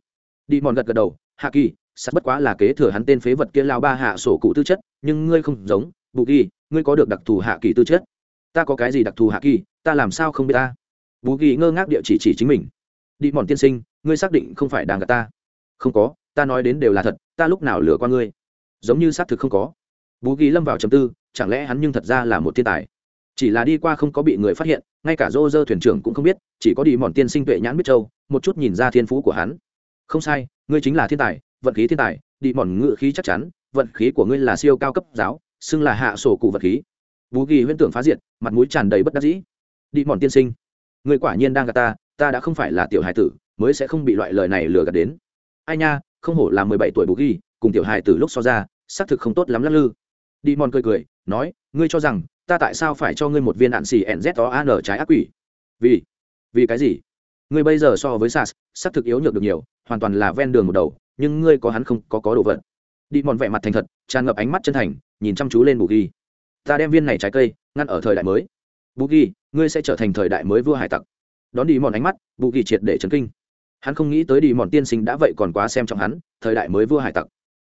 Đi mòn gật gật đầu hạ kỳ sạt bất quá là kế thừa hắn tên phế vật kia lao ba hạ sổ cụ tư chất nhưng ngươi không giống bù kỳ, ngươi có được đặc thù hạ kỳ tư chất. Ta có cái gì đặc thù hạ kỳ ta làm sao không biết ta? Bù kỳ ngơ ngác địa chỉ chỉ chính mình. Đi mòn tiên sinh ngươi xác định không phải đang gạt ta? Không có ta nói đến đều là thật ta lúc nào lừa qua ngươi? Giống như xác thực không có. Bú ghi lâm vào chầm tư, chẳng lẽ hắn nhưng thật ra là một thiên tài? Chỉ là đi qua không có bị người phát hiện, ngay cả dô dơ thuyền trưởng cũng không biết, chỉ có đi mòn tiên sinh tuệ nhãn biết châu, một chút nhìn ra thiên phú của hắn. Không sai, ngươi chính là thiên tài, vận khí thiên tài, đi mòn ngự khí chắc chắn, vận khí của ngươi là siêu cao cấp giáo, xưng là hạ sổ cụ vật khí. Bú ghi huyễn tưởng phá diệt, mặt mũi tràn đầy bất đắc dĩ. Đi mòn tiên sinh, ngươi quả nhiên đang gạt ta ta đã không phải là tiểu Hải tử, mới sẽ không bị loại lời này lừa gạt đến. Ai nha không hổ là mười bảy tuổi bù ghi, cùng tiểu hài từ lúc so ra, xác thực không tốt lắm lắc lư. Đi mòn cười cười, nói, ngươi cho rằng, ta tại sao phải cho ngươi một viên đạn xì nz o an trái ác quỷ? Vì vì cái gì? Ngươi bây giờ so với sas, xác thực yếu nhược được nhiều, hoàn toàn là ven đường một đầu, nhưng ngươi có hắn không, có có đồ vật. Đi mòn vẻ mặt thành thật, tràn ngập ánh mắt chân thành, nhìn chăm chú lên bù ghi. Ta đem viên này trái cây, ngăn ở thời đại mới. Bù ghi, ngươi sẽ trở thành thời đại mới vua hải tặc. Đón đi mòn ánh mắt, bù ghi triệt để chấn kinh hắn không nghĩ tới đi mòn tiên sinh đã vậy còn quá xem trọng hắn, thời đại mới vua hải tặc.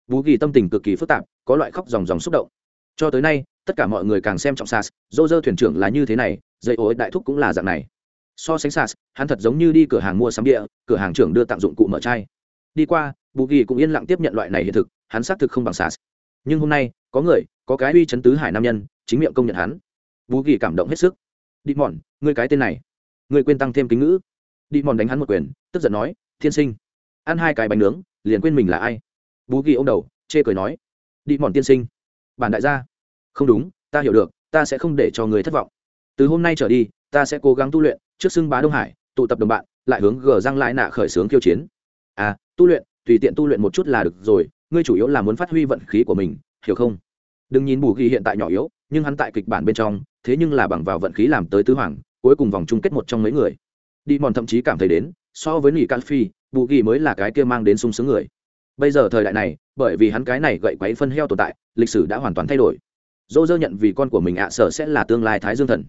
Bú ghi tâm tình cực kỳ phức tạp, có loại khóc dòng dòng xúc động. Cho tới nay, tất cả mọi người càng xem trọng sas dô dơ thuyền trưởng là như thế này, dây ối đại thúc cũng là dạng này. So sánh sas hắn thật giống như đi cửa hàng mua sắm địa, cửa hàng trưởng đưa tặng dụng cụ mở chai. Đi qua bù ghi cũng yên lặng tiếp nhận loại này hiện thực, hắn xác thực không bằng sas nhưng hôm nay, có người, có cái uy chấn tứ hải nam nhân, chính miệng công nhận hắn. Bù ghi cảm động hết sức. Đi mòn, ngươi cái tên này, ngươi quên tăng thêm kính ngữ đi mòn đánh hắn một quyền, tức giận nói, thiên sinh, ăn hai cái bánh nướng, liền quên mình là ai? Bú ghi ô m đầu, chê cười nói, đi mòn tiên sinh, bản đại gia. Không đúng, ta hiểu được, ta sẽ không để cho người thất vọng. Từ hôm nay trở đi, ta sẽ cố gắng tu luyện, trước xưng bá đông hải, tụ tập đồng bạn, lại hướng gờ răng lại nạ khởi xướng kiêu chiến. À tu luyện, tùy tiện tu luyện một chút là được rồi, ngươi chủ yếu là muốn phát huy vận khí của mình, hiểu không? Đừng nhìn bù ghi hiện tại nhỏ yếu, nhưng hắn tại kịch bản bên trong, thế nhưng là bằng vào vận khí làm tới tứ hoàng, cuối cùng vòng chung kết một trong mấy người đi mòn thậm chí cảm thấy đến, so với nỉ can phi, bù ghi mới là cái kia mang đến sung sướng người. Bây giờ thời đại này, bởi vì hắn cái này gậy quấy phân heo tồn tại, lịch sử đã hoàn toàn thay đổi. Dô dơ nhận vì con của mình ạ sở sẽ là tương lai thái dương thần.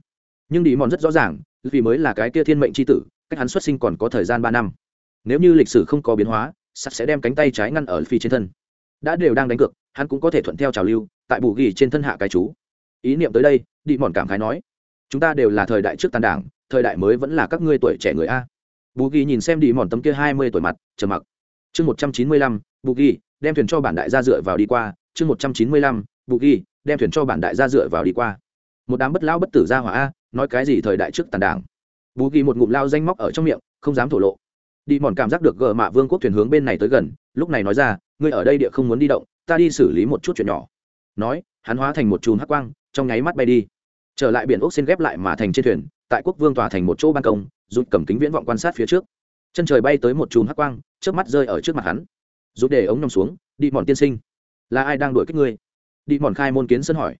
Nhưng đi mòn rất rõ ràng, vì mới là cái kia thiên mệnh c h i tử, cách hắn xuất sinh còn có thời gian ba năm. Nếu như lịch sử không có biến hóa, sắt sẽ đem cánh tay trái ngăn ở phi trên thân. Đã đều đang đánh cược, hắn cũng có thể thuận theo trào lưu, tại bù ghi trên thân hạ cái chú. Ý niệm tới đây, đi mòn cảm khái nói, chúng ta đều là thời đại trước tàn đảng thời đại mới vẫn là các ngươi tuổi trẻ người a. Bù ghi nhìn xem đi mòn tấm kia hai mươi tuổi mặt, trầm mặc. Chương một trăm chín mươi lăm, bù ghi, đem thuyền cho bản đại gia dựa vào đi qua. Chương một trăm chín mươi lăm, bù ghi, đem thuyền cho bản đại gia dựa vào đi qua. Một đám bất lão bất tử gia hỏa a, nói cái gì thời đại trước tàn đảng. Bù ghi một ngụm lao danh móc ở trong miệng, không dám thổ lộ. Đi mòn cảm giác được gờ mạ vương quốc thuyền hướng bên này tới gần, lúc này nói ra, ngươi ở đây địa không muốn đi động, ta đi xử lý một chút chuyện nhỏ. Nói, hắn hóa thành một chùm hắc quang, trong nháy mắt bay đi. Trở lại biển ốc xin ghép lại mà thành trên thuyền tại quốc vương tòa thành một chỗ ban công rút cầm kính viễn vọng quan sát phía trước. Chân trời bay tới một chùm hắc quang trước mắt rơi ở trước mặt hắn. Rút để ống nhòm xuống, đi mòn tiên sinh. Là ai đang đuổi kích ngươi? Đi mòn khai môn kiến sân hỏi.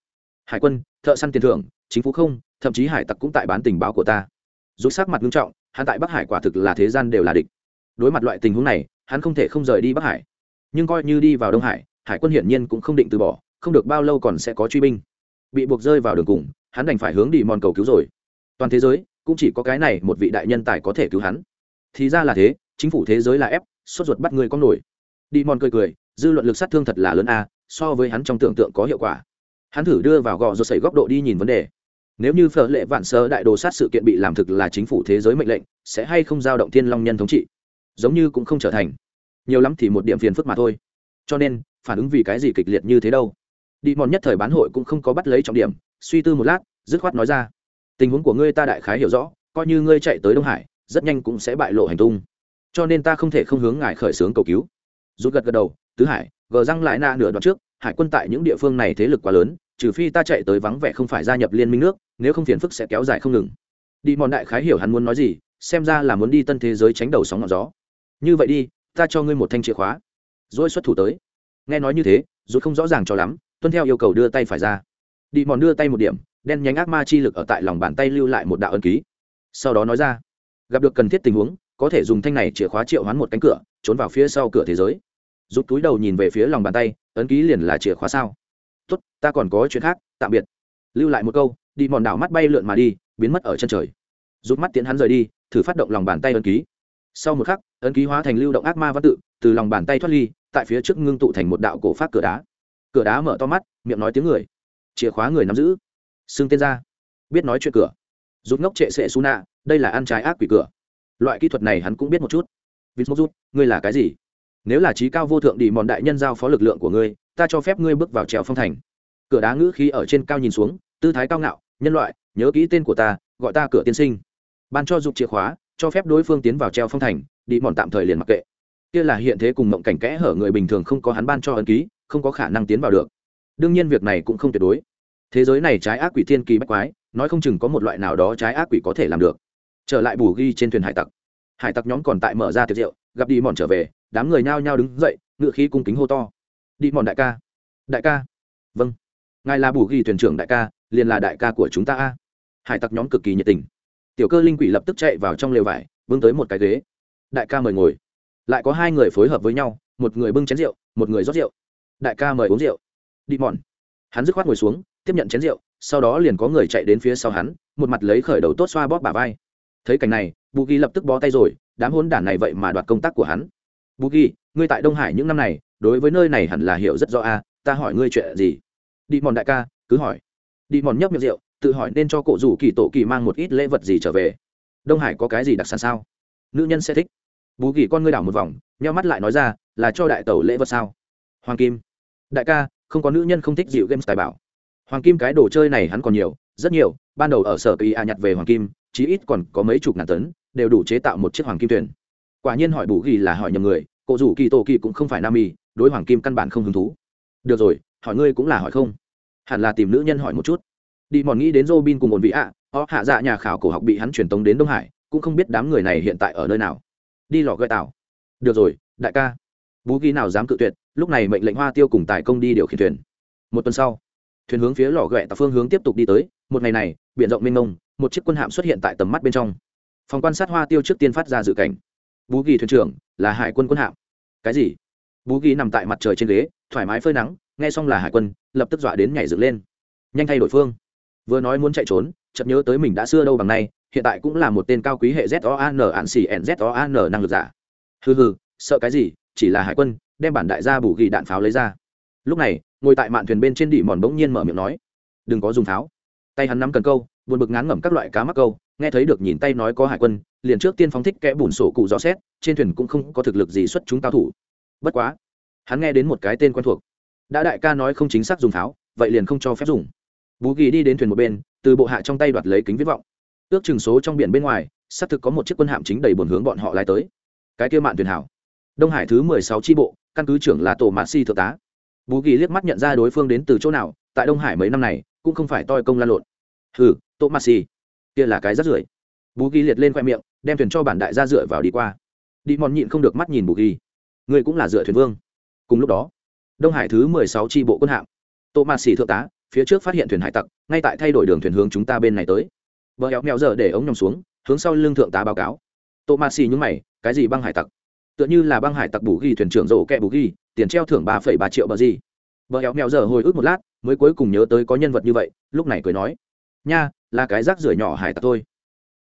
Hải quân, thợ săn tiền thưởng, chính phủ không, thậm chí hải tặc cũng tại bán tình báo của ta. Rút sắc mặt nghiêm trọng, hắn tại bắc hải quả thực là thế gian đều là địch. Đối mặt loại tình huống này, hắn không thể không rời đi bắc hải. Nhưng coi như đi vào đông hải hải quân hiển nhiên cũng không định từ bỏ, không được bao lâu còn sẽ có truy binh. Bị buộc rơi vào đường cùng, hắn đành phải hướng đi mòn cầu cứu rồi toàn thế giới cũng chỉ có cái này một vị đại nhân tài có thể cứu hắn. Thì ra là thế, chính phủ thế giới là ép, sốt ruột bắt người con nổi. Đi mòn cười cười, dư luận lực sát thương thật là lớn a, so với hắn trong tưởng tượng có hiệu quả. Hắn thử đưa vào gò rột sẩy góc độ đi nhìn vấn đề. Nếu như phở lệ vạn sơ đại đồ sát sự kiện bị làm thực là chính phủ thế giới mệnh lệnh, sẽ hay không giao động thiên long nhân thống trị? Giống như cũng không trở thành. Nhiều lắm thì một điểm phiền phức mà thôi. Cho nên, phản ứng vì cái gì kịch liệt như thế đâu? Đi mòn nhất thời bán hội cũng không có bắt lấy trọng điểm, suy tư một lát, dứt khoát nói ra tình huống của ngươi ta đại khái hiểu rõ, coi như ngươi chạy tới đông hải, rất nhanh cũng sẽ bại lộ hành tung. Cho nên ta không thể không hướng ngài khởi xướng cầu cứu. Rút gật gật đầu, tứ hải, gờ răng lại na nửa đoạn trước, hải quân tại những địa phương này thế lực quá lớn, trừ phi ta chạy tới vắng vẻ không phải gia nhập liên minh nước, nếu không phiền phức sẽ kéo dài không ngừng. Đi mòn đại khái hiểu hắn muốn nói gì, xem ra là muốn đi tân thế giới tránh đầu sóng ngọn gió. Như vậy đi, ta cho ngươi một thanh chìa khóa. Rồi xuất thủ tới. Nghe nói như thế, rút không rõ ràng cho lắm, tuân theo yêu cầu đưa tay phải ra. Đi mòn đưa tay một điểm đen nhánh ác ma chi lực ở tại lòng bàn tay lưu lại một đạo ân ký. Sau đó nói ra, gặp được cần thiết tình huống, có thể dùng thanh này chìa khóa triệu hoán một cánh cửa, trốn vào phía sau cửa thế giới. Rút túi đầu nhìn về phía lòng bàn tay, ấn ký liền là chìa khóa sao? Tốt, ta còn có chuyện khác, tạm biệt. Lưu lại một câu, đi mòn đảo mắt bay lượn mà đi, biến mất ở chân trời. Rút mắt tiến hắn rời đi, thử phát động lòng bàn tay ấn ký. Sau một khắc, ấn ký hóa thành lưu động ác ma văn tự, từ lòng bàn tay thoát ly, tại phía trước ngưng tụ thành một đạo cổ phát cửa đá. Cửa đá mở to mắt, miệng nói tiếng người. Chìa khóa người nắm giữ xưng tên ra. Biết nói chuyện cửa. Rút ngốc trệ sệ su nạ, đây là ăn trái ác quỷ cửa. Loại kỹ thuật này hắn cũng biết một chút. Vít mốc rút, ngươi là cái gì? Nếu là trí cao vô thượng đi mòn đại nhân giao phó lực lượng của ngươi, ta cho phép ngươi bước vào trèo phong thành. Cửa đá ngữ khí ở trên cao nhìn xuống, tư thái cao ngạo, nhân loại, nhớ kỹ tên của ta, gọi ta cửa tiên sinh. Ban cho dục chìa khóa, cho phép đối phương tiến vào treo phong thành, đi mòn tạm thời liền mặc kệ. Kia là hiện thế cùng mộng cảnh kẽ hở người bình thường không có hắn ban cho ấn ký, không có khả năng tiến vào được. Đương nhiên việc này cũng không tuyệt đối thế giới này trái ác quỷ thiên kỳ bách quái, nói không chừng có một loại nào đó trái ác quỷ có thể làm được. Trở lại bù ghi trên thuyền hải tặc. Hải tặc nhóm còn tại mở ra tiệc rượu, gặp đi mòn trở về, đám người nhao nhao đứng dậy, ngựa khí cung kính hô to. Đi mòn đại ca. Đại ca. Vâng. Ngài là bù ghi thuyền trưởng đại ca, liền là đại ca của chúng ta a. Hải tặc nhóm cực kỳ nhiệt tình. Tiểu cơ linh quỷ lập tức chạy vào trong lều vải, bưng tới một cái ghế. Đại ca mời ngồi. Lại có hai người phối hợp với nhau, một người bưng chén rượu, một người rót rượu. Đại ca mời uống rượu. Đi mòn. Hắn dứt khoát ngồi xuống tiếp nhận chén rượu, sau đó liền có người chạy đến phía sau hắn, một mặt lấy khởi đầu tốt xoa bóp bà vai. Thấy cảnh này, bù ghi lập tức bó tay rồi, đám hôn đản này vậy mà đoạt công tác của hắn. Bù ghi, ngươi tại đông hải những năm này, đối với nơi này hẳn là hiểu rất rõ a, ta hỏi ngươi chuyện gì? Đi mòn đại ca, cứ hỏi. Đi mòn nhấp miệng rượu, tự hỏi nên cho cổ rủ kỳ tổ kỳ mang một ít lễ vật gì trở về. Đông hải có cái gì đặc sản sao? Nữ nhân sẽ thích. Bù kỳ con ngươi đảo một vòng nhau mắt lại nói ra, là cho đại tẩu lễ vật sao? Hoàng kim. Đại ca, không có nữ nhân không thích dịu games tài bảo hoàng kim cái đồ chơi này hắn còn nhiều, rất nhiều, ban đầu ở sở kỳ a nhặt về hoàng kim, chí ít còn có mấy chục ngàn tấn, đều đủ chế tạo một chiếc hoàng kim thuyền. Quả nhiên hỏi bù ghi là hỏi nhầm người cổ rủ kỳ tổ kỳ cũng không phải nam y, đối hoàng kim căn bản không hứng thú. Được rồi, hỏi ngươi cũng là hỏi không? Hẳn là tìm nữ nhân hỏi một chút. Đi mòn nghĩ đến robin cùng ổn vị ạ, họ hạ dạ nhà khảo cổ học bị hắn truyền tống đến đông hải, cũng không biết đám người này hiện tại ở nơi nào. Đi lò gợi tảo. Được rồi, đại ca. Bú ghi nào dám cự tuyệt, lúc này mệnh lệnh hoa tiêu cùng tài công đi điều khiển thuyền. Một tuần sau thuyền hướng phía lò ghẹ tạo phương hướng tiếp tục đi tới một ngày này biển rộng mênh mông một chiếc quân hạm xuất hiện tại tầm mắt bên trong. Phòng quan sát hoa tiêu trước tiên phát ra dự cảnh. Bú ghi thuyền trưởng là hải quân quân hạm. Cái gì? Bú ghi nằm tại mặt trời trên ghế thoải mái phơi nắng nghe xong là hải quân lập tức dọa đến nhảy dựng lên. Nhanh thay đổi phương. Vừa nói muốn chạy trốn chợt nhớ tới mình đã xưa đâu bằng nay hiện tại cũng là một tên cao quý hệ z o an ạn xỉ n năng lực giả. Hừ hừ, sợ cái gì, chỉ là hải quân, đem bản đại gia bù ghi đạn pháo lấy ra. Lúc này, ngồi tại mạn thuyền bên trên đỉ mòn bỗng nhiên mở miệng nói, đừng có dùng tháo. Tay hắn nắm cần câu, buồn bực ngán ngẩm các loại cá mắc câu, nghe thấy được nhìn tay nói có hải quân, liền trước tiên phóng thích kẽ bùn sổ cụ rõ xét, trên thuyền cũng không có thực lực gì xuất chúng cao thủ. Bất quá, hắn nghe đến một cái tên quen thuộc. Đã đại ca nói không chính xác dùng pháo, vậy liền không cho phép dùng bú ghi đi đến thuyền một bên từ bộ hạ trong tay đoạt lấy kính viết vọng ước chừng số trong biển bên ngoài xác thực có một chiếc quân hạm chính đầy buồn hướng bọn họ lai tới cái kia mạn thuyền hảo đông hải thứ mười sáu tri bộ căn cứ trưởng là tổ mạt si thượng tá bú ghi liếc mắt nhận ra đối phương đến từ chỗ nào, tại đông hải mấy năm này, cũng không phải toi công lan lộn. Hừ Tô mạt si kia là cái rất rưởi. Bú ghi liệt lên khoe miệng, đem thuyền cho bản đại gia dựa vào đi qua. Đi mòn nhịn không được mắt nhìn bù ghi người cũng là dựa thuyền vương. Cùng lúc đó, đông hải thứ mười sáu tri bộ quân hạm tô mạt xỉ thượng tá, phía trước phát hiện thuyền hải tặc, ngay tại thay đổi đường thuyền hướng chúng ta bên này tới. Vợ éo mèo giờ để ống nhòm xuống, hướng sau lưng thượng tá báo cáo. Tô ma xì nhúng mày, cái gì băng hải tặc? Tựa như là băng hải tặc bù ghi thuyền trưởng rổ kẹ bù ghi tiền treo thưởng ba phẩy ba triệu bờ gì. Bờ éo mèo giờ hồi ức một lát, mới cuối cùng nhớ tới có nhân vật như vậy, lúc này cười nói, nha, là cái rác rưởi nhỏ hải tặc thôi.